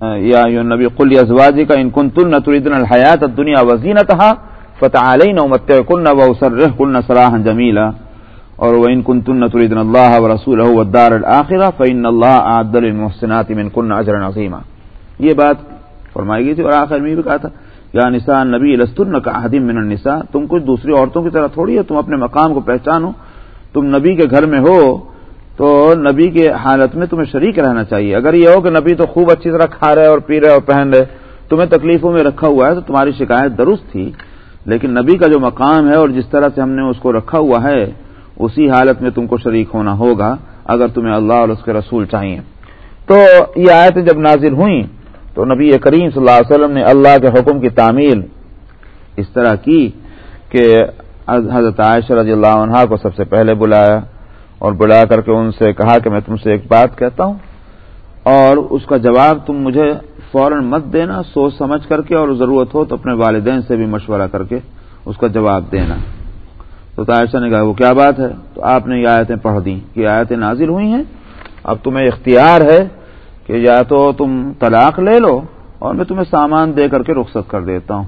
یا یو نبی قل ازواجی کا ان کن تن تریدن الحیات دنیا وزینت فتح علیہ نمت کن و سر کن سراہ جمیلا اور وہ ان کن تن تریدن اللہ و رسول دار الآخرہ فعن اللہ عدل المحسنات من کن اجر نظیمہ یہ بات فرمائی گئی تھی اور آخر میں بھی کہا تھا یا نساء نبی لستن کا حدیم من النساء تم کچھ دوسری عورتوں کی طرح تھوڑی ہے تم اپنے مقام کو پہچانو، تم نبی کے گھر میں ہو تو نبی کے حالت میں تمہیں شریک رہنا چاہیے۔ اگر یہ ہو کہ نبی تو خوب اچھی طرح کھا رہے اور پی رہے اور پہن رہے تمہیں تکلیفوں میں رکھا ہوا ہے تو تمہاری شکایت درست تھی، لیکن نبی کا جو مقام ہے اور جس طرح سے ہم نے اس کو رکھا ہوا ہے، اسی حالت میں تم کو شریک ہونا ہوگا اگر تمہیں اللہ اور اس کے رسول چاہیے۔ تو یہ آیتیں جب نازل ہوئیں، تو نبی کریم صلی اللہ علیہ وسلم نے اللہ کے حکم کی تعمیل اس طرح کی کہ حضرت عائشہ رضی اللہ عنہ کو سب سے پہلے بلایا اور بلا کر کے ان سے کہا کہ میں تم سے ایک بات کہتا ہوں اور اس کا جواب تم مجھے فوراً مت دینا، سوچ سمجھ کر کے اور ضرورت ہو تو اپنے والدین سے بھی مشورہ کر کے اس کا جواب دینا۔ تو عائشہ نے کہا، وہ کیا بات ہے؟ تو آپ نے یہ آیتیں پڑھ دیں۔ کہ آیتیں نازل ہوئی ہیں۔ اب تمہیں اختیار ہے کہ یا تو تم طلاق لے لو اور میں تمہیں سامان دے کر کے رخصت کر دیتا ہوں۔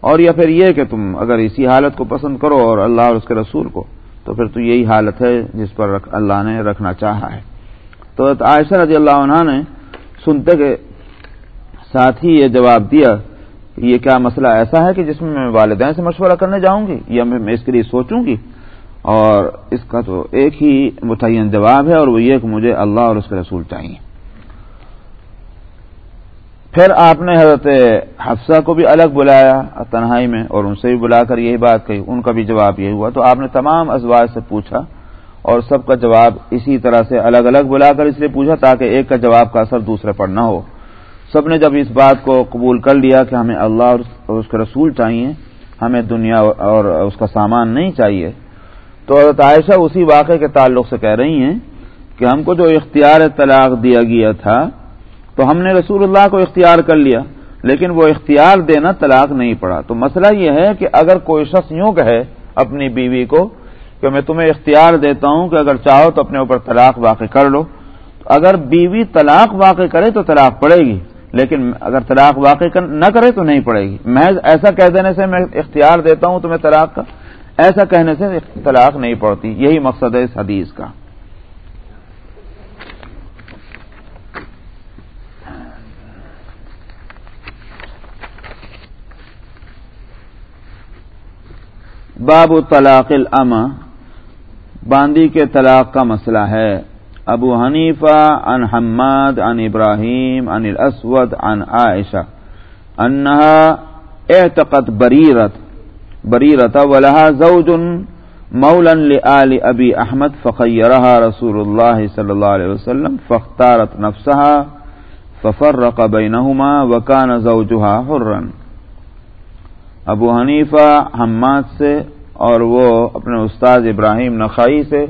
اور یا پھر یہ کہ تم اگر اسی حالت کو پسند کرو اور اللہ اور اس کے رسول کو تو پھر تو یہی حالت ہے جس پر اللہ نے رکھنا چاہا ہے۔ تو عائشہ رضی اللہ عنہ نے سنتے کے ساتھ ہی یہ جواب دیا کہ یہ کیا مسئلہ ایسا ہے کہ جس میں میں والدین سے مشورہ کرنے جاؤں گی یا میں اس کے لیے سوچوں گی؟ اور اس کا تو ایک ہی متعین جواب ہے اور وہ یہ کہ مجھے اللہ اور اس کے رسول چاہیے۔ پھر آپ نے حضرت حفصہ کو بھی الگ بلایا تنہائی میں، اور ان سے بھی بلا کر یہی بات کہی، ان کا بھی جواب یہی ہوا۔ تو آپ نے تمام ازواج سے پوچھا، اور سب کا جواب اسی طرح سے الگ الگ بلا کر اس لیے پوچھا تاکہ ایک کا جواب کا اثر دوسرے پر نہ ہو۔ سب نے جب اس بات کو قبول کر لیا کہ ہمیں اللہ اور اس کے رسول چاہیے، ہمیں دنیا اور اس کا سامان نہیں چاہیے۔ تو حضرت عائشہ اسی واقعے کے تعلق سے کہہ رہی ہیں کہ ہم کو جو اختیار طلاق دیا گیا تھا تو ہم نے رسول اللہ کو اختیار کر لیا، لیکن وہ اختیار دینا طلاق نہیں پڑا۔ تو مسئلہ یہ ہے کہ اگر کوئی شخص یوں کہے اپنی بیوی کو کہ میں تمہیں اختیار دیتا ہوں کہ اگر چاہو تو اپنے اوپر طلاق واقع کر لو تو اگر بیوی طلاق واقع کرے تو طلاق پڑے گی، لیکن اگر طلاق واقع نہ کرے تو نہیں پڑے گی۔ محض ایسا کہہ دینے سے میں اختیار دیتا ہوں تمہیں طلاق کا، ایسا کہنے سے طلاق نہیں پڑتی۔ یہی مقصد ہے اس حدیث کا۔ باب طلاق الما باندی کے طلاق کا مسئلہ ہے۔ ابو حنیفہ ان حماد ان ابراہیم ان الاسود ان عائشہ، انہا اعتقد بریرت بریرت، ولہا زوج مولا لآل ابی احمد فخیرها رسول اللہ صلی اللہ علیہ وسلم، فاختارت نفسها ففرق بینہما، وکان زوجها حرن ابو حنیفہ حماد سے اور وہ اپنے استاد ابراہیم نقائی سے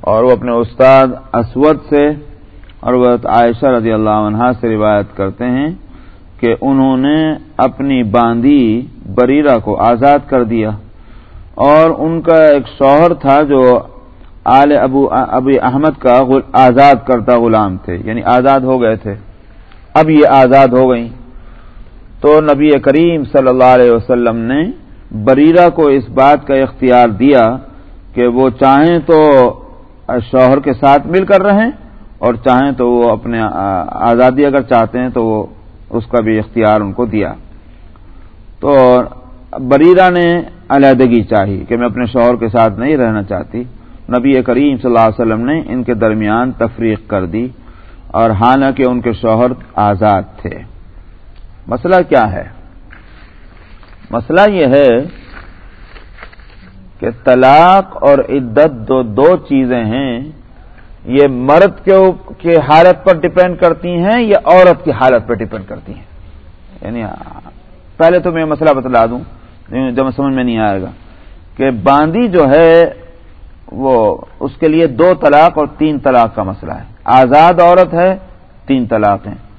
اور وہ اپنے استاد اسود سے اور وہ عائشہ رضی اللہ عنہ سے روایت کرتے ہیں کہ انہوں نے اپنی باندی بریرہ کو آزاد کر دیا اور ان کا ایک شوہر تھا جو آل ابو ابی احمد کا آزاد کرتا غلام تھے یعنی آزاد ہو گئے تھے۔ اب یہ آزاد ہو گئیں۔ تو نبی کریم صلی اللہ علیہ وسلم نے بریرہ کو اس بات کا اختیار دیا کہ وہ چاہیں تو شوہر کے ساتھ مل کر رہیں اور چاہیں تو وہ اپنے آزادی اگر چاہتے ہیں تو وہ اس کا بھی اختیار ان کو دیا۔ تو بریرہ نے علیحدگی چاہی کہ میں اپنے شوہر کے ساتھ نہیں رہنا چاہتی۔ نبی کریم صلی اللہ علیہ وسلم نے ان کے درمیان تفریق کر دی اور حالانکہ ان کے شوہر آزاد تھے۔ مسئلہ کیا ہے؟ مسئلہ یہ ہے کہ طلاق اور عدت دو دو چیزیں ہیں، یہ مرد کے حالت پر ڈپینڈ کرتی ہیں یا عورت کی حالت پر ڈپینڈ کرتی ہیں؟ یعنی پہلے تو میں مسئلہ بتلا دوں، جب سمجھ میں نہیں آئے گا کہ باندی جو ہے وہ اس کے لیے دو طلاق اور تین طلاق کا مسئلہ ہے۔ آزاد عورت ہے، تین طلاق ہیں۔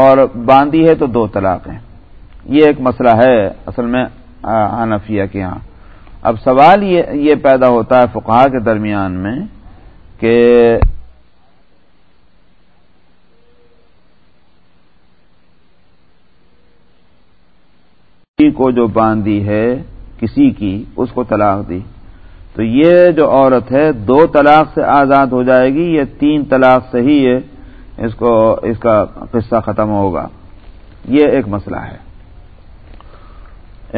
اور باندھی ہے تو دو طلاق ہیں۔ یہ ایک مسئلہ ہے اصل میں حنفیہ کے ہاں اب سوال یہ پیدا ہوتا ہے فقہ کے درمیان میں کہ کو جو باندھی ہے، کسی کی، اس کو طلاق دی۔ تو یہ جو عورت ہے، دو طلاق سے آزاد ہو جائے گی یا تین طلاق سے ہی یہ اس کو، اس کا قصہ ختم ہوگا۔ یہ ایک مسئلہ ہے۔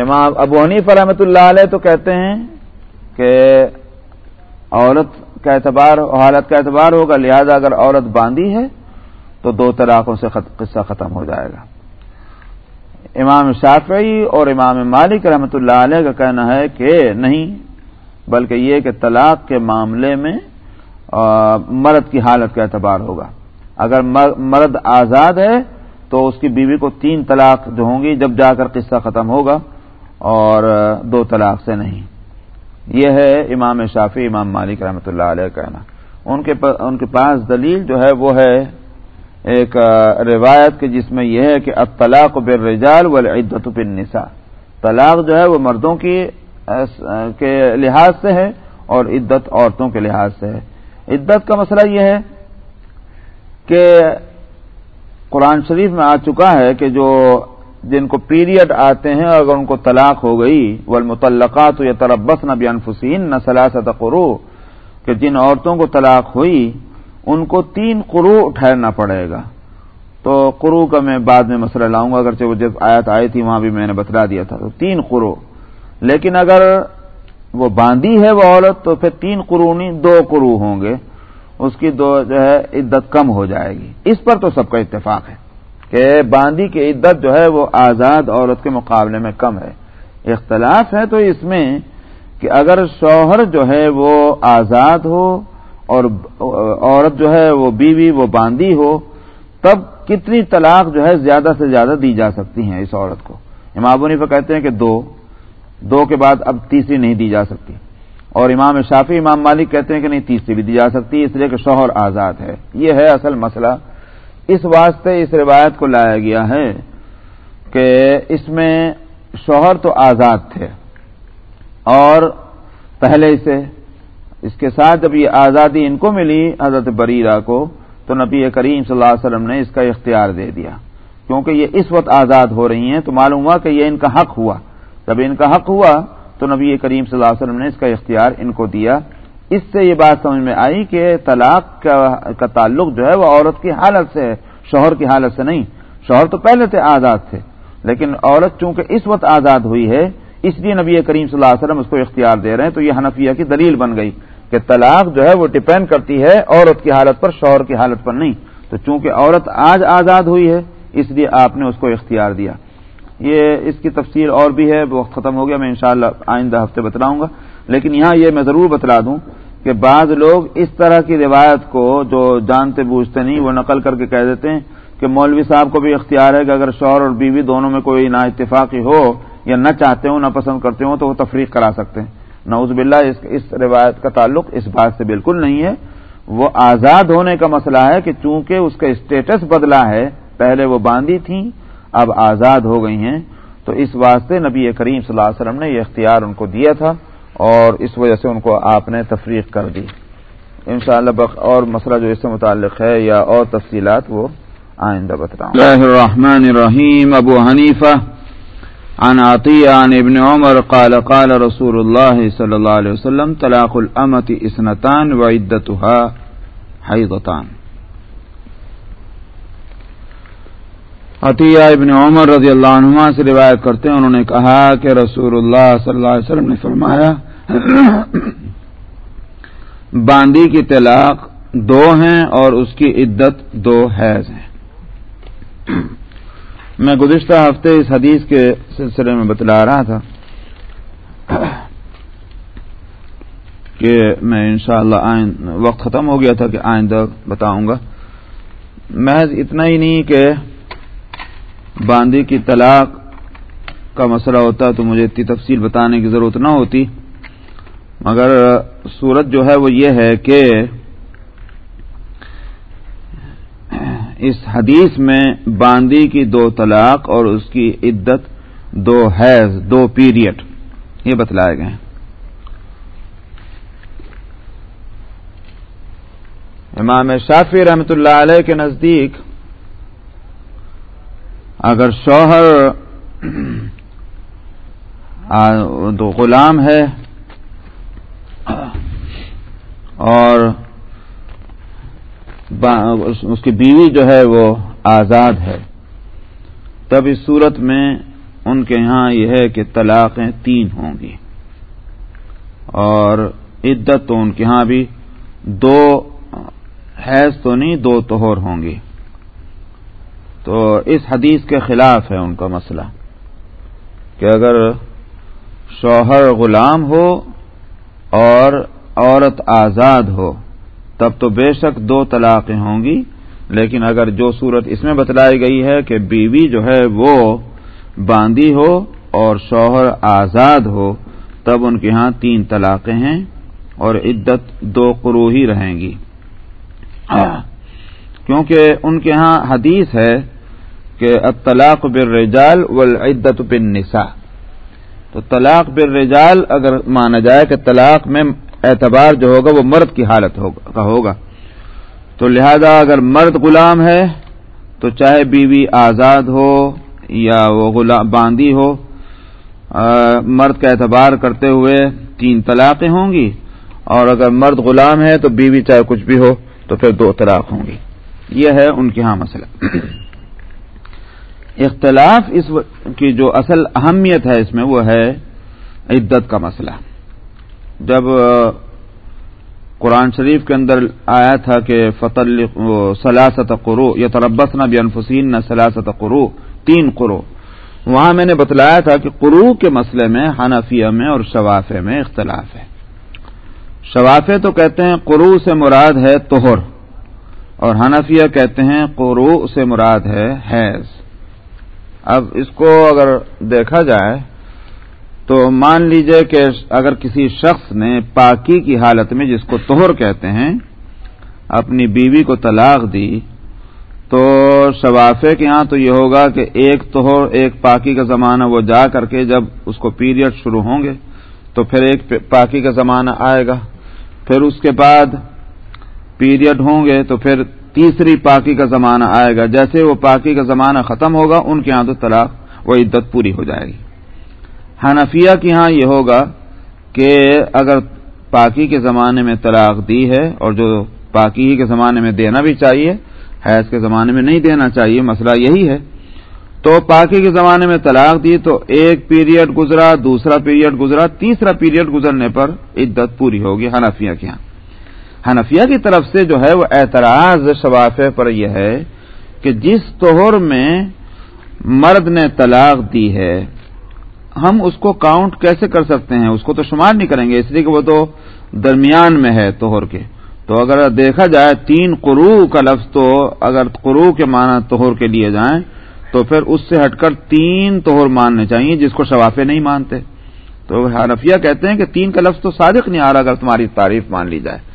امام ابو حنیف رحمۃ اللہ علیہ تو کہتے ہیں کہ عورت کا اعتبار، حالت کا اعتبار ہوگا، لہذا اگر عورت باندھی ہے تو دو طلاقوں سے قصہ ختم ہو جائے گا۔ امام شافعی اور امام مالک رحمۃ اللہ علیہ کا کہنا ہے کہ نہیں، بلکہ یہ کہ طلاق کے معاملے میں مرد کی حالت کا اعتبار ہوگا۔ اگر مرد آزاد ہے تو اس کی بیوی کو تین طلاق جو ہوں گی جب جا کر قصہ ختم ہوگا اور دو طلاق سے نہیں۔ یہ ہے امام شافی امام مالک رحمۃ اللہ علیہ کا کہنا۔ ان کے پاس دلیل جو ہے وہ ہے ایک روایت کے جس میں یہ ہے کہ اب طلاق بر رجال و طلاق جو ہے وہ مردوں کی کے لحاظ سے ہے اور عدت عورتوں کے لحاظ سے ہے۔ عدت کا مسئلہ یہ ہے کہ قرآن شریف میں آ چکا ہے کہ جو جن کو پیریڈ آتے ہیں اگر ان کو طلاق ہو گئی، والمطلقات یا تربس نہ بیان فسین نہ سلاست قرو کہ جن عورتوں کو طلاق ہوئی، ان کو تین قرو ٹھہرنا پڑے گا۔ تو قرو کا میں بعد میں مسئلہ لاؤں گا، اگرچہ وہ جب آیت آئی تھی وہاں بھی میں نے بتلا دیا تھا۔ تو تین قرو لیکن اگر وہ باندھی ہے وہ عورت، تو پھر تین قرونی دو قرو ہوں گے۔ اس کی دو جو ہے عدت کم ہو جائے گی۔ اس پر تو سب کا اتفاق ہے کہ باندھی کی عدت جو ہے وہ آزاد عورت کے مقابلے میں کم ہے۔ اختلاف ہے تو اس میں کہ اگر شوہر جو ہے وہ آزاد ہو اور عورت جو ہے وہ بیوی وہ باندھی ہو، تب کتنی طلاق جو ہے زیادہ سے زیادہ دی جا سکتی ہیں اس عورت کو۔ امام نیفا کہتے ہیں کہ دو دو کے بعد اب تیسری نہیں دی جا سکتی۔ اور امام شافی امام مالک کہتے ہیں کہ نہیں، تیسری بھی دی جا سکتی اس لیے کہ شوہر آزاد ہے۔ یہ ہے اصل مسئلہ۔ اس واسطے اس روایت کو لایا گیا ہے کہ اس میں شوہر تو آزاد تھے۔ اور پہلے سے اس کے ساتھ جب یہ آزادی ان کو ملی حضرت بریرہ کو، تو نبی کریم صلی اللہ علیہ وسلم نے اس کا اختیار دے دیا۔ کیونکہ یہ اس وقت آزاد ہو رہی ہیں، تو معلوم ہوا کہ یہ ان کا حق ہوا۔ جب ان کا حق ہوا تو نبی کریم صلی اللہ علیہ وسلم نے اس کا اختیار ان کو دیا۔ اس سے یہ بات سمجھ میں آئی کہ طلاق کا تعلق جو ہے وہ عورت کی حالت سے ہے، شوہر کی حالت سے نہیں۔ شوہر تو پہلے تھے آزاد تھے، لیکن عورت چونکہ اس وقت آزاد ہوئی ہے، اس لیے نبی کریم صلی اللہ علیہ وسلم اس کو اختیار دے رہے ہیں۔ تو یہ حنفیہ کی دلیل بن گئی کہ طلاق جو ہے وہ ڈپینڈ کرتی ہے عورت کی حالت پر، شوہر کی حالت پر نہیں۔ تو چونکہ عورت آج آزاد ہوئی ہے، اس لیے آپ نے اس کو اختیار دیا۔ یہ اس کی تفصیل اور بھی ہے وقت ختم ہو گیا، میں انشاءاللہ آئندہ ہفتے بتلاؤں گا۔ لیکن یہاں یہ میں ضرور بتلا دوں کہ بعض لوگ اس طرح کی روایت کو جو جانتے بوجھتے نہیں، وہ نقل کر کے کہہ دیتے ہیں کہ مولوی صاحب کو بھی اختیار ہے کہ اگر شوہر اور بیوی دونوں میں کوئی نا اتفاقی ہو یا نہ چاہتے ہوں، نہ پسند کرتے ہوں، تو وہ تفریق کرا سکتے ہیں۔ نعوذ باللہ، اس اس روایت کا تعلق اس بات سے بالکل نہیں ہے۔ وہ آزاد ہونے کا مسئلہ ہے کہ چونکہ اس کا اسٹیٹس بدلا ہے، پہلے وہ باندھی تھیں اب آزاد ہو گئی ہیں، تو اس واسطے نبی کریم صلی اللہ علیہ وسلم نے یہ اختیار ان کو دیا تھا اور اس وجہ سے ان کو آپ نے تفریق کر دی۔ انشاءاللہ شاء اور مسئلہ جو اس سے متعلق ہے یا اور تفصیلات وہ آئندہ بتاؤں الرحمن الرحیم، ابو حنیفہ، عن عطية عن ابن عمر، قال قال رسول الله صلى الله عليه وسلم، طلاق الأمة إثنتان وعدتها حيضتان عطیہ ابن عمر رضی اللہ عنہما سے روایت کرتے ہیں، انہوں نے کہا کہ رسول اللہ صلی اللہ علیہ وسلم نے فرمایا، باندی کی طلاق دو ہیں اور اس کی عدت دو حیض ہیں۔ میں گزشتہ ہفتے اس حدیث کے سلسلے میں بتلا رہا تھا کہ میں انشاءاللہ شاء وقت ختم ہو گیا تھا کہ آئندہ بتاؤں گا۔ محض اتنا ہی نہیں کہ باندی کی طلاق کا مسئلہ ہوتا تو مجھے اتنی تفصیل بتانے کی ضرورت نہ ہوتی۔ مگر صورت جو ہے وہ یہ ہے کہ اس حدیث میں باندی کی دو طلاق اور اس کی عدت دو حیض، دو پیریڈ، یہ بتلائے گئے ہیں۔ امام شافی رحمت اللہ علیہ کے نزدیک اگر شوہر تو غلام ہے اور اس کی بیوی جو ہے وہ آزاد ہے، تب اس صورت میں ان کے ہاں یہ ہے کہ طلاقیں تین ہوں گی۔ اور عدت تو ان کے ہاں بھی دو، حیض تو نہیں، دو توہر ہوں گی۔ تو اس حدیث کے خلاف ہے ان کا مسئلہ کہ اگر شوہر غلام ہو اور عورت آزاد ہو، تب تو بے شک دو طلاقیں ہوں گی۔ لیکن اگر جو صورت اس میں بتلائی گئی ہے کہ بیوی جو ہے وہ باندھی ہو اور شوہر آزاد ہو، تب ان کے ہاں تین طلاقیں ہیں اور عدت دو قرو ہی رہیں گی۔ کیونکہ ان کے ہاں حدیث ہے کہ طلاق بر رجال والعدت بن نسا تو طلاق بر رجال اگر مانا جائے کہ طلاق میں اعتبار جو ہوگا وہ مرد کی حالت کا ہوگا۔ تو لہذا اگر مرد غلام ہے تو چاہے بیوی آزاد ہو یا وہ غلام باندھی ہو مرد کا اعتبار کرتے ہوئے تین طلاقیں ہوں گی۔ اور اگر مرد غلام ہے تو بیوی چاہے کچھ بھی ہو تو پھر دو طلاق ہوں گی۔ یہ ہے ان کے ہاں مسئلہ۔ اختلاف اس کی جو اصل اہمیت ہے اس میں وہ ہے عدت کا مسئلہ۔ جب قرآن شریف کے اندر آیا تھا کہ فتح سلاست قرو یا تربس نہ بھی انفسین نہ سلاست قرو تین قرو وہاں میں نے بتلایا تھا کہ قرو کے مسئلے میں حنفیہ میں اور شوافے میں اختلاف ہے۔ شوافے تو کہتے ہیں قرو سے مراد ہے توہر اور حنفیہ کہتے ہیں قرو سے مراد ہے حیض۔ اب اس کو اگر دیکھا جائے تو مان لیجیے کہ اگر کسی شخص نے پاکی کی حالت میں جس کو توہر کہتے ہیں، اپنی بیوی کو طلاق دی، تو شوافے کے ہاں تو یہ ہوگا کہ ایک توہر ایک پاکی کا زمانہ وہ جا کر کے جب اس کو پیریڈ شروع ہوں گے، تو پھر ایک پاکی کا زمانہ آئے گا۔ پھر اس کے بعد پیریڈ ہوں گے تو پھر تیسری پاکی کا زمانہ آئے گا۔ جیسے وہ پاکی کا زمانہ ختم ہوگا، ان کے ہاں تو طلاق وہ عدت پوری ہو جائے گی۔ حنفیہ کی ہاں یہ ہوگا کہ اگر پاکی کے زمانے میں طلاق دی ہے اور جو پاکی ہی کے زمانے میں دینا بھی چاہیے، حیض کے زمانے میں نہیں دینا چاہیے، مسئلہ یہی ہے۔ تو پاکی کے زمانے میں طلاق دی تو ایک پیریڈ گزرا، دوسرا پیریڈ گزرا، تیسرا پیریڈ گزرنے پر عدت پوری ہوگی حنفیہ کے یہاں حنفیہ کی طرف سے جو ہے وہ اعتراض شوافے پر یہ ہے کہ جس توہر میں مرد نے طلاق دی ہے، ہم اس کو کاؤنٹ کیسے کر سکتے ہیں؟ اس کو تو شمار نہیں کریں گے، اس لیے کہ وہ تو درمیان میں ہے توہر کے۔ تو اگر دیکھا جائے تین قرو کا لفظ تو اگر قرو کے معنی توہر کے لیے جائیں، تو پھر اس سے ہٹ کر تین توہر ماننے چاہیے جس کو شوافے نہیں مانتے۔ تو حنفیہ کہتے ہیں کہ تین کا لفظ تو صادق نہیں آ رہا اگر تمہاری تعریف مان لی جائے۔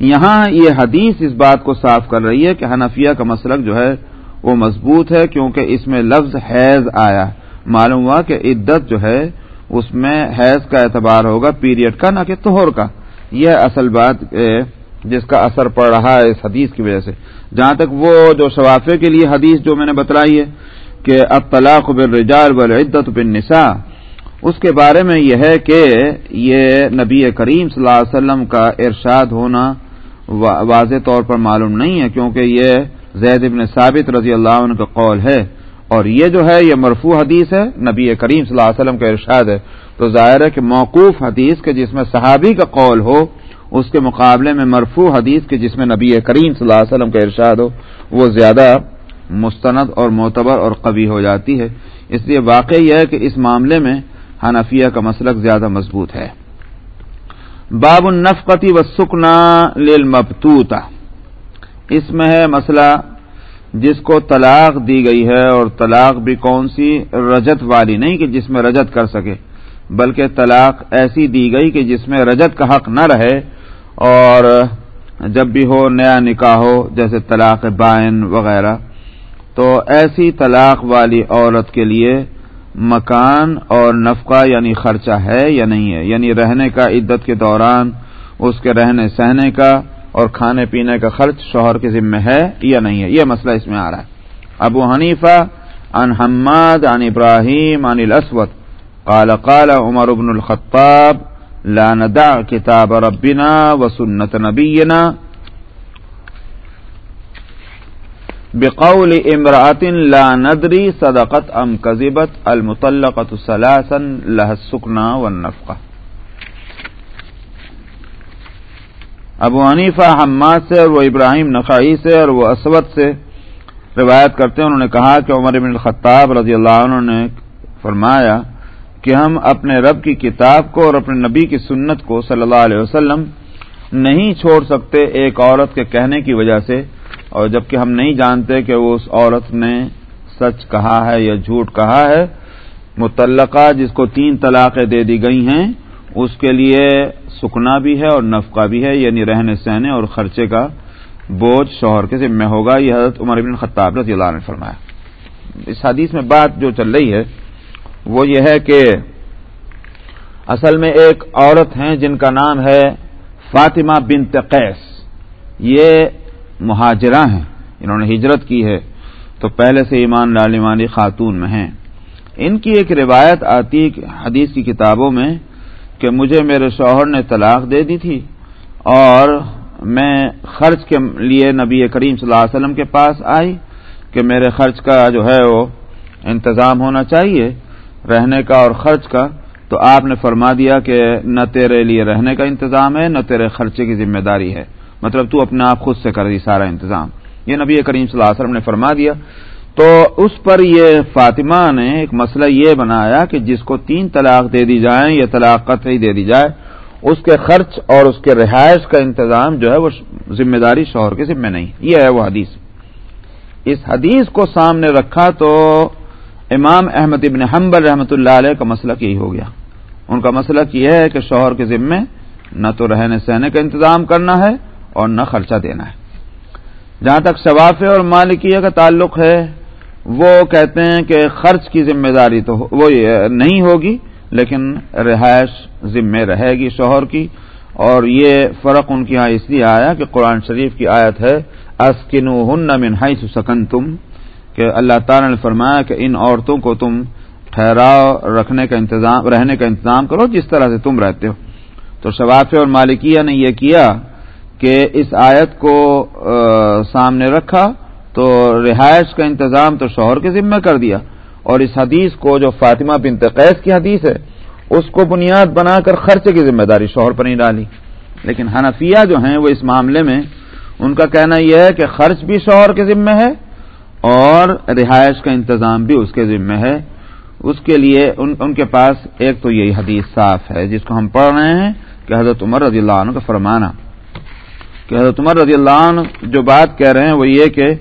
یہاں یہ حدیث اس بات کو صاف کر رہی ہے کہ حنفیہ کا مسلک جو ہے وہ مضبوط ہے کیونکہ اس میں لفظ حیض آیا۔ معلوم ہوا کہ عدت جو ہے اس میں حیض کا اعتبار ہوگا پیریڈ کا، نہ کہ توہر کا۔ یہ اصل بات جس کا اثر پڑ رہا ہے اس حدیث کی وجہ سے۔ جہاں تک وہ جو شوافے کے لیے حدیث جو میں نے بتلائی ہے کہ اب طلاق بالرجال والعدت بالنساء، اس کے بارے میں یہ ہے کہ یہ نبی کریم صلی اللہ علیہ وسلم کا ارشاد ہونا واضح طور پر معلوم نہیں ہے کیونکہ یہ زید ابن ثابت رضی اللہ عنہ کا قول ہے۔ اور یہ جو ہے، یہ مرفوع حدیث ہے، نبی کریم صلی اللہ علیہ وسلم کا ارشاد ہے۔ تو ظاہر ہے کہ موقوف حدیث کے جس میں صحابی کا قول ہو، اس کے مقابلے میں مرفوع حدیث کے جس میں نبی کریم صلی اللہ علیہ وسلم کا ارشاد ہو، وہ زیادہ مستند اور معتبر اور قوی ہو جاتی ہے۔ اس لیے واقع یہ ہے کہ اس معاملے میں حنفیہ کا مسلک زیادہ مضبوط ہے۔ باب النفقتی و سکنا للمبتوتا اس میں ہے مسئلہ جس کو طلاق دی گئی ہے اور طلاق بھی کون سی؟ رجت والی، نہیں کہ جس میں رجت کر سکے، بلکہ طلاق ایسی دی گئی کہ جس میں رجت کا حق نہ رہے اور جب بھی ہو، نیا نکاح ہو، جیسے طلاق بائن وغیرہ۔ تو ایسی طلاق والی عورت کے لیے مکان اور نفقہ یعنی خرچہ ہے یا نہیں ہے؟ یعنی رہنے کا عدت کے دوران، اس کے رہنے سہنے کا اور کھانے پینے کا خرچ شوہر کے ذمہ ہے یا نہیں ہے؟ یہ مسئلہ اس میں آ رہا ہے۔ ابو حنیفہ ان حماد ان ابراہیم ان الاسود، قال قال عمر بن الخطاب، لا ندع كتاب ربنا وسنة نبينا بقول امرأة لا ندري صدقت ام كذبت المطلقة ثلاثا لها السكنى والنفقة. ابو حنیفہ حماد سے اور وہ ابراہیم نقائی سے اور وہ اسود سے روایت کرتے ہیں، انہوں نے کہا کہ عمر بن الخطاب رضی اللہ عنہ نے فرمایا کہ ہم اپنے رب کی کتاب کو اور اپنے نبی کی سنت کو صلی اللہ علیہ وسلم نہیں چھوڑ سکتے ایک عورت کے کہنے کی وجہ سے اور جبکہ ہم نہیں جانتے کہ اس عورت نے سچ کہا ہے یا جھوٹ کہا ہے، متعلقہ جس کو تین طلاقیں دے دی گئی ہیں، اس کے لیے سکنا بھی ہے اور نفقہ بھی ہے یعنی رہنے سہنے اور خرچے کا بوجھ شوہر کے ذمہ ہوگا۔ یہ حضرت عمر بن خطاب رضی اللہ نے فرمایا۔ اس حدیث میں بات جو چل رہی ہے، وہ یہ ہے کہ اصل میں ایک عورت ہیں جن کا نام ہے فاطمہ بن قیس۔ یہ مہاجرہ ہیں، انہوں نے ہجرت کی ہے، تو پہلے سے ایمان لالی خاتون میں ہیں۔ ان کی ایک روایت آتی حدیث کی کتابوں میں کہ مجھے میرے شوہر نے طلاق دے دی تھی اور میں خرچ کے لیے نبی کریم صلی اللہ علیہ وسلم کے پاس آئی کہ میرے خرچ کا جو ہے وہ انتظام ہونا چاہیے، رہنے کا اور خرچ کا۔ تو آپ نے فرما دیا کہ نہ تیرے لیے رہنے کا انتظام ہے، نہ تیرے خرچے کی ذمہ داری ہے۔ مطلب تو اپنے آپ خود سے کر دی سارا انتظام۔ یہ نبی کریم صلی اللہ علیہ وسلم نے فرما دیا۔ تو اس پر یہ فاطمہ نے ایک مسئلہ یہ بنایا کہ جس کو تین طلاق دے دی جائیں یا طلاق قطعی دے دی جائے، اس کے خرچ اور اس کے رہائش کا انتظام جو ہے وہ ذمہ داری شوہر کے ذمہ نہیں۔ یہ ہے وہ حدیث۔ اس حدیث کو سامنے رکھا تو امام احمد ابن حنبل رحمۃ اللہ علیہ کا مسلک یہی ہو گیا۔ ان کا مسلک یہ ہے کہ شوہر کے ذمے نہ تو رہنے سہنے کا انتظام کرنا ہے اور نہ خرچہ دینا ہے۔ جہاں تک شوافے اور مالکیہ کا تعلق ہے، وہ کہتے ہیں کہ خرچ کی ذمہ داری تو وہ نہیں ہوگی، لیکن رہائش ذمے رہے گی شوہر کی۔ اور یہ فرق ان کے یہاں اس لیے آیا کہ قرآن شریف کی آیت ہے اسکن ہن من حیث سکن تم کہ اللہ تعالی نے فرمایا کہ ان عورتوں کو تم ٹھہراؤ، رکھنے کا انتظام رہنے کا انتظام کرو جس طرح سے تم رہتے ہو۔ تو شفاف اور مالکیہ نے یہ کیا کہ اس آیت کو سامنے رکھا تو رہائش کا انتظام تو شوہر کے ذمہ کر دیا۔ اور اس حدیث کو جو فاطمہ بن تقیس کی حدیث ہے، اس کو بنیاد بنا کر خرچے کی ذمہ داری شوہر پر نہیں ڈالی۔ لیکن حنفیہ جو ہیں وہ اس معاملے میں، ان کا کہنا یہ ہے کہ خرچ بھی شوہر کے ذمہ ہے اور رہائش کا انتظام بھی اس کے ذمہ ہے۔ اس کے لیے ان ان کے پاس ایک تو یہی حدیث صاف ہے، جس کو ہم پڑھ رہے ہیں کہ حضرت عمر رضی اللہ عنہ کا فرمانا کہ حضرت عمر رضی اللہ عنہ جو بات کہہ رہے ہیں وہ یہ کہ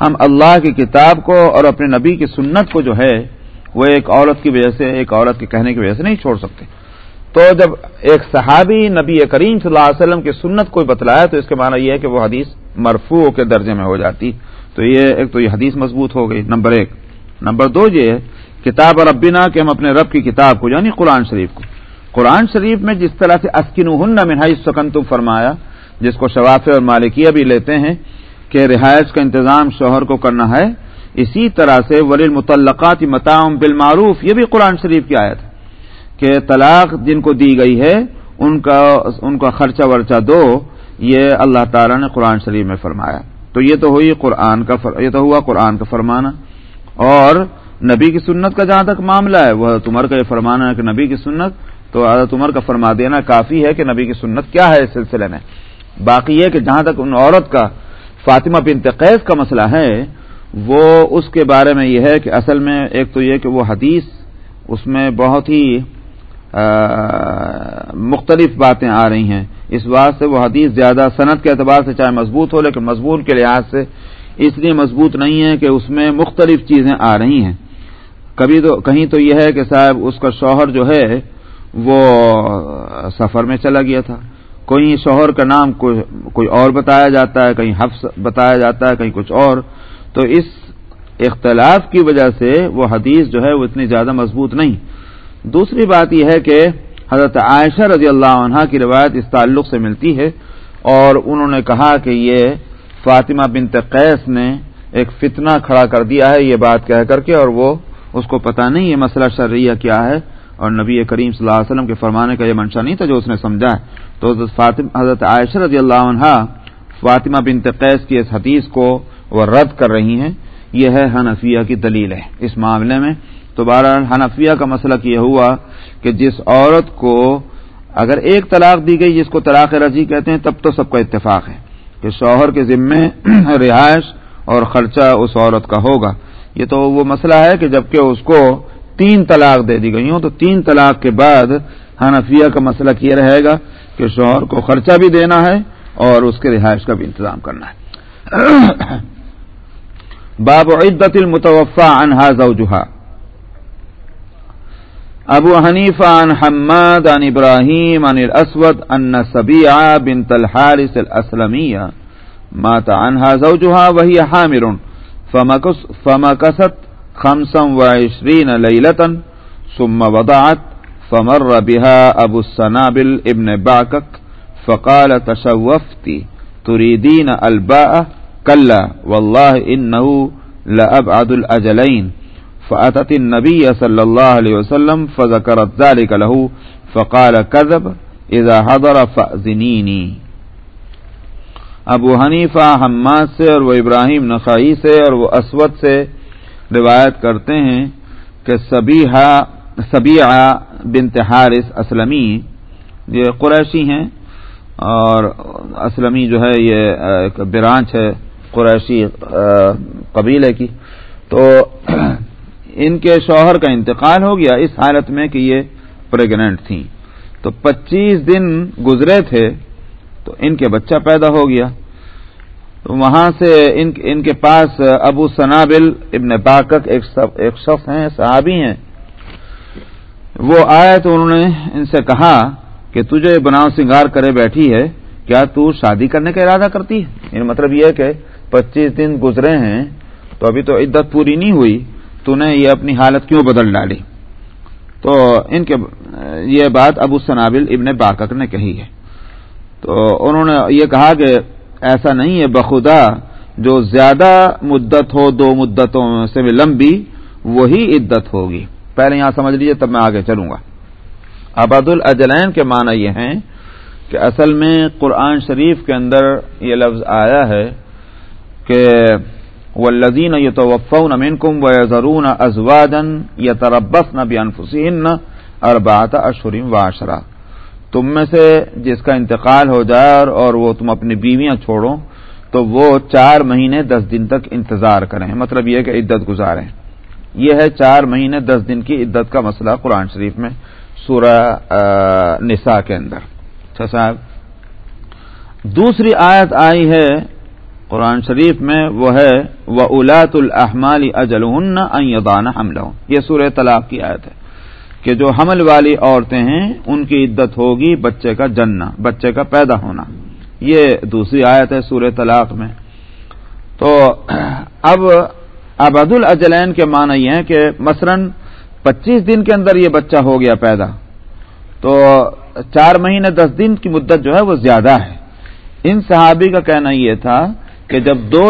ہم اللہ کی کتاب کو اور اپنے نبی کی سنت کو جو ہے وہ ایک عورت کی وجہ سے، ایک عورت کے کہنے کی وجہ سے نہیں چھوڑ سکتے۔ تو جب ایک صحابی نبی کریم صلی اللہ علیہ وسلم کی سنت کوئی بتلایا تو اس کے معنی یہ ہے کہ وہ حدیث مرفوع کے درجے میں ہو جاتی۔ تو یہ ایک تو یہ حدیث مضبوط ہو گئی۔ نمبر ایک۔ نمبر دو یہ ہے، کتاب اور ابینا کہ ہم اپنے رب کی کتاب کو یعنی قرآن شریف کو۔ قرآن شریف میں جس طرح سے اسکن ہن منہائی سکن تم فرمایا جس کو شوافے اور مالکیہ بھی لیتے ہیں کہ رہائش کا انتظام شوہر کو کرنا ہے، اسی طرح سے ولی متعلقات متعم بالمعروف، یہ بھی قرآن شریف کی آیت ہے کہ طلاق جن کو دی گئی ہے، ان کا ان کا خرچہ ورچہ دو، یہ اللہ تعالی نے قرآن شریف میں فرمایا۔ تو یہ تو ہوئی قرآن کا فر... یہ تو ہوا قرآن کا فرمانا۔ اور نبی کی سنت کا جہاں تک معاملہ ہے، وہ عمر کا یہ فرمانا ہے کہ نبی کی سنت، تو حضرت عمر کا فرما دینا کافی ہے کہ نبی کی سنت کیا ہے اس سلسلے میں۔ باقی یہ کہ جہاں تک ان عورت کا فاطمہ بن تقیز کا مسئلہ ہے، وہ اس کے بارے میں یہ ہے کہ اصل میں ایک تو یہ کہ وہ حدیث اس میں بہت ہی مختلف باتیں آ رہی ہیں۔ اس بات سے وہ حدیث زیادہ صنعت کے اعتبار سے چاہے مضبوط ہو، لیکن مضبوط کے لحاظ سے اس لیے مضبوط نہیں ہے کہ اس میں مختلف چیزیں آ رہی ہیں۔ کبھی تو، کہیں تو یہ ہے کہ صاحب اس کا شوہر جو ہے، وہ سفر میں چلا گیا تھا۔ کوئی شوہر کا نام کوئی اور بتایا جاتا ہے، کہیں حفظ بتایا جاتا ہے، کہیں کچھ اور۔ تو اس اختلاف کی وجہ سے وہ حدیث جو ہے وہ اتنی زیادہ مضبوط نہیں۔ دوسری بات یہ ہے کہ حضرت عائشہ رضی اللہ عنہ کی روایت اس تعلق سے ملتی ہے اور انہوں نے کہا کہ یہ فاطمہ بن قیس نے ایک فتنہ کھڑا کر دیا ہے، یہ بات کہہ کر کے اور وہ اس کو پتا نہیں یہ مسئلہ شرعیہ کیا ہے۔ اور نبی کریم صلی اللہ علیہ وسلم کے فرمانے کا یہ منشا نہیں تھا جو اس نے سمجھا ہے۔ تو حضرت عائشہ رضی اللہ عنہ فاطمہ بن قیس کی اس حدیث کو وہ رد کر رہی ہیں۔ یہ ہے حنفیہ کی دلیل ہے۔ اس معاملے میں تو بہرحال حنفیہ کا مسئلہ یہ ہوا کہ جس عورت کو اگر ایک طلاق دی گئی جس کو طلاق رضی کہتے ہیں، تب تو سب کا اتفاق ہے کہ شوہر کے ذمے رہائش اور خرچہ اس عورت کا ہوگا۔ یہ تو وہ مسئلہ ہے کہ جبکہ اس کو تین طلاق دے دی گئی ہوں، تو تین طلاق کے بعد حنفیہ کا مسئلہ یہ رہے گا کہ شوہر کو خرچہ بھی دینا ہے اور اس کے رہائش کا بھی انتظام کرنا ہے۔ باب عدت المتوفا عنہا زوجہا۔ ابو حنیف عن حماد عن ابراہیم عن الاسود ان سبیعہ بنت الحارس الاسلمیہ مات عنها زوجها وهي حامر فمكست خمسا وعشرين ليلة ثم وضعت فمر بها أبو السنابل ابن بعكك فقال تشوفت تريدين الباء كلا والله إنه لأبعد الأجلين فأتت النبي صلى الله عليه وسلم فذكرت ذلك له فقال كذب إذا حضر فأذنيني ابو حنیفہ حماد سے اور وہ ابراہیم نقائی سے اور وہ اسود سے روایت کرتے ہیں کہ سبیحہ سبی بنت حارث اسلمی، یہ قریشی ہیں اور اسلمی جو ہے یہ ایک برانچ ہے قریشی قبیلے کی۔ تو ان کے شوہر کا انتقال ہو گیا اس حالت میں کہ یہ پریگنٹ تھیں۔ تو پچیس دن گزرے تھے تو ان کے بچہ پیدا ہو گیا۔ تو وہاں سے ان ان کے پاس ابو سنابل ابن باقق ایک شخص ہیں، صحابی ہیں۔ وہ آئے تو انہوں نے ان سے کہا کہ تجھے بناؤ سنگار کرے بیٹھی ہے، کیا تو شادی کرنے کا ارادہ کرتی ہے؟ یعنی مطلب یہ کہ پچیس دن گزرے ہیں، تو ابھی تو عدت پوری نہیں ہوئی، تو نے یہ اپنی حالت کیوں بدل ڈالی؟ تو ان کے یہ بات ابو سنابل ابن باقق نے کہی ہے۔ تو انہوں نے یہ کہا کہ ایسا نہیں ہے، بخدا جو زیادہ مدت ہو، دو مدتوں سے بھی لمبی، وہی عدت ہوگی۔ پہلے یہاں سمجھ لیجیے تب میں آگے چلوں گا۔ آباد الاجلین کے معنی یہ ہیں کہ اصل میں قرآن شریف کے اندر یہ لفظ آیا ہے کہ وہ لذین یہ تو نمین کم و ضرون ازوادن یا تربس نہ انفسین اربات اشریم واشرا تم میں سے جس کا انتقال ہو جائے اور وہ تم اپنی بیویاں چھوڑو، تو وہ چار مہینے دس دن تک انتظار کریں۔ مطلب یہ کہ عدت گزاریں۔ یہ ہے چار مہینے، دس دن کی عدت کا مسئلہ قرآن شریف میں، سورہ نساء کے اندر۔ اچھا صاحب، دوسری آیت آئی ہے قرآن شریف میں، وہ ہے وہ الاط الحمال اجل حمل یہ سورہ طلاق کی آیت ہے کہ جو حمل والی عورتیں ہیں، ان کی عدت ہوگی بچے کا جننا، بچے کا پیدا ہونا۔ یہ دوسری آیت ہے سورہ طلاق میں۔ تو، اب ابد الاجلین کے معنی یہ ہے کہ مثلا پچیس دن کے اندر یہ بچہ ہو گیا پیدا، تو چار مہینے دس دن کی مدت جو ہے وہ زیادہ ہے۔ ان صحابی کا کہنا یہ تھا کہ جب دو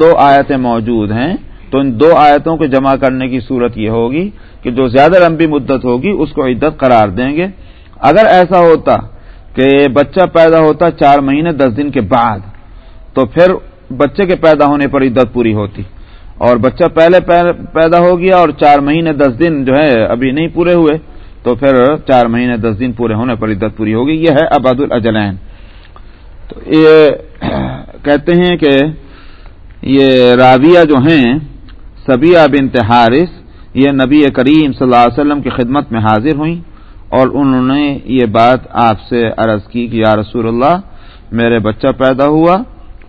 دو آیتیں موجود ہیں، تو ان دو آیتوں کو جمع کرنے کی صورت یہ ہوگی کہ جو زیادہ لمبی مدت ہوگی، اس کو عدت قرار دیں گے۔ اگر ایسا ہوتا کہ بچہ پیدا ہوتا چار مہینے دس دن کے بعد، تو پھر بچے کے پیدا ہونے پر عدت پوری ہوتی۔ اور بچہ پہلے پیدا ہو گیا اور چار مہینے دس دن جو ہے ابھی نہیں پورے ہوئے، تو پھر چار مہینے دس دن پورے ہونے پر عدت پوری ہوگی۔ یہ ہے اباد الاجلین۔ تو یہ کہتے ہیں کہ یہ راویہ جو ہیں، سبیہ بنت حارث، یہ نبی کریم صلی اللہ علیہ وسلم کی خدمت میں حاضر ہوئیں اور انہوں نے یہ بات آپ سے عرض کی کہ یا رسول اللہ، میرے بچہ پیدا ہوا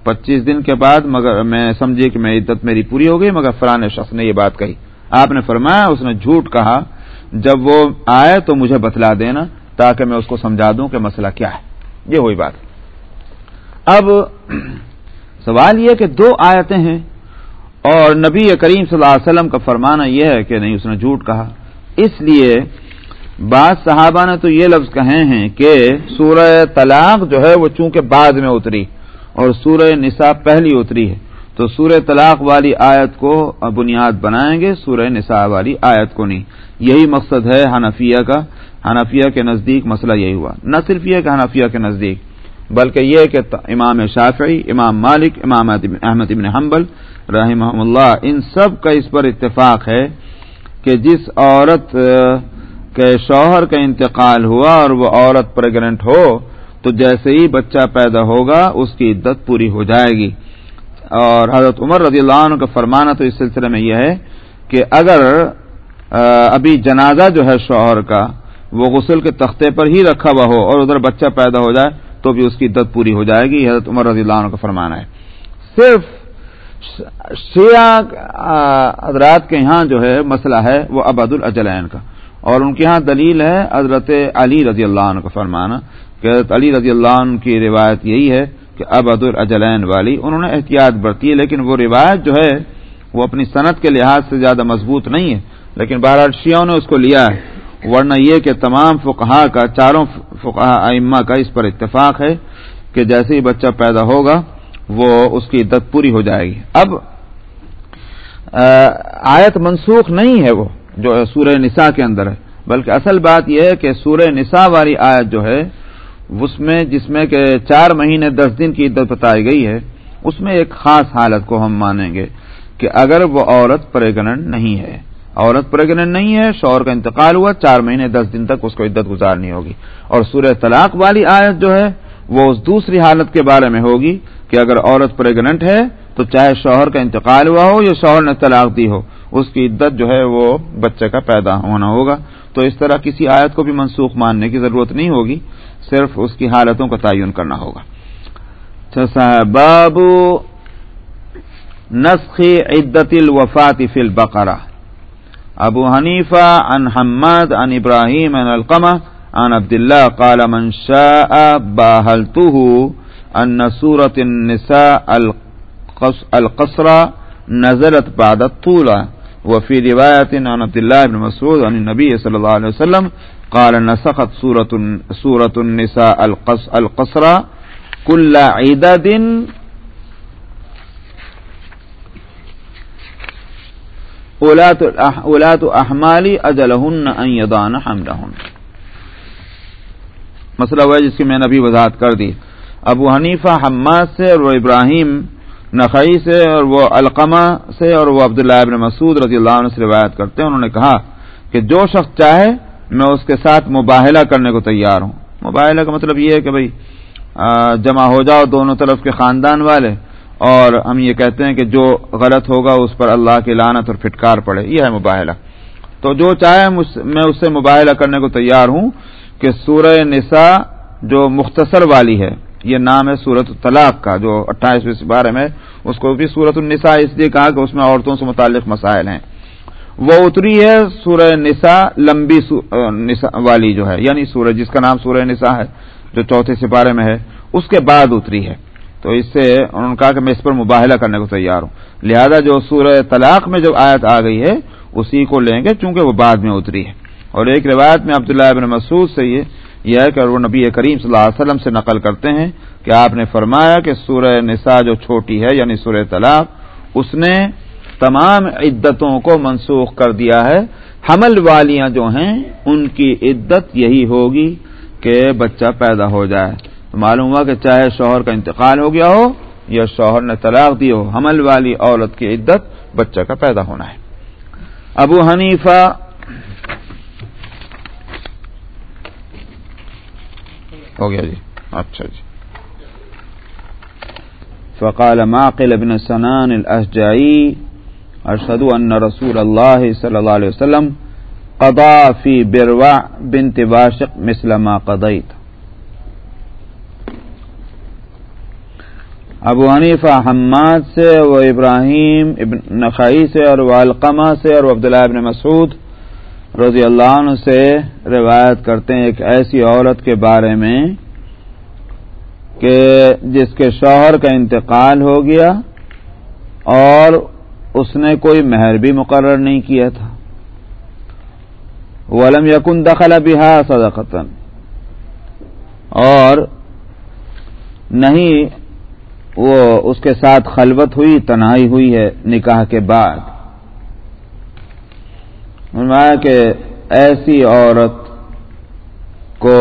پچیس دن کے بعد مگر میں سمجھی کہ میں عدت میری پوری ہو گئی، مگر فلاں شخص نے یہ بات کہی۔ آپ نے فرمایا، اس نے جھوٹ کہا، جب وہ آئے تو مجھے بتلا دینا تاکہ میں اس کو سمجھا دوں کہ مسئلہ کیا ہے۔ یہ ہوئی بات۔ اب سوال یہ کہ دو آیتیں ہیں اور نبی کریم صلی اللہ علیہ وسلم کا فرمانا یہ ہے کہ نہیں، اس نے جھوٹ کہا۔ اس لیے بعض صحابہ نے تو یہ لفظ کہے ہیں کہ سورہ طلاق جو ہے وہ چونکہ بعد میں اتری۔ اور سورہ نساء پہلی اتری ہے۔ تو سورہ طلاق والی آیت کو بنیاد بنائیں گے، سورہ نساء والی آیت کو نہیں۔ یہی مقصد ہے حنفیہ کا۔ حنفیہ کے نزدیک مسئلہ یہی ہوا۔ نہ صرف یہ کہ حنفیہ کے نزدیک، بلکہ یہ کہ امام شافعی، امام مالک، امام احمد ابن حنبل رحمہ اللہ، ان سب کا اس پر اتفاق ہے کہ جس عورت کے شوہر کا انتقال ہوا اور وہ عورت پریگنٹ ہو تو جیسے ہی بچہ پیدا ہوگا، اس کی عدت پوری ہو جائے گی۔ اور حضرت عمر رضی اللہ عنہ کا فرمانا تو اس سلسلے میں یہ ہے کہ اگر ابھی جنازہ جو ہے شوہر کا، وہ غسل کے تختے پر ہی رکھا ہوا ہو اور ادھر بچہ پیدا ہو جائے، تو بھی اس کی عدت پوری ہو جائے گی حضرت عمر رضی اللہ عنہ کا فرمانا ہے۔ صرف شیعہ حضرات کے یہاں جو ہے مسئلہ ہے، وہ ابد الاجلین کا۔ اور ان کے ہاں دلیل ہے حضرت علی رضی اللہ عنہ کا فرمانا کہ حضرت علی رضی اللہ عنہ کی روایت یہی ہے کہ ابد الاجلین والی، انہوں نے احتیاط برتی ہے، لیکن وہ روایت جو ہے، وہ اپنی صنعت کے لحاظ سے زیادہ مضبوط نہیں ہے۔ لیکن بہرحال شیعوں نے اس کو لیا ہے۔ ورنہ یہ کہ تمام فقہا کا، چاروں فقہ ائمہ کا اس پر اتفاق ہے کہ جیسے ہی بچہ پیدا ہوگا، وہ اس کی عدت پوری ہو جائے گی۔ اب آیت منسوخ نہیں ہے وہ، جو سورہ نساء کے اندر ہے، بلکہ اصل بات یہ ہے کہ سورہ نساء والی آیت جو ہے اس میں جس میں کہ چار مہینے دس دن کی عدت بتائی گئی ہے، اس میں ایک خاص حالت کو ہم مانیں گے کہ اگر وہ عورت پریگنٹ نہیں ہے۔ عورت پریگنٹ نہیں ہے، شوہر کا انتقال ہوا، چار مہینے دس دن تک اس کو عدت گزارنی ہوگی۔ اور سورہ طلاق والی آیت جو ہے، وہ اس دوسری حالت کے بارے میں ہوگی کہ اگر عورت پریگنٹ ہے تو چاہے شوہر کا انتقال ہوا ہو یا شوہر نے طلاق دی ہو، اس کی عدت جو ہے وہ بچے کا پیدا ہونا ہوگا۔ تو اس طرح کسی آیت کو بھی منسوخ ماننے کی ضرورت نہیں ہوگی، صرف اس کی حالتوں کا تعین کرنا ہوگا۔ اچھا بابو نسخ عدت الوفات فی البقرہ۔ ابو حنیفہ ان حمد ان ابراہیم ان القمہ ان عبداللہ قال من شاء باہلتہ ان سورة النساء القصرہ نزلت بعد الطولہ وفي رواية عن عبد الله بن مسعود عن النبي صلى الله عليه وسلم قال نسخت سورة, سورة النساء القص القصر كل عدد اولات احمال اجلهن ان يضان حملهن. مسئلہ وہ ہے جس کی میں نے ابھی وضاحت کر دی۔ ابو حنیفہ حماد سے اور ابراہیم نقی سے اور وہ القمہ سے اور وہ عبداللہ ابن مسعود رضی اللہ عنہ سے روایت کرتے ہیں۔ انہوں نے کہا کہ جو شخص چاہے میں اس کے ساتھ مباہلہ کرنے کو تیار ہوں۔ مباہلہ کا مطلب یہ ہے کہ بھائی جمع ہو جاؤ دونوں طرف کے خاندان والے اور ہم یہ کہتے ہیں کہ جو غلط ہوگا اس پر اللہ کی لانت اور پھٹکار پڑے۔ یہ ہے مباہلہ۔ تو جو چاہے میں اس سے مباہلہ کرنے کو تیار ہوں کہ سورہ نساء جو مختصر والی ہے یہ نام ہے سورت الطلاق کا، جو اٹھائیسویں بارے میں، اس کو بھی سورت النساء اس لیے کہا کہ اس میں عورتوں سے متعلق مسائل ہیں۔ وہ اتری ہے سورہ نساء، لمبی والی جو ہے یعنی سورج جس کا نام سورہ نساء ہے، جو چوتھے سپارے میں ہے، اس کے بعد اتری ہے۔ تو اس سے انہوں نے کہا کہ میں اس پر مباہلہ کرنے کو تیار ہوں۔ لہذا جو سورہ طلاق میں جو آیت آ گئی ہے، اسی کو لیں گے، چونکہ وہ بعد میں اتری ہے۔ اور ایک روایت میں عبداللہ ابن مسعود سے یہ یہ ہے کہ وہ نبی کریم صلی اللہ علیہ وسلم سے نقل کرتے ہیں کہ آپ نے فرمایا کہ سورہ نساء جو چھوٹی ہے یعنی سورہ طلاق، اس نے تمام عدتوں کو منسوخ کر دیا ہے۔ حمل والیاں جو ہیں، ان کی عدت یہی ہوگی کہ بچہ پیدا ہو جائے۔ تو معلوم ہوا کہ چاہے شوہر کا انتقال ہو گیا ہو یا شوہر نے طلاق دی ہو، حمل والی عورت کی عدت بچہ کا پیدا ہونا ہے۔ ابو حنیفہ ہو گیا جی۔ اچھا جی۔ فقال معقل ابن سنان الاشجعی ارشد ان رسول اللہ صلی اللہ علیہ وسلم قضا فی بروا بنت باشق مثل ما قضیت ابو حنیفہ حماد سے و ابراہیم ابن نخائی سے اور وہ القمہ سے اور عبداللہ ابن مسعود رضی اللہ عنہ سے روایت کرتے ہیں ایک ایسی عورت کے بارے میں کہ جس کے شوہر کا انتقال ہو گیا اور اس نے کوئی مہر بھی مقرر نہیں کیا تھا۔ ولم یقن دخل بہا صدقتن اور نہیں وہ اس کے ساتھ خلوت ہوئی، تنہائی ہوئی ہے نکاح کے بعد۔ فرمایا کہ ایسی عورت کو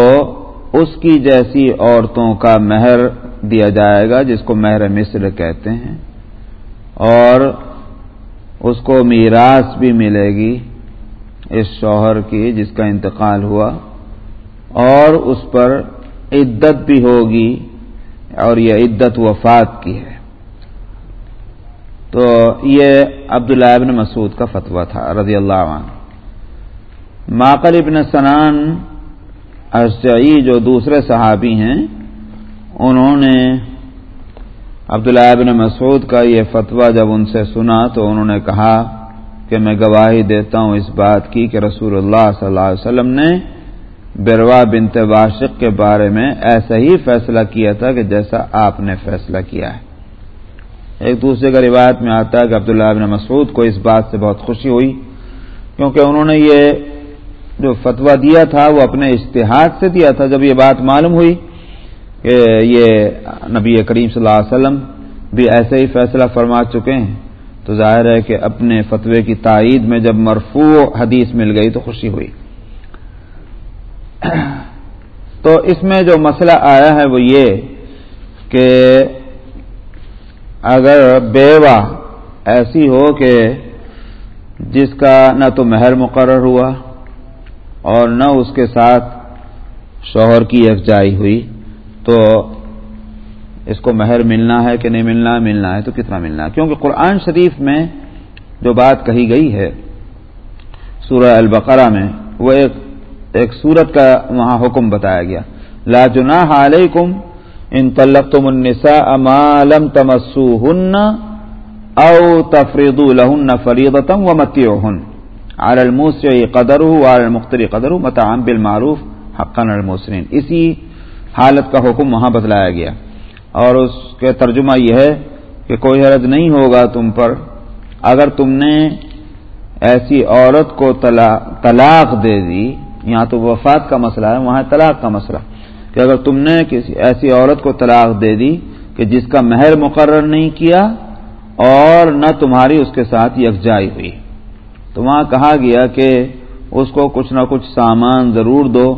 اس کی جیسی عورتوں کا مہر دیا جائے گا جس کو مہر مصر کہتے ہیں اور اس کو میراث بھی ملے گی اس شوہر کی جس کا انتقال ہوا اور اس پر عدت بھی ہوگی اور یہ عدت وفات کی ہے۔ تو یہ عبداللہ ابن مسعود کا فتویٰ تھا رضی اللہ عنہ۔ ماقل ابن سنان اشجعی جو دوسرے صحابی ہیں، انہوں نے عبداللہ ابن مسعود کا یہ فتویٰ جب ان سے سنا تو انہوں نے کہا کہ میں گواہی دیتا ہوں اس بات کی کہ رسول اللہ صلی اللہ علیہ وسلم نے بروا بنت واشق کے بارے میں ایسا ہی فیصلہ کیا تھا کہ جیسا آپ نے فیصلہ کیا ہے۔ ایک دوسرے کا روایت میں آتا ہے کہ عبداللہ ابن مسعود کو اس بات سے بہت خوشی ہوئی کیونکہ انہوں نے یہ جو فتویٰ دیا تھا وہ اپنے اشتہاد سے دیا تھا۔ جب یہ بات معلوم ہوئی کہ یہ نبی کریم صلی اللہ علیہ وسلم بھی ایسے ہی فیصلہ فرما چکے ہیں، تو ظاہر ہے کہ اپنے فتوے کی تائید میں جب مرفوع حدیث مل گئی تو خوشی ہوئی۔ تو اس میں جو مسئلہ آیا ہے وہ یہ کہ اگر بیوہ ایسی ہو کہ جس کا نہ تو مہر مقرر ہوا اور نہ اس کے ساتھ شوہر کی یکجائی ہوئی، تو اس کو مہر ملنا ہے کہ نہیں ملنا ملنا ہے تو کتنا ملنا؟ ہے کیونکہ قرآن شریف میں جو بات کہی گئی ہے، سورہ البقرہ میں، وہ ایک ایک سورت کا وہاں حکم بتایا گیا۔ لا جناح علیکم ان طلقتم النساء ما لم تمسوهن او تفرضوا لهن فريضه ومتعوهن۔ على الموسع قدره وعلى المقتر قدره متاعا بالمعروف، حقا المسرین اسی حالت کا حکم وہاں بتلایا گیا۔ اور اس کے ترجمہ یہ ہے کہ کوئی حرض نہیں ہوگا تم پر اگر تم نے ایسی عورت کو طلاق دے دی، یہاں تو وفات کا مسئلہ ہے، وہاں طلاق کا مسئلہ۔ کہ اگر تم نے کسی ایسی عورت کو طلاق دے دی کہ جس کا مہر مقرر نہیں کیا اور نہ تمہاری اس کے ساتھ یکجائی ہوئی۔ تو وہاں کہا گیا کہ اس کو کچھ نہ کچھ سامان ضرور دو۔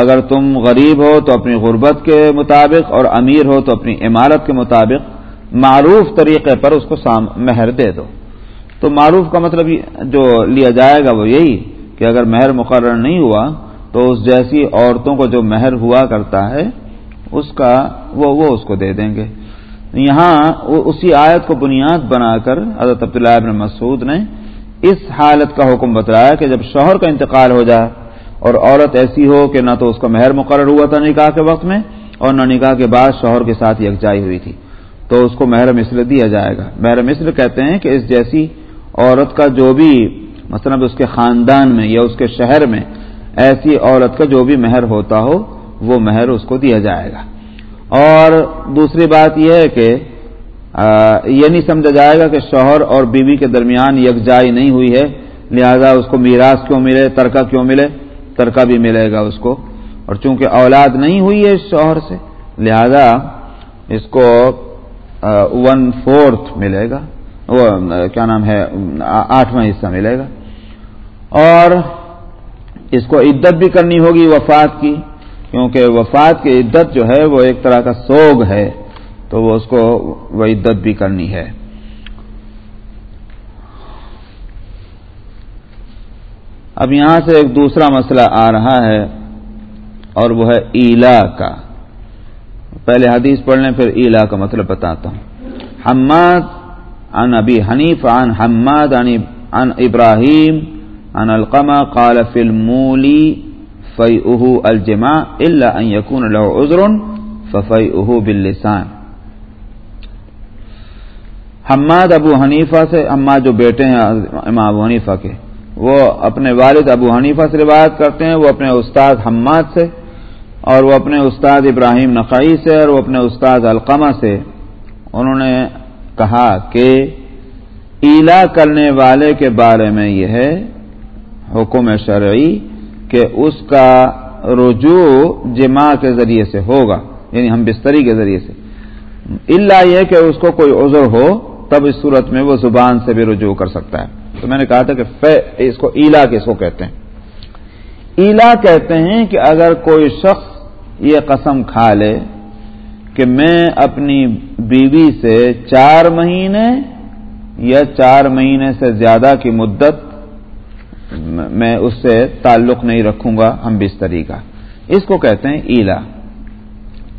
اگر تم غریب ہو تو اپنی غربت کے مطابق اور امیر ہو تو اپنی عمارت کے مطابق معروف طریقے پر اس کو مہر دے دو۔ تو معروف کا مطلب جو لیا جائے گا وہ یہی کہ اگر مہر مقرر نہیں ہوا تو اس جیسی عورتوں کو جو مہر ہوا کرتا ہے، اس کا وہ وہ اس کو دے دیں گے۔ یہاں اسی آیت کو بنیاد بنا کر حضرت عبداللہ ابن مسعود نے اس حالت کا حکم بتلایا کہ جب شوہر کا انتقال ہو جائے اور عورت ایسی ہو کہ نہ تو اس کا مہر مقرر ہوا تھا نکاح کے وقت میں اور نہ نکاح کے بعد شوہر کے ساتھ یکجائی ہوئی تھی، تو اس کو مہر مصر دیا جائے گا۔ مہر مصر کہتے ہیں کہ اس جیسی عورت کا جو بھی مثلا اس کے خاندان میں یا اس کے شہر میں ایسی عورت کا جو بھی مہر ہوتا ہو، وہ مہر اس کو دیا جائے گا۔ اور دوسری بات یہ ہے کہ یہ نہیں سمجھا جائے گا کہ شوہر اور بیوی کے درمیان یکجائی نہیں ہوئی ہے۔ لہذا اس کو میراث کیوں ملے؟ ترکہ کیوں ملے؟ ترکہ بھی ملے گا اس کو۔ اور چونکہ اولاد نہیں ہوئی ہے اس شوہر سے، لہذا اس کو ون فورتھ ملے گا۔ وہ، کیا نام ہے؟ آٹھواں حصہ ملے گا۔ اور اس کو عدت بھی کرنی ہوگی وفات کی، کیونکہ وفات کی عدت جو ہے وہ ایک طرح کا سوگ ہے۔ تو وہ اس کو وہ عدت بھی کرنی ہے۔ اب یہاں سے ایک دوسرا مسئلہ آ رہا ہے اور وہ ہے ایلا کا۔ پہلے حدیث پڑھنے پھر ایلا کا مطلب بتاتا ہوں۔ حماد ان ابی حنیف عن حماد عن ابراہیم، عن القمہ، قال فی المولی فی اہو الجما اللہ ان یکون له عذر ففی اہو باللسان۔ حماد ابو حنیفہ سے حماد جو بیٹے ہیں، امام ابو حنیفہ کے۔ وہ اپنے والد ابو حنیفہ سے روایت کرتے ہیں، وہ اپنے استاد حماد سے، اور وہ اپنے استاد ابراہیم نقائی سے، اور وہ اپنے استاد القمہ سے۔ انہوں نے کہا کہ ایلا کرنے والے کے بارے میں یہ ہے، حکم شرعی کہ اس کا رجوع جمع کے ذریعے سے ہوگا یعنی ہم بستری کے ذریعے سے۔ اللہ یہ کہ اس کو کوئی عذر ہو تب اس صورت میں وہ زبان سے بھی رجوع کر سکتا ہے۔ تو میں نے کہا تھا کہ فے اس کو ایلا کس کو کہتے ہیں؟ ایلا کہتے ہیں کہ اگر کوئی شخص یہ قسم کھا لے کہ میں اپنی بیوی سے چار مہینے یا چار مہینے سے زیادہ کی مدت میں اس سے تعلق نہیں رکھوں گا، ہم بستری کا۔ اس کو کہتے ہیں ایلا۔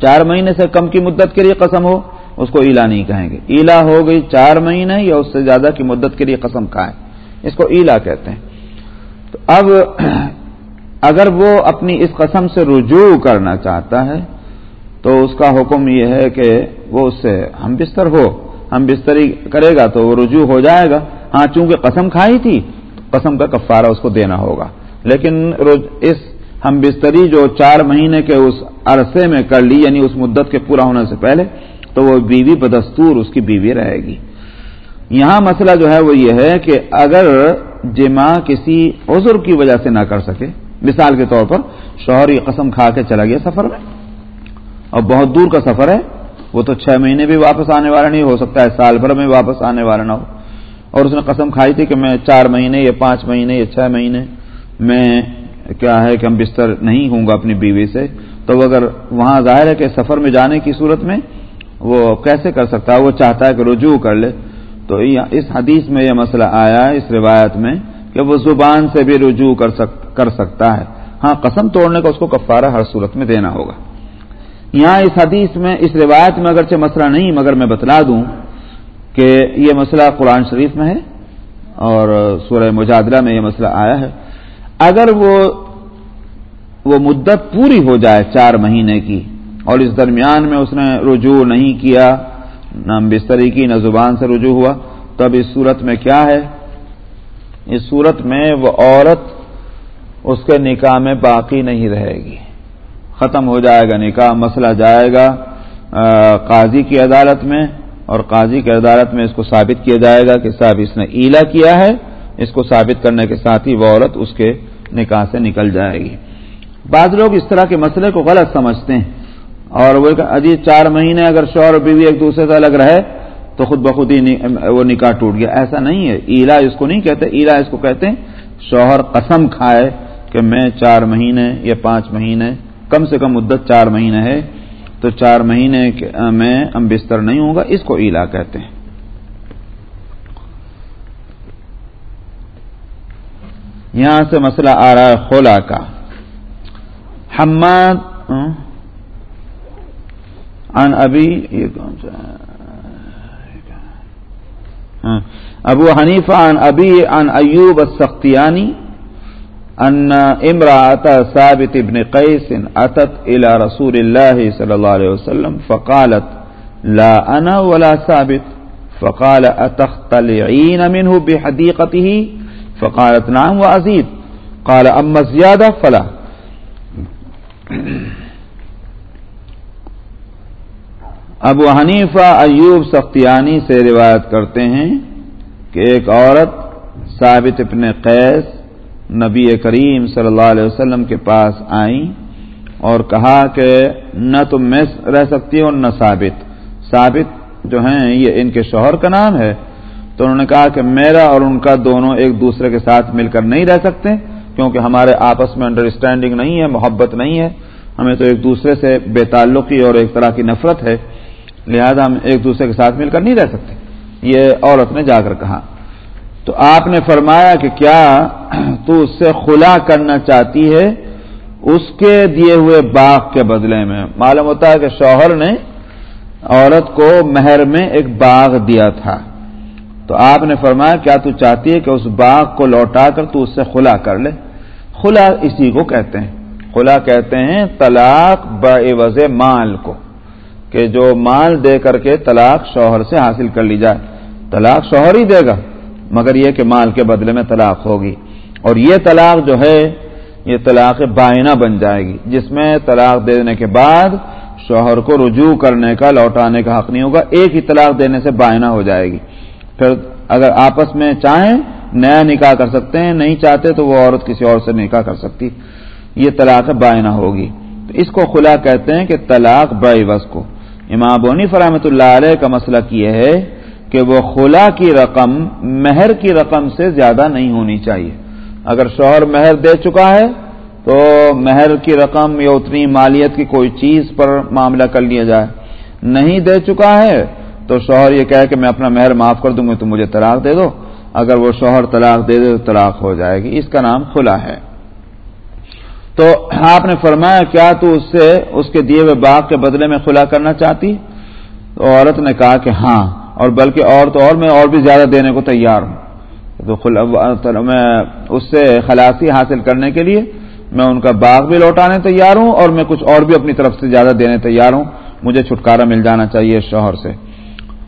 چار مہینے سے کم کی مدت کے لیے قسم ہو اس کو ایلا نہیں کہیں گے۔ ایلا ہو گئی چار مہینے یا اس سے زیادہ کی مدت کے لیے قسم کھائیں۔ اس کو ایلا کہتے ہیں۔ تو اب اگر وہ اپنی اس قسم سے رجوع کرنا چاہتا ہے، تو اس کا حکم یہ ہے کہ وہ اس سے ہم بستر ہو، ہم بستری کرے گا تو وہ رجوع ہو جائے گا۔ ہاں چونکہ قسم کھائی تھی، قسم کا کفارہ اس کو دینا ہوگا۔ لیکن اس ہم بستری جو چار مہینے کے اس عرصے میں کر لی یعنی اس مدت کے پورا ہونے سے پہلے تو وہ بیوی بدستور اس کی بیوی رہے گی۔ یہاں مسئلہ جو ہے وہ یہ ہے کہ اگر جمع کسی عذر کی وجہ سے نہ کر سکے، مثال کے طور پر شوہر یہ قسم کھا کے چلا گیا سفر میں، اور بہت دور کا سفر ہے، وہ تو چھ مہینے بھی واپس آنے والا نہیں، ہو سکتا ہے سال بھر میں واپس آنے والا نہ ہو۔ اور اس نے قسم کھائی تھی کہ میں چار مہینے یا پانچ مہینے یا چھ مہینے میں کیا ہے کہ ہم بستر نہیں ہوں گا اپنی بیوی سے۔ تو اگر وہاں ظاہر ہے کہ سفر میں جانے کی صورت میں وہ کیسے کر سکتا ہے؟ وہ چاہتا ہے کہ رجوع کر لے۔ تو اس حدیث میں یہ مسئلہ آیا اس روایت میں کہ وہ زبان سے بھی رجوع کر سکتا ہے۔ ہاں قسم توڑنے کا اس کو کفارہ ہر صورت میں دینا ہوگا۔ یہاں اس حدیث میں، اس روایت میں اگرچہ مسئلہ نہیں، مگر میں بتلا دوں کہ یہ مسئلہ قرآن شریف میں ہے اور سورہ مجادلہ میں یہ مسئلہ آیا ہے۔ اگر وہ وہ مدت پوری ہو جائے چار مہینے کی اور اس درمیان میں اس نے رجوع نہیں کیا، نہ بستری کی، نہ زبان سے رجوع ہوا۔ تو اب اس صورت میں کیا ہے؟ اس صورت میں وہ عورت اس کے نکاح میں باقی نہیں رہے گی۔ ختم ہو جائے گا نکاح، مسئلہ جائے گا قاضی کی عدالت میں۔ اور قاضی کی عدالت میں اس کو ثابت کیا جائے گا کہ صاحب اس نے ایلا کیا ہے۔ اس کو ثابت کرنے کے ساتھ ہی وہ عورت اس کے نکاح سے نکل جائے گی۔ بعض لوگ اس طرح کے مسئلے کو غلط سمجھتے ہیں۔ اور وہ اجی چار مہینے اگر شوہر بیوی ایک دوسرے سے الگ رہے تو خود بخود ہی وہ نکاح ٹوٹ گیا۔ ایسا نہیں ہے۔ ایلا اس کو نہیں کہتے، ایلا اس کو کہتے ہیں شوہر قسم کھائے کہ میں چار مہینے یا پانچ مہینے، کم سے کم مدت چار مہینے ہے، تو چار مہینے میں ہم بستر نہیں ہوں گا، اس کو ایلا کہتے ہیں۔ یہاں سے مسئلہ آ رہا ہے خولا کا۔ حماد ان ابھی یہ کون سا ہاں۔ ابو حنیفہ ان ابی ان ایوب السختیانی ان امراۃ ثابت ابن قیس اتت الى رسول الله صلی اللہ علیہ وسلم فقالت، لا انا ولا ثابت. فقال اتختلعين منه بحديقته فقالت، نعم وازيد قال، اما زياده فلا. ابو حنیفہ ایوب سختیانی سے روایت کرتے ہیں کہ ایک عورت ثابت ابن قیس نبی کریم صلی اللہ علیہ وسلم کے پاس آئیں اور کہا کہ نہ تم میں رہ سکتی اور نہ ثابت۔ ثابت جو ہیں، یہ ان کے شوہر کا نام ہے۔ تو انہوں نے کہا کہ میرا اور ان کا دونوں ایک دوسرے کے ساتھ مل کر نہیں رہ سکتے کیونکہ ہمارے آپس میں انڈرسٹینڈنگ نہیں ہے، محبت نہیں ہے۔ ہمیں تو ایک دوسرے سے بے تعلقی اور ایک طرح کی نفرت ہے۔ لہذا ہم ایک دوسرے کے ساتھ مل کر نہیں رہ سکتے۔ یہ عورت نے جا کر کہا۔ تو آپ نے فرمایا کہ کیا تو اس سے خلا کرنا چاہتی ہے اس کے دیے ہوئے باغ کے بدلے میں؟ معلوم ہوتا ہے کہ شوہر نے عورت کو مہر میں ایک باغ دیا تھا۔ تو آپ نے فرمایا، کیا تو چاہتی ہے کہ اس باغ کو لوٹا کر تو اس سے خلا کر لے؟ خلا اسی کو کہتے ہیں۔ خلا کہتے ہیں طلاق بعوض مال کو۔ کہ جو مال دے کر کے طلاق شوہر سے حاصل کر لی جائے۔ طلاق شوہر ہی دے گا، مگر یہ کہ مال کے بدلے میں طلاق ہوگی۔ اور یہ طلاق جو ہے، یہ طلاق بائنا بن جائے گی، جس میں طلاق دینے کے بعد شوہر کو رجوع کرنے کا، لوٹانے کا حق نہیں ہوگا، ایک ہی طلاق دینے سے بائنا ہو جائے گی۔ پھر اگر آپس میں چاہیں نیا نکاح کر سکتے ہیں، نہیں چاہتے تو وہ عورت کسی اور سے نکاح کر سکتی۔ یہ طلاق بائنا ہوگی۔ تو اس کو خلا کہتے ہیں کہ طلاق بائیوس کو۔ امام بونی فرحمۃ اللہ علیہ کا مسئلہ یہ ہے کہ وہ خلا کی رقم، مہر کی رقم سے زیادہ نہیں ہونی چاہیے۔ اگر شوہر مہر دے چکا ہے، تو مہر کی رقم یا اتنی مالیت کی کوئی چیز پر معاملہ کر لیا جائے۔ نہیں دے چکا ہے، تو شوہر یہ کہے کہ میں اپنا مہر معاف کر دوں گا، تو مجھے طلاق دے دو۔ اگر وہ شوہر طلاق دے دے تو طلاق ہو جائے گی۔ اس کا نام کھلا ہے۔ تو آپ نے فرمایا، کیا تو اس سے اس کے دیے ہوئے باغ کے بدلے میں خلا کرنا چاہتی؟ تو عورت نے کہا کہ ہاں اور بلکہ اور تو اور میں اور بھی زیادہ دینے کو تیار ہوں۔ تو میں اس سے خلاصی حاصل کرنے کے لیے میں ان کا باغ بھی لوٹانے تیار ہوں اور میں کچھ اور بھی اپنی طرف سے زیادہ دینے تیار ہوں۔ مجھے چھٹکارا مل جانا چاہیے شوہر سے۔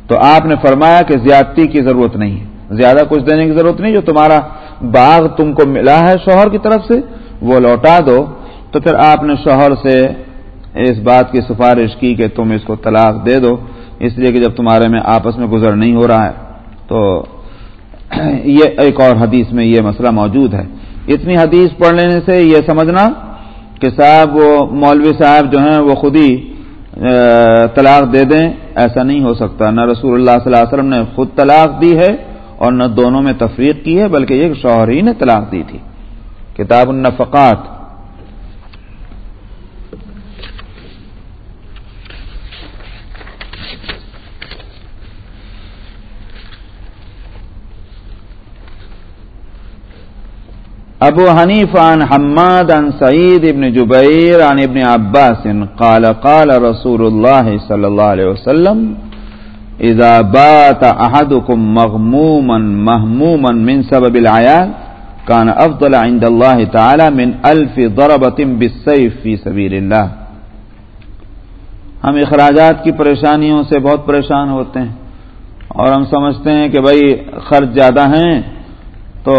تو آپ نے فرمایا کہ زیادتی کی ضرورت نہیں ہے۔ زیادہ کچھ دینے کی ضرورت نہیں، جو تمہارا باغ تم کو ملا ہے شوہر کی طرف سے وہ لوٹا دو، تو پھر آپ نے شوہر سے اس بات کی سفارش کی کہ تم اس کو طلاق دے دو، اس لیے کہ جب تمہارے میں آپس میں گزر نہیں ہو رہا ہے۔ تو یہ ایک اور حدیث میں یہ مسئلہ موجود ہے۔ اتنی حدیث پڑھ لینے سے یہ سمجھنا کہ صاحب وہ مولوی صاحب جو ہیں وہ خود ہی طلاق دے دیں، ایسا نہیں ہو سکتا۔ نہ رسول اللہ صلی اللہ علیہ وسلم نے خود طلاق دی ہے اور نہ دونوں میں تفریق کی ہے، بلکہ یہ شوہر ہی نے طلاق دی تھی۔ کتاب النفقات ابو حنیف عن حماد عن سعید ابن جبیر عن ابن عباس قال قال رسول الله صلى الله عليه وسلم اذا بات احدكم مغموما مهموما من سبب العيال كان افضل عند الله تعالى من الف ضربة بالسيف في سبيل الله. ہم اخراجات کی پریشانیوں سے بہت پریشان ہوتے ہیں اور ہم سمجھتے ہیں کہ بھائی خرچ زیادہ ہیں تو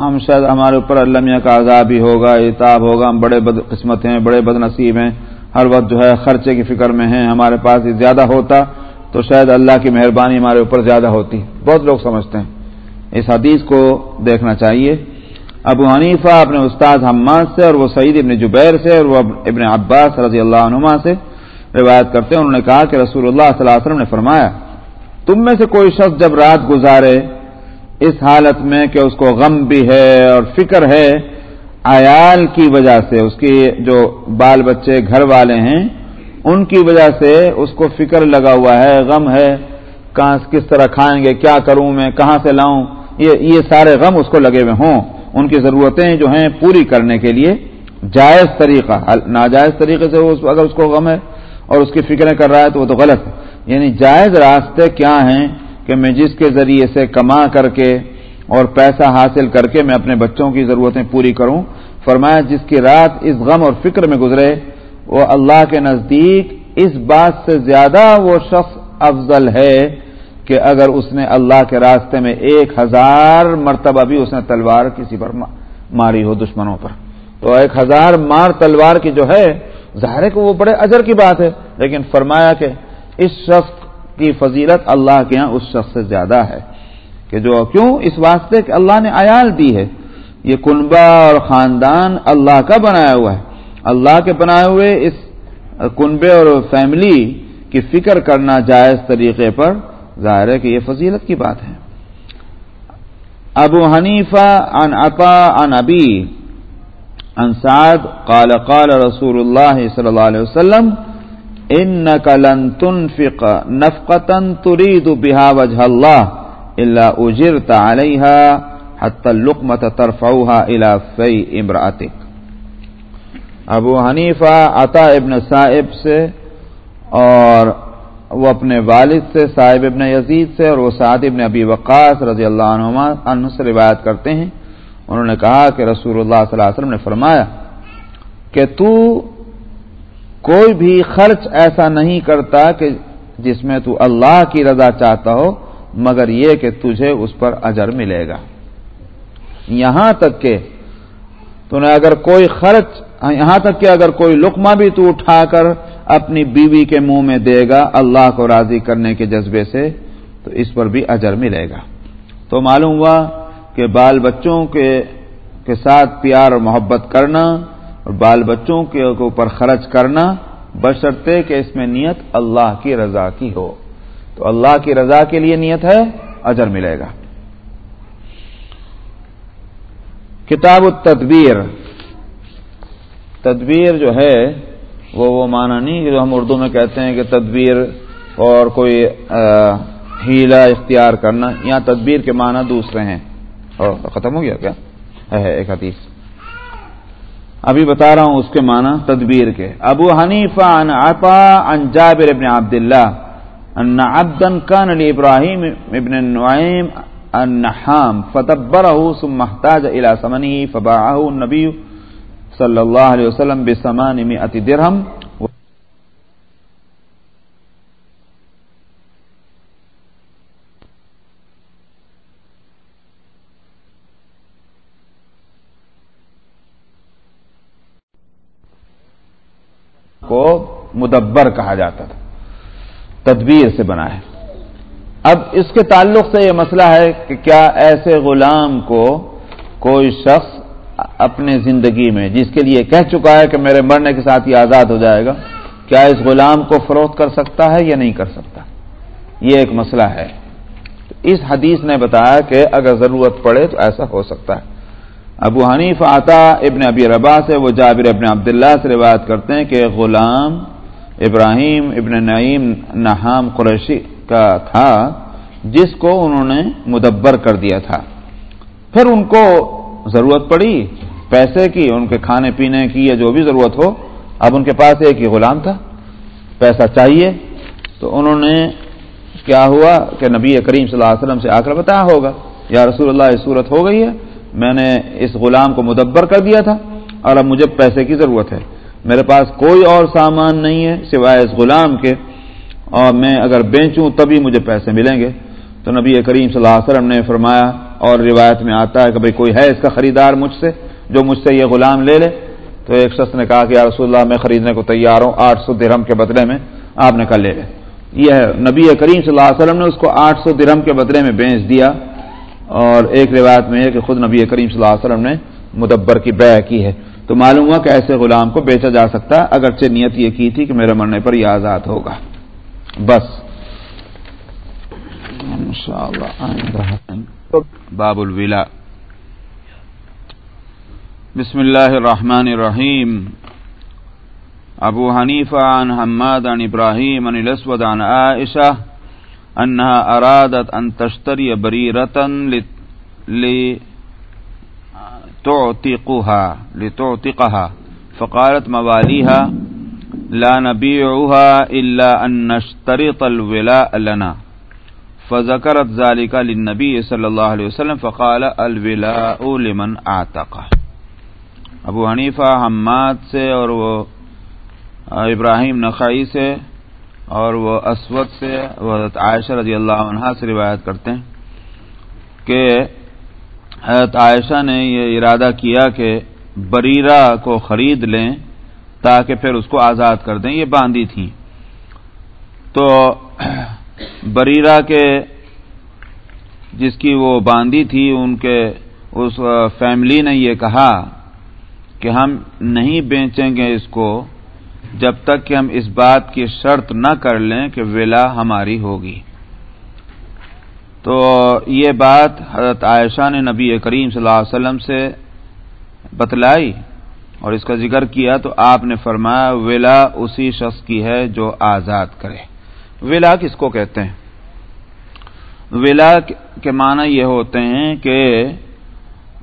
ہم شاید ہمارے اوپر المیہ کا عذاب بھی ہوگا اتاب ہوگا، ہم بڑے بد قسمت ہیں، بڑے بد نصیب ہیں، ہر وقت جو ہے خرچے کی فکر میں ہیں، ہمارے پاس زیادہ ہوتا تو شاید اللہ کی مہربانی ہمارے اوپر زیادہ ہوتی۔ بہت لوگ سمجھتے ہیں۔ اس حدیث کو دیکھنا چاہیے۔ ابو حنیفہ، اپنے استاد حماد سے اور وہ سعید ابن جبیر سے اور وہ ابن عباس رضی اللہ عنما سے روایت کرتے ہیں۔ انہوں نے کہا کہ رسول اللہ صلی اللہ علیہ وسلم نے فرمایا، تم میں سے کوئی شخص جب رات گزارے، اس حالت میں کہ اس کو غم بھی ہے اور فکر ہے، عیال کی وجہ سے، اس کی جو بال بچے گھر والے ہیں، ان کی وجہ سے اس کو فکر لگا ہوا ہے، غم ہے، کہاں کس طرح کھائیں گے، کیا کروں میں، کہاں سے لاؤں، یہ یہ سارے غم اس کو لگے ہوئے ہوں۔ ان کی ضرورتیں جو ہیں پوری کرنے کے لیے جائز طریقہ ناجائز طریقے سے اگر اس کو غم ہے اور اس کی فکریں کر رہا ہے تو وہ تو غلط ہے۔ یعنی جائز راستے کیا ہیں کہ میں جس کے ذریعے سے کما کر کے اور پیسہ حاصل کر کے میں اپنے بچوں کی ضرورتیں پوری کروں، فرمایا جس کی رات اس غم اور فکر میں گزرے، وہ اللہ کے نزدیک اس بات سے زیادہ وہ شخص افضل ہے۔ کہ اگر اس نے اللہ کے راستے میں ایک ہزار مرتبہ بھی اس نے تلوار کسی پر ماری ہو دشمنوں پر، تو ایک ہزار مار تلوار کی جو ہے، ظاہر ہے کہ وہ بڑے اجر کی بات ہے، لیکن فرمایا کہ اس شخص کی فضیلت اللہ کے ہاں اس شخص سے زیادہ ہے کہ جو کیوں؟ اس واسطے کہ اللہ نے عیال دی ہے۔ یہ کنبا اور خاندان اللہ کا بنایا ہوا ہے۔ اللہ کے بنائے ہوئے اس کنبے اور فیملی کی فکر کرنا جائز طریقے پر ظاہر ہے کہ یہ فضیلت کی بات ہے۔ ابو حنیفہ ان عطا ان ابی ان سعد قال قال رسول اللہ صلی اللہ علیہ وسلم انك لن تنفق نفقه تريد بها وجه الله الا اجرت عليها حتى اللقمه ترفعها الى في امراتك ابو حنیفہ عطا ابن صاحب سے اور وہ اپنے والد سے، صاحب ابن یزید سے اور وہ سعد ابن ابی وقاص رضی اللہ عنہ عنہ سے روایت کرتے ہیں۔ انہوں نے کہا کہ رسول اللہ صلی اللہ علیہ وسلم نے فرمایا کہ تو کوئی بھی خرچ ایسا نہیں کرتا کہ جس میں تو اللہ کی رضا چاہتا ہو، مگر یہ کہ تجھے اس پر اجر ملے گا۔ یہاں تک کہ تو نے اگر کوئی خرچ، یہاں تک کہ اگر کوئی لقمہ بھی تو اٹھا کر اپنی بیوی کے منہ میں دے گا، اللہ کو راضی کرنے کے جذبے سے، تو اس پر بھی اجر ملے گا۔ تو معلوم ہوا کہ بال بچوں کے کے ساتھ پیار اور محبت کرنا اور بال بچوں کے اوپر خرچ کرنا بشرطے کہ اس میں نیت اللہ کی رضا کی ہو۔ تو اللہ کی رضا کے لیے نیت ہے، اجر ملے گا۔ کتاب التدبیر، تدبیر جو ہے وہ وہ معنی نہیں جو ہم اردو میں کہتے ہیں کہ تدبیر اور کوئی ہیلا اختیار کرنا، یہاں تدبیر کے معنی دوسرے ہیں۔ اور ختم ہو گیا کیا؟ ہے ایک حدیث۔ ابھی بتا رہا ہوں اس کے معنی تدبیر کے۔ ابو حنیفہ ان عطا ان جابر ابن عبد اللہ ان عبدن کان علی ابراہیم ابن نعیم النحام فتبره ثم احتاج الى ثمنه فباعه النبي صلی اللہ علیہ وسلم بسمان مئت درہم کو مدبر کہا جاتا تھا، تدبیر سے بنا ہے۔ اب اس کے تعلق سے یہ مسئلہ ہے کہ کیا ایسے غلام کو کوئی شخص اپنے زندگی میں جس کے لیے کہہ چکا ہے کہ میرے مرنے کے ساتھ یہ آزاد ہو جائے گا، کیا اس غلام کو فروخت کر سکتا ہے یا نہیں کر سکتا؟ یہ ایک مسئلہ ہے۔ اس حدیث نے بتایا کہ اگر ضرورت پڑے تو ایسا ہو سکتا ہے۔ ابو حنیف آتا ابن ابی ربا سے وہ جابر ابن عبداللہ سے روایت کرتے ہیں کہ غلام ابراہیم ابن نعیم نحام قریشی کا تھا، جس کو انہوں نے مدبر کر دیا تھا۔ پھر ان کو ضرورت پڑی۔ پیسے کی، ان کے کھانے پینے کی یا جو بھی ضرورت ہو، اب ان کے پاس ایک ہی غلام تھا، پیسہ چاہیے۔ تو انہوں نے کیا ہوا کہ نبی کریم صلی اللہ علیہ وسلم سے آ کر بتایا ہوگا، یا رسول اللہ، یہ صورت ہو گئی ہے، میں نے اس غلام کو مدبر کر دیا تھا اور اب مجھے پیسے کی ضرورت ہے۔ میرے پاس کوئی اور سامان نہیں ہے سوائے اس غلام کے، اور میں اگر بیچوں تبھی مجھے پیسے ملیں گے۔ تو نبی کریم صلی اللہ علیہ وسلم نے فرمایا، اور روایت میں آتا ہے کہ بھئی کوئی ہے اس کا خریدار مجھ سے؟ جو مجھ سے یہ غلام لے لے۔ تو ایک شخص نے کہا کہ یا رسول اللہ، میں خریدنے کو تیار ہوں آٹھ سو درہم کے بدلے میں آپ نے کل لے لے۔ یہ ہے، نبی کریم صلی اللہ علیہ وسلم نے اس کو آٹھ سو درہم کے بدلے میں بیچ دیا۔ اور ایک روایت میں ہے کہ خود نبی کریم صلی اللہ علیہ وسلم نے مدبر کی بے کی ہے۔ تو معلوم ہوا کہ ایسے غلام کو بیچا جا سکتا ہے اگرچہ نیت یہ کی تھی کہ میرے مرنے پر یہ آزاد ہوگا۔ بس۔ باب الولا بسم اللہ الرحمن الرحیم ابو حنیفہ عن حماد عن ابراہیم عن الاسود عن عائشہ انها ارادت ان تشتری بریرتا لتعتقها لتعتقها فقالت موالیها لا نبيعها الا ان نشترط الولاء لنا فذكرت ذلك للنبي صلى الله عليه وسلم فقال الولاء لمن اعتق ابو حنیفہ حماد سے اور وہ ابراہیم نخائی سے اور وہ اسود سے حضرت عائشہ رضی اللہ عنہ سے روایت کرتے ہیں کہ حضرت عائشہ نے یہ ارادہ کیا کہ بریرہ کو خرید لیں تاکہ پھر اس کو آزاد کر دیں، یہ باندھی تھیں تو بریرہ کے جس کی وہ باندھی تھی، ان کے اس فیملی نے یہ کہا کہ ہم نہیں بیچیں گے اس کو جب تک کہ ہم اس بات کی شرط نہ کر لیں کہ ولا ہماری ہوگی۔ تو یہ بات حضرت عائشہ نے نبی کریم صلی اللہ علیہ وسلم سے بتلائی اور اس کا ذکر کیا تو آپ نے فرمایا ولا اسی شخص کی ہے جو آزاد کرے۔ ولا کس کو کہتے ہیں؟ ولا کے معنی یہ ہوتے ہیں کہ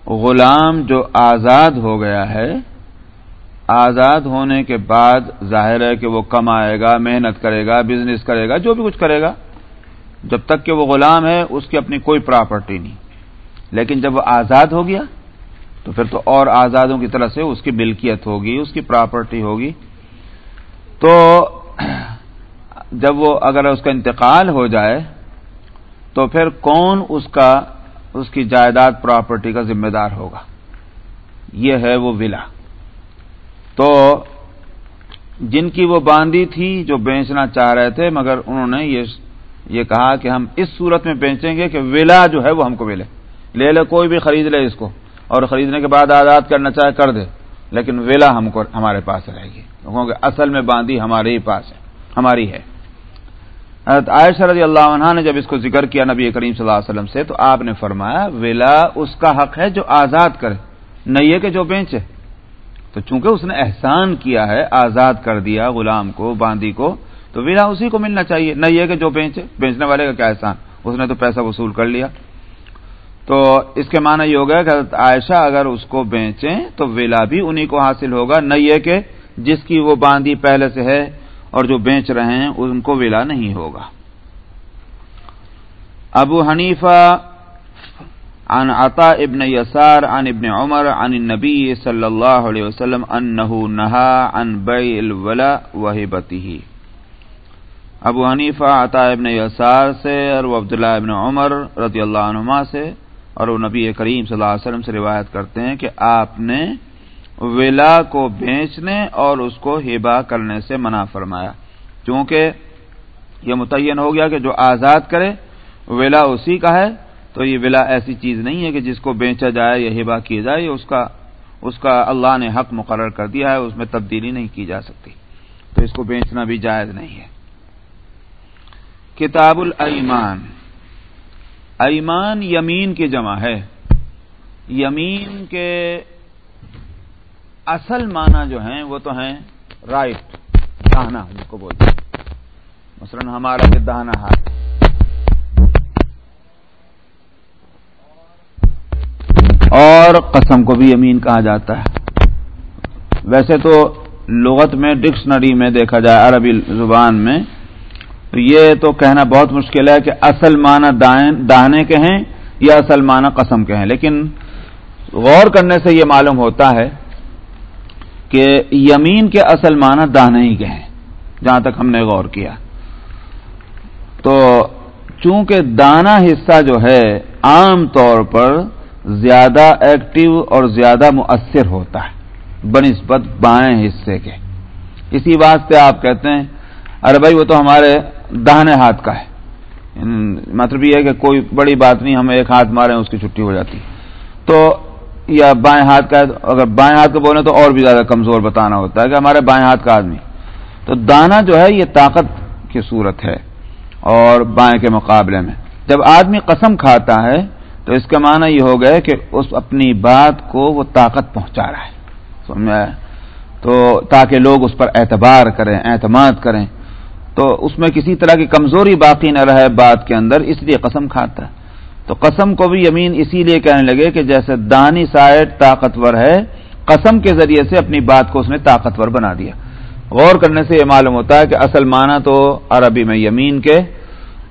غلام جو آزاد ہو گیا ہے، آزاد ہونے کے بعد ظاہر ہے کہ وہ کمائے گا، محنت کرے گا بزنس کرے گا، جو بھی کچھ کرے گا۔ جب تک کہ وہ غلام ہے، اس کی اپنی کوئی پراپرٹی نہیں۔ لیکن جب وہ آزاد ہو گیا، تو پھر تو اور آزادوں کی طرح سے اس کی ملکیت ہوگی، اس کی پراپرٹی ہوگی۔ تو جب وہ اگر اس کا انتقال ہو جائے، تو پھر کون اس کا اس کی جائیداد پراپرٹی کا ذمہ دار ہوگا۔ یہ ہے وہ ولا۔ تو جن کی وہ باندھی تھی جو بیچنا چاہ رہے تھے، مگر انہوں نے یہ یہ کہا کہ ہم اس صورت میں بیچیں گے کہ ولا جو ہے وہ ہم کو ملے۔ لے لے، کوئی بھی خرید لے اس کو۔ اور خریدنے کے بعد آزاد کرنا چاہے کر دے۔ لیکن ویلا ہم کو، ہمارے پاس رہے گی۔ کیونکہ اصل میں باندھی ہمارے ہی پاس ہے، ہماری ہے۔ عائشہ رضی اللہ عنہ نے جب اس کو ذکر کیا نبی کریم صلی اللہ علیہ وسلم سے، تو آپ نے فرمایا ولا اس کا حق ہے جو آزاد کرے، نہیں ہے کہ جو بیچے تو چونکہ اس نے احسان کیا ہے، آزاد کر دیا غلام کو، باندی کو، تو ولا اسی کو ملنا چاہیے، نہیں ہے کہ جو بیچے بیچنے والے کا کیا احسان؟ اس نے تو پیسہ وصول کر لیا۔ تو اس کے معنی یہ ہوگا کہ حضرت عائشہ اگر اس کو بیچیں تو ولا بھی انہی کو حاصل ہوگا۔ نہیں ہے کہ جس کی وہ باندھی پہلے سے ہے اور جو بیچ رہے ہیں، ان کو ولا نہیں ہوگا۔ ابو حنیفہ عن عطا ابن یسار عن ابن عمر عن النبی صلی اللہ علیہ وسلم انہو نہا عن بیع الولا وحبتی ابو حنیفہ، عطا ابن یسار سے اور وہ عبداللہ ابن عمر رضی اللہ عنہما سے اور وہ نبی کریم صلی اللہ علیہ وسلم سے روایت کرتے ہیں کہ آپ نے ولا کو بیچنے اور اس کو ہبا کرنے سے منع فرمایا۔ کیونکہ یہ متعین ہو گیا کہ جو آزاد کرے ولا اسی کا ہے۔ تو یہ ولا ایسی چیز نہیں ہے کہ جس کو بیچا جائے یا ہبا کیا جائے، یہ اس کا اس کا اللہ نے حق مقرر کر دیا ہے، اس میں تبدیلی نہیں کی جا سکتی۔ تو اس کو بیچنا بھی جائز نہیں ہے۔ کتاب الایمان۔ ایمان یمین کی جمع ہے۔ یمین کے اصل معنی جو ہیں وہ تو ہیں رائٹ دہنا جس کو بولتے ہیں۔ مثلاً ہمارا یہ دہنا ہاتھ اور قسم کو بھی یمین کہا جاتا ہے۔ ویسے تو لغت میں، ڈکشنری میں دیکھا جائے، عربی زبان میں، تو یہ تو کہنا بہت مشکل ہے کہ اصل معنی داہنے کے ہیں یا اصل معنی قسم کے ہیں۔ لیکن غور کرنے سے یہ معلوم ہوتا ہے کہ یمین کے اصل معنی دانے ہی کے ہیں، جہاں تک ہم نے غور کیا۔ تو چونکہ دانا حصہ جو ہے، عام طور پر زیادہ ایکٹیو اور زیادہ مؤثر ہوتا ہے، بنسبت بائیں حصے کے۔ اسی واسطے آپ کہتے ہیں، ارے بھائی، وہ تو ہمارے دہنے ہاتھ کا ہے۔ یعنی مطلب یہ ہے کہ کوئی بڑی بات نہیں، ہم ایک ہاتھ مارے اس کی چھٹی ہو جاتی۔ تو یا بائیں ہاتھ کا اگر بائیں ہاتھ کو بولے تو اور بھی زیادہ کمزور بتانا ہوتا ہے کہ ہمارے بائیں ہاتھ کا آدمی۔ تو دانا جو ہے یہ طاقت کی صورت ہے اور بائیں کے مقابلے میں۔ جب آدمی قسم کھاتا ہے تو اس کا معنی یہ ہو گیا کہ اس اپنی بات کو وہ طاقت پہنچا رہا ہے۔ سمجھا تو تاکہ لوگ اس پر اعتبار کریں، اعتماد کریں۔ تو اس میں کسی طرح کی کمزوری باقی نہ رہے بات کے اندر، اس لیے قسم کھاتا ہے۔ تو قسم کو بھی یمین اسی لیے کہنے لگے کہ جیسے دانی سائڈ طاقتور ہے، قسم کے ذریعے سے اپنی بات کو اس نے طاقتور بنا دیا۔ غور کرنے سے یہ معلوم ہوتا ہے کہ اصل معنی تو عربی میں یمین کے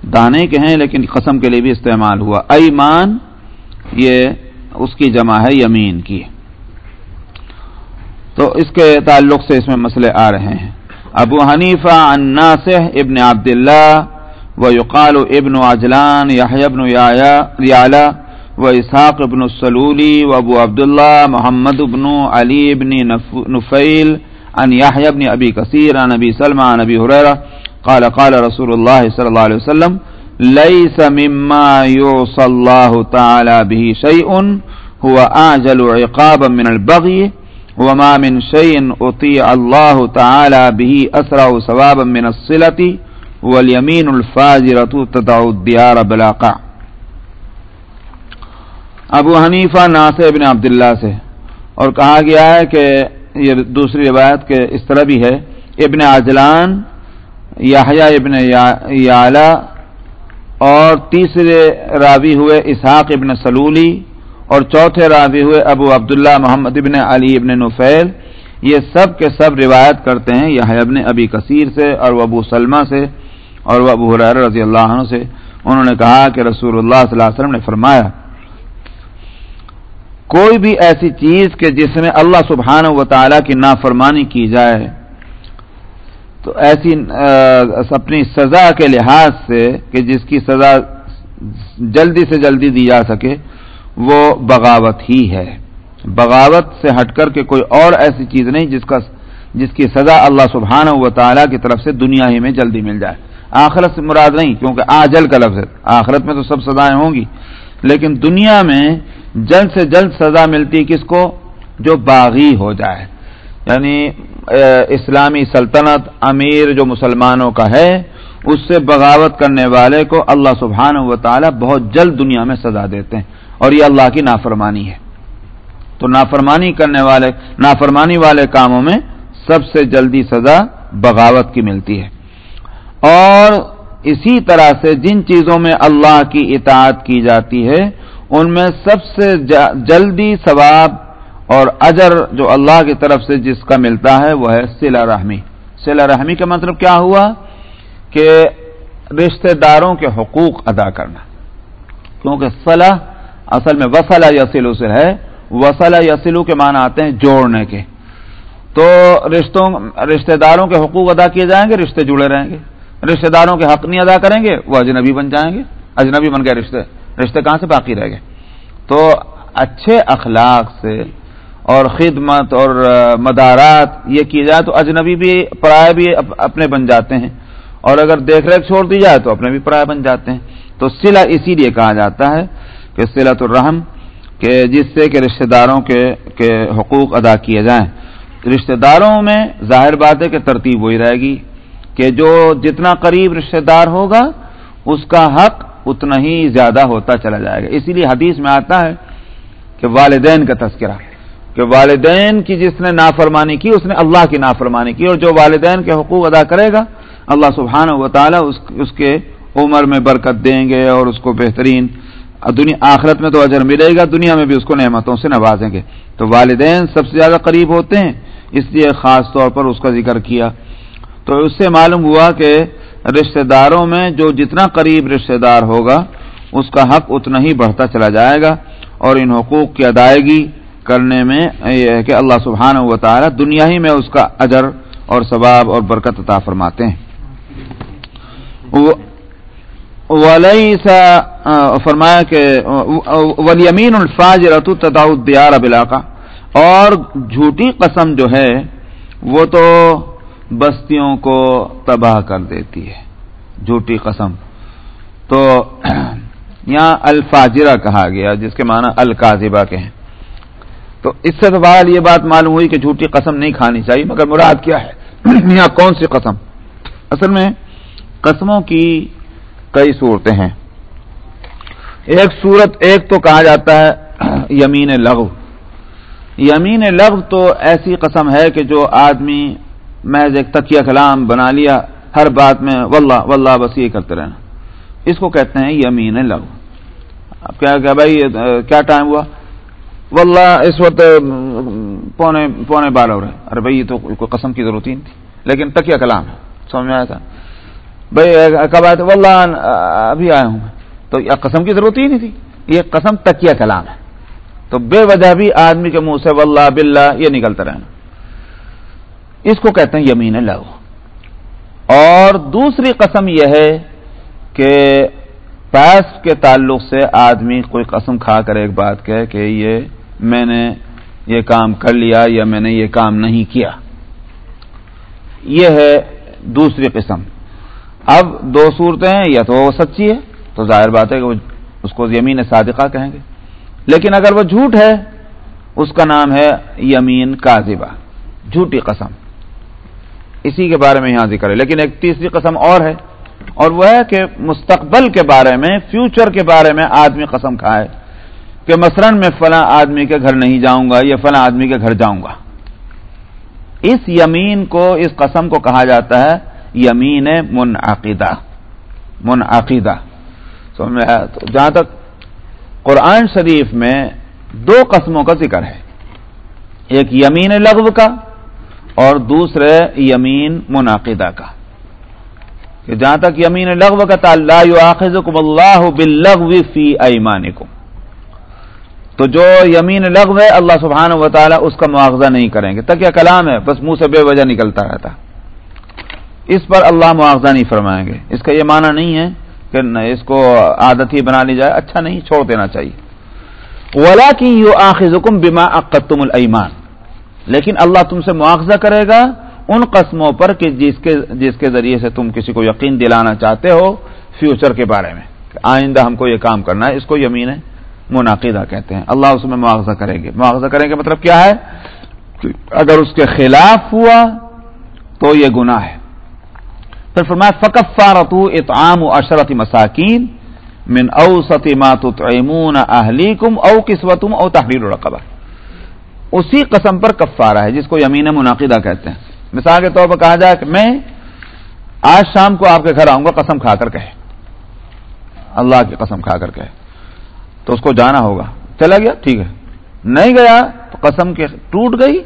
دانے کے ہیں، لیکن قسم کے لیے بھی استعمال ہوا۔ ایمان، یہ اس کی جمع ہے یمین کی۔ تو اس کے تعلق سے اس میں مسئلے آ رہے ہیں۔ ابو حنیفہ الناسح ابن عبداللہ ويقال ابن عجلان، يحيى بن ريالا وإسحاق بن السلولي، وأبو عبد الله، محمد بن علي بن نفيل، عن يحيى بن أبي كثير، عن أبي سلمى عن أبي هريرة، قال قال رسول الله صلى الله عليه وسلم ليس مما يوصى الله تعالى به شيء، هو أعجل عقابا من البغي، وما من شيء أطيع الله تعالى به أسرع ثوابا من الصلة والیمین الفاظرت تدع الدیار بلاقا. ابو حنیفہ ناصر ابن عبداللہ سے، اور کہا گیا ہے کہ یہ دوسری روایت کے اس طرح بھی ہے، ابن اجلان یاحیہ ابن یعلا، اور تیسرے راوی ہوئے اسحاق ابن سلولی، اور چوتھے راوی ہوئے ابو عبداللہ محمد ابن علی ابن نفیل۔ یہ سب کے سب روایت کرتے ہیں یہ ابن ابی کثیر سے اور ابو سلمہ سے۔ اور وہ ابو حریر رضی اللہ عنہ سے انہوں نے کہا کہ رسول اللہ صلی اللہ علیہ وسلم نے فرمایا، کوئی بھی ایسی چیز کہ جس میں اللہ سبحانہ و تعالی کی نافرمانی کی جائے، تو ایسی اپنی سزا کے لحاظ سے کہ جس کی سزا جلدی سے جلدی دی جا سکے، وہ بغاوت ہی ہے۔ بغاوت سے ہٹ کر کے کوئی اور ایسی چیز نہیں جس کا، جس کی سزا اللہ سبحانہ و تعالیٰ کی طرف سے دنیا ہی میں جلدی مل جائے۔ آخرت سے مراد نہیں، کیونکہ آجل کا لفظ ہے۔ آخرت میں تو سب سزائیں ہوں گی۔ لیکن دنیا میں جلد سے جلد سزا ملتی کس کو؟ جو باغی ہو جائے۔ یعنی اسلامی سلطنت، امیر جو مسلمانوں کا ہے، اس سے بغاوت کرنے والے کو اللہ سبحانہ و تعالی بہت جلد دنیا میں سزا دیتے ہیں۔ اور یہ اللہ کی نافرمانی ہے۔ تو نافرمانی کرنے والے، نافرمانی والے کاموں میں سب سے جلدی سزا بغاوت کی ملتی ہے۔ اور اسی طرح سے جن چیزوں میں اللہ کی اطاعت کی جاتی ہے، ان میں سب سے جلدی ثواب اور اجر جو اللہ کی طرف سے جس کا ملتا ہے، وہ ہے سلا رحمی۔ سلا رحمی کا مطلب کیا ہوا؟ کہ رشتہ داروں کے حقوق ادا کرنا۔ کیونکہ صلاح اصل میں وسلا یسلو سے ہے۔ وسلا یسلو کے معنی آتے ہیں جوڑنے کے۔ تو رشتوں رشتہ داروں کے حقوق ادا کیے جائیں گے، رشتے جڑے رہیں گے۔ رشتہ داروں کے حق نہیں ادا کریں گے، وہ اجنبی بن جائیں گے۔ اجنبی بن گئے رشتے رشتے کہاں سے باقی رہ گئے؟ تو اچھے اخلاق سے اور خدمت اور مدارات یہ کی جائے تو اجنبی بھی پرائے بھی اپنے بن جاتے ہیں۔ اور اگر دیکھ ریکھ چھوڑ دی جائے تو اپنے بھی پرائے بن جاتے ہیں۔ تو سلا اسی لیے کہا جاتا ہے کہ سلت الرحم کہ جس سے کہ رشتہ داروں کے حقوق ادا کیے جائیں۔ رشتہ داروں میں ظاہر بات ہے کہ ترتیب وہی رہے گی۔ کہ جو جتنا قریب رشتہ دار ہوگا، اس کا حق اتنا ہی زیادہ ہوتا چلا جائے گا۔ اسی لیے حدیث میں آتا ہے کہ والدین کا تذکرہ، کہ والدین کی جس نے نافرمانی کی، اس نے اللہ کی نافرمانی کی، اور جو والدین کے حقوق ادا کرے گا، اللہ سبحانہ و تعالیٰ اس اس کے عمر میں برکت دیں گے اور اس کو بہترین دنیا، آخرت میں تو اجر ملے گا، دنیا میں بھی اس کو نعمتوں سے نوازیں گے۔ تو والدین سب سے زیادہ قریب ہوتے ہیں، اس لیے خاص طور پر اس کا ذکر کیا تو اس سے معلوم ہوا کہ رشتہ داروں میں جو جتنا قریب رشتہ دار ہوگا، اس کا حق اتنا ہی بڑھتا چلا جائے گا اور ان حقوق کی ادائیگی کرنے میں یہ ہے کہ اللہ سبحانہ و تعالی دنیا ہی میں اس کا اجر اور ثواب اور برکت عطا فرماتے ہیں۔ فرمایا کہ ولیمین الفاظ رتو تداؤدیار اب علاقہ اور جھوٹی قسم جو ہے، وہ تو بستیوں کو تباہ کر دیتی ہے، جھوٹی قسم۔ تو یہاں الفاجرہ کہا گیا، جس کے معنی القاذبہ کے ہیں۔ تو اس سے تو بہرحال یہ بات معلوم ہوئی کہ جھوٹی قسم نہیں کھانی چاہیے، مگر مراد کیا ہے؟ یہاں کون سی قسم؟ اصل میں قسموں کی کئی صورتیں ہیں۔ ایک صورت، ایک تو کہا جاتا ہے یمین لغو۔ یمین لغو تو ایسی قسم ہے کہ جو آدمی محض ایک تکیہ کلام بنا لیا، ہر بات میں واللہ واللہ بس یہ کرتے رہنا۔ اس کو کہتے ہیں یمین لغو۔ اب کیا کہ بھائی، کیا ٹائم ہوا؟ واللہ، اس وقت پونے پونے بارہ ہو رہے۔ ارے بھائی، یہ تو کوئی قسم کی ضرورت ہی نہیں تھی۔ لیکن تکیہ کلام ہے، سمجھ میں آیا تھا؟ بھائی، کب آئے تھے؟ واللہ، ابھی آیا ہوں میں۔ تو قسم کی ضرورت ہی نہیں تھی۔ یہ قسم تکیہ کلام ہے۔ تو بے وجہ بھی آدمی کے منہ سے واللہ، باللہ یہ نکلتا رہنا۔ اس کو کہتے ہیں یمین لہو۔ اور دوسری قسم یہ ہے کہ پیس کے تعلق سے آدمی کوئی قسم کھا کر ایک بات کہے کہ یہ میں نے یہ کام کر لیا یا میں نے یہ کام نہیں کیا۔ یہ ہے دوسری قسم۔ اب دو صورتیں ہیں، یا تو وہ سچی ہے، تو ظاہر بات ہے کہ وہ اس کو یمین صادقہ کہیں گے۔ لیکن اگر وہ جھوٹ ہے، اس کا نام ہے یمین کاذبہ۔ جھوٹی قسم۔ اسی کے بارے میں یہاں ذکر ہے۔ لیکن ایک تیسری قسم اور ہے، اور وہ ہے کہ مستقبل کے بارے میں فیوچر کے بارے میں آدمی قسم کھائے کہ مثلا میں فلاں آدمی کے گھر نہیں جاؤں گا یا فلاں آدمی کے گھر جاؤں گا۔ اس یمین کو، اس قسم کو کہا جاتا ہے، یمین منعقدہ۔ منعقدہ۔ جہاں تک قرآن شریف میں دو قسموں کا ذکر ہے۔ ایک یمین لغو کا اور دوسرے یمین منعقدہ کا۔ کہ جہاں تک یمین لغو کا تعلق اللہ باللغو فی ایمانکم۔ تو جو یمین لغو ہے، اللہ سبحانہ و تعالیٰ اس کا مواخذہ نہیں کریں گے۔ تک یہ کلام ہے، بس منہ سے بے وجہ نکلتا رہتا۔ اس پر اللہ مواخذہ نہیں فرمائیں گے۔ اس کا یہ معنی نہیں ہے کہ اس کو عادت ہی بنا لی جائے اچھا نہیں، چھوڑ دینا چاہیے۔ ولا کی یو آخر حکم بیما اقتم المان لیکن اللہ تم سے مواخذہ کرے گا ان قسموں پر کہ جس کے جس کے ذریعے سے تم کسی کو یقین دلانا چاہتے ہو فیوچر کے بارے میں۔ آئندہ ہم کو یہ کام کرنا ہے، اس کو یمین ہے منعقدہ کہتے ہیں۔ اللہ اس میں مواخذہ کریں گے۔ مواخذہ کریں گے مطلب کیا ہے؟ اگر اس کے خلاف ہوا تو یہ گناہ ہے۔ پھر فرمایا فکف فارت اطعام و اشرت مساکین من او ما تطعمون اہلیکم او قسوتم او تحریر رقبہ اسی قسم پر کفارہ ہے، جس کو یمین منعقدہ کہتے ہیں۔ مثال کے طور پر کہا جائے کہ میں آج شام کو آپ کے گھر آؤں گا، قسم کھا کر کہے۔ اللہ کی قسم کھا کر کہے۔ تو اس کو جانا ہوگا۔ چلا گیا؟ ٹھیک ہے۔ نہیں گیا تو قسم کے ٹوٹ گئی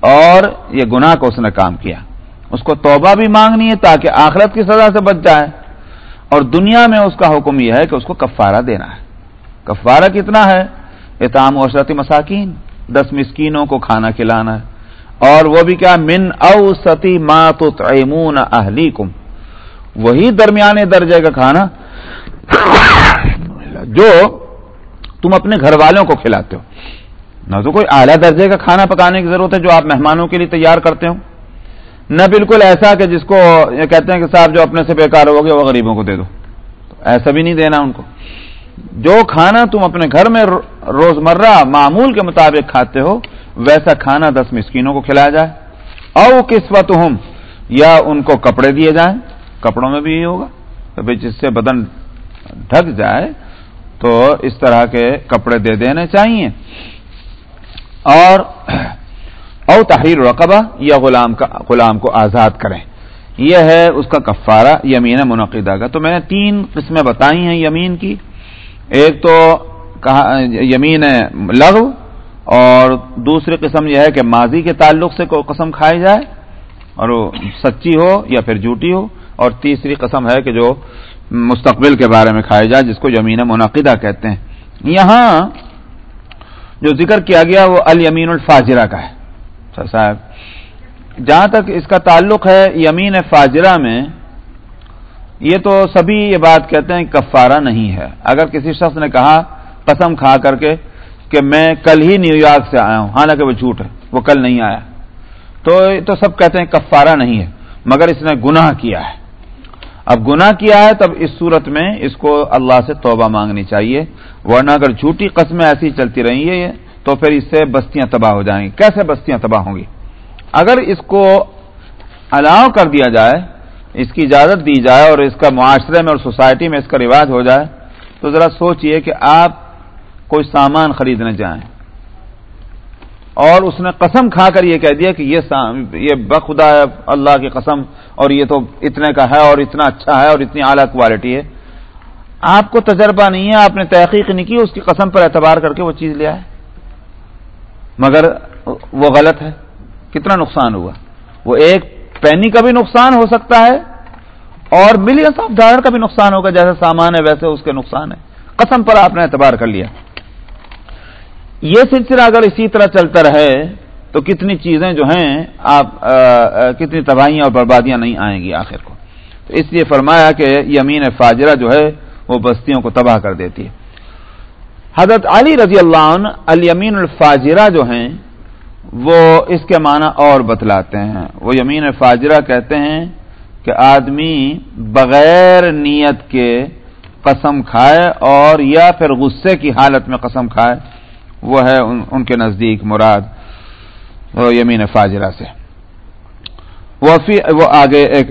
اور یہ گناہ کو اس نے کام کیا۔ اس کو توبہ بھی مانگنی ہے تاکہ آخرت کی سزا سے بچ جائے۔ اور دنیا میں اس کا حکم یہ ہے کہ اس کو کفارہ دینا ہے۔ کفارہ کتنا ہے؟ اتام و اشرتی مساکین۔ دس مسکینوں کو کھانا کھلانا ہے۔ اور وہ بھی کیا؟ من او ستی تطعمون اہلیکم۔ وہی درمیانے درجے کا کھانا جو تم اپنے گھر والوں کو کھلاتے ہو۔ نہ تو کوئی اعلیٰ درجے کا کھانا پکانے کی ضرورت ہے جو آپ مہمانوں کے لیے تیار کرتے ہو نہ بالکل ایسا کہ جس کو یہ کہتے ہیں کہ صاحب جو اپنے سے بیکار ہو گیا وہ غریبوں کو دے دو۔ ایسا بھی نہیں دینا ان کو۔ جو کھانا تم اپنے گھر میں روزمرہ معمول کے مطابق کھاتے ہو، ویسا کھانا دس مسکینوں کو کھلایا جائے۔ او کس وقت یا ان کو کپڑے دیے جائیں۔ کپڑوں میں بھی یہی ہوگا۔ تو جس سے بدن ڈھک جائے، تو اس طرح کے کپڑے دے دینے چاہیے۔ اور او تحریر رقبہ یا غلام کا غلام کو آزاد کریں۔ یہ ہے اس کا کفارہ، یمین منعقدہ کا۔ تو میں نے تین قسمیں بتائی ہیں یمین کی۔ ایک تو یمین لغو اور دوسری قسم یہ ہے کہ ماضی کے تعلق سے کوئی قسم کھائی جائے اور وہ سچی ہو یا پھر جھوٹی ہو اور تیسری قسم ہے کہ جو مستقبل کے بارے میں کھائی جائے جس کو یمین منعقدہ کہتے ہیں۔ یہاں جو ذکر کیا گیا وہ المین الفاجرہ کا ہے۔ صاحب، جہاں تک اس کا تعلق ہے، یمین فاجرہ میں یہ تو سبھی یہ بات کہتے ہیں کفارہ نہیں ہے۔ اگر کسی شخص نے کہا قسم کھا کر کے کہ میں کل ہی نیو یارک سے آیا ہوں، حالانکہ وہ جھوٹ ہے، وہ کل نہیں آیا۔ تو تو سب کہتے ہیں کفارہ نہیں ہے، مگر اس نے گناہ کیا ہے۔ اب گناہ کیا ہے تب اس صورت میں اس کو اللہ سے توبہ مانگنی چاہیے، ورنہ اگر جھوٹی قسمیں ایسی چلتی رہیں گے تو پھر اس سے بستیاں تباہ ہو جائیں گی۔ کیسے بستیاں تباہ ہوں گی؟ اگر اس کو الاؤ کر دیا جائے اس کی اجازت دی جائے اور اس کا معاشرے میں اور سوسائٹی میں اس کا رواج ہو جائے، تو ذرا سوچئے کہ آپ کوئی سامان خریدنے جائیں۔ اور اس نے قسم کھا کر یہ کہہ دیا کہ یہ یہ بخدا ہے اللہ کی قسم اور یہ تو اتنے کا ہے اور اتنا اچھا ہے اور اتنی اعلیٰ کوالٹی ہے۔ آپ کو تجربہ نہیں ہے، آپ نے تحقیق نہیں کی، اس کی قسم پر اعتبار کر کے وہ چیز لیا ہے مگر وہ غلط ہے۔ کتنا نقصان ہوا۔ وہ ایک پینی کا بھی نقصان ہو سکتا ہے اور ملینس آف ڈالر کا بھی نقصان ہوگا، جیسے سامان ہے، ویسے اس کے نقصان ہے قسم پر آپ نے اعتبار کر لیا۔ یہ سلسلہ اگر اسی طرح چلتا رہے، تو کتنی چیزیں جو ہیں، آپ کتنی تباہیاں اور بربادیاں نہیں آئیں گی آخر کو۔ تو اس لیے فرمایا کہ یمین فاجرہ جو ہے، وہ بستیوں کو تباہ کر دیتی ہے۔ حضرت علی رضی اللہ عنہ، الیمین الفاجرہ جو ہیں وہ اس کے معنی اور بتلاتے ہیں۔ وہ یمین فاجرہ کہتے ہیں کہ آدمی بغیر نیت کے قسم کھائے اور یا پھر غصے کی حالت میں قسم کھائے، وہ ہے ان کے نزدیک مراد یمین فاجرہ سے۔ وہ آگے ایک،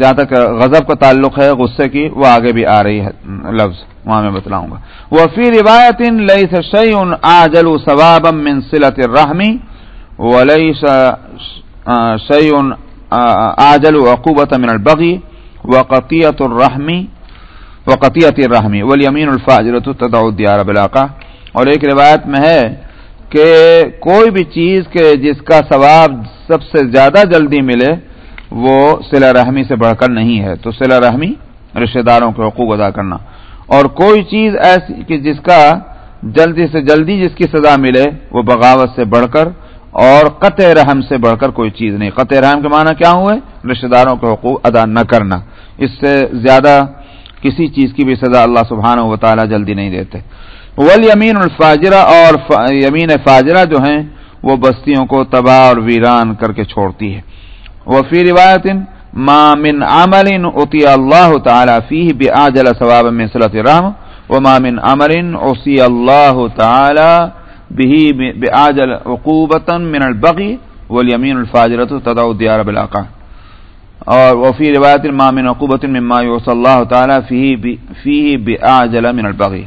جہاں تک غضب کا تعلق ہے، غصے کی، وہ آگے بھی آ رہی ہے۔ لفظ وہاں میں بتلاؤں گا۔ وہ فی روایت لئی سے آجل ثواب من سلت الرحمی ولئی شعیون آجل عقوبت من البغی وقطیت الرحمی وقطیت الرحمی والیمین الفاجرت تدعو الدیار بلاقہ اور ایک روایت میں ہے کہ کوئی بھی چیز کے جس کا ثواب سب سے زیادہ جلدی ملے وہ سلا رحمی سے بڑھ کر نہیں ہے۔ تو سلا رحمی رشتے داروں کے حقوق ادا کرنا۔ اور کوئی چیز ایسی کہ جس کا جلدی سے جلدی جس کی سزا ملے وہ بغاوت سے بڑھ کر اور قطع رحم سے بڑھ کر کوئی چیز نہیں۔ قطع رحم کے معنی کیا ہوئے؟ رشتے داروں کے حقوق ادا نہ کرنا۔ اس سے زیادہ کسی چیز کی بھی سزا اللہ سبحانہ و تعالی جلدی نہیں دیتے۔ ول یمین الفاجرہ اور یمین فاجرہ جو ہیں، وہ بستیوں کو تباہ اور ویران کر کے چھوڑتی ہے۔ وہ فی روایت ما من عمل اتی اللہ تعالی فیہ بعجل ثواب من صلت رحم وما من عمل اسی اللہ تعالی به بعجل عقوبتا من البغی والیمین الفاجرت تدا الدیار بلاقہ اور وفی روایت المام عقوبت مما صلی اللہ تعالیٰ فی بعجل من البغی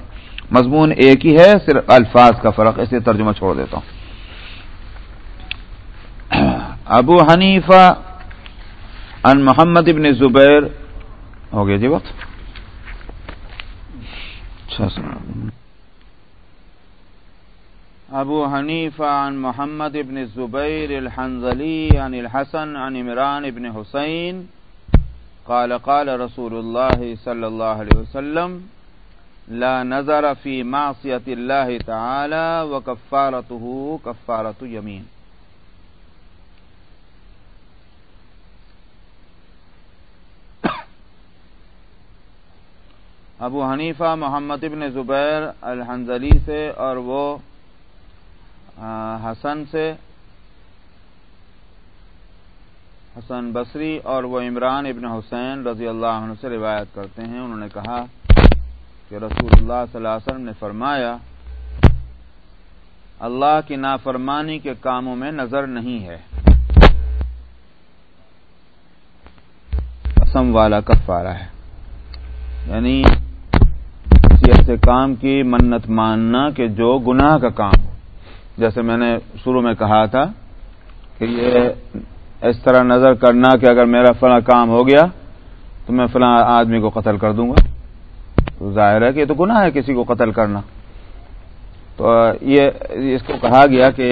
مضمون ایک ہی ہے، صرف الفاظ کا فرق اسے ترجمہ چھوڑ دیتا ہوں. ابو حنیفہ ان محمد ابن زبیر، ہو گیا جی وقت؟ اچھا ابو حنیفہ عن محمد ابن الزبیر الحنزلی عن الحسن عن عمران ابن حسین قال قال رسول اللہ صلی اللہ علیہ وسلم، لا نظر فی معصیت اللہ تعالی وکفارته کفارت یمین۔ ابو حنیفہ محمد ابن زبیر الحنزلی سے اور وہ حسن سے حسن بصری اور وہ عمران ابن حسین رضی اللہ عنہ سے روایت کرتے ہیں۔ انہوں نے کہا کہ رسول اللہ صلی اللہ علیہ وسلم نے فرمایا، اللہ کی نافرمانی کے کاموں میں نظر نہیں ہے۔ قسم والا کفارہ ہے۔ یعنی کسی ایسے کام کی منت ماننا کہ جو گناہ کا کام ہو۔ جیسے میں نے شروع میں کہا تھا کہ یہ اس طرح نظر کرنا کہ اگر میرا فلاں کام ہو گیا تو میں فلاں آدمی کو قتل کر دوں گا۔ تو ظاہر ہے کہ یہ تو گناہ ہے کسی کو قتل کرنا۔ تو یہ اس کو کہا گیا کہ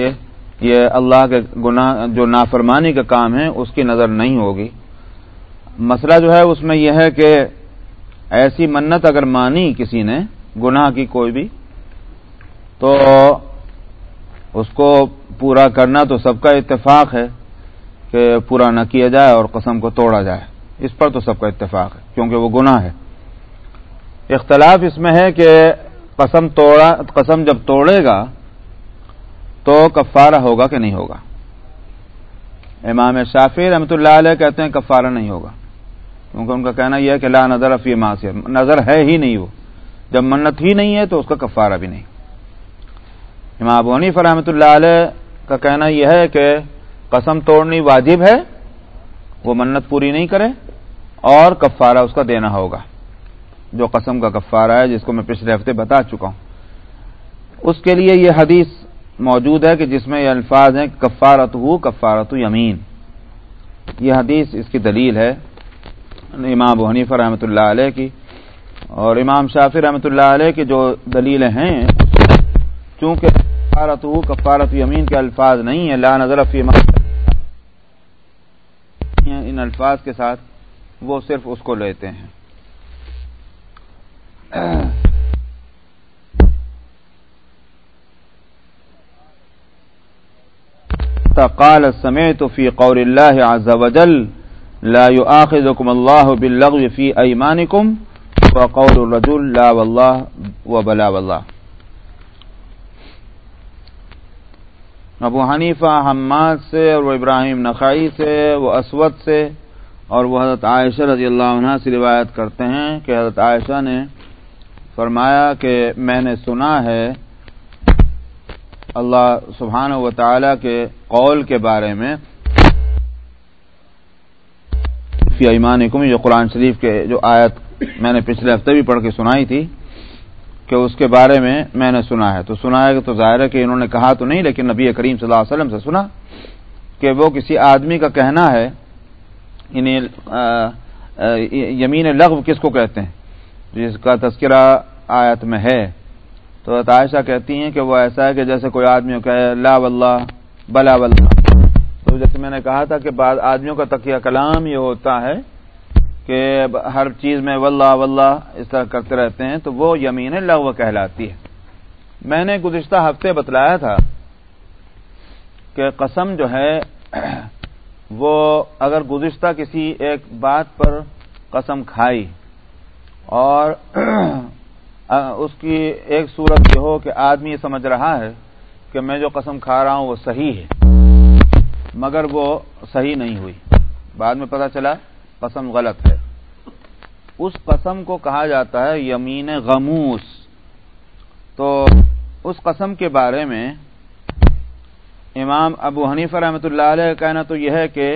یہ اللہ کے گناہ جو نافرمانی کا کام ہے اس کی نظر نہیں ہوگی۔ مسئلہ جو ہے اس میں یہ ہے کہ ایسی منت اگر مانی کسی نے گناہ کی کوئی بھی تو اس کو پورا کرنا تو سب کا اتفاق ہے کہ پورا نہ کیا جائے اور قسم کو توڑا جائے۔ اس پر تو سب کا اتفاق ہے، کیونکہ وہ گناہ ہے۔ اختلاف اس میں ہے کہ قسم توڑا، قسم جب توڑے گا تو کفارہ ہوگا کہ نہیں ہوگا۔ امام شافی رحمۃ اللہ علیہ کہتے ہیں کفارہ نہیں ہوگا۔ کیونکہ ان کا کہنا یہ ہے کہ لا نظر افی ماں نظر ہے ہی نہیں وہ۔ جب منت ہی نہیں ہے تو اس کا کفارہ بھی نہیں۔ امام ابو حنیف رحمۃ اللہ علیہ کا کہنا یہ ہے کہ قسم توڑنی واجب ہے، وہ منت پوری نہیں کرے اور کفارہ اس کا دینا ہوگا۔ جو قسم کا کفارہ ہے، جس کو میں پچھلے ہفتے بتا چکا ہوں۔ اس کے لیے یہ حدیث موجود ہے کہ جس میں یہ الفاظ ہیں کفارت ہو کفارت یمین۔ یہ حدیث اس کی دلیل ہے امام ابو حنیف رحمۃ اللہ علیہ کی۔ اور امام شافی رحمۃ اللہ علیہ کی جو دلیلیں ہیں، چونکہ کفارت ہو کفارت یمین کے الفاظ نہیں ہیں، لا نظر فی ان الفاظ کے ساتھ وہ صرف اس کو لیتے ہیں۔ قال سمعت في قول الله عز وجل، لا يؤاخذكم الله باللغو في ايمانكم وقول الرجل، لا والله، وبلا والله۔ ابو حنیفہ حماد سے اور وہ ابراہیم نقائی سے، وہ اسود سے، اور وہ حضرت عائشہ رضی اللہ عنہ سے روایت کرتے ہیں کہ حضرت عائشہ نے فرمایا کہ میں نے سنا ہے اللہ سبحانہ و تعالی کے قول کے بارے میں۔ فی ایمان جو قرآن شریف کے جو آیت میں نے پچھلے ہفتے بھی پڑھ کے سنائی تھی۔ کہ اس کے بارے میں میں نے سنا ہے۔ تو سنا ہے تو ظاہر ہے کہ انہوں نے کہا تو نہیں، لیکن نبی کریم صلی اللہ علیہ وسلم سے سنا کہ وہ کسی آدمی کا کہنا ہے یعنی یمین لغو کس کو کہتے ہیں؟ جس کا تذکرہ آیت میں ہے۔ تو عائشہ کہتی ہیں کہ وہ ایسا ہے کہ جیسے کوئی آدمی کہے، لا واللہ، بلا واللہ۔ تو جیسے میں نے کہا تھا کہ بعض آدمیوں کا تقیہ کلام یہ ہوتا ہے کہ ہر چیز میں واللہ واللہ اس طرح کرتے رہتے ہیں، تو وہ یمین لغو کہلاتی ہے۔ میں نے گزشتہ ہفتے بتلایا تھا کہ قسم جو ہے، وہ اگر گزشتہ کسی ایک بات پر قسم کھائی اور اس کی ایک صورت یہ ہو کہ آدمی یہ سمجھ رہا ہے کہ میں جو قسم کھا رہا ہوں وہ صحیح ہے، مگر وہ صحیح نہیں ہوئی۔ بعد میں پتا چلا قسم غلط ہے۔ اس قسم کو کہا جاتا ہے یمین غموس۔ تو اس قسم کے بارے میں امام ابو حنیفہ رحمۃ اللہ علیہ کا کہنا تو یہ ہے کہ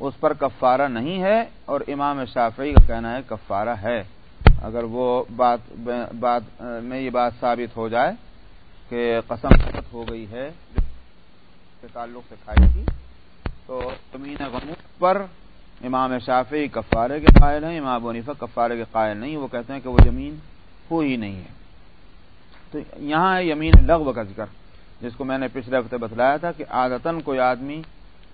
اس پر کفارہ نہیں ہے اور امام شافعی کا کہنا ہے کفارہ ہے۔ اگر وہ بات بات میں یہ بات ثابت ہو جائے کہ قسم ہو گئی ہے کے تعلق سے کھائی تھی، تو زمین غمو پر امام شافعی کفارے کے قائل ہیں، امام ونیفا کفارے کے قائل نہیں، وہ کہتے ہیں کہ وہ زمین ہو ہی نہیں ہے۔ تو یہاں ہے یمین لغو کا ذکر، جس کو میں نے پچھلے ہفتے بتلایا تھا کہ عادتاً کوئی آدمی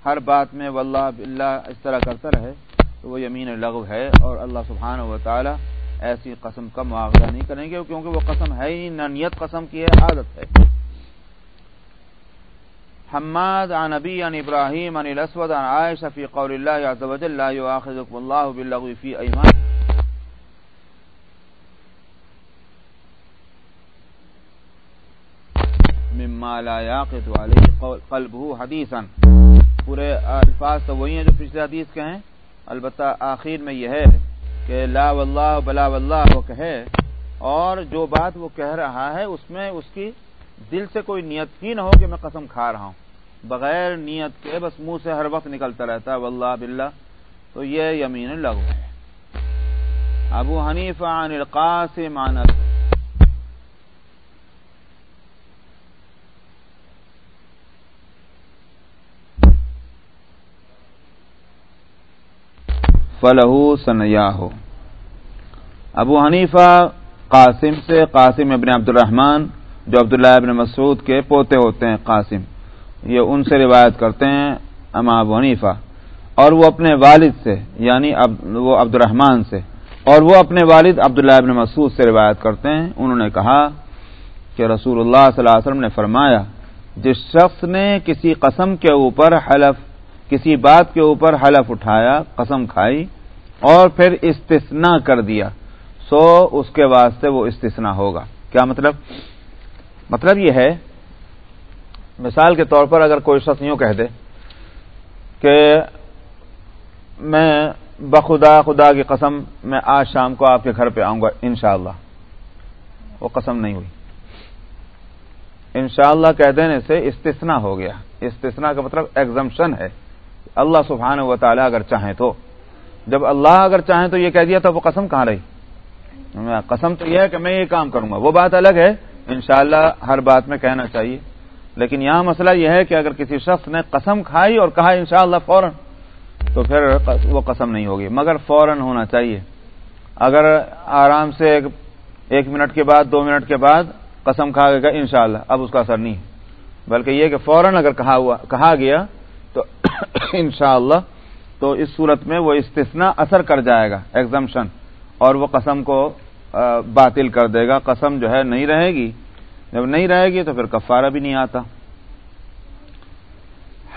ہر بات میں واللہ باللہ اس طرح کرتا رہے تو وہ یمین لغو ہے اور اللہ سبحانہ و تعالی ایسی قسم کا معاوضہ نہیں کریں گے، کیونکہ وہ قسم ہے ہی نہ نیت قسم کی ہے، عادت ہے۔ حماد عن نبی عن ابراہیم عن الاسود عن عائشہ فی قول اللہ عز و جل لا یؤاخذکم اللہ باللغو فی ایمان مما لا يعقد عليه قلبه حدیثا پورے الفاظ تو وہی ہیں جو پچھلے حدیث کے ہیں. البتہ آخر میں یہ ہے کہ لا واللہ بلا واللہ وہ کہے اور جو بات وہ کہہ رہا ہے اس میں اس کی دل سے کوئی نیت ہی نہ ہو کہ میں قسم کھا رہا ہوں. بغیر نیت کے بس منہ سے ہر وقت نکلتا رہتا ہے، واللہ باللہ، تو یہ یمین لغو ہے۔ ابو حنیف عن القاسم عن فلح سنیا ابو حنیفہ قاسم سے قاسم ابن عبد الرحمان جو عبداللہ ابن مسعود کے پوتے ہوتے ہیں، قاسم۔ یہ ان سے روایت کرتے ہیں اما ابو حنیفہ، اور وہ اپنے والد سے یعنی وہ عبد الرحمان سے، اور وہ اپنے والد عبداللہ ابن مسعود سے روایت کرتے ہیں۔ انہوں نے کہا کہ رسول اللہ صلی اللہ علیہ وسلم نے فرمایا، جس شخص نے کسی قسم کے اوپر حلف، کسی بات کے اوپر حلف اٹھایا، قسم کھائی، اور پھر استثنا کر دیا، سو اس کے واسطے وہ استثنا ہوگا۔ کیا مطلب؟ مطلب یہ ہے مثال کے طور پر اگر کوئی شخص یوں کہہ دے کہ میں بخدا خدا کی قسم میں آج شام کو آپ کے گھر پہ آؤں گا، انشاءاللہ۔ وہ قسم نہیں ہوئی۔ انشاءاللہ کہہ دینے سے استثنا ہو گیا۔ استثنا کا مطلب ایگزمشن ہے۔ اللہ سبحانہ و تعالیٰ اگر چاہیں تو۔ جب اللہ اگر چاہیں تو یہ کہہ دیا تو وہ قسم کہاں رہی؟ قسم تو یہ ہے کہ میں یہ کام کروں گا۔ وہ بات الگ ہے۔ انشاءاللہ ہر بات میں کہنا چاہیے۔ لیکن یہاں مسئلہ یہ ہے کہ اگر کسی شخص نے قسم کھائی اور کہا انشاءاللہ اللہ فوراً، تو پھر وہ قسم نہیں ہوگی۔ مگر فوراً ہونا چاہیے۔ اگر آرام سے ایک ایک منٹ کے بعد، دو منٹ کے بعد قسم کھا گا انشاءاللہ، اب اس کا اثر نہیں۔ ہے بلکہ یہ کہ فوراً اگر کہا ہوا کہا گیا، تو انشاءاللہ، تو اس صورت میں وہ استثنا اثر کر جائے گا ایگزمشن اور وہ قسم کو باطل کر دے گا۔ قسم جو ہے، نہیں رہے گی۔ جب نہیں رہے گی تو پھر کفارہ بھی نہیں آتا۔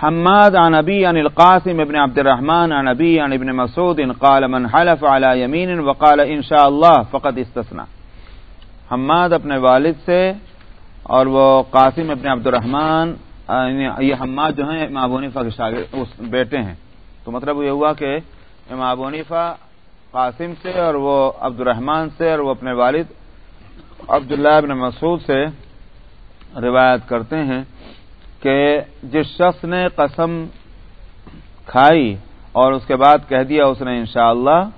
حماد عن ابی عن القاسم ابن عبد الرحمن عن ابی عن ابن مسعود قال من حلف على يمين وقال ان شاء الله فقد استثنى حماد اپنے والد سے اور وہ قاسم ابن عبد الرحمن یعنی یہ حماد جو ہیں، امام ابونیفا کے شاگرد، اس بیٹے ہیں۔ تو مطلب یہ ہوا کہ امام ابونیفا قاسم سے اور وہ عبد الرحمان سے اور وہ اپنے والد عبداللہ ابن مسعود سے روایت کرتے ہیں کہ جس شخص نے قسم کھائی اور اس کے بعد کہہ دیا اس نے انشاءاللہ،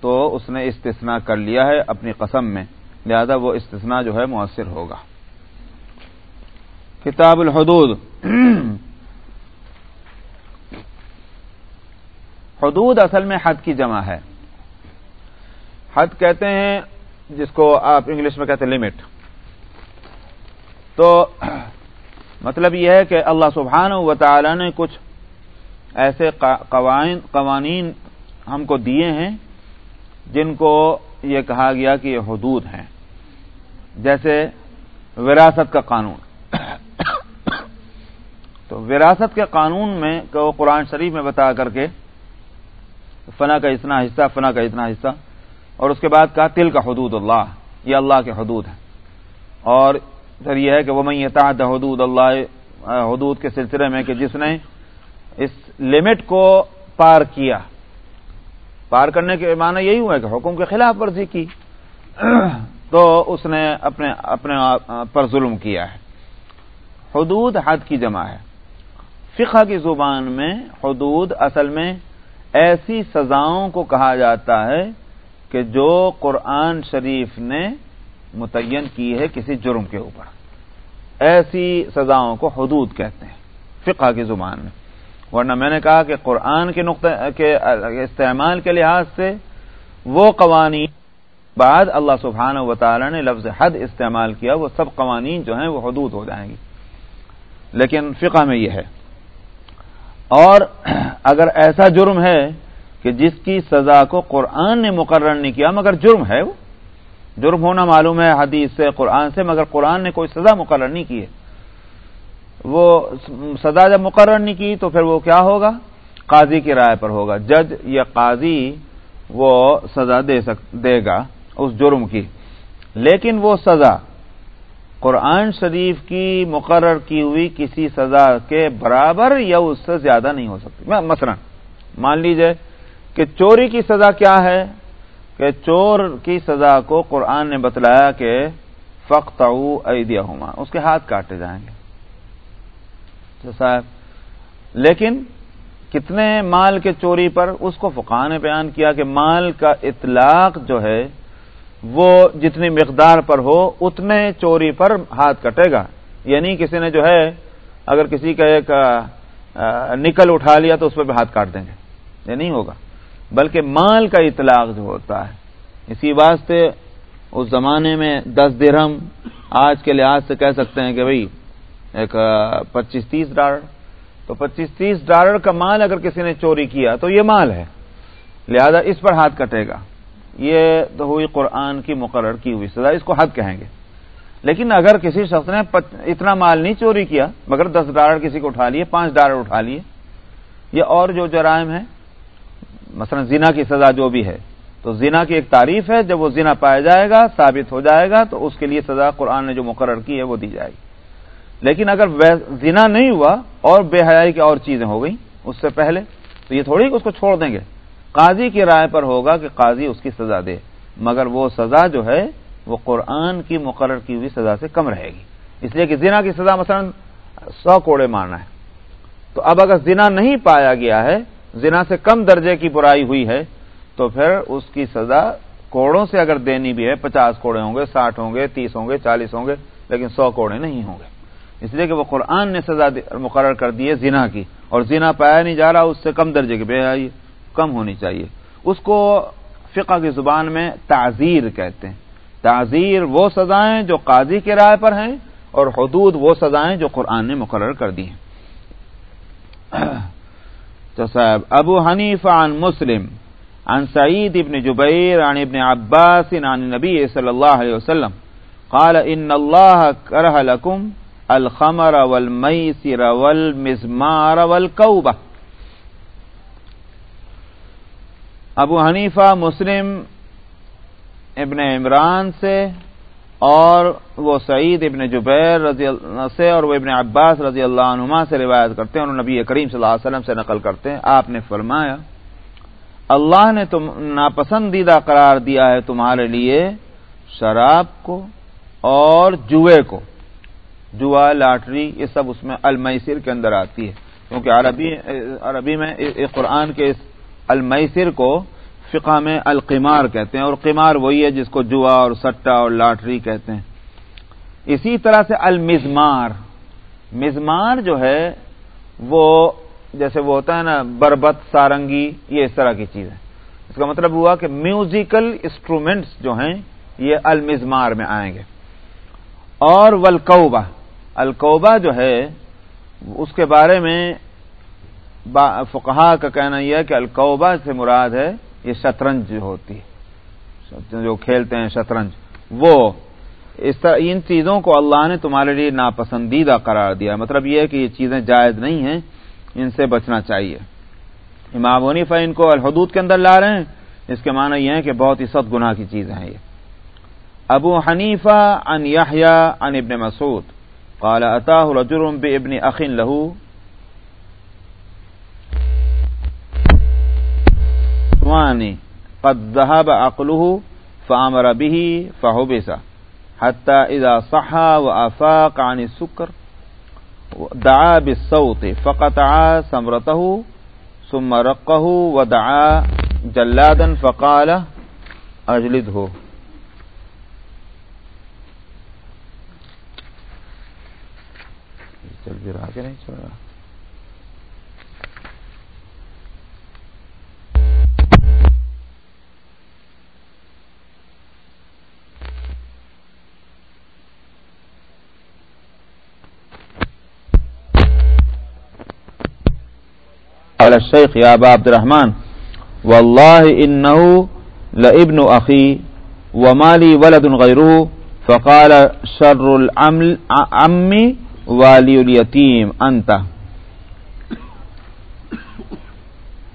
تو اس نے استثناء کر لیا ہے اپنی قسم میں۔ لہذا وہ استثناء جو ہے مؤثر ہوگا۔ کتاب الحدود۔ حدود اصل میں حد کی جمع ہے۔ حد کہتے ہیں جس کو آپ انگلش میں کہتے ہیں لمٹ تو مطلب یہ ہے کہ اللہ سبحان و تعالی نے کچھ ایسے قوانین ہم کو دیے ہیں جن کو یہ کہا گیا کہ یہ حدود ہیں. جیسے وراثت کا قانون. تو وراثت کے قانون میں کہ وہ قرآن شریف میں بتا کر کے فنا کا اتنا حصہ، فنا کا اتنا حصہ اور اس کے بعد کہا تل کا حدود اللہ، یہ اللہ کے حدود ہیں۔ اور پھر یہ ہے کہ وہ میں یہ حدود اللہ حدود کے سلسلے میں کہ جس نے اس لمٹ کو پار کیا۔ پار کرنے کے معنی یہی ہوا ہے کہ حکم کے خلاف ورزی کی۔ تو اس نے اپنے اپنے پر ظلم کیا ہے۔ حدود حد کی جمع ہے۔ فقہ کی زبان میں حدود اصل میں ایسی سزاؤں کو کہا جاتا ہے کہ جو قرآن شریف نے متعین کی ہے کسی جرم کے اوپر۔ ایسی سزاؤں کو حدود کہتے ہیں، فقہ کی زبان میں۔ ورنہ میں نے کہا کہ قرآن کے نقطۂ کے استعمال کے لحاظ سے وہ قوانین بعد اللہ سبحانہ و تعالی نے لفظ حد استعمال کیا، وہ سب قوانین جو ہیں وہ حدود ہو جائیں گی لیکن فقہ میں یہ ہے۔ اور اگر ایسا جرم ہے کہ جس کی سزا کو قرآن نے مقرر نہیں کیا، مگر جرم ہے وہ۔ جرم ہونا معلوم ہے حدیث سے، قرآن سے، مگر قرآن نے کوئی سزا مقرر نہیں کی ہے۔ وہ سزا جب مقرر نہیں کی تو پھر وہ کیا ہوگا؟ قاضی کی رائے پر ہوگا۔ جج یا قاضی وہ سزا دے سک، دے گا اس جرم کی۔ لیکن وہ سزا قرآن شریف کی مقرر کی ہوئی کسی سزا کے برابر یا اس سے زیادہ نہیں ہو سکتی۔ مثلا، مان لیجیے کہ چوری کی سزا کیا ہے؟ کہ چور کی سزا کو قرآن نے بتلایا کہ فخت ایدیا ہوما اس کے ہاتھ کاٹے جائیں گے۔ صاحب، لیکن کتنے مال کے چوری پر اس کو فقہ نے بیان کیا کہ مال کا اطلاق جو ہے، وہ جتنی مقدار پر ہو، اتنے چوری پر ہاتھ کٹے گا۔ یعنی کسی نے جو ہے، اگر کسی کا ایک نکل اٹھا لیا تو اس پہ بھی ہاتھ کاٹ دیں گے۔ یہ نہیں ہوگا۔ بلکہ مال کا اطلاق جو ہوتا ہے۔ اسی واسطے اس زمانے میں دس درہم آج کے لحاظ سے کہہ سکتے ہیں کہ بھائی ایک پچیس تیس ڈالر۔ تو پچیس تیس ڈالر کا مال اگر کسی نے چوری کیا تو یہ مال ہے۔ لہذا اس پر ہاتھ کٹے گا۔ یہ تو ہوئی قرآن کی مقرر کی ہوئی سزا، اس کو حد کہیں گے۔ لیکن اگر کسی شخص نے اتنا مال نہیں چوری کیا، مگر دس ڈالر کسی کو اٹھا لیے، پانچ ڈالر اٹھا لیے، یہ اور جو جرائم ہے مثلا زنا کی سزا جو بھی ہے، تو زنا کی ایک تعریف ہے، جب وہ زنا پایا جائے گا، ثابت ہو جائے گا، تو اس کے لیے سزا قرآن نے جو مقرر کی ہے، وہ دی جائے گی۔ لیکن اگر زنا نہیں ہوا اور بے حیائی کی اور چیزیں ہو گئیں اس سے پہلے، تو یہ تھوڑی اس کو چھوڑ دیں گے۔ قاضی کی رائے پر ہوگا کہ قاضی اس کی سزا دے، مگر وہ سزا جو ہے، وہ قرآن کی مقرر کی ہوئی سزا سے کم رہے گی۔ اس لیے کہ زنا کی سزا مثلا سو کوڑے مارنا ہے۔ تو اب اگر زنا نہیں پایا گیا ہے زنا سے کم درجے کی برائی ہوئی ہے، تو پھر اس کی سزا کوڑوں سے اگر دینی بھی ہے، پچاس کوڑے ہوں گے، ساٹھ ہوں گے، تیس ہوں گے، چالیس ہوں گے، لیکن سو کوڑے نہیں ہوں گے۔ اس لیے کہ وہ قرآن نے سزا مقرر کر دی ہے زنا کی، اور زنا پایا نہیں جا رہا، اس سے کم درجے کی بے آئی کم ہونی چاہیے۔ اس کو فقہ کی زبان میں تعزیر کہتے ہیں۔ تعزیر وہ سزائیں جو قاضی کے رائے پر ہیں، اور حدود وہ سزائیں جو قرآن نے مقرر کر دی ہیں۔ تو صاحب، ابو حنیف عن مسلم، عن سعید ابن جبیر، عن ابن عباس، عن نبی صلی اللہ علیہ وسلم، قال ان اللہ کرہ لکم الخمر والمیسر والمزمار والکوبہ۔ ابو حنیفہ مسلم ابن عمران سے اور وہ سعید ابن جبیر رضی اللہ سے اور وہ ابن عباس رضی اللہ عنہما سے روایت کرتے ہیں اور نبی کریم صلی اللہ علیہ وسلم سے نقل کرتے ہیں۔ آپ نے فرمایا، اللہ نے تم ناپسندیدہ قرار دیا ہے تمہارے لیے شراب کو اور جوئے کو۔ جوا، لاٹری، یہ سب اس میں المیسر کے اندر آتی ہے۔ کیونکہ عربی عربی میں، قرآن کے اس المیسر کو فقہ میں القمار کہتے ہیں اور قمار وہی ہے جس کو جوا اور سٹا اور لاٹری کہتے ہیں۔ اسی طرح سے المزمار، مزمار جو ہے وہ جیسے وہ ہوتا ہے نا، بربت، سارنگی، یہ اس طرح کی چیز ہے۔ اس کا مطلب ہوا کہ میوزیکل انسٹرومینٹس جو ہیں، یہ المزمار میں آئیں گے۔ اور ولکوبہ الکوبہ جو ہے، اس کے بارے میں فقہا کا کہنا یہ ہے کہ الکوبہ سے مراد ہے یہ شطرنج ہوتی ہے۔ جو کھیلتے ہیں شطرنج۔ وہ اس طرح ان چیزوں کو اللہ نے تمہارے لیے ناپسندیدہ قرار دیا۔ مطلب یہ ہے کہ یہ چیزیں جائز نہیں ہیں، ان سے بچنا چاہیے۔ امام ونیفا ان کو الحدود کے اندر لا رہے ہیں، اس کے معنی یہ ہے کہ بہت ہی سخت گناہ کی چیزیں ہیں یہ۔ ابو حنیفہ ان یحیا ان ابن مسعود، قال اتاه رجل بابن اخ له واني قد ذهب عقله فامر به فحبس. حتى اذا صحى وافاق عن السكر، دعا بالصوت، فقطع سمرته، ثم رقه ودعا جلادا فقال اجلده چل بھی رہا کہ نہیں چل رہا۔ على الشيخ يا أبا عبد الرحمن. والله إنه لابن أخي وما لي ولد غيره، فقال شر العم والي اليتيم، أنت.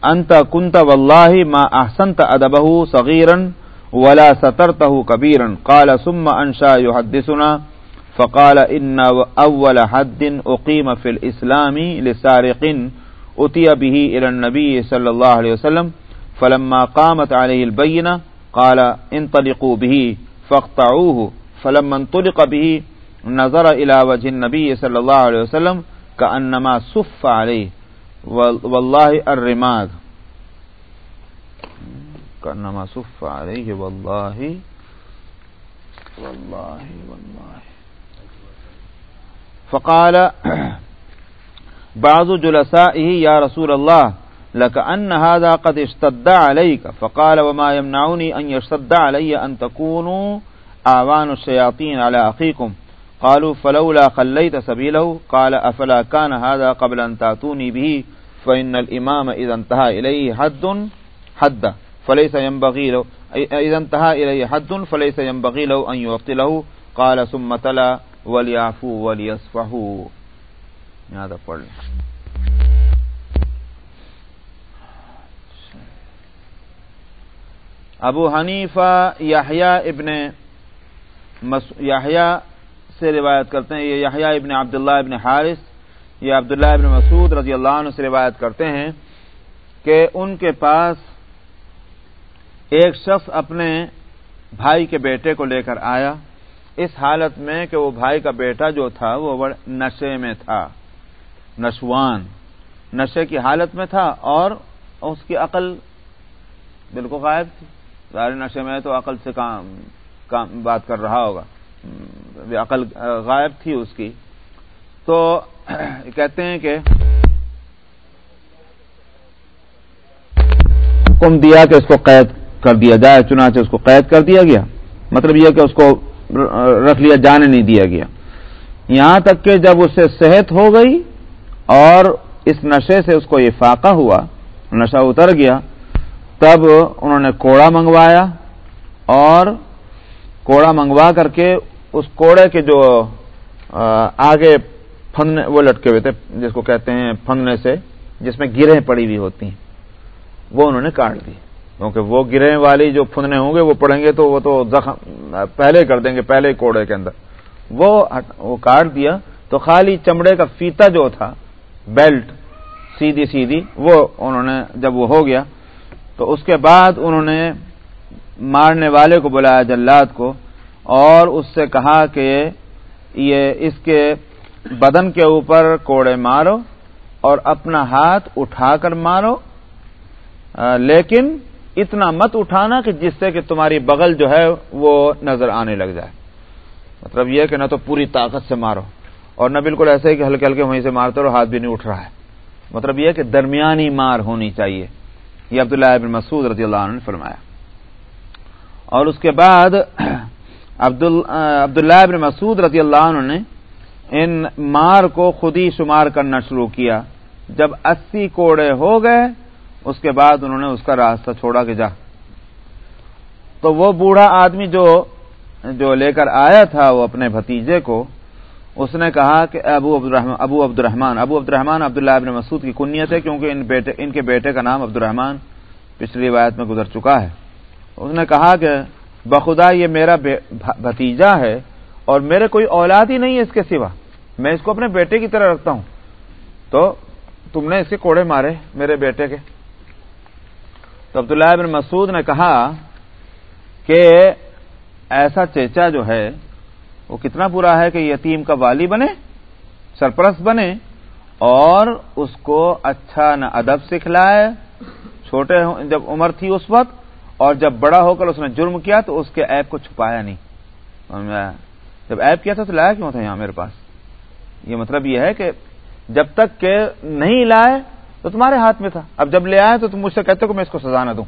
أنت كنت والله ما أحسنت أدبه صغيرا ولا سترته كبيرا. قال ثم أنشا يحدثنا، فقال إن أول حد أقيم في الإسلام لسارق أتي به إلى النبي صلى الله عليه وسلم فلما قامت عليه البينة قال انطلقوا به فاقطعوه فلما انطلق به نظر إلى وجه النبي صلى الله عليه وسلم كأنما صف عليه والله الرماد كأنما صف عليه والله والله والله فقال بعض جلسائه يا رسول الله لك أن هذا قد اشتد عليك فقال، وما يمنعني أن يشتد علي أن تكونوا آوان الشياطين على أخيكم قالوا، فلولا خليت سبيله قال أفلا كان هذا قبل أن تأتوني به فإن الإمام إذا انتهى إليه حد حد فليس ينبغي له إذا انتهى إليه حد فليس ينبغي له أن يعطله قال، ثم تلا وليعفوا وليصفحوا یہاں پڑھ لیں۔ ابو حنیفہ یاحیہ ابن یاحیہ سے روایت کرتے ہیں۔ یہ یاحیہ ابن عبداللہ ابن حارث، یہ عبداللہ ابن مسعود رضی اللہ عنہ سے روایت کرتے ہیں کہ ان کے پاس ایک شخص اپنے بھائی کے بیٹے کو لے کر آیا۔ اس حالت میں کہ وہ بھائی کا بیٹا جو تھا وہ نشے میں تھا۔ نشوان نشے کی حالت میں تھا اور اس کی عقل بالکل غائب تھی۔ ظاہر نشے میں تو عقل سے کام کام بات کر رہا ہوگا۔ عقل غائب تھی اس کی۔ تو کہتے ہیں کہ حکم دیا کہ اس کو قید کر دیا جائے، چنانچہ اس کو قید کر دیا گیا۔ مطلب یہ کہ اس کو رکھ لیا، جانے نہیں دیا گیا۔ یہاں تک کہ جب اسے صحت ہو گئی اور اس نشے سے اس کو یہ فاقہ ہوا، نشہ اتر گیا، تب انہوں نے کوڑا منگوایا اور کوڑا منگوا کر کے اس کوڑے کے جو آگے پھننے وہ لٹکے ہوئے تھے، جس کو کہتے ہیں پھننے سے، جس میں گرہیں پڑی ہوئی ہوتی ہیں، وہ انہوں نے کاٹ دی۔ کیونکہ وہ گرہیں والی جو پھننے ہوں گے، وہ پڑیں گے تو وہ تو زخم، پہلے کر دیں گے، پہلے کوڑے کے اندر۔ وہ کاٹ دیا تو خالی چمڑے کا فیتا جو تھا بیلٹ سیدھی سیدھی، وہ انہوں نے جب وہ ہو گیا، تو اس کے بعد انہوں نے مارنے والے کو بلایا جلاد کو، اور اس سے کہا کہ یہ اس کے بدن کے اوپر کوڑے مارو اور اپنا ہاتھ اٹھا کر مارو لیکن اتنا مت اٹھانا کہ جس سے کہ تمہاری بغل جو ہے وہ نظر آنے لگ جائے۔ مطلب یہ کہ نہ تو پوری طاقت سے مارو۔ اور نہ بالکل ایسے ہی کہ ہلکے ہلکے وہیں سے مارتے اور ہاتھ بھی نہیں اٹھ رہا ہے۔ مطلب یہ کہ درمیانی مار ہونی چاہیے۔ یہ عبداللہ ابن مسعود رضی اللہ عنہ نے فرمایا۔ اور اس کے بعد عبداللہ ابن مسعود رضی اللہ عنہ نے ان مار کو خود ہی شمار کرنا شروع کیا۔ جب اسی کوڑے ہو گئے، اس کے بعد انہوں نے اس کا راستہ چھوڑا کہ جا۔ تو وہ بوڑھا آدمی جو جو لے کر آیا تھا وہ اپنے بھتیجے کو اس نے کہا کہ ابو عبد الرحمان ابو عبد الرحمان ابو عبد الرحمان عبداللہ ابن مسعود کی کنیت ہے کیونکہ ان بیٹے ان کے بیٹے کا نام عبد الرحمان پچھلی روایت میں گزر چکا ہے۔ اس نے کہا کہ بخدا یہ میرا بھتیجا ہے اور میرے کوئی اولاد ہی نہیں ہے اس کے سوا۔ میں اس کو اپنے بیٹے کی طرح رکھتا ہوں۔ تو تم نے اس کے کوڑے مارے میرے بیٹے کے۔ تو عبداللہ ابن مسعود نے کہا کہ ایسا چیچا جو ہے وہ کتنا برا ہے کہ یتیم کا والی بنے، سرپرست بنے اور اس کو اچھا نہ ادب سکھلائے۔ چھوٹے جب عمر تھی اس وقت اور جب بڑا ہو کر اس نے جرم کیا تو اس کے ایپ کو چھپایا نہیں۔ جب ایپ کیا تھا تو لایا کیوں تھا یہاں میرے پاس؟ یہ مطلب یہ ہے کہ جب تک کہ نہیں لائے تو تمہارے ہاتھ میں تھا۔ اب جب لے آئے تو تم مجھ سے کہتے ہو کہ میں اس کو سزا نہ دوں۔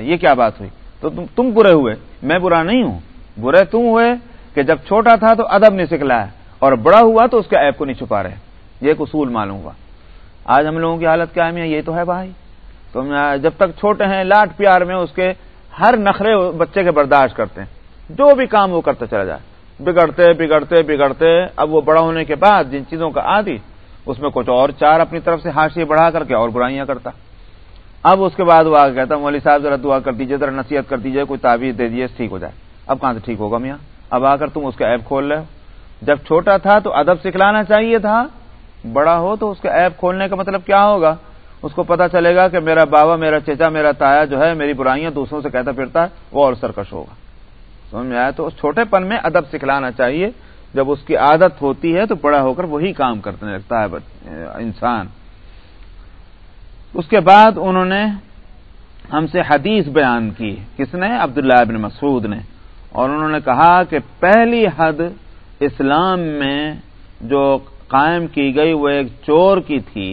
یہ کیا بات ہوئی؟ تو تم برے ہوئے، میں برا نہیں ہوں۔ برے تم ہوئے کہ جب چھوٹا تھا تو ادب نہیں سکھلایا اور بڑا ہوا تو اس کے ایپ کو نہیں چھپا رہے۔ یہ ایک اصول معلوم ہوا۔ آج ہم لوگوں کی حالت کیا ہے، یہ تو ہے بھائی۔ تو جب تک چھوٹے ہیں، لاٹ پیار میں اس کے ہر نخرے بچے کے برداشت کرتے ہیں۔ جو بھی کام وہ کرتا چلا جائے۔ بگڑتے بگڑتے بگڑتے۔ اب وہ بڑا ہونے کے بعد جن چیزوں کا عادی، اس میں کچھ اور چار اپنی طرف سے ہاشی بڑھا کر کے اور برائیاں کرتا۔ اب اس کے بعد وہ آگے کہتا مولوی صاحب ذرا دعا کر دیجیے ذرا نصیحت کر دیجیے کوئی تعویذ دے دیجیے ٹھیک ہو جائے۔ اب کہاں سے ٹھیک ہوگا میاں؟ اب آ کر تم اس کا ایپ کھول رہے ہو جب چھوٹا تھا تو ادب سکھلانا چاہیے تھا۔ بڑا ہو تو اس کا ایپ کھولنے کا مطلب کیا ہوگا؟ اس کو پتا چلے گا کہ میرا بابا، میرا چچا، میرا تایا جو ہے، میری برائیاں دوسروں سے کہتا پھرتا ہے وہ اور سرکش ہوگا۔ سمجھ میں آیا؟ تو اس چھوٹے پن میں ادب سکھلانا چاہیے۔ جب اس کی عادت ہوتی ہے تو بڑا ہو کر وہی کام کرنے لگتا ہے انسان۔ اس کے بعد انہوں نے ہم سے حدیث بیان کی۔ کس نے؟ عبداللہ ابن مسعود نے۔ اور انہوں نے کہا کہ پہلی حد اسلام میں جو قائم کی گئی وہ ایک چور کی تھی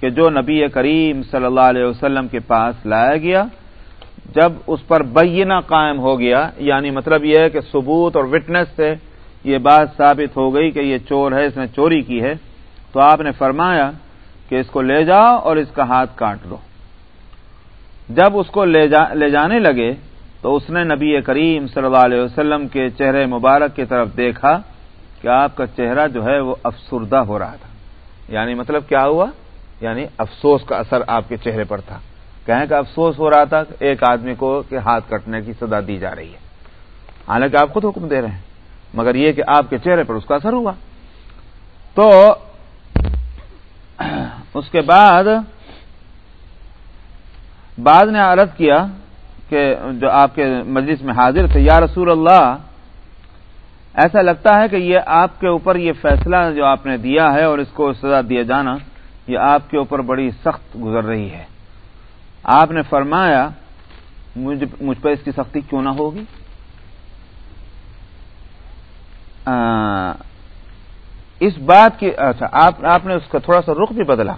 کہ جو نبی کریم صلی اللہ علیہ وسلم کے پاس لایا گیا، جب اس پر بینہ قائم ہو گیا یعنی مطلب یہ ہے کہ ثبوت اور وٹنس سے یہ بات ثابت ہو گئی کہ یہ چور ہے، اس نے چوری کی ہے۔ تو آپ نے فرمایا کہ اس کو لے جاؤ اور اس کا ہاتھ کاٹ دو جب اس کو لے جا، لے جانے لگے تو اس نے نبی کریم صلی اللہ علیہ وسلم کے چہرے مبارک کی طرف دیکھا کہ آپ کا چہرہ جو ہے وہ افسردہ ہو رہا تھا۔ یعنی مطلب کیا ہوا؟ یعنی افسوس کا اثر آپ کے چہرے پر تھا۔ کہیں کہ افسوس ہو رہا تھا ایک آدمی کو کہ ہاتھ کٹنے کی سزا دی جا رہی ہے۔ حالانکہ آپ خود حکم دے رہے ہیں، مگر یہ کہ آپ کے چہرے پر اس کا اثر ہوا۔ تو اس کے بعد بعد نے عرض کیا کہ جو آپ کے مجلس میں حاضر تھے، یا رسول اللہ، ایسا لگتا ہے کہ یہ آپ کے اوپر یہ فیصلہ جو آپ نے دیا ہے اور اس کو سزا دیا جانا، یہ آپ کے اوپر بڑی سخت گزر رہی ہے۔ آپ نے فرمایا، مجھ پہ اس کی سختی کیوں نہ ہوگی؟ اس بات کی اچھا آپ آپ نے اس کا تھوڑا سا رخ بھی بدلا۔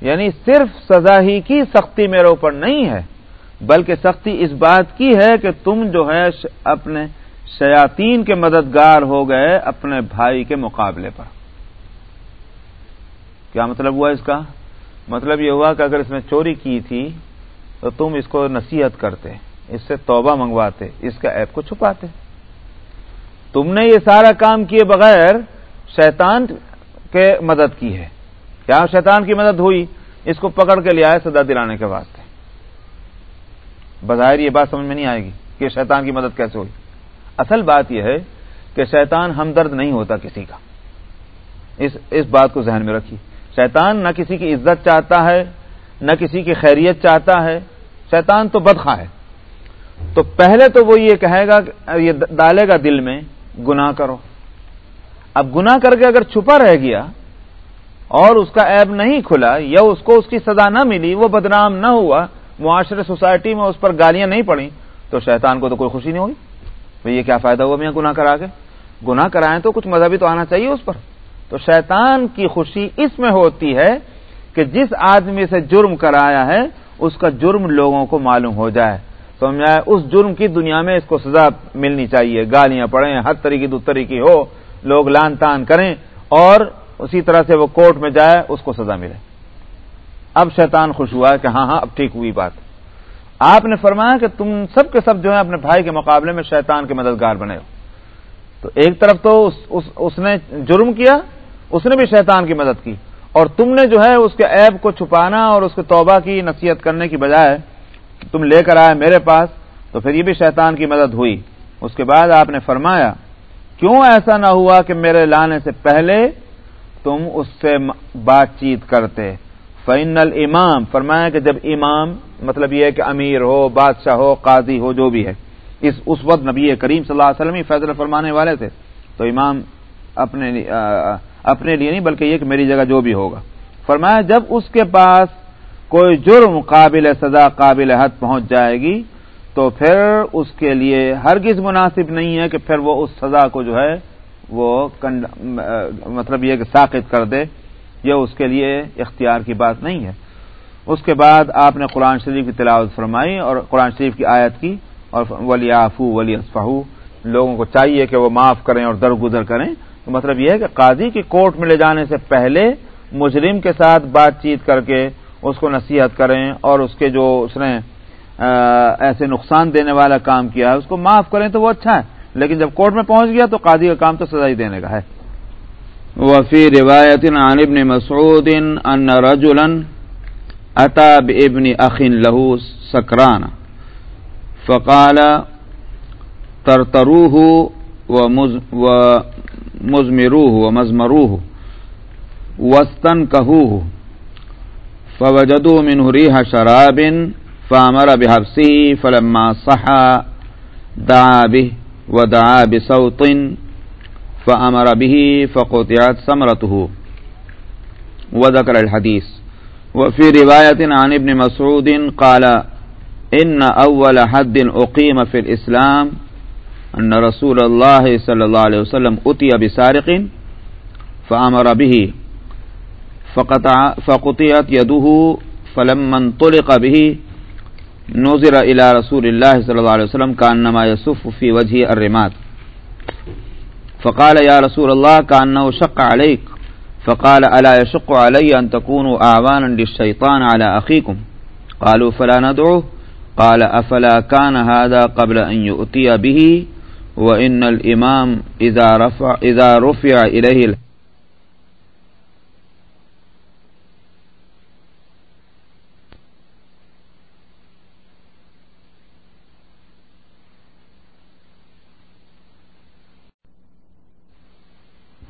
یعنی صرف سزا ہی کی سختی میرے اوپر نہیں ہے۔ بلکہ سختی اس بات کی ہے کہ تم جو ہے اپنے شیاتین کے مددگار ہو گئے اپنے بھائی کے مقابلے پر۔ کیا مطلب ہوا اس کا؟ مطلب یہ ہوا کہ اگر اس نے چوری کی تھی تو تم اس کو نصیحت کرتے، اس سے توبہ منگواتے، اس کا ایپ کو چھپاتے۔ تم نے یہ سارا کام کیے بغیر شیطان کے مدد کی ہے۔ کیا شیطان کی مدد ہوئی؟ اس کو پکڑ کے لیا ہے سدا دلانے کے واسطے۔ بظاہر یہ بات سمجھ میں نہیں آئے گی کہ شیطان کی مدد کیسے ہوئی۔ اصل بات یہ ہے کہ شیطان ہمدرد نہیں ہوتا کسی کا۔ اس اس بات کو ذہن میں رکھی شیطان نہ کسی کی عزت چاہتا ہے، نہ کسی کی خیریت چاہتا ہے۔ شیطان تو بدخواہ ہے۔ تو پہلے تو وہ یہ کہے گا، یہ ڈالے گا دل میں گنا کرو۔ اب گنا کر کے اگر چھپا رہ گیا اور اس کا ایب نہیں کھلا یا اس کو اس کی سزا نہ ملی، وہ بدنام نہ ہوا معاشرے سوسائٹی میں اس پر گالیاں نہیں پڑی تو شیطان کو تو کوئی خوشی نہیں ہوئی بھائی یہ کیا فائدہ ہوا میاں گنا کرا کے؟ گنا کرائیں تو کچھ مذہبی تو آنا چاہیے اس پر۔ تو شیطان کی خوشی اس میں ہوتی ہے کہ جس آدمی سے جرم کرایا ہے، اس کا جرم لوگوں کو معلوم ہو جائے۔ سمجھا اس جرم کی دنیا میں اس کو سزا ملنی چاہیے۔ گالیاں پڑیں ہر طریقے دو طریقے ہو، لوگ لان تان کریں اور اسی طرح سے وہ کورٹ میں جائے، اس کو سزا ملے۔ اب شیطان خوش ہوا کہ ہاں ہاں اب ٹھیک ہوئی بات۔ آپ نے فرمایا کہ تم سب کے سب جو ہے اپنے بھائی کے مقابلے میں شیطان کے مددگار بنے ہو۔ تو ایک طرف تو اس اس, اس نے جرم کیا اس نے بھی شیطان کی مدد کی۔ اور تم نے جو ہے اس کے عیب کو چھپانا اور اس کے توبہ کی نصیحت کرنے کی بجائے تم لے کر آئے میرے پاس تو پھر یہ بھی شیطان کی مدد ہوئی۔ اس کے بعد آپ نے فرمایا کیوں ایسا نہ ہوا کہ میرے لانے سے پہلے تم اس سے بات چیت کرتے؟ فائنل امام فرمایا کہ جب امام مطلب یہ ہے کہ امیر ہو، بادشاہ ہو، قاضی ہو، جو بھی ہے، اس اس وقت نبی کریم صلی اللہ علیہ وسلم ہی فیصلہ فرمانے والے تھے، تو امام اپنے اپنے لیے نہیں، بلکہ یہ کہ میری جگہ جو بھی ہوگا۔ فرمایا جب اس کے پاس کوئی جرم قابل سزا، قابل حد پہنچ جائے گی، تو پھر اس کے لیے ہرگز مناسب نہیں ہے کہ پھر وہ اس سزا کو جو ہے، وہ مطلب یہ کہ ساقت کر دے۔ یہ اس کے لیے اختیار کی بات نہیں ہے۔ اس کے بعد آپ نے قرآن شریف کی تلاوت فرمائی اور قرآن شریف کی آیت کی اور ولی آفو ولی اسفہو لوگوں کو چاہیے کہ وہ معاف کریں اور درگزر کریں۔ تو مطلب یہ ہے کہ قاضی کی کورٹ میں لے جانے سے پہلے مجرم کے ساتھ بات چیت کر کے اس کو نصیحت کریں اور اس کے جو اس نے ایسے نقصان دینے والا کام کیا ہے، اس کو معاف کریں تو وہ اچھا ہے۔ لیکن جب کورٹ میں پہنچ گیا تو قاضی کا کام تو سزا ہی دینے کا ہے۔ وفی روایت عن ابن مسعود ان رجلا اتا بابن اخ له سكران فقال ترتروه ومزمروه ومزمروه واستنكهوه فوجدوا منه ريح شراب فامر بحبسه فلما صحى دعا به ودعا بصوت فأمر به فقطعت سمرته وذكر الحديث وفي رواية عن ابن مسعود قال إن أول حد أقيم في الإسلام أن رسول الله صلى الله عليه وسلم أتي بسارق فأمر به فقطع فقطعت يده فلما انطلق به نظر إلى رسول الله صلى الله عليه وسلم كأنما يسف في وجه الرماد فقال يا رسول الله كأنه شق عليك. فقال ألا يشق علي أن تكونوا أعوانا للشيطان على أخيكم؟ قالوا فلا ندعوه قال أفلا كان هذا قبل أن يؤتي به؟ وإن الإمام إذا رفع, إذا رفع إليه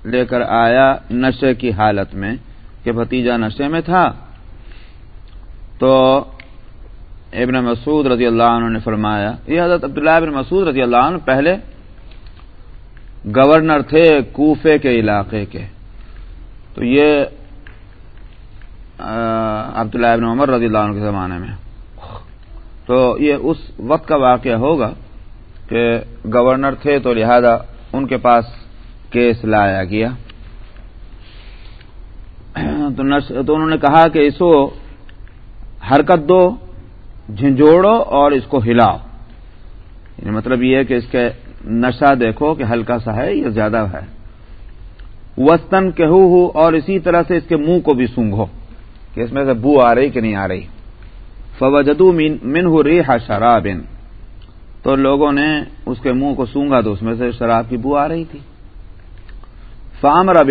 لے کر آیا نشے کی حالت میں کہ بھتیجا نشے میں تھا۔ تو ابن مسعود رضی اللہ عنہ نے فرمایا، یہ حضرت عبداللہ ابن مسعود رضی اللہ عنہ پہلے گورنر تھے کوفے کے علاقے کے۔ تو یہ عبداللہ ابن عمر رضی اللہ عنہ کے زمانے میں۔ تو یہ اس وقت کا واقعہ ہوگا کہ گورنر تھے تو لہذا ان کے پاس کیس لایا گیا۔ تو انہوں نے کہا کہ اس کو حرکت دو جھنجوڑو اور اس کو ہلاؤ۔ یعنی مطلب یہ ہے کہ اس کے نشہ دیکھو کہ ہلکا سا ہے یا زیادہ ہے۔ وسطن کہو ہو اور اسی طرح سے اس کے منہ کو بھی سونگو کہ اس میں سے بو آ رہی کہ نہیں آ رہی۔ فوجدو من ہو ری شراب تو لوگوں نے اس کے منہ کو سونگا تو اس میں سے شراب کی بو آ رہی تھی۔ فامر اب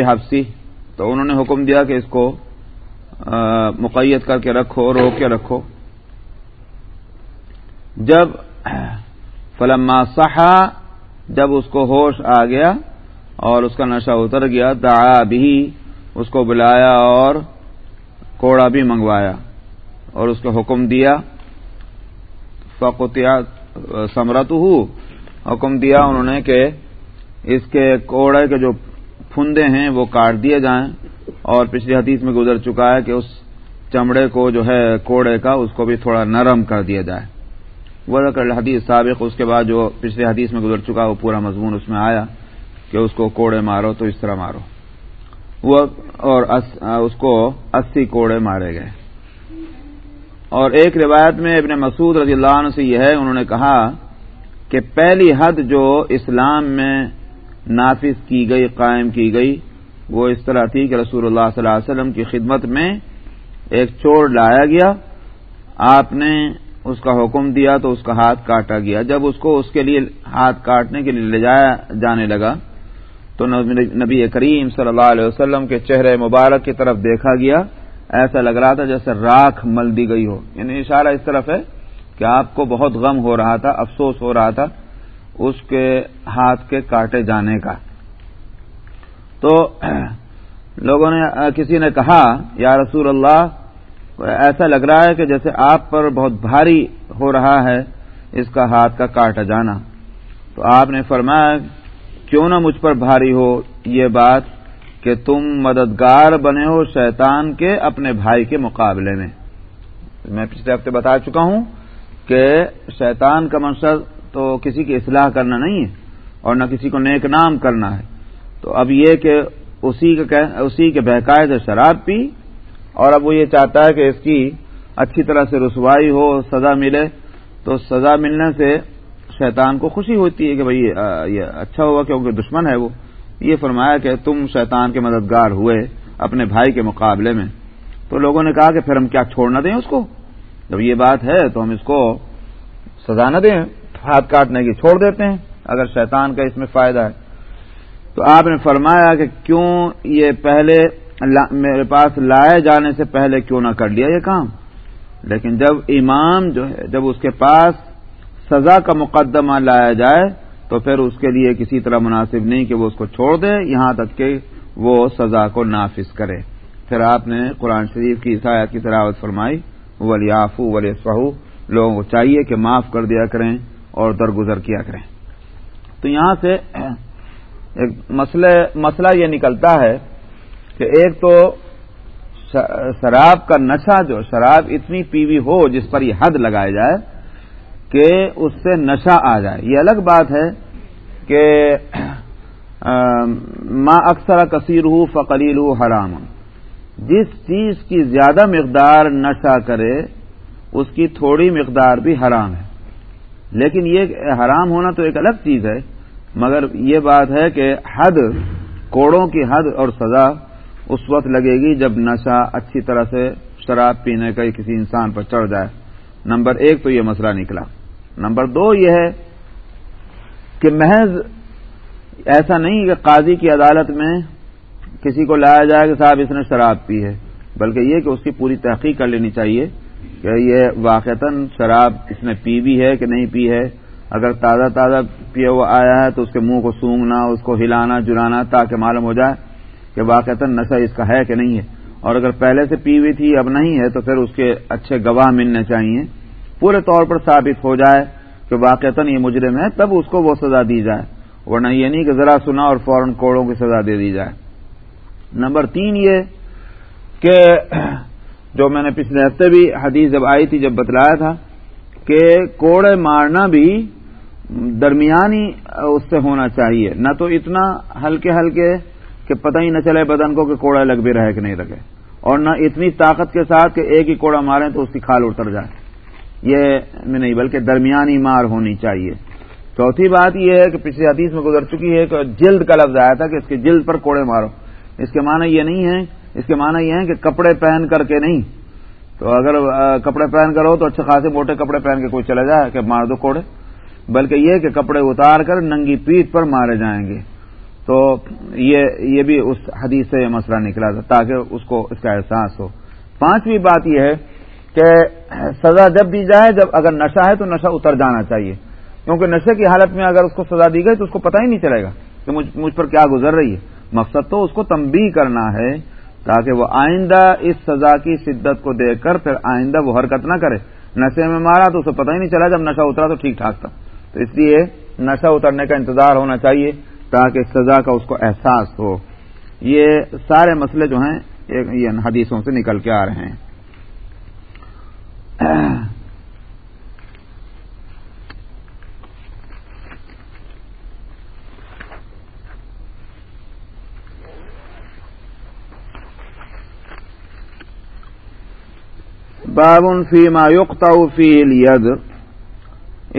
تو انہوں نے حکم دیا کہ اس کو مقیت کر کے رکھو، روک کے رکھو۔ جب فلما صحا، جب اس کو ہوش آ گیا اور اس کا نشہ اتر گیا، دعا بھی اس کو بلایا اور کوڑا بھی منگوایا اور اس کو حکم دیا۔ فقتیا سمرت حکم دیا انہوں نے کہ اس کے کوڑے کے جو پھندے ہیں، وہ کاٹ دیے جائیں۔ اور پچھلی حدیث میں گزر چکا ہے کہ اس چمڑے کو جو ہے کوڑے کا، اس کو بھی تھوڑا نرم کر دیا جائے۔ وہ حدیث سابق اس کے بعد جو پچھلے حدیث میں گزر چکا وہ پورا مضمون اس میں آیا کہ اس کو کوڑے مارو تو اس طرح مارو۔ وہ اور اس کو اسی کوڑے مارے گئے۔ اور ایک روایت میں ابن مسعود رضی اللہ عنہ سے یہ ہے، انہوں نے کہا کہ پہلی حد جو اسلام میں نافذ کی گئی، قائم کی گئی۔ وہ اس طرح تھی کہ رسول اللہ صلی اللہ علیہ وسلم کی خدمت میں ایک چور لایا گیا۔ آپ نے اس کا حکم دیا تو اس کا ہاتھ کاٹا گیا۔ جب اس کو اس کے لیے ہاتھ کاٹنے کے لیے لے جایا جانے لگا تو نبی کریم صلی اللہ علیہ وسلم کے چہرے مبارک کی طرف دیکھا گیا۔ ایسا لگ رہا تھا جیسے راکھ مل دی گئی ہو۔ یعنی اشارہ اس طرف ہے کہ آپ کو بہت غم ہو رہا تھا، افسوس ہو رہا تھا۔ اس کے ہاتھ کے کاٹے جانے کا۔ تو لوگوں نے، کسی نے کہا، یا رسول اللہ، ایسا لگ رہا ہے کہ جیسے آپ پر بہت بھاری ہو رہا ہے اس کا ہاتھ کا کاٹا جانا۔ تو آپ نے فرمایا، کیوں نہ مجھ پر بھاری ہو یہ بات کہ تم مددگار بنے ہو شیطان کے اپنے بھائی کے مقابلے میں۔ میں پچھلے ہفتے بتا چکا ہوں کہ شیطان کا منصب تو کسی کی اصلاح کرنا نہیں ہے اور نہ کسی کو نیک نام کرنا ہے۔ تو اب یہ کہ اسی کے اسی کے بہکائے سے شراب پی اور اب وہ یہ چاہتا ہے کہ اس کی اچھی طرح سے رسوائی ہو، سزا ملے۔ تو سزا ملنے سے شیطان کو خوشی ہوتی ہے کہ بھائی یہ اچھا ہوگا کیونکہ دشمن ہے وہ۔ یہ فرمایا کہ تم شیطان کے مددگار ہوئے اپنے بھائی کے مقابلے میں۔ تو لوگوں نے کہا کہ پھر ہم کیا چھوڑنا دیں اس کو؟ جب یہ بات ہے تو ہم اس کو سزا نہ دیں۔ ہاتھ کاٹنے کی چھوڑ دیتے ہیں، اگر شیطان کا اس میں فائدہ ہے۔ تو آپ نے فرمایا کہ کیوں یہ پہلے میرے پاس لائے جانے سے پہلے کیوں نہ کر لیا یہ کام؟ لیکن جب امام جو ہے، جب اس کے پاس سزا کا مقدمہ لایا جائے، تو پھر اس کے لیے کسی طرح مناسب نہیں کہ وہ اس کو چھوڑ دے، یہاں تک کہ وہ سزا کو نافذ کرے۔ پھر آپ نے قرآن شریف کی عیسائیت کی تلاوت فرمائی ولی آفو ولی سہو لوگوں کو چاہیے کہ معاف کر دیا کریں۔ اور درگزر کیا کریں۔ تو یہاں سے ایک مسئلہ یہ نکلتا ہے کہ ایک تو شراب کا نشہ جو، شراب اتنی پیوی ہو جس پر یہ حد لگایا جائے کہ اس سے نشہ آ جائے۔ یہ الگ بات ہے کہ ماں اکثر کثیر ہو فقلیل ہو حرام۔ جس چیز کی زیادہ مقدار نشہ کرے، اس کی تھوڑی مقدار بھی حرام ہے۔ لیکن یہ حرام ہونا تو ایک الگ چیز ہے، مگر یہ بات ہے کہ حد، کوڑوں کی حد اور سزا اس وقت لگے گی جب نشہ اچھی طرح سے شراب پینے کا کسی انسان پر چڑھ جائے۔ نمبر ایک تو یہ مسئلہ نکلا۔ نمبر دو یہ ہے کہ محض ایسا نہیں کہ قاضی کی عدالت میں کسی کو لایا جائے کہ صاحب اس نے شراب پی ہے، بلکہ یہ کہ اس کی پوری تحقیق کر لینی چاہیے۔ کہ یہ واقعتاً شراب اس نے پی بھی ہے کہ نہیں پی ہے؟ اگر تازہ تازہ پیا ہوا آیا ہے تو اس کے منہ کو سونگنا، اس کو ہلانا، جلانا تاکہ معلوم ہو جائے کہ واقعتاً نشہ اس کا ہے کہ نہیں ہے۔ اور اگر پہلے سے پی ہوئی تھی، اب نہیں ہے، تو پھر اس کے اچھے گواہ ملنے چاہیے۔ پورے طور پر ثابت ہو جائے کہ واقعتاً یہ مجرم ہے، تب اس کو وہ سزا دی جائے۔ ورنہ یہ نہیں کہ ذرا سنا اور فوراً کوڑوں کی سزا دے دی جائے۔ نمبر تین یہ کہ جو میں نے پچھلے ہفتے بھی حدیث جب آئی تھی، جب بتلایا تھا کہ کوڑے مارنا بھی درمیانی اس سے ہونا چاہیے۔ نہ تو اتنا ہلکے ہلکے کہ پتہ ہی نہ چلے بدن کو کہ کوڑا لگ بھی رہے کہ نہیں لگے۔ اور نہ اتنی طاقت کے ساتھ کہ ایک ہی کوڑا ماریں تو اس کی کھال اتر جائے۔ یہ نہیں، بلکہ درمیانی مار ہونی چاہیے۔ چوتھی بات یہ ہے کہ پچھلے حدیث میں گزر چکی ہے کہ جلد کا لفظ آیا تھا کہ اس کے جلد پر کوڑے مارو۔ اس کے معنی یہ نہیں ہے اس کے معنی یہ ہے کہ کپڑے پہن کر کے نہیں۔ تو اگر کپڑے پہن کر ہو تو اچھے خاصے موٹے کپڑے پہن کے کوئی چلا جائے کہ مار دو کوڑے۔ بلکہ یہ کہ کپڑے اتار کر ننگی پیٹ پر مارے جائیں گے۔ تو یہ بھی اس حدیث سے یہ مسئلہ نکلا تھا تاکہ اس کو اس کا احساس ہو۔ پانچویں بات یہ ہے کہ سزا جب دی جائے، جب اگر نشہ ہے تو نشہ اتر جانا چاہیے۔ کیونکہ نشے کی حالت میں اگر اس کو سزا دی گئی تو اس کو پتہ ہی نہیں چلے گا کہ مجھ پر کیا گزر رہی ہے۔ مقصد تو اس کو تمبی کرنا ہے تاکہ وہ آئندہ اس سزا کی شدت کو دیکھ کر پھر آئندہ وہ حرکت نہ کرے۔ نشے میں مارا تو اسے پتہ ہی نہیں چلا جب نشہ اترا تو ٹھیک ٹھاک تھا۔ تو اس لیے نشہ اترنے کا انتظار ہونا چاہیے تاکہ سزا کا اس کو احساس ہو۔ یہ سارے مسئلے جو ہیں، یہ حدیثوں سے نکل کے آ رہے ہیں۔ بابن فی ما یقطع فی الید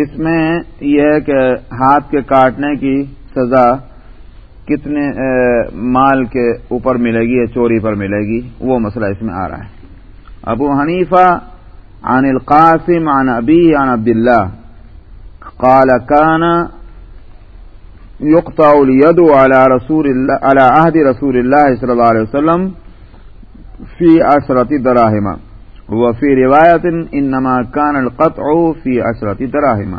اس میں یہ ہے کہ ہاتھ کے کاٹنے کی سزا کتنے مال کے اوپر ملے گی یا چوری پر ملے گی، وہ مسئلہ اس میں آ رہا ہے۔ ابو حنیفہ عن القاسم عن أبيه عن عبد الله قال كان يقطع اليد على رسول الله على عهد رسول الله صلى الله عليه وسلم في عشرة دراهم وفي رواية إنما كان القطع في عشرة دراهم.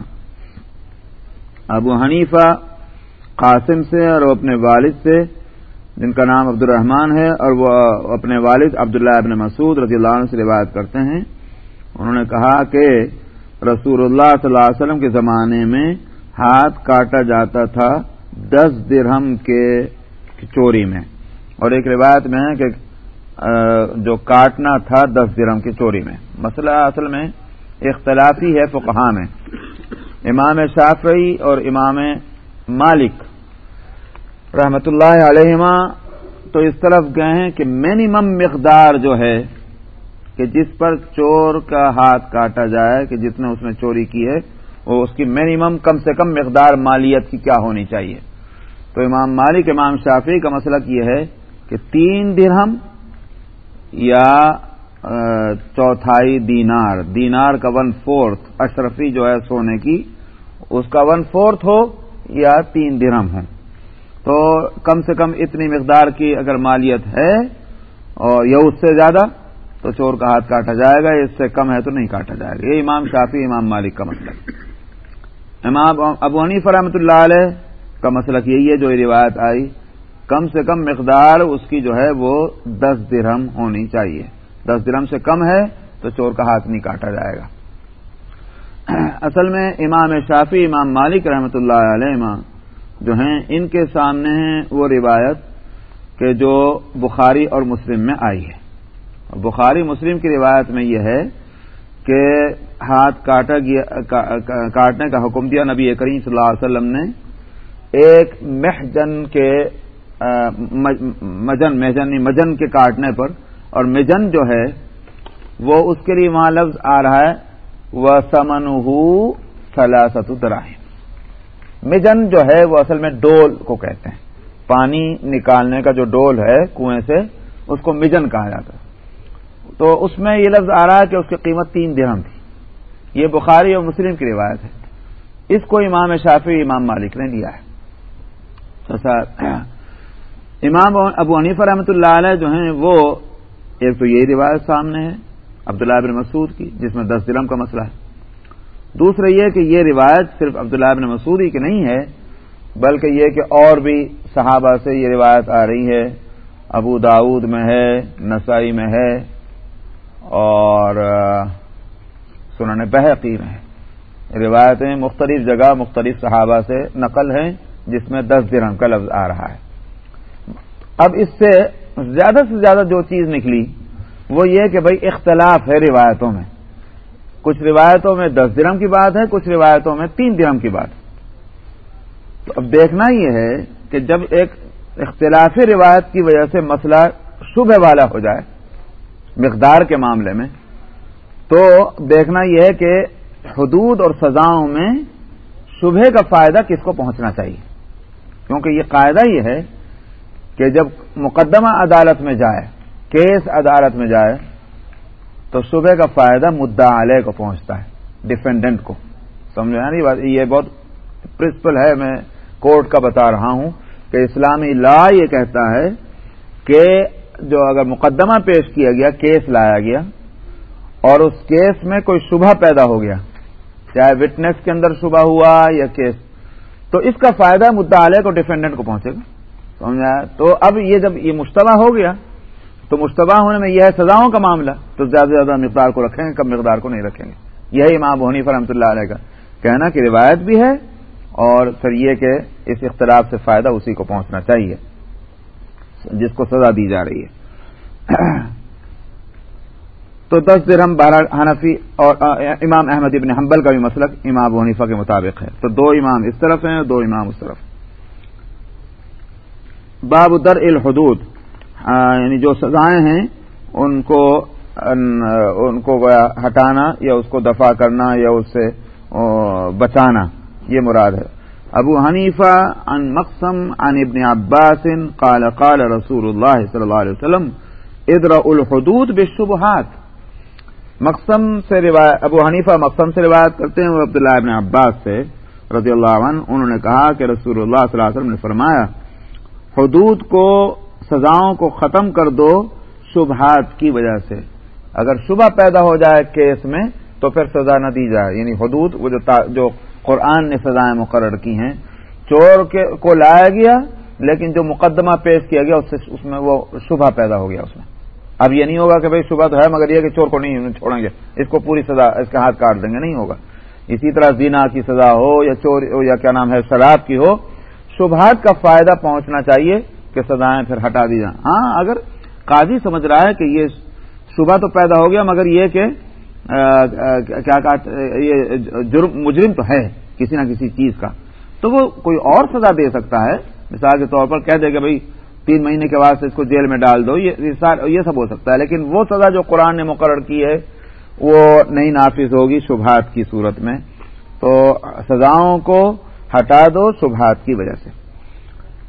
ابو حنیفہ قاسم سے اور اپنے والد سے، جن کا نام عبد الرحمان ہے، اور وہ اپنے والد عبداللہ ابن مسعود رضی اللہ عنہ سے روایت کرتے ہیں۔ انہوں نے کہا کہ رسول اللہ صلی اللہ علیہ وسلم کے زمانے میں ہاتھ کاٹا جاتا تھا دس درہم کے چوری میں۔ اور ایک روایت میں ہے کہ جو کاٹنا تھا دس درہم کی چوری میں۔ مسئلہ اصل میں اختلافی ہے فقہا میں۔ امام شافعی اور امام مالک رحمت اللہ علیہما تو اس طرف گئے ہیں کہ مینیمم مقدار جو ہے کہ جس پر چور کا ہاتھ کاٹا جائے کہ جس نے اس نے چوری کی ہے، وہ اس کی مینیمم کم سے کم مقدار مالیت کی کیا ہونی چاہیے۔ تو امام مالک، امام شافی کا مسئلہ یہ ہے کہ تین درہم یا چوتھائی دینار دینار کا ون فورتھ اشرفی جو ہے سونے کی، اس کا ون فورتھ ہو یا تین درہم ہو تو کم سے کم اتنی مقدار کی اگر مالیت ہے اور یا اس سے زیادہ، تو چور کا ہاتھ کاٹا جائے گا، اس سے کم ہے تو نہیں کاٹا جائے گا۔ یہ امام شافی امام مالک کا مسئلہ امام ابو حنیف رحمۃ اللہ علیہ کا مسئلہ یہی ہے جو یہ روایت آئی۔ کم سے کم مقدار اس کی جو ہے وہ دس درہم ہونی چاہیے۔ دس درہم سے کم ہے تو چور کا ہاتھ نہیں کاٹا جائے گا۔ اصل میں امام شافی امام مالک رحمۃ اللہ علیہ جو ہیں، ان کے سامنے ہیں وہ روایت کہ جو بخاری اور مسلم میں آئی ہے۔ بخاری مسلم کی روایت میں یہ ہے کہ ہاتھ کاٹا گیا کاٹنے کا حکم دیا نبی کریم صلی اللہ علیہ وسلم نے۔ ایک محجن کے مجن، مہجن مجن کے کاٹنے پر۔ اور مجن جو ہے، وہ اس کے لیے وہاں لفظ آ رہا ہے وہ سمن سلاست دراہم مجن جو ہے، وہ اصل میں ڈول کو کہتے ہیں۔ پانی نکالنے کا جو ڈول ہے، کنویں سے، اس کو مجن کہا جاتا ہے۔ تو اس میں یہ لفظ آ رہا ہے کہ اس کی قیمت تین درہم تھی۔ یہ بخاری اور مسلم کی روایت ہے۔ اس کو امام شافی امام مالک نے لیا ہے۔ امام ابو حنیف رحمۃ اللہ علیہ جو ہیں وہ، ایک تو یہی روایت سامنے ہے عبداللہ بن مسعود کی، جس میں دس درم کا مسئلہ ہے۔ دوسرا یہ کہ یہ روایت صرف عبداللہ ابن مسعودی کی نہیں ہے، بلکہ یہ کہ اور بھی صحابہ سے یہ روایت آ رہی ہے۔ ابو داود میں ہے، نسائی میں ہے، اور سنن بحقی میں ہے۔ روایتیں مختلف جگہ مختلف صحابہ سے نقل ہیں، جس میں دس درہم کا لفظ آ رہا ہے۔ اب اس سے زیادہ سے زیادہ جو چیز نکلی وہ یہ کہ بھائی اختلاف ہے روایتوں میں۔ کچھ روایتوں میں دس درم کی بات ہے، کچھ روایتوں میں تین درم کی بات تو اب دیکھنا یہ ہے کہ جب ایک اختلافی روایت کی وجہ سے مسئلہ شبہ والا ہو جائے مقدار کے معاملے میں، تو دیکھنا یہ ہے کہ حدود اور سزاؤں میں شبہ کا فائدہ کس کو پہنچنا چاہیے۔ کیونکہ یہ قاعدہ یہ ہے کہ جب مقدمہ عدالت میں جائے، کیس عدالت میں جائے، تو صبح کا فائدہ مدعا علیہ کو پہنچتا ہے ڈیفینڈنٹ کو۔ سمجھو یعنی بات، یہ بہت پرنسپل ہے، میں کورٹ کا بتا رہا ہوں کہ اسلامی لا یہ کہتا ہے کہ جو اگر مقدمہ پیش کیا گیا، کیس لایا گیا، اور اس کیس میں کوئی شبہ پیدا ہو گیا، چاہے وٹنس کے اندر شبہ ہوا یا کیس، تو اس کا فائدہ مدعا علیہ کو ڈیفینڈنٹ کو پہنچے گا۔ سمجھا؟ تو اب یہ جب یہ مشتبہ ہو گیا، تو مشتبہ ہونے میں یہ ہے سزاؤں کا معاملہ، تو زیادہ سے زیادہ مقدار کو رکھیں گے، کم مقدار کو نہیں رکھیں گے۔ یہی امام بہنی فرحمۃ اللہ علیہ کا کہنا کہ روایت بھی ہے اور پھر یہ کہ اس اختلاف سے فائدہ اسی کو پہنچنا چاہیے، جس کو سزا دی جا رہی ہے۔ تو دس درہم بارہ حنفی اور امام احمد ابن حنبل کا بھی مسلک امام حنیفہ کے مطابق ہے۔ تو دو امام اس طرف ہیں دو امام اس طرف۔ ہیں باب در الحدود یعنی جو سزائیں ہیں، ان کو ان کو ہٹانا یا اس کو دفاع کرنا یا اس سے بچانا، یہ مراد ہے۔ ابو حنیفہ ان مقسم ان ابن عباس قال قال رسول اللہ صلی اللہ علیہ وسلم ادر الحدود بشبہات مقسم سے روایت، ابو حنیفہ مقسم سے روایت کرتے ہیں، وہ عبداللہ ابن عباس سے، رضی اللہ عنہ، انہوں نے کہا کہ رسول اللہ صلی اللہ علیہ وسلم نے فرمایا حدود کو، سزاؤں کو ختم کر دو شبہات کی وجہ سے۔ اگر شبہ پیدا ہو جائے کیس میں، تو پھر سزا نہ دی جائے یعنی حدود، وہ جو قرآن نے سزائیں مقرر کی ہیں، چور کو لایا گیا، لیکن جو مقدمہ پیش کیا گیا، اس سے، اس میں وہ شبہ پیدا ہو گیا اس میں۔ اب یہ نہیں ہوگا کہ بھائی شبہ تو ہے، مگر یہ کہ چور کو نہیں، چھوڑیں گے۔ اس کو پوری سزا، اس کے ہاتھ کاٹ دیں گے، نہیں ہوگا۔ اسی طرح زینا کی سزا ہو، یا چور یا کیا نام ہے، شراب کی ہو شبہات کا فائدہ پہنچنا چاہیے کہ سزائیں پھر ہٹا دی جائیں۔ ہاں اگر قاضی سمجھ رہا ہے کہ یہ شبہ تو پیدا ہو گیا، مگر یہ کہ کیا یہ جرم، مجرم تو ہے کسی نہ کسی چیز کا۔ تو وہ کوئی اور سزا دے سکتا ہے۔ مثال کے طور پر کہہ دے کہ بھائی، تین مہینے کے بعد سے اس کو جیل میں ڈال دو یہ سب ہو سکتا ہے۔ لیکن وہ سزا جو قرآن نے مقرر کی ہے، وہ نہیں نافذ ہوگی شبہات کی صورت میں۔ تو سزاؤں کو ہٹا دو شبہات کی وجہ سے۔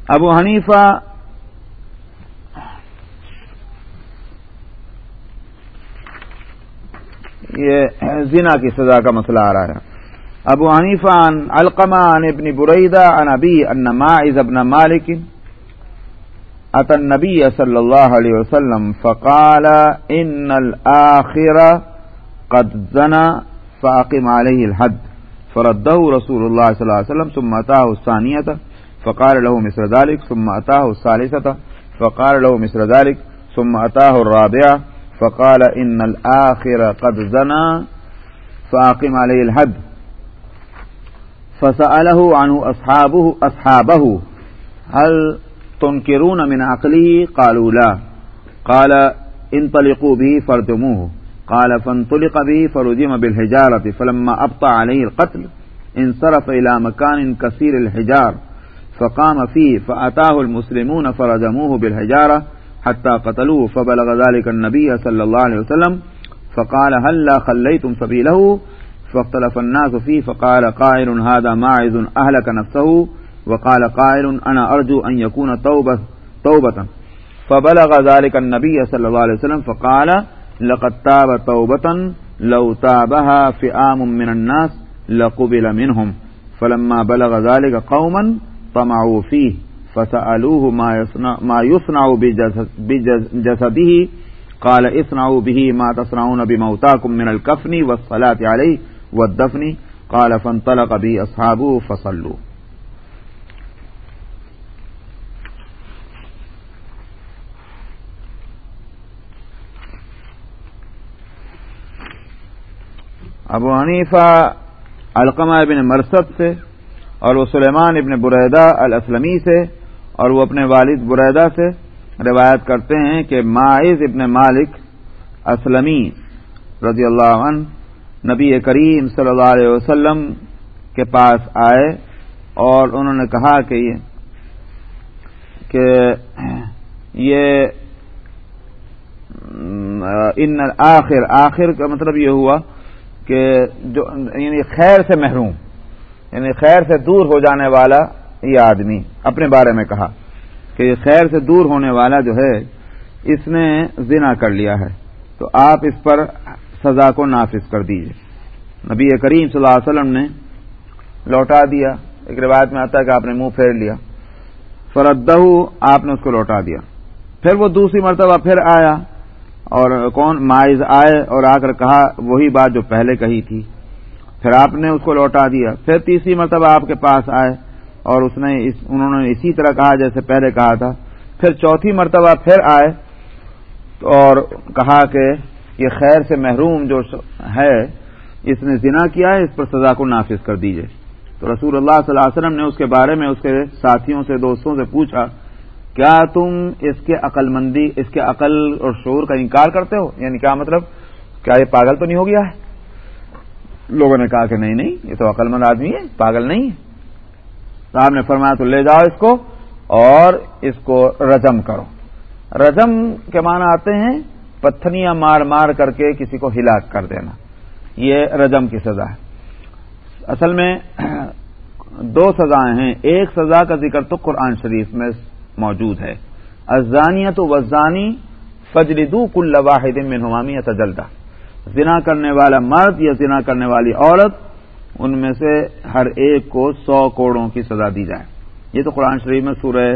ابو حنیفہ یہ زنا کی سزا کا مسئلہ آ رہا ہے۔ ابو حنیفہ عن القمہ عن ابن بریدہ عن ابی ان ماعز ابن مالک اتى النبي صلى الله عليه وسلم فقال ان الاخر قد زنى فاقم عليه الحد۔ فرده رسول الله صلى الله عليه وسلم ثم اتاه الثانيه فقال له مثل ذلك ثم اتاه الثالثه فقال له مثل ذلك ثم اتاه الرابعه فقال ان الاخر قد زنى فاقم عليه الحد. فسأله عنه أصحابه, أصحابه هل تنكرون من عقله؟ قالوا لا. قال انطلقوا به فارتموه قال فانطلق به فرجم بالحجارة فلما أبطى عليه القتل انصرف إلى مكان كثير الحجار فقام فيه فأتاه المسلمون فرجموه بالحجارة حتى قتلوه فبلغ ذلك النبي صلى الله عليه وسلم فقال هل لا خليتم سبيله؟ فاختلف الناس فيه فقال قائل هذا ماعز أهلك نفسه. وقال قائل أنا أرجو أن يكون توبة, توبة. فبلغ ذلك النبي صلى الله عليه وسلم فقال لقد تاب توبة لو تابها فئام من الناس لقبل منهم. فلما بلغ ذلك قوما طمعوا فيه فسألوه ما يصنع, ما يصنع بجسده. قال اصنعوا به ما تصنعون بموتاكم من الكفن والصلاة عليه والدفن. قال فانطلق به أصحابه فصلوا. ابو حنیفہ القمہ ابن مرسد سے، اور وہ سلیمان ابن بریدہ الاسلمی سے، اور وہ اپنے والد بریدہ سے روایت کرتے ہیں کہ ماعز ابن مالک اسلمی رضی اللہ عنہ نبی کریم صلی اللہ علیہ وسلم کے پاس آئے، اور انہوں نے کہا کہ یہ کہ یہ ان آخر آخر کا مطلب یہ ہوا کہ جو یعنی خیر سے محروم یعنی خیر سے دور ہو جانے والا یہ آدمی، اپنے بارے میں کہا کہ یہ خیر سے دور ہونے والا جو ہے، اس نے زنا کر لیا ہے۔ تو آپ اس پر سزا کو نافذ کر دیجیے نبی کریم صلی اللہ علیہ وسلم نے لوٹا دیا۔ ایک روایت میں آتا ہے کہ آپ نے منہ پھیر لیا۔ فردہ آپ نے اس کو لوٹا دیا۔ پھر وہ دوسری مرتبہ پھر آیا۔ اور کون مائز آئے اور آ کر کہا، وہی بات جو پہلے کہی تھی۔ پھر آپ نے اس کو لوٹا دیا۔ پھر تیسری مرتبہ آپ کے پاس آئے اور اس نے اس، انہوں نے اسی طرح کہا جیسے پہلے کہا تھا۔ پھر چوتھی مرتبہ پھر آئے اور کہا کہ یہ خیر سے محروم جو ہے، اس نے زنا کیا ہے، اس پر سزا کو نافذ کر دیجیے تو رسول اللہ صلی اللہ علیہ وسلم نے اس کے بارے میں اس کے ساتھیوں سے، دوستوں سے پوچھا کیا تم اس کے عقل مندی اس کے عقل اور شعور کا انکار کرتے ہو؟ یعنی کیا مطلب؟ کیا یہ پاگل تو نہیں ہو گیا ہے؟ لوگوں نے کہا کہ نہیں نہیں، یہ تو عقل مند آدمی ہے، پاگل نہیں ہے۔ صاحب نے فرمایا تو لے جاؤ اس کو اور اس کو رجم کرو۔ رجم کے معنی آتے ہیں پتھنیاں مار مار کر کے کسی کو ہلاک کر دینا۔ یہ رجم کی سزا ہے۔ اصل میں دو سزائیں ہیں۔ ایک سزا کا ذکر تو قرآن شریف میں موجود ہے۔ ازانیت وزانی فجردو کل واحد من ہمامی تجلدہ زنا کرنے والا مرد یا زنا کرنے والی عورت، ان میں سے ہر ایک کو سو کوڑوں کی سزا دی جائے۔ یہ تو قرآن شریف میں سورہ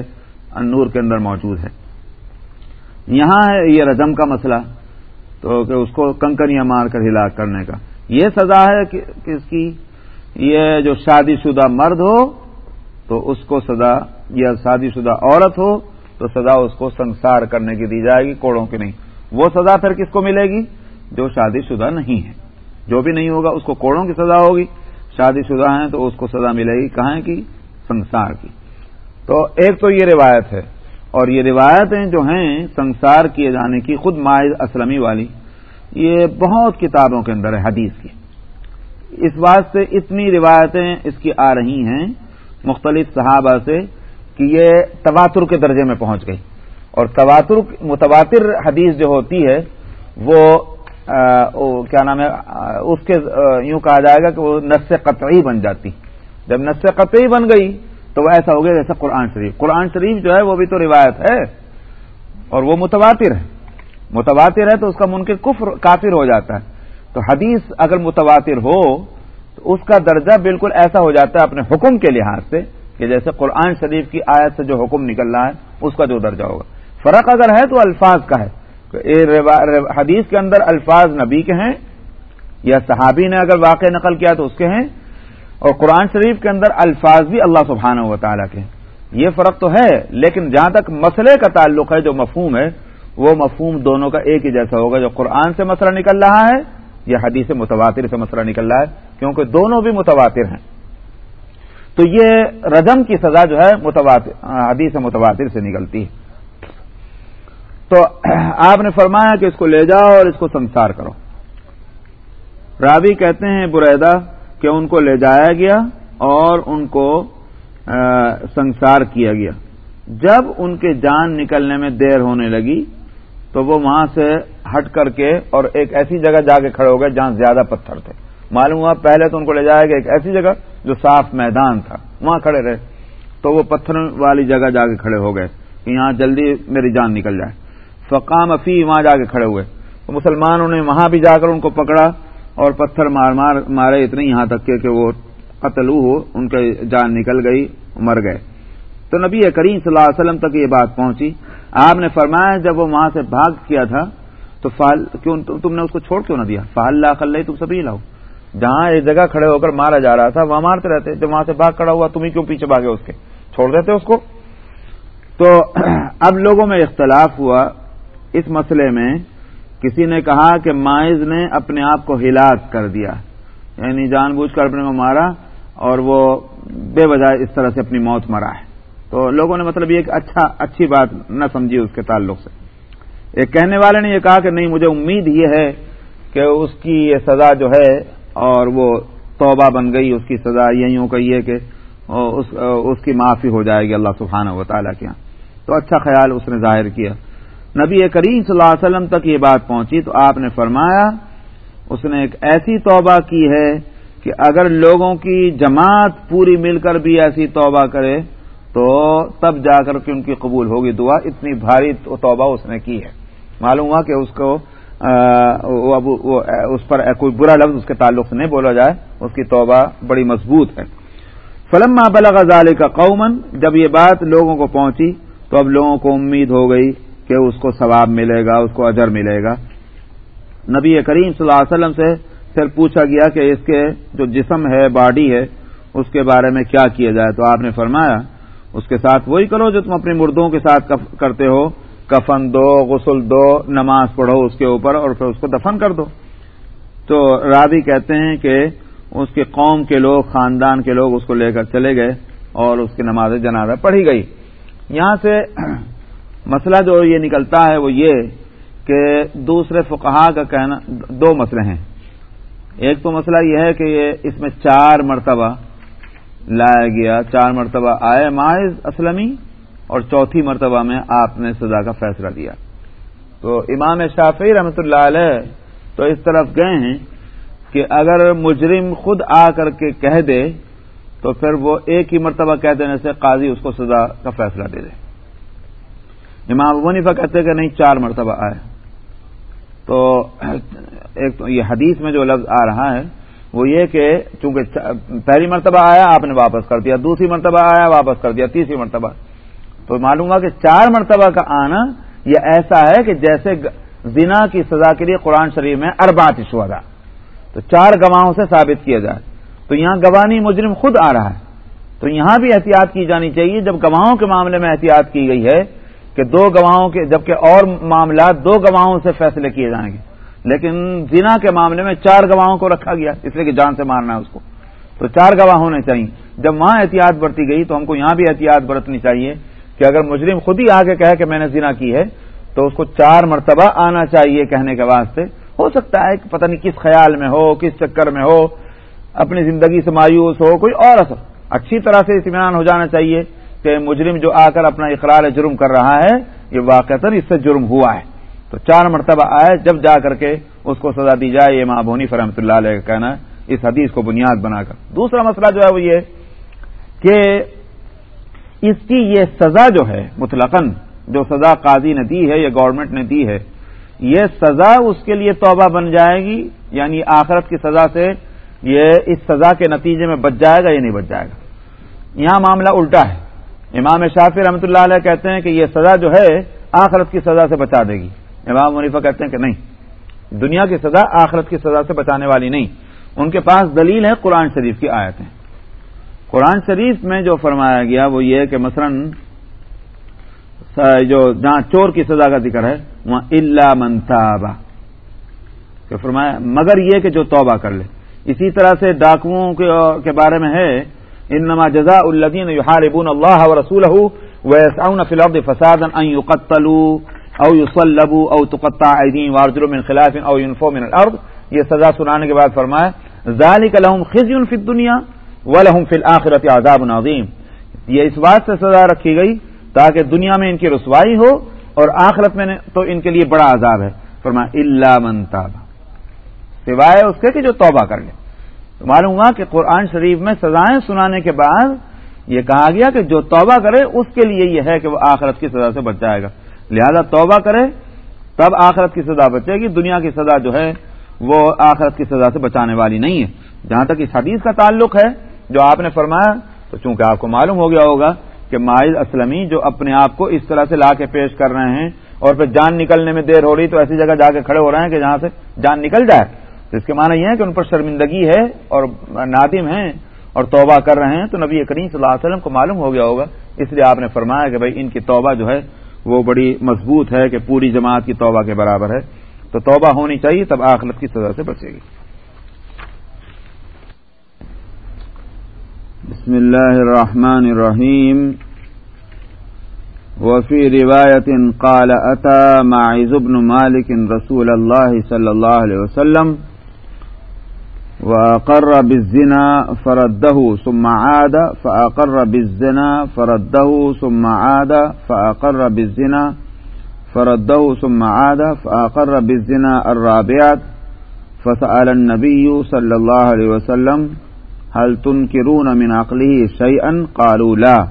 انور کے اندر موجود ہے۔ یہاں ہے یہ رجم کا مسئلہ، تو کہ اس کو کنکریاں مار کر ہلاک کرنے کا۔ یہ سزا ہے کہ اس کی؟ یہ جو شادی شدہ مرد ہو، تو اس کو سزا یا شادی شدہ عورت ہو تو سزا اس کو سنسار کرنے کی دی جائے گی، کوڑوں کی نہیں۔ وہ سزا پھر کس کو ملے گی؟ جو شادی شدہ نہیں ہے۔ جو بھی نہیں ہوگا، اس کو کوڑوں کی سزا ہوگی۔ شادی شدہ ہیں تو اس کو سزا ملے گی کہاں کی؟ سنسار کی۔ تو ایک تو یہ روایت ہے، اور یہ روایتیں جو ہیں سنسار کیے جانے کی خود ماہر اسلمی والی، یہ بہت کتابوں کے اندر ہے، حدیث کی۔ اس بات سے اتنی روایتیں اس کی آ رہی ہیں، مختلف صحابہ سے کہ یہ تواتر کے درجے میں پہنچ گئی۔ اور تواتر متواتر حدیث جو ہوتی ہے، وہ کیا نام ہے اس کے یوں کہا جائے گا کہ وہ نس قطعی بن جاتی۔ جب نس قطعی بن گئی، تو وہ ایسا ہو گیا جیسے قرآن شریف۔ قرآن شریف جو ہے، وہ بھی تو روایت ہے، اور وہ متواتر ہے۔ متواتر ہے تو اس کا منکر کفر، کافر ہو جاتا ہے۔ تو حدیث اگر متواتر ہو، تو اس کا درجہ بالکل ایسا ہو جاتا ہے اپنے حکم کے لحاظ سے کہ جیسے قرآن شریف کی آیت سے جو حکم نکل رہا ہے، اس کا جو درجہ ہوگا۔ فرق اگر ہے تو الفاظ کا ہے۔ حدیث کے اندر الفاظ نبی کے ہیں، یا صحابی نے اگر واقع نقل کیا تو اس کے ہیں، اور قرآن شریف کے اندر الفاظ بھی اللہ سبحانہ و تعالیٰ کے یہ فرق تو ہے، لیکن جہاں تک مسئلے کا تعلق ہے، جو مفہوم ہے، وہ مفہوم دونوں کا ایک ہی جیسا ہوگا۔ جو قرآن سے مسئلہ نکل رہا ہے، یا حدیث متواتر سے مسئلہ نکل رہا ہے، کیونکہ دونوں بھی متواتر ہیں۔ تو یہ رجم کی سزا جو ہے متواتر حدیث متواتر سے نکلتی ہے۔ تو آپ نے فرمایا کہ اس کو لے جاؤ اور اس کو سنسار کرو۔ راوی کہتے ہیں بریدہ کہ ان کو لے جایا گیا اور ان کو سنسار کیا گیا۔ جب ان کے جان نکلنے میں دیر ہونے لگی تو وہ وہاں سے ہٹ کر کے اور ایک ایسی جگہ جا کے کھڑے ہو گئے جہاں زیادہ پتھر تھے۔ معلوم ہوا پہلے تو ان کو لے جایا گیا ایک ایسی جگہ جو صاف میدان تھا، وہاں کھڑے رہے۔ تو وہ پتھر والی جگہ جا کے کھڑے ہو گئے کہ یہاں جلدی میری جان نکل جائے۔ فقام افی وہاں جا کے کھڑے ہوئے۔ تو مسلمانوں نے وہاں بھی جا کر ان کو پکڑا اور پتھر مار مار مارے اتنے یہاں تک کہ وہ قتل ہو، ان کے جان نکل گئی، مر گئے۔ تو نبی کریم صلی اللہ علیہ وسلم تک یہ بات پہنچی۔ آپ نے فرمایا جب وہ وہاں سے بھاگ کیا تھا تو فال کیوں تم نے اس کو چھوڑ کیوں نہ دیا؟ فال اللہ خل تم سبھی لاؤ جہاں ایک جگہ کھڑے ہو کر مارا جا رہا تھا، وہاں مارتے رہتے، جب وہاں سے بھاگ کھڑا ہوا تمہیں کیوں پیچھے بھاگے اس کے؟ چھوڑ دیتے اس کو؟ تو اب لوگوں میں اختلاف ہوا اس مسئلے میں۔ کسی نے کہا کہ مائز نے اپنے آپ کو ہلاک کر دیا یعنی جان بوجھ کر اپنے کو مارا اور وہ بے وجہ اس طرح سے اپنی موت مرا ہے۔ تو لوگوں نے مطلب یہ اچھا اچھی بات نہ سمجھی اس کے تعلق سے۔ ایک کہنے والے نے یہ کہا کہ نہیں، مجھے امید یہ ہے کہ اس کی یہ سزا جو ہے اور وہ توبہ بن گئی، اس کی سزا یہی ہو گئی ہے کہ اس کی معافی ہو جائے گی اللہ سبحانہ و تعالیٰ کے یہاں تو اچھا خیال اس نے ظاہر کیا۔ نبی کریم صلی اللہ علیہ وسلم تک یہ بات پہنچی تو آپ نے فرمایا، اس نے ایک ایسی توبہ کی ہے کہ اگر لوگوں کی جماعت پوری مل کر بھی ایسی توبہ کرے تو تب جا کر کے ان کی قبول ہوگی۔ دعا اتنی بھاری توبہ اس نے کی ہے۔ معلوم ہوا کہ اس کو اس پر کوئی برا لفظ اس کے تعلق سے نہیں بولا جائے، اس کی توبہ بڑی مضبوط ہے۔ فلم بلغ غزال کا قومن جب یہ بات لوگوں کو پہنچی، تو اب لوگوں کو امید ہو گئی کہ اس کو ثواب ملے گا، اس کو اجر ملے گا۔ نبی کریم صلی اللہ علیہ وسلم سے پھر پوچھا گیا کہ اس کے جو جسم ہے، باڈی ہے، اس کے بارے میں کیا کیا جائے؟ تو آپ نے فرمایا، اس کے ساتھ وہی کرو جو تم اپنی مردوں کے ساتھ کرتے ہو۔ کفن دو، غسل دو، نماز پڑھو اس کے اوپر اور پھر اس کو دفن کر دو۔ تو رابی کہتے ہیں کہ اس کے قوم کے لوگ، خاندان کے لوگ اس کو لے کر چلے گئے اور اس کی نماز جنازہ پڑھی گئی۔ یہاں سے مسئلہ جو یہ نکلتا ہے وہ یہ کہ دوسرے فقہا کا کہنا، دو مسئلے ہیں۔ ایک تو مسئلہ یہ ہے کہ یہ اس میں چار مرتبہ لایا گیا، چار مرتبہ آئے ماحذ اسلمی اور چوتھی مرتبہ میں آپ نے سزا کا فیصلہ دیا تو امام شافی رحمۃ اللہ علیہ تو اس طرف گئے ہیں کہ اگر مجرم خود آ کر کے کہہ دے تو پھر وہ ایک ہی مرتبہ کہہ دینے سے قاضی اس کو سزا کا فیصلہ دے دے۔ امام منیفا کہتے کہ نہیں، چار مرتبہ آئے۔ تو ایک تو یہ حدیث میں جو لفظ آ رہا ہے، وہ یہ کہ چونکہ پہلی مرتبہ آیا، آپ نے واپس کر دیا۔ دوسری مرتبہ آیا، واپس کر دیا۔ تیسری مرتبہ۔ تو معلوم ہوا کہ چار مرتبہ کا آنا یہ ایسا ہے کہ جیسے زنا کی سزا کے لیے قرآن شریف میں اربات شہدا تو چار گواہوں سے ثابت کیا جائے۔ تو یہاں گوانی مجرم خود آ رہا ہے۔ تو یہاں بھی احتیاط کی جانی چاہیے۔ جب گواہوں کے معاملے میں احتیاط کی گئی ہے کہ دو گواہوں کے جبکہ اور معاملات دو گواہوں سے فیصلے کیے جائیں گے۔ لیکن زنا کے معاملے میں چار گواہوں کو رکھا گیا، اس لیے کہ جان سے مارنا ہے اس کو۔ تو چار گواہ ہونے چاہیے جب وہاں احتیاط برتی گئی تو ہم کو یہاں بھی احتیاط برتنی چاہیے۔ کہ اگر مجرم خود ہی آگے کہے کہ میں نے زنا کی ہے، تو اس کو چار مرتبہ آنا چاہیے کہنے کے واسطے۔ ہو سکتا ہے کہ پتہ نہیں کس خیال میں ہو، کس چکر میں ہو، اپنی زندگی سے مایوس ہو، کوئی اور اثر۔ اچھی طرح سے اطمینان ہو جانا چاہیے کہ مجرم جو آ کر اپنا اقرار جرم کر رہا ہے، یہ واقع اس سے جرم ہوا ہے۔ تو چار مرتبہ آئے، جب جا کر کے اس کو سزا دی جائے، یہ ماں بونی فرحمۃ اللہ علیہ کا کہنا ہے۔ اس حدیث کو بنیاد بنا کر۔ دوسرا مسئلہ جو ہے وہ یہ کہ اس کی یہ سزا جو ہے مطلقاً، جو سزا قاضی نے دی ہے، یا گورنمنٹ نے دی ہے، یہ سزا اس کے لیے توبہ بن جائے گی یعنی آخرت کی سزا سے یہ اس سزا کے نتیجے میں بچ جائے گا یا نہیں بچ جائے گا۔ یہاں معاملہ الٹا ہے۔ امام شافی رحمۃ اللہ علیہ کہتے ہیں کہ یہ سزا جو ہے آخرت کی سزا سے بچا دے گی۔ امام منیفہ کہتے ہیں کہ نہیں، دنیا کی سزا آخرت کی سزا سے بچانے والی نہیں۔ ان کے پاس دلیل ہے قرآن شریف کی آیتیں۔ قرآن شریف میں جو فرمایا گیا وہ یہ کہ مثلا جو جہاں چور کی سزا کا ذکر ہے، وہاں اللہ منتابا کہ فرمایا، مگر یہ کہ جو توبہ کر لے۔ اسی طرح سے ڈاکوؤں کے بارے میں ہے، انما جزا الدین یحاربون اللہ و رسول ویسعون فی الارض فسادا ان يقتلوا او يصلبوا او تقطع ایدین وارجلوا من خلاف او ينفوا من الارض یہ سزا سنانے کے بعد فرمایا ذالک لهم خزي فی الدنیا ولہم فی الآخرت عذاب عظیم یہ اس بات سے سزا رکھی گئی تاکہ دنیا میں ان کی رسوائی ہو اور آخرت میں تو ان کے لیے بڑا عذاب ہے۔ فرمایا اللہ منتاب سوائے اس کے کہ جو توبہ کر لے۔ تو معلوم ہوا کہ قرآن شریف میں سزائیں سنانے کے بعد یہ کہا گیا کہ جو توبہ کرے، اس کے لیے یہ ہے کہ وہ آخرت کی سزا سے بچ جائے گا۔ لہذا توبہ کرے، تب آخرت کی سزا بچے گی۔ دنیا کی سزا جو ہے، وہ آخرت کی سزا سے بچانے والی نہیں ہے۔ جہاں تک اس حدیث کا تعلق ہے جو آپ نے فرمایا، تو چونکہ آپ کو معلوم ہو گیا ہوگا کہ مائز اسلمی جو اپنے آپ کو اس طرح سے لا کے پیش کر رہے ہیں اور پھر جان نکلنے میں دیر ہو رہی تو ایسی جگہ جا کے کھڑے ہو رہے ہیں کہ جہاں سے جان نکل جائے۔ تو اس کے معنی یہ ہے کہ ان پر شرمندگی ہے اور نادم ہیں اور توبہ کر رہے ہیں۔ تو نبی کریم صلی اللہ علیہ وسلم کو معلوم ہو گیا ہوگا۔ اس لیے آپ نے فرمایا کہ بھائی، ان کی توبہ جو ہے، وہ بڑی مضبوط ہے کہ پوری جماعت کی توبہ کے برابر ہے۔ تو توبہ ہونی چاہیے، تب آخرت کی سزا سے بچے گی۔ بسم الله الرحمن الرحيم وفي رواية قال أتى معز بن مالك رسول الله صلى الله عليه وسلم. وأقر بالزنا فرده ثم عاد. فأقر بالزنا فرده ثم عاد. فأقر بالزنا فرده ثم عاد. فأقر بالزنا الرابعة فسأل النبي صلى الله عليه وسلم هل تنكرون من عقله شيئا؟ قالوا لا.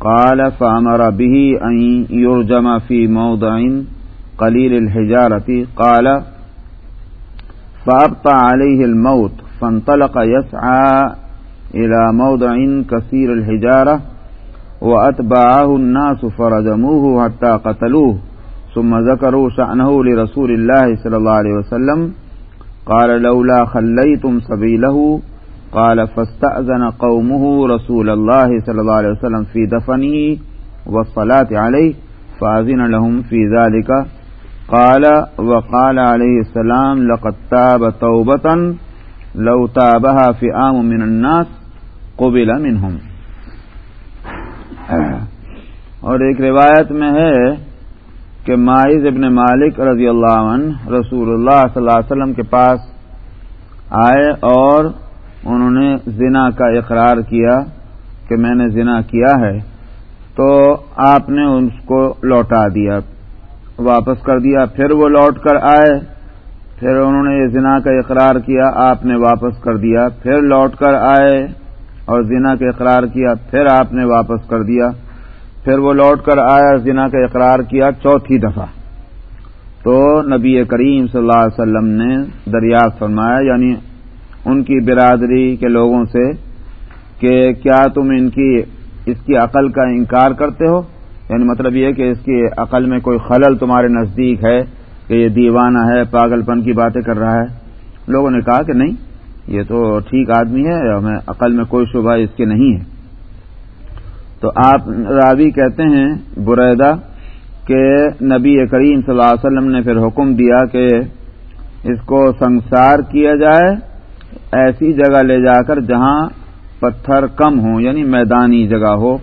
قال فأمر به أن يرجم في موضع قليل الحجارة. قال فأبطى عليه الموت، فانطلق يسعى إلى موضع كثير الحجارة، وأتبعه الناس فرجموه حتى قتلوه، ثم ذكروا شأنه لرسول الله صلى الله عليه وسلم. قال لولا خليتم سبيله قال، فاستأذن قومه رسول الله صلى الله عليه وسلم في دفنه والصلاة عليه، فأذن لهم في ذلك. قال، وقال عليه السلام، لقد تاب توبة، لو تابها فئام من الناس، قبل منهم. اور ایک روایت میں ہے کہ مائز ابن مالک رضی اللہ عنہ رسول اللہ صلی اللہ علیہ وسلم کے پاس آئے اور انہوں نے زنا کا اقرار کیا کہ میں نے زنا کیا ہے، تو آپ نے اس کو لوٹا دیا، واپس کر دیا، پھر وہ لوٹ کر آئے، پھر انہوں نے یہ زنا کا اقرار کیا، آپ نے واپس کر دیا، پھر لوٹ کر آئے اور زنا کا اقرار کیا، پھر آپ نے واپس کر دیا، پھر وہ لوٹ کر آیا، زنا کا اقرار کیا چوتھی دفعہ۔ تو نبی کریم صلی اللہ علیہ وسلم نے دریافت فرمایا یعنی ان کی برادری کے لوگوں سے کہ کیا تم ان کی، اس کی عقل کا انکار کرتے ہو؟ یعنی مطلب یہ کہ اس کی عقل میں کوئی خلل تمہارے نزدیک ہے کہ یہ دیوانہ ہے، پاگل پن کی باتیں کر رہا ہے؟ لوگوں نے کہا کہ نہیں، یہ تو ٹھیک آدمی ہے، ہمیں عقل میں کوئی شبہ اس کے نہیں ہے۔ تو آپ راوی کہتے ہیں بریدہ کہ نبی کریم صلی اللہ علیہ وسلم نے پھر حکم دیا کہ اس کو سنسار کیا جائے ایسی جگہ لے جا کر جہاں پتھر کم ہوں یعنی میدانی جگہ ہو،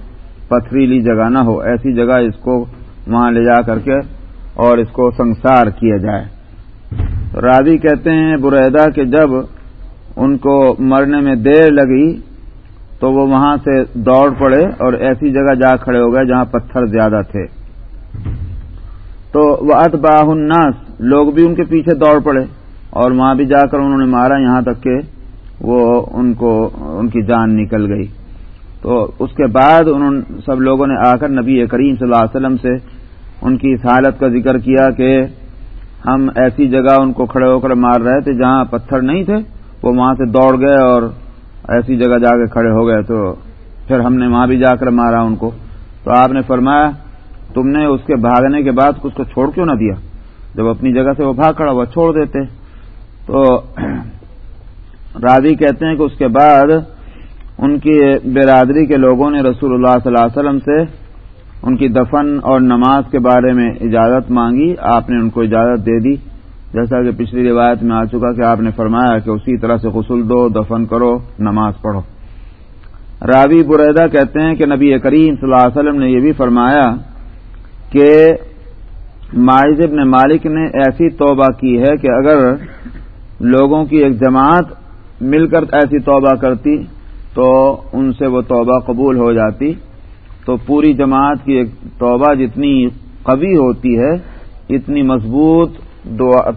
پتھریلی جگہ نہ ہو، ایسی جگہ اس کو وہاں لے جا کر کے اور اس کو سنسار کیا جائے۔ راوی کہتے ہیں بریدا کہ جب ان کو مرنے میں دیر لگی تو وہ وہاں سے دوڑ پڑے اور ایسی جگہ جا کھڑے ہو گئے جہاں پتھر زیادہ تھے۔ تو وہ اتباہ الناس، لوگ بھی ان کے پیچھے دوڑ پڑے۔ اور وہاں بھی جا کر انہوں نے مارا، یہاں تک کہ وہ ان کو، ان کی جان نکل گئی۔ تو اس کے بعد انہوں سب لوگوں نے آ کر نبی کریم صلی اللہ علیہ وسلم سے ان کی اس حالت کا ذکر کیا کہ ہم ایسی جگہ ان کو کھڑے ہو کر مار رہے تھے جہاں پتھر نہیں تھے، وہ وہاں سے دوڑ گئے اور ایسی جگہ جا کے کھڑے ہو گئے۔ تو پھر ہم نے وہاں بھی جا کر مارا ان کو۔ تو آپ نے فرمایا، تم نے اس کے بھاگنے کے بعد اس کو چھوڑ کیوں نہ دیا؟ جب اپنی جگہ سے وہ بھاگ کھڑا ہوا، چھوڑ دیتے۔ تو راضی کہتے ہیں کہ اس کے بعد ان کی برادری کے لوگوں نے رسول اللہ صلی اللہ علیہ وسلم سے ان کی دفن اور نماز کے بارے میں اجازت مانگی۔ آپ نے ان کو اجازت دے دی۔ جیسا کہ پچھلی روایت میں آ چکا کہ آپ نے فرمایا کہ اسی طرح سے غسل دو، دفن کرو، نماز پڑھو۔ راوی بریدہ کہتے ہیں کہ نبی کریم صلی اللہ علیہ وسلم نے یہ بھی فرمایا کہ مائز ابن مالک نے ایسی توبہ کی ہے کہ اگر لوگوں کی ایک جماعت مل کر ایسی توبہ کرتی تو ان سے وہ توبہ قبول ہو جاتی تو پوری جماعت کی ایک توبہ جتنی قوی ہوتی ہے، اتنی مضبوط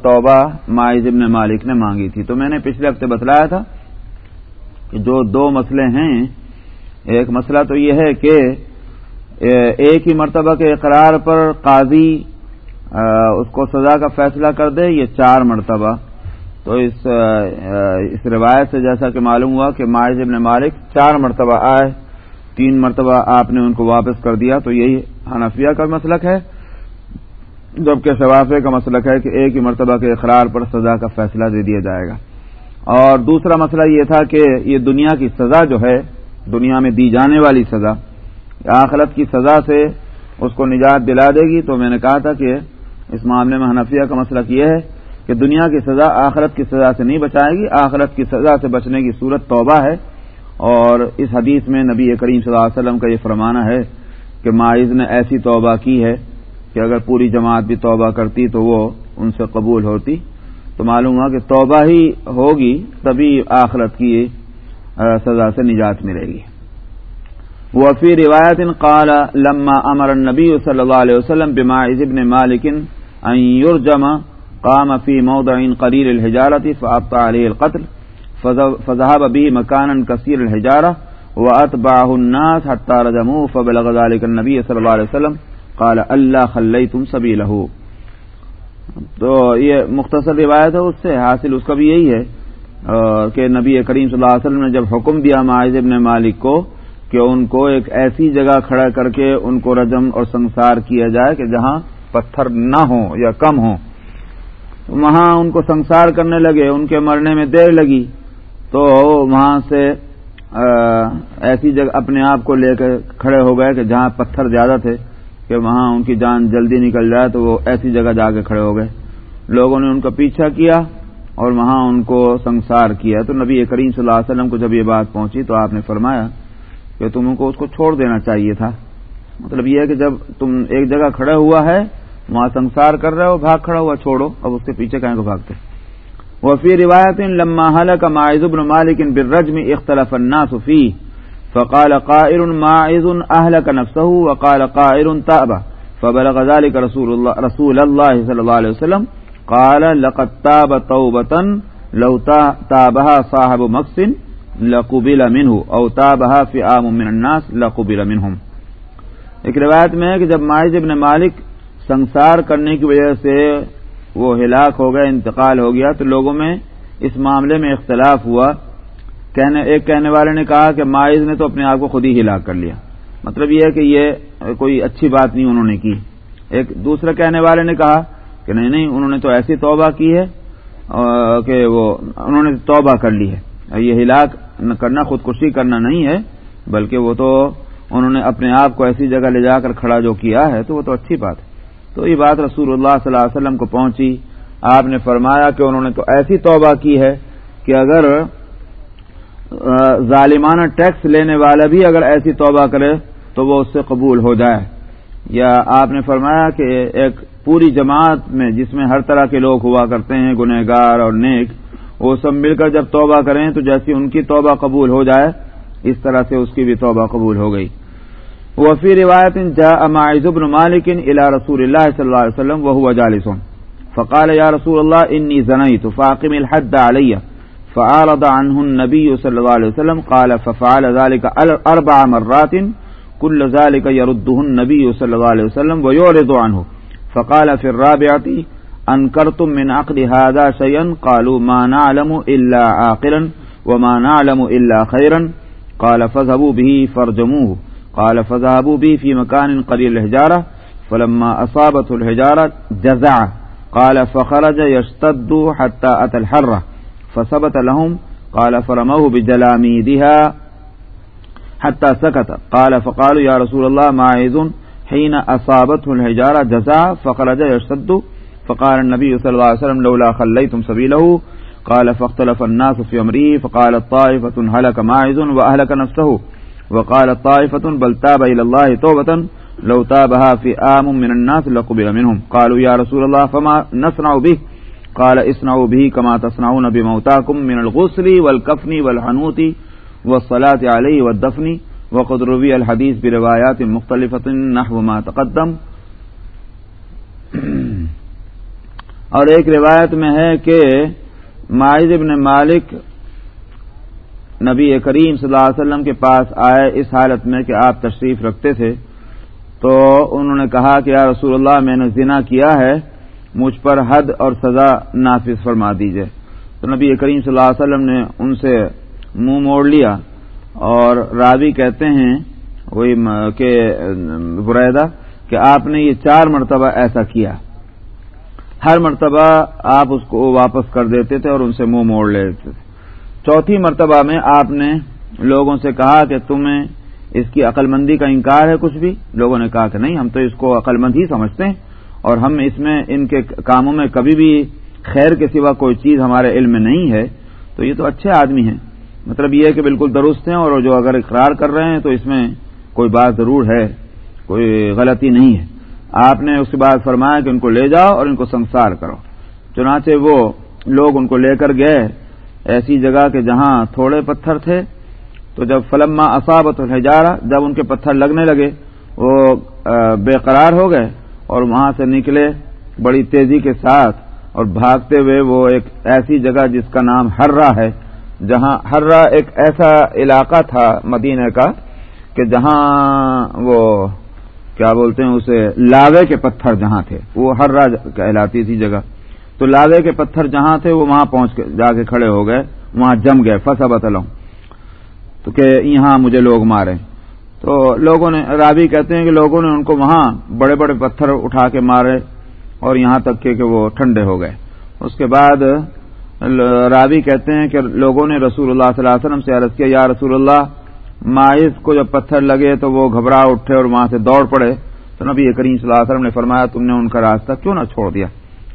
توبہ مائز ابن مالک نے مانگی تھی۔ تو میں نے پچھلے ہفتے بتلایا تھا کہ جو دو مسئلے ہیں، ایک مسئلہ تو یہ ہے کہ ایک ہی مرتبہ کے اقرار پر قاضی اس کو سزا کا فیصلہ کر دے، یہ چار مرتبہ۔ تو اس اس روایت سے جیسا کہ معلوم ہوا کہ مائز ابن مالک چار مرتبہ آئے، تین مرتبہ آپ نے ان کو واپس کر دیا، تو یہی حنفیہ کا مسلک ہے، جبکہ شوافے کا مسلک ہے کہ ایک ہی مرتبہ کے اقرار پر سزا کا فیصلہ دے دیا جائے گا۔ اور دوسرا مسئلہ یہ تھا کہ یہ دنیا کی سزا جو ہے، دنیا میں دی جانے والی سزا، آخرت کی سزا سے اس کو نجات دلا دے گی، تو میں نے کہا تھا کہ اس معاملے میں حنفیہ کا مسلک یہ ہے کہ دنیا کی سزا آخرت کی سزا سے نہیں بچائے گی، آخرت کی سزا سے بچنے کی صورت توبہ ہے۔ اور اس حدیث میں نبی کریم صلی اللہ علیہ وسلم کا یہ فرمانا ہے کہ ماعز نے ایسی توبہ کی ہے کہ اگر پوری جماعت بھی توبہ کرتی تو وہ ان سے قبول ہوتی۔ تو معلوم ہوا کہ توبہ ہی ہوگی، تبھی آخرت کی سزا سے نجات ملے گی۔ وفی روایت قال، لما امر النبی صلی اللہ علیہ وسلم بماعز ابن مالکن یرجم قام في موضع قليل الحجارة فأبطى عليه القتل فذهب به مكانا كثير الحجارة وأتبعه الناس حتى رجموه فبلغ ذلك النبي صلى الله عليه وسلم، قال اللہ خلیتم سبیلہ۔ تو یہ مختصر روایت ہے، اس سے حاصل، اس کا بھی یہی ہے کہ نبی کریم صلی اللہ علیہ وسلم نے جب حکم دیا معاذ ابن مالک کو کہ ان کو ایک ایسی جگہ کھڑا کر کے ان کو رجم اور سنسار کیا جائے کہ جہاں پتھر نہ ہوں یا کم ہوں وہاں ان کو سنسار کرنے لگے، ان کے مرنے میں دیر لگی۔ تو وہاں سے ایسی جگہ اپنے آپ کو لے کے کھڑے ہو گئے کہ جہاں پتھر زیادہ تھے کہ وہاں ان کی جان جلدی نکل جائے تو وہ ایسی جگہ جا کے کھڑے ہو گئے۔ لوگوں نے ان کا پیچھا کیا اور وہاں ان کو سنسار کیا۔ تو نبی کریم صلی اللہ علیہ وسلم کو جب یہ بات پہنچی تو آپ نے فرمایا کہ تم کو اس کو چھوڑ دینا چاہیے تھا۔ مطلب یہ ہے کہ جب تم ایک جگہ کھڑا ہوا ہے وہاں سنسار کر رہے ہو بھاگ کھڑا ہوا، چھوڑو، اب اس کے پیچھے کہیں کو بھاگتے وفی روایت لما حلق ماعز بن مالك بالرجم اختلف الناس فيه فقال قائر ماعز اهلك نفسه وقال قائر تاب فبلغ ذلك رسول الله رسول الله صلى الله عليه وسلم۔ قال لقد تاب توبه لو تابها صاحب مقص لقبل منه او تابها فئام من الناس لقبل منهم۔ ایک روایت میں ہے کہ جب ماعز ابن مالک سنسار کرنے کی وجہ سے وہ ہلاک ہو گیا، انتقال ہو گیا۔ تو لوگوں میں اس معاملے میں اختلاف ہوا۔ کہنے، ایک کہنے والے نے کہا کہ مائز نے تو اپنے آپ کو خود ہی ہلاک کر لیا۔ مطلب یہ ہے کہ یہ کوئی اچھی بات نہیں انہوں نے کی۔ ایک دوسرے کہنے والے نے کہا کہ نہیں نہیں، انہوں نے تو ایسی توبہ کی ہے کہ وہ، انہوں نے توبہ کر لی ہے۔ یہ ہلاک کرنا، خودکشی کرنا نہیں ہے، بلکہ وہ تو انہوں نے اپنے آپ کو ایسی جگہ لے جا کر کھڑا جو کیا ہے، تو وہ تو اچھی بات ہے۔ تو یہ بات رسول اللہ صلی اللہ علیہ وسلم کو پہنچی۔ آپ نے فرمایا کہ انہوں نے تو ایسی توبہ کی ہے کہ اگر ظالمانہ ٹیکس لینے والا بھی اگر ایسی توبہ کرے تو وہ اس سے قبول ہو جائے۔ یا آپ نے فرمایا کہ ایک پوری جماعت میں جس میں ہر طرح کے لوگ ہوا کرتے ہیں، گنہگار اور نیک، وہ سب مل کر جب توبہ کریں تو جیسی ان کی توبہ قبول ہو جائے، اس طرح سے اس کی بھی توبہ قبول ہو گئی۔ وفی روایت جا بن مالک الى رسول اللہ صلی اللہ علیہ وسلم وہ جالس. فقال یا رسول اللہ انی زنیت فاقم الحد علی فعارض عنه النبي صلى الله عليه وسلم، قال ففعل ذلك اربع مرات، كل ذلك يرده النبي صلى الله عليه وسلم ويعرض عنه. فقال في الرابعة، أنكرتم من عقل هذا شيئا؟ قالوا ما نعلم إلا عاقلا وما نعلم إلا خيرا. قال فذهبوا به فرجموه قال فذهبوا به في مكان قليل الحجارة، فلما أصابته الحجارة جزع قال فخرج يشتد حتى أتى الحرة، فثبت لهم. قال فرموه بجلاميدها حتى سكت. قال فقالوا يا رسول الله ماعذ حين أصابته الحجارة جزع فخرج يشتد. فقال النبي صلى الله عليه وسلم لولا خليتم سبيله. قال فاختلف الناس في أمره، فقال الطائفة هلك ماعز وأهلك نفسه. وقال الطائفة بل تاب إلى الله توبة لو تابها في آم من الناس لقبل منهم. قالوا يا رسول الله، فما نصنع به؟ قال اصنعوا به كما تصنعون بموتاكم من الغسل والكفن والحنوت والصلاة عليه والدفن. وقد روي الحديث بروایات مختلفة نحو ما تقدم. اور ایک روایت میں ہے کہ ماعز ابن مالک نبی کریم صلی اللہ علیہ وسلم کے پاس آئے اس حالت میں کہ آپ تشریف رکھتے تھے تو انہوں نے کہا کہ یا رسول اللہ میں نے زنا کیا ہے، مجھ پر حد اور سزا نافذ فرما دیجیے۔ تو نبی کریم صلی اللہ علیہ وسلم نے ان سے منہ موڑ لیا اور راوی کہتے ہیں، وہی کہ بریدہ کہ آپ نے یہ چار مرتبہ ایسا کیا۔ ہر مرتبہ آپ اس کو واپس کر دیتے تھے اور ان سے منہ موڑ لیتے تھے۔ چوتھی مرتبہ میں آپ نے لوگوں سے کہا کہ تمہیں اس کی عقل مندی کا انکار ہے کچھ بھی۔ لوگوں نے کہا کہ نہیں، ہم تو اس کو عقل مند ہی سمجھتے ہیں۔ اور ہم اس میں، ان کے کاموں میں کبھی بھی خیر کے سوا کوئی چیز ہمارے علم میں نہیں ہے۔ تو یہ تو اچھے آدمی ہیں۔ مطلب یہ ہے کہ بالکل درست ہیں اور جو اگر اقرار کر رہے ہیں تو اس میں کوئی بات ضرور ہے، کوئی غلطی نہیں ہے۔ آپ نے اس کے بعد فرمایا کہ ان کو لے جاؤ اور ان کو سنسار کرو۔ چنانچہ وہ لوگ ان کو لے کر گئے۔ ایسی جگہ کہ جہاں تھوڑے پتھر تھے، تو جب فلما اصابت الحجارہ، جب ان کے پتھر لگنے لگے، وہ بے قرار ہو گئے اور وہاں سے نکلے بڑی تیزی کے ساتھ اور بھاگتے ہوئے وہ ایک ایسی جگہ جس کا نام ہررا ہے، جہاں ہررا ایک ایسا علاقہ تھا مدینہ کا کہ جہاں وہ، کیا بولتے ہیں اسے، لاوے کے پتھر جہاں تھے، وہ ہررا کہلاتی تھی جگہ۔ تو لاوے کے پتھر جہاں تھے وہ وہاں پہنچ کے جا کے کھڑے ہو گئے، وہاں جم گئے فسا بتلوں تو کہ یہاں مجھے لوگ مارے۔ تو لوگوں نے رابی کہتے ہیں کہ لوگوں نے ان کو وہاں بڑے بڑے پتھر اٹھا کے مارے اور یہاں تک کہ وہ ٹھنڈے ہو گئے۔ اس کے بعد رابی کہتے ہیں کہ لوگوں نے رسول اللہ صلی اللہ علیہ وسلم سے عرض کیا، یا رسول اللہ، مائز کو جب پتھر لگے تو وہ گھبرا اٹھے اور وہاں سے دوڑ پڑے۔ تو نبی کریم صلی اللہ علیہ وسلم نے فرمایا، تم نے ان کا راستہ کیوں نہ چھوڑ دیا؟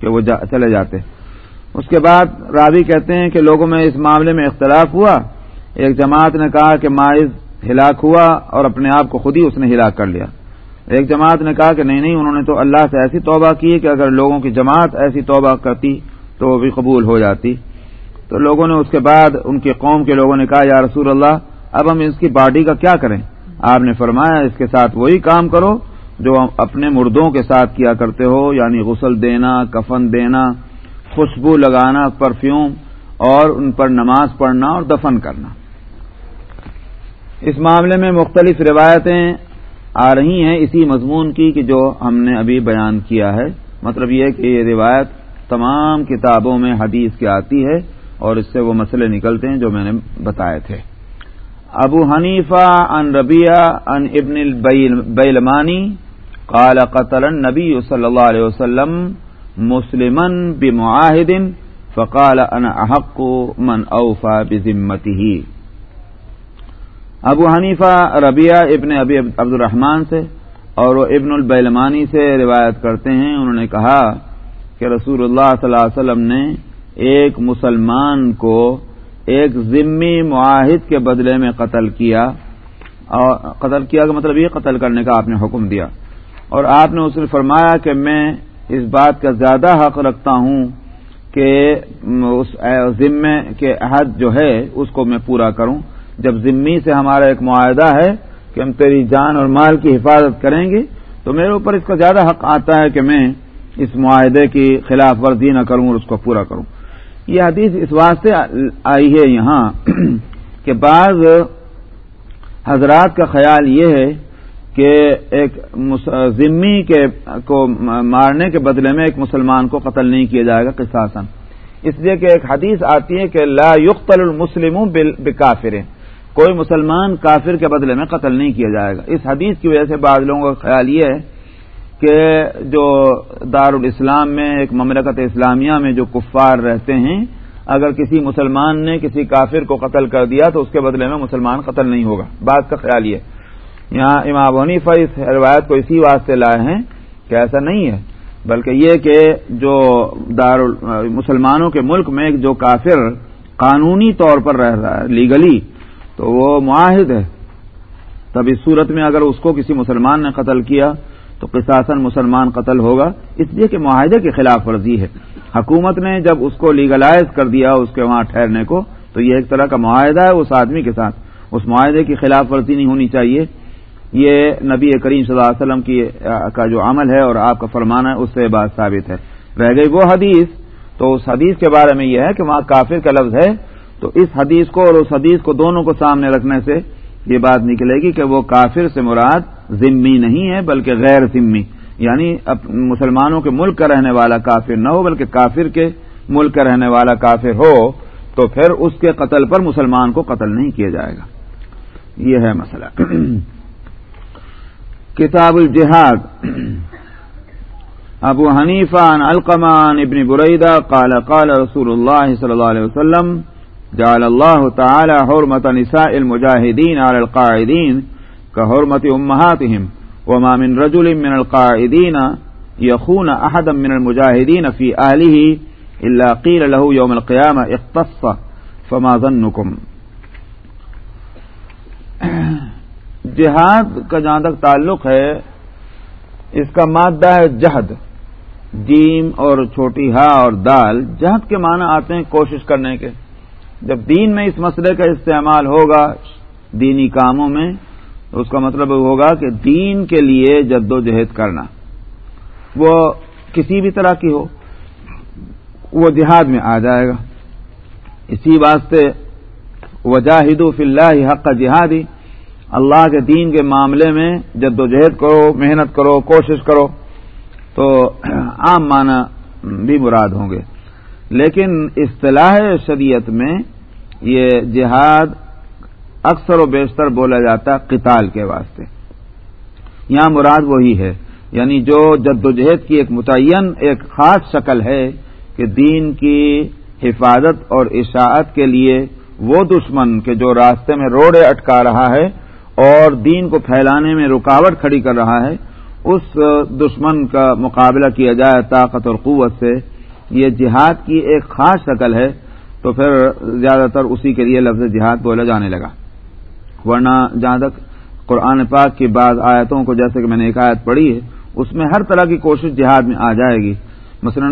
کہ وہ جا چلے جاتے اس کے بعد راوی کہتے ہیں کہ لوگوں میں اس معاملے میں اختلاف ہوا۔ ایک جماعت نے کہا کہ مائز ہلاک ہوا اور اپنے آپ کو خود ہی اس نے ہلاک کر لیا۔ ایک جماعت نے کہا کہ نہیں نہیں، انہوں نے تو اللہ سے ایسی توبہ کی کہ اگر لوگوں کی جماعت ایسی توبہ کرتی تو وہ بھی قبول ہو جاتی۔ تو لوگوں نے اس کے بعد ان کی قوم کے لوگوں نے کہا، یا رسول اللہ، اب ہم اس کی باڈی کا کیا کریں؟ آپ نے فرمایا، اس کے ساتھ وہی کام کرو جو اپنے مردوں کے ساتھ کیا کرتے ہو یعنی غسل دینا، کفن دینا، خوشبو لگانا، پرفیوم، اور ان پر نماز پڑھنا اور دفن کرنا۔ اس معاملے میں مختلف روایتیں آ رہی ہیں اسی مضمون کی کہ جو ہم نے ابھی بیان کیا ہے۔ مطلب یہ کہ یہ روایت تمام کتابوں میں حدیث کی آتی ہے اور اس سے وہ مسئلے نکلتے ہیں جو میں نے بتائے تھے۔ ابو حنیفہ ان ربیہ ان ابن البیلمانی قال قتل النبی صلی اللہ علیہ وسلم مسلمن بمعاہد فقال انا احق من اوفا بذمته. ابو حنیفہ ربیہ ابن ابی عبد الرحمان سے اور وہ ابن البیلمانی سے روایت کرتے ہیں، انہوں نے کہا کہ رسول اللہ صلی اللہ علیہ وسلم نے ایک مسلمان کو ایک ذمی معاہد کے بدلے میں قتل کیا، اور قتل کیا کا مطلب یہ قتل کرنے کا آپ نے حکم دیا۔ اور آپ نے اس نے فرمایا کہ میں اس بات کا زیادہ حق رکھتا ہوں کہ اس ذمے کے عہد جو ہے، اس کو میں پورا کروں۔ جب ذمی سے ہمارا ایک معاہدہ ہے کہ ہم تیری جان اور مال کی حفاظت کریں گے، تو میرے اوپر اس کا زیادہ حق آتا ہے کہ میں اس معاہدے کی خلاف ورزی نہ کروں اور اس کو پورا کروں۔ یہ حدیث اس واسطے آئی ہے یہاں کہ بعض حضرات کا خیال یہ ہے کہ ایک ذمی کے کو مارنے کے بدلے میں ایک مسلمان کو قتل نہیں کیا جائے گا قصاصن اس لیے کہ ایک حدیث آتی ہے کہ لا یقتل المسلم بکافر۔ کوئی مسلمان کافر کے بدلے میں قتل نہیں کیا جائے گا۔ اس حدیث کی وجہ سے بعض لوگوں کا خیال یہ ہے کہ جو دارالاسلام میں، ایک مملکت اسلامیہ میں جو کفار رہتے ہیں، اگر کسی مسلمان نے کسی کافر کو قتل کر دیا تو اس کے بدلے میں مسلمان قتل نہیں ہوگا۔ بعض کا خیال یہ یہاں امام حنیفہ اس روایت کو اسی واسطے لائے ہیں کہ ایسا نہیں ہے، بلکہ یہ کہ جو دار مسلمانوں کے ملک میں جو کافر قانونی طور پر رہ رہا ہے لیگلی تو وہ معاہد ہے۔ تب اس صورت میں اگر اس کو کسی مسلمان نے قتل کیا، تو قصاصن مسلمان قتل ہوگا۔ اس لیے کہ معاہدے کے خلاف ورزی ہے۔ حکومت نے جب اس کو لیگلائز کر دیا اس کے وہاں ٹھہرنے کو، تو یہ ایک طرح کا معاہدہ ہے اس آدمی کے ساتھ۔ اس معاہدے کی خلاف ورزی نہیں ہونی چاہیے۔ یہ نبی کریم صلی اللہ علیہ وسلم کی کا جو عمل ہے اور آپ کا فرمان ہے، اس سے بات ثابت ہے۔ رہ گئی وہ حدیث۔ تو اس حدیث کے بارے میں یہ ہے کہ وہاں کافر کا لفظ ہے۔ تو اس حدیث کو اور اس حدیث کو دونوں کو سامنے رکھنے سے یہ بات نکلے گی کہ وہ کافر سے مراد ذمی نہیں ہے، بلکہ غیر ذمی۔ یعنی مسلمانوں کے ملک کا رہنے والا کافر نہ ہو، بلکہ کافر کے ملک کا رہنے والا کافر ہو، تو پھر اس کے قتل پر مسلمان کو قتل نہیں کیا جائے گا۔ یہ ہے مسئلہ۔ کتاب الجہاد۔ ابو حنیفہ عن القمان ابن بریدہ قال قال رسول اللہ صلی اللہ علیہ وسلم، جعل اللہ تعالی حرمت نساء المجاہدین على القاعدین كحرمت امہاتهم وما من رجل من القاعدین يخون احدا من المجاہدین في آلہ الا قیل له يوم القیامة اقتص، فما ظنكم جہاد کا جہاں تک تعلق ہے، اس کا مادہ ہے جہد۔ جیم اور چھوٹی ہا اور دال، جہد کے معنی آتے ہیں کوشش کرنے کے۔ جب دین میں اس مسئلے کا استعمال ہوگا دینی کاموں میں، اس کا مطلب ہوگا کہ دین کے لیے جد و جہد کرنا۔ وہ کسی بھی طرح کی ہو، وہ جہاد میں آ جائے گا۔ اسی واسطے وجاہد فی اللہ حق کا جہادی۔ اللہ کے دین کے معاملے میں جد و جہد کرو، محنت کرو، کوشش کرو، تو عام معنی بھی مراد ہوں گے۔ لیکن اصطلاح شریعت میں یہ جہاد اکثر و بیشتر بولا جاتا قتال کے واسطے۔ یہاں مراد وہی ہے یعنی جو جد و جہد کی ایک متعین، ایک خاص شکل ہے کہ دین کی حفاظت اور اشاعت کے لیے وہ دشمن کے جو راستے میں روڑے اٹکا رہا ہے اور دین کو پھیلانے میں رکاوٹ کھڑی کر رہا ہے، اس دشمن کا مقابلہ کیا جائے طاقت اور قوت سے۔ یہ جہاد کی ایک خاص شکل ہے، تو پھر زیادہ تر اسی کے لیے لفظ جہاد بولا جانے لگا۔ ورنہ جہاں تک قرآن پاک کی بعض آیتوں کو، جیسے کہ میں نے ایک آیت پڑھی ہے، اس میں ہر طرح کی کوشش جہاد میں آ جائے گی۔ مثلا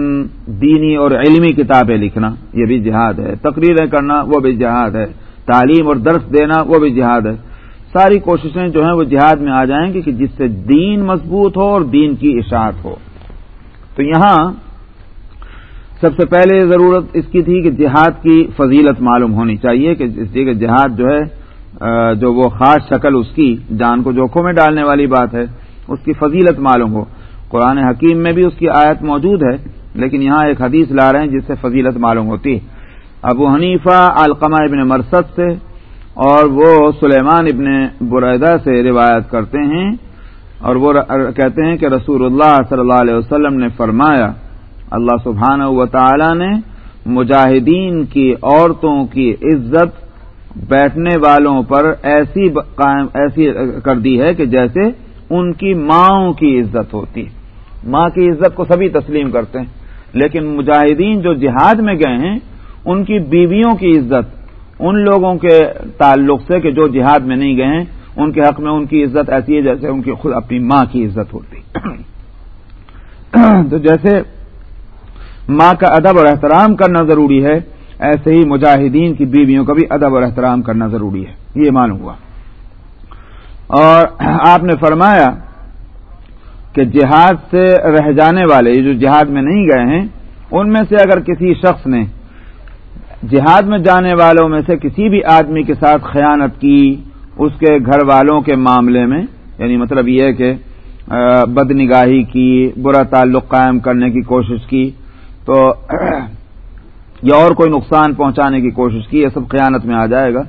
دینی اور علمی کتابیں لکھنا، یہ بھی جہاد ہے۔ تقریریں کرنا، وہ بھی جہاد ہے۔ تعلیم اور درس دینا، وہ بھی جہاد ہے۔ ساری کوششیں جو ہیں وہ جہاد میں آ جائیں گی کہ جس سے دین مضبوط ہو اور دین کی اشاعت ہو۔ تو یہاں سب سے پہلے ضرورت اس کی تھی کہ جہاد کی فضیلت معلوم ہونی چاہیے کہ اس لیے کہ جہاد جو ہے جو وہ خاص شکل اس کی، جان کو جوکھوں میں ڈالنے والی بات ہے، اس کی فضیلت معلوم ہو۔ قرآن حکیم میں بھی اس کی آیت موجود ہے، لیکن یہاں ایک حدیث لا رہے ہیں جس سے فضیلت معلوم ہوتی۔ ہے ابو حنیفہ القمہ ابن مرسد سے اور وہ سلیمان ابن برعیدہ سے روایت کرتے ہیں اور وہ کہتے ہیں کہ رسول اللہ صلی اللہ علیہ وسلم نے فرمایا، اللہ سبحانہ و تعالی نے مجاہدین کی عورتوں کی عزت بیٹھنے والوں پر ایسی قائم ایسی کر دی ہے کہ جیسے ان کی ماؤں کی عزت ہوتی۔ ماں کی عزت کو سبھی تسلیم کرتے ہیں، لیکن مجاہدین جو جہاد میں گئے ہیں، ان کی بیویوں کی عزت ان لوگوں کے تعلق سے کہ جو جہاد میں نہیں گئے ہیں، ان کے حق میں ان کی عزت ایسی ہے جیسے ان کی خود اپنی ماں کی عزت ہوتی۔ تو جیسے ماں کا ادب اور احترام کرنا ضروری ہے، ایسے ہی مجاہدین کی بیویوں کا بھی ادب اور احترام کرنا ضروری ہے۔ یہ معلوم ہوا۔ اور آپ نے فرمایا کہ جہاد سے رہ جانے والے جو جہاد میں نہیں گئے ہیں، ان میں سے اگر کسی شخص نے جہاد میں جانے والوں میں سے کسی بھی آدمی کے ساتھ خیانت کی اس کے گھر والوں کے معاملے میں یعنی مطلب یہ ہے کہ بد نگاہی کی، برا تعلق قائم کرنے کی کوشش کی، تو یا اور کوئی نقصان پہنچانے کی کوشش کی، یہ سب قیامت میں آ جائے گا۔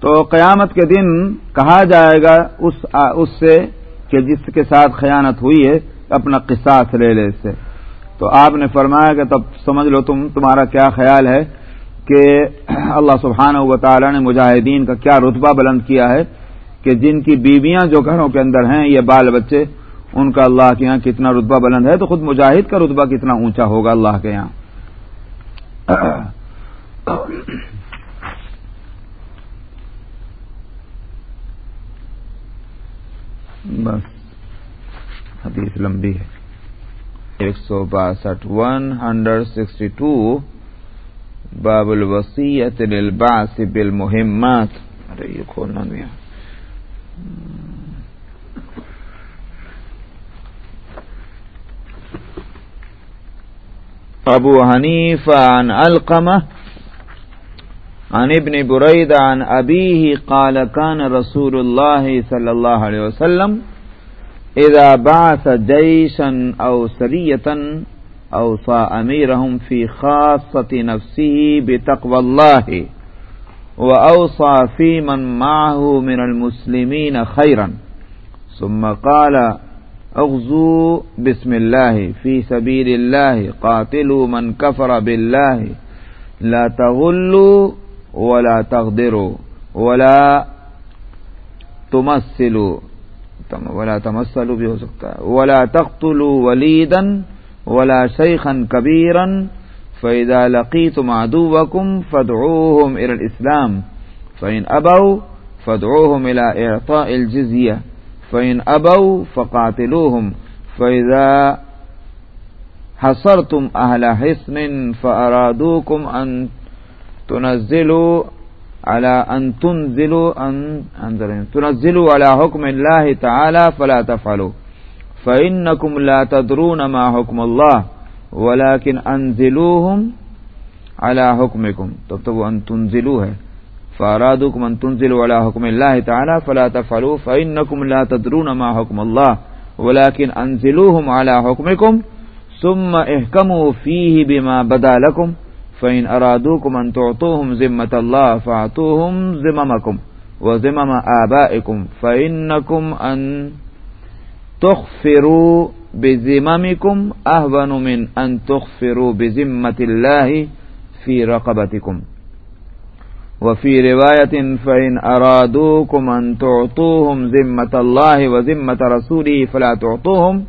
تو قیامت کے دن کہا جائے گا اس اس سے کہ جس کے ساتھ خیانت ہوئی ہے، اپنا قصاص لے لے اس سے۔ تو آپ نے فرمایا کہ تب سمجھ لو تم، تمہارا کیا خیال ہے؟ کہ اللہ سبحانہ و تعالی نے مجاہدین کا کیا رتبہ بلند کیا ہے کہ جن کی بیویاں جو گھروں کے اندر ہیں، یہ بال بچے، ان کا اللہ کے یہاں کتنا رتبہ بلند ہے، تو خود مجاہد کا رتبہ کتنا اونچا ہوگا اللہ کے یہاں۔ بس، حدیث لمبی ہے۔ ایک سو باسٹھ، ون ہنڈریڈ سکسٹی ٹو۔ باب الوسیت للبعث بالمہمات ارے، یہ کھولنا نہیں ابو حنیف عن القمہ عن ابن برید عن ابیه قال كان رسول الله صلى الله عليه وسلم، اذا بعث جيشا او سرية اوصى اميرهم في خاصة نفسه بتقوى الله واوصى في من معه من المسلمين خيرا ثم قال اغزوا بسم الله في سبيل الله قاتلوا من كفر بالله لا تغلوا ولا تغدروا ولا تمثلوا ولا تمثلوا بھی ہو سکتا ہے. ولا تقتلوا وليدا ولا شيخا كبيرا فإذا لقيتم عدوكم فادعوهم إلى الإسلام. فإن أبوا فادعوهم إلى إعطاء الجزية. فإن أبوا فقاتلوهم. فإذا حصرتم أهل حصن فأرادوكم أن تنزلوا على أن تنزلوا أن تنزلوا على حكم الله تعالى فلا تفعلوا. فإنكم لا تدرون ما حكم الله ولكن أنزلوهم على حكمكم تب تكتبوا أن تنزلوا ہے فارادوكم أن تنزلوا على حكم الله تعالى فلا تفعلوا فإنكم لا تدرون ما حكم الله ولكن أنزلوهم على حكمكم ثم احكموا فيه بما بدا لكم فإن أرادوكم أن تعطوهم ذمة الله فاعطوهم ذممكم وذمم آبائكم فإنكم أن تخفرو بذممكم احون من ان تخفرو بذمة اللہ فی رقبتکم وفی روایت فإن ارادوکم ان تعطوهم اللہ و ذمت رسوری فلا تعطوهم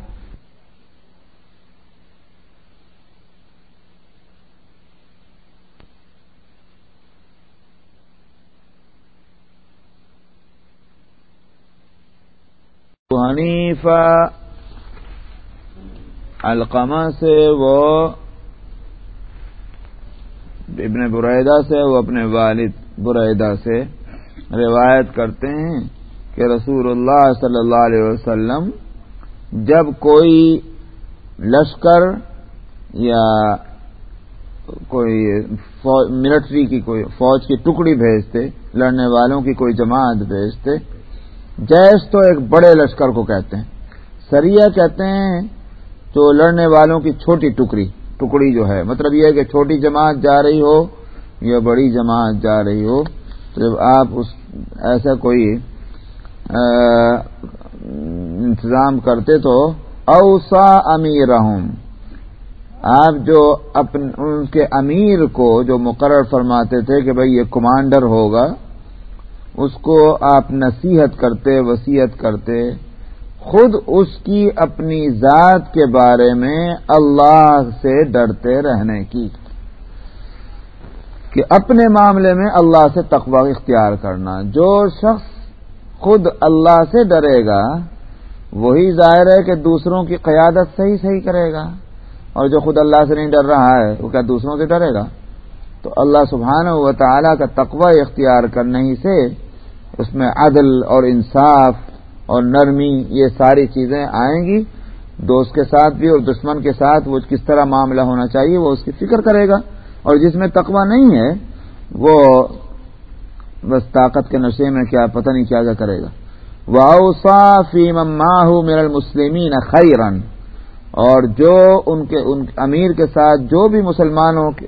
حنیفہ۔ القمہ سے وہ، ابن برعیدہ سے وہ اپنے والد برعیدہ سے روایت کرتے ہیں کہ رسول اللہ صلی اللہ علیہ وسلم جب کوئی لشکر یا کوئی ملٹری کی کوئی فوج کی ٹکڑی بھیجتے، لڑنے والوں کی کوئی جماعت بھیجتے جیش تو ایک بڑے لشکر کو کہتے ہیں۔ سریا کہتے ہیں تو لڑنے والوں کی چھوٹی ٹکڑی ٹکڑی جو ہے۔ مطلب یہ ہے کہ چھوٹی جماعت جا رہی ہو یا بڑی جماعت جا رہی ہو۔ تو جب آپ اس ایسا کوئی انتظام کرتے تو اوسا امیر آپ جو اپنے ان کے امیر کو جو مقرر فرماتے تھے کہ بھائی یہ کمانڈر ہوگا اس کو آپ نصیحت کرتے وسیعت کرتے، خود اس کی اپنی ذات کے بارے میں اللہ سے ڈرتے رہنے کی، کہ اپنے معاملے میں اللہ سے تقوی اختیار کرنا۔ جو شخص خود اللہ سے ڈرے گا، وہی ظاہر ہے کہ دوسروں کی قیادت صحیح صحیح کرے گا۔ اور جو خود اللہ سے نہیں ڈر رہا ہے، وہ کیا دوسروں سے ڈرے گا؟ تو اللہ سبحانہ و تعالی کا تقوی اختیار کرنے ہی سے اس میں عدل اور انصاف اور نرمی یہ ساری چیزیں آئیں گی۔ دوست کے ساتھ بھی اور دشمن کے ساتھ وہ کس طرح معاملہ ہونا چاہیے وہ اس کی فکر کرے گا۔ اور جس میں تقوی نہیں ہے، وہ بس طاقت کے نشے میں کیا پتہ نہیں کیا کیا کرے گا۔ واؤفی ماہ میرا المسلمین خیرن اور جو ان کے، ان امیر کے ساتھ جو بھی مسلمانوں کے،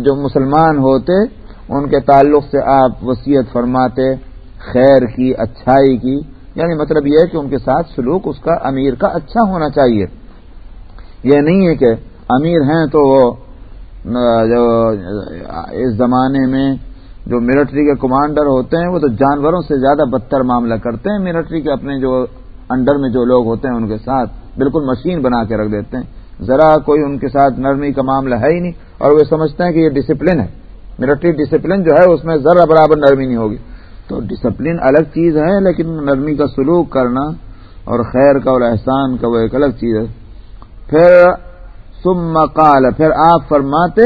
جو مسلمان ہوتے، ان کے تعلق سے آپ وسیعت فرماتے۔ خیر کی، اچھائی کی یعنی مطلب یہ ہے کہ ان کے ساتھ سلوک اس کا امیر کا اچھا ہونا چاہیے۔ یہ نہیں ہے کہ امیر ہیں تو وہ جو، اس زمانے میں جو ملٹری کے کمانڈر ہوتے ہیں، وہ تو جانوروں سے زیادہ بدتر معاملہ کرتے ہیں۔ ملٹری کے اپنے جو انڈر میں جو لوگ ہوتے ہیں، ان کے ساتھ بالکل مشین بنا کے رکھ دیتے ہیں۔ ذرا کوئی ان کے ساتھ نرمی کا معاملہ ہے ہی نہیں۔ اور وہ سمجھتے ہیں کہ یہ ڈسپلن ہے۔ ملٹری ڈسپلن جو ہے، اس میں ذرا برابر نرمی نہیں ہوگی۔ تو ڈسپلن الگ چیز ہے، لیکن نرمی کا سلوک کرنا اور خیر کا اور احسان کا وہ ایک الگ چیز ہے۔ پھر سم مقال پھر آپ فرماتے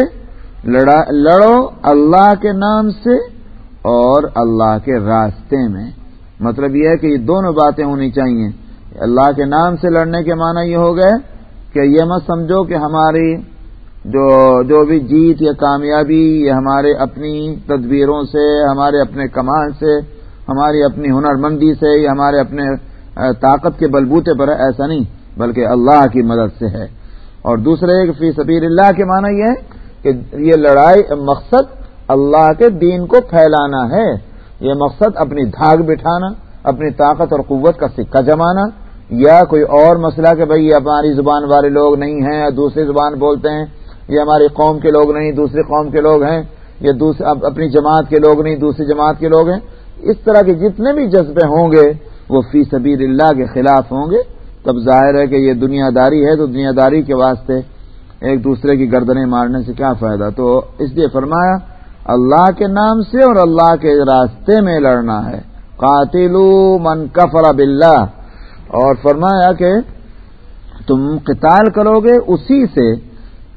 لڑو اللہ کے نام سے اور اللہ کے راستے میں۔ مطلب یہ ہے کہ یہ دونوں باتیں ہونی چاہیے۔ اللہ کے نام سے لڑنے کے معنی یہ ہو گئے کہ یہ مت سمجھو کہ ہماری جو جو بھی جیت یا کامیابی یہ ہمارے اپنی تدبیروں سے، ہمارے اپنے کمال سے، ہماری اپنی ہنر مندی سے یا ہمارے اپنے طاقت کے بلبوتے پر ہے ایسا نہیں، بلکہ اللہ کی مدد سے ہے۔ اور دوسرے فی سبیر اللہ کے معنی یہ ہے کہ یہ لڑائی مقصد اللہ کے دین کو پھیلانا ہے۔ یہ مقصد اپنی دھاگ بٹھانا، اپنی طاقت اور قوت کا سکہ جمانا۔ یا کوئی اور مسئلہ کہ بھائی ہماری زبان والے لوگ نہیں ہیں یا دوسری زبان بولتے ہیں یہ ہماری قوم کے لوگ نہیں، دوسری قوم کے لوگ ہیں یا اپنی جماعت کے لوگ نہیں، دوسری جماعت کے لوگ ہیں۔ اس طرح کے جتنے بھی جذبے ہوں گے، وہ فی سبیر اللہ کے خلاف ہوں گے۔ تب ظاہر ہے کہ یہ دنیا داری ہے، تو دنیا داری کے واسطے ایک دوسرے کی گردنیں مارنے سے کیا فائدہ؟ تو اس لیے فرمایا، اللہ کے نام سے اور اللہ کے راستے میں لڑنا ہے۔ قاتل من کفر باللہ۔ اور فرمایا کہ تم قتال کرو گے اسی سے۔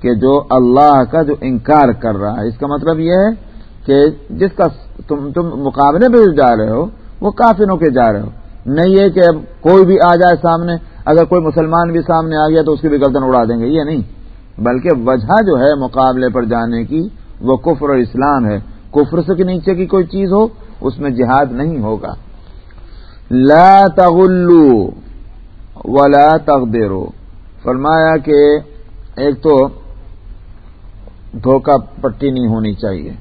کہ جو اللہ کا جو انکار کر رہا ہے، اس کا مطلب یہ ہے کہ جس کا تم تم مقابلے پہ جا رہے ہو، وہ کافروں کے جا رہے ہو۔ نہیں یہ کہ کوئی بھی آ جائے سامنے، اگر کوئی مسلمان بھی سامنے آ گیا تو اس کی بھی گردن اڑا دیں گے، یہ نہیں۔ بلکہ وجہ جو ہے مقابلے پر جانے کی، وہ کفر اور اسلام ہے۔ کفر سے کے نیچے کی کوئی چیز ہو، اس میں جہاد نہیں ہوگا۔ لا تغلو ولا تغدرو فرمایا کہ ایک تو دھوکہ پٹی نہیں ہونی چاہیے۔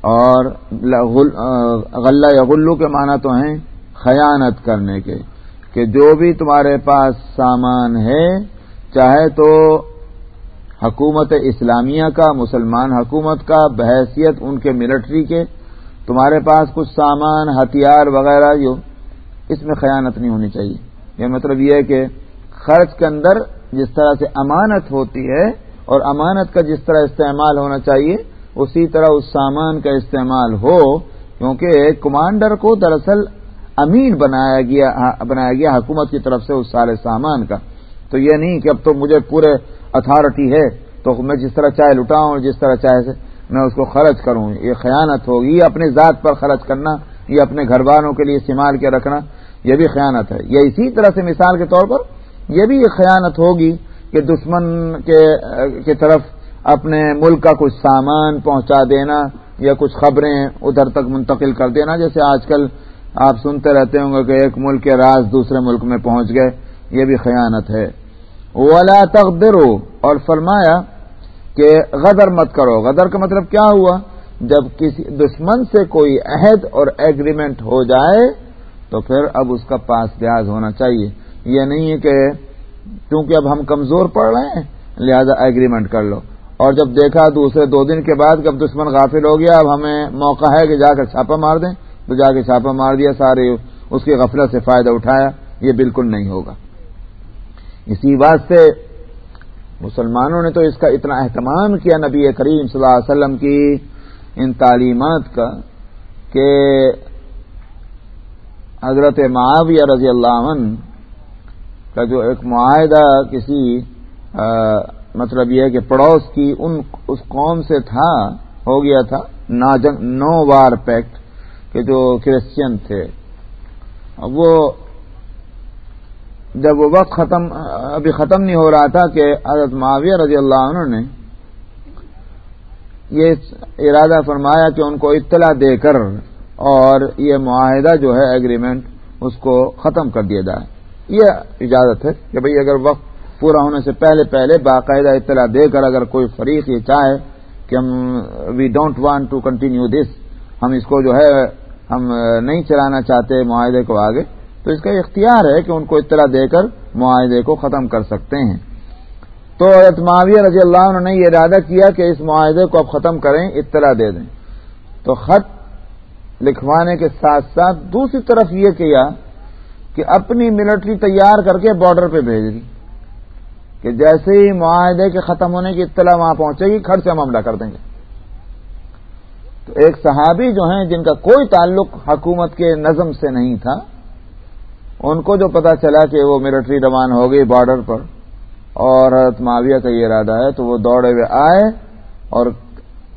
اور غلہ یا غلو کے معنی تو ہیں خیانت کرنے کے، کہ جو بھی تمہارے پاس سامان ہے، چاہے تو حکومت اسلامیہ کا، مسلمان حکومت کا، بحیثیت ان کے ملٹری کے، تمہارے پاس کچھ سامان، ہتھیار وغیرہ جو اس میں خیانت نہیں ہونی چاہیے۔ یہ مطلب یہ ہے کہ خرچ کے اندر جس طرح سے امانت ہوتی ہے اور امانت کا جس طرح استعمال ہونا چاہیے، اسی طرح اس سامان کا استعمال ہو، کیونکہ کمانڈر کو دراصل امین بنایا گیا بنایا گیا حکومت کی طرف سے اس سارے سامان کا۔ تو یہ نہیں کہ اب تو مجھے پورے اتھارٹی ہے، تو میں جس طرح چائے لٹاؤں، جس طرح چائے سے میں اس کو خرچ کروں۔ یہ خیانت ہوگی، یہ اپنی ذات پر خرچ کرنا، یہ اپنے گھر والوں کے لیے استعمال کے رکھنا، یہ بھی خیانت ہے۔ یہ اسی طرح سے مثال کے طور پر یہ بھی یہ خیانت ہوگی۔ کہ دشمن کے کی طرف اپنے ملک کا کچھ سامان پہنچا دینا یا کچھ خبریں ادھر تک منتقل کر دینا، جیسے آج کل آپ سنتے رہتے ہوں گے کہ ایک ملک کے راز دوسرے ملک میں پہنچ گئے، یہ بھی خیانت ہے۔ ولا تقدرو اور فرمایا کہ غدر مت کرو۔ غدر کا مطلب کیا ہوا؟ جب کسی دشمن سے کوئی عہد اور ایگریمنٹ ہو جائے، تو پھر اب اس کا پاس بیاض ہونا چاہیے۔ یہ نہیں ہے کہ کیونکہ اب ہم کمزور پڑ رہے ہیں، لہذا ایگریمنٹ کر لو۔ اور جب دیکھا دوسرے دو دن کے بعد جب دشمن غافل ہو گیا، اب ہمیں موقع ہے کہ جا کر چھاپا مار دیں۔ تو جا کے چھاپا مار دیا، سارے اس کی غفلت سے فائدہ اٹھایا۔ یہ بالکل نہیں ہوگا۔ اسی بات سے مسلمانوں نے تو اس کا اتنا اہتمام کیا نبی کریم صلی اللہ علیہ وسلم کی ان تعلیمات کا کہ حضرت معاویہ رضی اللہ عنہ کا جو ایک معاہدہ کسی مطلب یہ ہے کہ پڑوس کی ان، اس قوم سے تھا، ہو گیا تھا نو وار پیکٹ کہ جو کرسچین تھے۔ وہ جب وہ وقت ختم، ابھی ختم نہیں ہو رہا تھا کہ حضرت معاویہ رضی اللہ عنہ نے یہ ارادہ فرمایا کہ ان کو اطلاع دے کر اور یہ معاہدہ جو ہے ایگریمنٹ اس کو ختم کر دیا جائے۔ یہ اجازت ہے کہ بھئی اگر وقت پورا ہونے سے پہلے پہلے باقاعدہ اطلاع دے کر اگر کوئی فریق یہ چاہے کہ ہم we don't want to continue this ہم اس کو جو ہے، ہم نہیں چلانا چاہتے معاہدے کو آگے، تو اس کا اختیار ہے کہ ان کو اطلاع دے کر معاہدے کو ختم کر سکتے ہیں۔ تو معاویہ رضی اللہ عنہ نے یہ ارادہ کیا کہ اس معاہدے کو اب ختم کریں، اطلاع دے دیں۔ تو خط لکھوانے کے ساتھ ساتھ دوسری طرف یہ کیا کہ اپنی ملٹری تیار کر کے بارڈر پہ بھیج دی کہ جیسے ہی معاہدے کے ختم ہونے کی اطلاع وہاں پہنچے گی خرچ ہم حملہ کر دیں گے۔ تو ایک صحابی جو ہیں، جن کا کوئی تعلق حکومت کے نظم سے نہیں تھا، ان کو جو پتا چلا کہ وہ ملٹری روان ہو گئی بارڈر پر، اور حضرت معاویہ کا یہ ارادہ ہے، تو وہ دوڑے ہوئے آئے، اور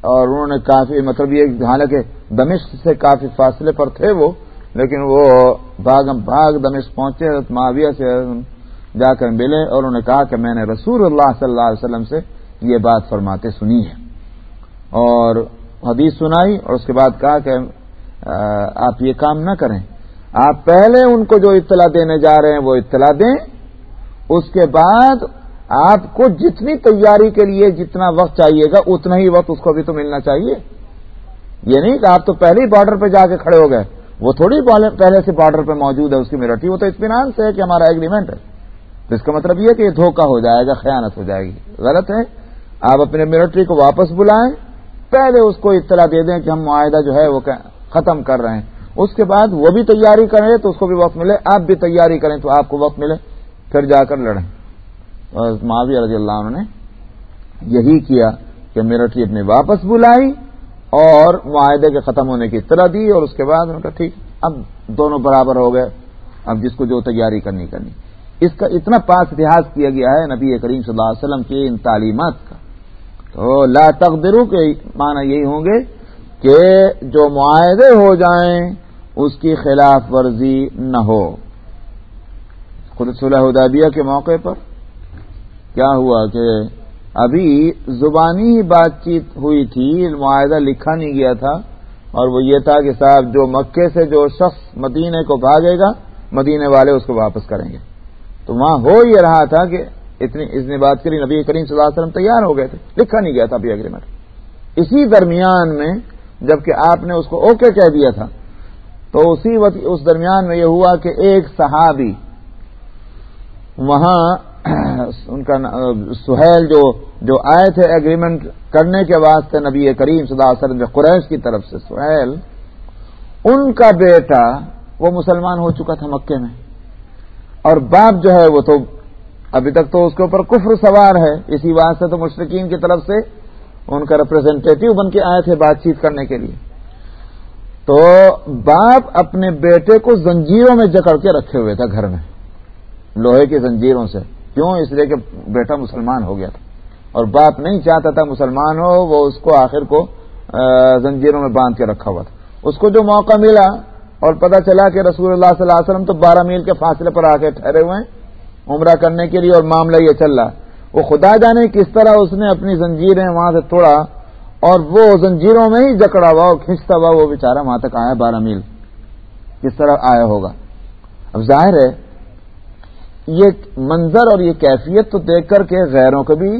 اور انہوں نے کافی مطلب یہ حالانکہ دمشق سے کافی فاصلے پر تھے وہ لیکن وہ بھاگ بھاگ دمشق پہنچے، حضرت معاویہ سے جا کر ملے اور انہوں نے کہا کہ میں نے رسول اللہ صلی اللہ علیہ وسلم سے یہ بات فرماتے سنی ہے اور حدیث سنائی اور اس کے بعد کہا کہ آپ یہ کام نہ کریں۔ آپ پہلے ان کو جو اطلاع دینے جا رہے ہیں وہ اطلاع دیں۔ اس کے بعد آپ کو جتنی تیاری کے لیے جتنا وقت چاہیے گا، اتنا ہی وقت اس کو بھی تو ملنا چاہیے۔ یہ نہیں کہ آپ تو پہلے ہی بارڈر پہ جا کے کھڑے ہو گئے۔ وہ تھوڑی پہلے سے بارڈر پہ موجود ہے، اس کی میرٹی وہ تو اطمینان سے ہے کہ ہمارا ایگریمنٹ ہے۔ تو اس کا مطلب یہ کہ یہ دھوکہ ہو جائے گا، خیانت ہو جائے گی۔ غلط ہے۔ آپ اپنے ملٹری کو واپس بلائیں۔ پہلے اس کو اطلاع دے دیں کہ ہم معاہدہ جو ہے وہ ختم کر رہے ہیں۔ اس کے بعد وہ بھی تیاری کریں تو اس کو بھی وقت ملے، آپ بھی تیاری کریں تو آپ کو وقت ملے، پھر جا کر لڑیں۔ معاویہ رضی اللہ عنہ نے یہی کیا کہ ملٹری اپنے واپس بلائی اور معاہدے کے ختم ہونے کی اطلاع دی اور اس کے بعد انہوں نے کہا ٹھیک، اب دونوں برابر ہو گئے، اب جس کو جو تیاری کرنی کرنی۔ اس کا اتنا پاس اتہاس کیا گیا ہے نبی کریم صلی اللہ علیہ وسلم کی ان تعلیمات کا۔ تو لا تقدرو کے معنی یہی ہوں گے کہ جو معاہدے ہو جائیں، اس کی خلاف ورزی نہ ہو۔ خود صلح حدیبیہ کے موقع پر کیا ہوا کہ ابھی زبانی بات چیت ہوئی تھی، معاہدہ لکھا نہیں گیا تھا، اور وہ یہ تھا کہ صاحب جو مکے سے جو شخص مدینے کو بھاگے گا، مدینے والے اس کو واپس کریں گے۔ تو وہاں ہو یہ رہا تھا کہ اتنی اس نے بات کری، نبی کریم صلی اللہ علیہ وسلم تیار ہو گئے تھے۔ لکھا نہیں گیا تھا ابھی اگریمنٹ اسی درمیان میں جبکہ آپ نے اس کو اوکے کہہ دیا تھا، تو اسی وقت اس درمیان میں یہ ہوا کہ ایک صحابی وہاں ان کا سہیل جو جو آئے تھے ایگریمنٹ کرنے کے واسطے نبی کریم صلی اللہ علیہ وسلم قریش کی طرف سے سہیل، ان کا بیٹا وہ مسلمان ہو چکا تھا مکے میں۔ اور باپ جو ہے وہ تو ابھی تک تو اس کے اوپر کفر سوار ہے۔ اسی واسطے تو مشرقین کی طرف سے ان کا ریپرزینٹیو بن کے آئے تھے بات چیت کرنے کے لیے۔ تو باپ اپنے بیٹے کو زنجیروں میں جکڑ کے رکھے ہوئے تھا گھر میں، لوہے کی زنجیروں سے۔ کیوں؟ اس لیے کہ بیٹا مسلمان ہو گیا تھا۔ اور باپ نہیں چاہتا تھا مسلمان ہو، وہ اس کو آخر کو زنجیروں میں باندھ کے رکھا ہوا تھا۔ اس کو جو موقع ملا اور پتا چلا کہ رسول اللہ صلی اللہ علیہ وسلم تو بارہ میل کے فاصلے پر آ کے ٹھہرے ہوئے ہیں عمرہ کرنے کے لیے اور معاملہ یہ چل رہا۔ وہ خدا جانے کس طرح اس نے اپنی زنجیریں وہاں سے توڑا اور وہ زنجیروں میں ہی جکڑا ہوا کھینچتا ہوا وہ بےچارا وہاں تک آیا بارہ میل۔ کس طرح آیا ہوگا؟ اب ظاہر ہے یہ منظر اور یہ کیفیت تو دیکھ کر کے غیروں کے بھی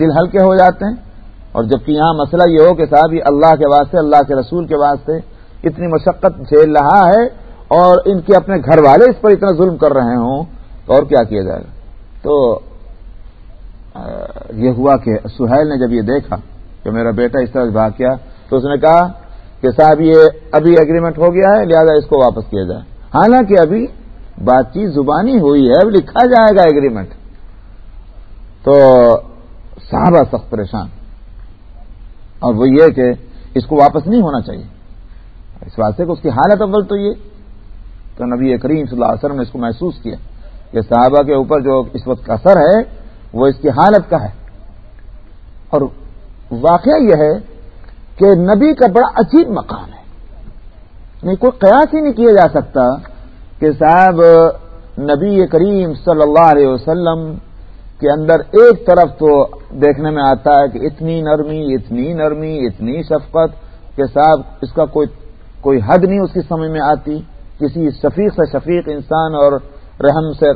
دل ہلکے ہو جاتے ہیں۔ اور جبکہ یہاں مسئلہ یہ ہو کہ صاحب، یہ اللہ کے واسطے، اللہ کے رسول کے واسطے اتنی مشقت جھیل رہا ہے اور ان کے اپنے گھر والے اس پر اتنا ظلم کر رہے ہوں تو اور کیا کیا جائے گا؟ تو یہ ہوا کہ سہیل نے جب یہ دیکھا کہ میرا بیٹا اس طرح بھاگ کیا تو اس نے کہا کہ صاحب، یہ ابھی اگریمنٹ ہو گیا ہے، لہذا اس کو واپس کیا جائے۔ حالانکہ ابھی بات چیت زبانی ہوئی ہے، اب لکھا جائے گا ایگریمنٹ تو صحابہ سخت پریشان. اور وہ یہ کہ اس کو واپس نہیں ہونا چاہیے. اس واسطے کہ اس کی حالت اول تو یہ تو نبی کریم صلی اللہ علیہ وسلم نے اس کو محسوس کیا کہ صحابہ کے اوپر جو اس وقت کا اثر ہے، وہ اس کی حالت کا ہے. اور واقعہ یہ ہے کہ نبی کا بڑا عجیب مقام ہے. نہیں کوئی قیاس ہی نہیں کیا جا سکتا کہ صاحب، نبی کریم صلی اللہ علیہ وسلم کے اندر ایک طرف تو دیکھنے میں آتا ہے کہ اتنی نرمی اتنی نرمی، اتنی شفقت کہ صاحب، اس کا کوئی کوئی حد نہیں اس کی سمجھ میں آتی۔ کسی شفیق سے شفیق انسان اور رحم سے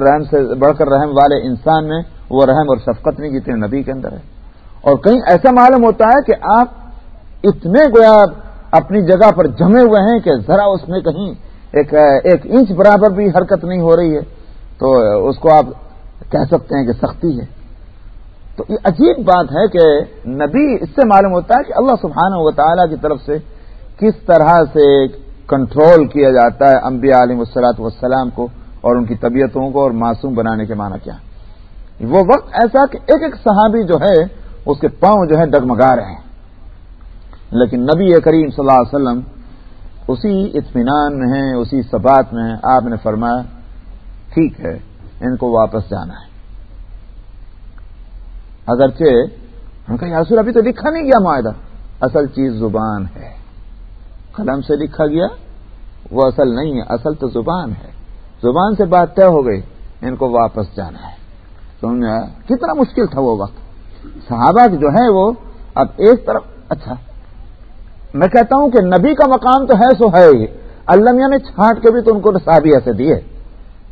رحم سے بڑھ کر رحم والے انسان میں وہ رحم اور شفقت نہیں جتنے نبی کے اندر ہے۔ اور کہیں ایسا معلوم ہوتا ہے کہ آپ اتنے گویا اپنی جگہ پر جمے ہوئے ہیں کہ ذرا اس میں کہیں ایک ایک انچ برابر بھی حرکت نہیں ہو رہی ہے، تو اس کو آپ کہہ سکتے ہیں کہ سختی ہے۔ تو یہ عجیب بات ہے کہ نبی اس سے معلوم ہوتا ہے کہ اللہ سبحانہ و تعالی کی طرف سے کس طرح سے کنٹرول کیا جاتا ہے انبیاء علیہ وسلاۃ والسلام کو اور ان کی طبیعتوں کو اور معصوم بنانے کے معنی کیا۔ وہ وقت ایسا کہ ایک ایک صحابی جو ہے، اس کے پاؤں جو ہے ڈگمگا رہے ہیں۔ لیکن نبی کریم صلی اللہ علیہ وسلم اسی اطمینان میں ہیں، اسی سبات میں ہیں۔ آپ نے فرمایا، ٹھیک ہے، ان کو واپس جانا ہے۔ اگرچہ ہم کہیں یاسر ابھی تو لکھا نہیں گیا معاہدہ۔ اصل چیز زبان ہے۔ قلم سے لکھا گیا، وہ اصل نہیں ہے، اصل تو زبان ہے۔ زبان سے بات طے ہو گئی، ان کو واپس جانا ہے۔ سمجھا؟ کتنا مشکل تھا وہ وقت۔ صحابہ جو ہے وہ اب ایک طرف اچھا میں کہتا ہوں کہ نبی کا مقام تو ہے سو ہے ہی۔ اللہ نے یعنی چھانٹ کے بھی تو ان کو صحابیہ سے دیے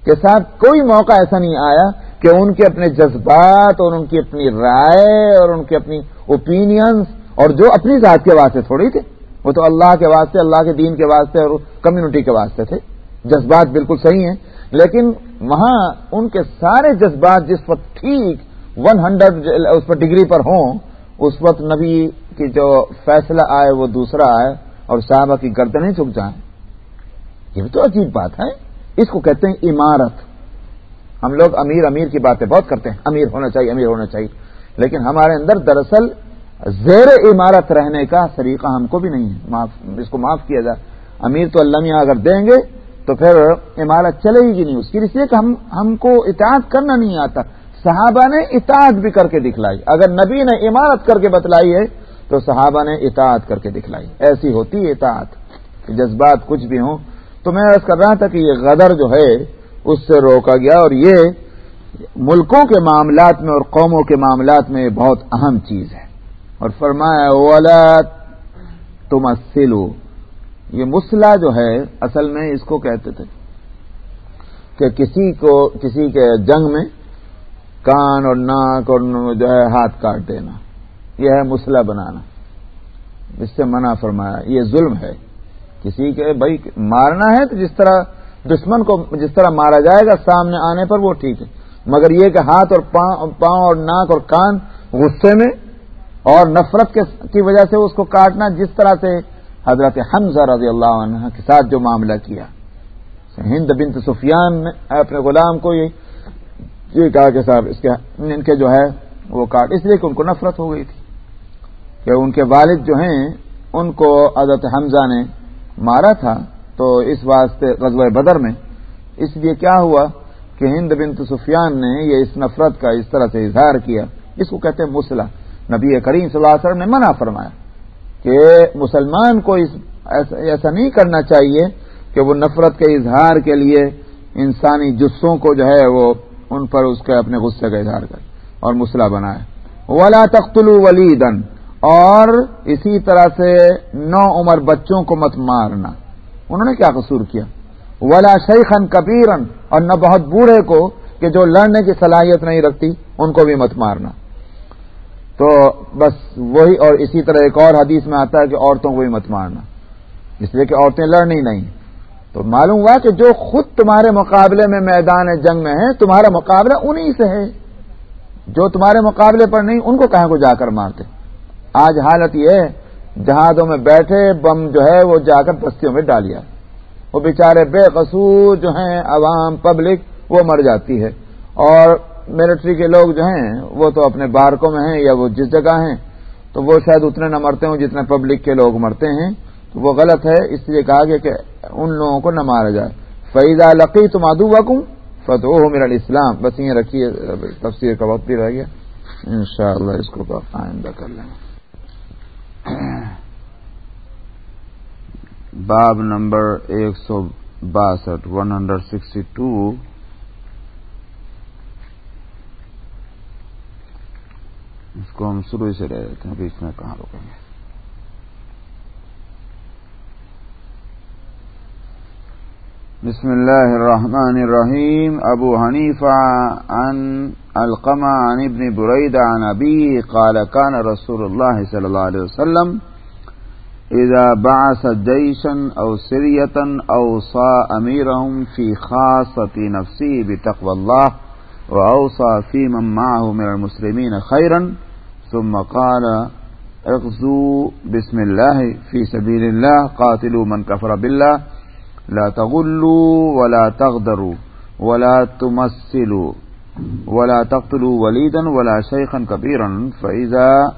کہ صاحب کوئی موقع ایسا نہیں آیا کہ ان کے اپنے جذبات اور ان کی اپنی رائے اور ان کی اپنی اوپینینس اور جو اپنی ذات کے واسطے تھوڑی تھے وہ تو اللہ کے واسطے، اللہ کے دین کے واسطے اور کمیونٹی کے واسطے تھے۔ جذبات بالکل صحیح ہیں، لیکن وہاں ان کے سارے جذبات جس وقت ٹھیک ون ہنڈریڈ اس پر ڈگری پر ہوں، اس وقت نبی کی جو فیصلہ آئے وہ دوسرا آئے اور صحابہ کی گردنیں چک جائیں۔ یہ بھی تو عجیب بات ہے۔ اس کو کہتے ہیں عمارت۔ ہم لوگ امیر امیر کی باتیں بہت کرتے ہیں۔ امیر ہونا چاہیے، امیر ہونا چاہیے۔ لیکن ہمارے اندر دراصل زیر عمارت رہنے کا طریقہ ہم کو بھی نہیں ہے۔ معاف، اس کو معاف کیا جائے۔ امیر تو اللہ میاں اگر دیں گے تو پھر عمارت چلے گی نہیں اس کی۔ اس لیے کہ ہم ہم کو اطاعت کرنا نہیں آتا۔ صحابہ نے اطاعت بھی کر کے دکھلائی۔ اگر نبی نے عمارت کر کے بتلائی ہے تو صحابہ نے اطاعت کر کے دکھلائی۔ ایسی ہوتی ہے اطاعت جذبات کچھ بھی ہوں۔ تو میں عرض کر رہا تھا کہ یہ غدر جو ہے، اس سے روکا گیا اور یہ ملکوں کے معاملات میں اور قوموں کے معاملات میں بہت اہم چیز ہے۔ اور فرمایا اولا تم یہ مسلح جو ہے، اصل میں اس کو کہتے تھے کہ کسی کو، کسی کے جنگ میں کان اور ناک اور جو ہے، ہاتھ کاٹ دینا۔ یہ ہے مسلح بنانا۔ اس سے منع فرمایا، یہ ظلم ہے۔ کسی کے بھائی مارنا ہے تو جس طرح دشمن کو جس طرح مارا جائے گا سامنے آنے پر وہ ٹھیک ہے۔ مگر یہ کہ ہاتھ اور پاؤں اور ناک اور کان غصے میں اور نفرت کی وجہ سے اس کو کاٹنا، جس طرح سے حضرت حمزہ رضی اللہ عنہ کے ساتھ جو معاملہ کیا۔ ہند بنت سفیان نے اپنے غلام کو یہ کہا کہ صاحب، اس کے ان کے جو ہے وہ کاٹ، اس لیے کہ ان کو نفرت ہو گئی تھی۔ کہ ان کے والد جو ہیں، ان کو حضرت حمزہ نے مارا تھا تو اس واسطے غزوہ بدر میں۔ اس لیے کیا ہوا کہ ہند بنت سفیان نے یہ اس نفرت کا اس طرح سے اظہار کیا۔ اس کو کہتے ہیں مسلح۔ نبی کریم صلی اللہ علیہ وسلم نے منع فرمایا کہ مسلمان کو ایسا نہیں کرنا چاہیے کہ وہ نفرت کے اظہار کے لیے انسانی جسوں کو جو ہے وہ ان پر اس کے اپنے غصے کا اظہار کرے اور مسئلہ بنائے۔ ولا تخت ولیدن اور اسی طرح سے نو عمر بچوں کو مت مارنا۔ انہوں نے کیا قصور کیا؟ ولا شیخن کبیرن اور نہ بہت بوڑھے کو کہ جو لڑنے کی صلاحیت نہیں رکھتی، ان کو بھی مت مارنا۔ تو بس وہی، اور اسی طرح ایک اور حدیث میں آتا ہے کہ عورتوں کو بھی مت مارنا۔ اس لیے کہ عورتیں لڑنی نہیں۔ تو معلوم ہوا کہ جو خود تمہارے مقابلے میں میدان جنگ میں ہے تمہارا مقابلہ انہی سے ہے۔ جو تمہارے مقابلے پر نہیں، ان کو کہاں کو جا کر مارتے؟ آج حالت یہ ہے، جہازوں میں بیٹھے بم جو ہے وہ جا کر بستیوں میں ڈالیا وہ بیچارے بے قصور جو ہیں، عوام پبلک وہ مر جاتی ہے۔ اور ملٹری کے لوگ جو ہیں، وہ تو اپنے بارکوں میں ہیں یا وہ جس جگہ ہیں، تو وہ شاید اتنے نہ مرتے ہوں جتنے پبلک کے لوگ مرتے ہیں۔ تو وہ غلط ہے، اس لیے کہا گیا کہ ان لوگوں کو نہ مارا جائے۔ فیضا لقی تم ادو وکم فتح ہو میرا اسلام بس یہ رکھیے تفسیر کا وقت بھی رہ گیا۔ انشاءاللہ اس کو آئندہ کر لیں۔ باب نمبر ایک سو باسٹھ، ون ہنڈریڈ سکسٹی ٹو۔ اس کو ہم شروع سے رہ دیتے ہیں بیچ میں کہاں رکیں گے؟ بسم الله الرحمن الرحيم أبو حنيفة عن القمع عن ابن بريد عن أبيه قال كان رسول الله صلى الله عليه وسلم إذا بعث جيشا أو سرية أوصى أميرهم في خاصة نفسه بتقوى الله وأوصى في من معه من المسلمين خيرا ثم قال اغزوا بسم الله في سبيل الله قاتلوا من كفر بالله لا تغلوا ولا تغدروا ولا تمثلوا ولا تقتلوا وليدا ولا شيخا كبيرا فإذا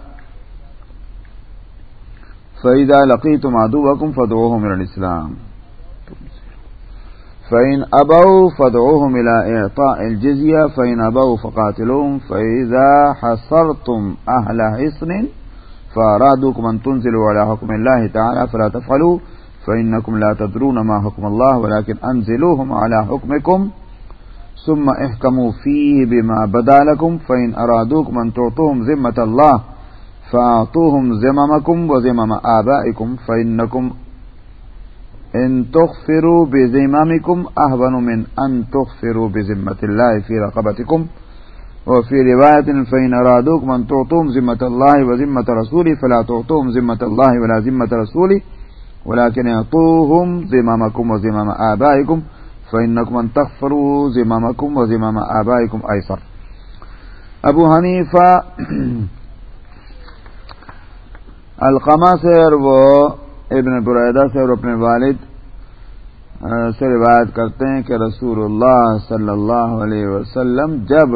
فإذا لقيتم عدوكم فادعوهم إلى الإسلام. فإن أبوا فادعوهم إلى إعطاء الجزية، فإن أبوا فقاتلوهم، فإذا حصرتم أهل حصن فأرادوكم أن تنزلوا على حكم الله تعالى فلا تفعلوا. فإنكم لا تدرون ما حكم الله ولكن أنزلوهم على حكمكم ثم احكموا فيه بما بدا لكم فإن أرادوكم أن تعطوهم ذمة الله فأعطوهم ذممكم وذمم آبائكم فإنكم إن تغفروا بذممكم أهون من أن تغفروا بذمة الله في رقبتكم وفي رواية فإن أرادوكم أن تعطوهم ذمة الله وذمة رسوله فلا تعطوهم ذمة الله ولا ذمة رسوله ولكن اعطوهم زمامكم وزمام آبائكم فإنكم أن تغفروا زمامكم وزمام آبائكم أيسر ابو حنیفہ القمہ سے اور وہ ابن برعیدہ سے اور اپنے والد سے روایت کرتے ہیں کہ رسول اللہ صلی اللہ علیہ وسلم جب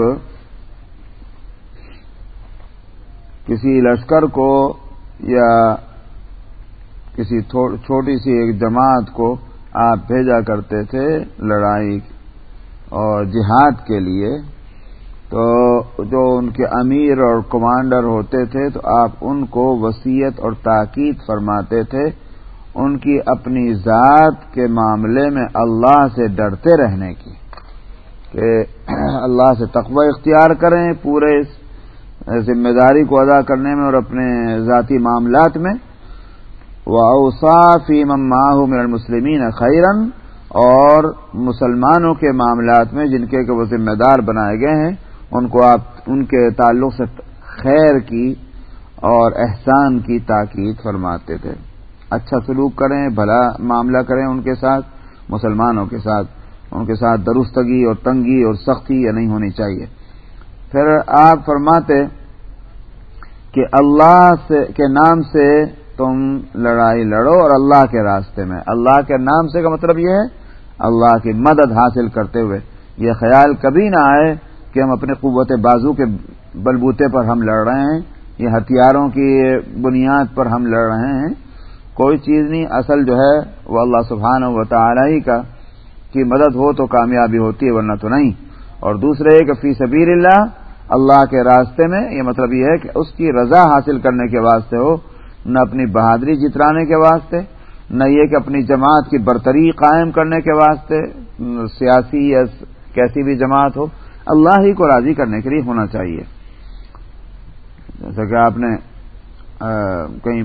کسی لشکر کو یا کسی چھوٹی سی ایک جماعت کو آپ بھیجا کرتے تھے لڑائی اور جہاد کے لیے، تو جو ان کے امیر اور کمانڈر ہوتے تھے، تو آپ ان کو وسیعت اور تاکید فرماتے تھے۔ ان کی اپنی ذات کے معاملے میں اللہ سے ڈرتے رہنے کی، کہ اللہ سے تقوی اختیار کریں پورے ذمہ داری کو ادا کرنے میں اور اپنے ذاتی معاملات میں۔ وہ اوسافی مماح من المسلمین خیرن اور مسلمانوں کے معاملات میں جن کے کہ وہ ذمہ دار بنائے گئے ہیں، ان کو آپ، ان کے تعلق سے خیر کی اور احسان کی تاکید فرماتے تھے۔ اچھا سلوک کریں، بھلا معاملہ کریں ان کے ساتھ، مسلمانوں کے ساتھ، ان کے ساتھ درستگی اور تنگی اور سختی یا نہیں ہونی چاہیے۔ پھر آپ فرماتے کہ اللہ سے، کے نام سے تم لڑائی لڑو اور اللہ کے راستے میں۔ اللہ کے نام سے کا مطلب یہ ہے، اللہ کی مدد حاصل کرتے ہوئے۔ یہ خیال کبھی نہ آئے کہ ہم اپنے قوت بازو کے بلبوتے پر ہم لڑ رہے ہیں، یہ ہتھیاروں کی بنیاد پر ہم لڑ رہے ہیں۔ کوئی چیز نہیں، اصل جو ہے وہ اللہ سبحانہ و تعالی کا۔ کی مدد ہو تو کامیابی ہوتی ہے، ورنہ تو نہیں۔ اور دوسرے کہ فی سبیر اللہ اللہ کے راستے میں، یہ مطلب یہ ہے کہ اس کی رضا حاصل کرنے کے واسطے ہو۔ نہ اپنی بہادری جترانے کے واسطے، نہ یہ کہ اپنی جماعت کی برتری قائم کرنے کے واسطے، سیاسی یا کیسی بھی جماعت ہو، اللہ ہی کو راضی کرنے کے لیے ہونا چاہیے۔ جیسا کہ آپ نے کہیں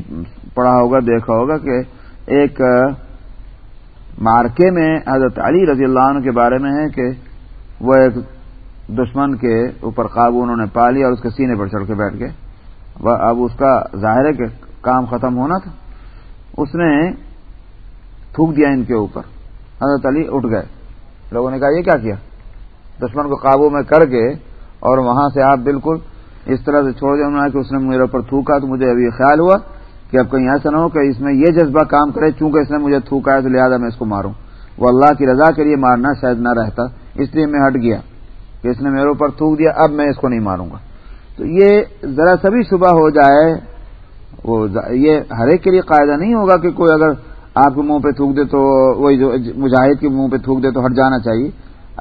پڑھا ہوگا، دیکھا ہوگا کہ ایک مارکے میں حضرت علی رضی اللہ عنہ کے بارے میں ہے کہ وہ ایک دشمن کے اوپر قابو انہوں نے پا لیا اور اس کے سینے پر چڑھ کے بیٹھ گئے۔ اب اس کا ظاہر ہے کہ کام ختم ہونا تھا، اس نے تھوک دیا ان کے اوپر۔ حضرت علی اٹھ گئے۔ لوگوں نے کہا، یہ کیا کیا؟ دشمن کو قابو میں کر کے اور وہاں سے آپ بالکل اس طرح سے چھوڑ دیا کہ اس نے میرے اوپر تھوکا، تو مجھے ابھی خیال ہوا کہ اب کہیں ایسا نہ ہو کہ اس میں یہ جذبہ کام کرے، چونکہ اس نے مجھے تھوکا ہے تو لہٰذا میں اس کو ماروں۔ وہ اللہ کی رضا کے لیے مارنا شاید نہ رہتا، اس لیے میں ہٹ گیا کہ اس نے میرے اوپر تھوک دیا، اب میں اس کو نہیں ماروں گا۔ تو یہ ذرا سبھی صبح ہو جائے وہ یہ ہر ایک کے لیے قاعدہ نہیں ہوگا کہ کوئی اگر آپ کے منہ پہ تھوک دے تو وہی جو مجاہد کے منہ پہ تھوک دے تو ہٹ جانا چاہیے۔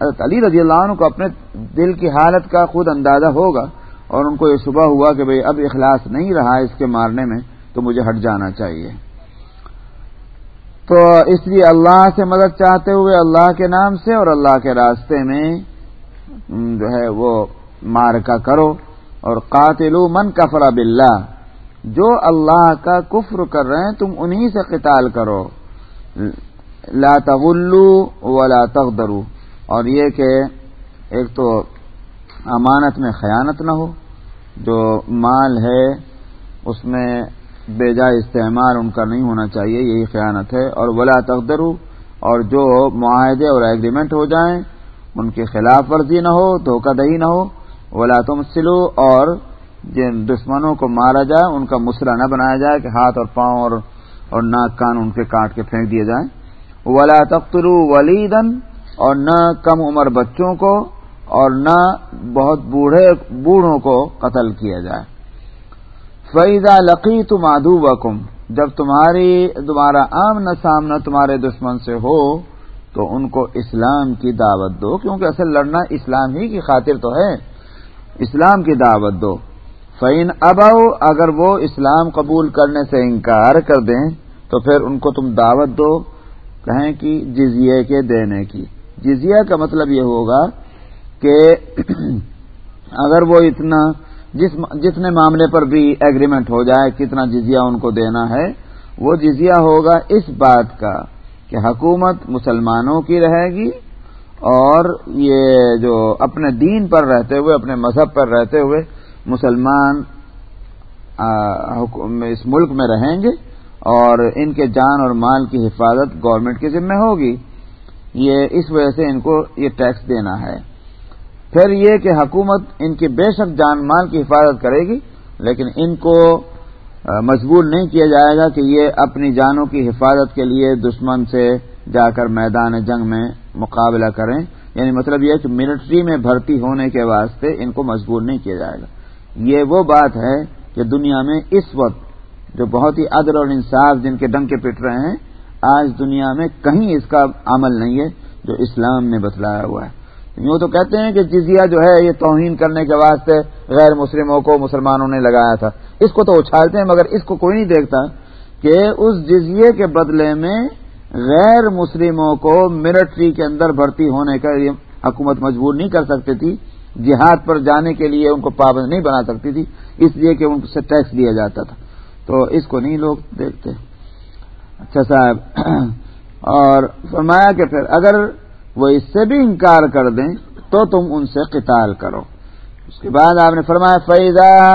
حضرت علی رضی اللہ عنہ کو اپنے دل کی حالت کا خود اندازہ ہوگا اور ان کو یہ صبح ہوا کہ بھئی اب اخلاص نہیں رہا اس کے مارنے میں تو مجھے ہٹ جانا چاہیے۔ تو اس لیے اللہ سے مدد چاہتے ہوئے اللہ کے نام سے اور اللہ کے راستے میں جو ہے وہ مارکا کرو اور قاتل من کفر باللہ۔ جو اللہ کا کفر کر رہے ہیں، تم انہی سے قتال کرو۔ لا تغلو ولا تغدرو اور یہ کہ ایک تو امانت میں خیانت نہ ہو، جو مال ہے، اس میں بے جا استعمال ان کا نہیں ہونا چاہیے، یہی خیانت ہے۔ اور ولا تقدرو اور جو معاہدے اور ایگریمنٹ ہو جائیں، ان کی خلاف ورزی نہ ہو، دھوکہ دہی نہ ہو۔ ولا تم سلو اور جن دشمنوں کو مارا جائے، ان کا مسئلہ نہ بنایا جائے کہ ہاتھ اور پاؤں اور اور ناک کان ان کے کاٹ کے پھینک دیے جائیں۔ ولا تخترو ولیدن اور نہ کم عمر بچوں کو، اور نہ بہت بوڑھے بوڑھوں کو قتل کیا جائے۔ فیضا لقی تم جب تمہاری تمہارا آمنا سامنا تمہارے دشمن سے ہو، تو ان کو اسلام کی دعوت دو، کیونکہ اصل لڑنا اسلام ہی کی خاطر تو ہے۔ اسلام کی دعوت دو۔ فعین اباؤ اگر وہ اسلام قبول کرنے سے انکار کر دیں، تو پھر ان کو تم دعوت دو، کہیں کہ جزیے کے دینے کی۔ جزیہ کا مطلب یہ ہوگا کہ اگر وہ اتنا، جس جتنے معاملے پر بھی ایگریمنٹ ہو جائے، کتنا جزیہ ان کو دینا ہے، وہ جزیہ ہوگا اس بات کا کہ حکومت مسلمانوں کی رہے گی اور یہ جو اپنے دین پر رہتے ہوئے، اپنے مذہب پر رہتے ہوئے مسلمان اس ملک میں رہیں گے اور ان کے جان اور مال کی حفاظت گورنمنٹ کے ذمہ ہوگی۔ یہ اس وجہ سے ان کو یہ ٹیکس دینا ہے۔ پھر یہ کہ حکومت ان کی بے شک جان مال کی حفاظت کرے گی، لیکن ان کو مجبور نہیں کیا جائے گا کہ یہ اپنی جانوں کی حفاظت کے لیے دشمن سے جا کر میدان جنگ میں مقابلہ کریں۔ یعنی مطلب یہ کہ ملٹری میں بھرتی ہونے کے واسطے ان کو مجبور نہیں کیا جائے گا۔ یہ وہ بات ہے کہ دنیا میں اس وقت جو بہت ہی عدل اور انصاف جن کے ڈنگ کے پٹ رہے ہیں، آج دنیا میں کہیں اس کا عمل نہیں ہے جو اسلام نے بتلایا ہوا ہے۔ یوں تو کہتے ہیں کہ جزیہ جو ہے، یہ توہین کرنے کے واسطے غیر مسلموں کو مسلمانوں نے لگایا تھا۔ اس کو تو اچھالتے ہیں، مگر اس کو کوئی نہیں دیکھتا کہ اس جزیے کے بدلے میں غیر مسلموں کو ملٹری کے اندر بھرتی ہونے کا حکومت مجبور نہیں کر سکتی تھی۔ جہاد پر جانے کے لیے ان کو پابند نہیں بنا سکتی تھی، اس لیے کہ ان سے ٹیکس دیا جاتا تھا۔ تو اس کو نہیں لوگ دیکھتے۔ اچھا صاحب، اور فرمایا کہ پھر اگر وہ اس سے بھی انکار کر دیں تو تم ان سے قتال کرو۔ اس کے بعد آپ نے فرمایا فیضا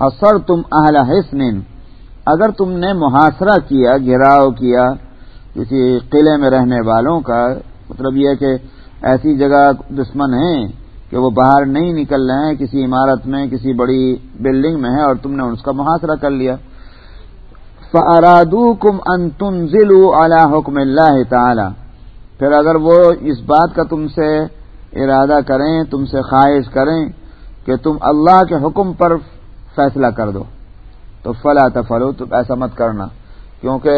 حسر تم اہل حسن اگر تم نے محاصرہ کیا گھیراؤ کیا کسی قلعے میں رہنے والوں کا مطلب یہ کہ ایسی جگہ دشمن ہیں کہ وہ باہر نہیں نکل رہے ہیں، کسی عمارت میں، کسی بڑی بلڈنگ میں ہے اور تم نے اس کا محاصرہ کر لیا۔ فارادو کم ان ضلع اعلی حکم اللہ تعالی پھر اگر وہ اس بات کا تم سے ارادہ کریں، تم سے خواہش کریں کہ تم اللہ کے حکم پر فیصلہ کر دو، تو فلا تفلو تو ایسا مت کرنا۔ کیونکہ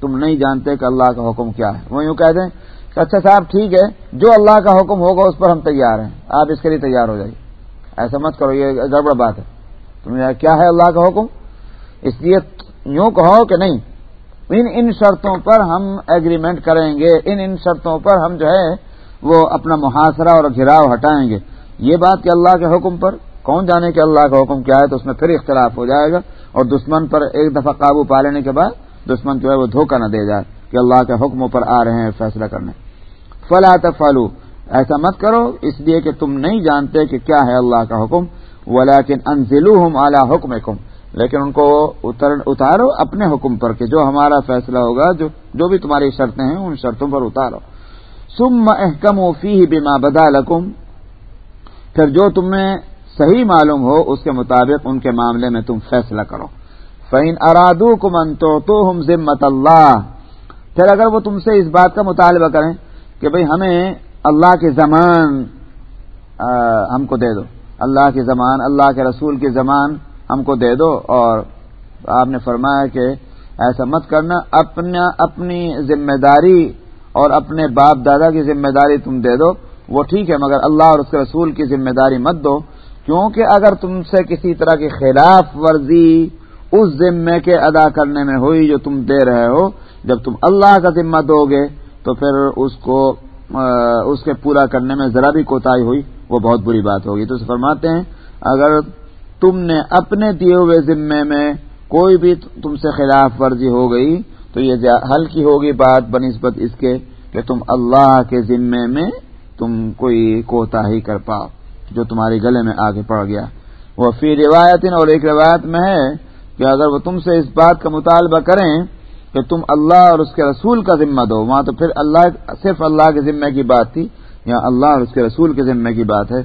تم نہیں جانتے کہ اللہ کا حکم کیا ہے۔ وہ یوں کہہ دیں کہ اچھا صاحب، ٹھیک ہے، جو اللہ کا حکم ہوگا اس پر ہم تیار ہیں۔ آپ اس کے لیے تیار ہو جائیے۔ ایسا مت کرو، یہ گڑبڑ بات ہے۔ تم کیا ہے اللہ کا حکم؟ اس لیے یوں کہو کہ نہیں، ان ان شرطوں پر ہم ایگریمنٹ کریں گے۔ ان ان شرطوں پر ہم جو ہے، وہ اپنا محاصرہ اور گھراؤ ہٹائیں گے۔ یہ بات کہ اللہ کے حکم پر، کون جانے کہ اللہ کا حکم کیا ہے، تو اس میں پھر اختلاف ہو جائے گا اور دشمن پر ایک دفعہ قابو پا لینے کے بعد دشمن جو ہے، وہ دھوکہ نہ دے جائے کہ اللہ کے حکموں پر آ رہے ہیں فیصلہ کرنے۔ فلا تفالو ایسا مت کرو، اس لیے کہ تم نہیں جانتے کہ کیا ہے اللہ کا حکم۔ ولیکن انزلو ہم اعلیٰ حکم لیکن ان کو اتارو اپنے حکم پر کہ جو ہمارا فیصلہ ہوگا، جو جو بھی تمہاری شرطیں ہیں، ان شرطوں پر اتارو۔ سم احکم و فی بیما بدا لکم۔ پھر جو تمہیں صحیح معلوم ہو، اس کے مطابق ان کے معاملے میں تم فیصلہ کرو۔ فعین ارادو کمن تو ہم ذمت اللہ پھر اگر وہ تم سے اس بات کا مطالبہ کریں کہ بھئی ہمیں اللہ کی زمان ہم کو دے دو۔ اللہ کی زمان، اللہ کے رسول کی زمان ہم کو دے دو۔ اور آپ نے فرمایا کہ ایسا مت کرنا، اپنا، اپنی ذمہ داری اور اپنے باپ دادا کی ذمہ داری تم دے دو۔ وہ ٹھیک ہے، مگر اللہ اور اس کے رسول کی ذمہ داری مت دو۔ کیونکہ اگر تم سے کسی طرح کی خلاف ورزی اس ذمے کے ادا کرنے میں ہوئی جو تم دے رہے ہو، جب تم اللہ کا ذمہ دو گے تو پھر اس کو اس کے پورا کرنے میں ذرا بھی کوتاہی ہوئی، وہ بہت بری بات ہوگی۔ تو فرماتے ہیں، اگر تم نے اپنے دیے ہوئے ذمے میں کوئی بھی تم سے خلاف ورزی ہو گئی، تو یہ ہلکی ہوگی بات بنسبت اس کے کہ تم اللہ کے ذمے میں تم کوئی کوتا ہی کر پاؤ، جو تمہارے گلے میں آگے پڑ گیا۔ وہ فی روایت اور ایک روایت میں ہے کہ اگر وہ تم سے اس بات کا مطالبہ کریں کہ تم اللہ اور اس کے رسول کا ذمہ دو۔ وہاں تو پھر اللہ صرف اللہ کے ذمے کی بات تھی، یا اللہ اور اس کے رسول کے ذمے کی بات ہے۔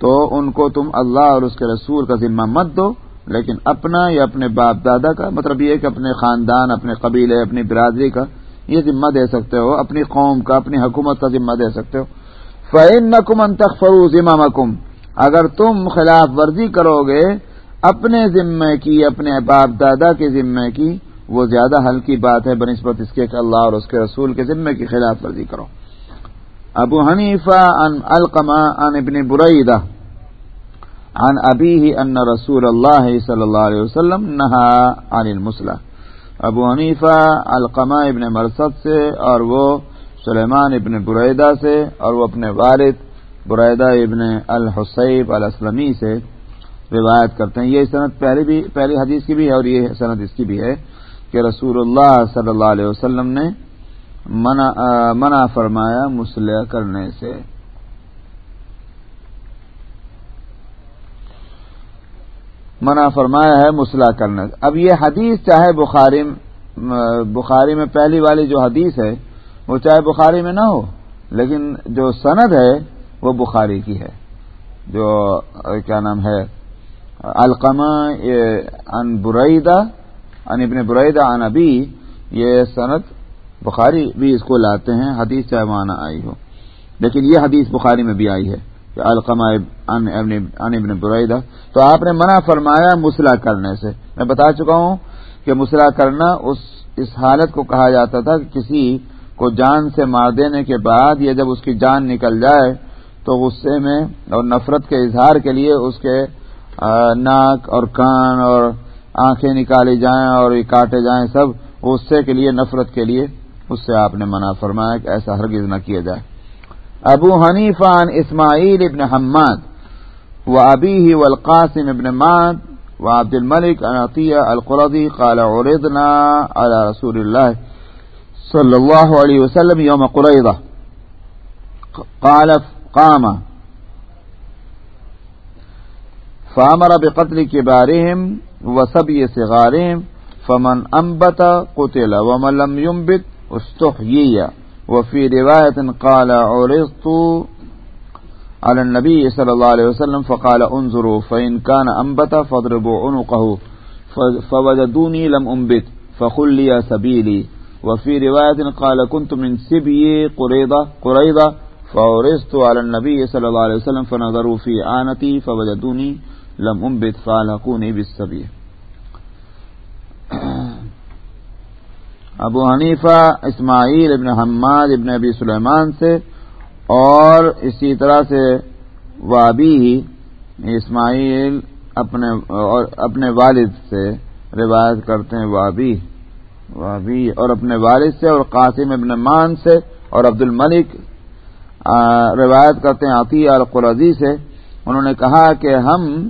تو ان کو تم اللہ اور اس کے رسول کا ذمہ مت دو، لیکن اپنا یا اپنے باپ دادا کا مطلب یہ کہ اپنے خاندان، اپنے قبیلے، اپنی برادری کا یہ ذمہ دے سکتے ہو، اپنی قوم کا، اپنی حکومت کا ذمہ دے سکتے ہو۔ فعن نقم انتخرو ذمہ مکم اگر تم خلاف ورزی کرو گے، اپنے ذمے کی، اپنے باپ دادا کے ذمے کی وہ زیادہ ہلکی بات ہے بنسبت اس کے کہ اللہ اور اس کے رسول کے ذمے کی خلاف ورزی کرو۔ ابو حنیفہ ان القما ان ابن برعیدہ عن ابی ان رسول اللہ صلی اللہ علیہ وسلم نہا عن المسلح ابو حنیفہ القمہ ابن مرسد سے اور وہ سلیمان ابن بریدہ سے اور وہ اپنے والد بریدہ ابن الحسیب الاسلمی سے روایت کرتے ہیں۔ یہ صنعت پہلی بھی پہلی حدیث کی بھی ہے اور یہ صنعت اس کی بھی ہے۔ کہ رسول اللہ صلی اللہ علیہ وسلم نے منع منع فرمایا مسلح کرنے سے۔ منع فرمایا ہے مسلح کرنے سے۔ اب یہ حدیث چاہے بخاری بخاری میں پہلی والی جو حدیث ہے، وہ چاہے بخاری میں نہ ہو، لیکن جو سند ہے، وہ بخاری کی ہے۔ جو، کیا نام ہے، القمہ ان بریدہ ان ابن بریدہ ان ابی یہ سند بخاری بھی اس کو لاتے ہیں، حدیث چاہے مانا آئی ہو۔ لیکن یہ حدیث بخاری میں بھی آئی ہے کہ القمہ ان ابن بریدہ تو آپ نے منع فرمایا مسلح کرنے سے۔ میں بتا چکا ہوں کہ مسلح کرنا اس اس حالت کو کہا جاتا تھا کہ کسی کو جان سے مار دینے کے بعد یا جب اس کی جان نکل جائے تو غصے میں اور نفرت کے اظہار کے لیے اس کے ناک اور کان اور آنکھیں نکالی جائیں اور یہ کاٹے جائیں سب، غصے کے لیے، نفرت کے لیے۔ اس سے آپ نے منع فرمایا کہ ایسا ہرگز نہ کیا جائے۔ ابو حنیفان اسماعیل ابن حماد و ابی ہی والقاسم ابن ماد و عبد الملک انعطیہ القردی قال عردنا على رسول اللہ صلی اللہ علیہ وسلم یوم قریضہ۔ قال، قام۔ فامر بقتل كبارهم وسبي صغارهم فمن انبت قتل ومن لم ينبت استحيي وفي رواية قال عرضت على النبي صلى الله عليه وسلم فقال انظروا فإن كان أنبت فاضربوا عنقه فوجدوني لم أنبت فخلي سبيلي وفي رواية قال كنت من سبي قريضة قريضة فعرضت على النبي صلى الله عليه وسلم فنظروا في آنتي فوجدوني لم أنبت فعلقوني بالسبي ابو حنیفہ اسماعیل ابن حماد ابن ابی سلیمان سے اور اسی طرح سے وابی ہی یعنی اسماعیل اپنے اور اپنے والد سے روایت کرتے ہیں وابی وابی اور اپنے والد سے اور قاسم ابن مان سے اور عبد الملک روایت کرتے ہیں عطیہ القرضی سے، انہوں نے کہا کہ ہم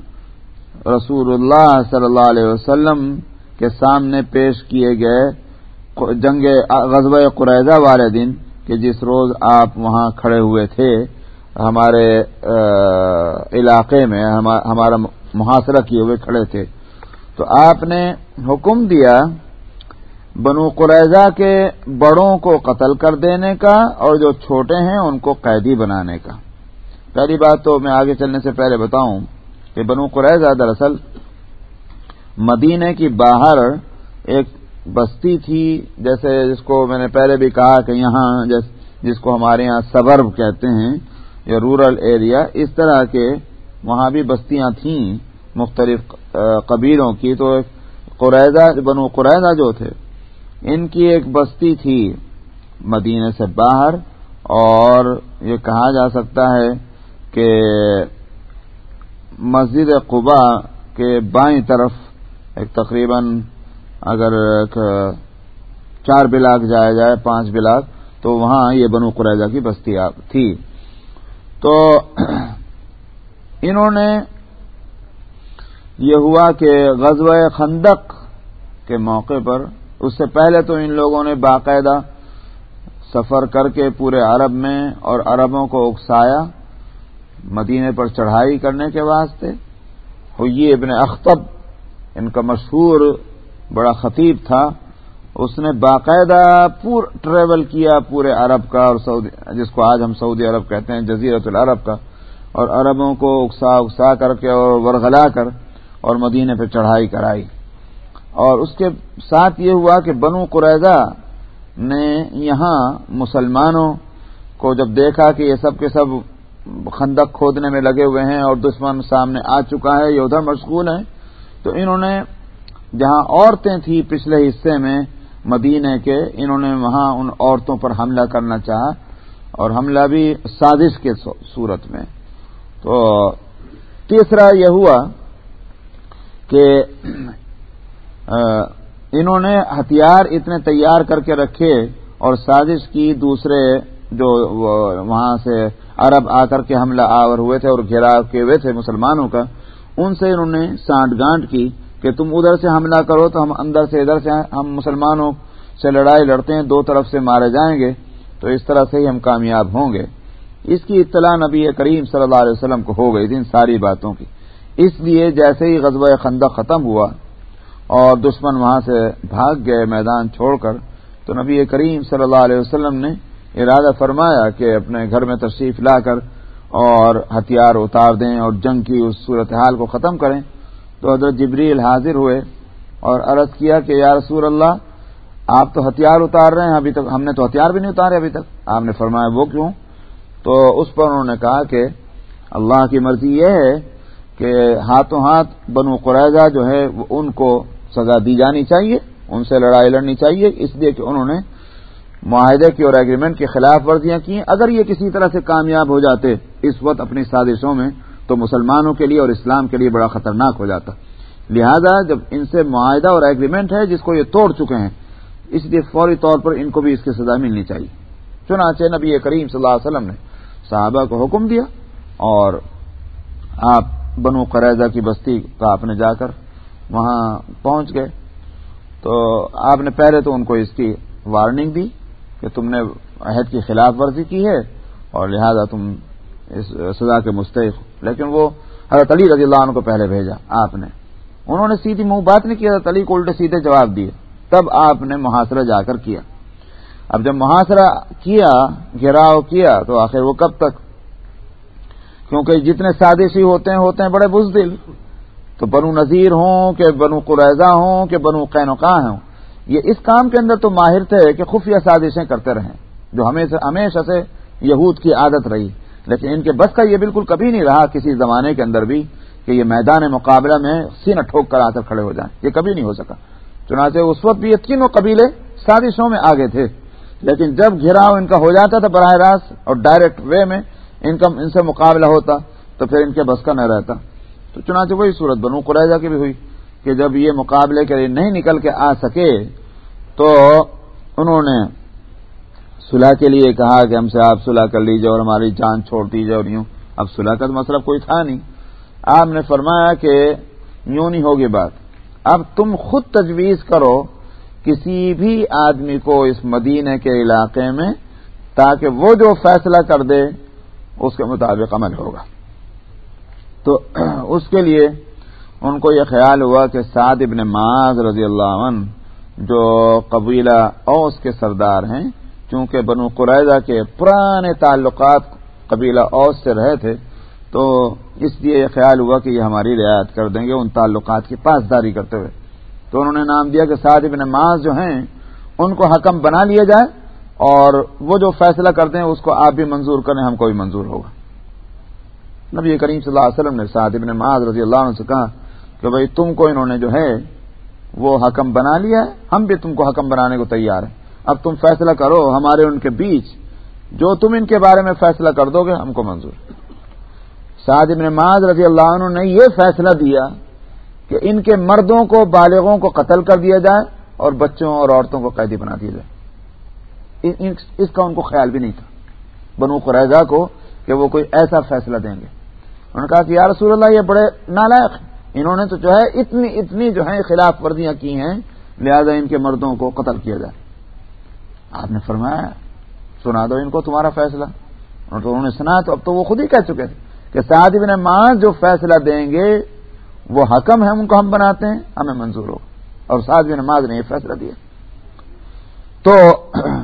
رسول اللہ صلی اللہ علیہ وسلم کے سامنے پیش کیے گئے جنگ غزوہ قریضہ والے دن کہ جس روز آپ وہاں کھڑے ہوئے تھے، ہمارے علاقے میں ہمارا محاصرہ کیے ہوئے کھڑے تھے۔ تو آپ نے حکم دیا بنو قریضہ کے بڑوں کو قتل کر دینے کا اور جو چھوٹے ہیں ان کو قیدی بنانے کا۔ پہلی بات تو میں آگے چلنے سے پہلے بتاؤں کہ بنو قریضہ دراصل مدینے کی باہر ایک بستی تھی، جیسے جس کو میں نے پہلے بھی کہا کہ یہاں جس کو ہمارے یہاں سبرب کہتے ہیں یا رورل ایریا اس طرح کے وہاں بھی بستیاں تھیں مختلف قبیلوں کی۔ تو قریضہ بنو قریضہ جو تھے، ان کی ایک بستی تھی مدینے سے باہر اور یہ کہا جا سکتا ہے کہ مسجد قبا کے بائیں طرف، ایک تقریباً اگر ایک چار بلاک جایا جائے، پانچ بلاک، تو وہاں یہ بنو قریضہ کی بستی تھی۔ تو انہوں نے یہ ہوا کہ غزوہ خندق کے موقع پر، اس سے پہلے تو ان لوگوں نے باقاعدہ سفر کر کے پورے عرب میں اور عربوں کو اکسایا۔ مدینے پر چڑھائی کرنے کے واسطے ہوئی ابن اختب ان کا مشہور بڑا خطیب تھا، اس نے باقاعدہ پور ٹریول کیا پورے عرب کا اور سعودی، جس کو آج ہم سعودی عرب کہتے ہیں جزیرت العرب کا، اور عربوں کو اکسا اکسا کر کے اور ورغلا کر اور مدینے پہ چڑھائی کرائی۔ اور اس کے ساتھ یہ ہوا کہ بنو قریضہ نے یہاں مسلمانوں کو جب دیکھا کہ یہ سب کے سب خندق کھودنے میں لگے ہوئے ہیں اور دشمن سامنے آ چکا ہے، یہ ادھر مشغول ہیں۔ تو انہوں نے جہاں عورتیں تھیں پچھلے حصے میں مدینے کے، انہوں نے وہاں ان عورتوں پر حملہ کرنا چاہا اور حملہ بھی سازش کے صورت میں۔ تو تیسرا یہ ہوا کہ انہوں نے ہتھیار اتنے تیار کر کے رکھے اور سازش کی دوسرے جو وہاں سے عرب آ کر کے حملہ آور ہوئے تھے اور گھیرا کے ہوئے تھے مسلمانوں کا، ان سے انہوں نے سانٹ گانٹ کی کہ تم ادھر سے حملہ کرو تو ہم اندر سے ادھر سے ہم مسلمانوں سے لڑائی لڑتے ہیں، دو طرف سے مارے جائیں گے تو اس طرح سے ہی ہم کامیاب ہوں گے۔ اس کی اطلاع نبی کریم صلی اللہ علیہ وسلم کو ہو گئی تھی ان ساری باتوں کی۔ اس لیے جیسے ہی غزوہ خندہ ختم ہوا اور دشمن وہاں سے بھاگ گئے میدان چھوڑ کر، تو نبی کریم صلی اللہ علیہ وسلم نے ارادہ فرمایا کہ اپنے گھر میں تشریف لا کر اور ہتھیار اتار دیں اور جنگ کی اس صورتحال کو ختم کریں۔ تو حضرت جبریل حاضر ہوئے اور عرض کیا کہ یا رسول اللہ، آپ تو ہتھیار اتار رہے ہیں ابھی تک، ہم نے تو ہتھیار بھی نہیں اتارے ابھی تک۔ آپ نے فرمایا، وہ کیوں؟ تو اس پر انہوں نے کہا کہ اللہ کی مرضی یہ ہے کہ ہاتھوں ہاتھ بنو قریضہ جو ہے ان کو سزا دی جانی چاہیے، ان سے لڑائی لڑنی چاہیے۔ اس لیے کہ انہوں نے معاہدے کی اور ایگریمنٹ کی خلاف ورزیاں کی اگر یہ کسی طرح سے کامیاب ہو جاتے اس وقت اپنی سازشوں میں، تو مسلمانوں کے لیے اور اسلام کے لیے بڑا خطرناک ہو جاتا۔ لہذا جب ان سے معاہدہ اور ایگریمنٹ ہے، جس کو یہ توڑ چکے ہیں، اس لیے فوری طور پر ان کو بھی اس کی سزا ملنی چاہیے۔ چنانچہ نبی کریم صلی اللہ علیہ وسلم نے صحابہ کو حکم دیا اور آپ بنو قریضہ کی بستی کا آپ نے جا کر وہاں پہنچ گئے۔ تو آپ نے پہلے تو ان کو اس کی وارننگ دی۔ کہ تم نے عہد کی خلاف ورزی کی ہے اور لہذا تم اس سزا کے مستحق لیکن وہ حضرت علی رضی اللہ عنہ کو پہلے بھیجا، آپ نے۔ انہوں نے سیدھی منہ بات نہیں کیا حضرت علی کو الٹے سیدھے جواب دیے۔ تب آپ نے محاصرہ جا کر کیا۔ اب جب محاصرہ کیا، گھیراؤ کیا، تو آخر وہ کب تک؟ کیونکہ جتنے سازشی ہوتے ہیں ہوتے ہیں بڑے بزدل۔ تو بنو نذیر ہوں، کہ بنو قریضہ ہوں، کہ بنو قینقاہ ہوں۔ یہ اس کام کے اندر تو ماہر تھے کہ خفیہ سازشیں کرتے رہیں، جو ہمیشہ ہمیشہ سے یہود کی عادت رہی۔ لیکن ان کے بس کا یہ بالکل کبھی نہیں رہا کسی زمانے کے اندر بھی کہ یہ میدان مقابلہ میں سینہ ٹھوک کر آ کر کھڑے ہو جائیں۔ یہ کبھی نہیں ہو سکا۔ چنانچہ اس وقت بھی یہ تینوں قبیلے سازشوں میں آگے تھے۔ لیکن جب گھیراؤ ان کا ہو جاتا تھا براہ راست اور ڈائریکٹ وے میں ان کا ان سے مقابلہ ہوتا، تو پھر ان کے بس کا نہ رہتا۔ تو چنانچہ وہی صورت بنو قریضہ کی بھی ہوئی۔ کہ جب یہ مقابلے کے لیے نہیں نکل کے آ سکے تو انہوں نے صلح کے لیے کہا کہ ہم سے آپ صلح کر لیجیے اور ہماری جان چھوڑ دیجیے اور یوں۔ اب صلح کا مسئلہ مطلب کوئی تھا نہیں۔ آپ نے فرمایا کہ یوں نہیں ہوگی بات۔ اب تم خود تجویز کرو کسی بھی آدمی کو اس مدینے کے علاقے میں تاکہ وہ جو فیصلہ کر دے، اس کے مطابق عمل ہوگا۔ تو اس کے لیے ان کو یہ خیال ہوا کہ سعد ابن معاذ رضی اللہ عنہ جو قبیلہ اوس کے سردار ہیں، چونکہ بنو قریضہ کے پرانے تعلقات قبیلہ اوس سے رہے تھے، تو اس لیے یہ خیال ہوا کہ یہ ہماری رعایت کر دیں گے ان تعلقات کی پاسداری کرتے ہوئے۔ تو انہوں نے نام دیا کہ سعد ابن معاذ جو ہیں، ان کو حکم بنا لیا جائے اور وہ جو فیصلہ کرتے ہیں، اس کو آپ بھی منظور کریں، ہم کو بھی منظور ہوگا۔ نبی کریم صلی اللہ علیہ وسلم نے سعد ابن معاذ رضی اللہ عنہ سے کہا کہ بھائی تم کو انہوں نے جو ہے وہ حکم بنا لیا ہے، ہم بھی تم کو حکم بنانے کو تیار ہیں۔ اب تم فیصلہ کرو، ہمارے ان کے بیچ جو تم ان کے بارے میں فیصلہ کر دو گے، ہم کو منظور۔ سعد ابن معاذ رضی اللہ عنہ نے یہ فیصلہ دیا کہ ان کے مردوں کو، بالغوں کو قتل کر دیا جائے اور بچوں اور عورتوں کو قیدی بنا دیا جائے۔ اس کا ان کو خیال بھی نہیں تھا۔ بنو قریضہ کو کہ وہ کوئی ایسا فیصلہ دیں گے۔ انہوں نے کہا کہ یا رسول اللہ، یہ بڑے نالائق ہیں۔ انہوں نے تو جو ہے اتنی اتنی جو ہے خلاف ورزیاں کی ہیں، لہذا ان کے مردوں کو قتل کیا جائے۔ آپ نے فرمایا، سنا دو ان کو تمہارا فیصلہ۔ تو انہوں نے سنا، تو اب تو وہ خود ہی کہہ چکے تھے کہ سعد بن ماں جو فیصلہ دیں گے، وہ حکم ہے ان کو ہم بناتے ہیں، ہمیں منظور ہو اور سعد بن نماز نے یہ فیصلہ دیا۔ تو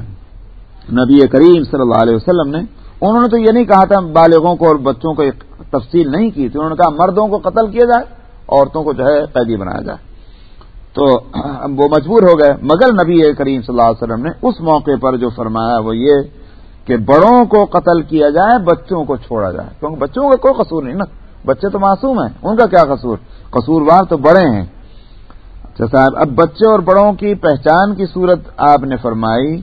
نبی کریم صلی اللہ علیہ وسلم نے، انہوں نے تو یہ نہیں کہا تھا بالغوں کو اور بچوں کو تفصیل نہیں کی تھی، انہوں نے کہا مردوں کو قتل کیا جائے۔ عورتوں کو جو ہے قیدی بنایا جائے۔ تو وہ مجبور ہو گئے۔ مگر نبی کریم صلی اللہ علیہ وسلم نے اس موقع پر جو فرمایا وہ یہ کہ بڑوں کو قتل کیا جائے، بچوں کو چھوڑا جائے۔ کیونکہ بچوں کا کوئی قصور نہیں نا۔ بچے تو معصوم ہیں۔ ان کا کیا قصور؟ قصوروار تو بڑے ہیں۔ اچھا صاحب، اب بچے اور بڑوں کی پہچان کی صورت آپ نے فرمائی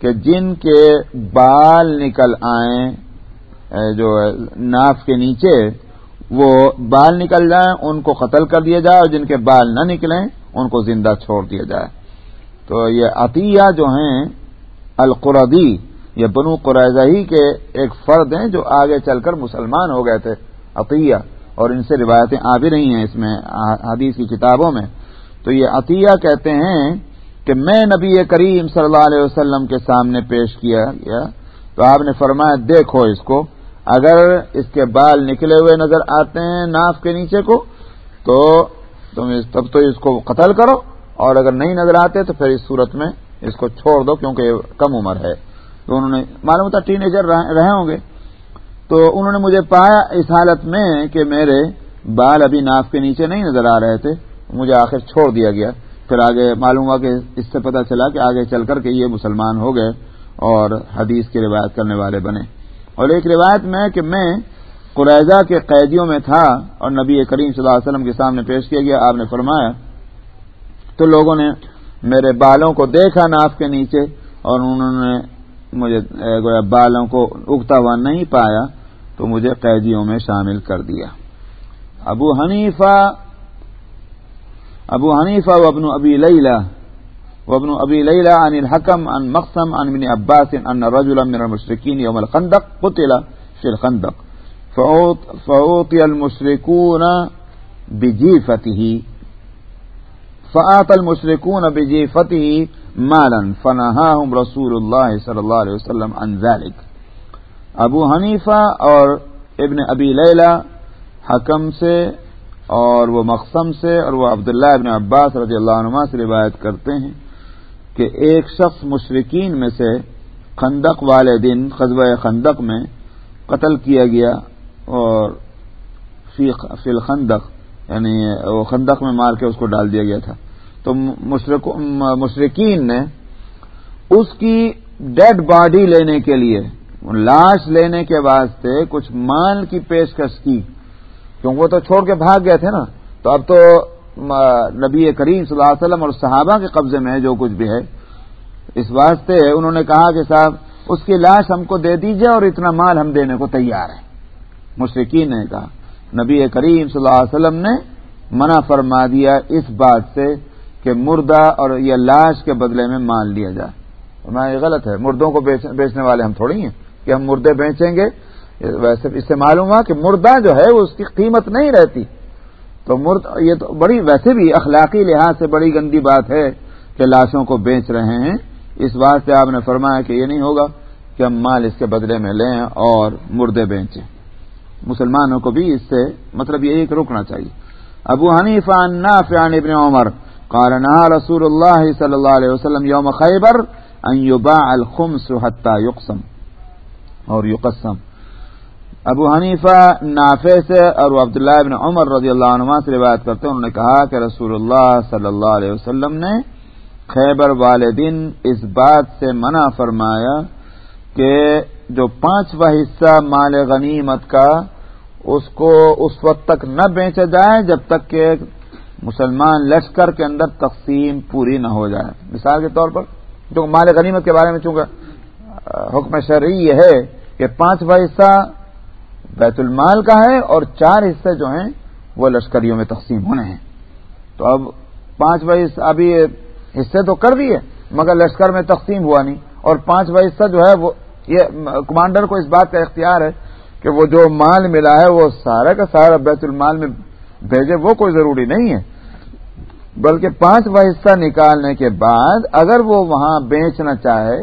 کہ جن کے بال نکل آئیں جو ناف کے نیچے وہ بال نکل جائیں، ان کو قتل کر دیا جائے، اور جن کے بال نہ نکلیں، ان کو زندہ چھوڑ دیا جائے۔ تو یہ عطیہ جو ہیں القردی یہ بنو قرضہ ہی کے ایک فرد ہیں جو آگے چل کر مسلمان ہو گئے تھے، عطیہ۔ اور ان سے روایتیں آ بھی رہی ہیں اس میں، حدیث کی کتابوں میں۔ تو یہ عطیہ کہتے ہیں کہ میں نبی کریم صلی اللہ علیہ وسلم کے سامنے پیش کیا گیا۔ تو آپ نے فرمایا، دیکھو اس کو۔ اگر اس کے بال نکلے ہوئے نظر آتے ہیں ناف کے نیچے کو، تو تم تب تو اس کو قتل کرو، اور اگر نہیں نظر آتے تو پھر اس صورت میں اس کو چھوڑ دو کیونکہ یہ کم عمر ہے۔ تو انہوں نے معلوم تھا ٹین ایجر رہے ہوں گے۔ تو انہوں نے مجھے پایا اس حالت میں کہ میرے بال ابھی ناف کے نیچے نہیں نظر آ رہے تھے، مجھے آخر چھوڑ دیا گیا۔ پھر آگے معلوم ہوا کہ اس سے پتہ چلا کہ آگے چل کر کے یہ مسلمان ہو گئے اور حدیث کی روایت کرنے والے بنے۔ اور ایک روایت میں کہ میں قریضہ کے قیدیوں میں تھا اور نبی کریم صلی اللہ علیہ وسلم کے سامنے پیش کیا گیا، آپ نے فرمایا، تو لوگوں نے میرے بالوں کو دیکھا ناف کے نیچے اور انہوں نے مجھے بالوں کو اگتا ہوا نہیں پایا، تو مجھے قیدیوں میں شامل کر دیا۔ ابو حنیفہ ابو حنیفہ وابن ابی لیلہ وابن ابی لیلہ عن الحکم عن مقسم عن من عباس ان رجلا من المشرکین یوم الخندق قتل فی الخندق. فعوطی المشرکون بجیفته فآت المشرکون بجیفته مالا فنہاہم رسول اللہ صلی اللہ علیہ وسلم عن ذلك. ابو حنیفہ اور ابن ابی لیلہ حکم سے اور وہ مقسم سے اور وہ عبداللہ ابن عباس رضی اللہ عنہ سے روایت کرتے ہیں۔ کہ ایک شخص مشرقین میں سے خندق والے دن قصبۂ خندق میں قتل کیا گیا اور فی الخندق یعنی وہ خندق میں مار کے اس کو ڈال دیا گیا تھا۔ تو مشرقین نے اس کی ڈیڈ باڈی لینے کے لیے، لاش لینے کے واسطے کچھ مال کی پیشکش کی۔ کیونکہ وہ تو چھوڑ کے بھاگ گئے تھے نا۔ تو اب تو نبی کریم صلی اللہ علیہ وسلم اور صحابہ کے قبضے میں جو کچھ بھی ہے۔ اس واسطے انہوں نے کہا کہ صاحب، اس کی لاش ہم کو دے دیجیے اور اتنا مال ہم دینے کو تیار ہیں۔ مشرقین نے کہا۔ نبی کریم صلی اللہ علیہ وسلم نے منع فرما دیا اس بات سے کہ مردہ اور یہ لاش کے بدلے میں مال لیا جائے۔ یہ غلط ہے۔ مردوں کو بیچنے والے ہم تھوڑی ہیں۔ کہ ہم مردے بیچیں گے ویسے اس سے معلوم ہوا کہ مردہ جو ہے اس کی قیمت نہیں رہتی۔ تو مرد، یہ تو بڑی، ویسے بھی اخلاقی لحاظ سے بڑی گندی بات ہے کہ لاشوں کو بیچ رہے ہیں۔ اس بات سے آپ نے فرمایا کہ یہ نہیں ہوگا کہ ہم مال اس کے بدلے میں لیں اور مردے بیچیں۔ مسلمانوں کو بھی اس سے مطلب یہ ایک روکنا چاہیے۔ ابو حنیفہ نافعان ابن عمر قال نهى رسول الله صلى الله عليه وسلم يوم خيبر ان يباع الخمس حتى يقسم اور يقسم ابو حنیفہ، نافع سے اور عبداللہ ابن عمر رضی اللہ عنہ سے روایت کرتے ہیں، انہوں نے کہا کہ رسول اللہ صلی اللہ علیہ وسلم نے خیبر والے دن اس بات سے منع فرمایا کہ جو پانچواں حصہ مال غنیمت کا اس کو اس وقت تک نہ بیچا جائے جب تک کہ مسلمان لشکر کے اندر تقسیم پوری نہ ہو جائے۔ مثال کے طور پر جو مال غنیمت کے بارے میں چونکہ حکم شرعی یہ ہے کہ پانچ حصہ بیت المال کا ہے اور چار حصے جو ہیں وہ لشکریوں میں تقسیم ہونے ہیں۔ تو اب پانچ حصہ ابھی حصے تو کر دیے، مگر لشکر میں تقسیم ہوا نہیں۔ اور پانچ حصہ جو ہے وہ یہ کمانڈر کو اس بات کا اختیار ہے کہ وہ جو مال ملا ہے وہ سارا کا سارا بیت المال میں بھیجے، وہ کوئی ضروری نہیں ہے۔ بلکہ پانچ حصہ نکالنے کے بعد اگر وہ وہاں بیچنا چاہے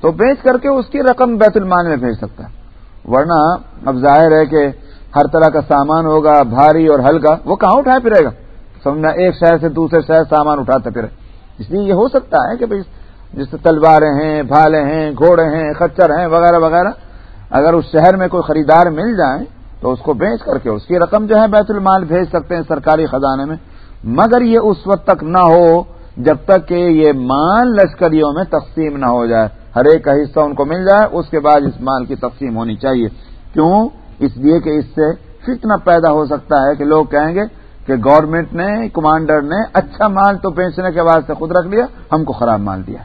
تو بیچ کر کے اس کی رقم بیت المال میں بھیج سکتا ہے۔ ورنہ اب ظاہر ہے کہ ہر طرح کا سامان ہوگا، بھاری اور ہلکا، وہ کہاں اٹھائے پھرے گا؟ سمجھنا ایک شہر سے دوسرے شہر سامان اٹھاتے پھرے۔ اس لیے یہ ہو سکتا ہے کہ جس تلواریں ہیں بھالے ہیں، گھوڑے ہیں، خچر ہیں، وغیرہ وغیرہ، اگر اس شہر میں کوئی خریدار مل جائیں تو اس کو بیچ کر کے اس کی رقم جو ہے بیت المال بھیج سکتے ہیں سرکاری خزانے میں۔ مگر یہ اس وقت تک نہ ہو جب تک کہ یہ مال لشکریوں میں تقسیم نہ ہو جائے۔ ہر ایک کا حصہ ان کو مل جائے، اس کے بعد اس مال کی تقسیم ہونی چاہیے۔ کیوں؟ اس لیے کہ اس سے فتنہ پیدا ہو سکتا ہے کہ لوگ کہیں گے کہ گورنمنٹ نے کمانڈر نے اچھا مال تو بیچنے کے واسطے خود رکھ لیا، ہم کو خراب مال دیا۔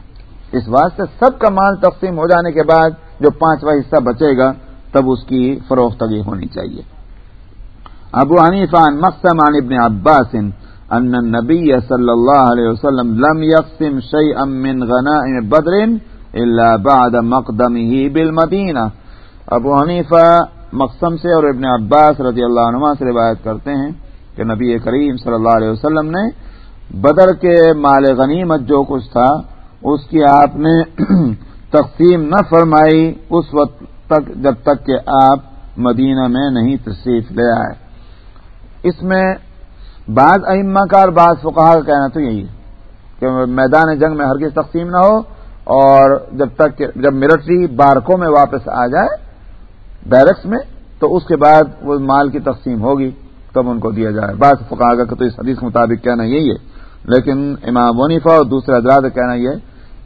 اس واسطے سب کا مال تقسیم ہو جانے کے بعد جو پانچواں حصہ بچے گا، تب اس کی فروختگی ہونی چاہیے۔ ابو حنیفان مقصم ابن عباس، ان النبی صلی اللہ علیہ وسلم لم يقسم شيئا من غنائم بدر الا بعد مقدمه بالمدینہ۔ ابو حنیفہ مقسم سے اور ابن عباس رضی اللہ عنہ سے روایت کرتے ہیں کہ نبی کریم صلی اللہ علیہ وسلم نے بدر کے مال غنیمت جو کچھ تھا، اس کی آپ نے تقسیم نہ فرمائی۔ اس وقت تک جب تک کہ آپ مدینہ میں نہیں تشریف لے آئے۔ اس میں بعض ائمہ کا اور بعض فقہ کا کہنا تو یہی ہے کہ میدان جنگ میں ہرگز تقسیم نہ ہو۔ اور جب تک جب ملٹری بارکوں میں واپس آ جائے بیرکس میں، تو اس کے بعد وہ مال کی تقسیم ہوگی، تب ان کو دیا جائے۔ بعض فقہ کا تو اس حدیث کے مطابق کہنا یہی ہے، لیکن امام ونیفا اور دوسرے حضرات کا کہنا یہ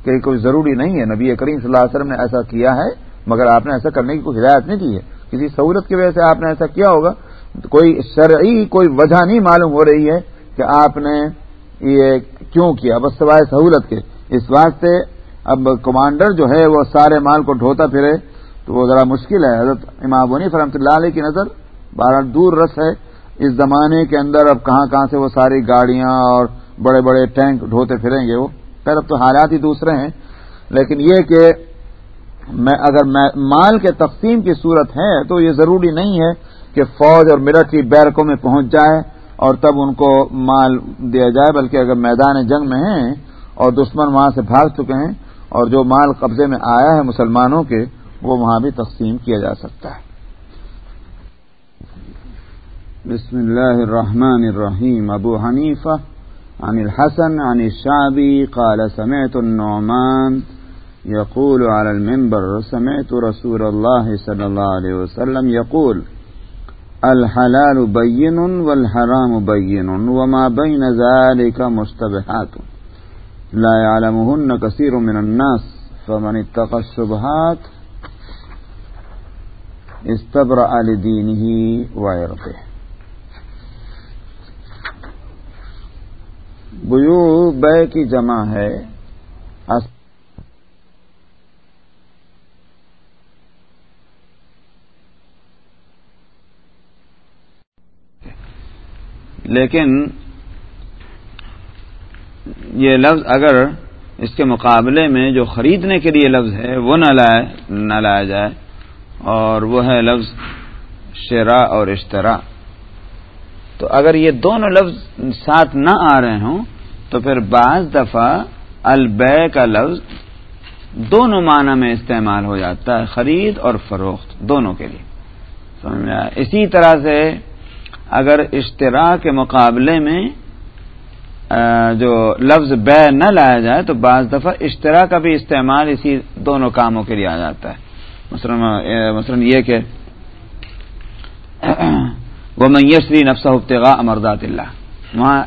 کہ کوئی ضروری نہیں ہے۔ نبی کریم صلی اللہ علیہ وسلم نے ایسا کیا ہے، مگر آپ نے ایسا کرنے کی کوئی ہدایت نہیں دی ہے۔ کسی سہولت کی وجہ سے آپ نے ایسا کیا ہوگا۔ کوئی شرعی کوئی وجہ نہیں معلوم ہو رہی ہے کہ آپ نے یہ کیوں کیا، بس سوائے سہولت کے۔ اس واسطے اب کمانڈر جو ہے وہ سارے مال کو ڈھوتا پھرے تو وہ ذرا مشکل ہے۔ حضرت امام ونی فرحمۃ اللہ علیہ کی نظر بارہ دور رس ہے۔ اس زمانے کے اندر اب کہاں کہاں سے وہ ساری گاڑیاں اور بڑے بڑے ٹینک ڈھوتے پھریں گے وہ۔ پھر اب تو حالات ہی دوسرے ہیں۔ لیکن یہ کہ میں اگر مال کے تقسیم کی صورت ہے تو یہ ضروری نہیں ہے کہ فوج اور ملٹری بیرکوں میں پہنچ جائے اور تب ان کو مال دیا جائے، بلکہ اگر میدان جنگ میں ہیں اور دشمن وہاں سے بھاگ چکے ہیں اور جو مال قبضے میں آیا ہے مسلمانوں کے، وہ وہاں بھی تقسیم کیا جا سکتا ہے۔ بسم اللہ الرحمن الرحیم۔ ابو حنیفہ، عن الحسن، عن الشعبي قال، سمعت النعمان يقول على المنبر، سمعت رسول الله صلى الله عليه وسلم يقول الحلال بين والحرام بين وما بين ذلك مشتبهات لا يعلمهن كثير من الناس فمن اتقى الشبهات استبرأ لدينه وعرضه. بیو بے کی جمع ہے۔ لیکن یہ لفظ اگر اس کے مقابلے میں جو خریدنے کے لیے لفظ ہے وہ نہ لائے، نہ لایا جائے، اور وہ ہے لفظ شرا اور اشترا تو اگر یہ دونوں لفظ ساتھ نہ آ رہے ہوں، تو پھر بعض دفعہ البے کا لفظ دونوں معنی میں استعمال ہو جاتا ہے، خرید اور فروخت دونوں کے لیے۔ سمجھ اسی طرح سے اگر اشترا کے مقابلے میں جو لفظ بے نہ لایا جائے تو بعض دفعہ اشترا کا بھی استعمال اسی دونوں کاموں کے لیے آ جاتا ہے۔ مثلاً یہ کہ وہ میسری نفس ابتغا امردات اللہ وہاں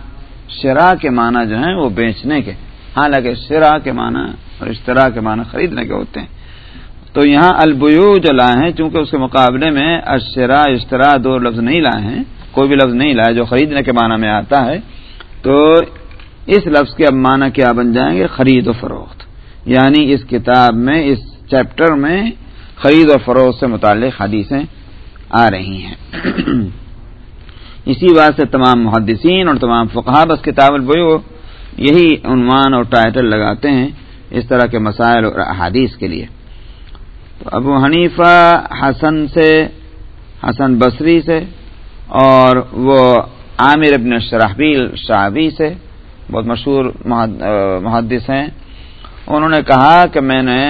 شرا کے معنی جو ہیں وہ بیچنے کے۔ حالانکہ شرا کے معنی اور اشترا کے معنی خریدنے کے ہوتے ہیں۔ تو یہاں البیو جو لائے ہیں، چونکہ اس کے مقابلے میں اشرا اشترا دو لفظ نہیں لائے ہیں۔ کوئی بھی لفظ نہیں لائے جو خریدنے کے معنی میں آتا ہے۔ تو اس لفظ کے اب معنی کیا بن جائیں گے؟ خرید و فروخت. یعنی اس کتاب میں، اس چیپٹر میں خرید و فروخت سے متعلق حدیثیں آ رہی ہیں۔ اسی بات سے تمام محدثین اور تمام فقہ بس کتاب البیو یہی عنوان اور ٹائٹل لگاتے ہیں اس طرح کے مسائل اور احادیث کے لیے۔ تو ابو حنیفہ حسن سے، حسن بصری سے اور وہ عامر ابن شرحبیل شعبی سے بہت مشہور محدث ہیں۔ انہوں نے کہا کہ میں نے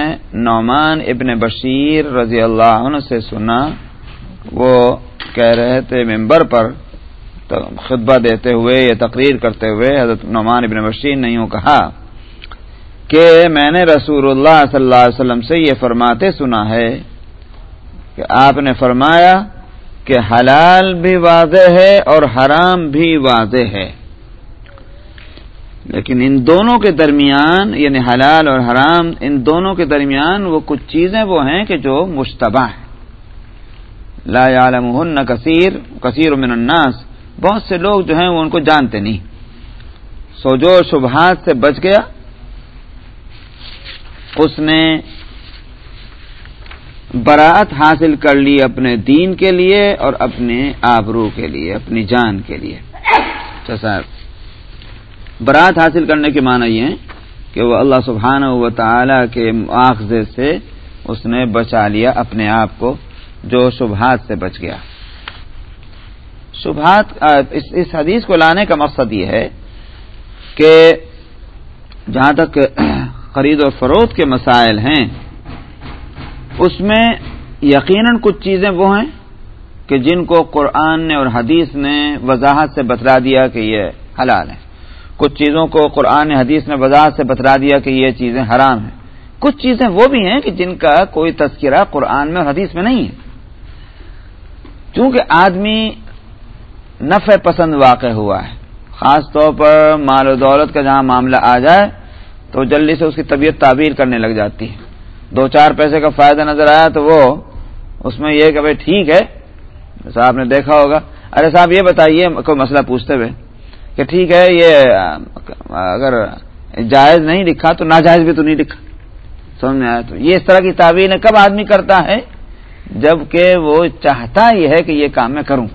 نعمان ابن بشیر رضی اللہ عنہ سے سنا۔ وہ کہہ رہے تھے ممبر پر خطبہ دیتے ہوئے یا تقریر کرتے ہوئے حضرت نعمان ابن بشیر نے یوں کہا کہ میں نے رسول اللہ صلی اللہ علیہ وسلم سے یہ فرماتے سنا ہے کہ آپ نے فرمایا کہ حلال بھی واضح ہے اور حرام بھی واضح ہے۔ لیکن ان دونوں کے درمیان یعنی حلال اور حرام، ان دونوں کے درمیان وہ کچھ چیزیں وہ ہیں کہ جو مشتبہ ہیں۔ لا يعلمهن کثیر کثیر من الناس۔ بہت سے لوگ جو ہیں وہ ان کو جانتے نہیں۔ سو جو شبہات سے بچ گیا۔ اس نے براعت حاصل کر لی اپنے دین کے لیے اور اپنے آبرو کے لیے، اپنی جان کے لیے۔ اچھا صاحب برات حاصل کرنے کے معنی یہ ہے کہ وہ اللہ سبحانہ و تعالی کے مواخذے سے اس نے بچا لیا اپنے آپ کو، جو شبہات سے بچ گیا۔ شبہات اس حدیث کو لانے کا مقصد یہ ہے کہ جہاں تک خرید و فروخت کے مسائل ہیں اس میں یقیناً کچھ چیزیں وہ ہیں کہ جن کو قرآن نے اور حدیث نے وضاحت سے بتلا دیا کہ یہ حلال ہے کچھ چیزوں کو قرآن حدیث نے وضاحت سے بتلا دیا کہ یہ چیزیں حرام ہیں۔ کچھ چیزیں وہ بھی ہیں کہ جن کا کوئی تذکرہ قرآن میں اور حدیث میں نہیں ہے۔ چونکہ آدمی نفع پسند واقع ہوا ہے، خاص طور پر مال و دولت کا جہاں معاملہ آ جائے تو جلدی سے اس کی طبیعت تعبیر کرنے لگ جاتی ہے۔ دو چار پیسے کا فائدہ نظر آیا تو وہ اس میں یہ کہ بھائی ٹھیک ہے جیسا آپ نے دیکھا ہوگا۔ ارے صاحب یہ بتائیے، کوئی مسئلہ پوچھتے ہوئے کہ ٹھیک ہے، یہ اگر جائز نہیں لکھا تو ناجائز بھی تو نہیں لکھا۔ سمجھ میں آیا تو یہ اس طرح کی تعبیر کب آدمی کرتا ہے؟ جبکہ وہ چاہتا ہی ہے کہ یہ کام میں کروں۔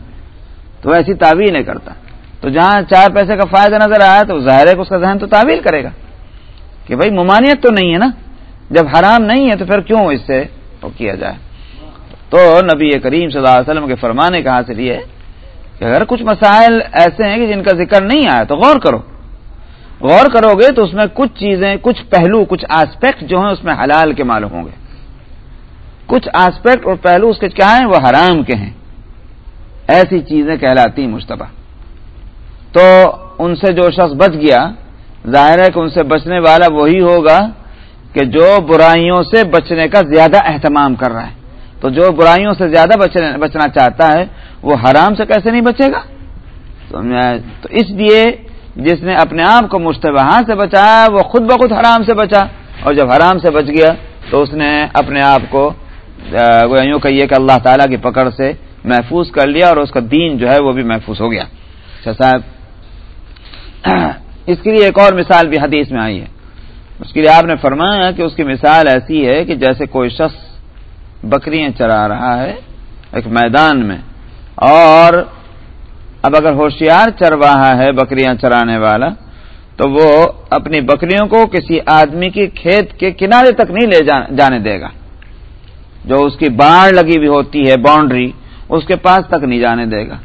تو ایسی تعبیر نہیں کرتا۔ تو جہاں چار پیسے کا فائدہ نظر آیا تو ظاہر ہے کہ اس کا ذہن تو تعبیر کرے گا کہ بھائی ممانعت تو نہیں ہے نا۔ جب حرام نہیں ہے تو پھر کیوں اس سے کیا جائے؟ تو نبی کریم صلی اللہ علیہ وسلم کے فرمانے کا حاصل یہ کہ اگر کچھ مسائل ایسے ہیں کہ جن کا ذکر نہیں آیا تو غور کرو۔ غور کرو گے تو اس میں کچھ چیزیں، کچھ پہلو، کچھ آسپیکٹ جو ہیں اس میں حلال کے معلوم ہوں گے۔ کچھ آسپیکٹ اور پہلو اس کے کیا ہیں؟ وہ حرام کے ہیں۔ ایسی چیزیں کہلاتی مشتبہ۔ تو ان سے جو شخص بچ گیا، ظاہر ہے کہ ان سے بچنے والا وہی ہوگا کہ جو برائیوں سے بچنے کا زیادہ اہتمام کر رہا ہے تو جو برائیوں سے زیادہ بچنا چاہتا ہے وہ حرام سے کیسے نہیں بچے گا؟ تو اس لیے جس نے اپنے آپ کو مشتبہ سے بچایا، وہ خود بخود حرام سے بچا اور جب حرام سے بچ گیا تو اس نے اپنے آپ کو یوں کہیے کہ اللہ تعالیٰ کی پکڑ سے محفوظ کر لیا اور اس کا دین جو ہے وہ بھی محفوظ ہو گیا۔ اچھا صاحب، اس کے لیے ایک اور مثال بھی حدیث میں آئی ہے۔ اس کے لیے آپ نے فرمایا کہ اس کی مثال ایسی ہے کہ جیسے کوئی شخص بکریاں چرا رہا ہے ایک میدان میں، اور اب اگر ہوشیار چرواہا ہے بکریاں چرانے والا، تو وہ اپنی بکریوں کو کسی آدمی کی کھیت کے کنارے تک نہیں لے جانے دے گا۔ جو اس کی باڑ لگی ہوئی ہوتی ہے، باؤنڈری، اس کے پاس تک نہیں جانے دے گا۔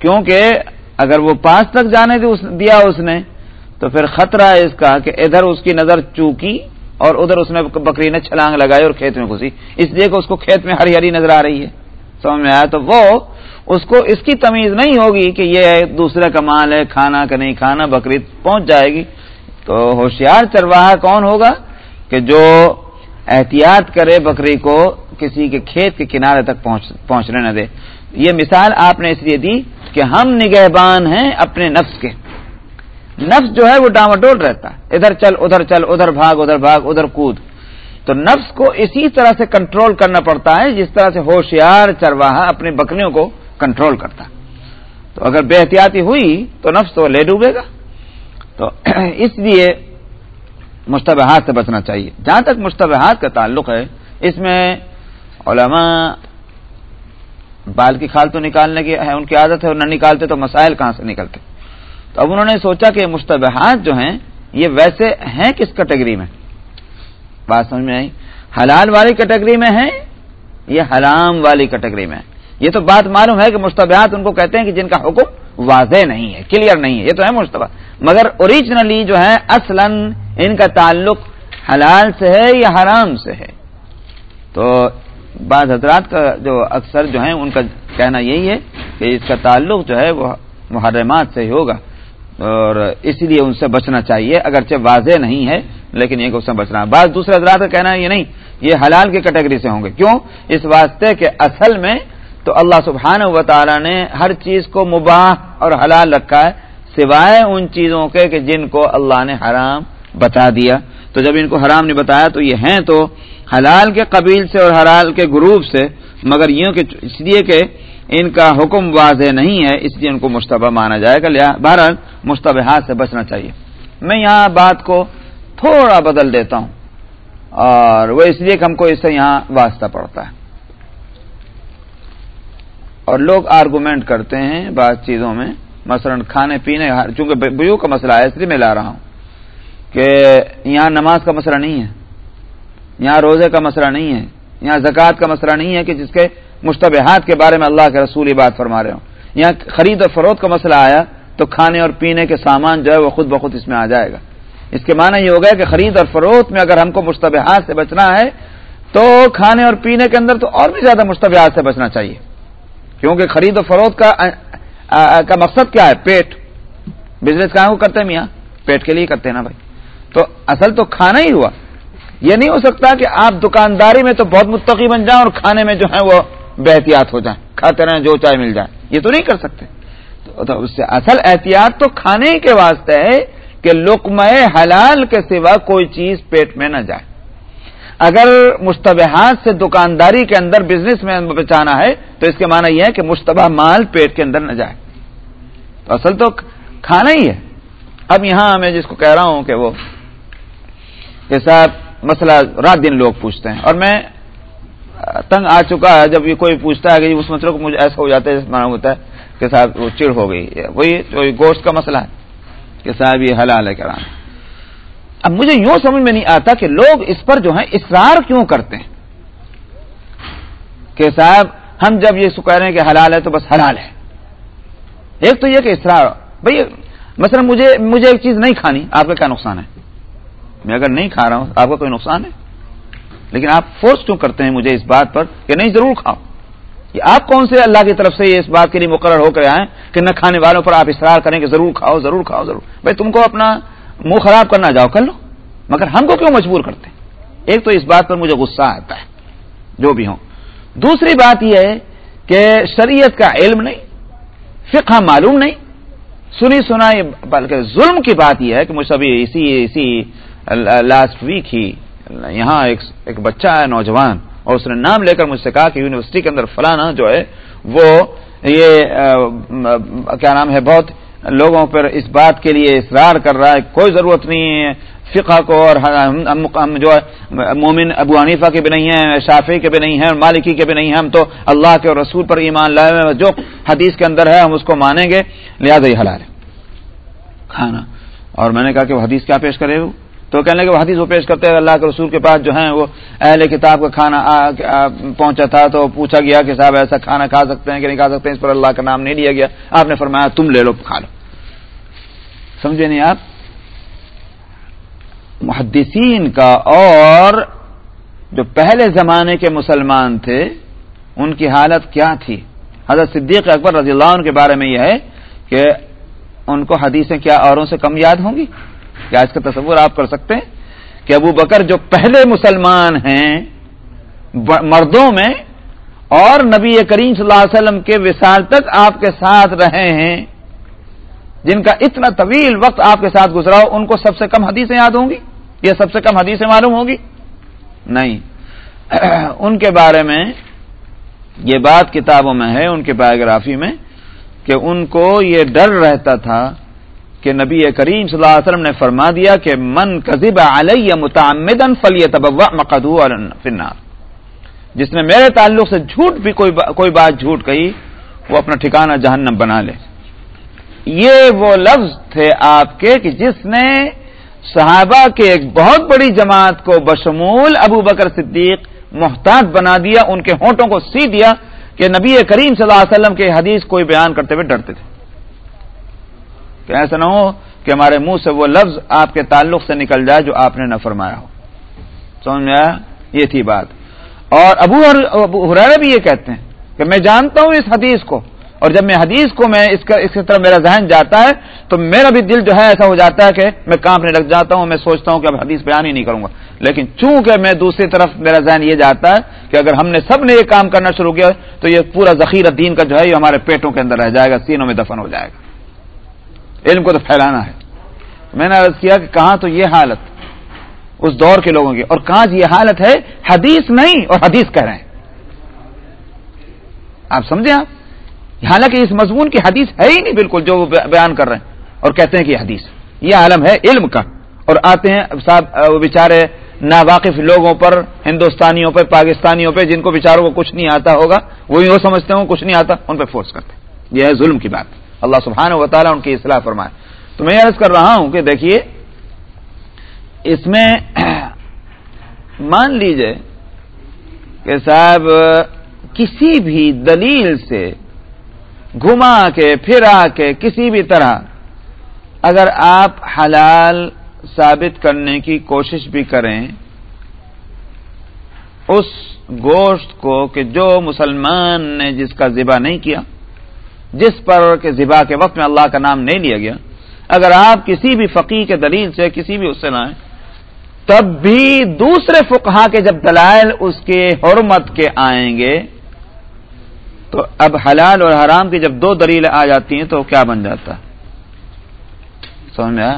کیونکہ اگر وہ پاس تک جانے دیا اس نے تو پھر خطرہ ہے اس کا کہ ادھر اس کی نظر چوکی اور ادھر اس نے بکری نے چھلانگ لگائی اور کھیت میں گھسی۔ اس لیے کہ اس کو کھیت میں ہری ہری نظر آ رہی ہے۔ سمجھ میں آیا؟ تو وہ اس کو اس کی تمیز نہیں ہوگی کہ یہ دوسرے کا مال ہے، کھانا کا نہیں کھانا، بکری پہنچ جائے گی۔ تو ہوشیار چرواہا کون ہوگا کہ جو احتیاط کرے بکری کو کسی کے کھیت کے کنارے تک پہنچنے نہ دے۔ یہ مثال آپ نے اس لیے دی کہ ہم نگہبان ہیں اپنے نفس کے۔ نفس جو ہے وہ ڈاواڈول رہتا ہے۔ ادھر چل ادھر چل، ادھر بھاگ ادھر بھاگ، ادھر کود۔ تو نفس کو اسی طرح سے کنٹرول کرنا پڑتا ہے، جس طرح سے ہوشیار چرواہا اپنی بکریوں کو کنٹرول کرتا۔ تو اگر بے احتیاطی ہوئی تو نفس تو لے ڈوبے گا۔ تو اس لیے مشتبہات سے بچنا چاہیے۔ جہاں تک مشتبہات کا تعلق ہے، اس میں علماء بال کی کھال تو نکالنے کی ہے ان کی عادت ہے اور نہ نکالتے تو مسائل کہاں سے نکلتے؟ تو اب انہوں نے سوچا کہ مشتبہات جو ہیں، یہ ویسے ہیں کس کیٹیگری میں؟ بات سمجھ میں آئی؟ حلال والی کیٹیگری میں ہیں یہ حرام والی کیٹیگری میں یہ تو بات معلوم ہے کہ مشتبہات ان کو کہتے ہیں کہ جن کا حکم واضح نہیں ہے کلیئر نہیں ہے، یہ تو ہے مشتبہ۔ مگر اوریجنلی جو ہے، اصلا ان کا تعلق حلال سے ہے یا حرام سے ہے؟ تو بعض حضرات کا جو اکثر جو ہیں، ان کا کہنا یہی ہے کہ اس کا تعلق جو ہے، وہ محرمات سے ہی ہوگا۔ اور اسی لیے ان سے بچنا چاہیے، اگرچہ واضح نہیں ہے، لیکن یہ اس سے بچنا۔ بعض دوسرے حضرات کا کہنا ہے، یہ نہیں، یہ حلال کی کیٹیگری سے ہوں گے۔ کیوں؟ اس واسطے کہ اصل میں تو اللہ سبحانہ و تعالی نے ہر چیز کو مباح اور حلال رکھا ہے، سوائے ان چیزوں کے کہ جن کو اللہ نے حرام بتا دیا۔ تو جب ان کو حرام نہیں بتایا تو یہ ہیں تو حلال کے قبیل سے اور حلال کے گروپ سے، مگر یوں کہ اس لیے کہ ان کا حکم واضح نہیں ہے، اس لیے ان کو مشتبہ مانا جائے گا۔ بہرحال مشتبہات سے بچنا چاہیے۔ میں یہاں بات کو تھوڑا بدل دیتا ہوں۔ اور وہ اس لیے کہ ہم کو اس سے یہاں واسطہ پڑتا ہے۔ اور لوگ آرگومنٹ کرتے ہیں بعض چیزوں میں۔ مثلا کھانے پینے، چونکہ بیو کا مسئلہ ہے، اس لیے میں لا رہا ہوں۔ کہ یہاں نماز کا مسئلہ نہیں ہے۔ یہاں روزے کا مسئلہ نہیں ہے۔ یہاں زکوٰۃ کا مسئلہ نہیں ہے کہ جس کے مشتبہات کے بارے میں اللہ کے رسول بات فرما رہے ہوں۔ یہاں خرید اور فروخت کا مسئلہ آیا تو کھانے اور پینے کے سامان جو ہے وہ خود بخود اس میں آ جائے گا۔ اس کے معنی یہ ہوگا کہ خرید اور فروخت میں اگر ہم کو مشتبہات سے بچنا ہے تو کھانے اور پینے کے اندر تو اور بھی زیادہ مشتبہات سے بچنا چاہیے۔ کیونکہ خرید و فروخت کا کا مقصد کیا ہے؟ پیٹ۔ بزنس کہاں کو کرتے ہیں میاں؟ پیٹ کے لیے کرتے ہیں نا بھائی۔ تو اصل تو کھانا ہی ہوا۔ یہ نہیں ہو سکتا کہ آپ دکانداری میں تو بہت متقی بن جائیں اور کھانے میں جو ہے وہ بے احتیاط ہو جائیں، کھاتے رہیں، جو چائے مل جائے یہ تو نہیں کر سکتے۔ تو اس سے اصل احتیاط تو کھانے کے واسطے ہے کہ لقمہ حلال کے سوا کوئی چیز پیٹ میں نہ جائے۔ اگر مشتبہات سے دکانداری کے اندر بزنس میں بچانا ہے، تو اس کے معنی یہ ہے کہ مشتبہ مال پیٹ کے اندر نہ جائے۔ تو اصل تو کھانا ہی ہے۔ اب یہاں میں جس کو کہہ رہا ہوں کہ وہ، کہ صاحب مسئلہ رات دن لوگ پوچھتے ہیں۔ اور میں تنگ آ چکا ہے، جب یہ کوئی پوچھتا ہے کہ جی، اس مسئلے کو مجھے ایسا ہو جاتا ہے جیسے معلوم ہوتا ہے کہ صاحب وہ چڑ ہو گئی۔ وہی گوشت کا مسئلہ ہے کہ صاحب یہ حلال ہے کرام۔ اب مجھے یوں سمجھ میں نہیں آتا کہ لوگ اس پر جو ہے اصرار کیوں کرتے ہیں؟ کہ صاحب، ہم جب یہ کہہ رہے ہیں کہ حلال ہے تو بس حلال ہے۔ ایک تو یہ کہ اصرار، بھائی، مثلا مجھے مجھے ایک چیز نہیں کھانی، آپ کا کیا نقصان ہے؟ میں اگر نہیں کھا رہا ہوں، آپ کا کوئی نقصان ہے؟ لیکن آپ فورس کیوں کرتے ہیں مجھے اس بات پر کہ نہیں، ضرور کھاؤ۔ یہ آپ کون سے اللہ کی طرف سے اس بات کے لیے مقرر ہو کر آئے کہ نہ کھانے والوں پر آپ اصرار کریں کہ ضرور کھاؤ ضرور کھاؤ، ضرور۔ بھائی، تم کو اپنا منہ خراب کرنا جاؤ، کر لو۔ مگر ہم کو کیوں مجبور کرتے ہیں؟ ایک تو اس بات پر مجھے غصہ آتا ہے، جو بھی ہوں۔ دوسری بات یہ ہے کہ شریعت کا علم نہیں، فقہ معلوم نہیں۔ سنی سنا بلکہ ظلم کی بات یہ ہے کہ مجھے ابھی اسی اسی لاسٹ ویک ہی یہاں ایک بچہ ہے، نوجوان، اور اس نے نام لے کر مجھ سے کہا کہ یونیورسٹی کے اندر فلانا جو ہے، وہ یہ کیا نام ہے، بہت لوگوں پر اس بات کے لیے اصرار کر رہا ہے، کوئی ضرورت نہیں ہے فقہ کو، اور ہم جو ہے، مومن ابو حنیفہ کے بھی نہیں ہیں شافی کے بھی نہیں ہیں مالکی کے بھی نہیں ہیں، ہم تو اللہ کے اور رسول پر ایمان لائے ہوئے جو حدیث کے اندر ہے، ہم اس کو مانیں گے، لہٰذا یہ حلال ہے۔ کھانا، اور میں نے کہا کہ وہ حدیث کیا پیش کرے تو کہنے لگے وہ حدیث وہ پیش کرتے ہیں اللہ کے رسول کے پاس جو ہیں وہ اہل کتاب کا کھانا پہنچا تھا تو پوچھا گیا کہ صاحب ایسا کھانا کھا سکتے ہیں کہ نہیں کھا سکتے ہیں؟ اس پر اللہ کا نام نہیں لیا گیا۔ آپ نے فرمایا تم لے لو، کھا لو۔ سمجھے نہیں آپ؟ محدثین کا اور جو پہلے زمانے کے مسلمان تھے، ان کی حالت کیا تھی؟ حضرت صدیق اکبر رضی اللہ عنہ کے بارے میں یہ ہے کہ ان کو حدیثیں کیا اوروں سے کم یاد ہوں گی؟ کیا اس کا تصور آپ کر سکتے ہیں کہ ابو بکر جو پہلے مسلمان ہیں مردوں میں، اور نبی کریم صلی اللہ علیہ وسلم کے وسال تک آپ کے ساتھ رہے ہیں، جن کا اتنا طویل وقت آپ کے ساتھ گزرا ہو، ان کو سب سے کم حدیثیں یاد ہوں گی؟ یا سب سے کم حدیثیں معلوم ہوگی نہیں۔ ان کے بارے میں یہ بات کتابوں میں ہے، ان کے بایوگرافی میں، کہ ان کو یہ ڈر رہتا تھا کہ نبی کریم صلی اللہ علیہ وسلم نے فرما دیا کہ من کذب علیہ متعمدن فلی تبوا مقدو فنار جس نے میرے تعلق سے جھوٹ بھی کوئی با کوئی بات جھوٹ کہی، وہ اپنا ٹھکانہ جہنم بنا لے۔ یہ وہ لفظ تھے آپ کے کہ جس نے صحابہ کے ایک بہت بڑی جماعت کو بشمول ابو بکر صدیق محتاط بنا دیا، ان کے ہونٹوں کو سی دیا کہ نبی کریم صلی اللہ علیہ وسلم کے حدیث کوئی بیان کرتے ہوئے ڈرتے تھے۔ کہ ایسا نہ ہو کہ ہمارے منہ سے وہ لفظ آپ کے تعلق سے نکل جائے جو آپ نے نہ فرمایا ہو۔ سمجھ میں آیا؟ یہ تھی بات۔ اور ابو حرارہ بھی یہ کہتے ہیں کہ میں جانتا ہوں اس حدیث کو، اور جب میں حدیث کو میں اس کا، اس کی طرح میرا ذہن جاتا ہے تو میرا بھی دل جو ہے ایسا ہو جاتا ہے کہ میں کانپنے لگ جاتا ہوں، میں سوچتا ہوں کہ اب حدیث بیان ہی نہیں کروں گا۔ لیکن چونکہ میں دوسری طرف میرا ذہن یہ جاتا ہے کہ اگر ہم نے سب نے یہ کام کرنا شروع کیا تو یہ پورا ذخیرہ دین کا جو ہے یہ ہمارے پیٹوں کے اندر رہ جائے گا، سینوں میں دفن ہو جائے گا۔ علم کو تو پھیلانا ہے۔ میں نے عرض کیا کہ کہاں تو یہ حالت اس دور کے لوگوں کی، اور کہاں یہ حالت ہے، حدیث نہیں اور حدیث کہہ رہے ہیں۔ آپ سمجھیں آپ؟ حالانکہ اس مضمون کی حدیث ہے ہی نہیں بالکل جو وہ بیان کر رہے ہیں۔ اور کہتے ہیں کہ حدیث یہ عالم ہے علم کا۔ اور آتے ہیں صاحب وہ بیچارے ناواقف لوگوں پر، ہندوستانیوں پہ پاکستانیوں پہ جن کو بیچاروں کو کچھ نہیں آتا ہوگا، وہی وہ سمجھتے ہوں کچھ نہیں آتا، ان پہ فورس کرتے یہ ہے ظلم کی بات۔ اللہ سبحانہ و تعالیٰ ان کی اصلاح فرمائے۔ تو میں عرض کر رہا ہوں کہ دیکھیے، اس میں مان لیجیے کہ صاحب، کسی بھی دلیل سے گھما کے، پھرا کے، کسی بھی طرح اگر آپ حلال ثابت کرنے کی کوشش بھی کریں، اس گوشت کو کہ جو مسلمان نے جس کا ذبح نہیں کیا جس پر کہ ذبح کے وقت میں اللہ کا نام نہیں لیا گیا، اگر آپ کسی بھی فقی کے دلیل سے کسی بھی اس سے لائیں تب بھی دوسرے فقہا کے جب دلائل اس کے حرمت کے آئیں گے، تو اب حلال اور حرام کی جب دو دلیلیں آ جاتی ہیں تو کیا بن جاتا؟ سمجھ میں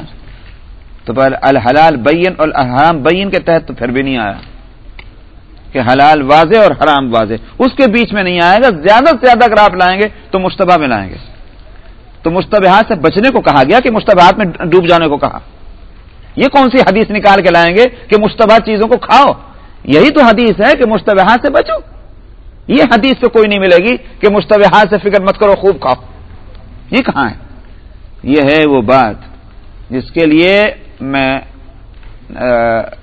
تو الحلال بین اور الحرام بین کے تحت تو پھر بھی نہیں آیا۔ کہ حلال واضح اور حرام واضح۔ اس کے بیچ میں نہیں آئے گا، زیادہ سے زیادہ اگر آپ لائیں گے تو مشتبہ میں لائیں گے۔ تو مشتبہات سے بچنے کو کہا گیا کہ مشتبہات میں ڈوب جانے کو کہا۔ یہ کون سی حدیث نکال کے لائیں گے کہ مشتبہ چیزوں کو کھاؤ؟ یہی تو حدیث ہے کہ مشتبہات سے بچو۔ یہ حدیث تو کوئی نہیں ملے گی کہ مشتبہات سے فکر مت کرو، خوب کھاؤ۔ یہ کہاں ہے؟ یہ ہے وہ بات جس کے لیے میں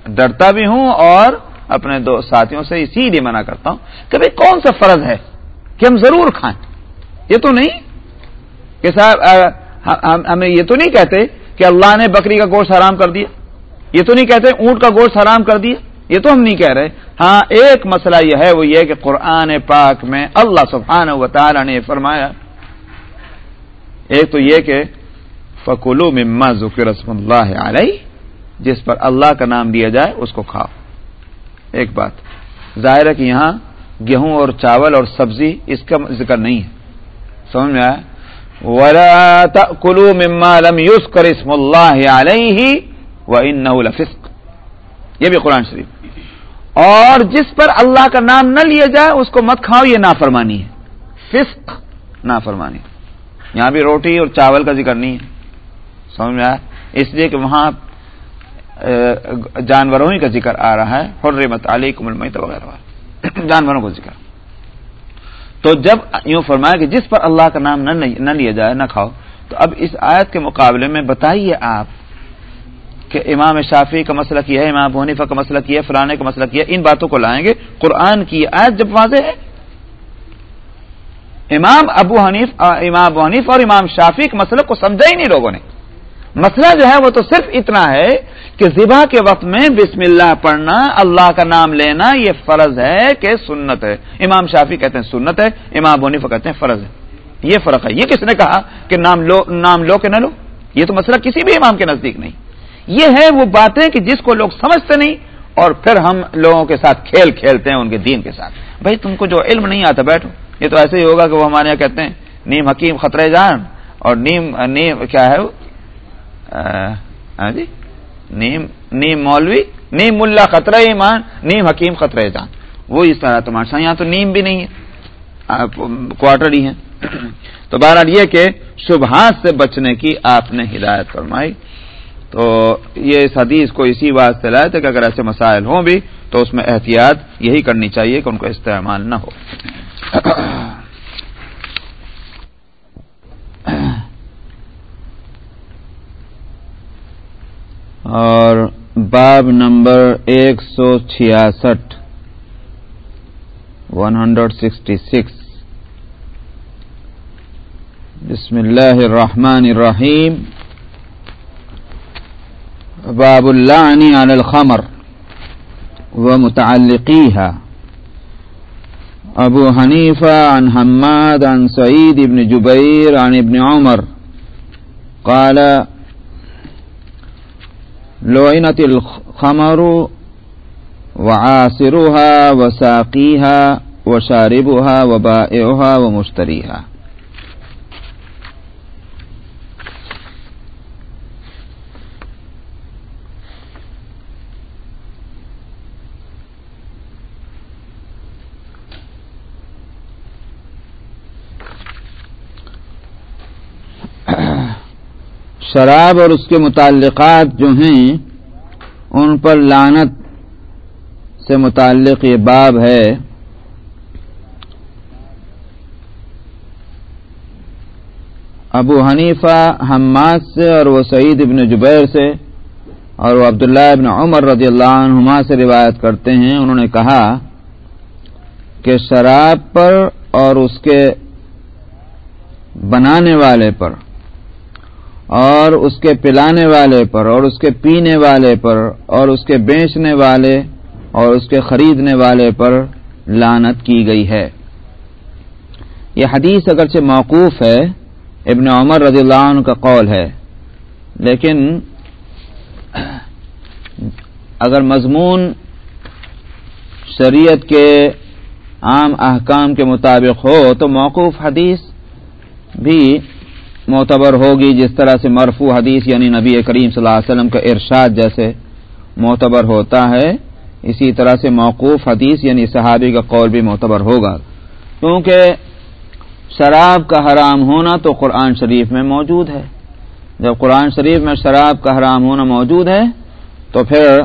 ڈرتا بھی ہوں اور اپنے دو ساتھیوں سے اسی لیے منع کرتا ہوں کہ بھائی کون سا فرض ہے کہ ہم ضرور کھائیں؟ یہ تو نہیں کہ صاحب ہمیں یہ تو نہیں کہتے کہ اللہ نے بکری کا گوشت حرام کر دیا۔ یہ تو نہیں کہتے اونٹ کا گوشت حرام کر دیا۔ یہ تو ہم نہیں کہہ رہے۔ ہاں ایک مسئلہ یہ ہے، وہ یہ کہ قرآن پاک میں اللہ سبحانہ و تعالی نے فرمایا، ایک تو یہ کہ فکلو مما ذکر رسم اللہ علیہ، جس پر اللہ کا نام دیا جائے، اس کو کھاؤ۔ ایک بات۔ ظاہر ہے کہ یہاں گیہوں اور چاول اور سبزی اس کا ذکر نہیں ہے۔ سمجھ میں آیا؟ ولا کلو مما لم یوز کر اسم اللہ علیہ و ان لفسق۔ یہ بھی قرآن شریف۔ اور جس پر اللہ کا نام نہ لیا جائے، اس کو مت کھاؤ، یہ نافرمانی ہے۔ فسق نافرمانی۔ یہاں بھی روٹی اور چاول کا ذکر نہیں ہے۔ سمجھ میں آیا؟ اس لیے کہ وہاں جانوروں ہی کا ذکر آ رہا ہے، حرمت علی کمل میت وغیرہ۔ جانوروں کا ذکر۔ تو جب یوں فرمایا کہ جس پر اللہ کا نام نہ لیا جائے، نہ کھاؤ، تو اب اس آیت کے مقابلے میں بتائیے آپ کہ امام شافی کا مسئلہ کیا ہے، امام حنیفہ کا مسئلہ کیا ہے فلانے کا مسئلہ کیا ان باتوں کو لائیں گے۔ قرآن کی آیت جب واضح ہے، امام ابو حنیف امام ابو حنیف اور امام شافی کے مسئلے کو سمجھا ہی نہیں لوگوں نے۔ مسئلہ جو ہے وہ تو صرف اتنا ہے کہ ذبح کے وقت میں بسم اللہ پڑھنا، اللہ کا نام لینا، یہ فرض ہے کہ سنت ہے۔ امام شافی کہتے ہیں سنت ہے، امام حنیفہ کہتے ہیں فرض ہے۔ یہ فرق ہے۔ یہ کس نے کہا کہ نام لو نام لو کہ نہ لو؟ یہ تو مسئلہ کسی بھی امام کے نزدیک نہیں۔ یہ ہے وہ باتیں کہ جس کو لوگ سمجھتے نہیں اور پھر ہم لوگوں کے ساتھ کھیل کھیلتے ہیں ان کے دین کے ساتھ۔ بھائی تم کو جو علم نہیں آتا، بیٹھو۔ یہ تو ایسے ہی ہوگا کہ وہ ہمارے یہاں کہتے ہیں، نیم حکیم خطرے جان اور نیم نیم کیا ہے جی؟ نیم نیم مولوی، نیم ملا خطرہ ایمان، نیم حکیم خطرہ جان۔ وہ اس طرح تمہارے ساتھ، یہاں تو نیم بھی نہیں ہے۔ کوارٹر ہی ہیں۔ تو بہرحال یہ کہ شبہات سے بچنے کی آپ نے ہدایت فرمائی۔ تو یہ اس حدیث کو اسی بات سے لائے تھے کہ اگر ایسے مسائل ہوں بھی تو اس میں احتیاط یہی کرنی چاہیے کہ ان کا استعمال نہ ہو۔ اور باب نمبر ایک سو چھیاسٹھ ون ہنڈریڈ سکسٹی سکس بسم الله الرحمن الرحيم باب اللعن على الخمر ومتعلقيها أبو حنيفة عن حماد عن سعيد بن جبير عن ابن عمر۔ قال لعنت الخمر وعاصرها وساقيها وشاربها وبائعها ومشتريها شراب اور اس کے متعلقات جو ہیں، ان پر لانت سے متعلق یہ باب ہے۔ ابو حنیفہ حماد سے اور وہ سعید ابن جبیر سے اور وہ عبداللہ ابن عمر رضی اللہ عنہما سے روایت کرتے ہیں۔ انہوں نے کہا کہ شراب پر اور اس کے بنانے والے پر اور اس کے پلانے والے پر، اور اس کے پینے والے پر، اور اس کے بیچنے والے، اور اس کے خریدنے والے پر لانت کی گئی ہے۔ یہ حدیث اگرچہ موقوف ہے، ابن عمر رضی اللہ عنہ کا قول ہے، لیکن اگر مضمون شریعت کے عام احکام کے مطابق ہو تو موقوف حدیث بھی معتبر ہوگی جس طرح سے مرفو حدیث یعنی نبی کریم صلی اللہ علیہ وسلم کا ارشاد جیسے معتبر ہوتا ہے، اسی طرح سے موقوف حدیث یعنی صحابی کا قول بھی معتبر ہوگا۔ کیونکہ شراب کا حرام ہونا تو قرآن شریف میں موجود ہے۔ جب قرآن شریف میں شراب کا حرام ہونا موجود ہے، تو پھر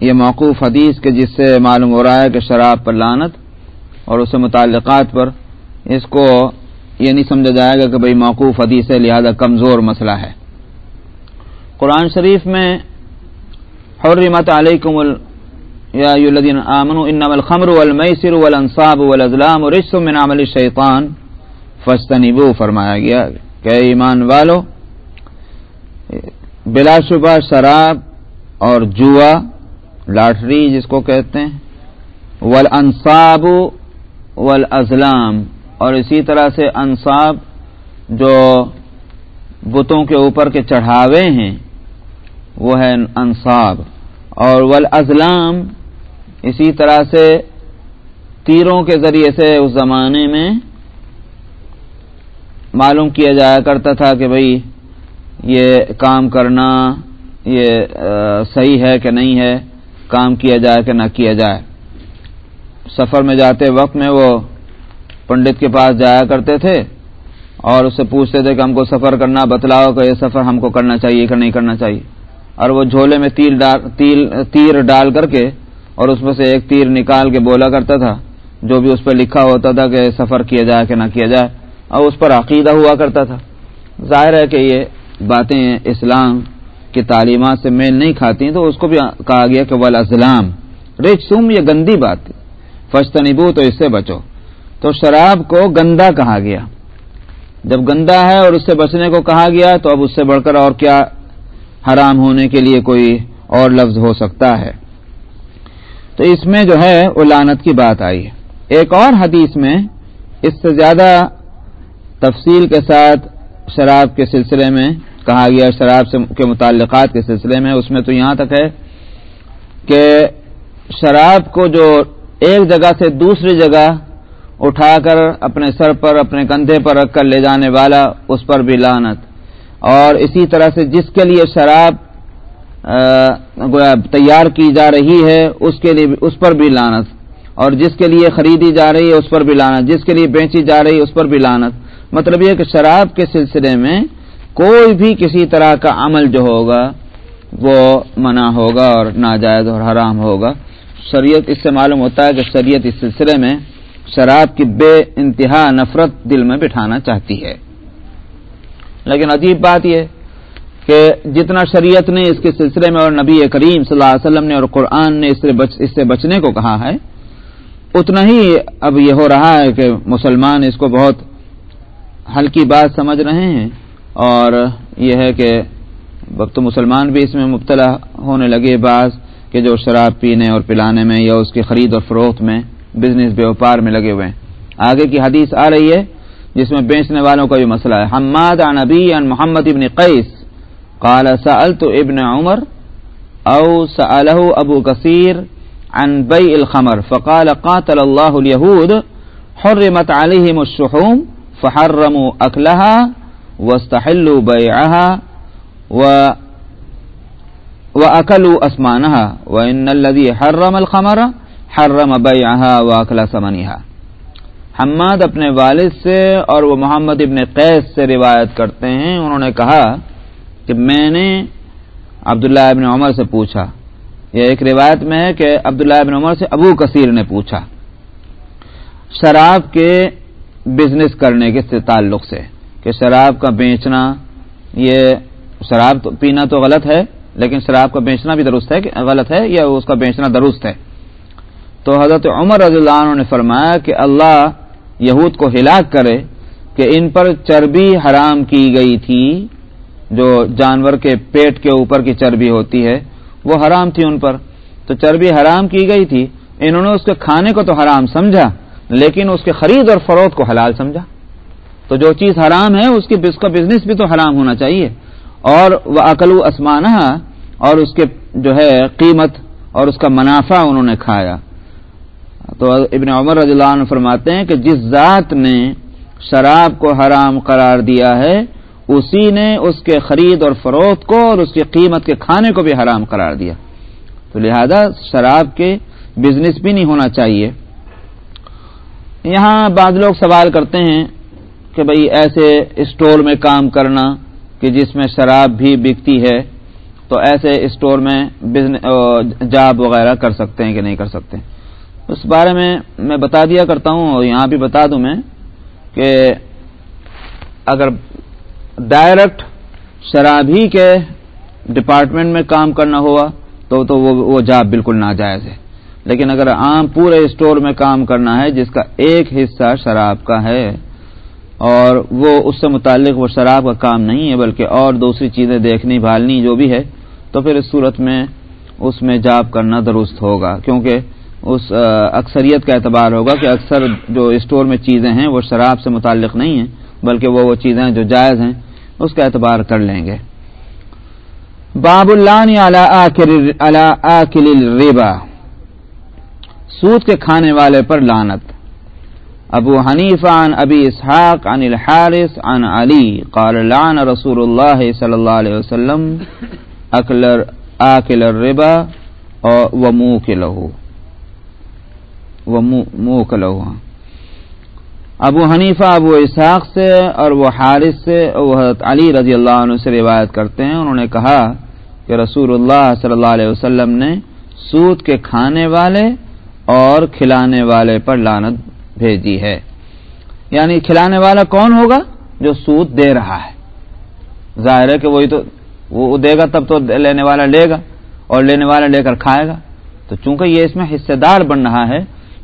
یہ موقوف حدیث کے جس سے معلوم ہو رہا ہے کہ شراب پر لانت اور اس سے متعلقات پر اس کو یہ نہیں سمجھا جائے گا کہ بھائی موقوف حدیث ہے، لہذا کمزور مسئلہ ہے۔ قرآن شریف میں حرمت علیکم ال یا الذین آمنوا انما الخمر والمیسر والانصاب والازلام رجس من عمل الشیطان۔ فاستنبو فرمایا گیا کہ ایمان والو، بلا شبہ شراب اور جوا، لاٹری جس کو کہتے ہیں، والانصاب والازلام۔ اور اسی طرح سے انصاب جو بتوں کے اوپر کے چڑھاوے ہیں، وہ ہے انصاب۔ اور ولازلام اسی طرح سے تیروں کے ذریعے سے اس زمانے میں معلوم کیا جایا کرتا تھا کہ بھئی یہ کام کرنا یہ صحیح ہے کہ نہیں ہے، کام کیا جائے کہ نہ کیا جائے۔ سفر میں جاتے وقت میں وہ پنڈت کے پاس جایا کرتے تھے اور اس سے پوچھتے تھے کہ ہم کو سفر کرنا، بتلاؤ کہ یہ سفر ہم کو کرنا چاہیے کہ نہیں کرنا چاہیے۔ اور وہ جھولے میں تیر ڈال تیر ڈال کر کے اور اس میں سے ایک تیر نکال کے بولا کرتا تھا، جو بھی اس پہ لکھا ہوتا تھا کہ سفر کیا جائے کہ نہ کیا جائے۔ اور اس پر عقیدہ ہوا کرتا تھا۔ ظاہر ہے کہ یہ باتیں اسلام کی تعلیمات سے میل نہیں کھاتی تو اس کو بھی کہا گیا کہ ولا اسلام ریچ سوم، یہ گندی بات فشتنبو تو اس سے بچو۔ تو شراب کو گندا کہا گیا۔ جب گندا ہے اور اس سے بچنے کو کہا گیا تو اب اس سے بڑھ کر اور کیا حرام ہونے کے لیے کوئی اور لفظ ہو سکتا ہے۔ تو اس میں جو ہے وہ لانت کی بات آئی۔ ہے ایک اور حدیث میں اس سے زیادہ تفصیل کے ساتھ شراب کے سلسلے میں کہا گیا، شراب سے کے متعلقات کے سلسلے میں، اس میں تو یہاں تک ہے کہ شراب کو جو ایک جگہ سے دوسری جگہ اٹھا کر اپنے سر پر، اپنے کندھے پر رکھ کر لے جانے والا اس پر بھی لانت اور اسی طرح سے جس کے لیے شراب تیار کی جا رہی ہے، اس کے لیے اس پر بھی لانت اور جس کے لیے خریدی جا رہی ہے، اس پر بھی لانت جس کے لیے بیچی جا رہی ہے، اس پر بھی لانت مطلب یہ کہ شراب کے سلسلے میں کوئی بھی کسی طرح کا عمل جو ہوگا، وہ منع ہوگا اور ناجائز اور حرام ہوگا۔ شریعت، اس سے معلوم ہوتا ہے کہ شریعت اس سلسلے میں شراب کی بے انتہا نفرت دل میں بٹھانا چاہتی ہے۔ لیکن عجیب بات یہ کہ جتنا شریعت نے اس کے سلسلے میں اور نبی کریم صلی اللہ علیہ وسلم نے اور قرآن نے اس سے بچ، اس سے بچنے کو کہا ہے، اتنا ہی اب یہ ہو رہا ہے کہ مسلمان اس کو بہت ہلکی بات سمجھ رہے ہیں اور یہ ہے کہ اب تو مسلمان بھی اس میں مبتلا ہونے لگے بعض کہ جو شراب پینے اور پلانے میں یا اس کی خرید اور فروخت میں بزنس بیوپار میں لگے ہوئے ہیں۔ آگے کی حدیث آ رہی ہے جس میں بیچنے والوں کا بھی مسئلہ ہے۔ حماد عن نبی ان محمد ابن قیس۔ قال، سألت ابن عمر او سأله ابو کثیر عن بيع الخمر، فقال، قاتل الله اليهود حرمت عليهم الشحوم، فحرموا أكلها واستحلوا بيعها و وأكلوا أسمانها وإن الذي حرم الخمر حرم بيعها وأكل ثمنها حماد اپنے والد سے اور وہ محمد ابن قیس سے روایت کرتے ہیں۔ انہوں نے کہا کہ میں نے عبداللہ ابن عمر سے پوچھا۔ یہ ایک روایت میں ہے کہ عبداللہ ابن عمر سے ابو کثیر نے پوچھا۔ شراب کے بزنس کرنے کے تعلق سے کہ شراب کا بیچنا یہ شراب پینا تو غلط ہے، لیکن شراب کا بیچنا بھی درست ہے کہ غلط ہے یا اس کا بیچنا درست ہے۔ تو حضرت عمر رضی اللہ عنہ نے فرمایا کہ اللہ یہود کو ہلاک کرے کہ ان پر چربی حرام کی گئی تھی، جو جانور کے پیٹ کے اوپر کی چربی ہوتی ہے، وہ حرام تھی ان پر۔ تو چربی حرام کی گئی تھی، انہوں نے اس کے کھانے کو تو حرام سمجھا، لیکن اس کے خرید اور فروخت کو حلال سمجھا۔ تو جو چیز حرام ہے، اس کی کا بزنس بھی تو حرام ہونا چاہیے۔ اور وہ عقل و اسمانہ اور اس کے جو ہے قیمت اور اس کا منافع انہوں نے کھایا۔ تو ابن عمر رضی اللہ عنہ فرماتے ہیں کہ جس ذات نے شراب کو حرام قرار دیا ہے، اسی نے اس کے خرید اور فروخت کو اور اس کی قیمت کے کھانے کو بھی حرام قرار دیا۔ تو لہذا شراب کے بزنس بھی نہیں ہونا چاہیے۔ یہاں بعض لوگ سوال کرتے ہیں کہ بھئی ایسے اسٹور میں کام کرنا کہ جس میں شراب بھی بکتی ہے، تو ایسے اسٹور میں جاب وغیرہ کر سکتے ہیں کہ نہیں کر سکتے؟ اس بارے میں میں بتا دیا کرتا ہوں اور یہاں بھی بتا دوں میں کہ اگر ڈائریکٹ شرابی کے ڈپارٹمنٹ میں کام کرنا ہوا تو تو وہ جاب بالکل ناجائز ہے۔ لیکن اگر عام پورے اسٹور میں کام کرنا ہے جس کا ایک حصہ شراب کا ہے اور وہ اس سے متعلق وہ شراب کا کام نہیں ہے بلکہ اور دوسری چیزیں دیکھنی بھالنی جو بھی ہے تو پھر اس صورت میں اس میں جاب کرنا درست ہوگا۔ کیونکہ اس اکثریت کا اعتبار ہوگا کہ اکثر جو اسٹور میں چیزیں ہیں وہ شراب سے متعلق نہیں ہیں، بلکہ وہ وہ چیزیں جو جائز ہیں، اس کا اعتبار کر لیں گے۔ باب اللہ ریبا سود کے کھانے والے پر لانت ابو حنیف عن ابی اسحاق عن الحارث عن علی قال، لعن رسول اللہ صلی اللہ علیہ وسلم آکل الربا و موکلہو۔ و موکلہو ابو حنیفہ، ابو اسحاق سے اور وہ حارث سے وہ حضرت علی رضی اللہ عنہ سے روایت کرتے ہیں۔ انہوں نے کہا کہ رسول اللہ صلی اللہ علیہ وسلم نے سود کے کھانے والے اور کھلانے والے پر لانت بھیجی ہے۔ یعنی کھلانے والا کون ہوگا جو سود دے رہا ہے؟ ظاہر ہے کہ وہی تو وہ دے گا تب تو لینے والا لے گا اور لینے والا لے کر کھائے گا۔ تو چونکہ یہ اس میں حصے دار بن رہا ہے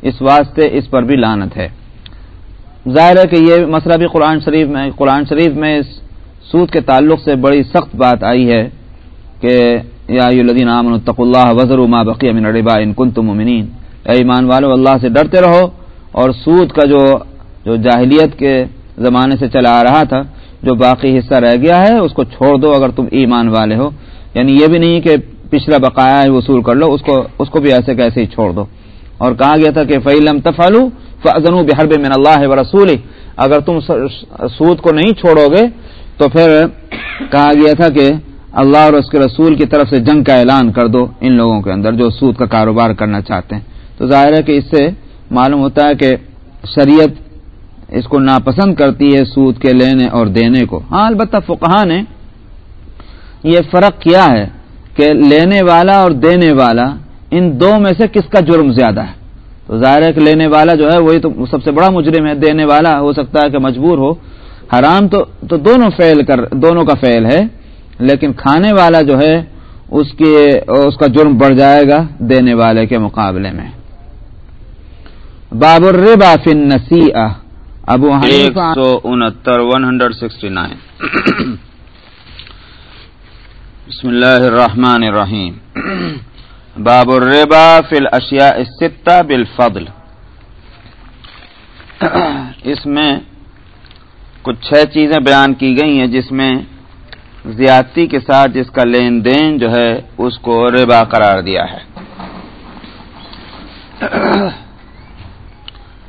اس واسطے اس پر بھی لانت ہے۔ ظاہر ہے کہ یہ مسئلہ بھی قرآن شریف میں قرآن شریف میں اس سود کے تعلق سے بڑی سخت بات آئی ہے کہ یا الدین امن اللہ وزر ما بقی امن الربا ان کن تم اے ایمان والو، اللہ سے ڈرتے رہو۔ اور سود کا جو جو جاہلیت کے زمانے سے چلا آ رہا تھا، جو باقی حصہ رہ گیا ہے، اس کو چھوڑ دو اگر تم ایمان والے ہو۔ یعنی یہ بھی نہیں کہ پچھلا بقایا ہے، وصول کر لو، اس کو اس کو بھی ایسے کیسے ہی چھوڑ دو۔ اور کہا گیا تھا کہ فعلم تفالو فضن بحرب من اللہ و رسول اگر تم سود کو نہیں چھوڑو گے، تو پھر کہا گیا تھا کہ اللہ اور اس کے رسول کی طرف سے جنگ کا اعلان کر دو ان لوگوں کے اندر جو سود کا کاروبار کرنا چاہتے ہیں۔ تو ظاہر ہے کہ اس سے معلوم ہوتا ہے کہ شریعت اس کو ناپسند کرتی ہے سود کے لینے اور دینے کو۔ ہاں البتہ فقہ نے یہ فرق کیا ہے کہ لینے والا اور دینے والا ان دو میں سے کس کا جرم زیادہ ہے؟ تو ظاہر ہے کہ لینے والا جو ہے وہی تو سب سے بڑا مجرم ہے، دینے والا ہو سکتا ہے کہ مجبور ہو۔ حرام تو تو دونوں فعل کر، دونوں کا فعل ہے، لیکن کھانے والا جو ہے اس کی اس کا جرم بڑھ جائے گا دینے والے کے مقابلے میں۔ باب الربا فی النسیئہ۔ ابو ایک سو انہتر ون ہنڈریڈ سکسٹی نائن بسم اللہ الرحمن الرحیم۔ باب الربا فی الاشیاء الستہ بالفضل۔ اس میں کچھ چھ چیزیں بیان کی گئی ہیں جس میں زیادتی کے ساتھ جس کا لین دین جو ہے اس کو ربا قرار دیا ہے۔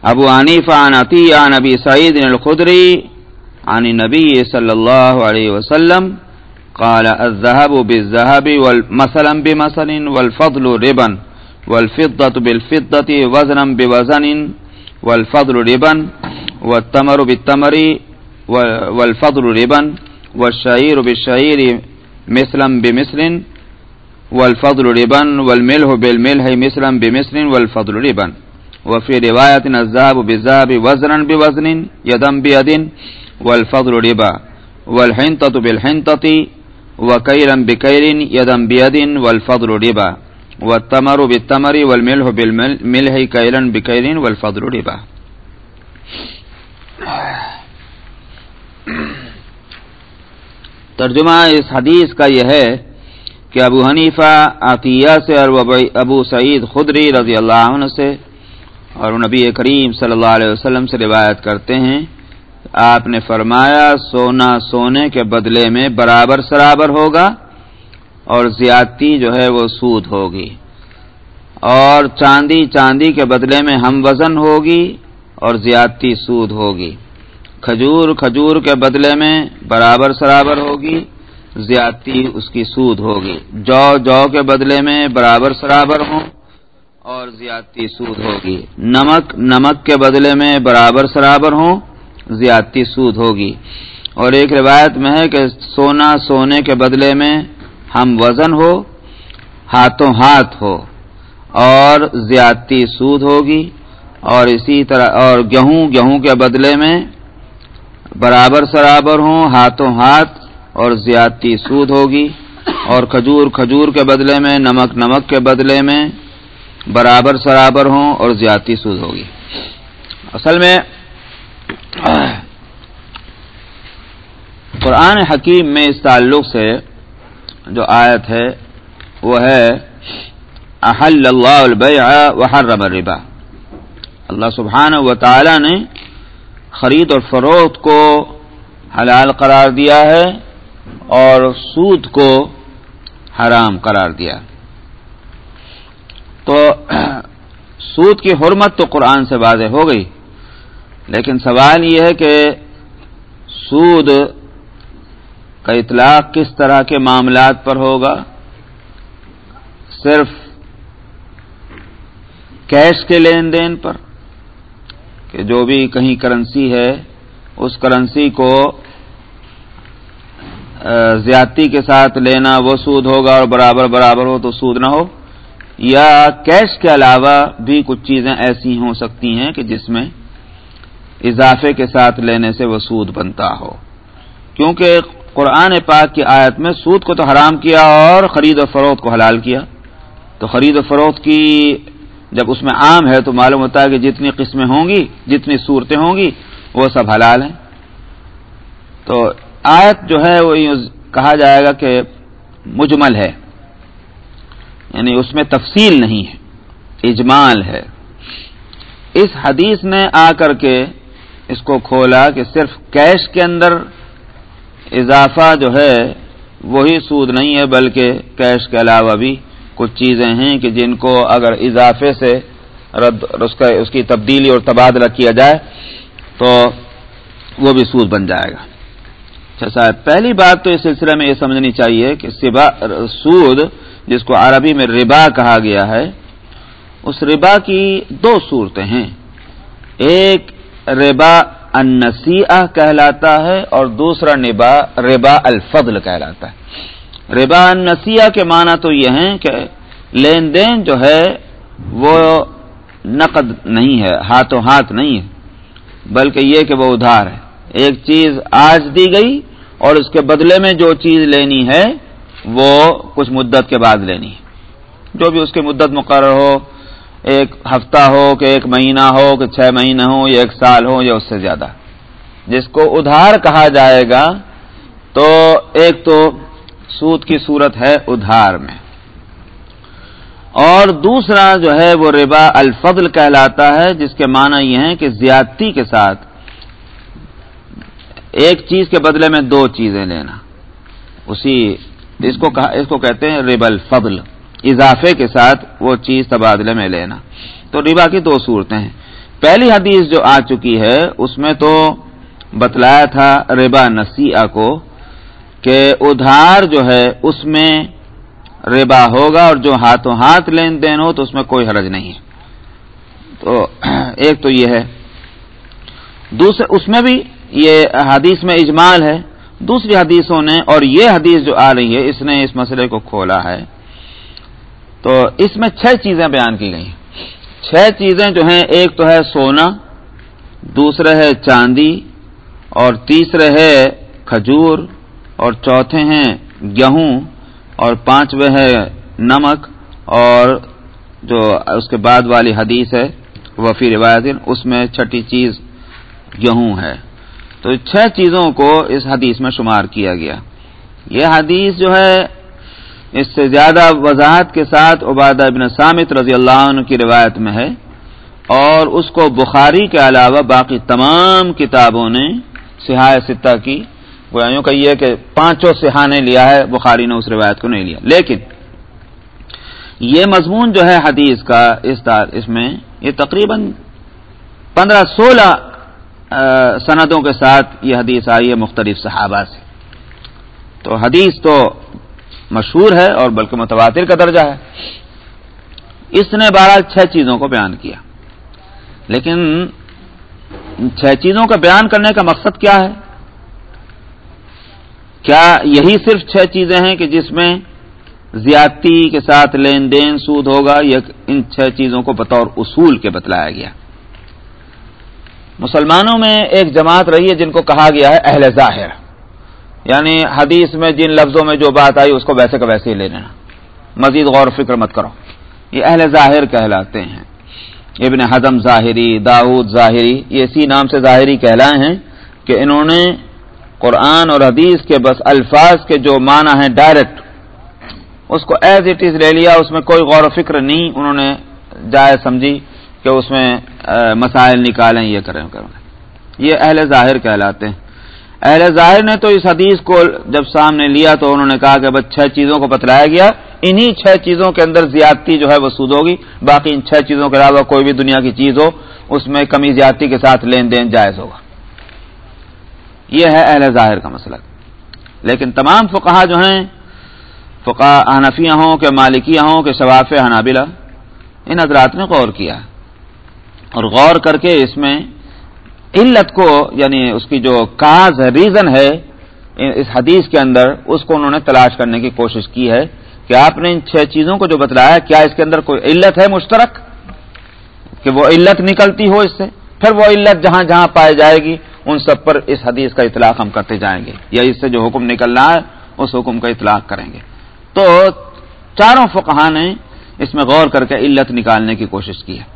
ابو عنیف عن عطی عن نبی سعید الخدری عن نبی صلی اللہ علیہ وسلم قال الذهب بالذهب والمثلا بمثل والفضل ربا، والفضة بالفضة، وزنا بوزن، والفضل ربا، والتمر بالتمر والفضل ربا، والشعير بالشعير مثلا بمثل، والفضل ربا، والملح بالملح مثلا بمثل، والفضل ربا. وفي رواية الذهب بالذهب وزنا بوزن، يدا بيد والفضل ربا. والحنطة بالحنطة وكيلا بكيل يدا بيد والفضل ربا والتمر بالتمر والملح بالملح كيلا بكيل والفضل ربا ترجمہ اس حدیث کا یہ ہے کہ ابو حنیفہ عطیہ سے اور ابو سعید خدری رضی اللہ عنہ سے اور نبی کریم صلی اللہ علیہ وسلم سے روایت کرتے ہیں آپ نے فرمایا سونا سونے کے بدلے میں برابر سرابر ہوگا اور زیادتی جو ہے وہ سود ہوگی اور چاندی چاندی کے بدلے میں ہم وزن ہوگی اور زیادتی سود ہوگی کھجور کھجور کے بدلے میں برابر سرابر ہوگی، زیادتی اس کی سود ہوگی۔ جو جو کے بدلے میں برابر سرابر ہوں اور زیادتی سود ہوگی۔ نمک نمک کے بدلے میں برابر سرابر ہوں زیادتی سود ہوگی۔ اور ایک روایت میں ہے کہ سونا سونے کے بدلے میں ہم وزن ہو، ہاتھوں ہاتھ ہو، اور زیادتی سود ہوگی۔ اور اسی طرح، اور گیہوں گیہوں کے بدلے میں برابر سرابر ہوں، ہاتھوں ہاتھ اور زیادتی سود ہوگی۔ اور کھجور کھجور کے بدلے میں، نمک نمک کے بدلے میں برابر سرابر ہوں اور زیادتی سود ہوگی۔ اصل میں قرآن حکیم میں اس تعلق سے جو آیت ہے، وہ ہے، احل اللہ البیع وحرم الربا۔ اللہ سبحانہ و تعالی نے خرید اور فروخت کو حلال قرار دیا ہے اور سود کو حرام قرار دیا۔ تو سود کی حرمت تو قرآن سے واضح ہو گئی۔ لیکن سوال یہ ہے کہ سود کا اطلاق کس طرح کے معاملات پر ہوگا؟ صرف کیش کے لین دین پر کہ جو بھی کہیں کرنسی ہے، اس کرنسی کو زیادتی کے ساتھ لینا وہ سود ہوگا اور برابر برابر ہو تو سود نہ ہو، یا کیش کے علاوہ بھی کچھ چیزیں ایسی ہو سکتی ہیں کہ جس میں اضافے کے ساتھ لینے سے وہ سود بنتا ہو۔ کیونکہ قرآن پاک کی آیت میں سود کو تو حرام کیا اور خرید و فروخت کو حلال کیا۔ تو خرید و فروخت کی جب اس میں عام ہے تو معلوم ہوتا ہے کہ جتنی قسمیں ہوں گی، جتنی صورتیں ہوں گی، وہ سب حلال ہیں۔ تو آیت جو ہے وہ کہا جائے گا کہ مجمل ہے۔ یعنی اس میں تفصیل نہیں ہے، اجمال ہے۔ اس حدیث نے آ کر کے اس کو کھولا کہ صرف کیش کے اندر اضافہ جو ہے وہی سود نہیں ہے، بلکہ کیش کے علاوہ بھی کچھ چیزیں ہیں کہ جن کو اگر اضافے سے رد، اس کا، اس کی تبدیلی اور تبادلہ کیا جائے تو وہ بھی سود بن جائے گا۔ اچھا صاحب، پہلی بات تو اس سلسلے میں یہ سمجھنی چاہیے کہ سود جس کو عربی میں ربا کہا گیا ہے، اس ربا کی دو صورتیں ہیں۔ ایک ربا النسیہ کہلاتا ہے اور دوسرا نبا ربا الفضل کہلاتا ہے۔ ربا النسیہ کے معنی تو یہ ہیں کہ لین دین جو ہے وہ نقد نہیں ہے، ہاتھوں ہاتھ نہیں ہے، بلکہ یہ کہ وہ ادھار ہے۔ ایک چیز آج دی گئی اور اس کے بدلے میں جو چیز لینی ہے وہ کچھ مدت کے بعد لینی ہے۔ جو بھی اس کی مدت مقرر ہو ایک ہفتہ ہو کہ ایک مہینہ ہو کہ چھ مہینے ہو یا ایک سال ہو یا اس سے زیادہ۔ جس کو ادھار کہا جائے گا تو ایک تو سود کی صورت ہے ادھار میں۔ اور دوسرا جو ہے وہ ربا الفضل کہلاتا ہے، جس کے معنی یہ ہے کہ زیادتی کے ساتھ ایک چیز کے بدلے میں دو چیزیں لینا۔ اسی اس کو اس کو کہتے ہیں رب الفضل۔ اضافے کے ساتھ وہ چیز تبادلے میں لینا۔ تو ربا کی دو صورتیں ہیں۔ پہلی حدیث جو آ چکی ہے، اس میں تو بتلایا تھا ربا نسیح کو کہ ادھار جو ہے، اس میں ربا ہوگا اور جو ہاتھوں ہاتھ لین دین ہو تو اس میں کوئی حرج نہیں ہے۔ تو ایک تو یہ ہے۔ دوسرے، اس میں بھی یہ حدیث میں اجمال ہے۔ دوسری حدیثوں نے اور یہ حدیث جو آ رہی ہے، اس نے اس مسئلے کو کھولا ہے۔ تو اس میں چھ چیزیں بیان کی گئی چھ چیزیں جو ہیں، ایک تو ہے سونا دوسرے ہے چاندی، اور تیسرے ہے کھجور، اور چوتھے ہیں گیہوں، اور پانچویں ہے نمک، اور جو اس کے بعد والی حدیث ہے وفی روایت، اس میں چھٹی چیز گیہوں ہے۔ تو چھ چیزوں کو اس حدیث میں شمار کیا گیا۔ یہ حدیث جو ہے اس سے زیادہ وضاحت کے ساتھ عبادہ ابن سامت رضی اللہ عنہ کی روایت میں ہے اور اس کو بخاری کے علاوہ باقی تمام کتابوں نے سہای ستہ کی۔ گویاں کا کہ پانچوں سہا نے لیا ہے، بخاری نے اس روایت کو نہیں لیا۔ لیکن یہ مضمون جو ہے حدیث کا، اس اس میں یہ تقریباً پندرہ سولہ سندوں کے ساتھ یہ حدیث آئی ہے مختلف صحابہ سے۔ تو حدیث تو مشہور ہے اور بلکہ متواتر کا درجہ ہے۔ اس نے بارہ چھ چیزوں کو بیان کیا۔ لیکن چھ چیزوں کا بیان کرنے کا مقصد کیا ہے؟ کیا یہی صرف چھ چیزیں ہیں کہ جس میں زیادتی کے ساتھ لین دین سود ہوگا یا ان چھ چیزوں کو بطور اصول کے بتلایا گیا؟ مسلمانوں میں ایک جماعت رہی ہے جن کو کہا گیا ہے اہل ظاہر۔ یعنی حدیث میں جن لفظوں میں جو بات آئی اس کو ویسے کا ویسے ہی لے لینا۔ مزید غور و فکر مت کرو۔ یہ اہل ظاہر کہلاتے ہیں۔ ابن حضم ظاہری داود ظاہری، یہ اسی نام سے ظاہری کہلائے ہیں کہ انہوں نے قرآن اور حدیث کے بس الفاظ کے جو معنی ہیں ڈائریکٹ اس کو ایز اٹ از لے لیا، اس میں کوئی غور و فکر نہیں۔ انہوں نے جائز سمجھی کہ اس میں مسائل نکالیں، یہ کریں کریں۔ یہ اہل ظاہر کہلاتے ہیں۔ اہل ظاہر نے تو اس حدیث کو جب سامنے لیا تو انہوں نے کہا کہ بس چھ چیزوں کو بتلایا گیا۔ انہی چھ چیزوں کے اندر زیادتی جو ہے وہ سود ہوگی۔ باقی ان چھ چیزوں کے علاوہ کوئی بھی دنیا کی چیز ہو، اس میں کمی زیادتی کے ساتھ لین دین جائز ہوگا۔ یہ ہے اہل ظاہر کا مسئلہ۔ لیکن تمام فقہ جو ہیں فقہ حنفیہ ہوں کہ مالکیہ ہوں کہ شواف حنابلہ، ان حضرات نے غور کیا۔ اور غور کر کے اس میں علت کو یعنی اس کی جو کاز ہے ریزن ہے اس حدیث کے اندر، اس کو انہوں نے تلاش کرنے کی کوشش کی ہے کہ آپ نے ان چھ چیزوں کو جو بتلایا، کیا اس کے اندر کوئی علت ہے مشترک؟ کہ وہ علت نکلتی ہو اس سے؟ پھر وہ علت جہاں جہاں پائی جائے گی، ان سب پر اس حدیث کا اطلاق ہم کرتے جائیں گے، یا اس سے جو حکم نکلنا ہے، اس حکم کا اطلاق کریں گے۔ تو چاروں فقہ نے اس میں غور کر کے علت نکالنے کی کوشش کی ہے۔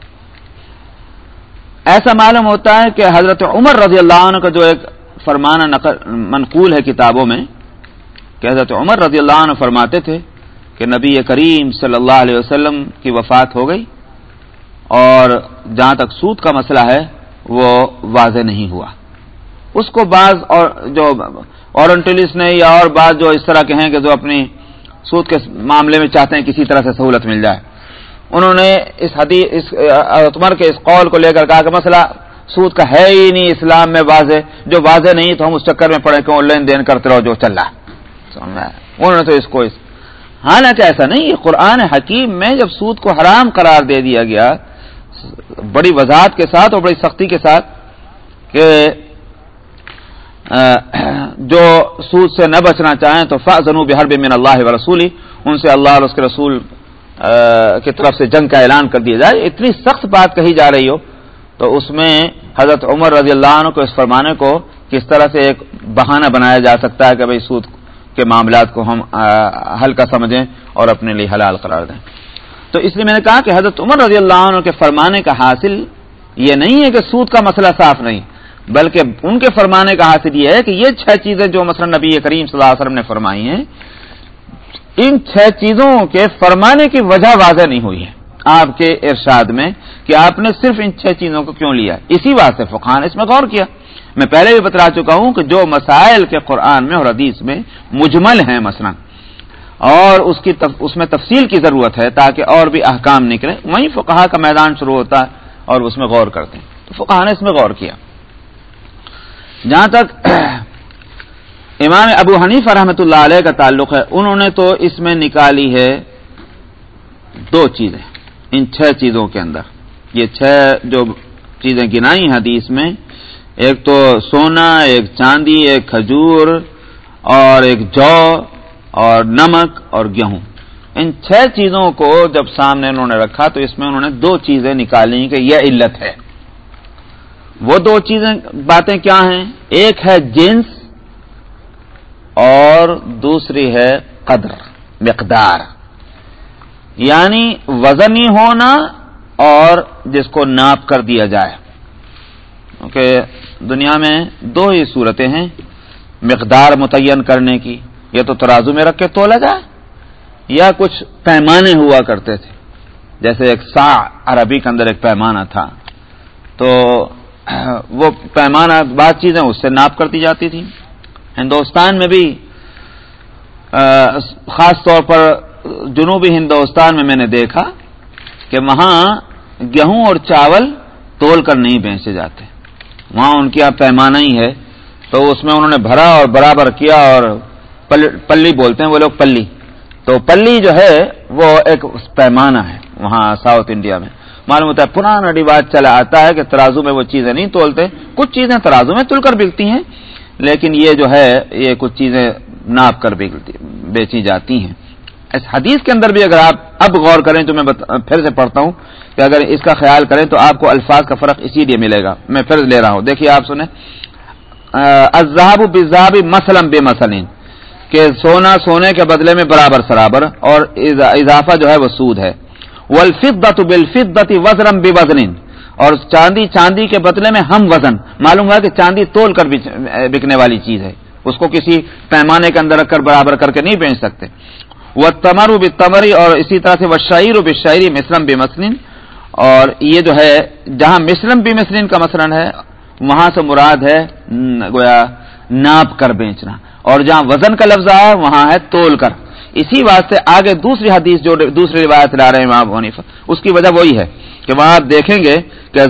ایسا معلوم ہوتا ہے کہ حضرت عمر رضی اللہ عنہ کا جو ایک فرمانہ منقول ہے کتابوں میں، کہ حضرت عمر رضی اللہ عنہ فرماتے تھے کہ نبی کریم صلی اللہ علیہ وسلم کی وفات ہو گئی اور جہاں تک سود کا مسئلہ ہے، وہ واضح نہیں ہوا۔ اس کو بعض اور جو اورنٹلسٹ نے یا اور بعض جو اس طرح کے ہیں کہ جو اپنی سود کے معاملے میں چاہتے ہیں کسی طرح سے سہولت مل جائے۔ انہوں نے اس حدیث، اس عمر کے اس قول کو لے کر کہا کہ مسئلہ سود کا ہے ہی نہیں، اسلام میں واضح، جو واضح نہیں تو ہم اس چکر میں پڑے کہ وہ لین دین کرتے رہو جو چل رہا انہوں نے تو اس کو اس، حالانکہ ایسا نہیں، یہ قرآن حکیم میں جب سود کو حرام قرار دے دیا گیا، بڑی وضاحت کے ساتھ اور بڑی سختی کے ساتھ کہ جو سود سے نہ بچنا چاہیں تو فضنو بحر من اللہ و رسولی ان سے اللہ اور اس کے رسول کی طرف سے جنگ کا اعلان کر دیا جائے، اتنی سخت بات کہی جا رہی ہو۔ تو اس میں حضرت عمر رضی اللہ عنہ کو اس فرمانے کو کس طرح سے ایک بہانہ بنایا جا سکتا ہے کہ بھائی سود کے معاملات کو ہم ہلکا سمجھیں اور اپنے لیے حلال قرار دیں۔ تو اس لیے میں نے کہا کہ حضرت عمر رضی اللہ عنہ کے فرمانے کا حاصل یہ نہیں ہے کہ سود کا مسئلہ صاف نہیں، بلکہ ان کے فرمانے کا حاصل یہ ہے کہ یہ چھ چیزیں جو مثلا نبی کریم صلی اللہ علیہ وسلم نے فرمائی ہیں ان چھ چیزوں کے فرمانے کی وجہ واضح نہیں ہوئی ہے۔ آپ کے ارشاد میں کہ آپ نے صرف ان چھ چیزوں کو کیوں لیا؟ اسی بات سے فقان اس میں غور کیا۔ میں پہلے بھی بتلا چکا ہوں کہ جو مسائل کے قرآن میں اور حدیث میں مجمل ہیں مثلا، اور اس کی تف... اس میں تفصیل کی ضرورت ہے تاکہ اور بھی احکام نکلے وہیں فقہ کا میدان شروع ہوتا ہے اور اس میں غور کرتے ہیں۔ تو فقہ نے اس میں غور کیا۔ جہاں تک امام ابو حنیف رحمۃ اللہ علیہ کا تعلق ہے، انہوں نے تو اس میں نکالی ہے دو چیزیں، ان چھ چیزوں کے اندر۔ یہ چھ جو چیزیں گنائی حدیث میں، ایک تو سونا، ایک چاندی، ایک کھجور، اور ایک جو، اور نمک اور گیہوں۔ ان چھ چیزوں کو جب سامنے انہوں نے رکھا تو اس میں انہوں نے دو چیزیں نکالی کہ یہ علت ہے۔ وہ دو چیزیں، باتیں کیا ہیں؟ ایک ہے جنس اور دوسری ہے قدر، مقدار۔ یعنی وزنی ہونا اور جس کو ناپ کر دیا جائے۔ کیونکہ دنیا میں دو ہی صورتیں ہیں، مقدار متعین کرنے کی، یا تو ترازو میں رکھ کے تولا جائے، یا کچھ پیمانے ہوا کرتے تھے۔ جیسے ایک سا عربی کے اندر ایک پیمانہ تھا، تو وہ پیمانہ، بعض چیزیں اس سے ناپ کرتی جاتی تھی ہندوستان میں بھی خاص طور پر جنوبی ہندوستان میں میں نے دیکھا کہ وہاں گیہوں اور چاول تول کر نہیں بیچے جاتے۔ وہاں ان کی پیمانہ ہی ہے۔ تو اس میں انہوں نے بھرا اور برابر کیا اور پلی بولتے ہیں وہ لوگ پلی۔ تو پلی جو ہے وہ ایک پیمانہ ہے وہاں ساؤتھ انڈیا میں۔ معلوم ہوتا ہے پرانا رواج چلا آتا ہے کہ ترازو میں وہ چیزیں نہیں تولتے۔ کچھ چیزیں ترازو میں تل کر بکتی ہیں۔ لیکن یہ جو ہے، یہ کچھ چیزیں ناپ کر بیچی جاتی ہیں۔ اس حدیث کے اندر بھی اگر آپ اب غور کریں تو میں پھر سے پڑھتا ہوں کہ اگر اس کا خیال کریں تو آپ کو الفاظ کا فرق اسی لیے ملے گا۔ میں پھر لے رہا ہوں۔ دیکھیے آپ سنیں۔ ازاب بزاب مسلم بے مسلم کہ سونا سونے کے بدلے میں برابر سرابر، اور اضافہ جو ہے وہ سود ہے۔ ولفت بالفت وزرم بے وزن اور چاندی چاندی کے بدلے میں ہم وزن، معلوم ہوا کہ چاندی تول کر بکنے والی چیز ہے۔ اس کو کسی پیمانے کے اندر رکھ کر برابر کر کے نہیں بیچ سکتے۔ وہ تمر و تمری اور اسی طرح سے وہ شاعر و بشاعری مسلم بے مسلم اور یہ جو ہے، جہاں مسلم بے مسلم کا مثلاً ہے، وہاں سے مراد ہے گویا، ناپ کر بیچنا۔ اور جہاں وزن کا لفظ آیا، وہاں ہے تول کر۔ اسی واسطے آگے دوسری حدیث جو دوسری روایت لا رہے ہیں وہاں حنیفہ، اس کی وجہ وہی ہے کہ وہاں آپ دیکھیں گے کہ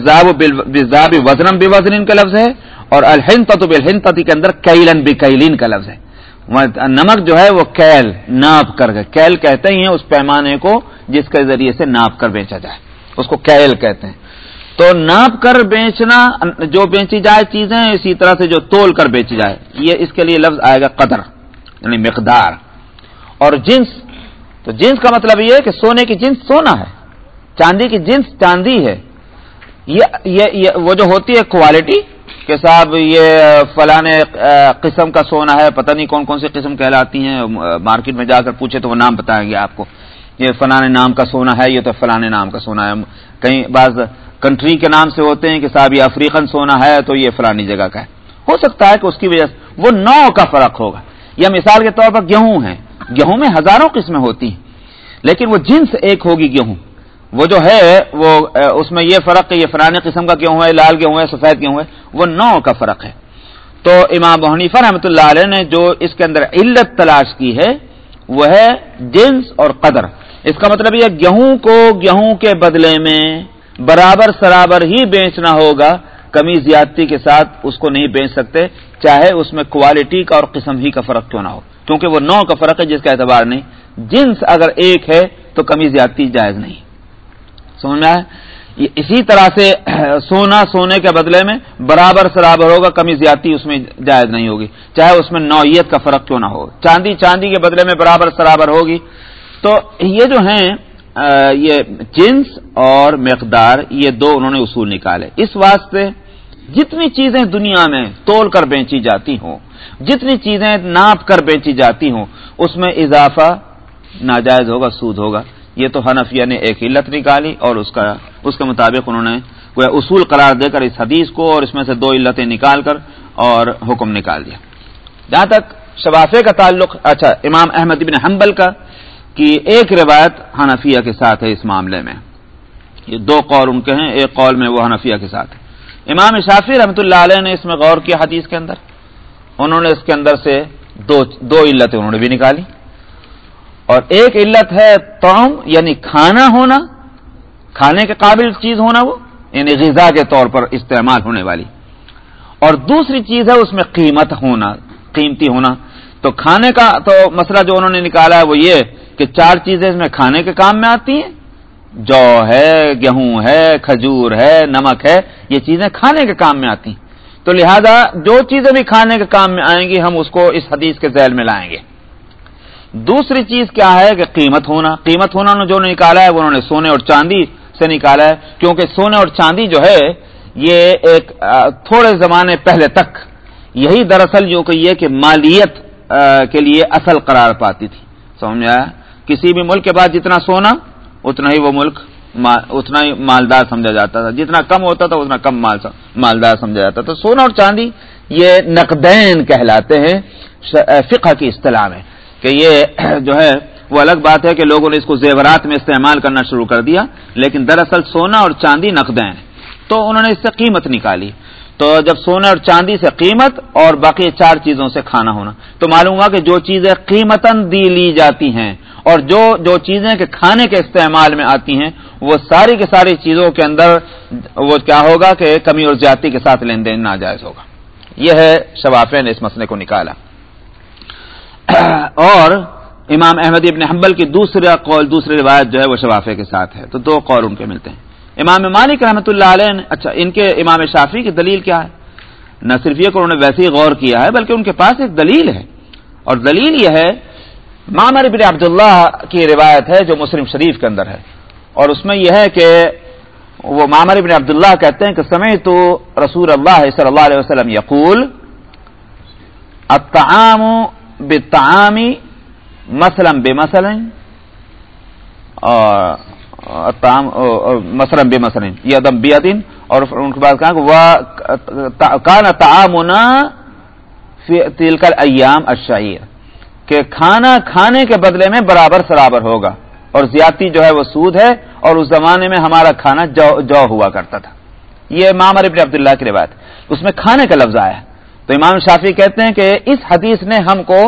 وزنم بے وزن کا لفظ ہے اور الحن تت بالحن کے اندر کیلن بے کیلین کا لفظ ہے۔ نمک جو ہے وہ کیل، ناپ کر کے، کیل کہتے ہی ہیں اس پیمانے کو جس کے ذریعے سے ناپ کر بیچا جائے۔ اس کو کیل کہتے ہیں۔ تو ناپ کر بیچنا، جو بیچی جائے چیزیں، اسی طرح سے جو تول کر بیچی جائے، یہ اس کے لیے لفظ آئے گا قدر یعنی مقدار۔ اور جنس، تو جنس کا مطلب یہ ہے کہ سونے کی جنس سونا ہے، چاندی کی جنس چاندی ہے۔ یہ وہ جو ہوتی ہے کوالٹی کہ صاحب یہ فلاں قسم کا سونا ہے، پتہ نہیں کون کون سی قسم کہلاتی ہیں، مارکیٹ میں جا کر پوچھے تو وہ نام بتائیں گے آپ کو۔ یہ فلاں نام کا سونا ہے، یہ تو فلاں نام کا سونا ہے۔ کہیں بعض کنٹری کے نام سے ہوتے ہیں کہ صاحب یہ افریقن سونا ہے، تو یہ فلانی جگہ کا ہے۔ ہو سکتا ہے کہ اس کی وجہ سے وہ نو کا فرق ہوگا۔ یا مثال کے طور پر گیہوں ہے گیہوں میں ہزاروں قسمیں ہوتی ہیں۔ لیکن وہ جنس ایک ہوگی گیہوں۔ وہ جو ہے، وہ اس میں یہ فرق کہ یہ فلانے قسم کا گیہوں ہے، لال گیہوں ہے، سفید گیہوں ہے، وہ نو کا فرق ہے۔ تو امام حنیفہ رحمۃ اللہ علیہ نے جو اس کے اندر علت تلاش کی ہے، وہ ہے جنس اور قدر۔ اس کا مطلب یہ گیہوں کو گیہوں کے بدلے میں برابر سرابر ہی بیچنا ہوگا۔ کمی زیادتی کے ساتھ اس کو نہیں بیچ سکتے، چاہے اس میں کوالٹی کا اور قسم ہی کا فرق کیوں نہ ہو۔ کیونکہ وہ نو کا فرق ہے جس کا اعتبار نہیں۔ جنس اگر ایک ہے تو کمی زیادتی جائز نہیں۔ سمجھ میں اسی طرح سے سونا سونے کے بدلے میں برابر سرابر ہوگا، کمی زیادتی اس میں جائز نہیں ہوگی۔ چاہے اس میں نوعیت کا فرق کیوں نہ ہو۔ چاندی چاندی کے بدلے میں برابر سرابر ہوگی۔ تو یہ جو ہیں یہ جنس اور مقدار، یہ دو انہوں نے اصول نکالے۔ اس واسطے جتنی چیزیں دنیا میں تول کر بیچی جاتی ہوں جتنی چیزیں ناپ کر بیچی جاتی ہوں، اس میں اضافہ ناجائز ہوگا، سود ہوگا۔ یہ تو حنفیہ نے ایک علت نکالی اور اس کا اس کے مطابق انہوں نے کوئی اصول قرار دے کر اس حدیث کو اور اس میں سے دو علتیں نکال کر اور حکم نکال دیا۔ جہاں تک شفافے کا تعلق اچھا امام احمد ابن حنبل کا کی ایک روایت حنفیہ کے ساتھ ہے اس معاملے میں۔ یہ دو قول ان کے ہیں، ایک قول میں وہ حنفیہ کے ساتھ ہے۔ امام شافی رحمۃ اللہ علیہ نے اس میں غور کیا حدیث کے اندر۔ انہوں نے اس کے اندر سے دو دو علتیں انہوں نے بھی نکالی اور ایک علت ہے توم یعنی کھانا ہونا، کھانے کے قابل چیز ہونا وہ یعنی غذا کے طور پر استعمال ہونے والی۔ اور دوسری چیز ہے اس میں قیمت ہونا، قیمتی ہونا۔ تو کھانے کا تو مسئلہ جو انہوں نے نکالا ہے وہ یہ کہ چار چیزیں اس میں کھانے کے کام میں آتی ہیں۔ جو ہے، گیہوں ہے، کھجور ہے، نمک ہے، یہ چیزیں کھانے کے کام میں آتی ہیں۔ تو لہذا جو چیزیں بھی کھانے کے کام میں آئیں گی، ہم اس کو اس حدیث کے ذیل میں لائیں گے۔ دوسری چیز کیا ہے کہ قیمت ہونا قیمت ہونا جو نکالا ہے، وہ انہوں نے سونے اور چاندی سے نکالا ہے۔ کیونکہ سونے اور چاندی جو ہے، یہ ایک تھوڑے زمانے پہلے تک یہی دراصل جو کہ یہ کہ مالیت کے لیے اصل قرار پاتی تھی۔ سمجھ آیا کسی بھی ملک کے بعد جتنا سونا، اتنا ہی وہ ملک اتنا ہی مالدار سمجھا جاتا تھا۔ جتنا کم ہوتا تھا، اتنا کم مال مالدار سمجھا جاتا تھا۔ سونا اور چاندی، یہ نقدین کہلاتے ہیں۔ فقہ کی اصطلاح میں کہ یہ جو ہے، وہ الگ بات ہے کہ لوگوں نے اس کو زیورات میں استعمال کرنا شروع کر دیا، لیکن دراصل سونا اور چاندی نقدین۔ تو انہوں نے اس سے قیمت نکالی۔ تو جب سونے اور چاندی سے قیمت اور باقی چار چیزوں سے کھانا ہونا، تو معلوم ہوا کہ جو چیزیں قیمتاً دی لی جاتی ہیں اور جو جو چیزیں کہ کھانے کے استعمال میں آتی ہیں، وہ ساری کے ساری چیزوں کے اندر وہ کیا ہوگا کہ کمی اور زیادتی کے ساتھ لین دین ناجائز ہوگا۔ یہ ہے شفافے نے اس مسئلے کو نکالا۔ اور امام احمد ابن حنبل کی دوسرا قول، دوسری روایت جو ہے وہ شفافے کے ساتھ ہے۔ تو دو قول ان کے ملتے ہیں۔ امام مالک رحمۃ اللہ علیہ نے اچھا ان کے امام شافی کی دلیل کیا ہے؟ نہ صرف یہ کہ انہوں نے ویسے ہی غور کیا ہے، بلکہ ان کے پاس ایک دلیل ہے۔ اور دلیل یہ ہے مامر ابن عبداللہ کی روایت ہے جو مسلم شریف کے اندر ہے۔ اور اس میں یہ ہے کہ وہ مامر ابن عبداللہ کہتے ہیں کہ سمے تو رسول اللہ صلی اللہ علیہ وسلم یقول، الطعام بالطعام مثلا بمثل اور مثلا بمثل یہ دم بیدن اور ان کے بعد کہا کہ وہ کان تعامنا فی ایام الشعیر، کہ کھانا کھانے کے بدلے میں برابر سرابر ہوگا، اور زیادتی جو ہے وہ سود ہے، اور اس زمانے میں ہمارا کھانا جو جو ہوا کرتا تھا۔ یہ مامر ابن عبداللہ کی روایت اس میں کھانے کا لفظ آیا تو امام شافی کہتے ہیں کہ اس حدیث نے ہم کو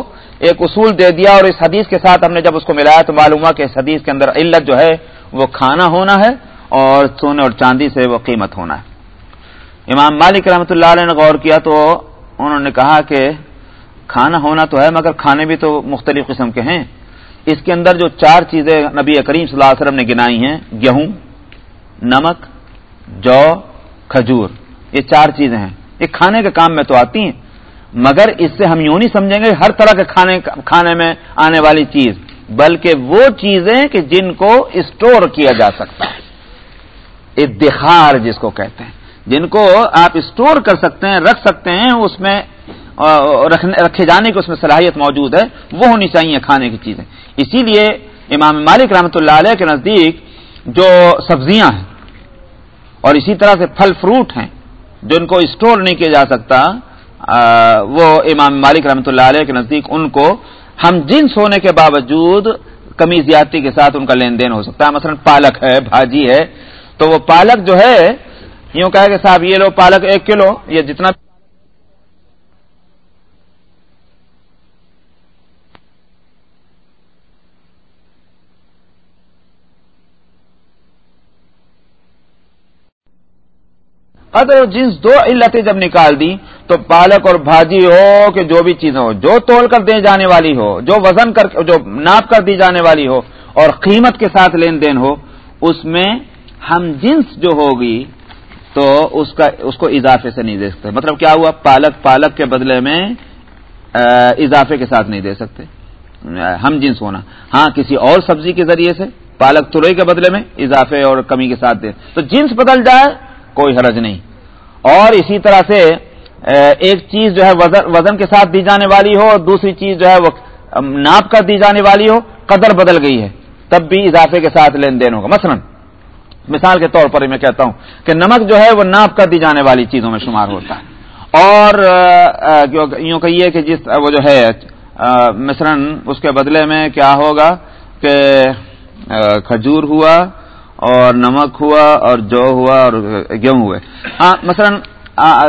ایک اصول دے دیا، اور اس حدیث کے ساتھ ہم نے جب اس کو ملایا تو معلوم ہوا کہ اس حدیث کے اندر علت جو ہے وہ کھانا ہونا ہے اور سونے اور چاندی سے وہ قیمت ہونا ہے۔ امام مالک رحمۃ اللہ علیہ نے غور کیا تو انہوں نے کہا کہ کھانا ہونا تو ہے مگر کھانے بھی تو مختلف قسم کے ہیں۔ اس کے اندر جو چار چیزیں نبی کریم صلی اللہ علیہ وسلم نے گنائی ہیں، گیہوں، نمک، جو، کھجور، یہ چار چیزیں ہیں۔ یہ کھانے کے کام میں تو آتی ہیں، مگر اس سے ہم یوں نہیں سمجھیں گے ہر طرح کے کھانے کھانے میں آنے والی چیز۔ بلکہ وہ چیزیں کہ جن کو اسٹور کیا جا سکتا ہے۔ ادخار جس کو کہتے ہیں۔ جن کو آپ اسٹور کر سکتے ہیں، رکھ سکتے ہیں، اس میں رکھے جانے کی اس میں صلاحیت موجود ہے۔ وہ ہونی چاہیے کھانے کی چیزیں۔ اسی لیے امام مالک رحمۃ اللہ علیہ کے نزدیک جو سبزیاں ہیں اور اسی طرح سے پھل فروٹ ہیں، جن کو اسٹور نہیں کیا جا سکتا وہ امام مالک رحمۃ اللہ علیہ کے نزدیک ان کو ہم جنس ہونے کے باوجود کمی زیادتی کے ساتھ ان کا لین دین ہو سکتا ہے۔ مثلا پالک ہے، بھاجی ہے۔ تو وہ پالک جو ہے، یوں کہے کہ صاحب، یہ لو پالک ایک کلو، یہ جتنا قدر جنس دو علتیں جب نکال دی تو پالک اور بھاجی ہو کہ جو بھی چیزیں ہو، جو تول کر دی جانے والی ہو، جو وزن کر، جو ناپ کر دی جانے والی ہو اور قیمت کے ساتھ لین دین ہو، اس میں ہم جنس جو ہوگی تو اس کا، اس کو اضافے سے نہیں دے سکتے۔ مطلب کیا ہوا؟ پالک پالک کے بدلے میں اضافے کے ساتھ نہیں دے سکتے۔ ہم جنس ہونا۔ ہاں کسی اور سبزی کے ذریعے سے پالک ترئی کے بدلے میں اضافے اور کمی کے ساتھ دے۔ تو جنس بدل جائے، کوئی حرج نہیں۔ اور اسی طرح سے ایک چیز جو ہے وزن کے ساتھ دی جانے والی ہو اور دوسری چیز جو ہے وہ ناپ کر دی جانے والی ہو، قدر بدل گئی ہے۔ تب بھی اضافے کے ساتھ لین دین ہوگا۔ مثلا، مثال کے طور پر میں کہتا ہوں کہ نمک جو ہے وہ ناپ کر دی جانے والی چیزوں میں شمار ہوتا ہے۔ اور یوں کہیے کہ جس، وہ جو ہے مثلا اس کے بدلے میں کیا ہوگا کہ کھجور ہوا اور نمک ہوا اور جو ہوا اور گیہوں ہوئے۔ ہاں مثلا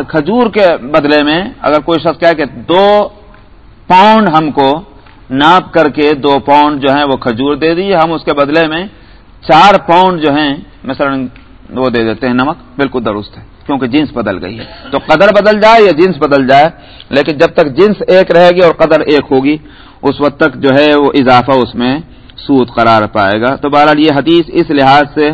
کھجور کے بدلے میں اگر کوئی شخص کہے کہ دو پاؤنڈ ہم کو ناپ کر کے دو پاؤنڈ جو ہیں وہ کھجور دے دیجیے ہم اس کے بدلے میں چار پاؤنڈ جو ہیں، مثلا وہ دے دیتے ہیں نمک، بالکل درست ہے، کیونکہ جنس بدل گئی ہے۔ تو قدر بدل جائے یا جنس بدل جائے، لیکن جب تک جنس ایک رہے گی اور قدر ایک ہوگی، اس وقت تک جو ہے وہ اضافہ اس میں سود قرار پائے گا۔ تو بہرحال یہ حدیث اس لحاظ سے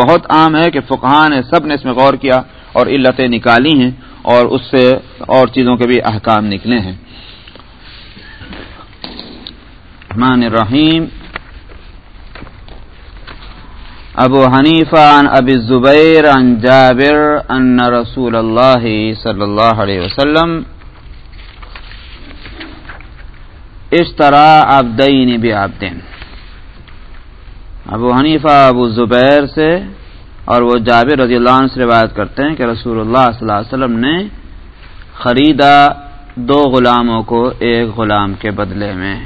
بہت عام ہے کہ فقہان نے سب نے اس میں غور کیا۔ اور علتیں نکالی ہیں اور اس سے اور چیزوں کے بھی احکام نکلے ہیں۔ مان الرحیم۔ ابو حنیفہ عن ابی الزبیر عن جابر ان رسول اللہ صلی اللہ علیہ وسلم۔ اشترا عبدین بعبدین ابو حنیفہ ابو زبیر سے اور وہ جابر رضی اللہ عنہ سے روایت کرتے ہیں کہ رسول اللہ صلی اللہ علیہ وسلم نے خریدا دو غلاموں کو ایک غلام کے بدلے میں۔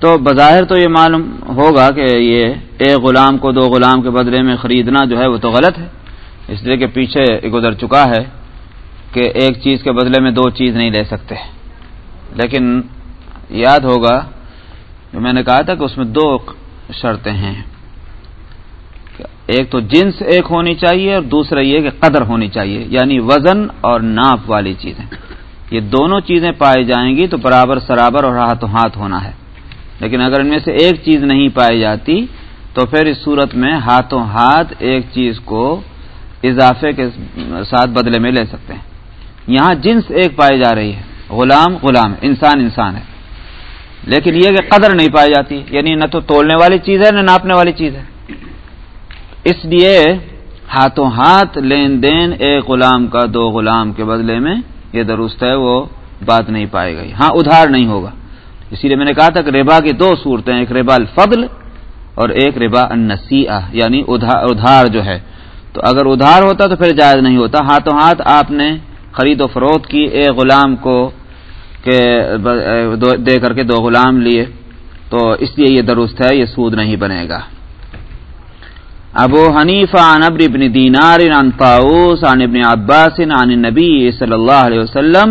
تو بظاہر تو یہ معلوم ہوگا کہ یہ ایک غلام کو دو غلام کے بدلے میں خریدنا جو ہے وہ تو غلط ہے، اس لیے کہ پیچھے گزر چکا ہے۔ کہ ایک چیز کے بدلے میں دو چیز نہیں لے سکتے۔ لیکن یاد ہوگا جو میں نے کہا تھا کہ اس میں دو شرطیں ہیں۔ ایک تو جنس ایک ہونی چاہیے اور دوسرا یہ کہ قدر ہونی چاہیے یعنی وزن اور ناپ والی چیزیں۔ یہ دونوں چیزیں پائی جائیں گی تو برابر سرابر اور ہاتھوں ہاتھ ہونا ہے۔ لیکن اگر ان میں سے ایک چیز نہیں پائی جاتی تو پھر اس صورت میں ہاتھوں ہاتھ ایک چیز کو اضافے کے ساتھ بدلے میں لے سکتے ہیں۔ یہاں جنس ایک پائی جا رہی ہے۔ غلام غلام، انسان انسان ہے۔ لیکن یہ کہ قدر نہیں پائی جاتی یعنی نہ تو تولنے والی چیز ہے، نہ ناپنے والی چیز ہے۔ اس لیے ہاتھوں ہاتھ لین دین ایک غلام کا دو غلام کے بدلے میں یہ درست ہے، وہ بات نہیں پائی گئی۔ ہاں ادھار نہیں ہوگا۔ اسی لیے میں نے کہا تھا کہ ربا کی دو صورتیں، ایک ربا الفضل اور ایک ربا النسیہ یعنی ادھار جو ہے۔ تو اگر ادھار ہوتا تو پھر جائز نہیں ہوتا۔ ہاتھوں ہاتھ آپ نے خرید و فروخت کی ایک غلام کو دے کر کے دو غلام لیے، تو اس لیے یہ درست ہے، یہ سود نہیں بنے گا۔ ابو حنیف عن ابر ابن دینار عن طاؤس عن ابن عباس عن النبی صلی اللہ علیہ وسلم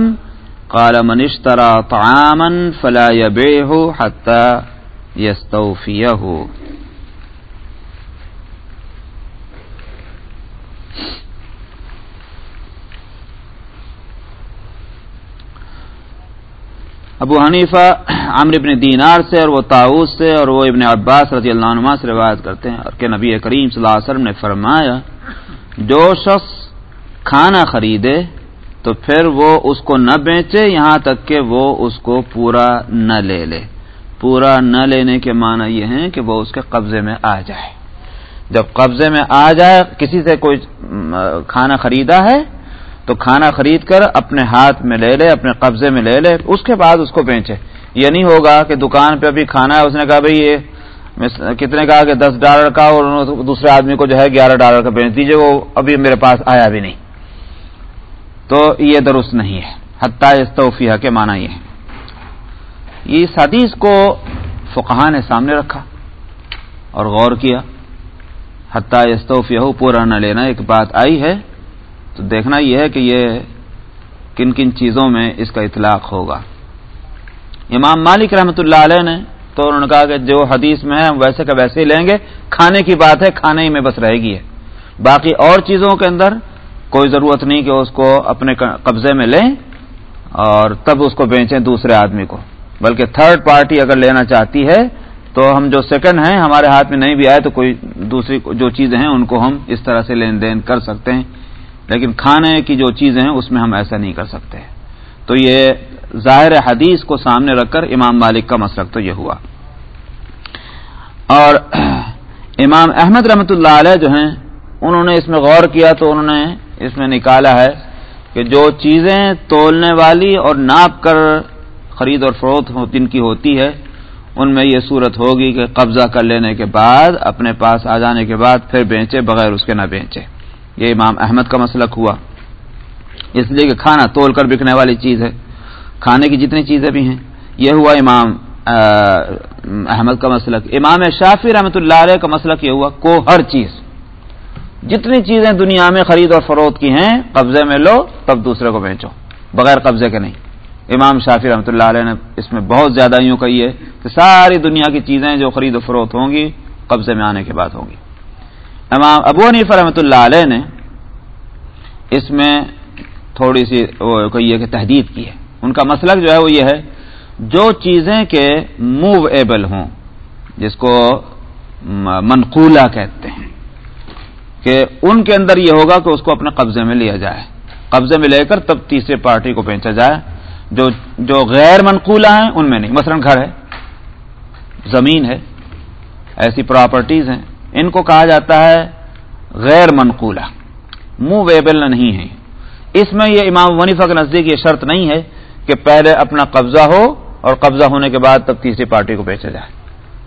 قال، من اشترى طعاما فلا يبيعه حتى يستوفيه. ابو حنیفہ عمر ابن دینار سے اور وہ تاؤس سے اور وہ ابن عباس رضی اللہ عنہ سے روایت کرتے ہیں اور کہ نبی کریم صلی اللہ علیہ وسلم نے فرمایا، جو شخص کھانا خریدے تو پھر وہ اس کو نہ بیچے یہاں تک کہ وہ اس کو پورا نہ لے لے۔ پورا نہ لینے کے معنی یہ ہے کہ وہ اس کے قبضے میں آ جائے۔ جب قبضے میں آ جائے، کسی سے کوئی کھانا خریدا ہے تو کھانا خرید کر اپنے ہاتھ میں لے لے، اپنے قبضے میں لے لے، اس کے بعد اس کو بیچے یہ نہیں ہوگا کہ دکان پہ ابھی کھانا ہے، اس نے کہا بھائی یہ کتنے کہا کہ دس ڈالر کا اور دوسرے آدمی کو جو ہے گیارہ ڈالر کا بیچ دیجیے وہ ابھی میرے پاس آیا بھی نہیں۔ تو یہ درست نہیں ہے۔ حتیٰ استوفیہ کے معنی یہ ہے اس حدیث کو فقہ نے سامنے رکھا اور غور کیا۔ حتیٰ استوفیہ پورا نہ لینا، ایک بات آئی ہے۔ تو دیکھنا یہ ہے کہ یہ کن کن چیزوں میں اس کا اطلاق ہوگا۔ امام مالک رحمۃ اللہ علیہ نے تو انہوں نے کہا کہ جو حدیث میں ہے ویسے کا ویسے ہی لیں گے۔ کھانے کی بات ہے، کھانے ہی میں بس رہے گی ہے۔ باقی اور چیزوں کے اندر کوئی ضرورت نہیں کہ اس کو اپنے قبضے میں لیں اور تب اس کو بیچیں دوسرے آدمی کو۔ بلکہ تھرڈ پارٹی اگر لینا چاہتی ہے، تو ہم جو سیکنڈ ہیں، ہمارے ہاتھ میں نہیں بھی آئے تو کوئی دوسری جو چیزیں ہیں، ان کو ہم اس طرح سے لین دین کر سکتے ہیں۔ لیکن کھانے کی جو چیزیں ہیں، اس میں ہم ایسا نہیں کر سکتے۔ تو یہ ظاہر حدیث کو سامنے رکھ کر امام مالک کا مسلک تو یہ ہوا۔ اور امام احمد رحمۃ اللہ علیہ جو ہیں، انہوں نے اس میں غور کیا تو انہوں نے اس میں نکالا ہے کہ جو چیزیں تولنے والی اور ناپ کر خرید اور فروخت جن کی ہوتی ہے، ان میں یہ صورت ہوگی کہ قبضہ کر لینے کے بعد، اپنے پاس آ جانے کے بعد پھر بیچے بغیر اس کے نہ بیچے۔ یہ امام احمد کا مسلک ہوا۔ اس لیے کہ کھانا تول کر بکنے والی چیز ہے۔ کھانے کی جتنی چیزیں بھی ہیں۔ یہ ہوا امام احمد کا مسلک۔ امام شافی رحمۃ اللہ علیہ کا مسلک یہ ہوا کو ہر چیز۔ جتنی چیزیں دنیا میں خرید اور فروخت کی ہیں، قبضے میں لو، تب دوسرے کو بیچو۔ بغیر قبضے کے نہیں۔ امام شافی رحمۃ اللہ علیہ نے اس میں بہت زیادہ یوں کہی ہے کہ ساری دنیا کی چیزیں جو خرید و فروخت ہوں گی، قبضے میں آنے کے بعد ہوں گی۔ امام ابو حنیفہ رحمۃ اللہ علیہ نے اس میں تھوڑی سی وہ کہیے کہ تحدید کی ہے۔ ان کا مسلک جو ہے وہ یہ ہے، جو چیزیں کے موو ایبل ہوں، جس کو منقولہ کہتے ہیں، کہ ان کے اندر یہ ہوگا کہ اس کو اپنے قبضے میں لیا جائے۔ قبضے میں لے کر تب تیسرے پارٹی کو بیچا جائے۔ جو جو غیر منقولہ ہیں، ان میں نہیں۔ مثلا گھر ہے، زمین ہے، ایسی پراپرٹیز ہیں۔ ان کو کہا جاتا ہے غیر منقولہ۔ موویبل نہیں ہے۔ اس میں یہ امام ونیفا کے نزدیک یہ شرط نہیں ہے کہ پہلے اپنا قبضہ ہو اور قبضہ ہونے کے بعد تب تیسری پارٹی کو بیچا جائے۔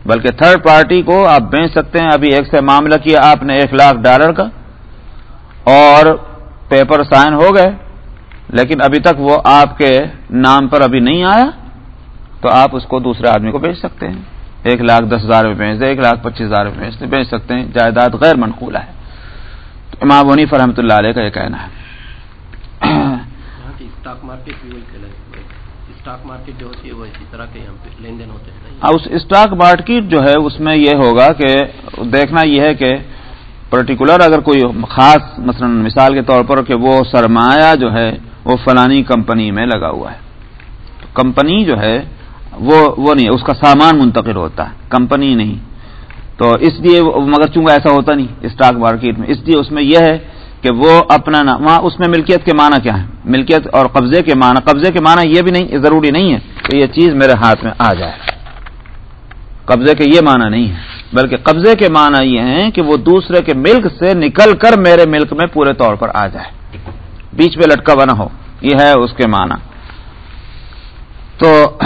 بلکہ تھرڈ پارٹی کو آپ بیچ سکتے ہیں۔ ابھی ایک سے معاملہ کیا، آپ نے ایک لاکھ ڈالر کا اور پیپر سائن ہو گئے۔ لیکن ابھی تک وہ آپ کے نام پر ابھی نہیں آیا، تو آپ اس کو دوسرے آدمی کو بیچ سکتے ہیں۔ ایک لاکھ دس ہزار روپے بیچ دیں ایک لاکھ پچیس ہزار روپے بیچ بیچ سکتے ہیں۔ جائیداد غیر منقولہ ہے۔ امام ونی فرحمۃ اللہ علیہ کا یہ کہنا ہے۔ اس اسٹاک مارکیٹ جو ہے اس میں یہ ہوگا کہ دیکھنا یہ ہے کہ پرٹیکولر اگر کوئی خاص مثلا مثال کے طور پر کہ وہ سرمایہ جو ہے وہ فلانی کمپنی میں لگا ہوا ہے۔ کمپنی جو ہے وہ وہ نہیں، اس کا سامان منتقل ہوتا ہے، کمپنی نہیں۔ تو اس لیے مگر چونکہ ایسا ہوتا نہیں اسٹاک مارکیٹ میں۔ اس لیے اس میں یہ ہے کہ وہ اپنا وہاں اس میں ملکیت کے معنی کیا ہے ملکیت اور قبضے کے معنی۔ قبضے کے معنی یہ بھی نہیں، ضروری نہیں ہے کہ یہ چیز میرے ہاتھ میں آ جائے۔ قبضے کے یہ معنی نہیں ہے، بلکہ قبضے کے معنی یہ ہیں کہ وہ دوسرے کے ملک سے نکل کر میرے ملک میں پورے طور پر آ جائے۔ بیچ میں لٹکا بنا ہو، یہ ہے اس کے معنی۔ تو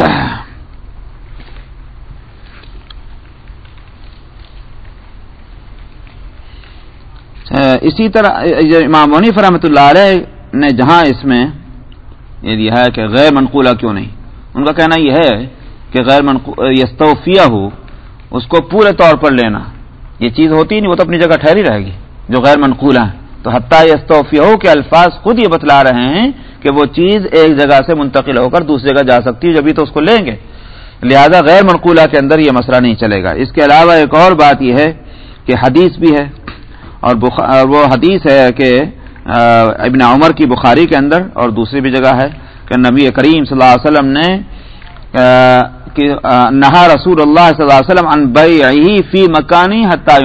اسی طرح امام ونیف رحمۃ اللہ علیہ نے جہاں اس میں یہ دیا ہے کہ غیر منقولہ کیوں نہیں؟ ان کا کہنا یہ ہے کہ غیر یستوفیہ ہو اس کو پورے طور پر لینا۔ یہ چیز ہوتی نہیں، وہ تو اپنی جگہ ٹھہری رہے گی، جو غیر منقولہ ہے تو حتیٰ یستوفیہ ہو کے الفاظ خود یہ بتلا رہے ہیں کہ وہ چیز ایک جگہ سے منتقل ہو کر دوسری جگہ جا سکتی ہے جبھی تو اس کو لیں گے۔ لہذا غیر منقولہ کے اندر یہ مسئلہ نہیں چلے گا۔ اس کے علاوہ ایک اور بات یہ ہے کہ حدیث بھی ہے۔ اور وہ حدیث ہے کہ ابن عمر کی بخاری کے اندر اور دوسری بھی جگہ ہے کہ نبی کریم صلی اللہ علیہ وسلم نے نہا رسول اللہ صلی اللہ علیہ وسلم ان فی مکانی حتیٰ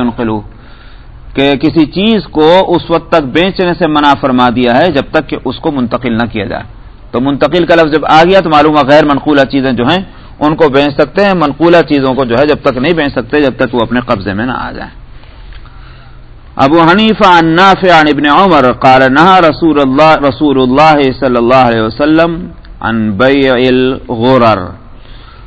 کہ کسی چیز کو اس وقت تک بیچنے سے منع فرما دیا ہے جب تک کہ اس کو منتقل نہ کیا جائے۔ تو منتقل کا لفظ جب آ گیا تو معلوم ہے غیر منقولہ چیزیں جو ہیں، ان کو بیچ سکتے ہیں، منقولہ چیزوں کو جو ہے جب تک نہیں بیچ سکتے، جب تک وہ اپنے قبضے میں نہ آ جائیں۔ ابو حنیفہ عن نافع عن ابن عمر قال نهى رسول الله رسول الله صلی اللہ علیہ وسلم عن بیع الغرر۔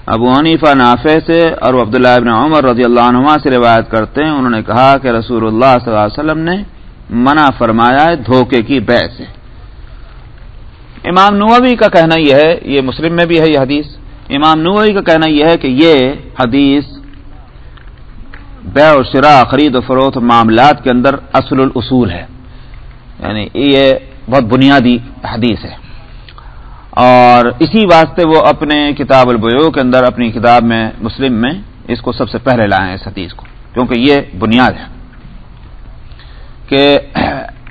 ابو حنیفہ نافع سے اور عبداللہ ابن عمر رضی اللہ عنہما سے روایت کرتے ہیں۔ انہوں نے کہا کہ رسول اللہ صلی اللہ علیہ وسلم نے منع فرمایا ہے دھوکے کی بے سے۔ امام نووی کا کہنا یہ ہے، یہ مسلم میں بھی ہے یہ حدیث۔ امام نووی کا کہنا یہ ہے کہ یہ حدیث بے و شرا خرید و فروخت معاملات کے اندر اصل الاصول ہے۔ یعنی یہ بہت بنیادی حدیث ہے۔ اور اسی واسطے وہ اپنے کتاب البیو کے اندر، اپنی کتاب میں، مسلم میں اس کو سب سے پہلے لائے ہیں، اس حدیث کو۔ کیونکہ یہ بنیاد ہے کہ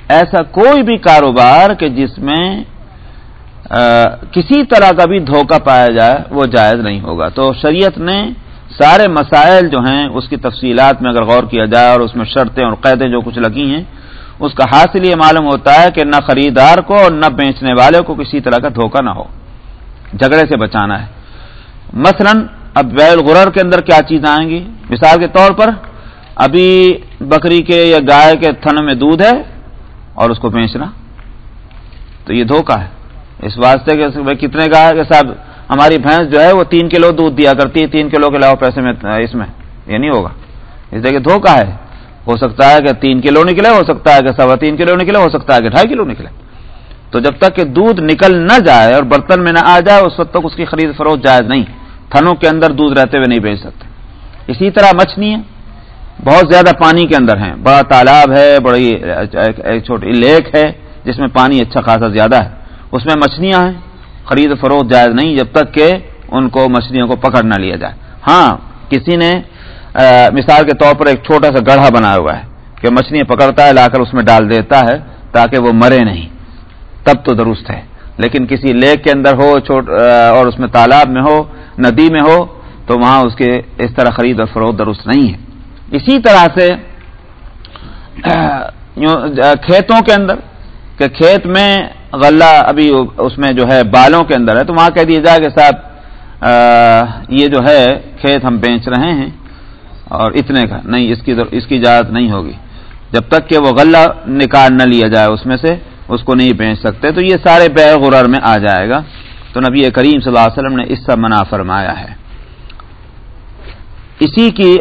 ایسا کوئی بھی کاروبار کہ جس میں کسی طرح کا بھی دھوکہ پایا جائے، وہ جائز نہیں ہوگا۔ تو شریعت نے سارے مسائل جو ہیں اس کی تفصیلات میں اگر غور کیا جائے اور اس میں شرطیں اور قیدیں جو کچھ لگی ہیں، اس کا حاصل یہ معلوم ہوتا ہے کہ نہ خریدار کو اور نہ بیچنے والے کو کسی طرح کا دھوکہ نہ ہو، جھگڑے سے بچانا ہے۔ مثلا اب بیل غرر کے اندر کیا چیز آئیں گی؟ مثال کے طور پر ابھی بکری کے یا گائے کے تھن میں دودھ ہے اور اس کو بیچنا، تو یہ دھوکہ ہے۔ اس واسطے کہ کتنے کا ہے کہ صاحب ہماری بھینس جو ہے وہ تین کلو دودھ دیا کرتی ہے، تین کلو کے علاوہ پیسے میں اس میں، یہ نہیں ہوگا۔ اس لیے کہ دھوکہ ہے۔ ہو سکتا ہے کہ تین کلو نکلے، ہو سکتا ہے کہ سوا تین کلو نکلے، ہو سکتا ہے کہ ڈھائی کلو نکلے۔ تو جب تک کہ دودھ نکل نہ جائے اور برتن میں نہ آ جائے، اس وقت تک اس کی خرید فروخت جائز نہیں۔ تھنوں کے اندر دودھ رہتے ہوئے نہیں بیچ سکتے۔ اسی طرح مچھلی بہت زیادہ پانی کے اندر ہیں۔ بڑا تالاب ہے، بڑی ایک چھوٹی لیک ہے، جس میں پانی اچھا خاصا زیادہ ہے۔ اس میں مچھلیاں ہیں۔ خرید فروخت جائز نہیں جب تک کہ ان کو مچھلیوں کو پکڑ نہ لیا جائے۔ ہاں کسی نے مثال کے طور پر ایک چھوٹا سا گڑھا بنایا ہوا ہے کہ مچھلیاں پکڑتا ہے، لا کر اس میں ڈال دیتا ہے تاکہ وہ مرے نہیں۔ تب تو درست ہے۔ لیکن کسی لیک کے اندر ہو، چھوٹ اور اس میں تالاب میں ہو، ندی میں ہو، تو وہاں اس کے اس طرح خرید اور فروخت درست نہیں ہے۔ اسی طرح سے کھیتوں کے اندر کہ کھیت میں غلہ ابھی اس میں جو ہے بالوں کے اندر ہے، تو وہاں کہہ دیا جائے کہ صاحب یہ جو ہے کھیت ہم بیچ رہے ہیں اور اتنے کا، نہیں، اس کی اس کی اجازت نہیں ہوگی۔ جب تک کہ وہ غلہ نکال نہ لیا جائے اس میں سے، اس کو نہیں بیچ سکتے، تو یہ سارے بے غرر میں آ جائے گا۔ تو نبی کریم صلی اللہ علیہ وسلم نے اس سے منع فرمایا ہے۔ اسی کی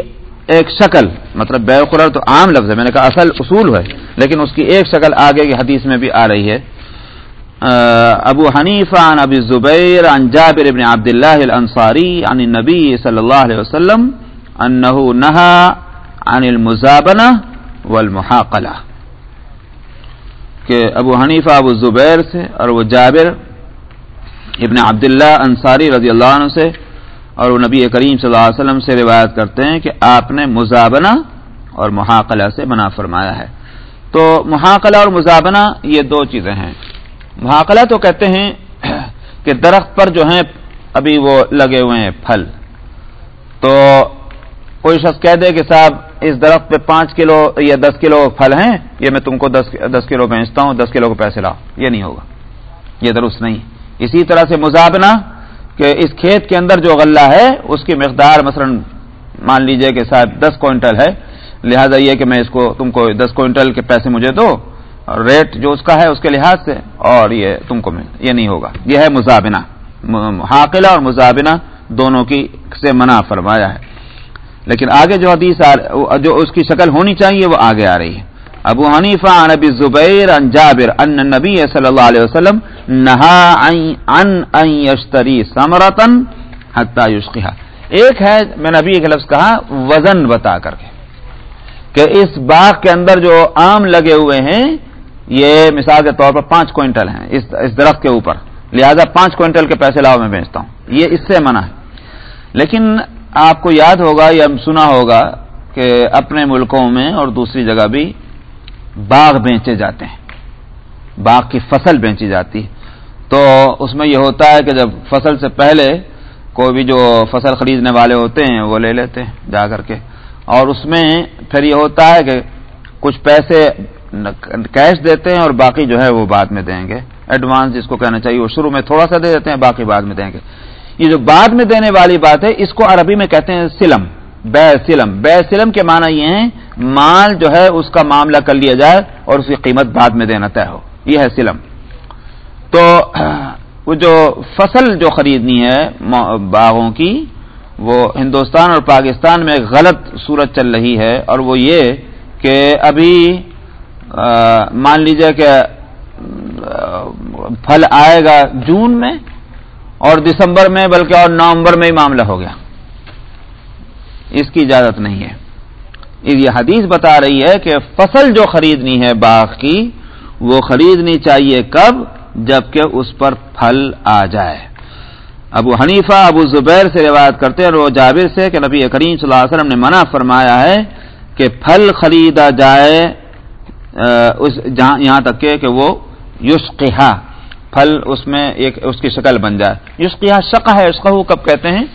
ایک شکل مطلب بے قرار تو عام لفظ ہے، میں نے کہا اصل اصول ہے، لیکن اس کی ایک شکل آگے کی حدیث میں بھی آ رہی ہے۔ ابو حنیفہ، عن ابی زبیر عن جابر ابن عبد اللہ الانصاری، عن النبی صلی اللہ علیہ وسلم، انہو نہا عن المزابنہ والمحاقلہ۔ کہ ابو حنیفہ، ابو زبیر سے اور وہ جابر ابن عبداللہ انصاری رضی اللہ عنہ سے اور وہ نبی کریم صلی اللہ علیہ وسلم سے روایت کرتے ہیں کہ آپ نے مزابنہ اور محاقلہ سے منع فرمایا ہے۔ تو محاقلہ اور مزابنہ یہ دو چیزیں ہیں۔ محاقلہ تو کہتے ہیں کہ درخت پر جو ہیں، ابھی وہ لگے ہوئے ہیں پھل۔ تو کوئی شخص کہہ دے کہ صاحب، اس درخت پہ پانچ کلو یا دس کلو پھل ہیں، یہ میں تم کو دس دس کلو بیچتا ہوں، دس کلو کو پیسے لاؤ۔ یہ نہیں ہوگا۔ یہ درست نہیں۔ اسی طرح سے مزابنہ کہ اس کھیت کے اندر جو غلہ ہے، اس کی مقدار مثلا مان لیجیے کہ صاحب دس کوئنٹل ہے۔ لہذا یہ کہ میں اس کو، تم کو دس کوئنٹل کے پیسے مجھے دو۔ ریٹ جو اس کا ہے اس کے لحاظ سے، اور یہ تم کو مل یہ نہیں ہوگا۔ یہ ہے مزابنہ حاقلہ اور مزابنہ دونوں کی سے منع فرمایا ہے۔ لیکن آگے جو حدیث جو اس کی شکل ہونی چاہیے وہ آگے آ رہی ہے۔ ابو حنیفہ عن ابی زبیر عن جابر ان نبی صلی اللہ علیہ وسلم نہا عن ان یشتری سمرتن حتی یشقیہ ایک ہے، میں نبی ایک لفظ کہا، وزن بتا کر کے کہ اس باغ کے اندر جو آم لگے ہوئے ہیں یہ مثال کے طور پر پانچ کوئنٹل ہیں اس اس درخت کے اوپر۔ لہذا پانچ کوئنٹل کے پیسے لاؤ میں بیچتا ہوں۔ یہ اس سے منع ہے۔ لیکن آپ کو یاد ہوگا یا سنا ہوگا کہ اپنے ملکوں میں اور دوسری جگہ بھی باغ بیچے جاتے ہیں۔ باغ کی فصل بیچی جاتی ہے۔ تو اس میں یہ ہوتا ہے کہ جب فصل سے پہلے کوئی بھی جو فصل خریدنے والے ہوتے ہیں وہ لے لیتے ہیں جا کر کے۔ اور اس میں پھر یہ ہوتا ہے کہ کچھ پیسے کیش دیتے ہیں اور باقی جو ہے وہ بعد میں دیں گے. ایڈوانس جس کو کہنا چاہیے وہ شروع میں تھوڑا سا دے دیتے ہیں، باقی بعد میں دیں گے. یہ جو بعد میں دینے والی بات ہے، اس کو عربی میں کہتے ہیں سلم بے سلم بے سلم کے معنی یہ ہے مال جو ہے اس کا معاملہ کر لیا جائے اور اس کی قیمت بعد میں دینا طے ہو. یہ ہے سلم. تو وہ جو فصل جو خریدنی ہے باغوں کی، وہ ہندوستان اور پاکستان میں غلط صورت چل رہی ہے اور وہ یہ کہ ابھی مان لیجیے کہ پھل آئے گا جون میں اور دسمبر میں، بلکہ اور نومبر میں ہی معاملہ ہو گیا۔ اس کی اجازت نہیں ہے۔ یہ حدیث بتا رہی ہے کہ فصل جو خریدنی ہے باغ کی، وہ خریدنی چاہیے کب؟ جبکہ اس پر پھل آ جائے۔ ابو حنیفہ، ابو زبیر سے روایت کرتے ہیں وہ جابر سے کہ نبی کریم صلی اللہ علیہ وسلم نے منع فرمایا ہے کہ پھل خریدا جائے اس جہاں یہاں تک کہ وہ یوشقہ پھل اس میں ایک اس کی شکل بن جائے۔ اس کی شقہ ہے اس کا کب کہتے ہیں؟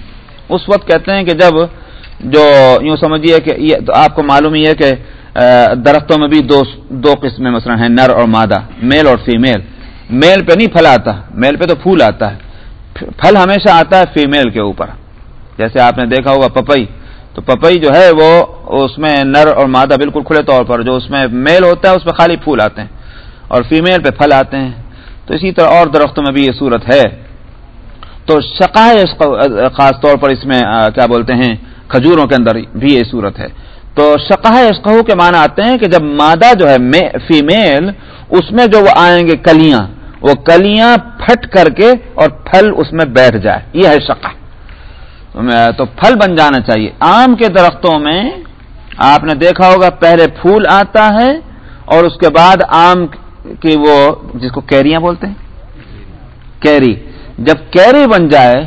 اس وقت کہتے ہیں کہ جب جو یوں سمجھیے کہ یہ تو آپ کو معلوم ہی ہے کہ درختوں میں بھی دو دو قسمیں مثلا ہیں نر اور مادہ، میل اور فیمیل۔ میل پہ نہیں پھل آتا، میل پہ تو پھول آتا ہے۔ پھل ہمیشہ آتا ہے فیمیل کے اوپر۔ جیسے آپ نے دیکھا ہوگا پپئی۔ تو پپئی جو ہے وہ اس میں نر اور مادہ بالکل کھلے طور پر، جو اس میں میل ہوتا ہے، اس پہ خالی پھول آتے ہیں اور فیمیل پہ پھل آتے ہیں۔ تو اسی طرح اور درختوں میں بھی یہ صورت ہے۔ تو شقائے خاص طور پر اس میں کیا بولتے ہیں، کھجوروں کے اندر بھی یہ صورت ہے۔ تو شقہ اشقہ کے معنی آتے ہیں کہ جب مادہ جو ہے فیمیل، اس میں جو وہ آئیں گے کلیاں، وہ کلیاں پھٹ کر کے اور پھل اس میں بیٹھ جائے۔ یہ ہے شقہ تو پھل بن جانا چاہیے۔ آم کے درختوں میں آپ نے دیکھا ہوگا، پہلے پھول آتا ہے اور اس کے بعد آم کی وہ، جس کو کیریاں بولتے ہیں؟ کیری۔ جب کیری بن جائے،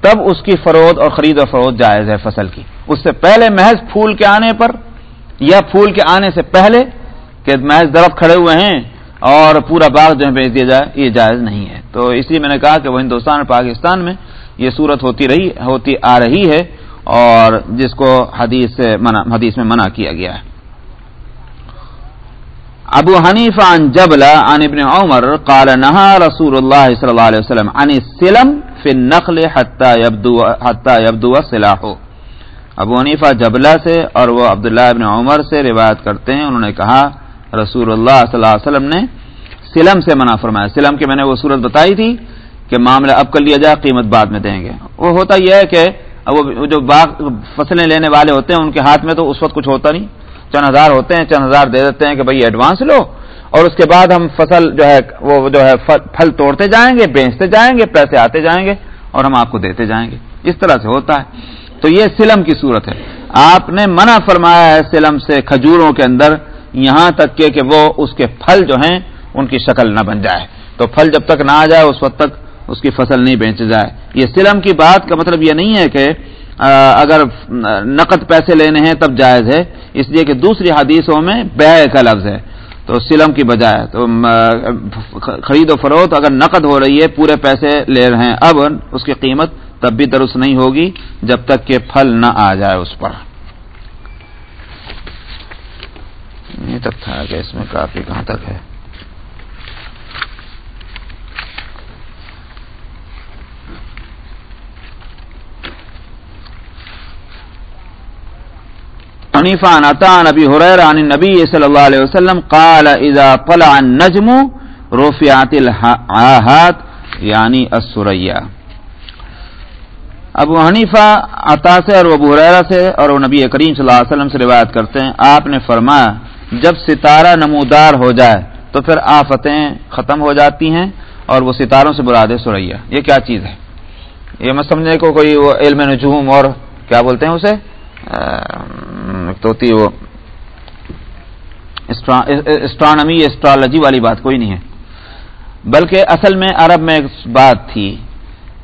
تب اس کی فروخت اور خرید و فروخت جائز ہے فصل کی۔ اس سے پہلے محض پھول کے آنے پر یا پھول کے آنے سے پہلے کہ محض درخت کھڑے ہوئے ہیں اور پورا باغ جو ہے بیچ دیا جائے، یہ جائز نہیں ہے۔ تو اس لیے میں نے کہا کہ وہ ہندوستان اور پاکستان میں یہ صورت ہوتی رہی، ہوتی آ رہی ہے اور جس کو حدیث سے منع، حدیث میں منع کیا گیا ہے۔ ابو حنیف عن جبلا عن ابن عمر قال، نہا رسول اللہ صلی اللہ علیہ وسلم عن السلم فی النخل حتی یبدو حتی یبدو صلاح ابو حنیفہ جبلا سے اور وہ عبداللہ ابن عمر سے روایت کرتے ہیں۔ انہوں نے کہا، رسول اللہ صلی اللہ علیہ وسلم نے سلم سے منع فرمایا۔ سلم کی میں نے وہ صورت بتائی تھی کہ معاملہ اب کر لیا جائے، قیمت بعد میں دیں گے۔ وہ ہوتا یہ ہے کہ وہ جو باغ فصلیں لینے والے ہوتے ہیں، ان کے ہاتھ میں تو اس وقت کچھ ہوتا نہیں۔ چند ہزار ہوتے ہیں، چند ہزار دے دیتے ہیں کہ بھائی ایڈوانس لو۔ اور اس کے بعد ہم فصل جو ہے، وہ جو ہے پھل توڑتے جائیں گے، بیچتے جائیں گے، پیسے آتے جائیں گے اور ہم آپ کو دیتے جائیں گے۔ اس طرح سے ہوتا ہے۔ تو یہ سلم کی صورت ہے۔ آپ نے منع فرمایا ہے سلم سے کھجوروں کے اندر، یہاں تک کہ کہ وہ اس کے پھل جو ہیں، ان کی شکل نہ بن جائے۔ تو پھل جب تک نہ آ جائے، اس وقت تک اس کی فصل نہیں بیچ جائے۔ یہ سلم کی بات کا مطلب یہ نہیں ہے کہ اگر نقد پیسے لینے ہیں تب جائز ہے۔ اس لیے کہ دوسری حدیثوں میں بے کا لفظ ہے۔ تو سلم کی بجائے، تو خرید و فروخت اگر نقد ہو رہی ہے، پورے پیسے لے رہے ہیں، اب اس کی قیمت تب بھی درست نہیں ہوگی جب تک کہ پھل نہ آ جائے اس پر۔ یہ تک تھا کہ اس میں کافی کہاں تک ہے۔ حنیفہ عطا نبی حریر عن نبی صلی اللہ علیہ وسلم قال اذا طلع النجم رفعت الحاہات یعنی السریہ۔ ابو حنیفہ عطا سے اور ابو حریرہ سے اور وہ نبی کریم صلی اللہ علیہ وسلم سے روایت کرتے ہیں۔ آپ نے فرمایا، جب ستارہ نمودار ہو جائے تو پھر آفتیں ختم ہو جاتی ہیں اور وہ ستاروں سے براد سریا یہ کیا چیز ہے؟ یہ میں سمجھنے کو کوئی وہ علم نجوم اور کیا بولتے ہیں اسے؟ تو ہوتی وہ اسٹرانمی، اسٹرالوجی والی بات کوئی نہیں ہے۔ بلکہ اصل میں عرب میں ایک بات تھی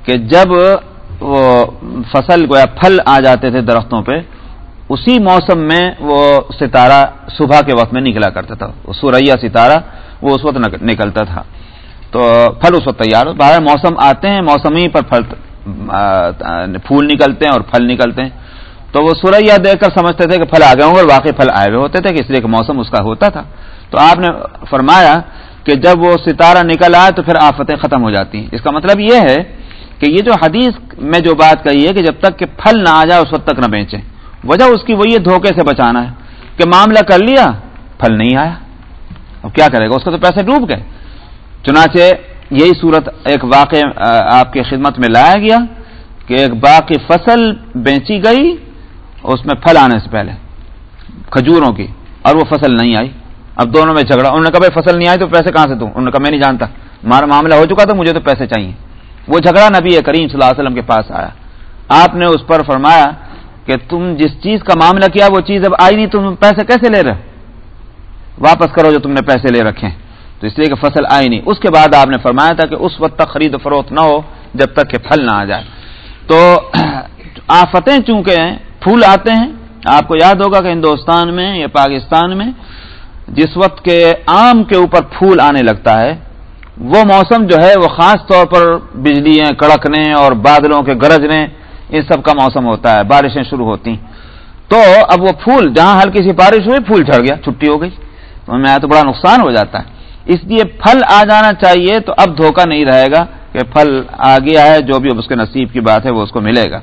کہ جب وہ فصل گویا پھل آ جاتے تھے درختوں پہ، اسی موسم میں وہ ستارہ صبح کے وقت میں نکلا کرتا تھا۔ وہ سوریا ستارہ، وہ اس وقت نکلتا تھا۔ تو پھل اس وقت تیار باہر موسم آتے ہیں موسمی پر پھل پھول نکلتے ہیں اور پھل نکلتے ہیں۔ تو وہ سوریا دیکھ کر سمجھتے تھے کہ پھل آ گئے ہوں گے اور واقعی پھل آئے ہوئے ہوتے تھے کہ اس لیے کہ موسم اس کا ہوتا تھا۔ تو آپ نے فرمایا کہ جب وہ ستارہ نکل آئے تو پھر آفتیں ختم ہو جاتی ہیں۔ اس کا مطلب یہ ہے کہ یہ جو حدیث میں جو بات کہی ہے کہ جب تک کہ پھل نہ آ جائے اس وقت تک نہ بیچیں وجہ اس کی وہی دھوکے سے بچانا ہے کہ معاملہ کر لیا، پھل نہیں آیا۔ اب کیا کرے گا؟ اس کو تو پیسے ڈوب گئے۔ چنانچہ یہی صورت ایک واقع آپ کی خدمت میں لایا گیا کہ ایک باقی فصل بیچی گئی اس میں پھل آنے سے پہلے، کھجوروں کی، اور وہ فصل نہیں آئی۔ اب دونوں میں جھگڑا۔ انہوں نے کہا، بھائی، فصل نہیں آئی تو پیسے کہاں سے دوں؟ انہوں نے کہا، میں نہیں جانتا۔ ہمارا معاملہ ہو چکا تو مجھے تو پیسے چاہیے۔ وہ جھگڑا نبی کریم صلی اللہ علیہ وسلم کے پاس آیا۔ آپ نے اس پر فرمایا کہ تم جس چیز کا معاملہ کیا، وہ چیز اب آئی نہیں، تم پیسے کیسے لے رہے؟ واپس کرو جو تم نے پیسے لے رکھے تو اس لیے کہ فصل آئی نہیں۔ اس کے بعد آپ نے فرمایا تھا کہ اس وقت تک خرید و فروخت نہ ہو جب تک کہ پھل نہ آ جائے۔ تو آفتیں چونکہ پھول آتے ہیں۔ آپ کو یاد ہوگا کہ ہندوستان میں یا پاکستان میں جس وقت کے آم کے اوپر پھول آنے لگتا ہے، وہ موسم جو ہے، وہ خاص طور پر بجلیاں کڑکنے اور بادلوں کے گرجنے، ان سب کا موسم ہوتا ہے۔ بارشیں شروع ہوتی تو اب وہ پھول، جہاں ہلکی سی بارش ہوئی، پھول جھڑ گیا، چھٹی ہو گئی۔ تو میں تو بڑا نقصان ہو جاتا ہے۔ اس لیے پھل آ جانا چاہیے تو اب دھوکہ نہیں رہے گا کہ پھل آ گیا ہے جو بھی اب اس کے نصیب کی بات ہے، وہ اس کو ملے گا۔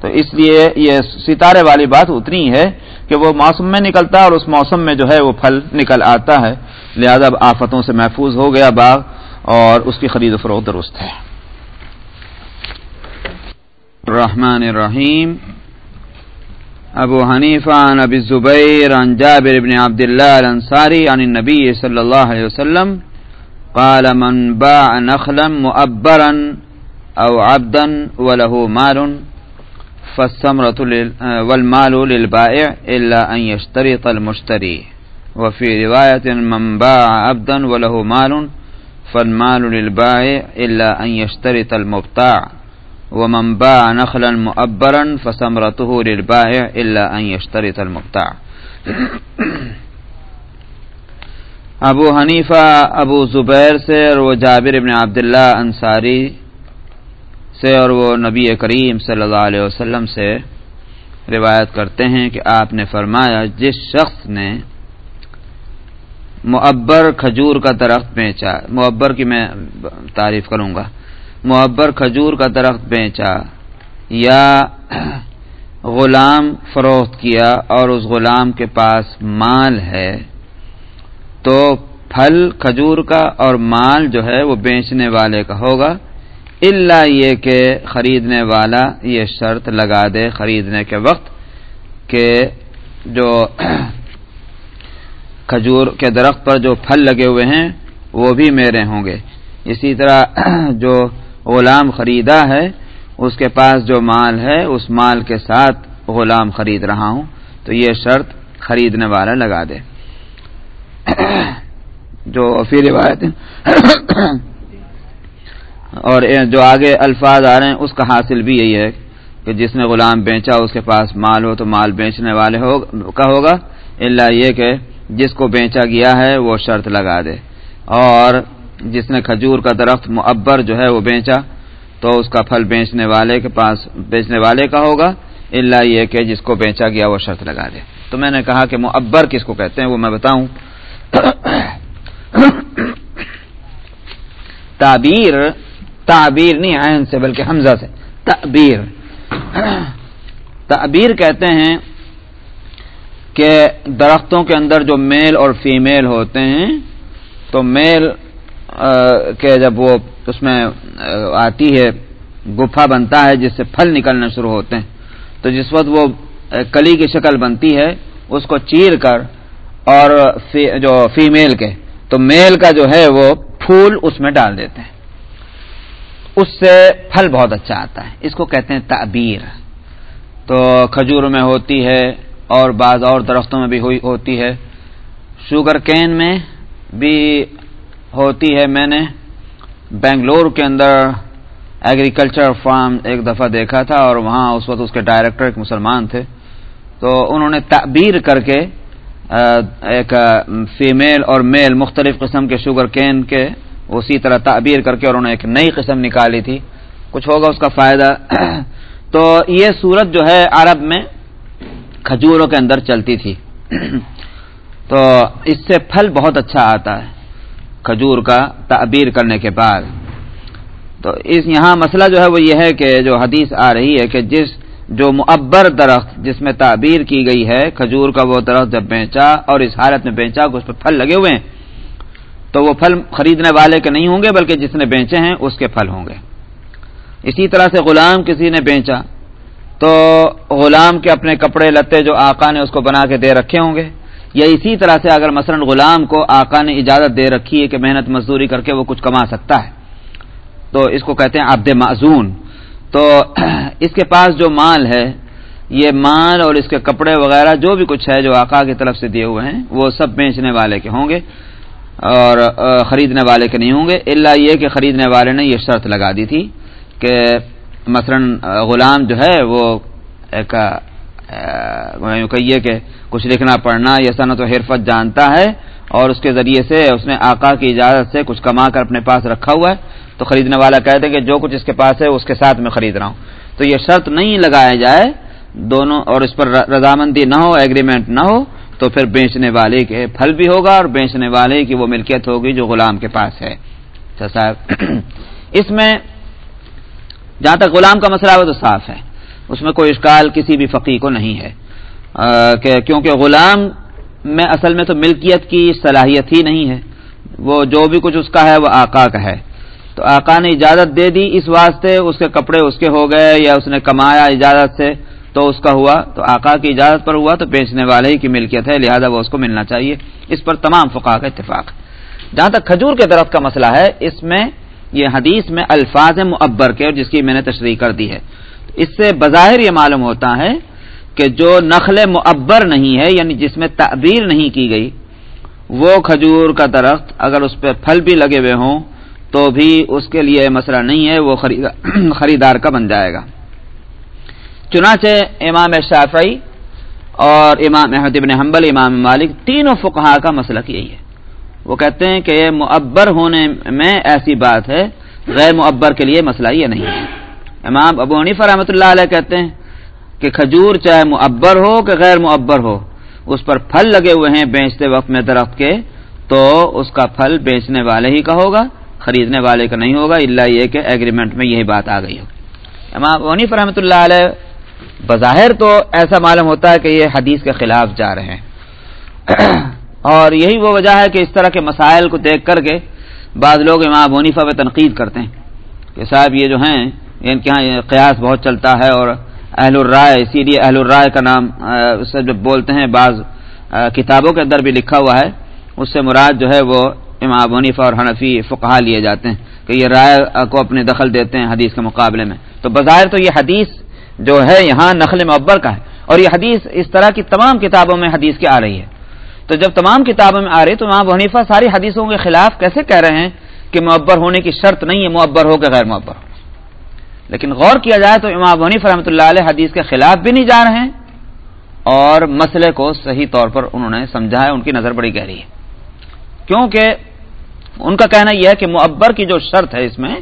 تو اس لیے یہ ستارے والی بات اتنی ہے کہ وہ موسم میں نکلتا ہے اور اس موسم میں جو ہے وہ پھل نکل آتا ہے۔ لہذا اب آفتوں سے محفوظ ہو گیا باغ اور اس کی خرید و فروخت درست ہے۔ الرحمن الرحیم۔ ابو حنیفہ، عن ابی الزبیر، عن جابر بن عبداللہ الانصاری، عن النبی صلی اللہ علیہ وسلم۔ قال من باع نخلا مؤبرا او عبدا وله مال۔ فالسمرة والمال للبائع إلا أن يشترط المشتري. وفي رواية من باع عبدا وله مال، فالمال للبائع إلا أن يشترط المبتاع. ومن باع نخلا مؤبرا فسمرته للبائع إلا أن يشترط المبتاع. ابو حنیفہ ابو زبیر سے اور وہ جابر ابن عبداللہ انصاری سے اور وہ نبی کریم صلی اللہ علیہ وسلم سے روایت کرتے ہیں کہ آپ نے فرمایا جس شخص نے معبر کھجور کا درخت بیچا معبر کی میں تعریف کروں گا معبر کھجور کا درخت بیچا یا غلام فروخت کیا اور اس غلام کے پاس مال ہے، تو پھل کھجور کا اور مال جو ہے وہ بیچنے والے کا ہوگا۔ اللہ یہ کہ خریدنے والا یہ شرط لگا دے خریدنے کے وقت کہ جو کھجور کے درخت پر جو پھل لگے ہوئے ہیں وہ بھی میرے ہوں گے۔ اسی طرح جو غلام خریدا ہے، اس کے پاس جو مال ہے، اس مال کے ساتھ غلام خرید رہا ہوں، تو یہ شرط خریدنے والا لگا دے۔ جو پھر روایت اور جو آگے الفاظ آ رہے ہیں، اس کا حاصل بھی یہی ہے کہ جس نے غلام بیچا، اس کے پاس مال ہو تو مال بیچنے والے کا ہوگا؟ اللہ یہ کہ جس کو بیچا گیا ہے، وہ شرط لگا دے۔ اور جس نے کھجور کا درخت معبر جو ہے، وہ بیچا، تو اس کا پھل بیچنے والے کے پاس، بیچنے والے کا ہوگا۔ اللہ یہ کہ جس کو بیچا گیا، وہ شرط لگا دے۔ تو میں نے کہا کہ معبر کس کو کہتے ہیں، وہ میں بتاؤں۔ تعبیر تعبیر نہیں عین سے، بلکہ حمزہ سے۔ تعبیر تعبیر کہتے ہیں کہ درختوں کے اندر جو میل اور فیمیل ہوتے ہیں، تو میل کے جب وہ اس میں آتی ہے گفا بنتا ہے، جس سے پھل نکلنا شروع ہوتے ہیں، تو جس وقت وہ کلی کی شکل بنتی ہے، اس کو چیر کر اور جو فیمیل کے، تو میل کا جو ہے وہ پھول اس میں ڈال دیتے ہیں۔ اس سے پھل بہت اچھا آتا ہے۔ اس کو کہتے ہیں تعبیر۔ تو کھجور میں ہوتی ہے اور بعض اور درختوں میں بھی ہوئی ہوتی ہے۔ شوگر کین میں بھی ہوتی ہے۔ میں نے بنگلور کے اندر ایگریکلچر فارم ایک دفعہ دیکھا تھا اور وہاں اس وقت اس کے ڈائریکٹر ایک مسلمان تھے۔ تو انہوں نے تعبیر کر کے ایک فیمیل اور میل مختلف قسم کے شوگر کین کے اسی طرح تعبیر کر کے اور انہوں نے ایک نئی قسم نکالی تھی۔ کچھ ہوگا اس کا فائدہ۔ تو یہ صورت جو ہے عرب میں کھجوروں کے اندر چلتی تھی۔ تو اس سے پھل بہت اچھا آتا ہے کھجور کا تعبیر کرنے کے بعد۔ تو اس یہاں مسئلہ جو ہے وہ یہ ہے کہ جو حدیث آ رہی ہے کہ جس جو معبر درخت جس میں تعبیر کی گئی ہے، کھجور کا وہ درخت جب بیچا اور اس حالت میں بیچا کہ اس پہ پھل لگے ہوئے ہیں تو وہ پھل خریدنے والے کے نہیں ہوں گے، بلکہ جس نے بیچے ہیں، اس کے پھل ہوں گے۔ اسی طرح سے غلام کسی نے بیچا، تو غلام کے اپنے کپڑے، لتے جو آقا نے اس کو بنا کے دے رکھے ہوں گے۔ یا اسی طرح سے اگر مثلا غلام کو آقا نے اجازت دے رکھی ہے کہ محنت مزدوری کر کے وہ کچھ کما سکتا ہے، تو اس کو کہتے ہیں عبد معذون تو اس کے پاس جو مال ہے، یہ مال اور اس کے کپڑے وغیرہ، جو بھی کچھ ہے جو آقا کی طرف سے دیے ہوئے ہیں، وہ سب بیچنے والے کے ہوں گے۔ اور خریدنے والے کے نہیں ہوں گے اللہ یہ کہ خریدنے والے نے یہ شرط لگا دی تھی کہ مثلا غلام جو ہے وہ ایک کہیے کہ کچھ لکھنا پڑھنا، یہ صنعت و حرفت جانتا ہے اور اس کے ذریعے سے اس نے آقا کی اجازت سے کچھ کما کر اپنے پاس رکھا ہوا ہے۔ تو خریدنے والا کہتے کہ جو کچھ اس کے پاس ہے اس کے ساتھ میں خرید رہا ہوں۔ تو یہ شرط نہیں لگایا جائے، دونوں، اور اس پر رضامندی نہ ہو ایگریمنٹ نہ ہو۔ تو پھر بیچنے والے کے پھل بھی ہوگا اور بیچنے والے کی وہ ملکیت ہوگی جو غلام کے پاس ہے۔ اچھا صاحب، اس میں جہاں تک غلام کا مسئلہ ہے تو صاف ہے۔ اس میں کوئی اشکال کسی بھی فقی کو نہیں ہے۔ کیونکہ غلام میں اصل میں تو ملکیت کی صلاحیت ہی نہیں ہے۔ وہ جو بھی کچھ اس کا ہے وہ آقا کا ہے۔ تو آقا نے اجازت دے دی اس واسطے، اس کے کپڑے اس کے ہو گئے یا اس نے کمایا اجازت سے۔ تو اس کا ہوا تو آقا کی اجازت پر ہوا تو بیچنے والے ہی کی ملکیت ہے، لہذا وہ اس کو ملنا چاہیے۔ اس پر تمام فقا کا اتفاق۔ جہاں تک کھجور کے درخت کا مسئلہ ہے، اس میں یہ حدیث میں الفاظ معبر کے اور جس کی میں نے تشریح کر دی ہے۔ اس سے بظاہر یہ معلوم ہوتا ہے کہ جو نخل معبر نہیں ہے یعنی جس میں تعبیر نہیں کی گئی، وہ کھجور کا درخت اگر اس پہ پھل بھی لگے ہوئے ہوں تو بھی اس کے لیے مسئلہ نہیں ہے، وہ خریدار کا بن جائے گا۔ چنانچہ امام شافعی اور امام احمد ابن حنبل، امام مالک، تینوں فقہا کا مسئلہ یہی ہے۔ وہ کہتے ہیں کہ یہ معبر ہونے میں ایسی بات ہے، غیر معبر کے لیے مسئلہ یہ نہیں ہے۔ امام ابو عنیف رحمۃ اللہ علیہ کہتے ہیں کہ کھجور چاہے معبر ہو کہ غیر معبر ہو، اس پر پھل لگے ہوئے ہیں بیچتے وقت میں درخت کے، تو اس کا پھل بیچنے والے ہی کا ہوگا، خریدنے والے کا نہیں ہوگا اللہ یہ کہ ایگریمنٹ میں یہی بات آ گئی ہو۔ امام ونیف رحمۃ اللہ علیہ بظاہر تو ایسا معلوم ہوتا ہے کہ یہ حدیث کے خلاف جا رہے ہیں۔ اور یہی وہ وجہ ہے کہ اس طرح کے مسائل کو دیکھ کر کے بعض لوگ امام ونیفا پہ تنقید کرتے ہیں کہ صاحب یہ جو ہیں، ان کے یہاں قیاس بہت چلتا ہے اور اہل الرائے، اسی لیے اہل الرائے کا نام سے جب بولتے ہیں، بعض کتابوں کے اندر بھی لکھا ہوا ہے۔ اس سے مراد جو ہے وہ امام ونیفا اور حنفی فقہ لیے جاتے ہیں کہ یہ رائے کو اپنے دخل دیتے ہیں حدیث کے مقابلے میں۔ تو بظاہر تو یہ حدیث جو ہے یہاں نقل معبر کا ہے۔ اور یہ حدیث اس طرح کی تمام کتابوں میں حدیث کی آ رہی ہے۔ تو جب تمام کتابوں میں آ رہی تو امام حنیفہ ساری حدیثوں کے خلاف کیسے کہہ رہے ہیں کہ معبر ہونے کی شرط نہیں ہے معبر ہو کہ غیر معبر ہو۔ لیکن غور کیا جائے تو امام حنیف رحمۃ اللہ علیہ حدیث کے خلاف بھی نہیں جا رہے ہیں اور مسئلے کو صحیح طور پر انہوں نے سمجھا ہے، ان کی نظر بڑی گہری ہے۔ کیونکہ ان کا کہنا یہ ہے کہ معبر کی جو شرط ہے اس میں،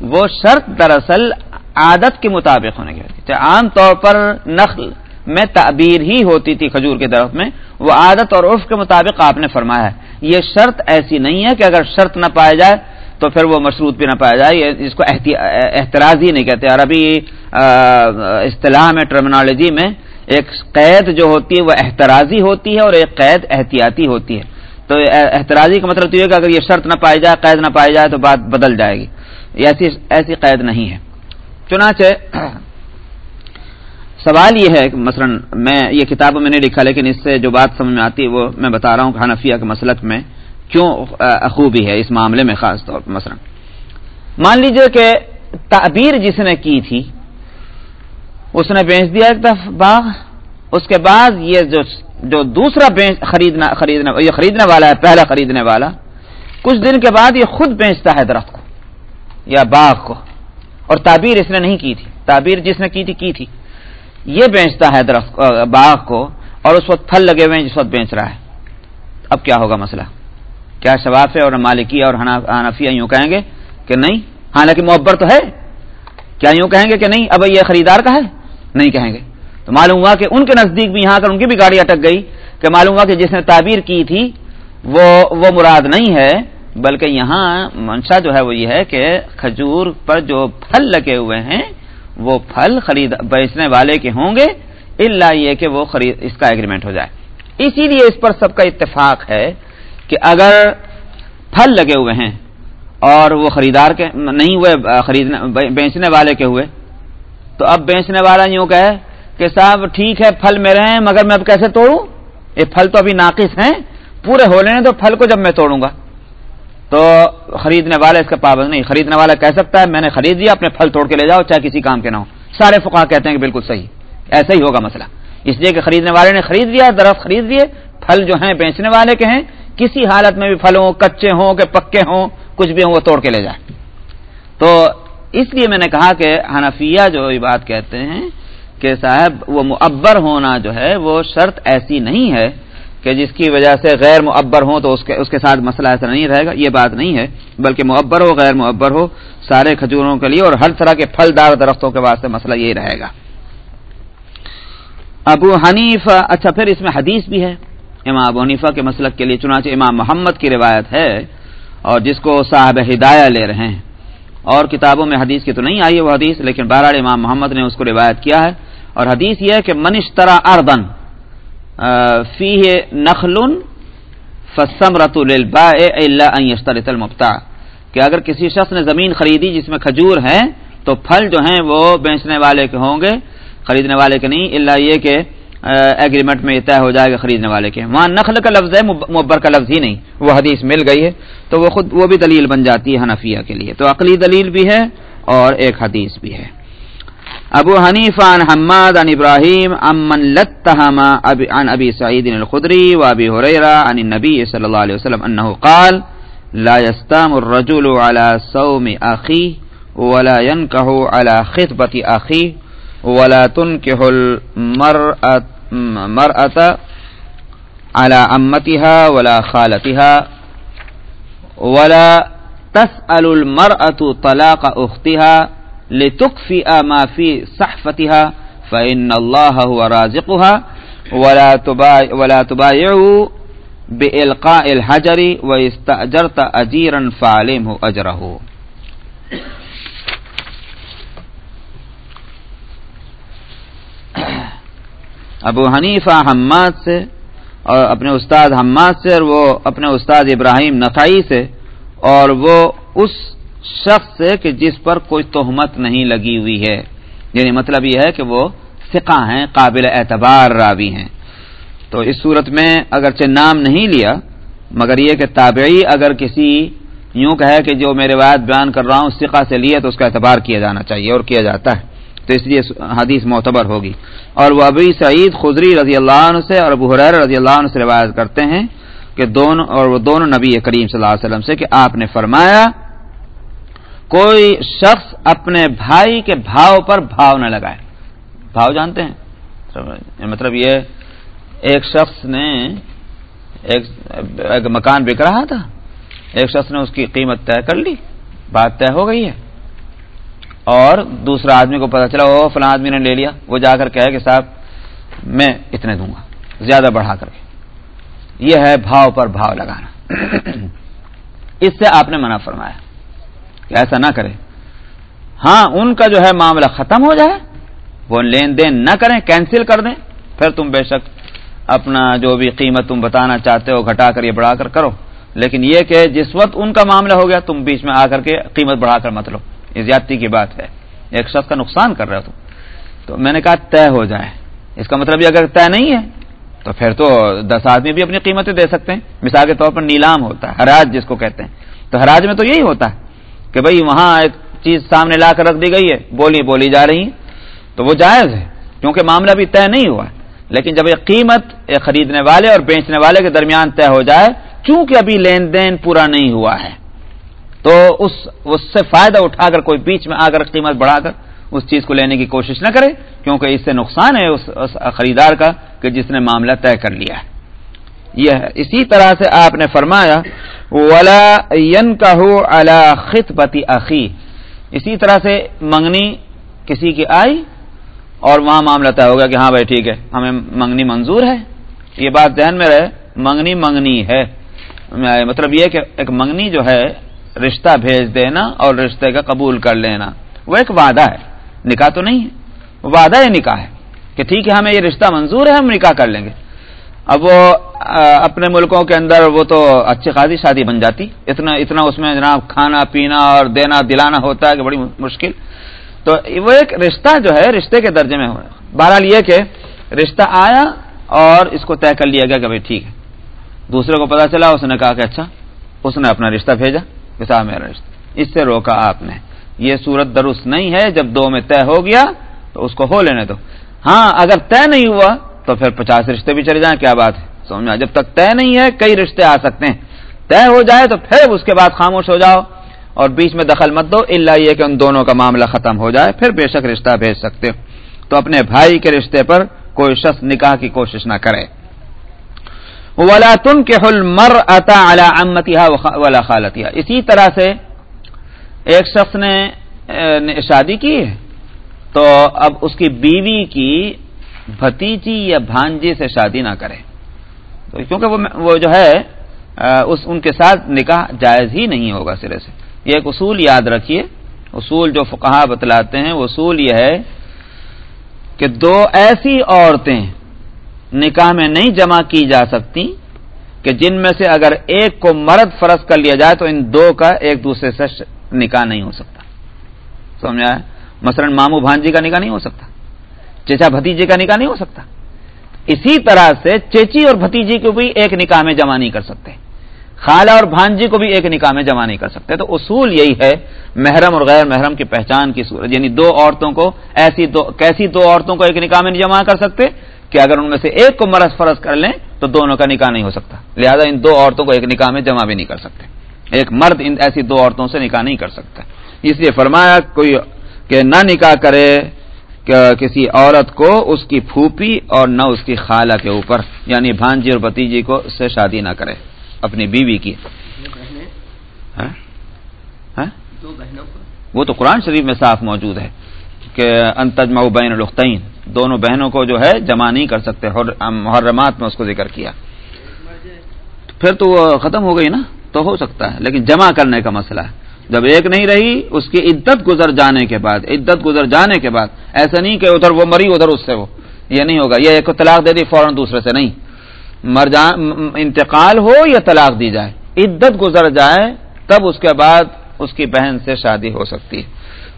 وہ شرط دراصل عادت کے مطابق ہونے کی وجہ عام طور پر نقل میں تعبیر ہی ہوتی تھی کھجور کے درخت میں، وہ عادت اور عرف کے مطابق آپ نے فرمایا ہے۔ یہ شرط ایسی نہیں ہے کہ اگر شرط نہ پایا جائے تو پھر وہ مشروط بھی نہ پایا جائے۔ اس کو احتراضی نہیں کہتے۔ عربی اصطلاح میں ٹرمنالوجی میں ایک قید جو ہوتی ہے وہ احتراضی ہوتی ہے اور ایک قید احتیاطی ہوتی ہے۔ تو احتراضی کا مطلب تو یہ کہ اگر یہ شرط نہ پائی جائے، قید نہ پائی جائے تو بات بدل جائے گی۔ ایسی ایسی قید نہیں ہے۔ چنانچہ سوال یہ ہے کہ مثلا میں یہ کتاب میں نے لکھا، لیکن اس سے جو بات سمجھ میں آتی ہے وہ میں بتا رہا ہوں کہ حنفیہ کے مسلک میں کیوں خوبی ہے اس معاملے میں خاص طور پر مثلا۔ مان لیجیے کہ تعبیر جس نے کی تھی، اس نے بیچ دیا ایک دفعہ باغ، اس کے بعد یہ جو جو دوسرا خریدنا خریدنا، یہ خریدنے والا ہے، پہلا خریدنے والا، کچھ دن کے بعد یہ خود بیچتا ہے درخت کو یا باغ کو۔ اور تعبیر اس نے نہیں کی تھی۔ تعبیر جس نے کی تھی کی تھی۔ یہ بیچتا ہے درخت باغ کو اور اس وقت پھل لگے ہوئے ہیں، جس وقت بیچ رہا ہے۔ اب کیا ہوگا مسئلہ؟ کیا شواف ہے اور مالکی اور حنفیہ یوں کہیں گے کہ نہیں؟ ہاں، حالانکہ معبر تو ہے۔ کیا یوں کہیں گے کہ نہیں؟ اب یہ خریدار کا ہے؟ نہیں کہیں گے۔ تو معلوم ہوا کہ ان کے نزدیک بھی یہاں کر ان کی بھی گاڑی اٹک گئی کہ معلوم ہوا کہ جس نے تعبیر کی تھی، وہ وہ مراد نہیں ہے بلکہ یہاں منشا جو ہے وہ یہ ہے کہ کھجور پر جو پھل لگے ہوئے ہیں، وہ پھل خرید، بیچنے والے کے ہوں گے اللہ یہ کہ وہ خرید، اس کا ایگریمنٹ ہو جائے۔ اسی لیے اس پر سب کا اتفاق ہے کہ اگر پھل لگے ہوئے ہیں اور وہ خریدار کے، نہیں ہوئے، خریدنے، بیچنے والے کے ہوئے، تو اب بیچنے والا یوں کہ کہ صاحب ٹھیک ہے، پھل میرے ہیں، مگر میں اب کیسے توڑوں؟ یہ پھل تو ابھی ناقص ہیں، پورے ہو لینے تو پھل کو جب میں توڑوں گا۔ تو خریدنے والا اس کا پابند نہیں. خریدنے والا کہہ سکتا ہے، میں نے خرید لیا، اپنے پھل توڑ کے لے جاؤ، چاہے کسی کام کے نہ ہو. سارے فقہ کہتے ہیں کہ بالکل صحیح. ایسا ہی ہوگا مسئلہ. اس لیے کہ خریدنے والے نے خرید لیا، درخت خرید لیے، پھل جو ہیں بیچنے والے کے ہیں، کسی حالت میں بھی پھل ہوں، کچے ہوں، کہ پکے ہوں، کچھ بھی ہوں، وہ توڑ کے لے جائے تو اس لیے میں نے کہا کہ حنفیہ جو یہ بات کہتے ہیں کہ صاحب وہ معبر ہونا جو ہے، وہ شرط ایسی نہیں ہے کہ جس کی وجہ سے غیر معبر ہوں تو اس کے اس کے ساتھ مسئلہ ایسا نہیں رہے گا۔ یہ بات نہیں ہے، بلکہ معبر ہو، غیر معبر ہو، سارے کھجوروں کے لیے اور ہر طرح کے پھل دار درختوں کے واسطے مسئلہ یہی رہے گا۔ ابو حنیف اچھا پھر اس میں حدیث بھی ہے۔ امام ابو حنیفہ کے مسلک کے لیے چنانچہ امام محمد کی روایت ہے اور جس کو صاحب ہدایہ لے رہے ہیں۔ اور کتابوں میں حدیث کی تو نہیں آئی ہے وہ حدیث، لیکن بہرحال امام محمد نے اس کو روایت کیا ہے۔ اور حدیث یہ ہے کہ منشترا اردن فی نخل فسم رت اللہ المبتا کہ اگر کسی شخص نے زمین خریدی جس میں کھجور ہیں، تو پھل جو ہیں وہ بیچنے والے کے ہوں گے، خریدنے والے کے نہیں اللہ یہ کہ ایگریمنٹ میں طے ہو جائے گا خریدنے والے کے۔ وہاں نخل کا لفظ ہے مبر کا لفظ ہی نہیں، وہ حدیث مل گئی ہے۔ تو وہ خود، وہ بھی دلیل بن جاتی ہے حنفیہ کے لیے۔ تو عقلی دلیل بھی ہے اور ایک حدیث بھی ہے۔ ابو حنیف عن حماد عن ابراہیم امن لتہما عن ابی سعید الخدری و ابی حریرہ عن النبی صلی اللہ علیہ وسلم انہو قال، لا يستام الرجل على صوم اخی ولا ينکہ على خطبت اخی ولا تنکہ المرأة مرأة على عمتها ولا خالتها ولا تسأل المرأة طلاق أختها لتكفئ ما في صحفتها فإن الله هو رازقها ولا تبايع، ولا تبايعوا بإلقاء الحجر واستأجرت أجيرا فعلمه أجره. ابو حنیفہ حماد سے، اور اپنے استاد حماد سے، اور وہ اپنے استاد ابراہیم نقائی سے، اور وہ اس شخص سے کہ جس پر کوئی تہمت نہیں لگی ہوئی ہے۔ یعنی مطلب یہ ہے کہ وہ سکا ہیں، قابل اعتبار راوی ہیں۔ تو اس صورت میں اگرچہ نام نہیں لیا، مگر یہ کہ تابعی اگر کسی یوں کہے کہ جو میں روایت بیان کر رہا ہوں سکا سے لیے تو اس کا اعتبار کیا جانا چاہیے اور کیا جاتا ہے۔ تو اس لیے حدیث معتبر ہوگی۔ اور وہ ابھی سعید خدری رضی اللہ عنہ سے اور ابو حریر رضی اللہ عنہ سے روایت کرتے ہیں کہ دونوں اور وہ دونوں نبی کریم صلی اللہ علیہ وسلم سے کہ آپ نے فرمایا کوئی شخص اپنے بھائی کے بھاؤ پر بھاؤ نہ لگائے۔ بھاؤ جانتے ہیں؟ مطلب یہ ایک شخص نے ایک مکان بک رہا تھا۔ ایک شخص نے اس کی قیمت طے کر لی۔ بات طے ہو گئی ہے۔ اور دوسرا آدمی کو پتا چلا وہ فلاں آدمی نے لے لیا۔ وہ جا کر کہے کہ صاحب، میں اتنے دوں گا، زیادہ بڑھا کر کے۔ یہ ہے بھاؤ پر بھاؤ لگانا۔ اس سے آپ نے منع فرمایا۔ کہ ایسا نہ کرے۔ ہاں ان کا جو ہے معاملہ ختم ہو جائے، وہ لین دین نہ کریں، کینسل کر دیں۔ پھر تم بے شک اپنا جو بھی قیمت تم بتانا چاہتے ہو، گھٹا کر یہ بڑھا کر کرو۔ لیکن یہ کہ جس وقت ان کا معاملہ ہو گیا، تم بیچ میں آ کر کے قیمت بڑھا کر مت لو۔ یہ زیادتی کی بات ہے۔ ایک شخص کا نقصان کر رہے ہو تم۔ تو میں نے کہا طے ہو جائے۔ اس کا مطلب یہ اگر طے نہیں ہے، تو پھر تو دس آدمی بھی اپنی قیمتیں دے سکتے ہیں۔ مثال کے طور پر نیلام ہوتا ہے حراج جس کو کہتے ہیں۔ تو حراج میں تو یہی ہوتا ہے۔ کہ بھائی وہاں ایک چیز سامنے لا کر رکھ دی گئی ہے، بولی بولی جا رہی تو وہ جائز ہے، کیونکہ معاملہ بھی طے نہیں ہوا۔ لیکن جب یہ قیمت خریدنے والے اور بیچنے والے کے درمیان طے ہو جائے، چونکہ ابھی لین دین پورا نہیں ہوا ہے، تو اس اس سے فائدہ اٹھا کر کوئی بیچ میں آ کر قیمت بڑھا کر اس چیز کو لینے کی کوشش نہ کرے، کیونکہ اس سے نقصان ہے اس خریدار کا کہ جس نے معاملہ طے کر لیا ہے۔ یہ ہے۔ اسی طرح سے آپ نے فرمایا ولا کا خط پتی عقی اسی طرح سے منگنی کسی کی آئی اور وہاں معاملہ طے ہوگا کہ ہاں بھائی ٹھیک ہے، ہمیں منگنی منظور ہے۔ یہ بات ذہن میں رہے، منگنی منگنی ہے۔ مطلب یہ کہ ایک منگنی جو ہے، رشتہ بھیج دینا اور رشتے کا قبول کر لینا، وہ ایک وعدہ ہے۔ نکاح تو نہیں ہے، وعدہ ہے نکاح ہے کہ ٹھیک ہے، ہمیں یہ رشتہ منظور ہے، ہم نکاح کر لیں گے۔ اب وہ اپنے ملکوں کے اندر وہ تو اچھی خاصی شادی بن جاتی۔ اتنا اتنا اس میں جناب کھانا، پینا اور دینا، دلانا ہوتا ہے کہ بڑی مشکل۔ تو وہ ایک رشتہ جو ہے، رشتے کے درجے میں ہو۔ بہرحال یہ کہ رشتہ آیا اور اس کو طے کر لیا گیا کہ بھائی ٹھیک ہے۔ دوسرے کو پتا چلا، اس نے کہا کہ اچھا اس نے اپنا رشتہ بھیجا۔ بتا میرا رشتہ۔ اس سے روکا آپ نے۔ یہ صورت درست نہیں ہے۔ جب دو میں طے ہو گیا تو اس کو ہو لینے دو۔ ہاں اگر طے نہیں ہوا تو پھر پچاس رشتے بھی چلے جائیں، کیا بات ہے؟ سمجھا جب تک طے نہیں ہے، کئی رشتے آ سکتے ہیں۔ طے ہو جائے تو پھر اس کے بعد خاموش ہو جاؤ۔ اور بیچ میں دخل مت دو اللہ یہ کہ ان دونوں کا معاملہ ختم ہو جائے، پھر بے شک رشتہ بھیج سکتے ہو۔ تو اپنے بھائی کے رشتے پر کوئی شخص نکاح کی کوشش نہ کرے۔ ولا تن کے حل مر اتا ولا خالتیا اسی طرح سے ایک شخص نے شادی کی تو اب اس کی بیوی کی بھتیجی یا بھانجی سے شادی نہ کرے۔ تو کیونکہ وہ جو ہے اس، ان کے ساتھ نکاح جائز ہی نہیں ہوگا سرے سے۔ یہ ایک اصول یاد رکھیے۔ اصول جو فقہ بتلاتے ہیں اصول یہ ہے کہ دو ایسی عورتیں نکاح میں نہیں جمع کی جا سکتی کہ جن میں سے اگر ایک کو مرد فرض کر لیا جائے تو ان دو کا ایک دوسرے سے نکاح نہیں ہو سکتا۔ سمجھا ہے؟ مثلا مامو بھانجی کا نکاح نہیں ہو سکتا۔ چچا بھتیجے کا نکاح نہیں ہو سکتا۔ اسی طرح سے چیچی اور بھتیجی کو بھی ایک نکاح میں جمع نہیں کر سکتے۔ خالہ اور بھانجی کو بھی ایک نکاح میں جمع نہیں کر سکتے۔ تو اصول یہی ہے محرم اور غیر محرم کی پہچان کی صورت یعنی دو عورتوں کو ایسی دو، کیسی دو عورتوں کو ایک نکاح میں نہیں جمع کر سکتے کہ اگر ان میں سے ایک کو مرض فرض کر لیں تو دونوں کا نکاح نہیں ہو سکتا۔ لہذا ان دو عورتوں کو ایک نکاح میں جمع بھی نہیں کر سکتے۔ ایک مرد ان ایسی دو عورتوں سے نکاح نہیں کر سکتا۔ اس لیے فرمایا کوئی کہ نہ نکاح کرے کسی عورت کو اس کی پھوپھی اور نہ اس کی خالہ کے اوپر یعنی بھانجی اور بتیجی کو سے شادی نہ کرے اپنی بیوی کی۔ ہاں؟ ہاں؟ وہ تو قرآن شریف میں صاف موجود ہے کہ انتجما بین الختین دونوں بہنوں کو جو ہے جمع نہیں کر سکتے محرمات میں اس کو ذکر کیا۔ پھر تو وہ ختم ہو گئی نا؟ تو ہو سکتا ہے لیکن جمع کرنے کا مسئلہ ہے۔ جب ایک نہیں رہی اس کی عدت گزر جانے کے بعد عدت گزر جانے کے بعد ایسا نہیں کہ ادھر وہ مری ادھر اس سے وہ یہ نہیں ہوگا یہ ایک طلاق دے دی فوراً دوسرے سے نہیں۔ مر انتقال ہو یا طلاق دی جائے عدت گزر جائے تب اس کے بعد اس کی بہن سے شادی ہو سکتی ہے۔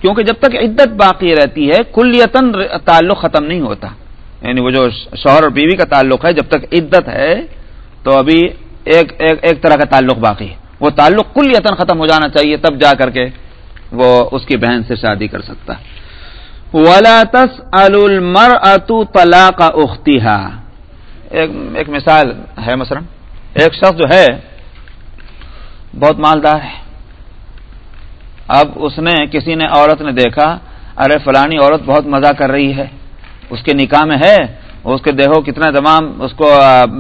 کیونکہ جب تک عدت باقی رہتی ہے کلیتن تعلق ختم نہیں ہوتا۔ یعنی وہ جو شوہر اور بیوی کا تعلق ہے جب تک عدت ہے تو ابھی ایک ایک, ایک طرح کا تعلق باقی ہے۔ وہ تعلق کل یتن ختم ہو جانا چاہیے، تب جا کر کے وہ اس کی بہن سے شادی کر سکتا۔ ولا تس المر اتو طلاق اختیحا ایک مثال ہے مثلا۔ ایک شخص جو ہے، بہت مالدار ہے۔ اب اس نے کسی نے عورت نے دیکھا، ارے فلانی عورت بہت مزہ کر رہی ہے۔ اس کے نکاح میں ہے، اس کے دیکھو کتنا تمام، اس کو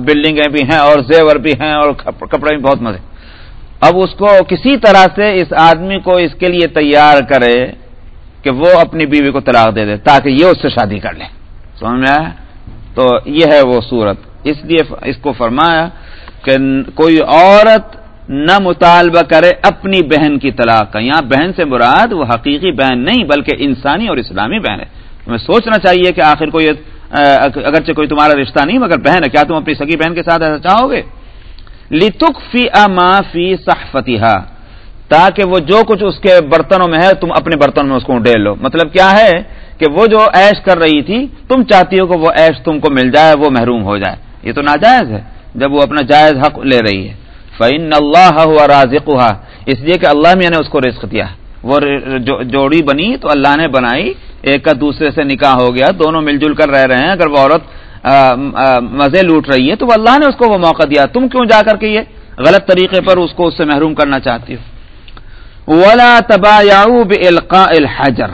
بلڈنگیں بھی ہیں اور زیور بھی ہیں اور کپڑے بھی بہت مزے۔ اب اس کو کسی طرح سے اس آدمی کو اس کے لیے تیار کرے کہ وہ اپنی بیوی کو طلاق دے دے تاکہ یہ اس سے شادی کر لے۔ سمجھ میں آیا؟ تو یہ ہے وہ صورت۔ اس لیے اس کو فرمایا کہ کوئی عورت نہ مطالبہ کرے اپنی بہن کی طلاق کا۔ یہاں بہن سے مراد وہ حقیقی بہن نہیں، بلکہ انسانی اور اسلامی بہن ہے۔ تمہیں سوچنا چاہیے کہ آخر کوئی اگرچہ کوئی تمہارا رشتہ نہیں، مگر بہن ہے، کیا تم اپنی سگی بہن کے ساتھ ایسا چاہو گے؟ لتک فی اما فی صحفتہ تاکہ وہ جو کچھ اس کے برتنوں میں ہے تم اپنے برتنوں میں اس کو ڈیل لو۔ مطلب کیا ہے کہ وہ جو ایش کر رہی تھی، تم چاہتی ہو کہ وہ ایش تم کو مل جائے، وہ محروم ہو جائے۔ یہ تو ناجائز ہے، جب وہ اپنا جائز حق لے رہی ہے۔ فعن اللہ ہوا رازق اس لیے کہ اللہ میں نے اس کو رزق دیا۔ وہ جوڑی بنی تو اللہ نے بنائی، ایک کا دوسرے سے نکاح ہو گیا، دونوں مل جل کر رہ رہے ہیں۔ اگر وہ عورت مزے لوٹ رہی ہے تو اللہ نے اس کو وہ موقع دیا۔ تم کیوں جا کر کے یہ غلط طریقے پر اس کو اس سے محروم کرنا چاہتی ہو؟ ولا تبا القا الحجر۔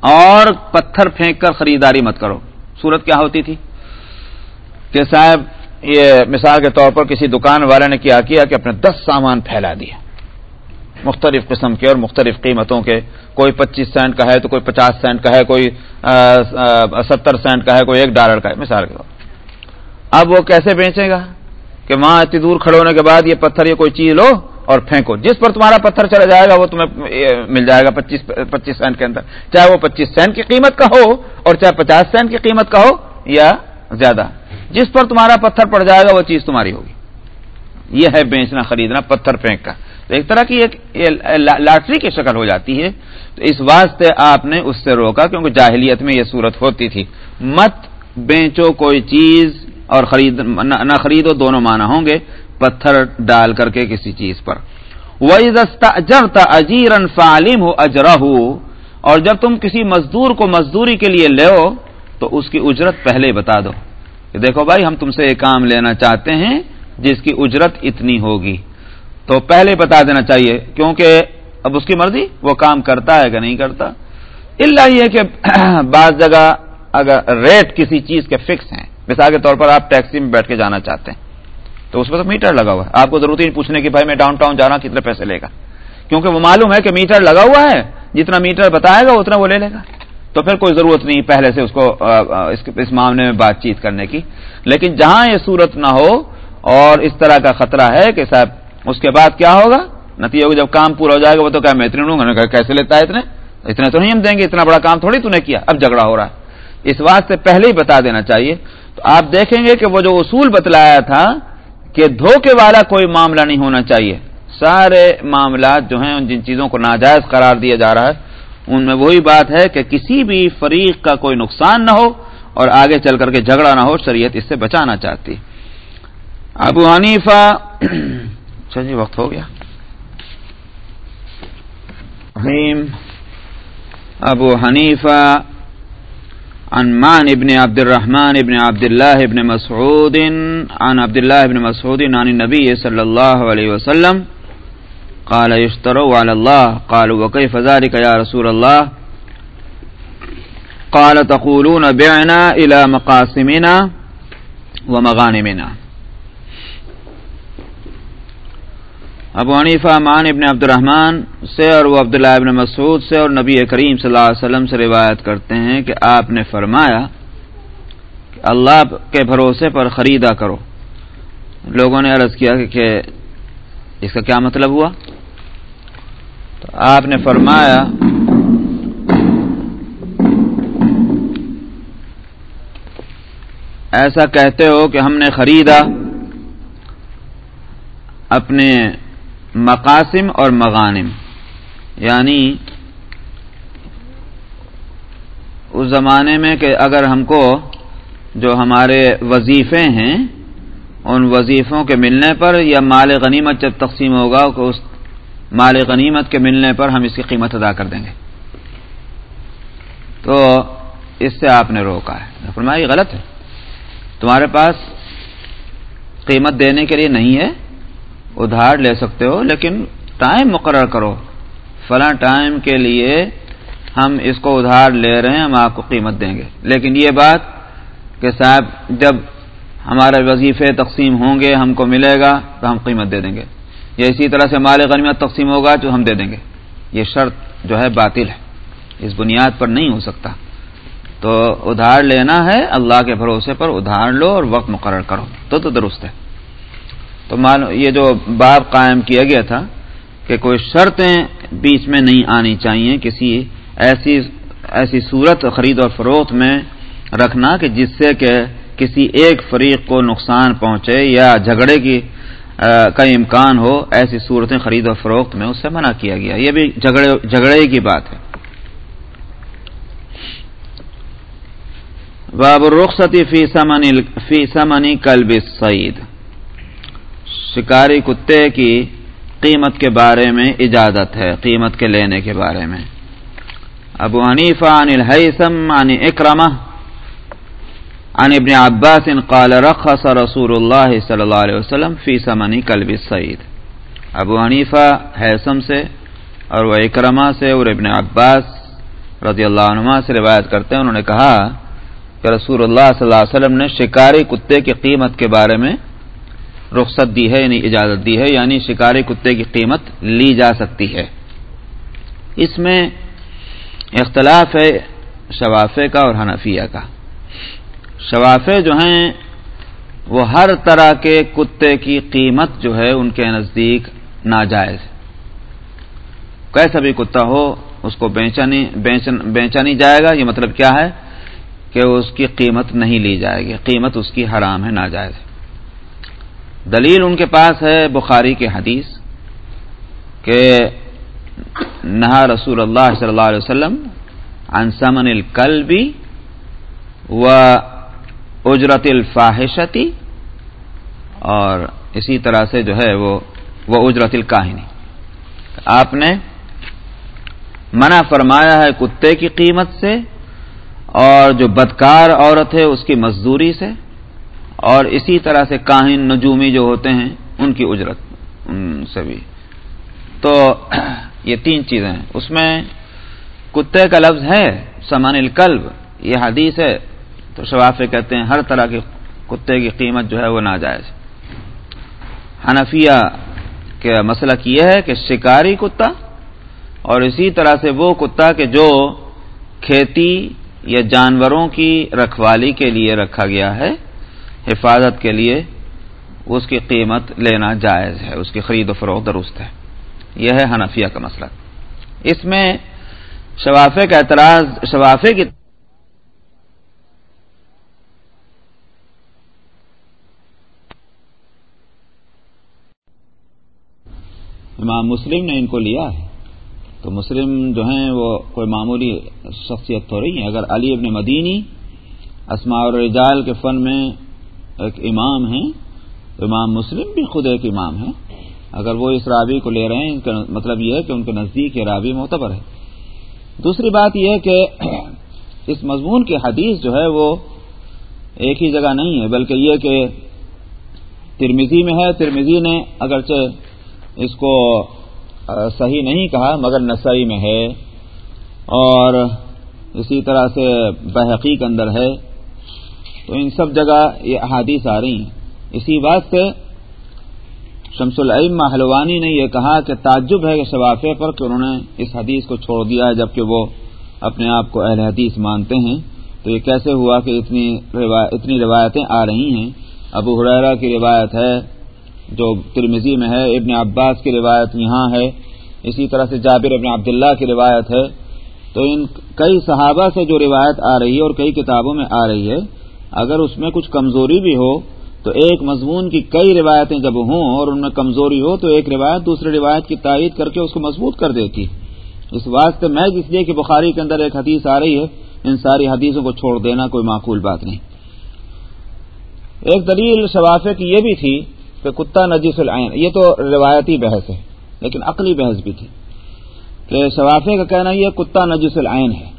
اور پتھر پھینک کر خریداری مت کرو۔ صورت کیا ہوتی تھی؟ کہ صاحب، یہ مثال کے طور پر کسی دکان والے نے کیا کیا کہ اپنے دس سامان پھیلا دیا۔ مختلف قسم کے اور مختلف قیمتوں کے۔ کوئی پچیس سینٹ کا ہے تو کوئی پچاس سینٹ کا ہے، کوئی ستر سینٹ کا ہے، کوئی ایک ڈالر کا ہے۔ مثال کے طور اب وہ کیسے بیچے گا؟ کہ وہاں اتنی دور کھڑے ہونے کے بعد یہ پتھر یہ کوئی چیز لو اور پھینکو۔ جس پر تمہارا پتھر چلا جائے گا وہ تمہیں مل جائے گا پچیس پچیس سینٹ کے اندر۔ چاہے وہ پچیس سینٹ کی قیمت کا ہو اور چاہے پچاس سینٹ کی قیمت کا ہو یا زیادہ۔ جس پر تمہارا پتھر پڑ جائے گا وہ چیز تمہاری ہوگی۔ یہ ہے بیچنا، خریدنا، پتھر پھینک کا تو ایک طرح کی ایک لاٹری کی شکل ہو جاتی ہے۔ تو اس واسطے آپ نے اس سے روکا کیونکہ جاہلیت میں یہ صورت ہوتی تھی۔ مت بیچو کوئی چیز اور خرید نہ خریدو، دونوں معنی ہوں گے۔ پتھر ڈال کر کے کسی چیز پر۔ جب اجیرن فعالم ہو اجرا ہو اور جب تم کسی مزدور کو مزدوری کے لیے لو تو اس کی اجرت پہلے بتا دو۔ کہ دیکھو بھائی، ہم تم سے ایک کام لینا چاہتے ہیں، جس کی اجرت اتنی ہوگی۔ تو پہلے بتا دینا چاہیے، کیونکہ اب اس کی مرضی، وہ کام کرتا ہے کہ نہیں کرتا۔ اللہ یہ کہ بعض جگہ اگر ریٹ کسی چیز کے فکس ہیں، مثال کے طور پر آپ ٹیکسی میں بیٹھ کے جانا چاہتے ہیں، تو اس میں تو میٹر لگا ہوا ہے۔ آپ کو ضرورت ہی پوچھنے کی بھائی میں ڈاؤن ٹاؤن جانا کتنے پیسے لے گا۔ کیونکہ وہ معلوم ہے کہ میٹر لگا ہوا ہے، جتنا میٹر بتائے گا، اتنا وہ لے لے گا۔ تو پھر کوئی ضرورت نہیں پہلے سے اس کو اس معاملے میں بات چیت کرنے کی۔ لیکن جہاں یہ صورت نہ ہو اور اس طرح کا خطرہ ہے کہ صاحب اس کے بعد کیا ہوگا؟ نتیجہ جب کام پورا ہو جائے گا، وہ تو کیا میں اتنے لوں گا کیسے لیتا ہے اتنے؟ اتنے تو نہیں ہم دیں گے، اتنا بڑا کام تھوڑی تو نے کیا، اب جھگڑا ہو رہا ہے۔ اس بات سے پہلے ہی بتا دینا چاہیے۔ تو آپ دیکھیں گے کہ وہ جو اصول بتلایا تھا کہ دھوکے والا کوئی معاملہ نہیں ہونا چاہیے، سارے معاملات جو ہیں جن چیزوں کو ناجائز قرار دیا جا رہا ہے، ان میں وہی بات ہے کہ کسی بھی فریق کا کوئی نقصان نہ ہو اور آگے چل کر کے جھگڑا نہ ہو، شریعت اس سے بچانا چاہتی۔ ابو حنیفہ جی وقت ہو گیا۔ ابو حنیفہ عن ابن عبد الرحمن ابن عبد الله ابن مسعود، عن عبد الله ابن مسعود، عن النبي صلى الله عليه وسلم، قال يشتروا على الله قالوا وكيف ذلك يا رسول الله قال تقولون بعنا إلى مقاسمنا ومغانمنا۔ ابو عنیفہ مان ابن عبد الرحمن سے اور وہ عبداللہ ابن مسعود سے اور نبی کریم صلی اللہ علیہ وسلم سے روایت کرتے ہیں کہ آپ نے فرمایا کہ اللہ کے بھروسے پر خریدا کرو۔ لوگوں نے عرض کیا کہ اس کا کیا مطلب ہوا؟ تو آپ نے فرمایا ایسا کہتے ہو کہ ہم نے خریدا اپنے مقاسم اور مغانم یعنی اس زمانے میں کہ اگر ہم کو جو ہمارے وظیفے ہیں، ان وظیفوں کے ملنے پر یا مال غنیمت جب تقسیم ہوگا کہ اس مال غنیمت کے ملنے پر ہم اس کی قیمت ادا کر دیں گے۔ تو اس سے آپ نے روکا ہے۔ فرمایا یہ غلط ہے۔ تمہارے پاس قیمت دینے کے لیے نہیں ہے۔ ادھار لے سکتے ہو، لیکن ٹائم مقرر کرو۔ فلاں ٹائم کے لیے ہم اس کو ادھار لے رہے ہیں، ہم آپ کو قیمت دیں گے۔ لیکن یہ بات کہ صاحب، جب ہمارے وظیفے تقسیم ہوں گے، ہم کو ملے گا، تو ہم قیمت دے دیں گے۔ یا اسی طرح سے مال غنیمت تقسیم ہوگا تو ہم دے دیں گے۔ یہ شرط جو ہے باطل ہے۔ اس بنیاد پر نہیں ہو سکتا۔ تو ادھار لینا ہے، اللہ کے بھروسے پر ادھار لو اور وقت مقرر کرو۔ تو تو درست ہے۔ تو مان یہ جو باب قائم کیا گیا تھا کہ کوئی شرطیں بیچ میں نہیں آنی چاہیے کسی ایسی ایسی صورت خرید اور فروخت میں رکھنا کہ جس سے کہ کسی ایک فریق کو نقصان پہنچے یا جھگڑے کی کا امکان ہو، ایسی صورتیں خرید و فروخت میں اس سے منع کیا گیا۔ یہ بھی جھگڑے جھگڑے کی بات ہے۔ باب الرخصتی فی سمن فی سمنی کلب سعید شکاری کتے کی قیمت کے بارے میں اجازت ہے، قیمت کے لینے کے بارے میں۔ ابو حنیفہ عن الحیثم عن اکرمہ عن ابن عباس قال رخص رسول اللہ صلی اللہ علیہ وسلم فی سمنی کلب سعید ابو حنیفہ حیثم سے اور وہ اکرما سے اور ابن عباس رضی اللہ عنہ سے روایت کرتے ہیں۔ انہوں نے کہا کہ رسول اللہ صلی اللہ علیہ وسلم نے شکاری کتے کی قیمت کے بارے میں رخصت دی ہے یعنی اجازت دی ہے یعنی شکاری کتے کی قیمت لی جا سکتی ہے۔ اس میں اختلاف ہے شوافے کا اور حنفیہ کا۔ شوافے جو ہیں، وہ ہر طرح کے کتے کی قیمت جو ہے، ان کے نزدیک ناجائز۔ کیسا بھی کتا ہو، اس کو بیچا نہیں بیچا نہیں جائے گا۔ یہ مطلب کیا ہے؟ کہ اس کی قیمت نہیں لی جائے گی۔ قیمت اس کی حرام ہے، ناجائز۔ دلیل ان کے پاس ہے بخاری کے حدیث کہ نہا رسول اللہ صلی اللہ علیہ وسلم انسمن القلبی و اجرت الفاحشتی اور اسی طرح سے جو ہے وہ وہ اجرت الکاہنی آپ نے منع فرمایا ہے کتے کی قیمت سے اور جو بدکار عورت ہے اس کی مزدوری سے۔ اور اسی طرح سے کاہن نجومی جو ہوتے ہیں، ان کی اجرت، ان سے بھی۔ تو یہ تین چیزیں ہیں۔ اس میں کتے کا لفظ ہے سمان القلب۔ یہ حدیث ہے۔ تو شفافے کہتے ہیں، ہر طرح کے کتے کی قیمت جو ہے وہ ناجائز۔ حنفیہ کا مسئلہ کیا ہے کہ شکاری کتا، اور اسی طرح سے وہ کتا کہ جو کھیتی یا جانوروں کی رکھوالی کے لیے رکھا گیا ہے حفاظت کے لیے اس کی قیمت لینا جائز ہے، اس کی خرید و فروغ درست ہے۔ یہ ہے حنفیہ کا مسئلہ۔ اس میں شفافے کا اعتراض شفافے کی امام مسلم نے ان کو لیا ہے۔ تو مسلم جو ہیں وہ کوئی معمولی شخصیت تو رہی ہے۔ اگر علی ابن مدینی، اسماء الرجال کے فن میں ایک امام ہیں، امام مسلم بھی خود ایک امام ہیں۔ اگر وہ اس رابی کو لے رہے ہیں، ان کا مطلب یہ ہے کہ ان کے نزدیک یہ رابی معتبر ہے۔ دوسری بات یہ ہے کہ اس مضمون کی حدیث جو ہے وہ ایک ہی جگہ نہیں ہے، بلکہ یہ کہ ترمیزی میں ہے۔ ترمیزی نے اگرچہ اس کو صحیح نہیں کہا، مگر نسائی میں ہے اور اسی طرح سے بحقیق اندر ہے۔ تو ان سب جگہ یہ احادیث آ رہی ہیں۔ اسی بات سے شمس العیم حلوانی نے یہ کہا کہ تعجب ہے کہ شفافے پر کہ انہوں نے اس حدیث کو چھوڑ دیا ہے، جبکہ وہ اپنے آپ کو اہل حدیث مانتے ہیں۔ تو یہ کیسے ہوا کہ اتنی اتنی روایتیں آ رہی ہیں؟ ابو حریرا کی روایت ہے، جو ترمزی میں ہے، ابن عباس کی روایت یہاں ہے۔ اسی طرح سے جابر ابن عبداللہ کی روایت ہے۔ تو ان کئی صحابہ سے جو روایت آ رہی ہے اور کئی کتابوں میں آ رہی ہے اگر اس میں کچھ کمزوری بھی ہو، تو ایک مضمون کی کئی روایتیں جب ہوں اور ان میں کمزوری ہو، تو ایک روایت دوسری روایت کی تائید کر کے اس کو مضبوط کر دیتی۔ اس واسطے میں اس لیے کہ بخاری کے اندر ایک حدیث آ رہی ہے، ان ساری حدیثوں کو چھوڑ دینا کوئی معقول بات نہیں۔ ایک دلیل شفافے کی یہ بھی تھی کہ کتا نجیس العین، یہ تو روایتی بحث ہے، لیکن عقلی بحث بھی تھی۔ کہ شفافے کا کہنا یہ کتا نجیس العین ہے۔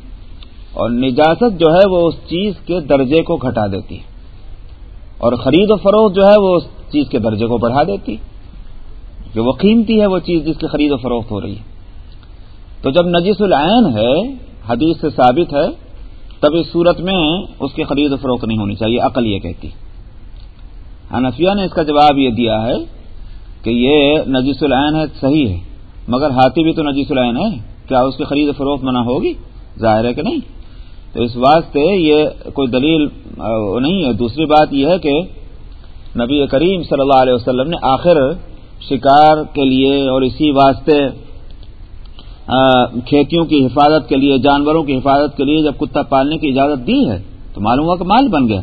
اور نجاست جو ہے وہ اس چیز کے درجے کو گھٹا دیتی اور خرید و فروخت جو ہے وہ اس چیز کے درجے کو بڑھا دیتی۔ کہ وہ قیمتی ہے وہ چیز جس کی خرید و فروخت ہو رہی ہے۔ تو جب نجیس العین ہے، حدیث سے ثابت ہے، تب اس صورت میں اس کی خرید و فروخت نہیں ہونی چاہیے، عقل یہ کہتی۔ حنفیہ نے اس کا جواب یہ دیا ہے کہ یہ نجیس العین ہے، صحیح ہے۔ مگر ہاتھی بھی تو نجیس العین ہے۔ کیا اس کی خرید و فروخت منع ہوگی؟ ظاہر ہے کہ نہیں۔ تو اس واسطے یہ کوئی دلیل نہیں ہے۔ دوسری بات یہ ہے کہ نبی کریم صلی اللہ علیہ وسلم نے آخر شکار کے لیے اور اسی واسطے کھیتیوں کی حفاظت کے لیے، جانوروں کی حفاظت کے لیے جب کتا پالنے کی اجازت دی ہے، تو معلوم ہوا کہ مال بن گیا۔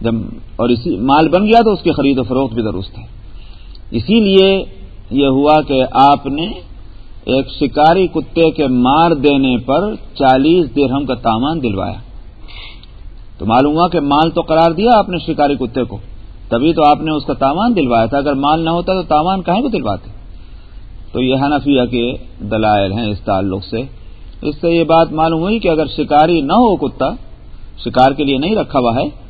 جب اور اسی مال بن گیا تو اس کی خرید و فروخت بھی درست ہے۔ اسی لیے یہ ہوا کہ آپ نے ایک شکاری کتے کے مار دینے پر چالیس درہم کا تامان دلوایا۔ تو معلوم ہوا کہ مال تو قرار دیا آپ نے شکاری کتے کو، تبھی تو آپ نے اس کا تاوان دلوایا تھا۔ اگر مال نہ ہوتا تو تاوان کہیں کو دلواتے؟ تو یہ حنفیہ کے دلائل ہیں اس تعلق سے۔ اس سے یہ بات معلوم ہوئی کہ اگر شکاری نہ ہو کتا، شکار کے لیے نہیں رکھا ہوا ہے۔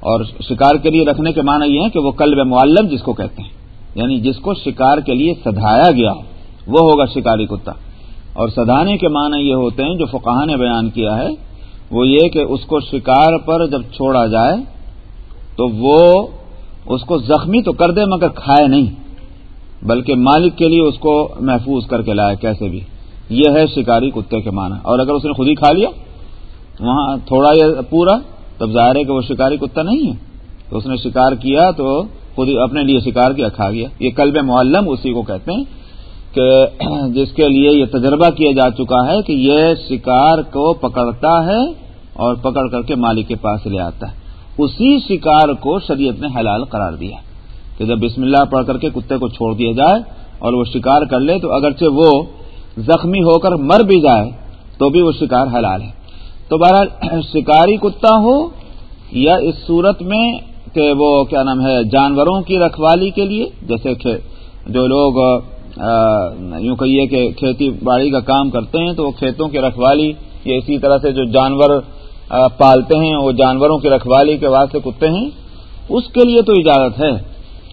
اور شکار کے لیے رکھنے کے معنی یہ ہے کہ وہ کلب معلم جس کو کہتے ہیں یعنی جس کو شکار کے لیے سدھایا گیا ہو۔ وہ ہوگا شکاری کتا۔ اور سدانے کے معنی یہ ہوتے ہیں جو فقہ نے بیان کیا ہے، وہ یہ کہ اس کو شکار پر جب چھوڑا جائے، تو وہ اس کو زخمی تو کر دے مگر کھائے نہیں، بلکہ مالک کے لیے اس کو محفوظ کر کے لائے، کیسے بھی۔ یہ ہے شکاری کتے کے معنی۔ اور اگر اس نے خود ہی کھا لیا، وہاں تھوڑا یا پورا، تب ظاہر ہے کہ وہ شکاری کتا نہیں ہے۔ تو اس نے شکار کیا تو خود ہی اپنے لیے شکار کیا، کھا گیا۔ یہ کلب معلم اسی کو کہتے ہیں کہ جس کے لیے یہ تجربہ کیا جا چکا ہے کہ یہ شکار کو پکڑتا ہے اور پکڑ کر کے مالک کے پاس لے آتا ہے۔ اسی شکار کو شریعت نے حلال قرار دیا کہ جب بسم اللہ پڑھ کر کے کتے کو چھوڑ دیا جائے اور وہ شکار کر لے تو اگرچہ وہ زخمی ہو کر مر بھی جائے تو بھی وہ شکار حلال ہے۔ تو بہرحال شکاری کتا ہو یا اس صورت میں کہ وہ کیا نام ہے جانوروں کی رکھوالی کے لیے، جیسے کہ جو لوگ یوں کہیے کہ کھیتی باڑی کا کام کرتے ہیں تو وہ کھیتوں کی رکھوالی یا اسی طرح سے جو جانور پالتے ہیں، وہ جانوروں کی رکھوالی کے واسطے کتے ہیں، اس کے لیے تو اجازت ہے۔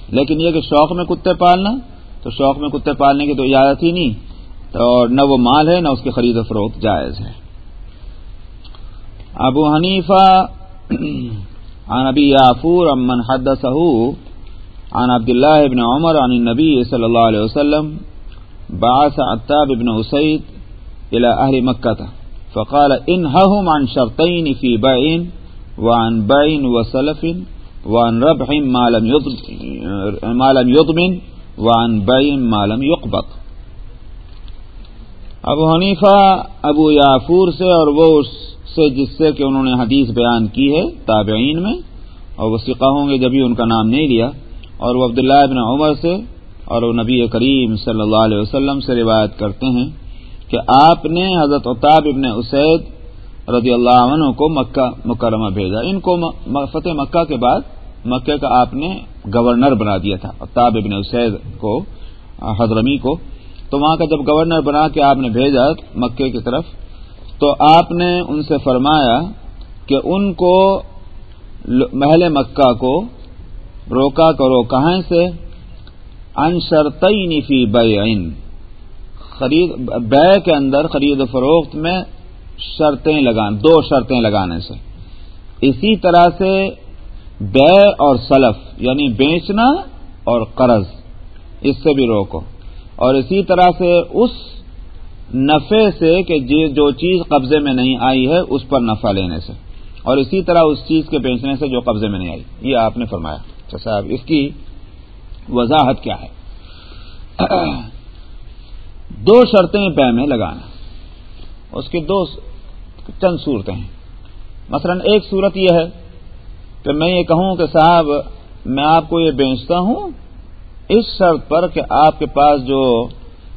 لیکن یہ کہ شوق میں کتے پالنا، تو شوق میں کتے پالنے کی تو اجازت ہی نہیں۔ اور نہ وہ مال ہے، نہ اس کی خرید و فروخت جائز ہے۔ ابو حنیفہ ابی یافور امن حد عن عبد الله بن عمر عن النبي صلى الله عليه وسلم بعث عتاب بن أسيد إلى أهل مكة. فقال إنههم عن شرطين في بيع وعن بيع وسلف وعن ربح ما لم ما لم يضمن وعن بيع ما لم يقبض. ابو حنیفہ، ابو یافور سے اور وہ اس سے جس سے کہ انہوں نے حدیث بیان کی ہے، تابعین میں، اور وہ سکھا ہوں گے جبھی ان کا نام نہیں لیا۔ اور وہ عبداللہ ابن عمر سے اور وہ نبی کریم صلی اللہ علیہ وسلم سے روایت کرتے ہیں کہ آپ نے حضرت اتاب ابن اسید رضی اللہ عنہ کو مکہ مکرمہ بھیجا۔ ان کو فتح مکہ کے بعد مکہ کا آپ نے گورنر بنا دیا تھا اتاب ابن اسید کو، حضرمی کو۔ تو وہاں کا جب گورنر بنا کے آپ نے بھیجا مکے کی طرف، تو آپ نے ان سے فرمایا کہ ان کو محل مکہ کو روکا کرو، کہاں سے؟ ان شرطین فی بیعن۔ خرید بے کے اندر خرید و فروخت میں شرطیں لگان، دو شرطیں لگانے سے۔ اسی طرح سے بے اور سلف یعنی بیچنا اور قرض، اس سے بھی روکو۔ اور اسی طرح سے اس نفے سے کہ جی، جو چیز قبضے میں نہیں آئی ہے، اس پر نفع لینے سے۔ اور اسی طرح اس چیز کے بیچنے سے جو قبضے میں نہیں آئی۔ یہ آپ نے فرمایا۔ اچھا صاحب، اس کی وضاحت کیا ہے؟ دو شرطیں پے میں لگانا۔ اس کی دو چند صورتیں ہیں۔ مثلا ایک صورت یہ ہے کہ میں یہ کہوں کہ صاحب، میں آپ کو یہ بیچتا ہوں، اس شرط پر کہ آپ کے پاس جو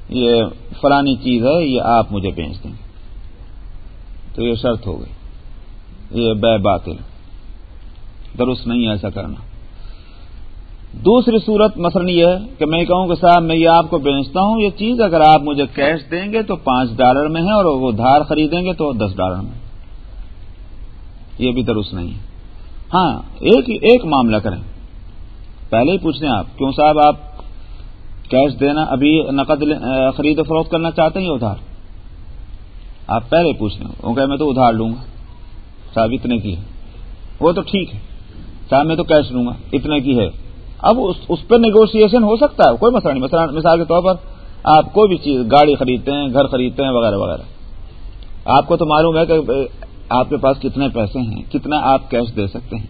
یہ فلانی چیز ہے، یہ آپ مجھے بیچ دیں۔ تو یہ شرط ہو گئی۔ یہ بے باطل۔ درست نہیں ایسا کرنا۔ دوسری صورت مثلا یہ ہے کہ میں کہوں کہ صاحب میں یہ آپ کو بیچتا ہوں، یہ چیز اگر آپ مجھے کیش دیں گے تو پانچ ڈالر میں ہے اور وہ دھار خریدیں گے تو دس ڈالر میں یہ بھی درست نہیں ہے۔ ہاں ایک ایک معاملہ کریں۔ پہلے ہی پوچھیں آپ، کیوں صاحب آپ کیش دینا ابھی نقد خرید و فروخت کرنا چاہتے ہیں ادھار؟ آپ پہلے پوچھ لیں وہ کہ میں تو ادھار لوں گا۔ صاحب اتنے کی ہے۔ وہ تو ٹھیک ہے۔ صاحب میں تو کیش لوں گا۔ اتنے کی ہے۔ اب اس پہ نیگوشیشن ہو سکتا ہے، کوئی مسئلہ نہیں۔ مثلا مثال کے طور پر آپ کوئی بھی چیز، گاڑی خریدتے ہیں، گھر خریدتے ہیں، وغیرہ وغیرہ۔ آپ کو تو معلوم ہے کہ آپ کے پاس کتنے پیسے ہیں، کتنا آپ کیش دے سکتے ہیں۔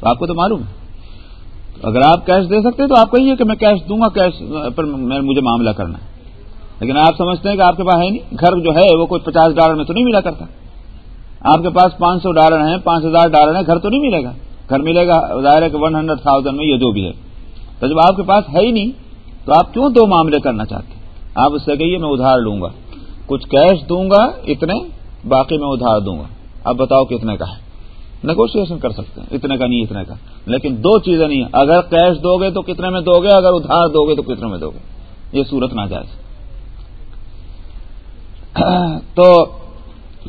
تو آپ کو تو معلوم ہے۔ اگر آپ کیش دے سکتے ہیں تو آپ کہیے کہ میں کیش دوں گا کیش پر مجھے معاملہ کرنا ہے۔ لیکن آپ سمجھتے ہیں کہ آپ کے پاس ہے نہیں۔ گھر جو ہے، وہ کوئی پچاس ڈالر میں تو نہیں ملا کرتا۔ آپ کے پاس پانچ سو ڈالر ہیں، پانچ ہزار ڈالر ہیں، گھر تو نہیں ملے گا۔ گھر ملے گا، ظاہر ہے کہ ون ہنڈریڈ تھاؤزینڈ میں یہ جو بھی ہے۔ تو جب آپ کے پاس ہے ہی نہیں، تو آپ کیوں دو معاملے کرنا چاہتے ہیں؟ آپ اس سے کہیے، میں ادھار لوں گا۔ کچھ کیش دوں گا، اتنے باقی میں ادھار دوں گا۔ اب بتاؤ کتنے کا ہے۔ نیگوشیشن کر سکتے ہیں۔ اتنے کا نہیں، اتنے کا۔ لیکن دو چیزیں نہیں۔ اگر کیش دو گے تو کتنے میں دو گے؟ اگر ادھار دو گے تو کتنے میں دو گے؟ یہ صورت نہ جائز تو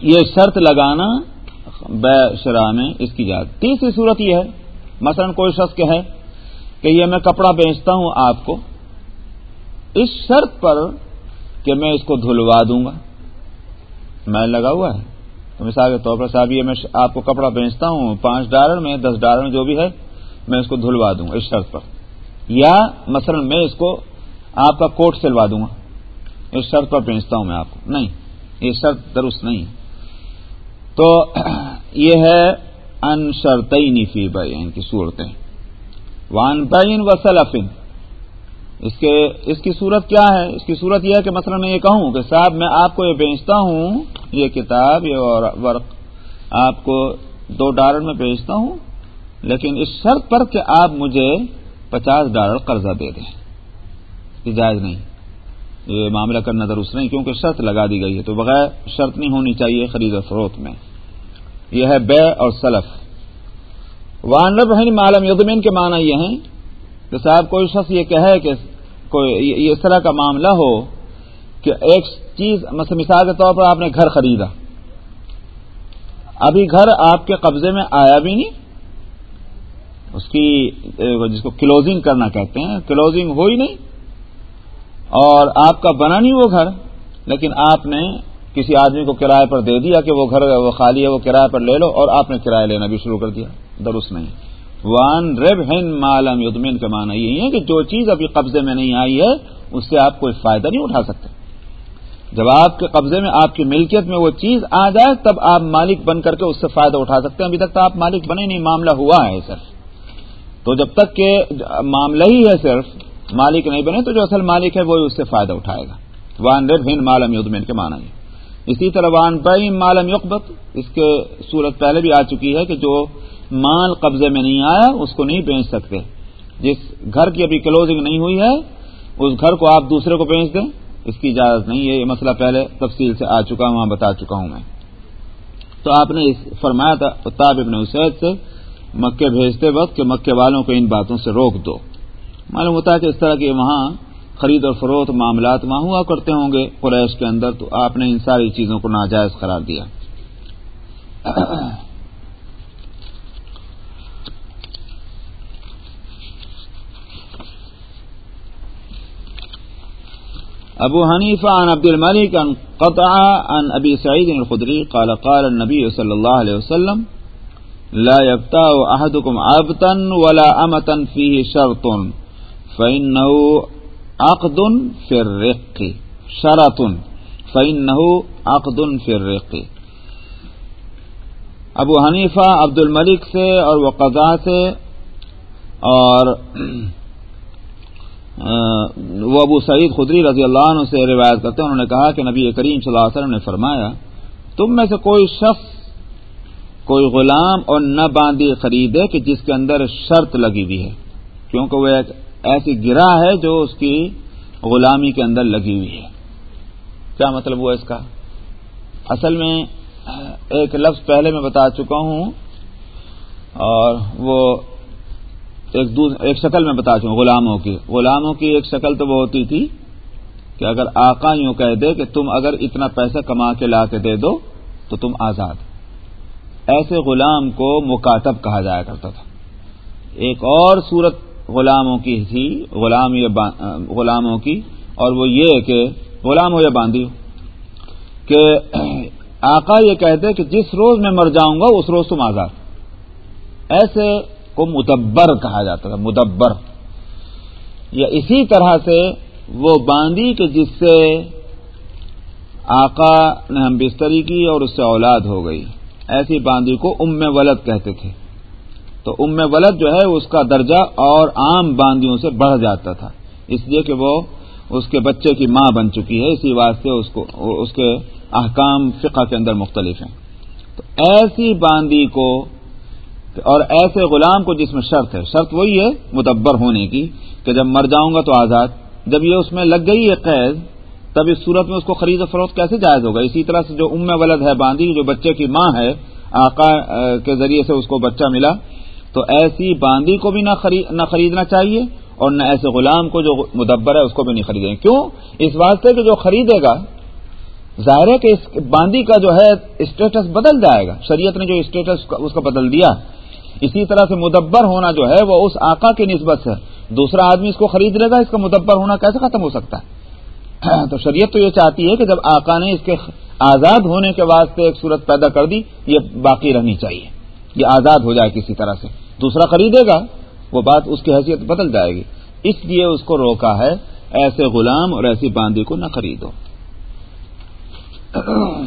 یہ شرط لگانا بے شرح میں اس کی جات تیسری صورت یہ ہے، مثلا کوئی شخص کے ہے کہ یہ میں کپڑا بیچتا ہوں آپ کو، اس شرط پر کہ میں اس کو دھلوا دوں گا۔ میں لگا ہوا ہے۔ تو مثال کے طور پر صاحب، یہ میں آپ کو کپڑا بیچتا ہوں، پانچ ڈالر میں، دس ڈالر میں جو بھی ہے، میں اس کو دھلوا دوں گا اس شرط پر۔ یا مثلا میں اس کو آپ کا کوٹ سلوا دوں گا۔ اس شرط پر بیچتا ہوں میں آپ کو۔ نہیں، یہ شرط درست نہیں۔ تو یہ ہے ان شرطئی فی بھائی ان کی صورتیں۔ وان بین و سلفن اس کے، اس کی صورت کیا ہے؟ اس کی صورت یہ ہے کہ مثلا میں یہ کہوں کہ صاحب میں آپ کو یہ بیچتا ہوں، یہ کتاب، یہ ورق، آپ کو دو ڈالر میں بیچتا ہوں، لیکن اس شرط پر کہ آپ مجھے پچاس ڈالر قرضہ دے دیں۔ جائز نہیں۔ یہ معاملہ کرنا درست نہیں، کیونکہ شرط لگا دی گئی ہے۔ تو بغیر شرط نہیں ہونی چاہیے خرید و فروخت میں۔ یہ ہے بے اور سلف۔ وانب ہے معلوم یدمین کے معنی یہ ہیں کہ صاحب کوئی شخص یہ کہے کہ کوئی اس طرح کا معاملہ ہو کہ ایک چیز مثال کے طور پر آپ نے گھر خریدا۔ ابھی گھر آپ کے قبضے میں آیا بھی نہیں۔ اس کی، جس کو کلوزنگ کرنا کہتے ہیں کلوزنگ ہوئی نہیں۔ اور آپ کا بنا نہیں وہ گھر، لیکن آپ نے کسی آدمی کو کرائے پر دے دیا کہ وہ گھر وہ خالی ہے، وہ کرائے پر لے لو اور آپ نے کرایہ لینا بھی شروع کر دیا۔ درست نہیں۔ وان ریب ہن مالم یدمین کا معنی یہی ہے کہ جو چیز ابھی قبضے میں نہیں آئی ہے، اس سے آپ کوئی فائدہ نہیں اٹھا سکتے۔ جب آپ کے قبضے میں، آپ کی ملکیت میں وہ چیز آ جائے، تب آپ مالک بن کر کے اس سے فائدہ اٹھا سکتے ہیں۔ ابھی تک تو آپ مالک بنے نہیں، معاملہ ہوا ہے صرف۔ تو جب تک کہ معاملہ ہی ہے صرف، مالک نہیں بنے، تو جو اصل مالک ہے وہ اس سے فائدہ اٹھائے گا۔ وان ریب ہن مالم یدمین کے معنی اسی طرح وان بئی مالم یقبت اس کے صورت پہلے بھی آ چکی ہے کہ جو مال قبضے میں نہیں آیا، اس کو نہیں بیچ سکتے۔ جس گھر کی ابھی کلوزنگ نہیں ہوئی ہے، اس گھر کو آپ دوسرے کو بیچ دیں۔ اس کی اجازت نہیں ہے یہ مسئلہ پہلے تفصیل سے آ چکا وہاں بتا چکا ہوں میں۔ تو آپ نے اس فرمایا تھا اتاب ابن اسید سے مکے بھیجتے وقت کہ مکے والوں کو ان باتوں سے روک دو۔ معلوم ہوتا ہے کہ اس طرح کے وہاں خرید اور فروخت معاملات وہاں ہوا کرتے ہوں گے، قریش کے اندر تو آپ نے ان ساری چیزوں کو ناجائز قرار دیا۔ ابو حنیفہ عن عبد الملک عن قطع عن ابی سعید الخدری قال قال النبی صلی اللہ علیہ وسلم، لا يبتاع احدكم عبدا ولا امتا فيه شرط فانه عقد في الرق، شرط فانه عقد في الرق. ابو حنیفہ عبد الملک سے اور وہ قضا سے اور وہ ابو سعید خدری رضی اللہ عنہ سے روایت کرتے ہیں۔ انہوں نے کہا کہ نبی کریم صلی اللہ علیہ وسلم نے فرمایا، تم میں سے کوئی شخص، کوئی غلام اور نہ باندھی خریدے کہ جس کے اندر شرط لگی ہوئی ہے، کیونکہ وہ ایک ایسی گرا ہے جو اس کی غلامی کے اندر لگی ہوئی ہے۔ کیا مطلب ہوا اس کا؟ اصل میں، ایک لفظ پہلے میں بتا چکا ہوں اور وہ ایک ایک شکل میں بتا چوں غلاموں کی۔ غلاموں کی ایک شکل تو وہ ہوتی تھی کہ اگر آقا یوں کہہ دے کہ تم اگر اتنا پیسہ کما کے لا کے دے دو تو تم آزاد۔ ایسے غلام کو مکاتب کہا جایا کرتا تھا۔ ایک اور صورت غلاموں کی تھی، غلام یا غلاموں کی، اور وہ یہ کہ غلام ہو یا باندھی ہو، کہ آقا یہ کہتے کہ جس روز میں مر جاؤں گا، اس روز تم آزاد ایسے کو مدبر کہا جاتا تھا، مدبر۔ یا اسی طرح سے وہ باندھی کہ جس سے آقا نے ہم بستری کی اور اس سے اولاد ہو گئی۔ ایسی باندھی کو ام ولد کہتے تھے۔ تو ام ولد جو ہے اس کا درجہ اور عام باندیوں سے بڑھ جاتا تھا۔ اس لیے کہ وہ اس کے بچے کی ماں بن چکی ہے۔ اسی واسطے اس کو، اس کے احکام فقہ کے اندر مختلف ہیں۔ تو ایسی باندی کو اور ایسے غلام کو جس میں شرط ہے، شرط وہی ہے مدبر ہونے کی کہ جب مر جاؤں گا تو آزاد۔ جب یہ اس میں لگ گئی ہے قید، تب اس صورت میں اس کو خرید و فروخت کیسے جائز ہوگا؟ اسی طرح سے جو ام ولد ہے باندھی جو بچے کی ماں ہے، آقا کے ذریعے سے اس کو بچہ ملا۔ تو ایسی باندھی کو بھی نہ خریدنا چاہیے اور نہ ایسے غلام کو جو مدبر ہے اس کو بھی نہیں خریدیں۔ کیوں؟ اس واسطے کہ جو خریدے گا، ظاہر ہے کہ اس باندھی کا جو ہے اسٹیٹس بدل جائے گا۔ شریعت نے جو اسٹیٹس اس کا بدل دیا۔ اسی طرح سے مدبر ہونا جو ہے، وہ اس آقا کی نسبت سے۔ دوسرا آدمی اس کو خرید لے گا، اس کا مدبر ہونا کیسے ختم ہو سکتا ہے؟ تو شریعت تو یہ چاہتی ہے کہ جب آقا نے اس کے آزاد ہونے کے واسطے ایک صورت پیدا کر دی، یہ باقی رہنی چاہیے۔ یہ آزاد ہو جائے کسی طرح سے۔ دوسرا خریدے گا، وہ بات اس کی حیثیت بدل جائے گی۔ اس لیے اس کو روکا ہے، ایسے غلام اور ایسی باندھی کو نہ خریدو۔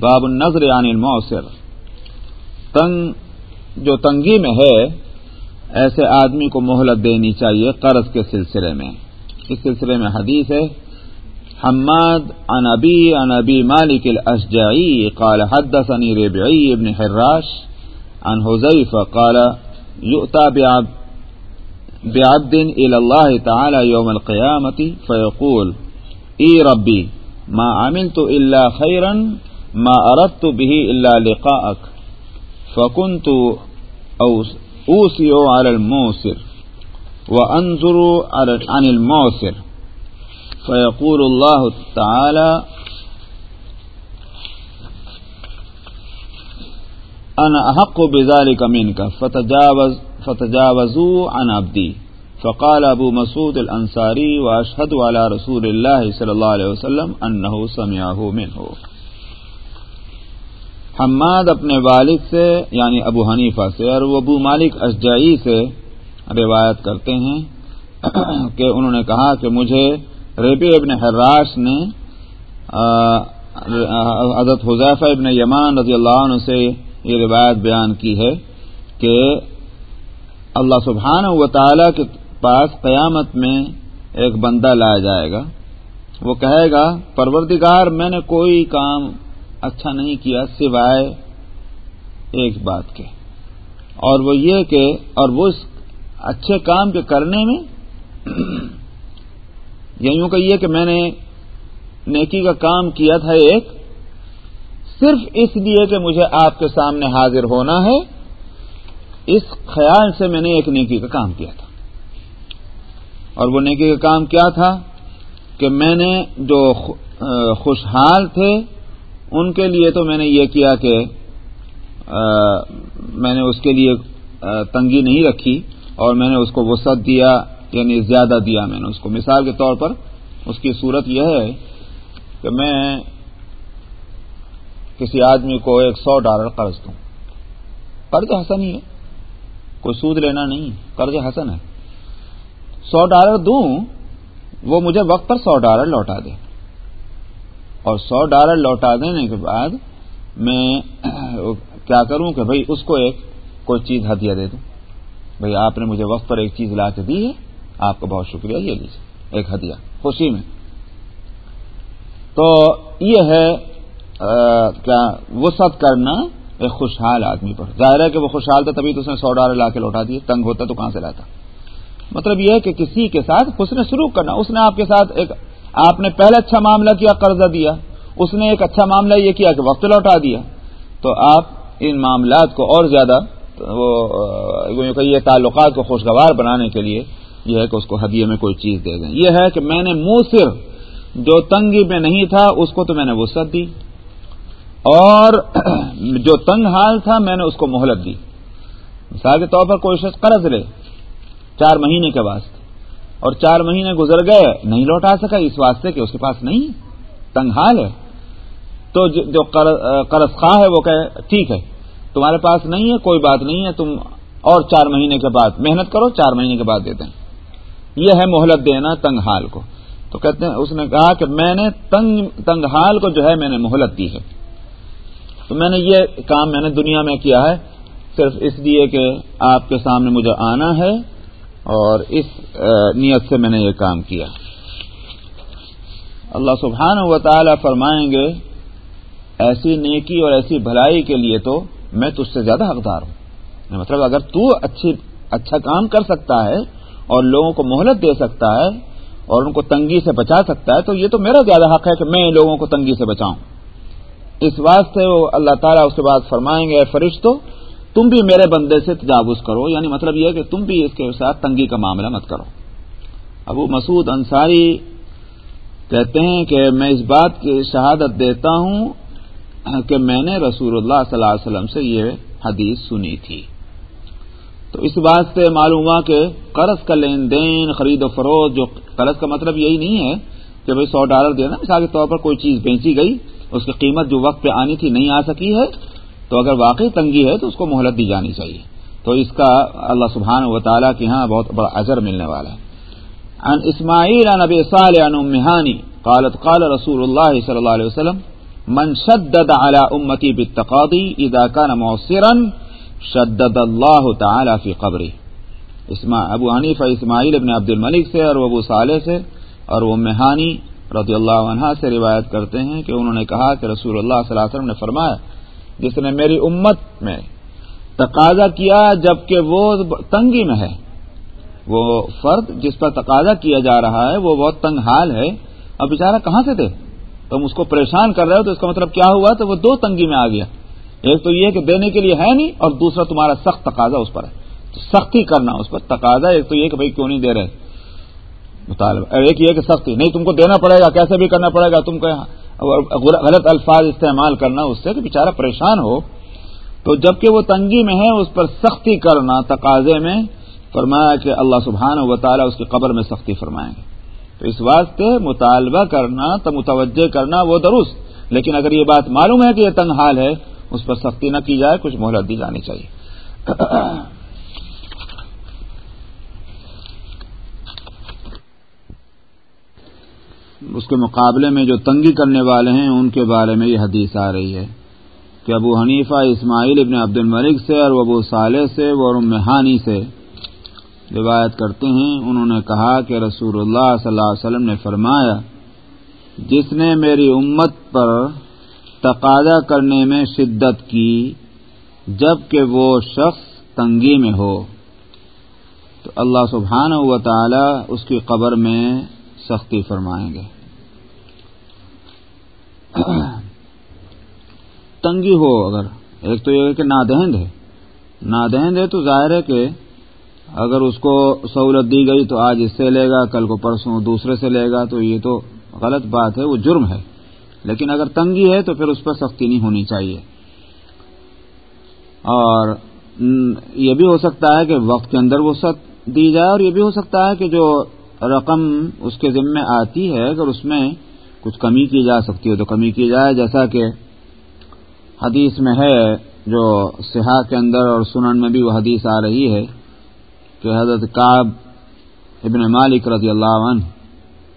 باب النظر عن الموسر تنگ، جو تنگی میں ہے، ایسے آدمی کو مہلت دینی چاہیے قرض کے سلسلے میں۔ اس سلسلے میں حدیث ہے، حماد عن ابی عن ابی مالک الاشجعی قال حدثني ربعی ابن حراش عن حزیف قال يؤتى بعبد بعبد الى الله تعالى يوم القيامة فيقول اي ربي، ما عملت الا خيرا، ما اردت به الا لقاءك، فكنت اوسي على الموسر وانظر عن الموسر، فيقول الله تعالى انا احق بذلك منك، فتجاوز فتجاوزوا عن عبدي. فقال ابو مسعود الانصاري واشهد على رسول الله صلى الله عليه وسلم انه سمعه منه حماد اپنے والد سے یعنی ابو حنیفہ سے، اور ابو مالک اشجعی سے روایت کرتے ہیں کہ انہوں نے کہا کہ مجھے ریبی ابن حراش نے حضرت حضیفہ ابن یمان رضی اللہ عنہ سے یہ روایت بیان کی ہے کہ اللہ سبحانہ و تعالی کے پاس قیامت میں ایک بندہ لایا جائے گا۔ وہ کہے گا، پروردگار، میں نے کوئی کام اچھا نہیں کیا سوائے ایک بات کے۔ اور وہ یہ کہ، اور وہ اس اچھے کام کے کرنے میں یوں کہیے کہ میں نے نیکی کا کام کیا تھا ایک صرف اس لیے کہ مجھے آپ کے سامنے حاضر ہونا ہے۔ اس خیال سے میں نے ایک نیکی کا کام کیا تھا۔ اور وہ نیکی کا کام کیا تھا کہ میں نے جو خوشحال تھے، ان کے لیے تو میں نے یہ کیا کہ میں نے اس کے لیے تنگی نہیں رکھی اور میں نے اس کو وسعت دیا یعنی زیادہ دیا میں نے اس کو۔ مثال کے طور پر اس کی صورت یہ ہے کہ میں کسی آدمی کو ایک سو ڈالر قرض دوں۔ قرض حسن ہی ہے۔ کوئی سود لینا نہیں، قرض حسن ہے۔ سو ڈالر دوں، وہ مجھے وقت پر سو ڈالر لوٹا دے۔ اور سو ڈالر لوٹا دینے کے بعد میں کیا کروں کہ بھائی اس کو ایک کوئی چیز ہدیہ دے دوں۔ بھائی آپ نے مجھے وقت پر ایک چیز لا کے دی ہے، آپ کا بہت شکریہ، یہ لیجیے ایک ہدیہ۔ خوشی میں۔ تو یہ ہے کیا، وسعت کرنا ایک خوشحال آدمی پر۔ ظاہر ہے کہ وہ خوشحال تھا تبھی تو اس نے سو ڈالر لا کے لوٹا دیے۔ تنگ ہوتا تو کہاں سے لاتا؟ مطلب یہ ہے کہ کسی کے ساتھ حسن سلوک کرنا۔ اس نے آپ کے ساتھ ایک، آپ نے پہلے اچھا معاملہ کیا، قرضہ دیا۔ اس نے ایک اچھا معاملہ یہ کیا کہ وقت لوٹا دیا۔ تو آپ ان معاملات کو اور زیادہ، وہ یہ تعلقات کو خوشگوار بنانے کے لیے یہ ہے کہ اس کو ہدیے میں کوئی چیز دے دیں۔ یہ ہے کہ میں نے منہ صرف جو تنگی میں نہیں تھا، اس کو تو میں نے وسعت دی۔ اور جو تنگ حال تھا میں نے اس کو مہلت دی۔ مثال کے طور پر کوئی شخص قرض لے، چار مہینے کے واسطے، اور چار مہینے گزر گئے، نہیں لوٹا سکا، اس واسطے کہ اس کے پاس نہیں، تنگ حال ہے۔ تو جو قرض خواہ ہے، وہ کہ ٹھیک ہے، تمہارے پاس نہیں ہے، کوئی بات نہیں ہے، تم اور چار مہینے کے بعد محنت کرو، چار مہینے کے بعد دیتے ہیں۔ یہ ہے مہلت دینا تنگ حال کو۔ تو کہتے ہیں، اس نے کہا کہ میں نے تنگ تنگ حال کو جو ہے، میں نے مہلت دی ہے۔ تو میں نے یہ کام میں نے دنیا میں کیا ہے، صرف اس لیے کہ آپ کے سامنے مجھے آنا ہے اور اس نیت سے میں نے یہ کام کیا۔ اللہ سبحانہ و تعالی فرمائیں گے، ایسی نیکی اور ایسی بھلائی کے لیے تو میں تجھ سے زیادہ حقدار ہوں۔ مطلب اگر تو اچھی اچھا کام کر سکتا ہے اور لوگوں کو مہلت دے سکتا ہے اور ان کو تنگی سے بچا سکتا ہے، تو یہ تو میرا زیادہ حق ہے کہ میں لوگوں کو تنگی سے بچاؤں۔ اس واسطے وہ اللہ تعالیٰ اس کے بعد فرمائیں گے فرشتوں تم بھی میرے بندے سے تجاوز کرو یعنی مطلب یہ کہ تم بھی اس کے ساتھ تنگی کا معاملہ مت کرو۔ ابو مسعود انصاری کہتے ہیں کہ میں اس بات کی شہادت دیتا ہوں کہ میں نے رسول اللہ صلی اللہ علیہ وسلم سے یہ حدیث سنی تھی۔ تو اس بات سے معلوم ہوا کہ قرض کا لین دین، خرید و فروخت، جو قرض کا مطلب یہی نہیں ہے کہ بھائی سو ڈالر دینا، مثال کے طور پر کوئی چیز بیچی گئی اس کی قیمت جو وقت پہ آنی تھی نہیں آ سکی ہے، تو اگر واقعی تنگی ہے تو اس کو مہلت دی جانی چاہیے۔ تو اس کا اللہ سبحان و تعالیٰ کے ہاں بہت بڑا اجر ملنے والا ہے۔ عن اسماعیل عن ابی صالح عن امہانی قالت، قال رسول اللہ صلی اللہ علیہ وسلم، من شدد على امتی بالتقاضی اذا كان معصرا شدد اللہ تعالی فی قبری. ابو حنیفہ، اسماعیل ابن عبد الملک سے اور ابو صالح سے اور وہ مہانی رضی اللہ عنہ سے روایت کرتے ہیں کہ انہوں نے کہا کہ رسول اللہ صلی اللہ علیہ وسلم نے فرمایا، جس نے میری امت میں تقاضا کیا جبکہ وہ تنگی میں ہے۔ وہ فرد جس پر تقاضا کیا جا رہا ہے، وہ بہت تنگ حال ہے۔ اب بیچارہ کہاں سے دے تم اس کو پریشان کر رہے ہو تو اس کا مطلب کیا ہوا؟ تو وہ دو تنگی میں آ گیا۔ ایک تو یہ کہ دینے کے لیے ہے نہیں اور دوسرا تمہارا سخت تقاضا اس پر ہے۔ تو سختی کرنا اس پر تقاضا، ایک تو یہ کہ بھائی کیوں نہیں دے رہے؟ مطالبہ۔ ایک یہ کہ سختی۔ نہیں، تم کو دینا پڑے گا، کیسے بھی کرنا پڑے گا؟ تم کہ غلط الفاظ استعمال کرنا، اس سے کہ بیچارہ پریشان ہو۔ تو جبکہ وہ تنگی میں ہے، اس پر سختی کرنا تقاضے میں۔ فرمایا کہ اللہ سبحانہ و تعالیٰ اس کی قبر میں سختی فرمائیں گے۔ تو اس واسطے مطالبہ کرنا، تو متوجہ کرنا وہ درست۔ لیکن اگر یہ بات معلوم ہے کہ یہ تنگ حال ہے، اس پر سختی نہ کی جائے، کچھ مہلت دی جانی چاہیے۔ اس کے مقابلے میں جو تنگی کرنے والے ہیں، ان کے بارے میں یہ حدیث آ رہی ہے کہ ابو حنیفہ، اسماعیل ابن عبد الملک سے اور ابو صالح سے اور امہانی سے روایت کرتے ہیں۔ انہوں نے کہا کہ رسول اللہ صلی اللہ علیہ وسلم نے فرمایا، جس نے میری امت پر تقاضا کرنے میں شدت کی، جبکہ وہ شخص تنگی میں ہو، تو اللہ سبحانہ و تعالی اس کی قبر میں سختی فرمائیں گے۔ تنگی ہو اگر۔ ایک تو یہ کہ نادہند ہے۔ نادہند ہے تو ظاہر ہے کہ اگر اس کو سہولت دی گئی تو آج اس سے لے گا، کل کو پرسوں دوسرے سے لے گا، تو یہ تو غلط بات ہے، وہ جرم ہے۔ لیکن اگر تنگی ہے تو پھر اس پر سختی نہیں ہونی چاہیے۔ اور یہ بھی ہو سکتا ہے کہ وقت کے اندر وہ سخت دی جائے، اور یہ بھی ہو سکتا ہے کہ جو رقم اس کے ذمے آتی ہے، اگر اس میں کچھ کمی کی جا سکتی ہے تو کمی کی جائے، جیسا کہ حدیث میں ہے جو سیاح کے اندر اور سنن میں بھی وہ حدیث آ رہی ہے کہ حضرت کاب ابن مالک رضی اللہ عنہ،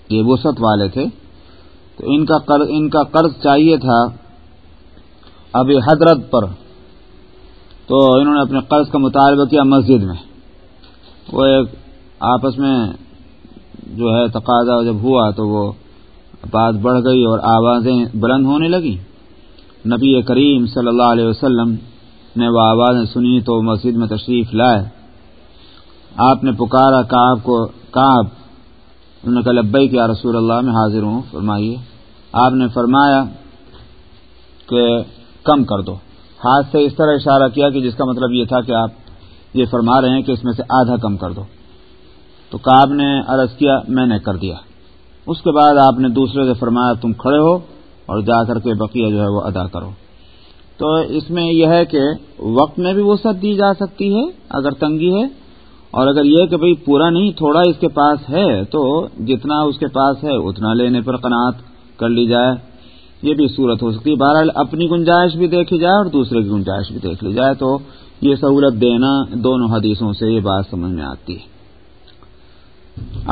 یہ وسط والے تھے، تو ان کا قرض ان کا قرض چاہیے تھا ابھی حضرت پر۔ تو انہوں نے اپنے قرض کا مطالبہ کیا مسجد میں۔ وہ ایک آپس میں جو ہے تقاضا جب ہوا تو وہ بات بڑھ گئی اور آوازیں بلند ہونے لگی نبی کریم صلی اللہ علیہ وسلم نے وہ آوازیں سنی تو مسجد میں تشریف لائے۔ آپ نے پکارا کاب کو کاب انہوں نے کہا لبئی کیا رسول اللہ، میں حاضر ہوں، فرمائیے۔ آپ نے فرمایا کہ کم کر دو۔ ہاتھ سے اس طرح اشارہ کیا کہ جس کا مطلب یہ تھا کہ آپ یہ فرما رہے ہیں کہ اس میں سے آدھا کم کر دو۔ تو کاب نے عرض کیا، میں نے کر دیا۔ اس کے بعد آپ نے دوسرے سے فرمایا تم کھڑے ہو اور جا کر کے بقیہ جو ہے وہ ادا کرو۔ تو اس میں یہ ہے کہ وقت میں بھی وہ سب دی جا سکتی ہے اگر تنگی ہے، اور اگر یہ کہ بھئی پورا نہیں، تھوڑا اس کے پاس ہے تو جتنا اس کے پاس ہے اتنا لینے پر قناعت کر لی جائے۔ یہ بھی صورت ہو سکتی ہے۔ بہرحال اپنی گنجائش بھی دیکھی جائے اور دوسرے کی گنجائش بھی دیکھ لی جائے۔ تو یہ سہولت دینا، دونوں حدیثوں سے یہ بات سمجھ میں آتی ہے۔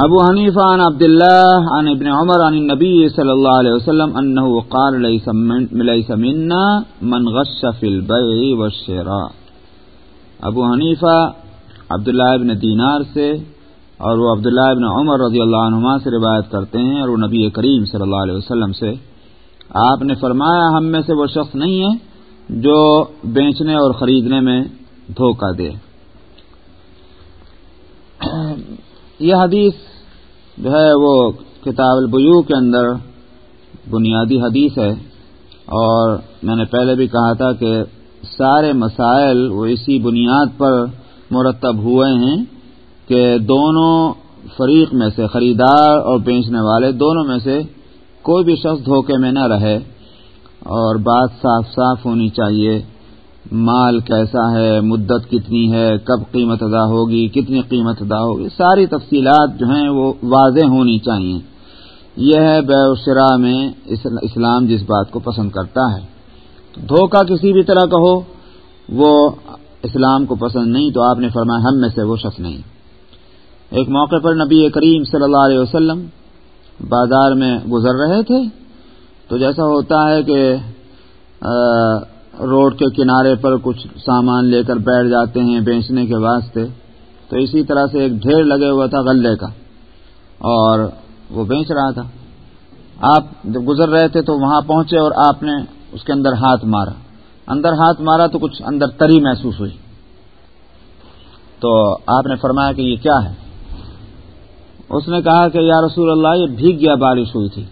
ابو حنیفہ عن عبد اللہ عن ابن عمر عن النبی صلی اللہ علیہ وسلم انه قال ليس منا من غش في البيع والشراء ابو حنیفہ عبداللہ ابن دینار سے اور وہ عبداللہ ابن عمر رضی اللہ عنہما سے روایت کرتے ہیں اور وہ نبی کریم صلی اللہ علیہ وسلم سے. آپ نے فرمایا ہم میں سے وہ شخص نہیں ہے جو بیچنے اور خریدنے میں دھوکہ دے۔ یہ حدیث جو ہے وہ کتاب البیو کے اندر بنیادی حدیث ہے اور میں نے پہلے بھی کہا تھا کہ سارے مسائل وہ اسی بنیاد پر مرتب ہوئے ہیں کہ دونوں فریق میں سے خریدار اور بیچنے والے دونوں میں سے کوئی بھی شخص دھوکے میں نہ رہے اور بات صاف صاف ہونی چاہیے مال کیسا ہے، مدت کتنی ہے، کب قیمت ادا ہوگی، کتنی قیمت ادا ہوگی، ساری تفصیلات جو ہیں وہ واضح ہونی چاہیے۔ یہ ہے بے شرا میں اسلام جس بات کو پسند کرتا ہے۔ دھوکہ کسی بھی طرح کا ہو، وہ اسلام کو پسند نہیں، تو آپ نے فرمایا ہم میں سے وہ شخص نہیں۔ ایک موقع پر نبی کریم صلی اللہ علیہ وسلم بازار میں گزر رہے تھے، تو جیسا ہوتا ہے کہ روڈ کے کنارے پر کچھ سامان لے کر بیٹھ جاتے ہیں بیچنے کے واسطے، تو اسی طرح سے ایک ڈھیر لگے ہوا تھا غلے کا، اور وہ بیچ رہا تھا۔ آپ جب گزر رہے تھے تو وہاں پہنچے اور آپ نے اس کے اندر ہاتھ مارا۔ اندر ہاتھ مارا تو کچھ اندر تری محسوس ہوئی۔ تو آپ نے فرمایا کہ یہ کیا ہے؟ اس نے کہا کہ یا رسول اللہ، یہ بھیگ گیا بارش ہوئی تھی۔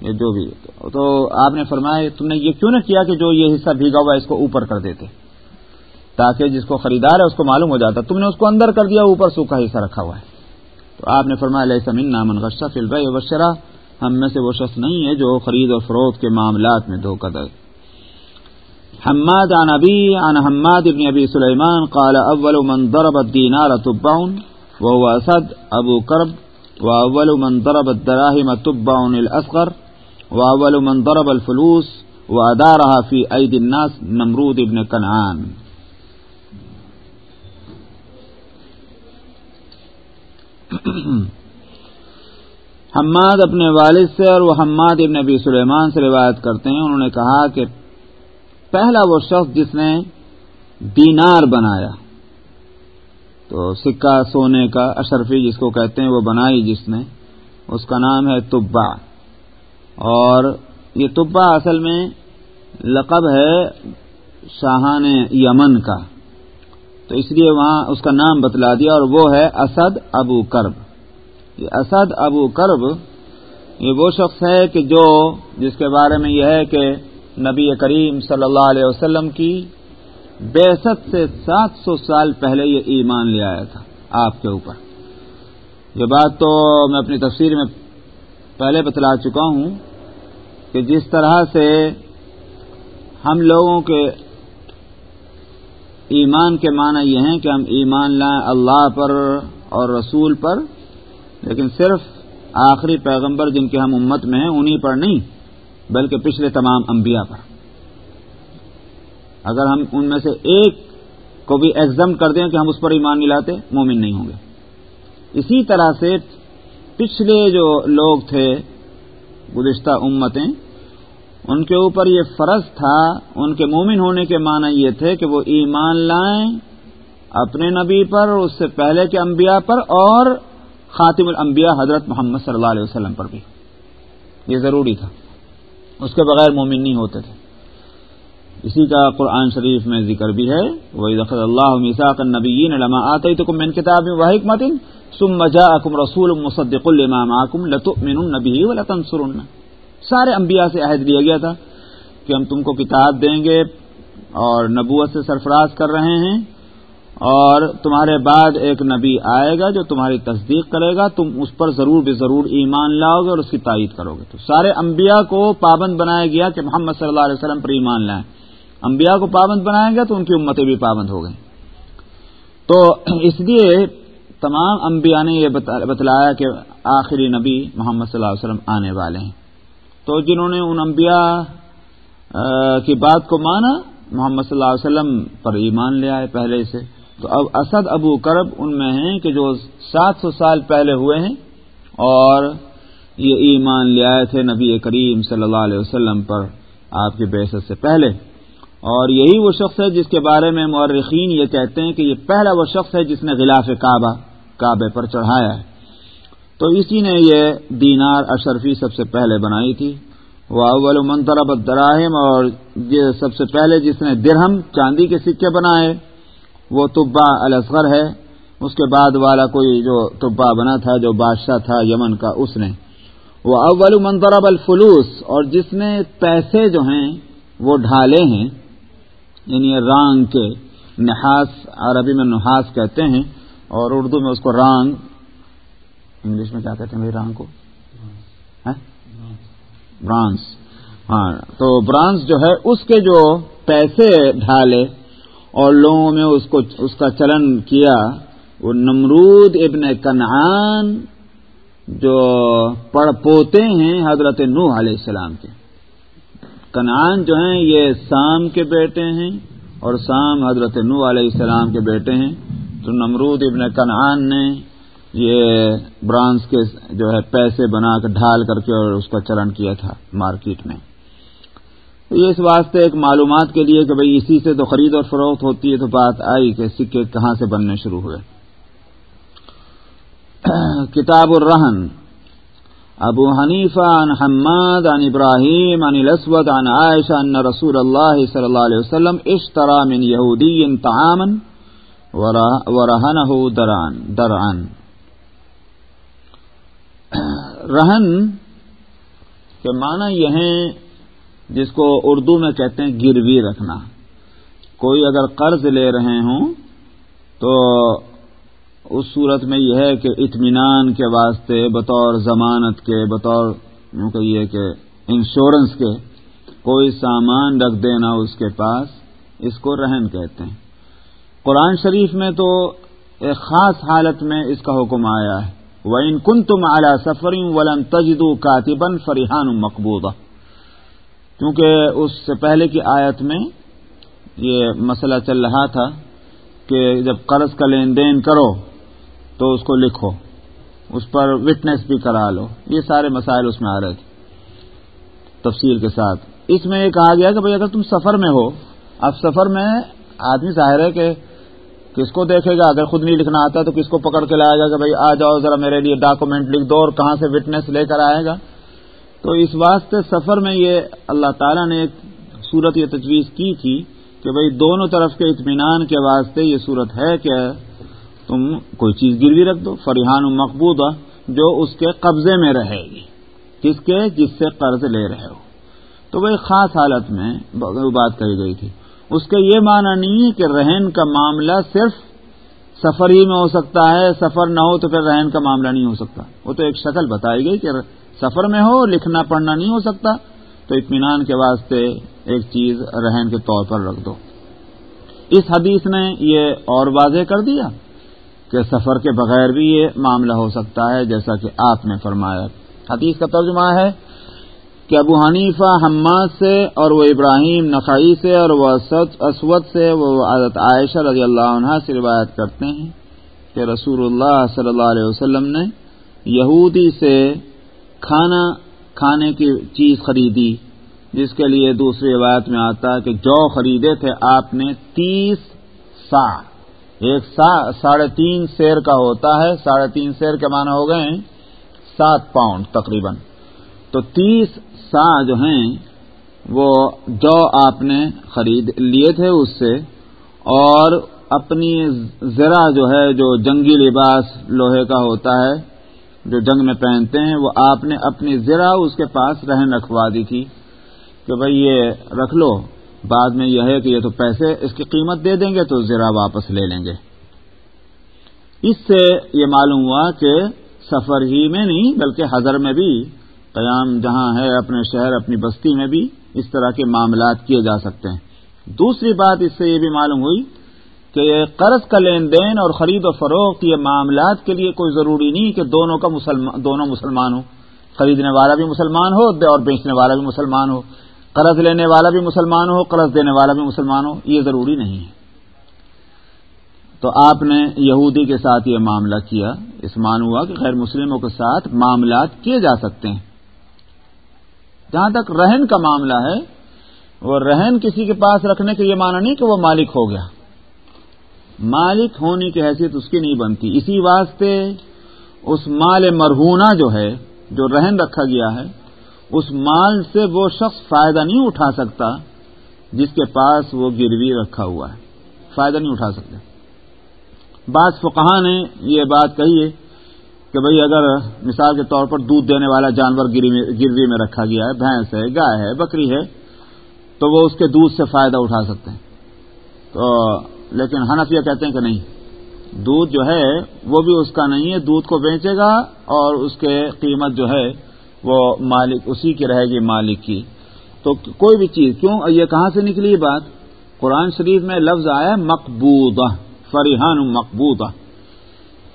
جو بھی تو آپ نے فرمایا، تم نے یہ کیوں نہ کیا کہ جو یہ حصہ بھیگا ہوا ہے اس کو اوپر کر دیتے؟ تاکہ جس کو خریدار ہے اس کو معلوم ہو جاتا۔ تم نے اس کو اندر کر دیا، اوپر سوکھا حصہ رکھا ہوا ہے۔ تو آپ نے فرمایا علیہ سمین نامن غشہ فلب وشرا ہم میں سے وہ شخص نہیں ہے جو خرید اور فروخت کے معاملات میں دھوکہ دے۔ حماد عن ابی، عن حماد ابن ابی سلیمان قال، اول من ضرب الدینار تبعن وهو اسد، ابو کرب واول من ضرب الدراهم تبعن الاصغر واول من ضرب الفلوس وہ ادا رہا فی عید الناس نمرود ابن کنعان حماد اپنے والد سے اور وہ حماد ابن نبی سلیمان سے روایت کرتے ہیں، انہوں نے کہا کہ پہلا وہ شخص جس نے دینار بنایا، تو سکہ سونے کا اشرفی جس کو کہتے ہیں وہ بنائی جس نے، اس کا نام ہے تبا اور یہ تبا اصل میں لقب ہے شاہان یمن کا۔ تو اس لیے وہاں اس کا نام بتلا دیا اور وہ ہے اسد ابو کرب۔ یہ اسد ابو کرب، یہ وہ شخص ہے کہ جو جس کے بارے میں یہ ہے کہ نبی کریم صلی اللہ علیہ وسلم کی بےست سے سات سو سال پہلے یہ ایمان لے آیا تھا آپ کے اوپر۔ یہ بات تو میں اپنی تفسیر میں پہلے بتلا چکا ہوں۔ کہ جس طرح سے ہم لوگوں کے ایمان کے معنی یہ ہیں کہ ہم ایمان لائیں اللہ پر اور رسول پر، لیکن صرف آخری پیغمبر جن کے ہم امت میں ہیں، انہی پر نہیں، بلکہ پچھلے تمام انبیاء پر۔ اگر ہم ان میں سے ایک کو بھی ایگزم کر دیں کہ ہم اس پر ایمان نہیں لاتے، مومن نہیں ہوں گے۔ اسی طرح سے پچھلے جو لوگ تھے گزشتہ امتیں، ان کے اوپر یہ فرض تھا، ان کے مومن ہونے کے معنی یہ تھے کہ وہ ایمان لائیں اپنے نبی پر، اس سے پہلے کے انبیاء پر اور خاتم الانبیاء حضرت محمد صلی اللہ علیہ وسلم پر بھی۔ یہ ضروری تھا۔ اس کے بغیر مومن نہیں ہوتے تھے۔ اسی کا قرآن شریف میں ذکر بھی ہے۔ وہی رخ اللہ مساق النبیین علما آتے تو کم کتاب میں واحق متن سم مجا رسول مصدق الامام آکم ولتنصرن سارے انبیاء سے عہد لیا گیا تھا کہ ہم تم کو کتاب دیں گے اور نبوت سے سرفراز کر رہے ہیں اور تمہارے بعد ایک نبی آئے گا جو تمہاری تصدیق کرے گا۔ تم اس پر ضرور بے ضرور ایمان لاؤ گے اور اس کی تائید کرو گے۔ تو سارے انبیاء کو پابند بنایا گیا کہ محمد صلی اللہ علیہ وسلم پر ایمان لائیں۔ انبیاء کو پابند بنائیں گے تو ان کی امتیں بھی پابند ہو گئیں۔ تو اس لیے تمام انبیاء نے یہ بتلایا کہ آخری نبی محمد صلی اللہ علیہ وسلم آنے والے ہیں۔ تو جنہوں نے ان انبیاء کی بات کو مانا، محمد صلی اللہ علیہ وسلم پر ایمان لے آئے پہلے سے۔ تو اب اسد ابو کرب ان میں ہیں کہ جو سات سو سال پہلے ہوئے ہیں اور یہ ایمان لے آئے تھے نبی کریم صلی اللہ علیہ وسلم پر آپ کی بحثت سے پہلے۔ اور یہی وہ شخص ہے جس کے بارے میں مورخین یہ کہتے ہیں کہ یہ پہلا وہ شخص ہے جس نے غلاف کعبہ، کعبے پر چڑھایا ہے۔ تو اسی نے یہ دینار اشرفی سب سے پہلے بنائی تھی۔ وہ اول منترب دراہم اور یہ سب سے پہلے جس نے درہم چاندی کے سکے بنائے، وہ طبا الصغر ہے۔ اس کے بعد والا کوئی جو طبا بنا تھا، جو بادشاہ تھا یمن کا، اس نے۔ وہ اول منترب الفلوس اور جس نے پیسے جو ہیں وہ ڈھالے ہیں یعنی رانگ کے نحاس، عربی میں نحاس کہتے ہیں، اور اردو میں اس کو رانگ، انگلش میں کیا کہتے ہیں بھائی رانگ کو؟ برانس۔ ہاں تو برانس جو ہے، اس کے جو پیسے ڈھالے اور لوگوں میں اس کو، اس کا چلن کیا، وہ نمرود ابن کنعان جو پڑ پوتے ہیں حضرت نوح علیہ السلام کے۔ کنعان جو ہیں، یہ سام کے بیٹے ہیں اور سام حضرت نو علیہ السلام کے بیٹے ہیں۔ تو نمرود ابن کنعان نے یہ برانس کے جو ہے، پیسے بنا کر ڈھال کر کے اور اس کا چلن کیا تھا مارکیٹ میں۔ تو یہ اس واسطے ایک معلومات کے لیے کہ بھئی اسی سے تو خرید اور فروخت ہوتی ہے، تو بات آئی کہ سکے کہاں سے بننے شروع ہوئے۔ کتاب الرحن ابو حنیفہ عن حماد عن ابراہیم عن الاسود عن عائشہ ان رسول اللہ صلی اللہ علیہ وسلم اشترى من یہودی طعاما ورہنہ دران دران رہن کے معنی یہ ہیں جس کو اردو میں کہتے ہیں گروی رکھنا۔ کوئی اگر قرض لے رہے ہوں تو اس صورت میں یہ ہے کہ اطمینان کے واسطے بطور ضمانت کے، بطور یوں کہیے کہ انشورنس کے، کوئی سامان رکھ دینا اس کے پاس، اس کو رہن کہتے ہیں۔ قرآن شریف میں تو ایک خاص حالت میں اس کا حکم آیا ہے۔ وَإِن كُنتُمْ عَلَى سَفَرٍ وَلَن تَجِدُوا كَاتِبًا فَرِحَانٌ مَقْبُوضًا۔ کیونکہ اس سے پہلے کی آیت میں یہ مسئلہ چل رہا تھا کہ جب قرض کا لین دین کرو تو اس کو لکھو۔ اس پر وٹنس بھی کرا لو۔ یہ سارے مسائل اس میں آ رہے تھے۔ تفصیل کے ساتھ۔ اس میں یہ کہا گیا کہ بھائی اگر تم سفر میں ہو، اب سفر میں آدمی ظاہر ہے کہ کس کو دیکھے گا؟ اگر خود نہیں لکھنا آتا تو کس کو پکڑ کے لائے گا کہ بھائی آ جاؤ ذرا میرے لیے ڈاکومنٹ لکھ دو اور کہاں سے وٹنس لے کر آئے گا؟ تو اس واسطے سفر میں یہ اللہ تعالیٰ نے ایک صورت یہ تجویز کی تھی کہ بھائی دونوں طرف کے اطمینان کے واسطے یہ صورت ہے کہ تم کوئی چیز گروی رکھ دو، فریحان مقبوضہ، جو اس کے قبضے میں رہے گی۔ کس کے؟ جس سے قرض لے رہے ہو۔ تو وہ خاص حالت میں بات کہی گئی تھی، اس کا یہ معنی نہیں ہے کہ رہن کا معاملہ صرف سفر ہی میں ہو سکتا ہے، سفر نہ ہو تو پھر رہن کا معاملہ نہیں ہو سکتا۔ وہ تو ایک شکل بتائی گئی کہ سفر میں ہو، لکھنا پڑھنا نہیں ہو سکتا۔ تو اطمینان کے واسطے ایک چیز رہن کے طور پر رکھ دو۔ اس حدیث نے یہ اور واضح کر دیا۔ کہ سفر کے بغیر بھی یہ معاملہ ہو سکتا ہے، جیسا کہ آپ نے فرمایا۔ حدیث کا ترجمہ ہے کہ ابو حنیفہ حماد سے اور وہ ابراہیم نقائی سے اور وہ اسود سے وہ عادت عائشہ رضی اللہ عنہ سے روایت کرتے ہیں کہ رسول اللہ صلی اللہ علیہ وسلم نے یہودی سے کھانا، کھانے کی چیز خریدی، جس کے لیے دوسری روایت میں آتا ہے کہ جو خریدے تھے آپ نے تیس سا ایک سا ساڑھے تین سیر کا ہوتا ہے، ساڑھے تین سیر کے معنی ہو گئے سات پاؤنڈ تقریباً۔ تو تیس سا جو ہیں، وہ جو آپ نے خرید لیے تھے اس سے، اور اپنی ذرا جو ہے، جو جنگی لباس لوہے کا ہوتا ہے، جو جنگ میں پہنتے ہیں، وہ آپ نے اپنی ذرا اس کے پاس رہن رکھوا دی تھی کہ بھائی یہ رکھ لو۔ بعد میں یہ ہے کہ یہ تو پیسے اس کی قیمت دے دیں گے تو ذرا واپس لے لیں گے۔ اس سے یہ معلوم ہوا کہ سفر ہی میں نہیں بلکہ حضر میں بھی قیام جہاں ہے اپنے شہر، اپنی بستی میں بھی اس طرح کے معاملات کیے جا سکتے ہیں۔ دوسری بات اس سے یہ بھی معلوم ہوئی کہ قرض کا لین دین اور خرید و فروخت یہ معاملات کے لیے کوئی ضروری نہیں کہ دونوں کا مسلمان دونوں مسلمان ہو خریدنے والا بھی مسلمان ہو، اور بیچنے والا بھی مسلمان ہو۔ قرض لینے والا بھی مسلمان ہو، قرض دینے والا بھی مسلمان ہو، یہ ضروری نہیں ہے۔ تو آپ نے یہودی کے ساتھ یہ معاملہ کیا۔ اس مان ہوا کہ غیر مسلموں کے ساتھ معاملات کیے جا سکتے ہیں۔ جہاں تک رہن کا معاملہ ہے، وہ رہن کسی کے پاس رکھنے کا یہ مانا نہیں کہ وہ مالک ہو گیا۔ مالک ہونے کی حیثیت اس کی نہیں بنتی۔ اسی واسطے اس مال مرہونہ جو ہے، جو رہن رکھا گیا ہے اس مال سے وہ شخص فائدہ نہیں اٹھا سکتا جس کے پاس وہ گروی رکھا ہوا ہے۔ فائدہ نہیں اٹھا سکتے بعض فقہ نے یہ بات کہی ہے کہ بھئی اگر مثال کے طور پر دودھ دینے والا جانور گروی میں رکھا گیا ہے، بھینس ہے، گائے ہے، بکری ہے، تو وہ اس کے دودھ سے فائدہ اٹھا سکتے ہیں۔ تو لیکن حنفیہ کہتے ہیں کہ نہیں، دودھ جو ہے وہ بھی اس کا نہیں ہے، دودھ کو بیچے گا اور اس کے قیمت جو ہے وہ مالک اسی کی رہے گی مالک کی۔ تو کوئی بھی چیز، کیوں؟ یہ کہاں سے نکلی بات؟ قرآن شریف میں لفظ آیا مقبوضہ، فریحان مقبوضہ۔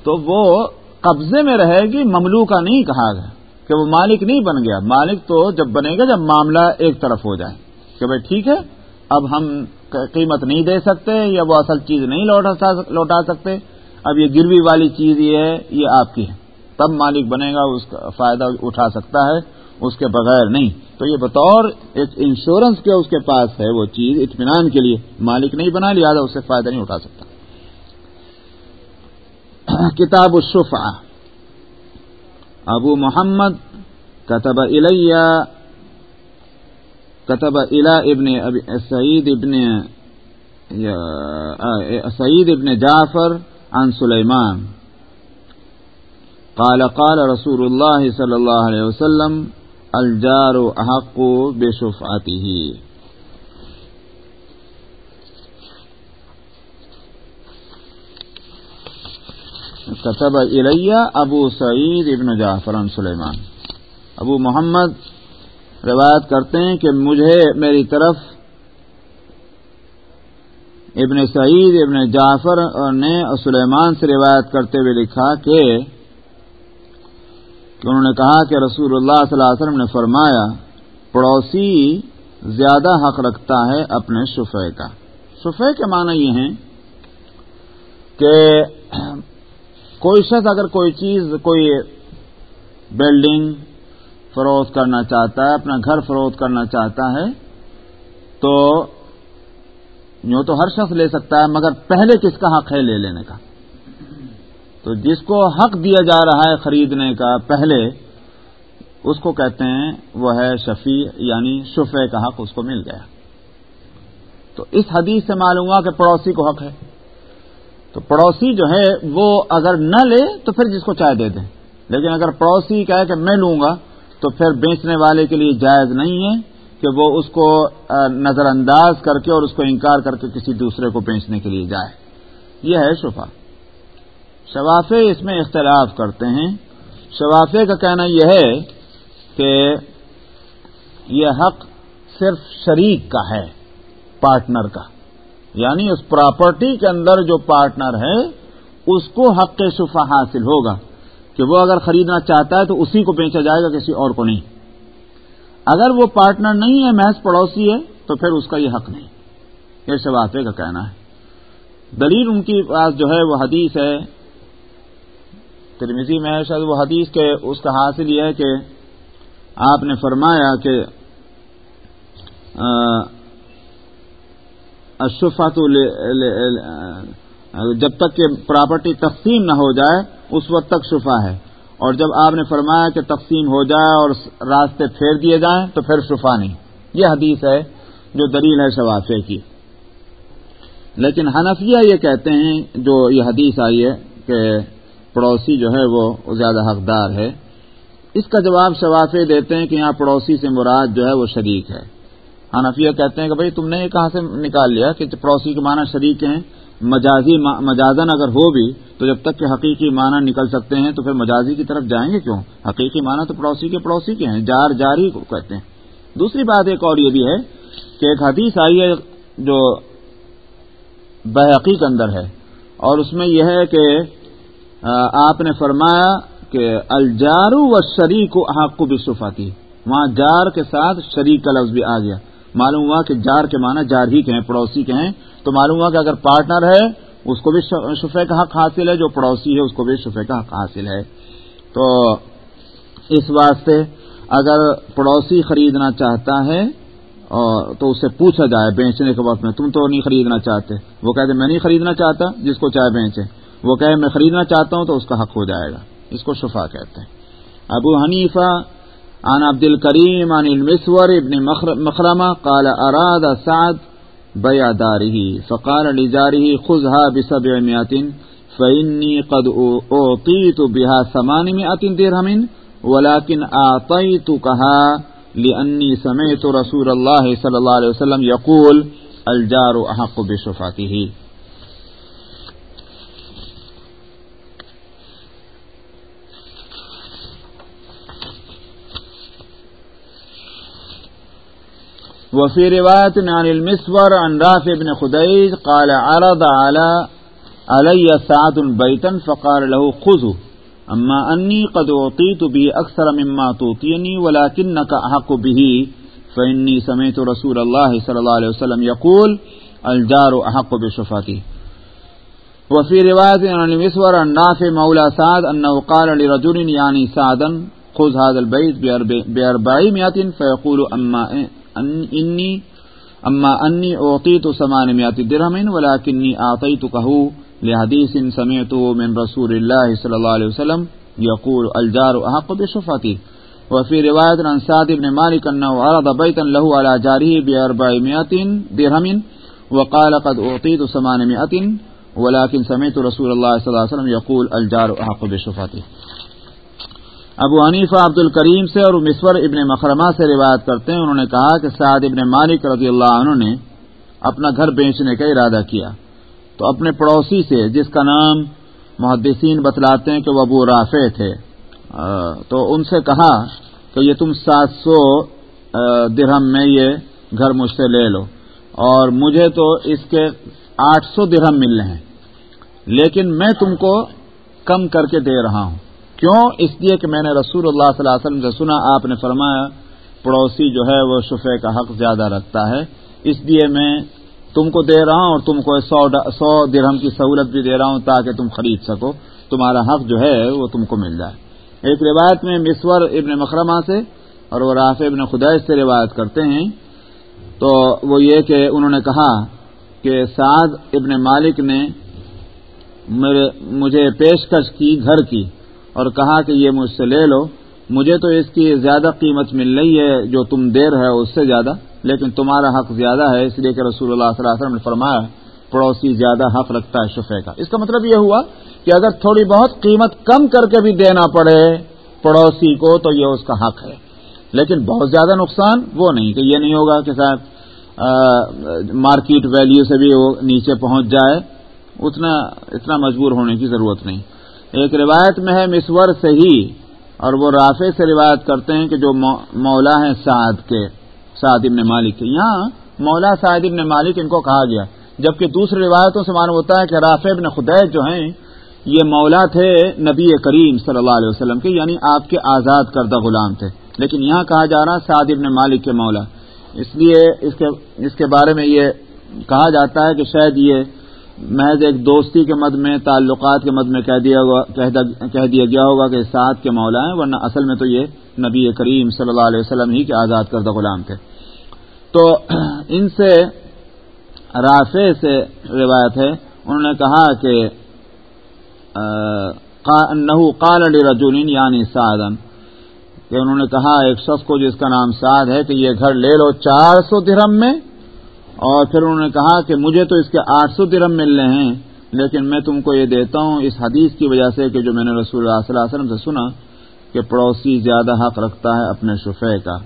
تو وہ قبضے میں رہے گی مملو کا نہیں کہا گیا، کہ وہ مالک نہیں بن گیا۔ مالک تو جب بنے گا، جب معاملہ ایک طرف ہو جائے۔ کہ بھائی ٹھیک ہے، اب ہم قیمت نہیں دے سکتے یا وہ اصل چیز نہیں لوٹا سکتے۔ اب یہ گروی والی چیز یہ ہے، یہ آپ کی ہے۔ تب مالک بنے گا، اس کا فائدہ اٹھا سکتا ہے، اس کے بغیر نہیں۔ تو یہ بطور ایک انشورنس کے اس کے پاس ہے، وہ چیز اطمینان کے لیے مالک نہیں بنا، لہٰذا اس سے فائدہ نہیں اٹھا سکتا۔ کتاب الشفع ابو محمد كتب إلي كتب إلى ابن سعيد ابن سعيد ابن جعفر عن سليمان قال قال رسول الله صلى الله عليه وسلم، الجار أحق بشفعته. کتب الیہ ابو سعید ابن جعفر سلیمان. ابو محمد روایت کرتے ہیں کہ مجھے میری طرف ابن سعید ابن جعفر نے سلیمان سے روایت کرتے ہوئے لکھا کہ تو انہوں نے کہا کہ رسول اللہ صلی اللہ علیہ وسلم نے فرمایا، پڑوسی زیادہ حق رکھتا ہے اپنے شفے کا۔ شفے کے معنی یہ ہیں کہ کوئی شخص اگر کوئی چیز، کوئی بلڈنگ فروخت کرنا چاہتا ہے، اپنا گھر فروخت کرنا چاہتا ہے، تو یوں تو ہر شخص لے سکتا ہے، مگر پہلے کس کا حق ہے لے لینے کا؟ تو جس کو حق دیا جا رہا ہے خریدنے کا پہلے، اس کو کہتے ہیں وہ ہے شفیع یعنی شفے کا حق اس کو مل گیا۔ تو اس حدیث سے معلوم ہوا کہ پڑوسی کو حق ہے۔ تو پڑوسی جو ہے وہ اگر نہ لے تو پھر جس کو چائے دے دیں۔ لیکن اگر پڑوسی کہے کہ میں لوں گا تو پھر بیچنے والے کے لیے جائز نہیں ہے کہ وہ اس کو نظر انداز کر کے اور اس کو انکار کر کے کسی دوسرے کو بیچنے کے لیے جائے۔ یہ ہے شفا شفافے اس میں اختلاف کرتے ہیں۔ شفافے کا کہنا یہ ہے کہ یہ حق صرف شریک کا ہے، پارٹنر کا۔ یعنی اس پراپرٹی کے اندر جو پارٹنر ہے، اس کو حق شفا حاصل ہوگا۔ کہ وہ اگر خریدنا چاہتا ہے تو اسی کو بیچا جائے گا، کسی اور کو نہیں۔ اگر وہ پارٹنر نہیں ہے، محض پڑوسی ہے، تو پھر اس کا یہ حق نہیں۔ یہ شفافے کا کہنا ہے۔ دلیل ان کی پاس جو ہے، وہ حدیث ہے۔ ترمیزی میں شاید وہ حدیث کے اس کا حاصل یہ ہے کہ آپ نے فرمایا کہ اشفات جب تک کہ پراپرٹی تقسیم نہ ہو جائے، اس وقت تک شفا ہے۔ اور جب آپ نے فرمایا کہ تقسیم ہو جائے اور راستے پھیر دیے جائیں، تو پھر شفا نہیں۔ یہ حدیث ہے جو دلیل ہے شفافے کی۔ لیکن حنفیہ یہ کہتے ہیں، جو یہ حدیث آئی ہے کہ پڑوسی جو ہے وہ زیادہ حقدار ہے۔ اس کا جواب شوافے دیتے ہیں کہ یہاں پڑوسی سے مراد جو ہے وہ شریک ہے۔ حنفیہ کہتے ہیں کہ بھائی تم نے یہ کہاں سے نکال لیا کہ پڑوسی کے معنی شریک ہیں؟ مجازی مجازن اگر ہو بھی تو جب تک کہ حقیقی معنی نکل سکتے ہیں تو پھر مجازی کی طرف جائیں گے کیوں؟ حقیقی معنی تو پڑوسی کے پڑوسی کے ہیں، جار جاری کو کہتے ہیں۔ دوسری بات ایک اور یہ بھی ہے کہ ایک حدیث آئی ہے جو بحقیق اندر ہے اور اس میں یہ ہے کہ آپ نے فرمایا کہ الجارو و شریک و حق کو بھی وہاں جار کے ساتھ شریک کا لفظ بھی آ گیا۔ معلوم ہوا کہ جار کے معنی جار ہی کے ہیں پڑوسی کے ہیں تو معلوم ہوا کہ اگر پارٹنر ہے، اس کو بھی شفے کا حق حاصل ہے، جو پڑوسی ہے، اس کو بھی شفے کا حق حاصل ہے۔ تو اس واسطے اگر پڑوسی خریدنا چاہتا ہے تو اس سے پوچھا جائے بیچنے کے وقت میں، تم تو نہیں خریدنا چاہتے۔ وہ کہتے میں نہیں خریدنا چاہتا، جس کو چاہے بیچے۔ وہ کہے میں خریدنا چاہتا ہوں تو اس کا حق ہو جائے گا۔ اس کو شفا کہتے ہیں۔ ابو حنیفہ عن عبد الكريم عن المسور ابن مخرمة قال أراد سعد بيع داره فقال لجاره خذها بسبعمائة فإني قد أعطيت بها ثمانمائة درهم ولكن أعطيتكها لأني سمعت رسول الله صلى الله عليه وسلم يقول الجار أحق بشفاته وفي رواية عن المسور عن رافع بن خديج قال عرض على علي سعد بيتا فقال له خذه. أما أني قد أعطيت به أكثر مما توطيني ولكنك أحق به. فإني سمعت رسول الله صلى الله عليه وسلم يقول الجار أحق بشفاته. وفي رواية عن المسور عن رافع مولى سعد أنه قال لرجل يعني سعدا خذ هذا البيت بأربعمائة فيقول أما انی اما انی اوقی تو سمان میات درہم ولاکنی آتی تو لحدیث سمیت من رسول اللہ صلی اللہ علیہ وسلم یقول الجار احق بشفاتی وفي رواية عن سعد بن مالك أنه عرض بيتا له على جاره بأربعمائة درهم، وقال قد أعطيت ثمانمائة، ولكن سمعت رسول الله صلى الله عليه وسلم يقول الجار أحق بشفاته ابو حنیفہ عبد الکریم سے اور مسور ابن مخرمہ سے روایت کرتے ہیں۔ انہوں نے کہا کہ سعد ابن مالک رضی اللہ عنہ نے اپنا گھر بیچنے کا ارادہ کیا۔ تو اپنے پڑوسی سے، جس کا نام محدثین بتلاتے ہیں کہ وہ ابو رافع تھے تو ان سے کہا کہ یہ تم سات سو درہم میں یہ گھر مجھ سے لے لو۔ اور مجھے تو اس کے آٹھ سو درہم مل رہے ہیں، لیکن میں تم کو کم کر کے دے رہا ہوں۔ کیوں؟ اس لیے کہ میں نے رسول اللہ صلی اللہ علیہ وسلم سے سنا، آپ نے فرمایا، پڑوسی جو ہے وہ شفے کا حق زیادہ رکھتا ہے۔ اس لیے میں تم کو دے رہا ہوں اور تم کو سو سو درہم کی سہولت بھی دے رہا ہوں تاکہ تم خرید سکو۔ تمہارا حق جو ہے وہ تم کو مل جائے۔ ایک روایت میں مسور ابن مکرمہ سے اور وہ راف ابن خدیش سے روایت کرتے ہیں۔ تو وہ یہ کہ انہوں نے کہا کہ سعد ابن مالک نے مجھے پیشکش کی گھر کی۔ اور کہا کہ یہ مجھ سے لے لو، مجھے تو اس کی زیادہ قیمت مل رہی ہے جو تم دے رہے ہو اس سے زیادہ، لیکن تمہارا حق زیادہ ہے، اس لیے کہ رسول اللہ صلی اللہ علیہ وسلم نے فرمایا، پڑوسی زیادہ حق رکھتا ہے شفے کا۔ اس کا مطلب یہ ہوا کہ اگر تھوڑی بہت قیمت کم کر کے بھی دینا پڑے پڑوسی کو، تو یہ اس کا حق ہے۔ لیکن بہت زیادہ نقصان وہ نہیں، کہ یہ نہیں ہوگا کہ صاحب مارکیٹ ویلیو سے بھی وہ نیچے پہنچ جائے، اتنا اتنا مجبور ہونے کی ضرورت نہیں۔ ایک روایت میں ہے مسور سے ہی اور وہ رافع سے روایت کرتے ہیں کہ جو مولا ہیں سعد کے، سعد ابن مالک کے۔ یہاں مولا سعد ابن مالک ان کو کہا گیا، جبکہ دوسری روایتوں سے معلوم ہوتا ہے کہ رافع ابن خدیج جو ہیں، یہ مولا تھے نبی کریم صلی اللہ علیہ وسلم کے یعنی آپ کے آزاد کردہ غلام تھے۔ لیکن یہاں کہا جا رہا سعد ابن مالک کے مولا۔ اس لیے اس کے اس کے بارے میں یہ کہا جاتا ہے کہ شاید یہ محض ایک دوستی کے مد میں، تعلقات کے مد میں کہہ دیا کہہ دیا گیا ہوگا کہ سعد کے مولا ہیں، ورنہ اصل میں تو یہ نبی کریم صلی اللہ علیہ وسلم ہی کے آزاد کردہ غلام تھے۔ تو ان سے رافع سے روایت ہے۔ انہوں نے کہا کہ نحو قال علی رجولین یعنی سعدن کہ انہوں نے کہا ایک شخص کو جس کا نام سعد ہے کہ یہ گھر لے لو چار سو درم میں اور پھر انہوں نے کہا کہ مجھے تو اس کے آٹھ سو درم مل رہے ہیں، لیکن میں تم کو یہ دیتا ہوں اس حدیث کی وجہ سے کہ جو میں نے رسول اللہ صلی اللہ علیہ وسلم سے سنا کہ پڑوسی زیادہ حق رکھتا ہے اپنے شفے کا۔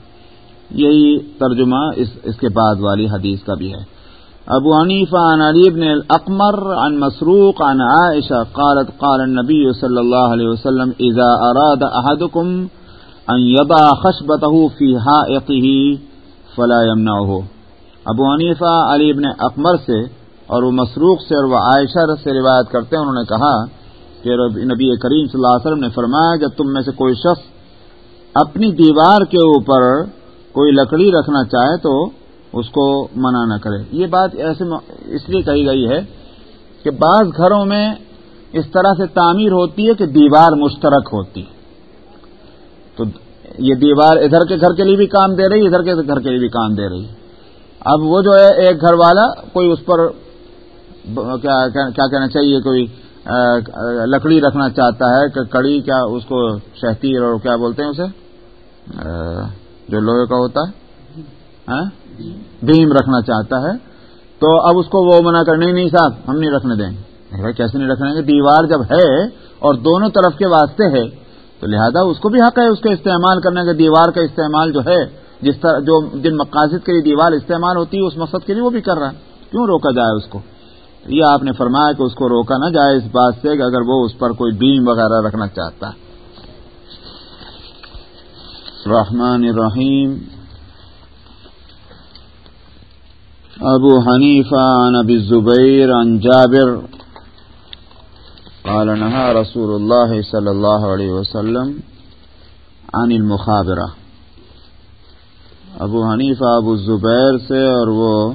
یہی ترجمہ اس اس کے بعد والی حدیث کا بھی ہے۔ ابو حنیفہ عن علی بن الاقمر عن مسروق عن عائشہ قالت، قال النبی صلی اللہ علیہ وسلم، اذا اراد احدکم ان یبا خشبته فی حائطه فلا یمنعه. ابو حنیفہ، علی ابن اکمر سے اور وہ مسروخ سے اور وہ عائشہ سے روایت کرتے ہیں، انہوں نے کہا کہ نبی کریم صلی اللہ علیہ وسلم نے فرمایا جب تم میں سے کوئی شخص اپنی دیوار کے اوپر کوئی لکڑی رکھنا چاہے تو اس کو منع نہ کرے۔ یہ بات ایسے اس لیے کہی گئی ہے کہ بعض گھروں میں اس طرح سے تعمیر ہوتی ہے کہ دیوار مشترک ہوتی۔ تو یہ دیوار ادھر کے گھر کے لیے بھی کام دے رہی ادھر کے گھر کے لیے بھی کام دے رہی۔ اب وہ جو ہے ایک گھر والا کوئی اس پر کیا کہنا چاہیے، کوئی لکڑی رکھنا چاہتا ہے، کہ کڑی کیا اس کو شہتیر اور کیا بولتے ہیں اسے؟ جو لوہے کا ہوتا ہے ہاں؟ بھیم رکھنا چاہتا ہے۔ تو اب اس کو وہ منع کر نہیں نہیں صاحب، ہم نہیں رکھنے دیں گے۔ کیسے نہیں رکھنے گے؟ دیوار جب ہے اور دونوں طرف کے واسطے ہے، تو لہذا اس کو بھی حق ہے اس کا استعمال کرنے کا دیوار کا استعمال جو ہے جس طرح جو جن مقاصد کے لیے دیوار استعمال ہوتی ہے، اس مقصد کے لیے وہ بھی کر رہا ہے۔ کیوں روکا جائے اس کو؟ یہ آپ نے فرمایا کہ اس کو روکا نہ جائے اس بات سے کہ اگر وہ اس پر کوئی بیم وغیرہ رکھنا چاہتا۔ ہے رحمان الرحیم۔ ابو حنیفہ، عن ابی الزبیر، عن جابر۔ قال نهى رسول الله صلى الله عليه وسلم عن المخابرة ابو حنیفہ، ابو زبیر سے اور وہ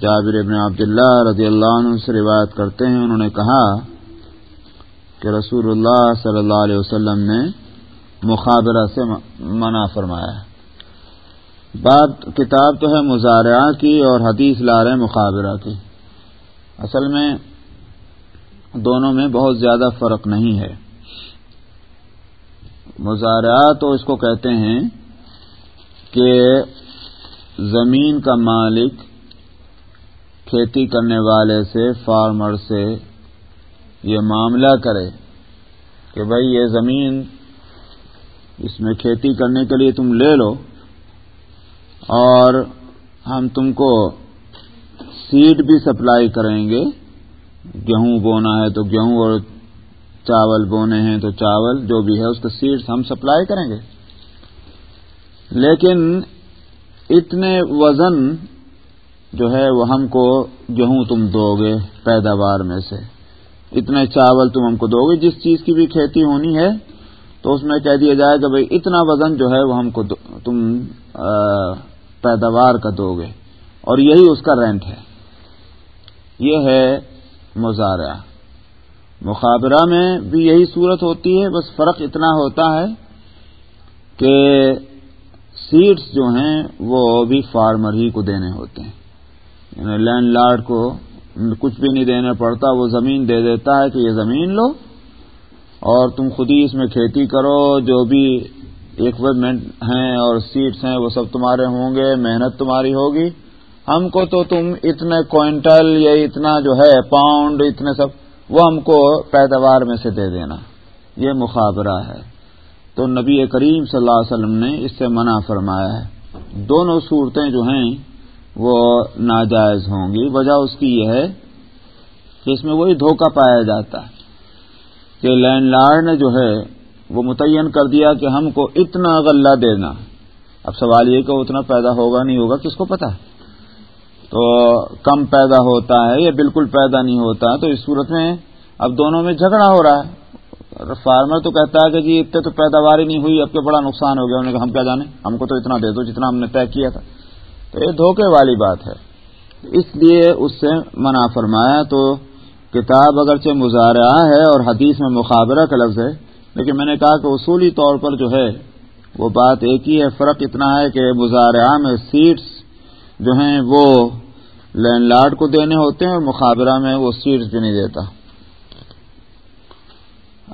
جابر ابن عبداللہ رضی اللہ عنہ سے روایت کرتے ہیں۔ انہوں نے کہا کہ رسول اللہ صلی اللہ علیہ وسلم نے مخابرہ سے منع فرمایا بات کتاب تو ہے مظاہرہ کی اور حدیث لا رہے مخابرہ کی۔ اصل میں دونوں میں بہت زیادہ فرق نہیں ہے۔ مظاہرہ تو اس کو کہتے ہیں کہ زمین کا مالک کھیتی کرنے والے سے، فارمر سے یہ معاملہ کرے کہ بھائی یہ زمین اس میں کھیتی کرنے کے لیے تم لے لو اور ہم تم کو سیڈ بھی سپلائی کریں گے۔ گیہوں بونا ہے تو گیہوں اور چاول بونے ہیں تو چاول، جو بھی ہے اس کے سیڈس ہم سپلائی کریں گے۔ لیکن اتنے وزن جو ہے وہ ہم کو گیہوں تم دو گے پیداوار میں سے۔ اتنے چاول تم ہم کو دو گے جس چیز کی بھی کھیتی ہونی ہے، تو تو اس میں کہہ دیا جائے کہ بھائی اتنا وزن جو ہے وہ ہم کو تم پیداوار کا دو گے اور یہی اس کا رینٹ ہے۔ یہ ہے مظاہرہ مخابرہ میں بھی یہی صورت ہوتی ہے، بس فرق اتنا ہوتا ہے کہ سیٹس جو ہیں وہ بھی فارمر ہی کو دینے ہوتے ہیں۔ یعنی لینڈ لارڈ کو کچھ بھی نہیں دینا پڑتا، وہ زمین دے دیتا ہے کہ یہ زمین لو اور تم خود ہی اس میں کھیتی کرو، جو بھی اکوپمنٹ ہیں اور سیٹس ہیں وہ سب تمہارے ہوں گے، محنت تمہاری ہوگی۔ ہم کو تو تم اتنے کوئنٹل یا اتنا جو ہے پاؤنڈ، اتنے سب، وہ ہم کو پیداوار میں سے دے دینا۔ یہ مخابرہ ہے۔ تو نبی کریم صلی اللہ علیہ وسلم نے اس سے منع فرمایا ہے۔ دونوں صورتیں جو ہیں وہ ناجائز ہوں گی۔ وجہ اس کی یہ ہے کہ اس میں وہی دھوکہ پایا جاتا ہے کہ لینڈ لارڈ نے جو ہے وہ متعین کر دیا کہ ہم کو اتنا غلہ دینا۔ اب سوال یہ کہ اتنا پیدا ہوگا نہیں ہوگا، کس کو پتا؟ تو کم پیدا ہوتا ہے یا بالکل پیدا نہیں ہوتا، تو اس صورت میں اب دونوں میں جھگڑا ہو رہا ہے۔ فارمر تو کہتا ہے کہ جی اتنے تو پیداوار ہی نہیں ہوئی، اب کے بڑا نقصان ہو گیا، انہوں نے کہا ہم کیا جانے ہم کو تو اتنا دے دو جتنا ہم نے طے کیا تھا۔ تو یہ دھوکے والی بات ہے۔ اس لیے اس سے منع فرمایا تو کتاب اگرچہ مظاہرہ ہے اور حدیث میں مخابرہ کا لفظ ہے، لیکن میں نے کہا کہ اصولی طور پر جو ہے، وہ بات ایک ہی ہے، فرق اتنا ہے کہ مظاہرہ میں سیٹس جو ہیں، وہ لینڈ لارڈ کو دینے ہوتے ہیں اور مخابرہ میں وہ سیٹس بھی نہیں دیتا۔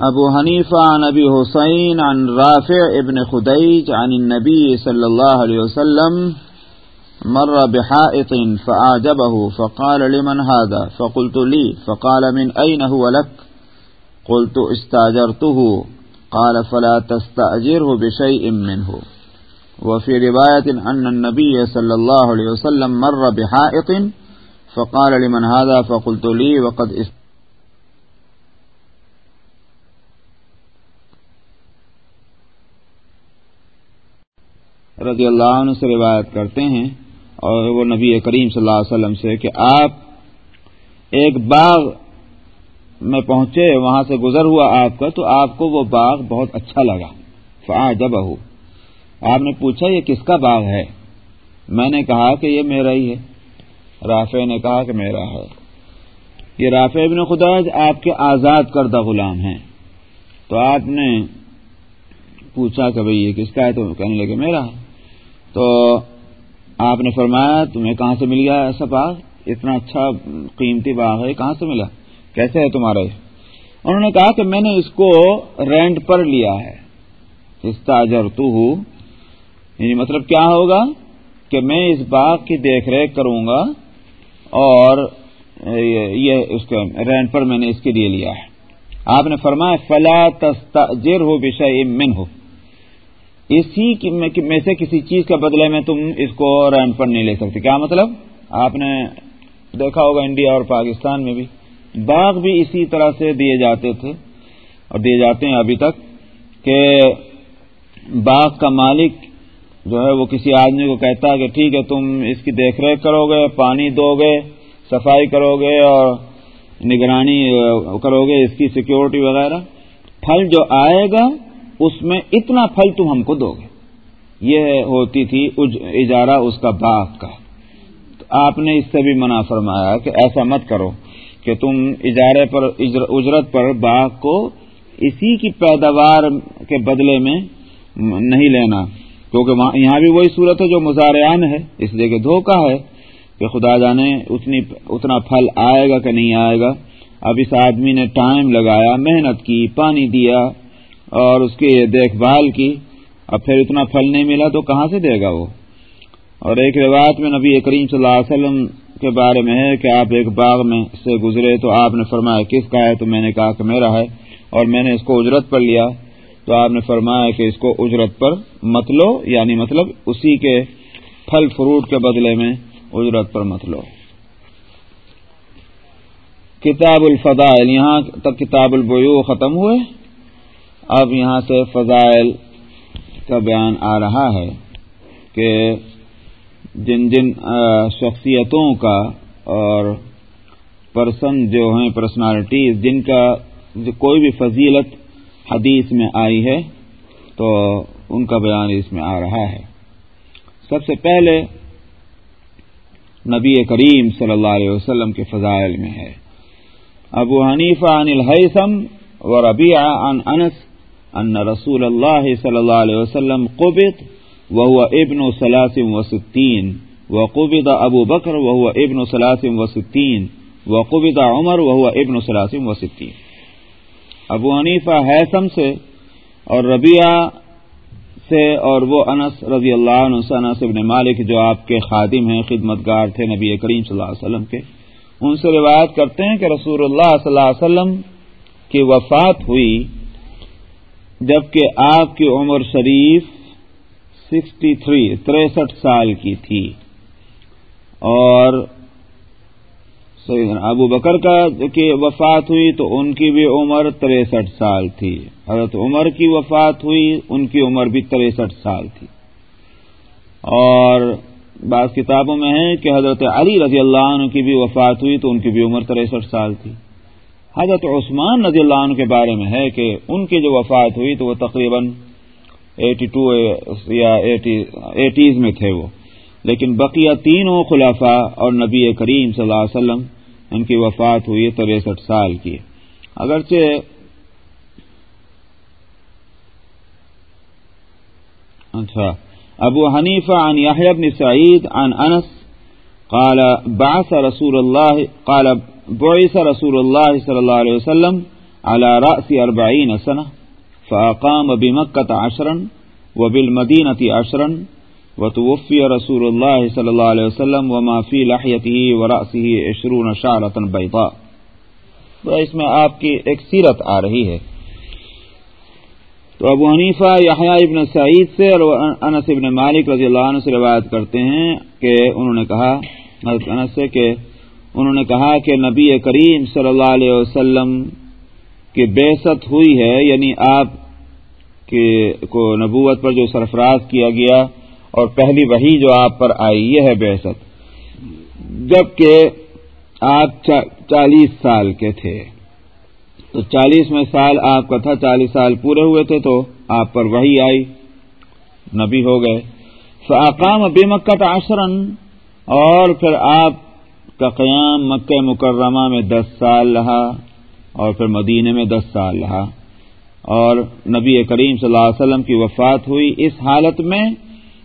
ابو حنیفہ نبی حسین عن رافع ابن خدیج عن النبی صلی اللہ علیہ وسلم مر بحائط فعاجبه فقال لمن هذا فقلت لي فقال من أين هو لك قلت استاجرته قال فلا تستأجره بشيء منه وفي رواية أن النبي صلى الله عليه وسلم مر بحائط فقال لمن هذا فقلت لي وقد است رضی اللہ عنہ سے روایت کرتے ہیں اور وہ نبی کریم صلی اللہ علیہ وسلم سے کہ آپ ایک باغ میں پہنچے، وہاں سے گزر ہوا آپ کا، تو آپ کو وہ باغ بہت اچھا لگا۔ فا جب آپ نے پوچھا، یہ کس کا باغ ہے؟ میں نے کہا کہ یہ میرا ہی ہے۔ رافع نے کہا کہ میرا ہے۔ یہ رافع ابن خدا آپ کے آزاد کردہ غلام ہیں۔ تو آپ نے پوچھا کہ بھئی یہ کس کا ہے؟ تو کہنے لگے، میرا ہے۔ تو آپ نے فرمایا، تمہیں کہاں سے مل گیا ایسا باغ؟ اتنا اچھا قیمتی باغ ہے کہاں سے ملا؟ کیسے ہے تمہارا انہوں نے کہا کہ میں نے اس کو رینٹ پر لیا ہے۔ استاجر تو ہوں یعنی مطلب کیا ہوگا کہ میں اس باغ کی دیکھ ریکھ کروں گا اور یہ اس کے رینٹ پر میں نے اس کے لیے لیا ہے۔ آپ نے فرمایا، فلا تستاجر ہو بشا من ہو اسی میں سے کسی چیز کے بدلے میں تم اس کو رینٹ پر نہیں لے سکتے۔ کیا مطلب؟ آپ نے دیکھا ہوگا انڈیا اور پاکستان میں بھی۔ باغ بھی اسی طرح سے دیے جاتے تھے اور دیے جاتے ہیں ابھی تک کہ باغ کا مالک جو ہے وہ کسی آدمی کو کہتا ہے کہ ٹھیک ہے، تم اس کی دیکھ ریکھ کرو گے پانی دو گے صفائی کرو گے اور نگرانی کرو گے اس کی سیکورٹی وغیرہ۔ پھل جو آئے گا اس میں اتنا پھل تم ہم کو دو گے یہ ہوتی تھی اجارہ اس کا باغ کا۔ تو آپ نے اس سے بھی منع فرمایا کہ ایسا مت کرو کہ تم اجارے پر اجرت پر باغ کو اسی کی پیداوار کے بدلے میں نہیں لینا۔ کیونکہ یہاں بھی وہی صورت ہے جو مظاہران ہے۔ اس لیے کہ دھوکہ ہے کہ خدا جانے اتنی، اتنا پھل آئے گا کہ نہیں آئے گا۔ اب اس آدمی نے ٹائم لگایا، محنت کی، پانی دیا۔ اور اس کی دیکھ بھال کی، اب پھر اتنا پھل نہیں ملا تو کہاں سے دے گا وہ؟ اور ایک روایت میں نبی کریم صلی اللہ علیہ وسلم کے بارے میں ہے کہ آپ ایک باغ میں سے گزرے تو آپ نے فرمایا، کس کا ہے؟ تو میں نے کہا کہ میرا ہے اور میں نے اس کو اجرت پر لیا۔ تو آپ نے فرمایا کہ اس کو اجرت پر مت لو یعنی مطلب اسی کے پھل فروٹ کے بدلے میں اجرت پر مت لو۔ کتاب الفضائل، یہاں تک کتاب البیو ختم ہوئے۔ اب یہاں سے فضائل کا بیان آ رہا ہے کہ جن جن شخصیتوں کا اور پرسن جو ہیں پرسنالٹیز جن کا کوئی بھی فضیلت حدیث میں آئی ہے، تو ان کا بیان اس میں آ رہا ہے۔ سب سے پہلے نبی کریم صلی اللہ علیہ وسلم کے فضائل میں ہے۔ ابو حنیفہ عن الحیثم و ربیع عن انس ان رسول اللہ صلی اللہ علیہ وسلم قبط وهو ابن سلاسم و ستین وقبض ابو بکر وهو ابن سلاسم و ستین وقبض عمر وهو ابن سلاسم و ستین ابو حنیفہ حیثم سے اور ربیہ سے اور وہ انس رضی اللہ عنہ سے، انس ابن مالک جو آپ کے خادم ہیں خدمت گار تھے نبی کریم صلی اللہ علیہ وسلم کے، ان سے روایت کرتے ہیں کہ رسول اللہ صلی اللہ علیہ وسلم کی وفات ہوئی جبکہ آپ کی عمر شریف سکسٹی تھری، تریسٹھ سال کی تھی۔ اور ابو بکر کا کی وفات ہوئی تو ان کی بھی عمر تریسٹھ سال تھی۔ حضرت عمر کی وفات ہوئی، ان کی عمر بھی تریسٹھ سال تھی۔ اور بعض کتابوں میں ہے کہ حضرت علی رضی اللہ عنہ کی بھی وفات ہوئی تو ان کی بھی عمر تریسٹھ سال تھی۔ حضرت عثمان رضی اللہ عنہ کے بارے میں ہے کہ ان کی جو وفات ہوئی تو وہ تقریباً ایٹی ٹو یا ایٹیز میں تھے وہ۔ لیکن بقیہ تینوں خلافہ اور نبی کریم صلی اللہ علیہ وسلم ان کی وفات ہوئی تریسٹھ سال کی اگرچہ اچھا ابو حنیفہ عن يحيى بن سعيد عن انس قال بعث رسول الله قال بعث رسول الله صلى الله عليه وسلم على رأس أربعين سنة فأقام بمكة عشرا وبالمدينة عشرا وتوفي رسول الله صلى الله عليه وسلم وما في لحيته ورأسه عشرون شعرة بيضاء۔ تو اس میں آپ کی ایک سیرت آ رہی ہے۔ تو ابو حنیفہ یحییٰ ابن سعید سے اور انس ابن مالک رضی اللہ عنہ سے روایت کرتے ہیں کہ انہوں نے کہا، حضرت انس سے کہ انہوں نے کہا کہ نبی کریم صلی اللہ علیہ وسلم کی بےست ہوئی ہے یعنی آپ کو نبوت پر جو سرفراز کیا گیا اور پہلی وہی جو آپ پر آئی، یہ ہے بحثت جبکہ آپ چالیس سال کے تھے۔ تو چالیس میں سال آپ کا تھا، چالیس سال پورے ہوئے تھے، تو آپ پر وہی آئی، نبی ہو گئے۔ فاقام بے مکہ تعشرن اور پھر آپ کا قیام مکہ مکرمہ میں دس سال رہا اور پھر مدینے میں دس سال رہا اور نبی کریم صلی اللہ علیہ وسلم کی وفات ہوئی اس حالت میں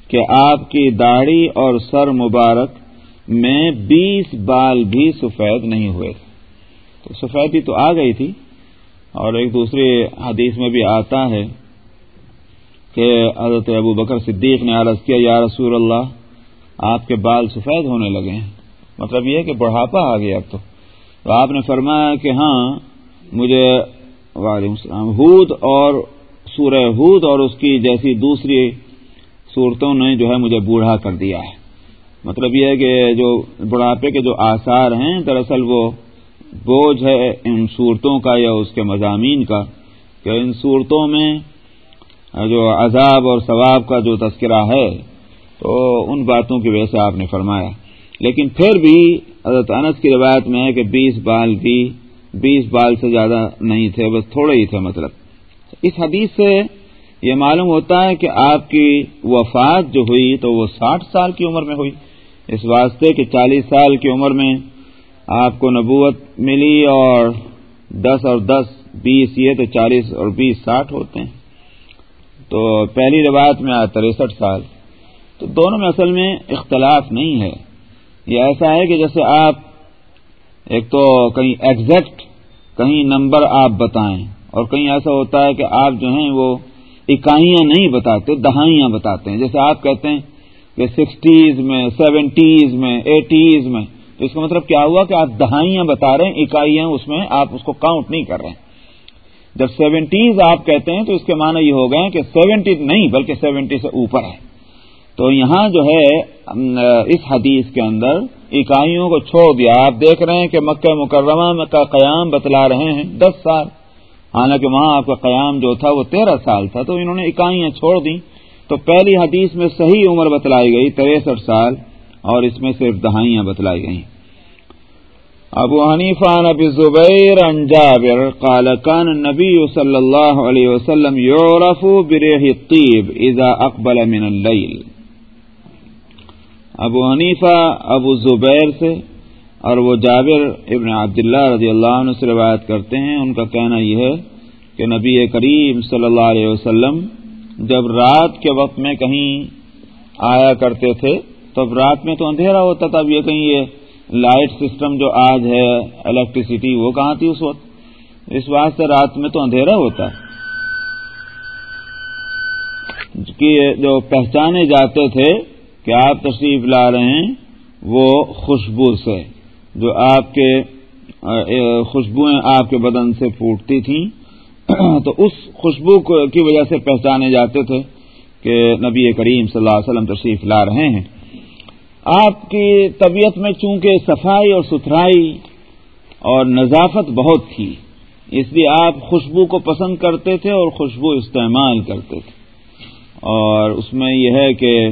کہ آپ کی داڑھی اور سر مبارک میں بیس بال بھی سفید نہیں ہوئے تو سفیدی تو آ گئی تھی اور ایک دوسری حدیث میں بھی آتا ہے کہ حضرت ابو بکر صدیق نے عرض کیا، یا رسول اللہ، آپ کے بال سفید ہونے لگے ہیں۔ مطلب یہ کہ بڑھاپا آ گیا اب تو۔ تو آپ نے فرمایا کہ ہاں مجھے وعلیکم السلام، ہود اور سورہ ہود اور اس کی جیسی دوسری صورتوں نے جو ہے مجھے بوڑھا کر دیا ہے۔ مطلب یہ ہے کہ جو بڑھاپے کے جو آثار ہیں، دراصل وہ بوجھ ہے ان صورتوں کا یا اس کے مضامین کا، کہ ان صورتوں میں جو عذاب اور ثواب کا جو تذکرہ ہے، تو ان باتوں کی وجہ سے آپ نے فرمایا۔ لیکن پھر بھی حضرت انس کی روایت میں ہے کہ بیس بال بھی بیس بال سے زیادہ نہیں تھے، بس تھوڑے ہی تھے مطلب۔ اس حدیث سے یہ معلوم ہوتا ہے کہ آپ کی وفات جو ہوئی تو وہ ساٹھ سال کی عمر میں ہوئی۔ اس واسطے کہ چالیس سال کی عمر میں آپ کو نبوت ملی اور دس اور دس، بیس یہ تو چالیس اور بیس ساٹھ ہوتے ہیں۔ تو پہلی روایت میں آیا تریسٹھ سال۔ تو دونوں میں اصل میں اختلاف نہیں ہے۔ یہ ایسا ہے کہ جیسے آپ ایک تو کہیں ایگزیکٹ کہیں نمبر آپ بتائیں اور کہیں ایسا ہوتا ہے کہ آپ جو ہیں وہ اکائیاں نہیں بتاتے، دہائیاں بتاتے ہیں۔ جیسے آپ کہتے ہیں کہ سکسٹیز میں سیونٹیز میں ایٹیز میں، تو اس کا مطلب کیا ہوا کہ آپ دہائیاں بتا رہے ہیں، اکائیاں اس میں، آپ اس کو کاؤنٹ نہیں کر رہے ہیں۔ جب سیونٹیز آپ کہتے ہیں تو اس کے معنی یہ ہو گئے کہ سیونٹی نہیں بلکہ سیونٹی سے اوپر ہے۔ تو یہاں جو ہے اس حدیث کے اندر اکائیوں کو چھوڑ دیا۔ آپ دیکھ رہے ہیں کہ مکہ مکرمہ کا قیام بتلا رہے ہیں دس سال۔ حالانکہ وہاں آپ کا قیام جو تھا وہ تیرہ سال تھا، تو انہوں نے اکائیاں چھوڑ دی تو پہلی حدیث میں صحیح عمر بتلائی گئی، تریسٹھ سال، اور اس میں صرف دہائیاں بتلائی گئیں۔ ابو حنیفہ نبی زبیر عن جابر قال كان النبي صلى الله عليه وسلم يعرف بريح الطيب اذا اقبل من الليل ابو حنیفہ، ابو زبیر سے، اور وہ جابر ابن عبداللہ رضی اللہ عنہ سے روایت کرتے ہیں۔ ان کا کہنا یہ ہے کہ نبی کریم صلی اللہ علیہ وسلم جب رات کے وقت میں کہیں آیا کرتے تھے، تب رات میں تو اندھیرا ہوتا تھا، اب یہ کہیں یہ لائٹ سسٹم جو آج ہے الیکٹریسٹی وہ کہاں تھی اس وقت؟ اس واسطے رات میں تو اندھیرا ہوتا۔ کہ جو پہچانے جاتے تھے کہ آپ تشریف لا رہے ہیں، وہ خوشبو سے، جو آپ کے خوشبوئیں آپ کے بدن سے پھوٹتی تھیں۔ تو اس خوشبو کی وجہ سے پہچانے جاتے تھے کہ نبی کریم صلی اللہ علیہ وسلم تشریف لا رہے ہیں۔ آپ کی طبیعت میں چونکہ صفائی اور ستھرائی اور نظافت بہت تھی، اس لیے آپ خوشبو کو پسند کرتے تھے اور خوشبو استعمال کرتے تھے۔ اور اس میں یہ ہے کہ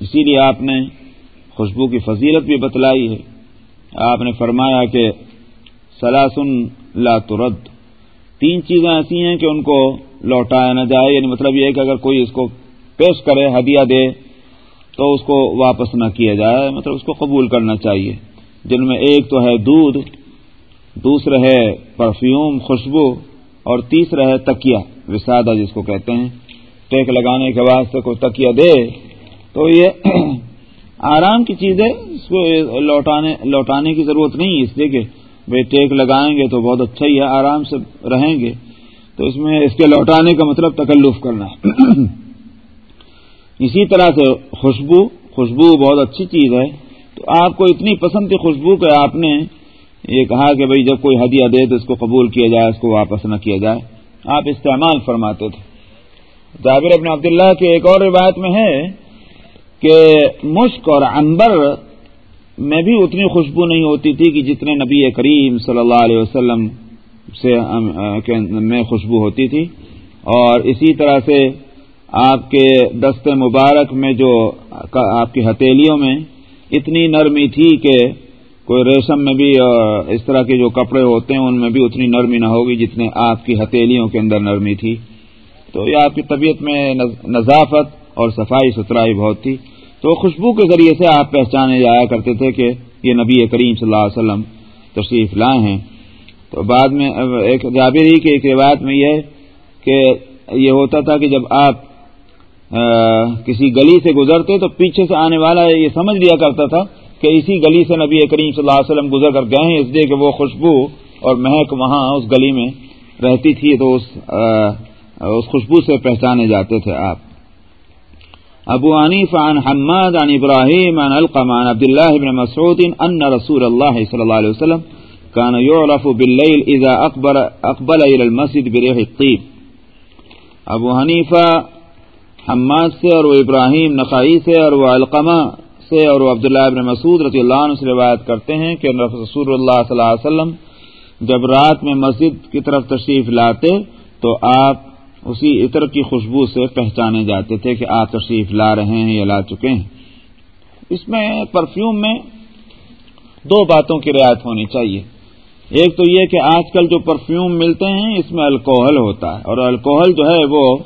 اسی لیے آپ نے خوشبو کی فضیلت بھی بتلائی ہے۔ آپ نے فرمایا کہ سلاسن لا ترد۔ تین چیزیں ایسی ہیں کہ ان کو لوٹایا نہ جائے یعنی مطلب یہ ہے کہ اگر کوئی اس کو پیش کرے، ہدیہ دے، تو اس کو واپس نہ کیا جائے مطلب اس کو قبول کرنا چاہیے۔ جن میں ایک تو ہے دودھ، دوسرا ہے پرفیوم خوشبو، اور تیسرا ہے تکیا وسادہ جس کو کہتے ہیں۔ ٹیک لگانے کے واسطے کوئی تکیا دے تو یہ آرام کی چیز ہے اس کو لوٹانے لوٹانے کی ضرورت نہیں اس لیے کہ بھائی ٹیک لگائیں گے تو بہت اچھا ہی ہے، آرام سے رہیں گے۔ تو اس میں اس کے لوٹانے کا مطلب تکلف کرنا ہے۔ اسی طرح سے خوشبو خوشبو بہت اچھی چیز ہے۔ تو آپ کو اتنی پسند تھی خوشبو کہ آپ نے یہ کہا کہ بھئی جب کوئی ہدیہ دے تو اس کو قبول کیا جائے، اس کو واپس نہ کیا جائے۔ آپ استعمال فرماتے تھے۔ جابر ابن عبداللہ کی ایک اور روایت میں ہے کہ مشک اور عنبر میں بھی اتنی خوشبو نہیں ہوتی تھی کہ جتنے نبی کریم صلی اللہ علیہ وسلم سے میں خوشبو ہوتی تھی۔ اور اسی طرح سے آپ کے دست مبارک میں جو آپ کی ہتھیلیوں میں اتنی نرمی تھی کہ کوئی ریشم میں بھی اس طرح کے جو کپڑے ہوتے ہیں، ان میں بھی اتنی نرمی نہ ہوگی جتنے آپ کی ہتھیلیوں کے اندر نرمی تھی۔ تو یہ آپ کی طبیعت میں نظافت اور صفائی ستھرائی بہت تھی۔ تو خوشبو کے ذریعے سے آپ پہچانے جایا کرتے تھے کہ یہ نبی کریم صلی اللہ علیہ وسلم تشریف لائے ہیں۔ تو بعد میں ایک جابری کی ایک روایت میں یہ کہ یہ ہوتا تھا کہ جب آپ کسی گلی سے گزرتے تو پیچھے سے آنے والا یہ سمجھ لیا کرتا تھا کہ اسی گلی سے نبی کریم صلی اللہ علیہ وسلم گزر کر گئے ہیں، اس لیے کہ وہ خوشبو اور مہک وہاں اس گلی میں رہتی تھی تو اس اس خوشبو سے پہچانے جاتے تھے آپ۔ ابو عنیف عن حماد عن ابراہیم عن القم عن عبد الله بن مسعود ان رسول الله صلی اللہ علیہ وسلم كان يعرف بالليل اذا اقبل اقبل الى المسجد بريح الطيب ابو حنیفہ حماد سے اور وہ ابراہیم نقائی سے اور وہ القمہ سے اور وہ عبداللہ ابن مسعود رضی اللہ عنہ سے روایت کرتے ہیں کہ رسول اللہ صلی اللہ علیہ وسلم جب رات میں مسجد کی طرف تشریف لاتے تو آپ اسی عطر کی خوشبو سے پہچانے جاتے تھے کہ آپ تشریف لا رہے ہیں یا لا چکے ہیں۔ اس میں پرفیوم میں دو باتوں کی رعایت ہونی چاہیے۔ ایک تو یہ کہ آج کل جو پرفیوم ملتے ہیں، اس میں الکوہل ہوتا ہے۔ اور الکوہل جو ہے، وہ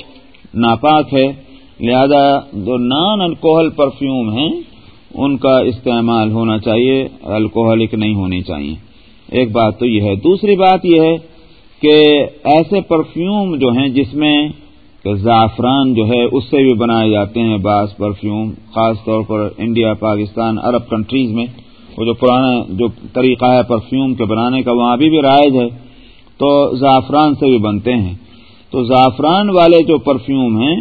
ناپاک ہے۔ لہذا جو نان الکوہل پرفیوم ہیں، ان کا استعمال ہونا چاہیے۔ الکوہلک نہیں ہونی چاہیے۔ ایک بات تو یہ ہے۔ دوسری بات یہ ہے کہ ایسے پرفیوم جو ہیں جس میں کہ زعفران جو ہے، اس سے بھی بنائے جاتے ہیں بعض پرفیوم خاص طور پر انڈیا، پاکستان، عرب کنٹریز میں۔ وہ جو پرانا جو طریقہ ہے پرفیوم کے بنانے کا، وہاں ابھی بھی رائج ہے۔ تو زعفران سے بھی بنتے ہیں۔ تو زعفران والے جو پرفیوم ہیں،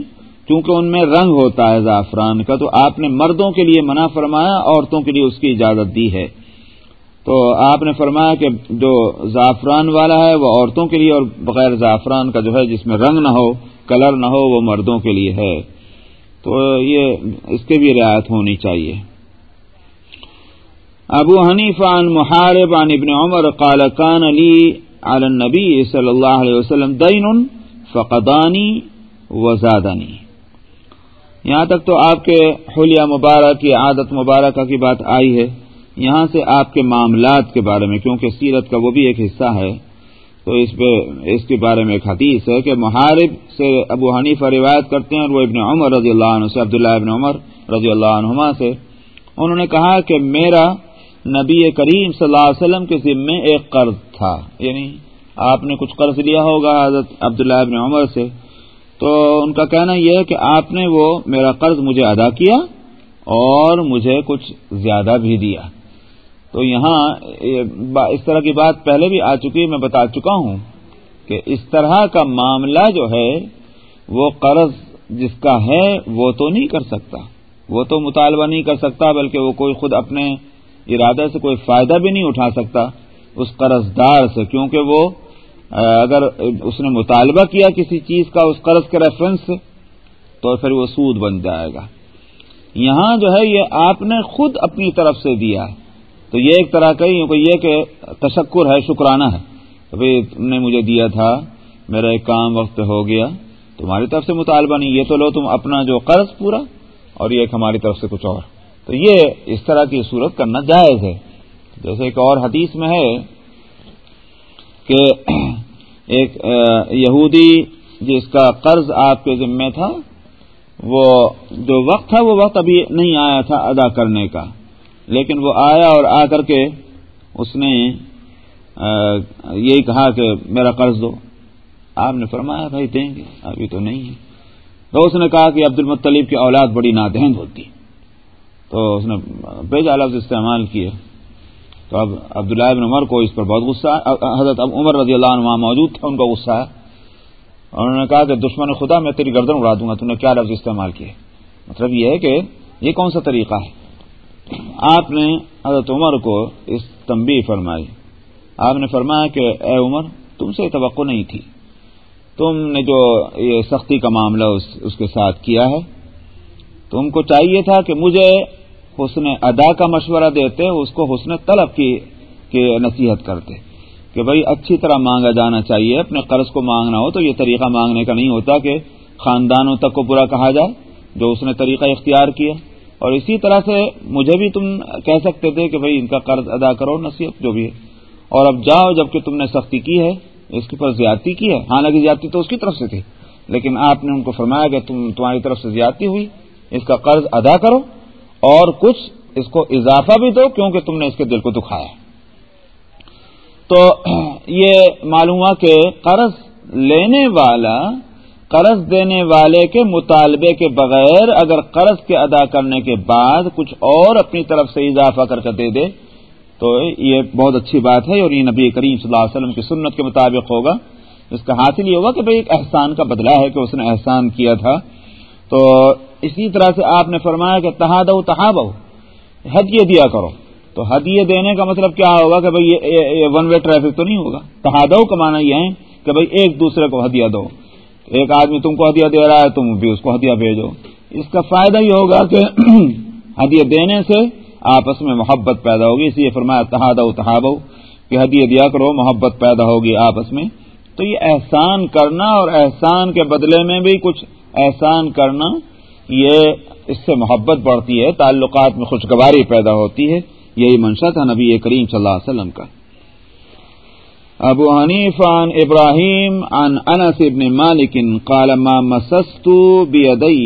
چونکہ ان میں رنگ ہوتا ہے زعفران کا، تو آپ نے مردوں کے لیے منع فرمایا، عورتوں کے لیے اس کی اجازت دی ہے۔ تو آپ نے فرمایا کہ جو زعفران والا ہے وہ عورتوں کے لیے اور بغیر زعفران کا جو ہے جس میں رنگ نہ ہو، کلر نہ ہو، وہ مردوں کے لیے ہے۔ تو یہ اس کے بھی رعایت ہونی چاہیے۔ ابو حنیف عن محارب عن ابن عمر قال كان علی علی النبی صلی اللہ علیہ وسلم دین فقدانی وزادانی یہاں تک تو آپ کے حلیہ مبارک کی عادت مبارکہ کی بات آئی ہے۔ یہاں سے آپ کے معاملات کے بارے میں، کیونکہ سیرت کا وہ بھی ایک حصہ ہے، تو اس پہ، اس کے بارے میں ایک حدیث ہے کہ محارب سے ابو حنیفہ روایت کرتے ہیں اور وہ ابن عمر رضی اللہ عنہ سے، عبداللہ ابن عمر رضی اللہ عنہما سے۔ انہوں نے کہا کہ میرا نبی کریم صلی اللہ علیہ وسلم کے ذمے ایک قرض تھا یعنی آپ نے کچھ قرض لیا ہوگا حضرت عبداللہ ابن عمر سے۔ تو ان کا کہنا یہ ہے کہ آپ نے وہ میرا قرض مجھے ادا کیا اور مجھے کچھ زیادہ بھی دیا۔ تو یہاں اس طرح کی بات پہلے بھی آ چکی ہے، میں بتا چکا ہوں کہ اس طرح کا معاملہ جو ہے، وہ قرض جس کا ہے، وہ تو نہیں کر سکتا۔ وہ تو مطالبہ نہیں کر سکتا، بلکہ وہ کوئی خود اپنے ارادہ سے کوئی فائدہ بھی نہیں اٹھا سکتا اس قرض دار سے، کیونکہ وہ اگر اس نے مطالبہ کیا کسی چیز کا اس قرض کے ریفرنس سے، تو پھر وہ سود بن جائے گا۔ یہاں جو ہے، یہ آپ نے خود اپنی طرف سے دیا ہے۔ تو یہ ایک طرح کا یہ کہ تشکر ہے، شکرانہ ہے۔ بھائی تم نے مجھے دیا تھا، میرا ایک کام وقت ہو گیا۔ تمہاری طرف سے مطالبہ نہیں، یہ تو لو تم اپنا جو قرض پورا اور یہ ایک ہماری طرف سے کچھ اور۔ تو یہ اس طرح کی صورت کرنا جائز ہے۔ جیسے ایک اور حدیث میں ہے کہ ایک یہودی جس کا قرض آپ کے ذمے تھا، وہ جو وقت تھا، وہ وقت ابھی نہیں آیا تھا ادا کرنے کا۔ لیکن وہ آیا اور آ کر کے اس نے یہی کہا کہ میرا قرض دو۔ آپ نے فرمایا بھائی دیں گے، ابھی تو نہیں ہے۔ تو اس نے کہا کہ عبد المطلیب کی اولاد بڑی نادہند ہوتی۔ تو اس نے بیجا لفظ استعمال کیے۔ تو اب عبداللہ بن عمر کو اس پر بہت غصہ حضرت اب عمر رضی اللہ عنہ وہاں موجود تھا ان کا غصہ ہے اور انہوں نے کہا کہ دشمن خدا، میں تیری گردن اڑا دوں گا۔ تم نے کیا لفظ استعمال کیے۔ مطلب یہ ہے کہ یہ کون سا طریقہ ہے؟ آپ نے حضرت عمر کو اس تنبیہ فرمائی۔ آپ نے فرمایا کہ اے عمر، تم سے توقع نہیں تھی۔ تم نے جو یہ سختی کا معاملہ اس اس کے ساتھ کیا ہے، تم کو چاہیے تھا کہ مجھے حسن ادا کا مشورہ دیتے، اس کو حسن طلب کی نصیحت کرتے۔ کہ بھائی، اچھی طرح مانگا جانا چاہیے، اپنے قرض کو مانگنا ہو تو یہ طریقہ مانگنے کا نہیں ہوتا کہ خاندانوں تک کو برا کہا جائے، جو اس نے طریقہ اختیار کیا۔ اور اسی طرح سے مجھے بھی تم کہہ سکتے تھے کہ بھائی ان کا قرض ادا کرو، نصیحت جو بھی ہے۔ اور اب جاؤ، جبکہ تم نے سختی کی ہے، اس کے اوپر زیادتی کی ہے۔ حالانکہ زیادتی تو اس کی طرف سے تھی، لیکن آپ نے ان کو فرمایا کہ تم تمہاری طرف سے زیادتی ہوئی، اس کا قرض ادا کرو اور کچھ اس کو اضافہ بھی دو، کیونکہ تم نے اس کے دل کو دکھایا۔ تو یہ معلوم ہوا کہ قرض لینے والا قرض دینے والے کے مطالبے کے بغیر اگر قرض کے ادا کرنے کے بعد کچھ اور اپنی طرف سے اضافہ کر کے دے دے، تو یہ بہت اچھی بات ہے اور یہ نبی کریم صلی اللہ علیہ وسلم کی سنت کے مطابق ہوگا۔ اس کا حاصل یہ ہوگا کہ بھائی ایک احسان کا بدلہ ہے کہ اس نے احسان کیا تھا۔ تو اسی طرح سے آپ نے فرمایا کہ تحاد تحاب ہدیے دیا کرو۔ تو ہدیے دینے کا مطلب کیا ہوگا کہ بھائی یہ ون وے ٹریفک تو نہیں ہوگا؟ تحاد کا مانا یہ ہے کہ بھائی ایک دوسرے کو ہدیہ دو۔ ایک آدمی تم کو ہدیہ دے رہا ہے، تم بھی اس کو ہدیہ بھیجو۔ اس کا فائدہ یہ ہوگا کہ ہدیہ دینے سے آپس میں محبت پیدا ہوگی۔ اس لیے فرمایا تحاد تحاب کہ ہدیہ دیا کرو، محبت پیدا ہوگی آپس میں۔ تو یہ احسان کرنا اور احسان کے بدلے میں بھی کچھ احسان کرنا، یہ اس سے محبت بڑھتی ہے، تعلقات میں خوشگواری پیدا ہوتی ہے۔ یہی منشا تھا نبی کریم صلی اللہ علیہ وسلم کا۔ ابو حنیف عن ابراہیم عن انس ابن مالک قال ما مسست بیدی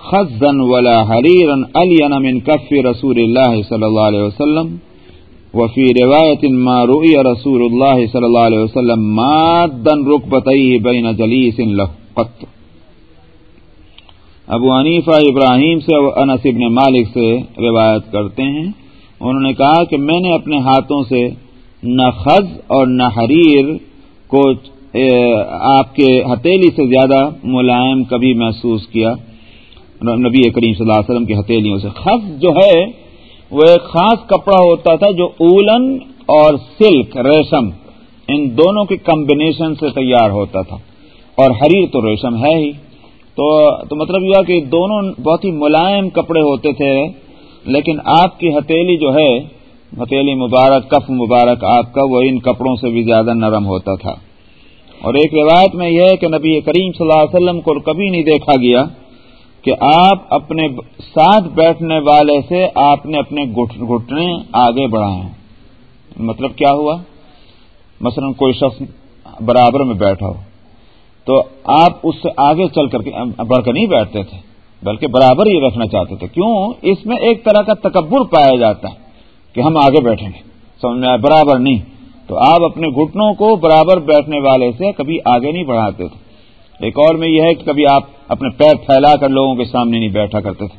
خزا ولا حريرا الين من كف رسول الله صلى الله عليه وسلم وفي رواية ما رؤي رسول الله صلى الله عليه وسلم مادا ركبتيه بين جليس له قط ابو حنیفہ ابراہیم سے انس ابن مالک سے روایت کرتے ہیں انہوں نے کہا کہ میں نے اپنے ہاتھوں سے نہ خز اور نہ حریر کو آپ کے ہتیلی سے زیادہ ملائم کبھی محسوس کیا نبی کریم صلی اللہ علیہ وسلم کی ہتیلیوں سے۔ خز جو ہے، وہ ایک خاص کپڑا ہوتا تھا جو اولن اور سلک، ریشم، ان دونوں کے کمبینیشن سے تیار ہوتا تھا۔ اور حریر تو ریشم ہے ہی۔ تو تو مطلب یہ کہ دونوں بہت ہی ملائم کپڑے ہوتے تھے، لیکن آپ کی ہتیلی جو ہے ہتیلی مبارک، کف مبارک آپ کا، وہ ان کپڑوں سے بھی زیادہ نرم ہوتا تھا۔ اور ایک روایت میں یہ ہے کہ نبی کریم صلی اللہ علیہ وسلم کو کبھی نہیں دیکھا گیا کہ آپ اپنے ساتھ بیٹھنے والے سے آپ نے اپنے گھٹنے آگے بڑھائے مطلب کیا ہوا؟ مثلا کوئی شخص برابر میں بیٹھا ہو، تو آپ اس سے آگے چل کر کے، بڑھ کر نہیں بیٹھتے تھے، بلکہ برابر ہی رکھنا چاہتے تھے۔ کیوں؟ اس میں ایک طرح کا تکبر پایا جاتا ہے۔ کہ ہم آگے بیٹھیں گے۔ سمجھ میں آئے برابر نہیں۔ تو آپ اپنے گھٹنوں کو برابر بیٹھنے والے سے کبھی آگے نہیں بڑھاتے تھے۔ ایک اور میں یہ ہے کہ کبھی آپ اپنے پیر پھیلا کر لوگوں کے سامنے نہیں بیٹھا کرتے تھے۔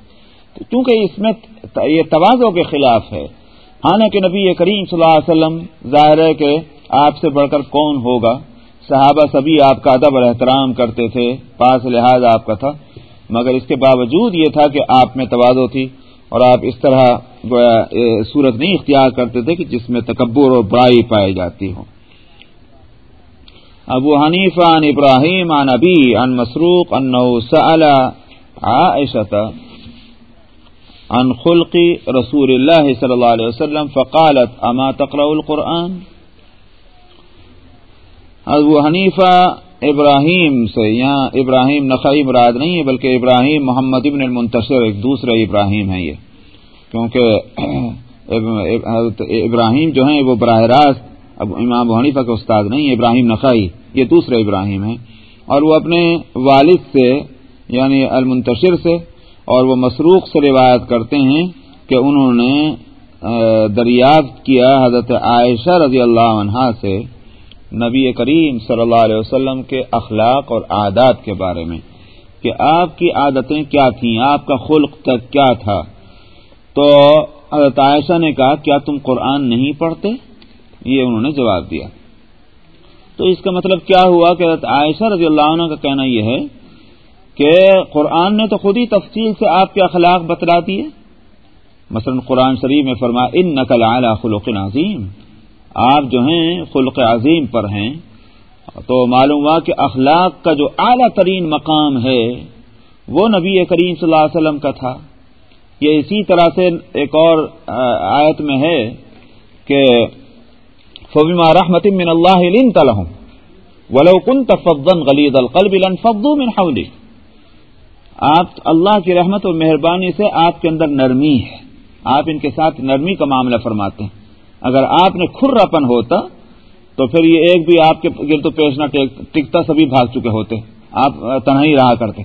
تو کیونکہ اس میں یہ توازوں کے خلاف ہے، حالانکہ نبی کریم صلی اللہ علیہ وسلم، ظاہر ہے کہ آپ سے بڑھ کر کون ہوگا؟ صحابہ سبھی آپ کا ادب اور احترام کرتے تھے، پاس لحاظ آپ کا تھا۔ مگر اس کے باوجود یہ تھا کہ آپ میں توازو تھی۔ اور آپ اس طرح صورت نہیں اختیار کرتے تھے کہ جس میں تکبر اور برائی پائی جاتی ہو۔ ابو حنیف عن ابراہیم، عن ابی ان مسروق ان سأل عائشة عن خلق رسول اللہ صلی اللہ علیہ وسلم فقالت، اما تقرأ القرآن؟ ابو حنیفہ ابراہیم سے یہاں ابراہیم نقائی مراد نہیں ہے، بلکہ ابراہیم محمد ابن المنتصر ایک دوسرا ابراہیم ہے یہ۔ کیونکہ ابراہیم جو ہیں، وہ براہ راست اب امام حنیفہ کے استاد نہیں ابراہیم نقائی یہ دوسرے ابراہیم ہیں۔ اور وہ اپنے والد سے یعنی المنتشر سے، اور وہ مسروخ سے روایت کرتے ہیں کہ انہوں نے دریافت کیا حضرت عائشہ رضی اللہ عنہا سے نبی کریم صلی اللہ علیہ وسلم کے اخلاق اور عادات کے بارے میں کہ آپ کی عادتیں کیا تھیں، آپ کا خلق تک کیا تھا۔ تو حضرت عائشہ نے کہا، کیا تم قرآن نہیں پڑھتے؟ یہ انہوں نے جواب دیا۔ تو اس کا مطلب کیا ہوا کہ حضرت عائشہ رضی اللہ عنہ کا کہنا یہ ہے کہ قرآن نے تو خود ہی تفصیل سے آپ کے اخلاق بتلا دیے۔ مثلا قرآن شریف میں فرما ان نقل اعلی خلق عظیم آپ جو ہیں خلق عظیم پر ہیں، تو معلوم ہوا کہ اخلاق کا جو اعلیٰ ترین مقام ہے، وہ نبی کریم صلی اللہ علیہ وسلم کا تھا۔ یہ اسی طرح سے ایک اور آیت میں ہے کہ فبیما رحمت من اللہ تلحم ولو کن تفن غلید القلب فبدو من حولی آپ اللہ کی رحمت اور مہربانی سے آپ کے اندر نرمی ہے۔ آپ ان کے ساتھ نرمی کا معاملہ فرماتے ہیں۔ اگر آپ نے کھراپن ہوتا، تو پھر یہ ایک بھی آپ کے گرد پیش نہ ٹکتا، سبھی بھاگ چکے ہوتے۔ آپ تنہائی رہا کرتے۔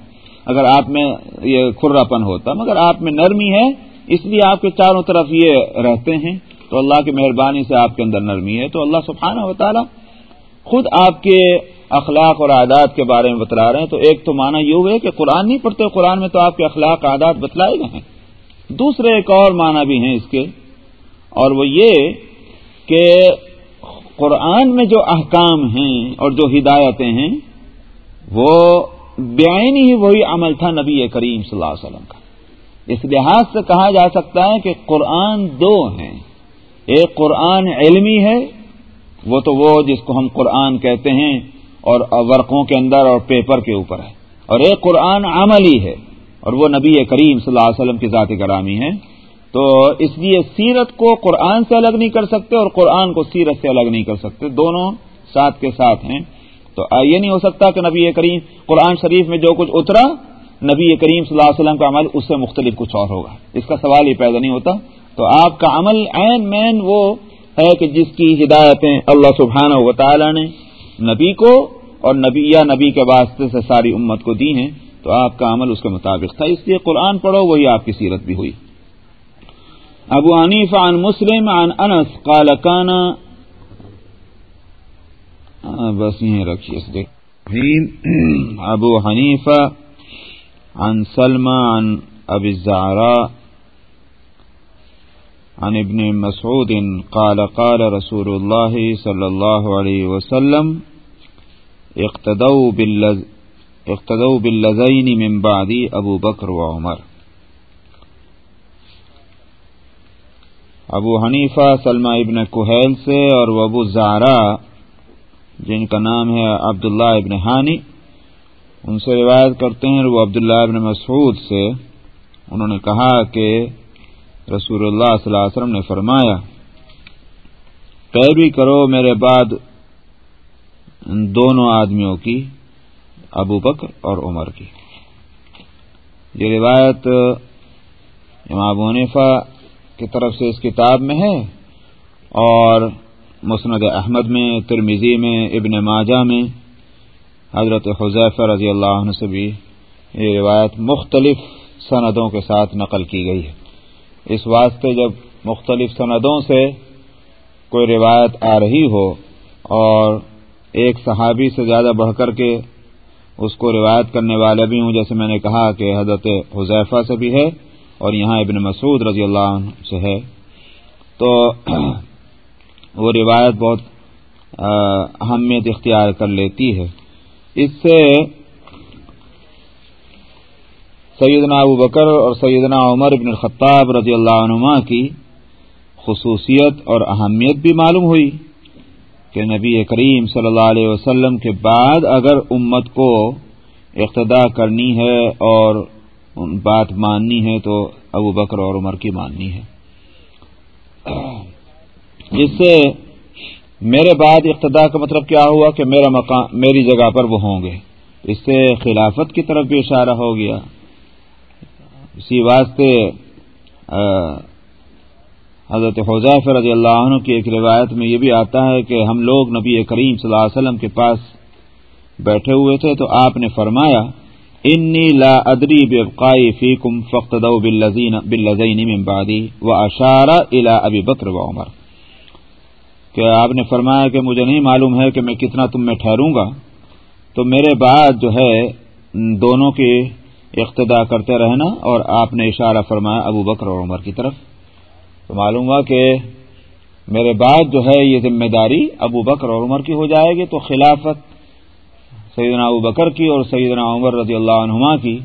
اگر آپ میں یہ کھراپن ہوتا، مگر آپ میں نرمی ہے، اس لیے آپ کے چاروں طرف یہ رہتے ہیں۔ تو اللہ کی مہربانی سے آپ کے اندر نرمی ہے۔ تو اللہ سبحانہ و تعالی خود آپ کے اخلاق اور عادات کے بارے میں بتلا رہے ہیں۔ تو ایک تو مانا یہ ہوئے کہ قرآن نہیں پڑھتے، قرآن میں تو آپ کے اخلاق، عادات بتلائے گئے ہیں۔ دوسرے ایک اور معنی بھی ہیں اس کے۔ اور وہ یہ کہ قرآن میں جو احکام ہیں اور جو ہدایتیں ہیں، وہ بےآنی ہی وہی عمل تھا نبی کریم صلی اللہ علیہ وسلم کا۔ اس لحاظ سے کہا جا سکتا ہے کہ قرآن دو ہیں۔ ایک قرآن علمی ہے، وہ تو وہ جس کو ہم قرآن کہتے ہیں اور ورقوں کے اندر اور پیپر کے اوپر ہے۔ اور ایک قرآن عملی ہے اور وہ نبی کریم صلی اللہ علیہ وسلم کی ذات گرامی ہے۔ تو اس لیے سیرت کو قرآن سے الگ نہیں کر سکتے اور قرآن کو سیرت سے الگ نہیں کر سکتے، دونوں ساتھ کے ساتھ ہیں۔ تو یہ نہیں ہو سکتا کہ نبی کریم قرآن شریف میں جو کچھ اترا، نبی کریم صلی اللہ علیہ وسلم کا عمل اس سے مختلف کچھ اور ہوگا۔ اس کا سوال ہی پیدا نہیں ہوتا۔ تو آپ کا عمل عین مین وہ ہے کہ جس کی ہدایتیں اللہ سبحانہ و تعالی نے نبی کو اور نبی، یا نبی کے واسطے سے ساری امت کو دی ہیں، تو آپ کا عمل اس کے مطابق تھا۔ اس لیے قرآن پڑھو، وہی آپ کی سیرت بھی ہوئی۔ ابو حنیف عن مسلم عن انس قال كان بس یہیں رکھیے اس دیکھ ابو حنیف عن سلمى عن ابي الزعراء عن ابن مسعود قال قال رسول الله صلى الله عليه وسلم، اقتدوا باللز اقتدوا باللذين من بعد ابو بكر وعمر ابو حنیفہ، سلمہ ابن کوہیل سے اور ابو زارا جن کا نام ہے عبداللہ ابن ہانی ان سے روایت کرتے ہیں وہ عبداللہ ابن مسعود سے۔ انہوں نے کہا کہ رسول اللہ صلی اللہ علیہ وسلم نے فرمایا، پیروی کرو میرے بعد دونوں آدمیوں کی، ابو بکر اور عمر کی۔ یہ روایت امام ونیفا کی طرف سے اس کتاب میں ہے اور مسند احمد میں ترمیزی میں، ابن ماجہ میں، حضرت حضیف رضی اللہ عنہ سے بھی یہ روایت مختلف سندوں کے ساتھ نقل کی گئی ہے۔ اس واسطے جب مختلف سندوں سے کوئی روایت آ رہی ہو اور ایک صحابی سے زیادہ بڑھ کر کے اس کو روایت کرنے والے بھی ہوں، جیسے میں نے کہا کہ حضرت حذیفہ سے بھی ہے اور یہاں ابن مسعود رضی اللہ عنہ سے ہے۔ تو وہ روایت بہت اہمیت اختیار کر لیتی ہے۔ اس سے سیدنا ابو بکر اور سیدنا عمر ابن الخطاب رضی اللہ عنما کی خصوصیت اور اہمیت بھی معلوم ہوئی کہ نبی کریم صلی اللہ علیہ وسلم کے بعد اگر امت کو اقتدا کرنی ہے اور بات ماننی ہے تو ابو بکر اور عمر کی ماننی ہے۔ جس سے میرے بعد اقتدا کا مطلب کیا ہوا کہ میرا مقام، میری جگہ پر وہ ہوں گے۔ اس سے خلافت کی طرف بھی اشارہ ہو گیا۔ اسی واسطے حضرت حضیف رضی اللہ عنہ کی ایک روایت میں یہ بھی آتا ہے کہ ہم لوگ نبی کریم صلی اللہ علیہ وسلم کے پاس بیٹھے ہوئے تھے تو آپ نے فرمایا انی لا ادری بقائی فیکم فقتدو باللزین من بعدی و اشارہ الى ابی بکر و عمر۔ کہ آپ نے فرمایا کہ مجھے نہیں معلوم ہے کہ میں کتنا تم میں ٹھہروں گا۔ تو میرے بعد جو ہے، دونوں کی اقتدا کرتے رہنا اور آپ نے اشارہ فرمایا ابو بکر اور عمر کی طرف۔ تو معلوم ہوا کہ میرے بعد جو ہے، یہ ذمہ داری ابو بکر اور عمر کی ہو جائے گی۔ تو خلافت سیدنا ابو بکر کی اور سیدنا عمر رضی اللہ عنہما کی۔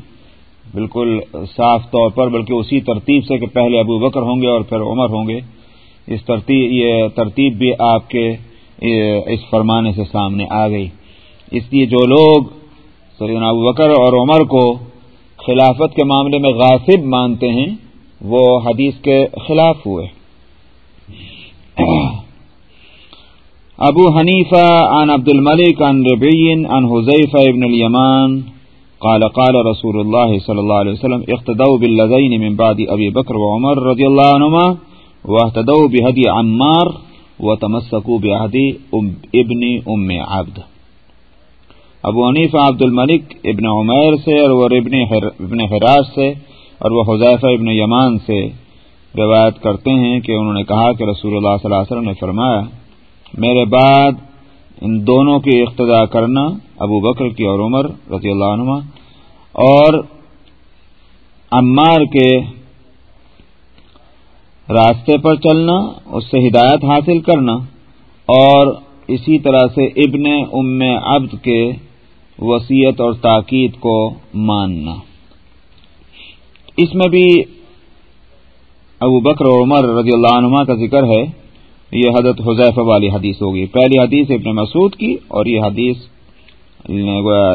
بالکل صاف طور پر، بلکہ اسی ترتیب سے کہ پہلے ابو بکر ہوں گے اور پھر عمر ہوں گے۔ اس ترتیب، یہ ترتیب بھی آپ کے اس فرمانے سے سامنے آ گئی۔ اس لیے جو لوگ سیدنا ابو بکر اور عمر کو خلافت کے معاملے میں غاصب مانتے ہیں، وہ حدیث کے خلاف ہوئے۔ ابو حنیفہ عن عبد الملک عن ربعین عن حزیفہ ابن الیمان قال قال رسول الله صلى الله عليه وسلم اقتدوا بالذين من بعد ابي بكر وعمر رضي الله عنهما واهتدوا بهدي عمار وتمسكوا بعهد ابن ام عبد. ابو حنیفہ عبد الملک ابن عمیر سے اور وہ ابن ابن حراج سے اور وہ حذیفہ ابن یمان سے روایت کرتے ہیں کہ انہوں نے کہا کہ رسول اللہ صلی اللہ علیہ وسلم نے فرمایا میرے بعد ان دونوں کی اقتدا کرنا ابو بکر کی اور عمر رضی اللہ عنہ اور عمار کے راستے پر چلنا، اس سے ہدایت حاصل کرنا اور اسی طرح سے ابن ام عبد کے وسیعت اور تاکید کو ماننا۔ اس میں بھی ابو بکر عمر رضی اللہ عنہ کا ذکر ہے۔ یہ حضرت حضیف والی حدیث ہوگی۔ پہلی حدیث ابن مسعود کی اور یہ حدیث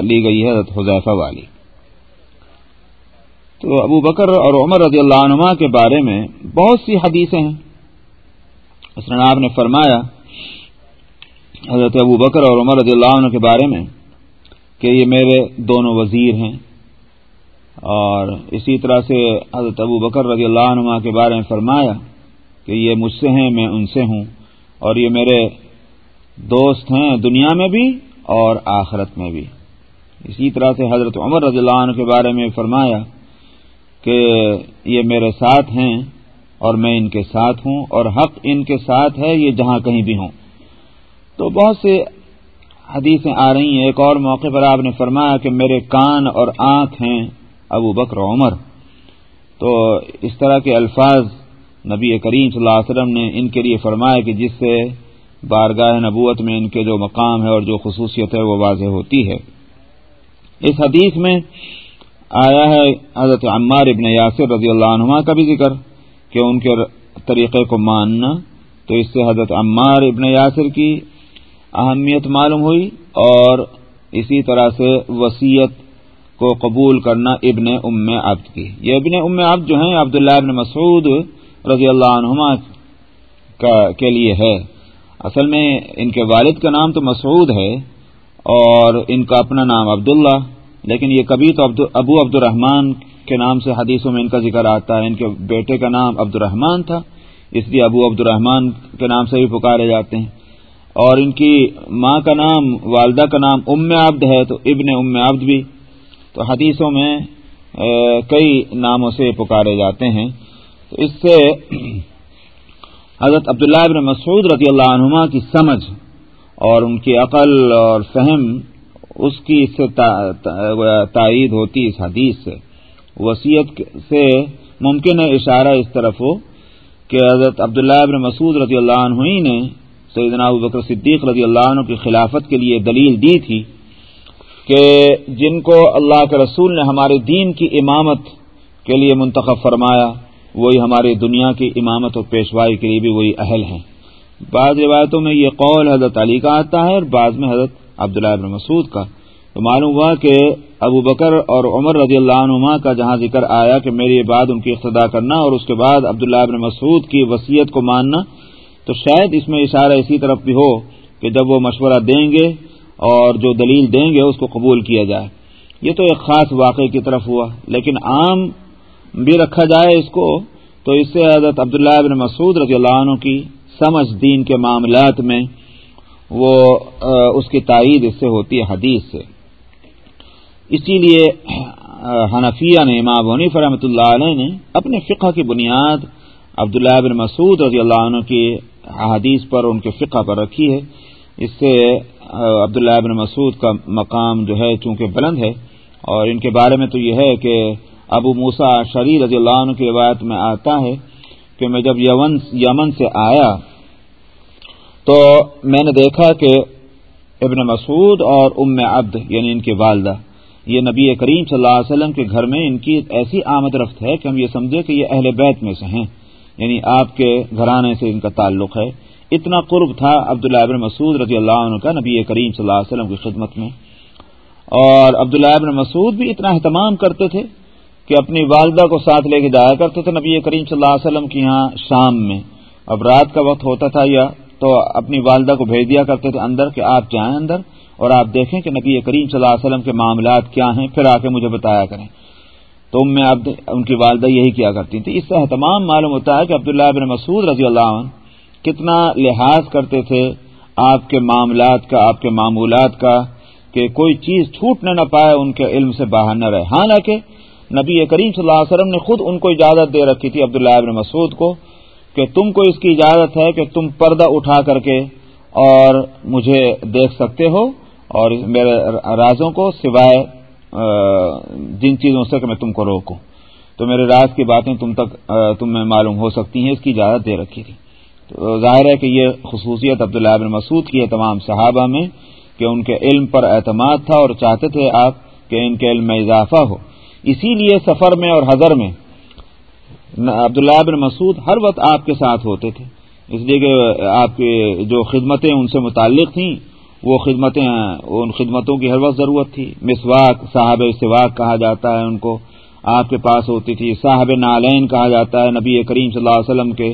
لی گئی ہے حضرت حضیفہ والی۔ تو ابو بکر اور عمر رضی اللہ عنہ کے بارے میں بہت سی حدیثیں ہیں۔ اس نے آپ نے فرمایا حضرت ابو بکر اور عمر رضی اللہ عنہ کے بارے میں کہ یہ میرے دونوں وزیر ہیں۔ اور اسی طرح سے حضرت ابو بکر رضی اللہ عنہ کے بارے میں فرمایا کہ یہ مجھ سے ہیں، میں ان سے ہوں۔ اور یہ میرے دوست ہیں دنیا میں بھی اور آخرت میں بھی۔ اسی طرح سے حضرت عمر رضی اللہ عنہ کے بارے میں فرمایا کہ یہ میرے ساتھ ہیں اور میں ان کے ساتھ ہوں اور حق ان کے ساتھ ہے، یہ جہاں کہیں بھی ہوں۔ تو بہت سے حدیثیں آ رہی ہیں۔ ایک اور موقع پر آپ نے فرمایا کہ میرے کان اور آنکھ ہیں ابو بکر عمر۔ تو اس طرح کے الفاظ نبی کریم صلی اللہ علیہ وسلم نے ان کے لیے فرمایا کہ جس سے بارگاہ نبوت میں ان کے جو مقام ہے اور جو خصوصیت ہے وہ واضح ہوتی ہے۔ اس حدیث میں آیا ہے حضرت عمار ابن یاسر رضی اللہ عنہ کا بھی ذکر کہ ان کے طریقے کو ماننا، تو اس سے حضرت عمار ابن یاسر کی اہمیت معلوم ہوئی اور اسی طرح سے وسیعت کو قبول کرنا ابن ام عبد کی۔ یہ ابن ام عبد جو ہیں، عبداللہ ابن مسعود رضی اللہ عنہما کے لیے ہے۔ اصل میں ان کے والد کا نام تو مسعود ہے اور ان کا اپنا نام عبداللہ، لیکن یہ کبھی تو ابو عبد الرحمان کے نام سے حدیثوں میں ان کا ذکر آتا ہے۔ ان کے بیٹے کا نام عبد الرحمان تھا، اس لیے ابو عبد الرحمان کے نام سے بھی پکارے جاتے ہیں۔ اور ان کی ماں کا نام، والدہ کا نام ام عبد ہے، تو ابن ام عبد بھی۔ تو حدیثوں میں کئی ناموں سے پکارے جاتے ہیں۔ تو اس سے حضرت عبداللہ ابن مسعود رضی اللہ عنہما کی سمجھ اور ان کی عقل اور فہم اس کی اس سے تائید ہوتی اس حدیث سے۔ وسیعت سے ممکن ہے اشارہ اس طرف ہو کہ حضرت عبداللہ ابن مسعود رضی اللہ عنہ ہی نے سیدنا بکر صدیق رضی اللہ عنہ کی خلافت کے لیے دلیل دی تھی کہ جن کو اللہ کے رسول نے ہمارے دین کی امامت کے لیے منتخب فرمایا وہی ہماری دنیا کی امامت اور پیشوائی کے لیے بھی وہی اہل ہیں۔ بعض روایتوں میں یہ قول حضرت علی کا آتا ہے اور بعض میں حضرت عبداللہ ابن مسعود کا۔ تو معلوم ہوا کہ ابو بکر اور عمر رضی اللہ عنہما کا جہاں ذکر آیا کہ میرے بعد ان کی اقتدا کرنا اور اس کے بعد عبداللہ ابن مسعود کی وصیت کو ماننا، تو شاید اس میں اشارہ اسی طرف بھی ہو کہ جب وہ مشورہ دیں گے اور جو دلیل دیں گے، اس کو قبول کیا جائے۔ یہ تو ایک خاص واقعے کی طرف ہوا، لیکن عام بھی رکھا جائے اس کو، تو اس سے حضرت عبداللہ ابن مسعود رضی اللہ عنہ کی سمجھ دین کے معاملات میں وہ اس کی تائید اس سے ہوتی ہے، حدیث سے۔ اسی لیے حنفیہ نے، امام ونیف رحمۃ اللہ علیہ نے اپنے فقہ کی بنیاد عبداللہ بن مسعود رضی اللہ عنہ کی حدیث پر ان کے فقہ پر رکھی ہے۔ اس سے عبداللہ بن مسعود کا مقام جو ہے چونکہ بلند ہے، اور ان کے بارے میں تو یہ ہے کہ ابو موسا شری رضی اللہ عنہ کی روایت میں آتا ہے کہ میں جب یمن سے آیا تو میں نے دیکھا کہ ابن مسعود اور ام عبد یعنی ان کی والدہ، یہ نبی کریم صلی اللہ علیہ وسلم کے گھر میں ان کی ایسی آمد رفت ہے کہ ہم یہ سمجھے کہ یہ اہل بیت میں سے ہیں۔ یعنی آپ کے گھرانے سے ان کا تعلق ہے۔ اتنا قرب تھا عبداللہ ابن مسعود رضی اللہ عنہ کا نبی کریم صلی اللہ علیہ وسلم کی خدمت میں۔ اور عبداللہ ابن مسعود بھی اتنا اہتمام کرتے تھے۔ کہ اپنی والدہ کو ساتھ لے کے جایا کرتے تھے نبی کریم صلی اللہ علیہ وسلم کی یہاں شام میں۔ اب رات کا وقت ہوتا تھا یا تو اپنی والدہ کو بھیج دیا کرتے تھے اندر کہ آپ جائیں اندر اور آپ دیکھیں کہ نبی کریم صلی اللہ علیہ وسلم کے معاملات کیا ہیں، پھر آ کے مجھے بتایا کریں۔ تو میں اب ان کی والدہ یہی کیا کرتی تھی۔ اس سے اہتمام معلوم ہوتا ہے کہ عبداللہ بن مسعود رضی اللہ عنہ کتنا لحاظ کرتے تھے آپ کے معاملات کا، آپ کے معمولات کا، کہ کوئی چیز چھوٹنے نہ پائے، ان کے علم سے باہر نہ رہے۔ حالانکہ نبی کریم صلی اللہ علیہ وسلم نے خود ان کو اجازت دے رکھی تھی عبداللہ ابن مسعود کو کہ تم کو اس کی اجازت ہے کہ تم پردہ اٹھا کر کے اور مجھے دیکھ سکتے ہو اور میرے رازوں کو سوائے جن چیزوں سے کہ میں تم کو روکوں۔ تو میرے راز کی باتیں تم تک تم میں معلوم ہو سکتی ہیں، اس کی اجازت دے رکھی تھی۔ تو ظاہر ہے کہ یہ خصوصیت عبداللہ بن مسعود کی ہے تمام صحابہ میں، کہ ان کے علم پر اعتماد تھا اور چاہتے تھے آپ کہ ان کے علم میں اضافہ ہو۔ اسی لیے سفر میں اور حضر میں عبداللہ بن مسعود ہر وقت آپ کے ساتھ ہوتے تھے۔ اس لیے کہ آپ کی جو خدمتیں ان سے متعلق تھیں، وہ خدمتیں، ان خدمتوں کی ہر وقت ضرورت تھی۔ مسواک، صاحب سواق کہا جاتا ہے ان کو۔ آپ کے پاس ہوتی تھی، صاحب نالین کہا جاتا ہے۔ نبی کریم صلی اللہ علیہ وسلم کے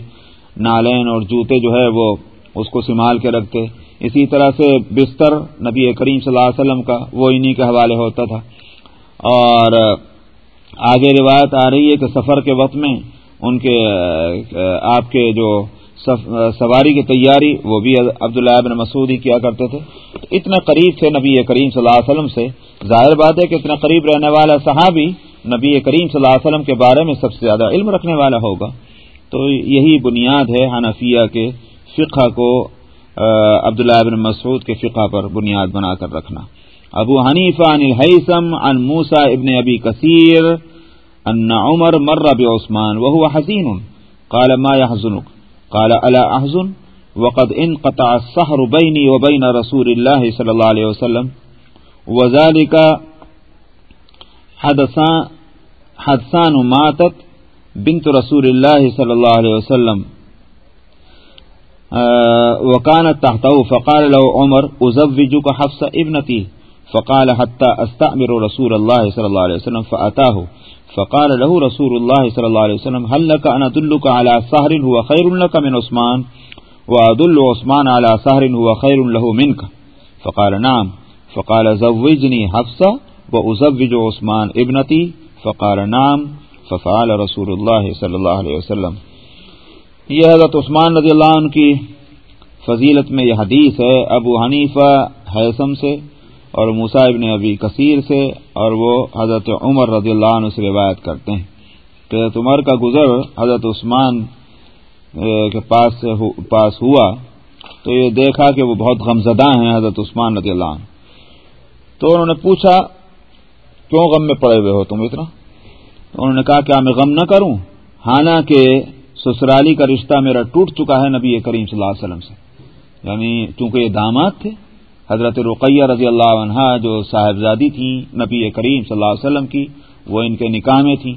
نالین اور جوتے جو ہے، وہ اس کو سنبھال کے رکھتے۔ اسی طرح سے بستر نبی کریم صلی اللہ علیہ وسلم کا، وہ انہی کے حوالے ہوتا تھا۔ اور آگے روایت آ رہی ہے کہ سفر کے وقت میں ان کے آپ کے جو سواری کی تیاری، وہ بھی عبداللہ ابن مسعود ہی کیا کرتے تھے۔ اتنا قریب تھے نبی کریم صلی اللہ علیہ وسلم سے۔ ظاہر بات ہے کہ اتنا قریب رہنے والا صحابی نبی کریم صلی اللہ علیہ وسلم کے بارے میں سب سے زیادہ علم رکھنے والا ہوگا۔ تو یہی بنیاد ہے حنفیہ کے فقہ کو عبداللہ ابن مسعود کے فقہ پر بنیاد بنا کر رکھنا۔ ابو حنیفہ عن الحیثم عن موسا ابن ابی کثیر ان عمر مر بعثمان وهو حزین. قال ما يحزنك؟ قال الا احزن وقد انقطع السهر بيني وبين رسول الله صلى الله عليه وسلم. وذلك حدثان حدثان ماتت بنت رسول الله صلى الله عليه وسلم. وكانت تحته فقال له عمر، أزوجك حفصة ابنتي. فقال حتى أستأمر رسول الله صلى الله عليه وسلم فأتاه. فقال له رسول الله صلى الله عليه وسلم، هل لك أن أدلك على سهر هو خير لك من عثمان؟ وأدل عثمان على سهر هو خير له منك. فقال، نعم. فقال، زوجني حفصة وأزوج عثمان ابنتي. فقار نام ففعل رسول اللہ صلی اللہ علیہ وسلم. یہ حضرت عثمان رضی اللہ عنہ کی فضیلت میں یہ حدیث ہے، ابو حنیفہ حیثم سے۔ اور مصعب نے ابی کثیر سے اور وہ حضرت عمر رضی اللہ عنہ سے روایت کرتے ہیں کہ حضرت عمر کا گزر حضرت عثمان کے پاس سے پاس ہوا تو یہ دیکھا کہ وہ بہت غمزدہ ہیں حضرت عثمان رضی اللہ عنہ۔ تو انہوں نے پوچھا، کیوں غم میں پڑے ہوئے ہو تم اتنا؟ انہوں نے کہا کیا میں غم نہ کروں، حالانکہ سسرالی کا رشتہ میرا ٹوٹ چکا ہے نبی کریم صلی اللہ علیہ وسلم سے۔ یعنی چونکہ یہ داماد تھے حضرت رقیہ رضی اللہ عنہا جو صاحبزادی تھیں، نبی کریم صلی اللہ علیہ وسلم کی، وہ ان کے نکاح میں تھیں۔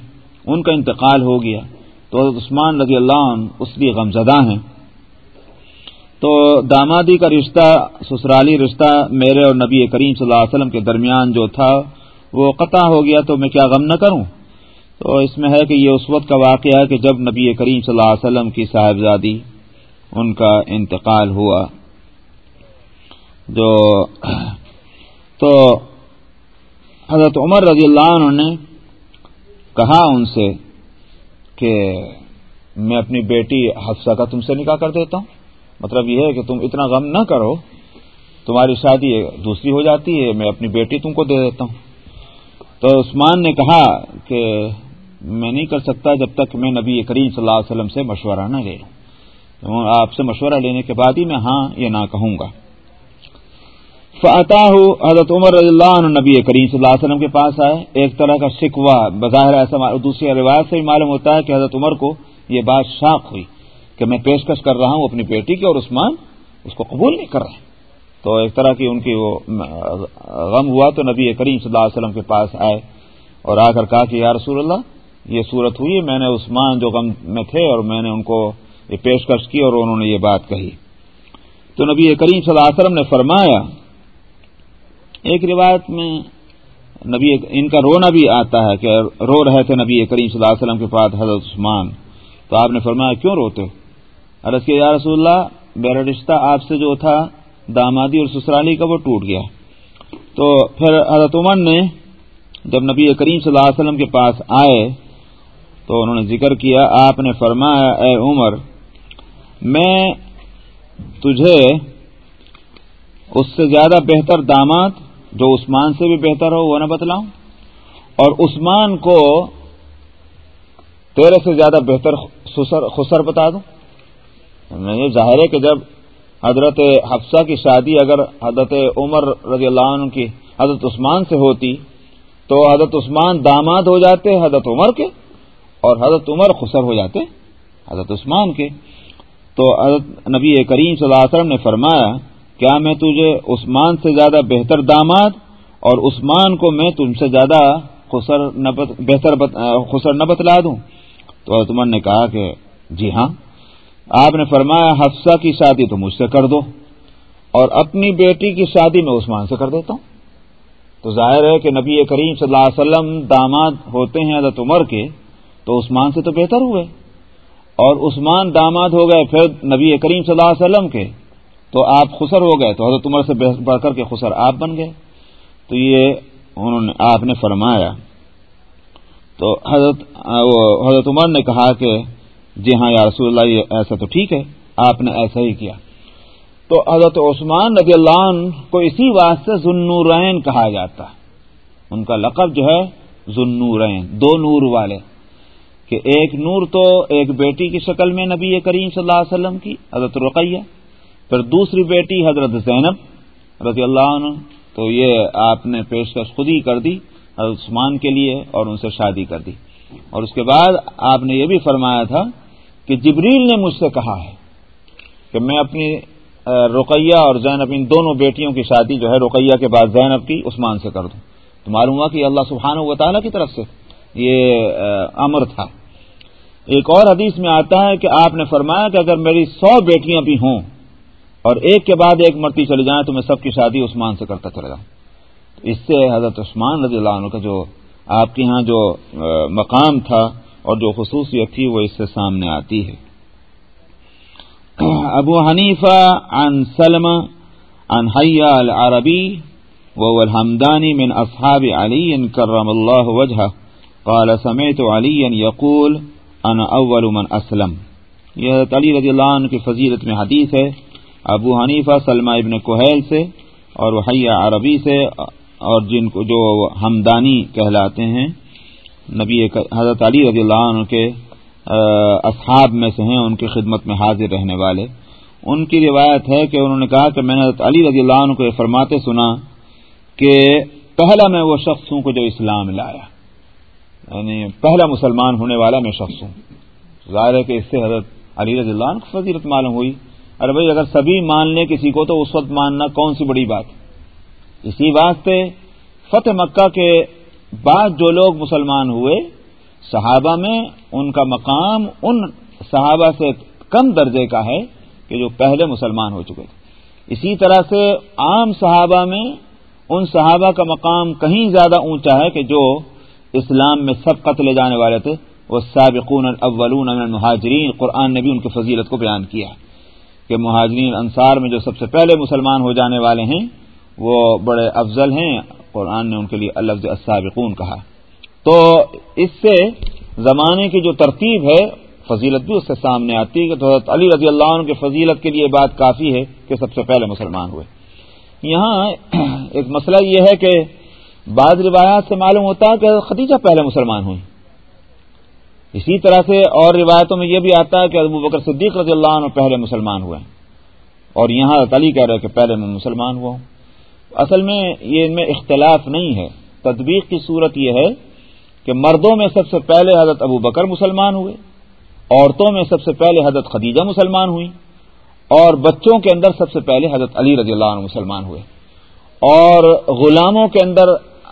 ان کا انتقال ہو گیا۔ تو حضرت عثمان رضی اللہ عنہ اس لیے غمزدہ ہیں۔ تو دامادی کا رشتہ، سسرالی رشتہ میرے اور نبی کریم صلی اللہ علیہ وسلم کے درمیان جو تھا، وہ قطع ہو گیا تو میں کیا غم نہ کروں؟ تو اس میں ہے کہ یہ اس وقت کا واقعہ ہے کہ جب نبی کریم صلی اللہ علیہ وسلم کی صاحبزادی ان کا انتقال ہوا۔ جو تو حضرت عمر رضی اللہ عنہ نے کہا ان سے کہ میں اپنی بیٹی حفصہ کا تم سے نکاح کر دیتا ہوں۔ مطلب یہ ہے کہ تم اتنا غم نہ کرو، تمہاری شادی دوسری ہو جاتی ہے، میں اپنی بیٹی تم کو دے دیتا ہوں۔ تو عثمان نے کہا کہ میں نہیں کر سکتا جب تک میں نبی کریم صلی اللہ علیہ وسلم سے مشورہ نہ لے آپ سے مشورہ لینے کے بعد ہی میں ہاں یہ نہ کہوں گا۔ فعطا حضرت عمر رضی اللہ عنہ نبی کریم صلی اللہ علیہ وسلم کے پاس آئے۔ ایک طرح کا شکوہ، بظاہر ایسا دوسری روایت سے بھی معلوم ہوتا ہے کہ حضرت عمر کو یہ بات شاق ہوئی کہ میں پیشکش کر رہا ہوں اپنی بیٹی کی اور عثمان اس کو قبول نہیں کر رہے۔ تو ایک طرح کی ان کی وہ غم ہوا تو نبی کریم صلی اللہ علیہ وسلم کے پاس آئے اور آ کر کہا کہ یا رسول اللہ، یہ صورت ہوئی، میں نے عثمان جو غم میں تھے اور میں نے ان کو یہ پیشکش کی اور انہوں نے یہ بات کہی۔ تو نبی کریم صلی اللہ علیہ وسلم نے فرمایا ایک روایت میں نبی ان کا رونا بھی آتا ہے کہ رو رہے تھے نبی کریم صلی اللہ علیہ وسلم کے پاس حضرت عثمان۔ تو آپ نے فرمایا، کیوں روتے عرض کے یا رسول اللہ، میرا رشتہ آپ سے جو تھا، دامادی اور سسرالی کا، وہ ٹوٹ گیا۔ تو پھر حضرت عمر نے جب نبی کریم صلی اللہ علیہ وسلم کے پاس آئے، تو انہوں نے ذکر کیا، آپ نے فرمایا، اے عمر، میں تجھے اس سے زیادہ بہتر داماد جو عثمان سے بھی بہتر ہو وہ نہ بتلاؤں؟ اور عثمان کو تیرے سے زیادہ بہتر خسر بتا دوں؟ یہ ظاہر ہے کہ جب حضرت حفصہ کی شادی اگر حضرت عمر رضی اللہ عنہ کی حضرت عثمان سے ہوتی، تو حضرت عثمان داماد ہو جاتے حضرت عمر کے، اور حضرت عمر خسر ہو جاتے حضرت عثمان کے۔ تو حضرت نبی کریم صلی اللہ علیہ وسلم نے فرمایا کیا میں تجھے عثمان سے زیادہ بہتر داماد اور عثمان کو میں تم سے زیادہ خسر نہ بہتر خسر نہ بتلا دوں؟ تو عثمان نے کہا کہ جی ہاں آپ نے فرمایا حفصہ کی شادی تو مجھ سے کر دو اور اپنی بیٹی کی شادی میں عثمان سے کر دیتا ہوں۔ تو ظاہر ہے کہ نبی کریم صلی اللہ علیہ وسلم داماد ہوتے ہیں حضرت عمر کے، تو عثمان سے تو بہتر ہوئے۔ اور عثمان داماد ہو گئے پھر نبی کریم صلی اللہ علیہ وسلم کے تو آپ خسر ہو گئے تو حضرت عمر سے بڑھ کر کے خسر آپ بن گئے۔ تو یہ انہوں نے آپ نے فرمایا۔ تو حضرت حضرت عمر نے کہا کہ جی ہاں یا رسول اللہ، یہ ایسا تو ٹھیک ہے، آپ نے ایسا ہی کیا۔ تو حضرت عثمان رضی اللہ عنہ کو اسی واسطے ذنورین کہا جاتا۔ ان کا لقب جو ہے ذنورین، دو نور والے۔ کہ ایک نور تو ایک بیٹی کی شکل میں نبی کریم صلی اللہ علیہ وسلم کی، حضرت رقیہ۔ پھر دوسری بیٹی حضرت زینب رضی اللہ عنہ، تو یہ آپ نے پیشکش خود ہی کر دی، حضرت عثمان کے لیے اور ان سے شادی کر دی۔ اور اس کے بعد آپ نے یہ بھی فرمایا تھا کہ جبریل نے مجھ سے کہا ہے کہ میں اپنی رقیہ اور زینب، ان دونوں بیٹیوں کی شادی جو ہے رقیہ کے بعد زینب کی، عثمان سے کر دوں۔ تو معلوم ہوا کہ اللہ سبحانہ و تعالیٰ کی طرف سے یہ امر تھا۔ ایک اور حدیث میں آتا ہے کہ آپ نے فرمایا کہ اگر میری سو بیٹیاں بھی ہوں اور ایک کے بعد ایک مرتی چلی جائیں تو میں سب کی شادی عثمان سے کرتا چلا جاؤں۔ اس سے حضرت عثمان رضی اللہ عنہ کا جو آپ کے ہاں جو مقام تھا اور جو خصوصیت تھی وہ اس سے سامنے آتی ہے۔ ابو حنیفہ عن سلم عن حیا العربی وہ الحمدانی من اصحاب علی کرم اللہ وجہ قال سمیت علی یقول، انا اول من اسلم۔ یہ علی رضی اللہ عنہ کی فضیلت میں حدیث ہے۔ ابو حنیفہ، سلمہ ابن کوہیل سے اور وحیہ عربی سے اور جن کو جو ہمدانی کہلاتے ہیں۔ نبی حضرت علی رضی اللہ عنہ کے اصحاب میں سے ہیں، ان کی خدمت میں حاضر رہنے والے۔ ان کی روایت ہے کہ انہوں نے کہا کہ میں نے حضرت علی رضی اللہ عنہ کو یہ فرماتے سنا کہ پہلا میں وہ شخص ہوں کو جو اسلام لایا۔ یعنی پہلا مسلمان ہونے والا میں شخص ہوں۔ ظاہر ہے کہ اس سے حضرت علی رضی اللہ عنہ کو فضیلت معلوم ہوئی۔ ارے بھائی، اگر سبھی مان لیں کسی کو تو اس وقت ماننا کون سی بڑی بات؟ اسی واسطے فتح مکہ کے بعد جو لوگ مسلمان ہوئے، صحابہ میں ان کا مقام ان صحابہ سے کم درجے کا ہے کہ جو پہلے مسلمان ہو چکے تھے۔ اسی طرح سے عام صحابہ میں ان صحابہ کا مقام کہیں زیادہ اونچا ہے کہ جو اسلام میں سب قتلے جانے والے تھے۔ وہ سابقون الاولون من المہاجرین قرآن نے بھی ان کی فضیلت کو بیان کیا۔ ہے کہ مہاجرین انصار میں جو سب سے پہلے مسلمان ہو جانے والے ہیں، وہ بڑے افضل ہیں، قرآن نے ان کے لیے الفظ السابقون کہا۔ تو اس سے زمانے کی جو ترتیب ہے، فضیلت بھی اس سے سامنے آتی ہے کہ تو علی رضی اللہ عنہ کی فضیلت کے لیے بات کافی ہے کہ سب سے پہلے مسلمان ہوئے۔ یہاں ایک مسئلہ یہ ہے کہ بعض روایات سے معلوم ہوتا ہے کہ خدیجہ پہلے مسلمان ہوئی اسی طرح سے اور روایتوں میں یہ بھی آتا ہے کہ ابو بکر صدیق رضی اللہ عنہ پہلے مسلمان ہوئے اور یہاں علی کہہ رہے کہ پہلے میں مسلمان ہوا ہوں۔ اصل میں یہ ان میں اختلاف نہیں ہے۔ تدبیق کی صورت یہ ہے کہ مردوں میں سب سے پہلے حضرت ابو بکر مسلمان ہوئے، عورتوں میں سب سے پہلے حضرت خدیجہ مسلمان ہوئی اور بچوں کے اندر سب سے پہلے حضرت علی رضی اللہ عنہ مسلمان ہوئے۔ اور غلاموں کے اندر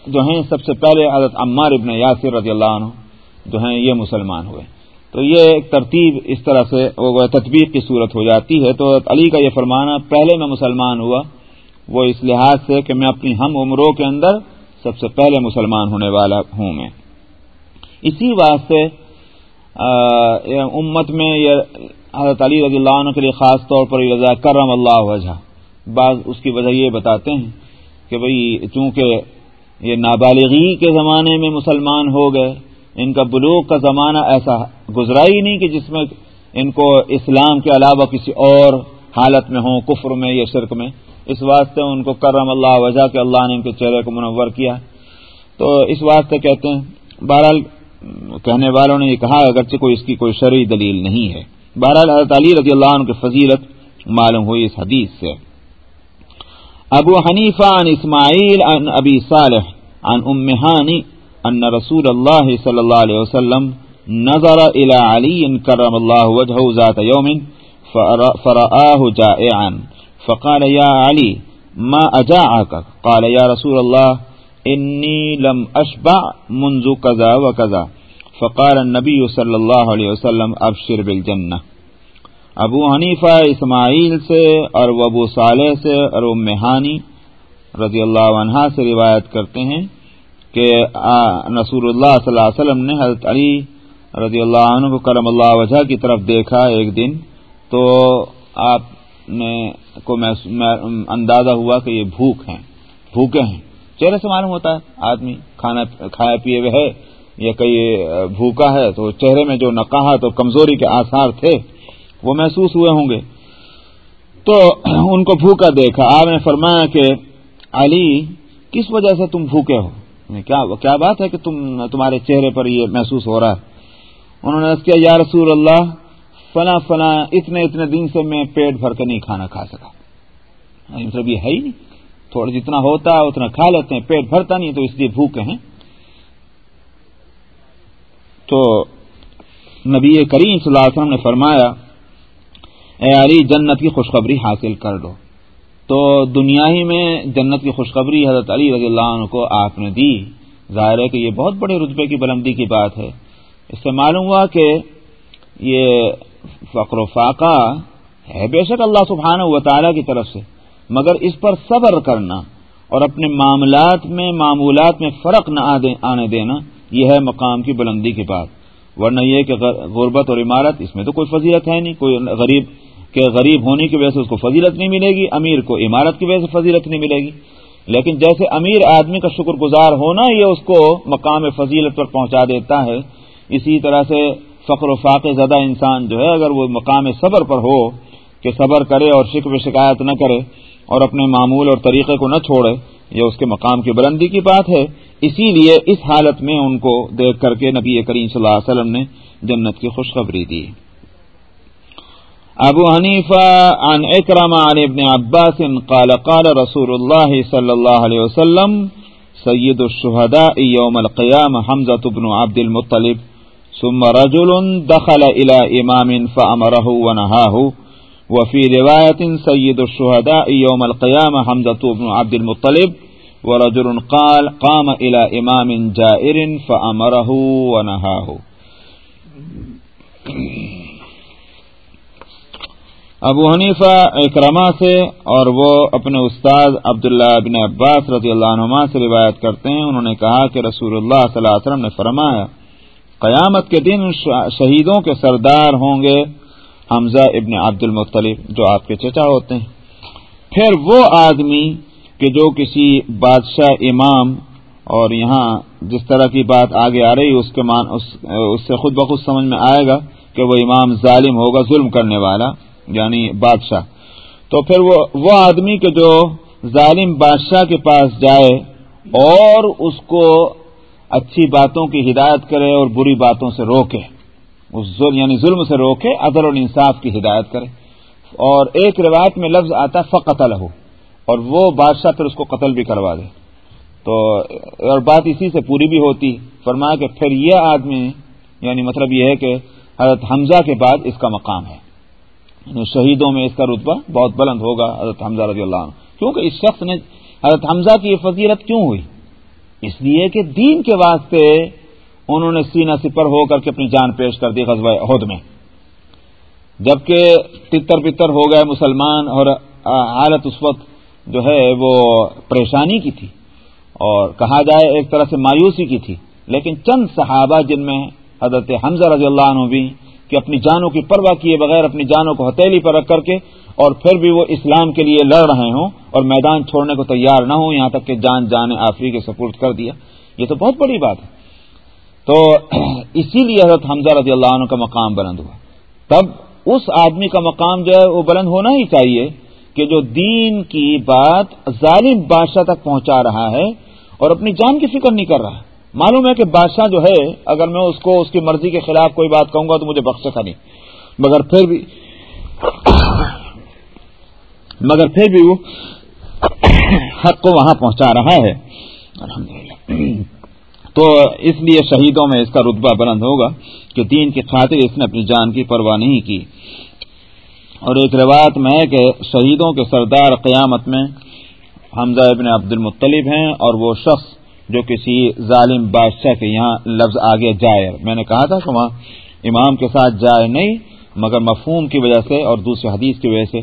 جو ہیں سب سے پہلے حضرت عمار ابن یاسر رضی اللہ عنہ۔ جو ہیں یہ مسلمان ہوئے۔ تو یہ ایک ترتیب اس طرح سے تطبیق کی صورت ہو جاتی ہے۔ تو علی کا یہ فرمانا، پہلے میں مسلمان ہوا، وہ اس لحاظ سے کہ میں اپنی ہم عمروں کے اندر سب سے پہلے مسلمان ہونے والا ہوں میں۔ اسی واسطے امت میں یہ حضرت علی رضی اللہ عنہ کے لیے خاص طور پر رضا کرم اللہ وجہ۔ بعض اس کی وجہ یہ بتاتے ہیں کہ بھئی چونکہ یہ نابالغی کے زمانے میں مسلمان ہو گئے ان کا بلوغ کا زمانہ ایسا گزرا ہی نہیں کہ جس میں ان کو اسلام کے علاوہ کسی اور حالت میں ہوں، کفر میں یا شرک میں۔ اس واسطے ان کو کرم اللہ وجہ کہ اللہ نے ان کے چہرے کو منور کیا۔ تو اس واسطے کہتے ہیں، بہرحال کہنے والوں نے یہ کہا، اگرچہ کوئی اس کی کوئی شرعی دلیل نہیں ہے۔ بہرحال حضرت علی رضی اللہ عنہ کی فضیلت معلوم ہوئی اس حدیث سے۔ ابو حنیفہ عن اسماعیل عن ابی صالح عن امہانی ان رسول اللہ صلی اللہ علیہ وسلم نظر الى علی کرم اللہ وجہ ذات یوم فرآہ جائعا. فقال یا علی ما اجاعك قال یا رسول اللہ انی لم اشبع منذ کذا و کذا فقال النبی صلی اللہ علیہ وسلم ابشر بالجنہ ابو حنیفہ اسماعیل سے اور ابو صالح سے اور امہانی رضی اللہ عنہ سے روایت کرتے ہیں کہ رسول اللہ صلی اللہ علیہ وسلم نے حضرت علی رضی اللہ عنہ کو کرم اللہ وجہ کی طرف دیکھا ایک دن، تو آپ نے کو اندازہ ہوا کہ یہ بھوک ہیں، بھوکے ہیں۔ چہرے سے معلوم ہوتا ہے، آدمی کھانا کھایا پیے ہوئے ہے یا کئی بھوکا ہے تو چہرے میں جو نقاہت اور کمزوری کے آثار تھے، وہ محسوس ہوئے ہوں گے۔ تو ان کو بھوکا دیکھا۔ آپ نے فرمایا کہ، علی، کس وجہ سے تم بھوکے ہو؟ یعنی کیا کیا بات ہے کہ تم تمہارے چہرے پر یہ محسوس ہو رہا ہے؟ انہوں نے کیا، یا رسول اللہ، فلاں فلاں، اتنے اتنے دن سے میں پیٹ بھر کے نہیں کھانا کھا سکا۔ مطلب یہ ہے ہی نہیں۔ تھوڑا جتنا ہوتا ہے اتنا کھا لیتے ہیں، پیٹ بھرتا نہیں تو اس لیے بھوکے ہیں۔ تو نبی کریم صلی اللہ علیہ وسلم نے فرمایا، اے علی، جنت کی خوشخبری حاصل کر دو۔ تو دنیا ہی میں جنت کی خوشخبری حضرت علی رضی اللہ عنہ کو آپ نے دی۔ ظاہر ہے کہ یہ بہت بڑے رتبے کی بلندی کی بات ہے۔ اس سے معلوم ہوا کہ یہ فقر و فاقہ ہے بے شک اللہ سبحانہ و تعالیٰ کی طرف سے۔ مگر اس پر صبر کرنا اور اپنے معاملات میں، معمولات میں فرق نہ آنے دینا، یہ ہے مقام کی بلندی کی بات۔ ورنہ یہ کہ غربت اور عمارت، اس میں تو کوئی فضیلت ہے نہیں، کوئی غریب کہ غریب ہونے کی وجہ سے اس کو فضیلت نہیں ملے گی، امیر کو عمارت کی وجہ سے فضیلت نہیں ملے گی۔ لیکن جیسے امیر آدمی کا شکر گزار ہونا یہ اس کو مقام فضیلت پر پہنچا دیتا ہے، اسی طرح سے فقر و فاق زدہ انسان جو ہے، اگر وہ مقام صبر پر ہو کہ صبر کرے اور شکر شکایت نہ کرے اور اپنے معمول اور طریقے کو نہ چھوڑے، یہ اس کے مقام کی بلندی کی بات ہے۔ اسی لیے اس حالت میں ان کو دیکھ کر کے نبی کریم صلی اللہ علیہ وسلم نے جنت کی خوشخبری دی۔ ابو حنیفہ عن اکرم عن ابن عباس قال قال رسول اللہ صلی اللہ علیہ وسلم سید الشہداء یوم القیام حمزة بن عبد المطلب ثم رجل دخل الى امام فامره ونهاه وفي رواية سيد الشهداء يوم القيامة حمزة بن عبد المطلب ورجل قال قام إلى إمام جائر فأمره ونهاه ابو حنیفہ اکرما سے اور وہ اپنے استاد عبداللہ بن عباس رضی اللہ عنہ سے روایت کرتے ہیں۔ انہوں نے کہا کہ رسول اللہ صلی اللہ علیہ وسلم نے فرمایا، قیامت کے دن شہیدوں کے سردار ہوں گے حمزہ ابن عبد المطلب جو آپ کے چچا ہوتے ہیں۔ پھر وہ آدمی کہ جو کسی بادشاہ امام اور یہاں جس طرح کی بات آگے آ رہی اس کے مان، اس اس سے خود بخود سمجھ میں آئے گا کہ وہ امام ظالم ہوگا، ظلم کرنے والا۔ یعنی بادشاہ۔ تو پھر وہ وہ آدمی کے جو ظالم بادشاہ کے پاس جائے اور اس کو اچھی باتوں کی ہدایت کرے اور بری باتوں سے روکے، اس ظلم یعنی ظلم سے روکے، عدل اور انصاف کی ہدایت کرے۔ اور ایک روایت میں لفظ آتا ہے فقط ہو اور وہ بادشاہ پھر اس کو قتل بھی کروا دے۔ تو، اور بات اسی سے پوری بھی ہوتی، فرمایا کہ پھر یہ آدمی یعنی مطلب یہ ہے کہ حضرت حمزہ کے بعد اس کا مقام ہے۔ یعنی شہیدوں میں اس کا رتبہ بہت بلند ہوگا حضرت حمزہ رضی اللہ عنہ۔ کیونکہ اس شخص نے حضرت حمزہ کی یہ فضیلت کیوں ہوئی؟ اس لیے کہ دین کے واسطے انہوں نے سینہ سپر ہو کر کے اپنی جان پیش کر دی غزوہ عہد میں۔ جبکہ تتر پتر ہو گئے مسلمان اور حالت اس وقت جو ہے وہ پریشانی کی تھی اور کہا جائے ایک طرح سے مایوسی کی تھی۔ لیکن چند صحابہ جن میں حضرت حمزہ رضی اللہ عنہ بھی کہ اپنی جانوں کی پرواہ کیے بغیر اپنی جانوں کو ہتھیلی پر رکھ کر کے اور پھر بھی وہ اسلام کے لیے لڑ رہے ہوں اور میدان چھوڑنے کو تیار نہ ہوں، یہاں تک کہ جان جان آفری کے سپورٹ کر دیا۔ یہ تو بہت بڑی بات ہے۔ تو اسی لیے حضرت حمزہ رضی اللہ عنہ کا مقام بلند ہوا۔ تب اس آدمی کا مقام جو ہے وہ بلند ہونا ہی چاہیے کہ جو دین کی بات ظالم بادشاہ تک پہنچا رہا ہے اور اپنی جان کی فکر نہیں کر رہا۔ معلوم ہے کہ بادشاہ جو ہے، اگر میں اس کو، اس کی مرضی کے خلاف کوئی بات کہوں گا تو مجھے بخش تھا نہیں۔ مگر پھر بھی مگر پھر بھی وہ حق کو وہاں پہنچا رہا ہے۔ تو اس لیے شہیدوں میں اس کا رتبہ بلند ہوگا کہ دین کی خاطر اس نے اپنی جان کی پرواہ نہیں کی۔ اور ایک روایت میں ہے کہ شہیدوں کے سردار قیامت میں حمزہ ابن عبد المطلب ہیں اور وہ شخص جو کسی ظالم بادشاہ کے یہاں لفظ آگے جائے۔ میں نے کہا تھا کہ وہاں امام کے ساتھ جائے نہیں، مگر مفہوم کی وجہ سے اور دوسری حدیث کی وجہ سے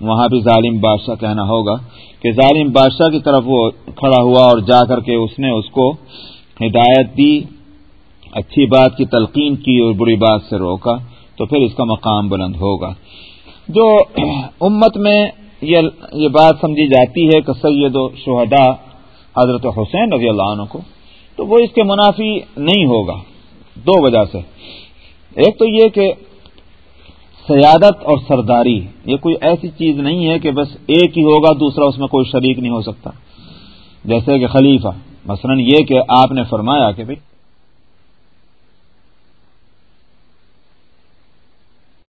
وہاں بھی ظالم بادشاہ کہنا ہوگا کہ ظالم بادشاہ کی طرف وہ کھڑا ہوا اور جا کر کے اس نے اس کو ہدایت دی، اچھی بات کی تلقین کی اور بری بات سے روکا، تو پھر اس کا مقام بلند ہوگا۔ جو امت میں یہ بات سمجھی جاتی ہے کہ سید و شہدا حضرت حسین رضی اللہ عنہ کو، تو وہ اس کے منافی نہیں ہوگا، دو وجہ سے۔ ایک تو یہ کہ سیادت اور سرداری، یہ کوئی ایسی چیز نہیں ہے کہ بس ایک ہی ہوگا، دوسرا اس میں کوئی شریک نہیں ہو سکتا۔ جیسے کہ خلیفہ، مثلا یہ کہ آپ نے فرمایا کہ بھائی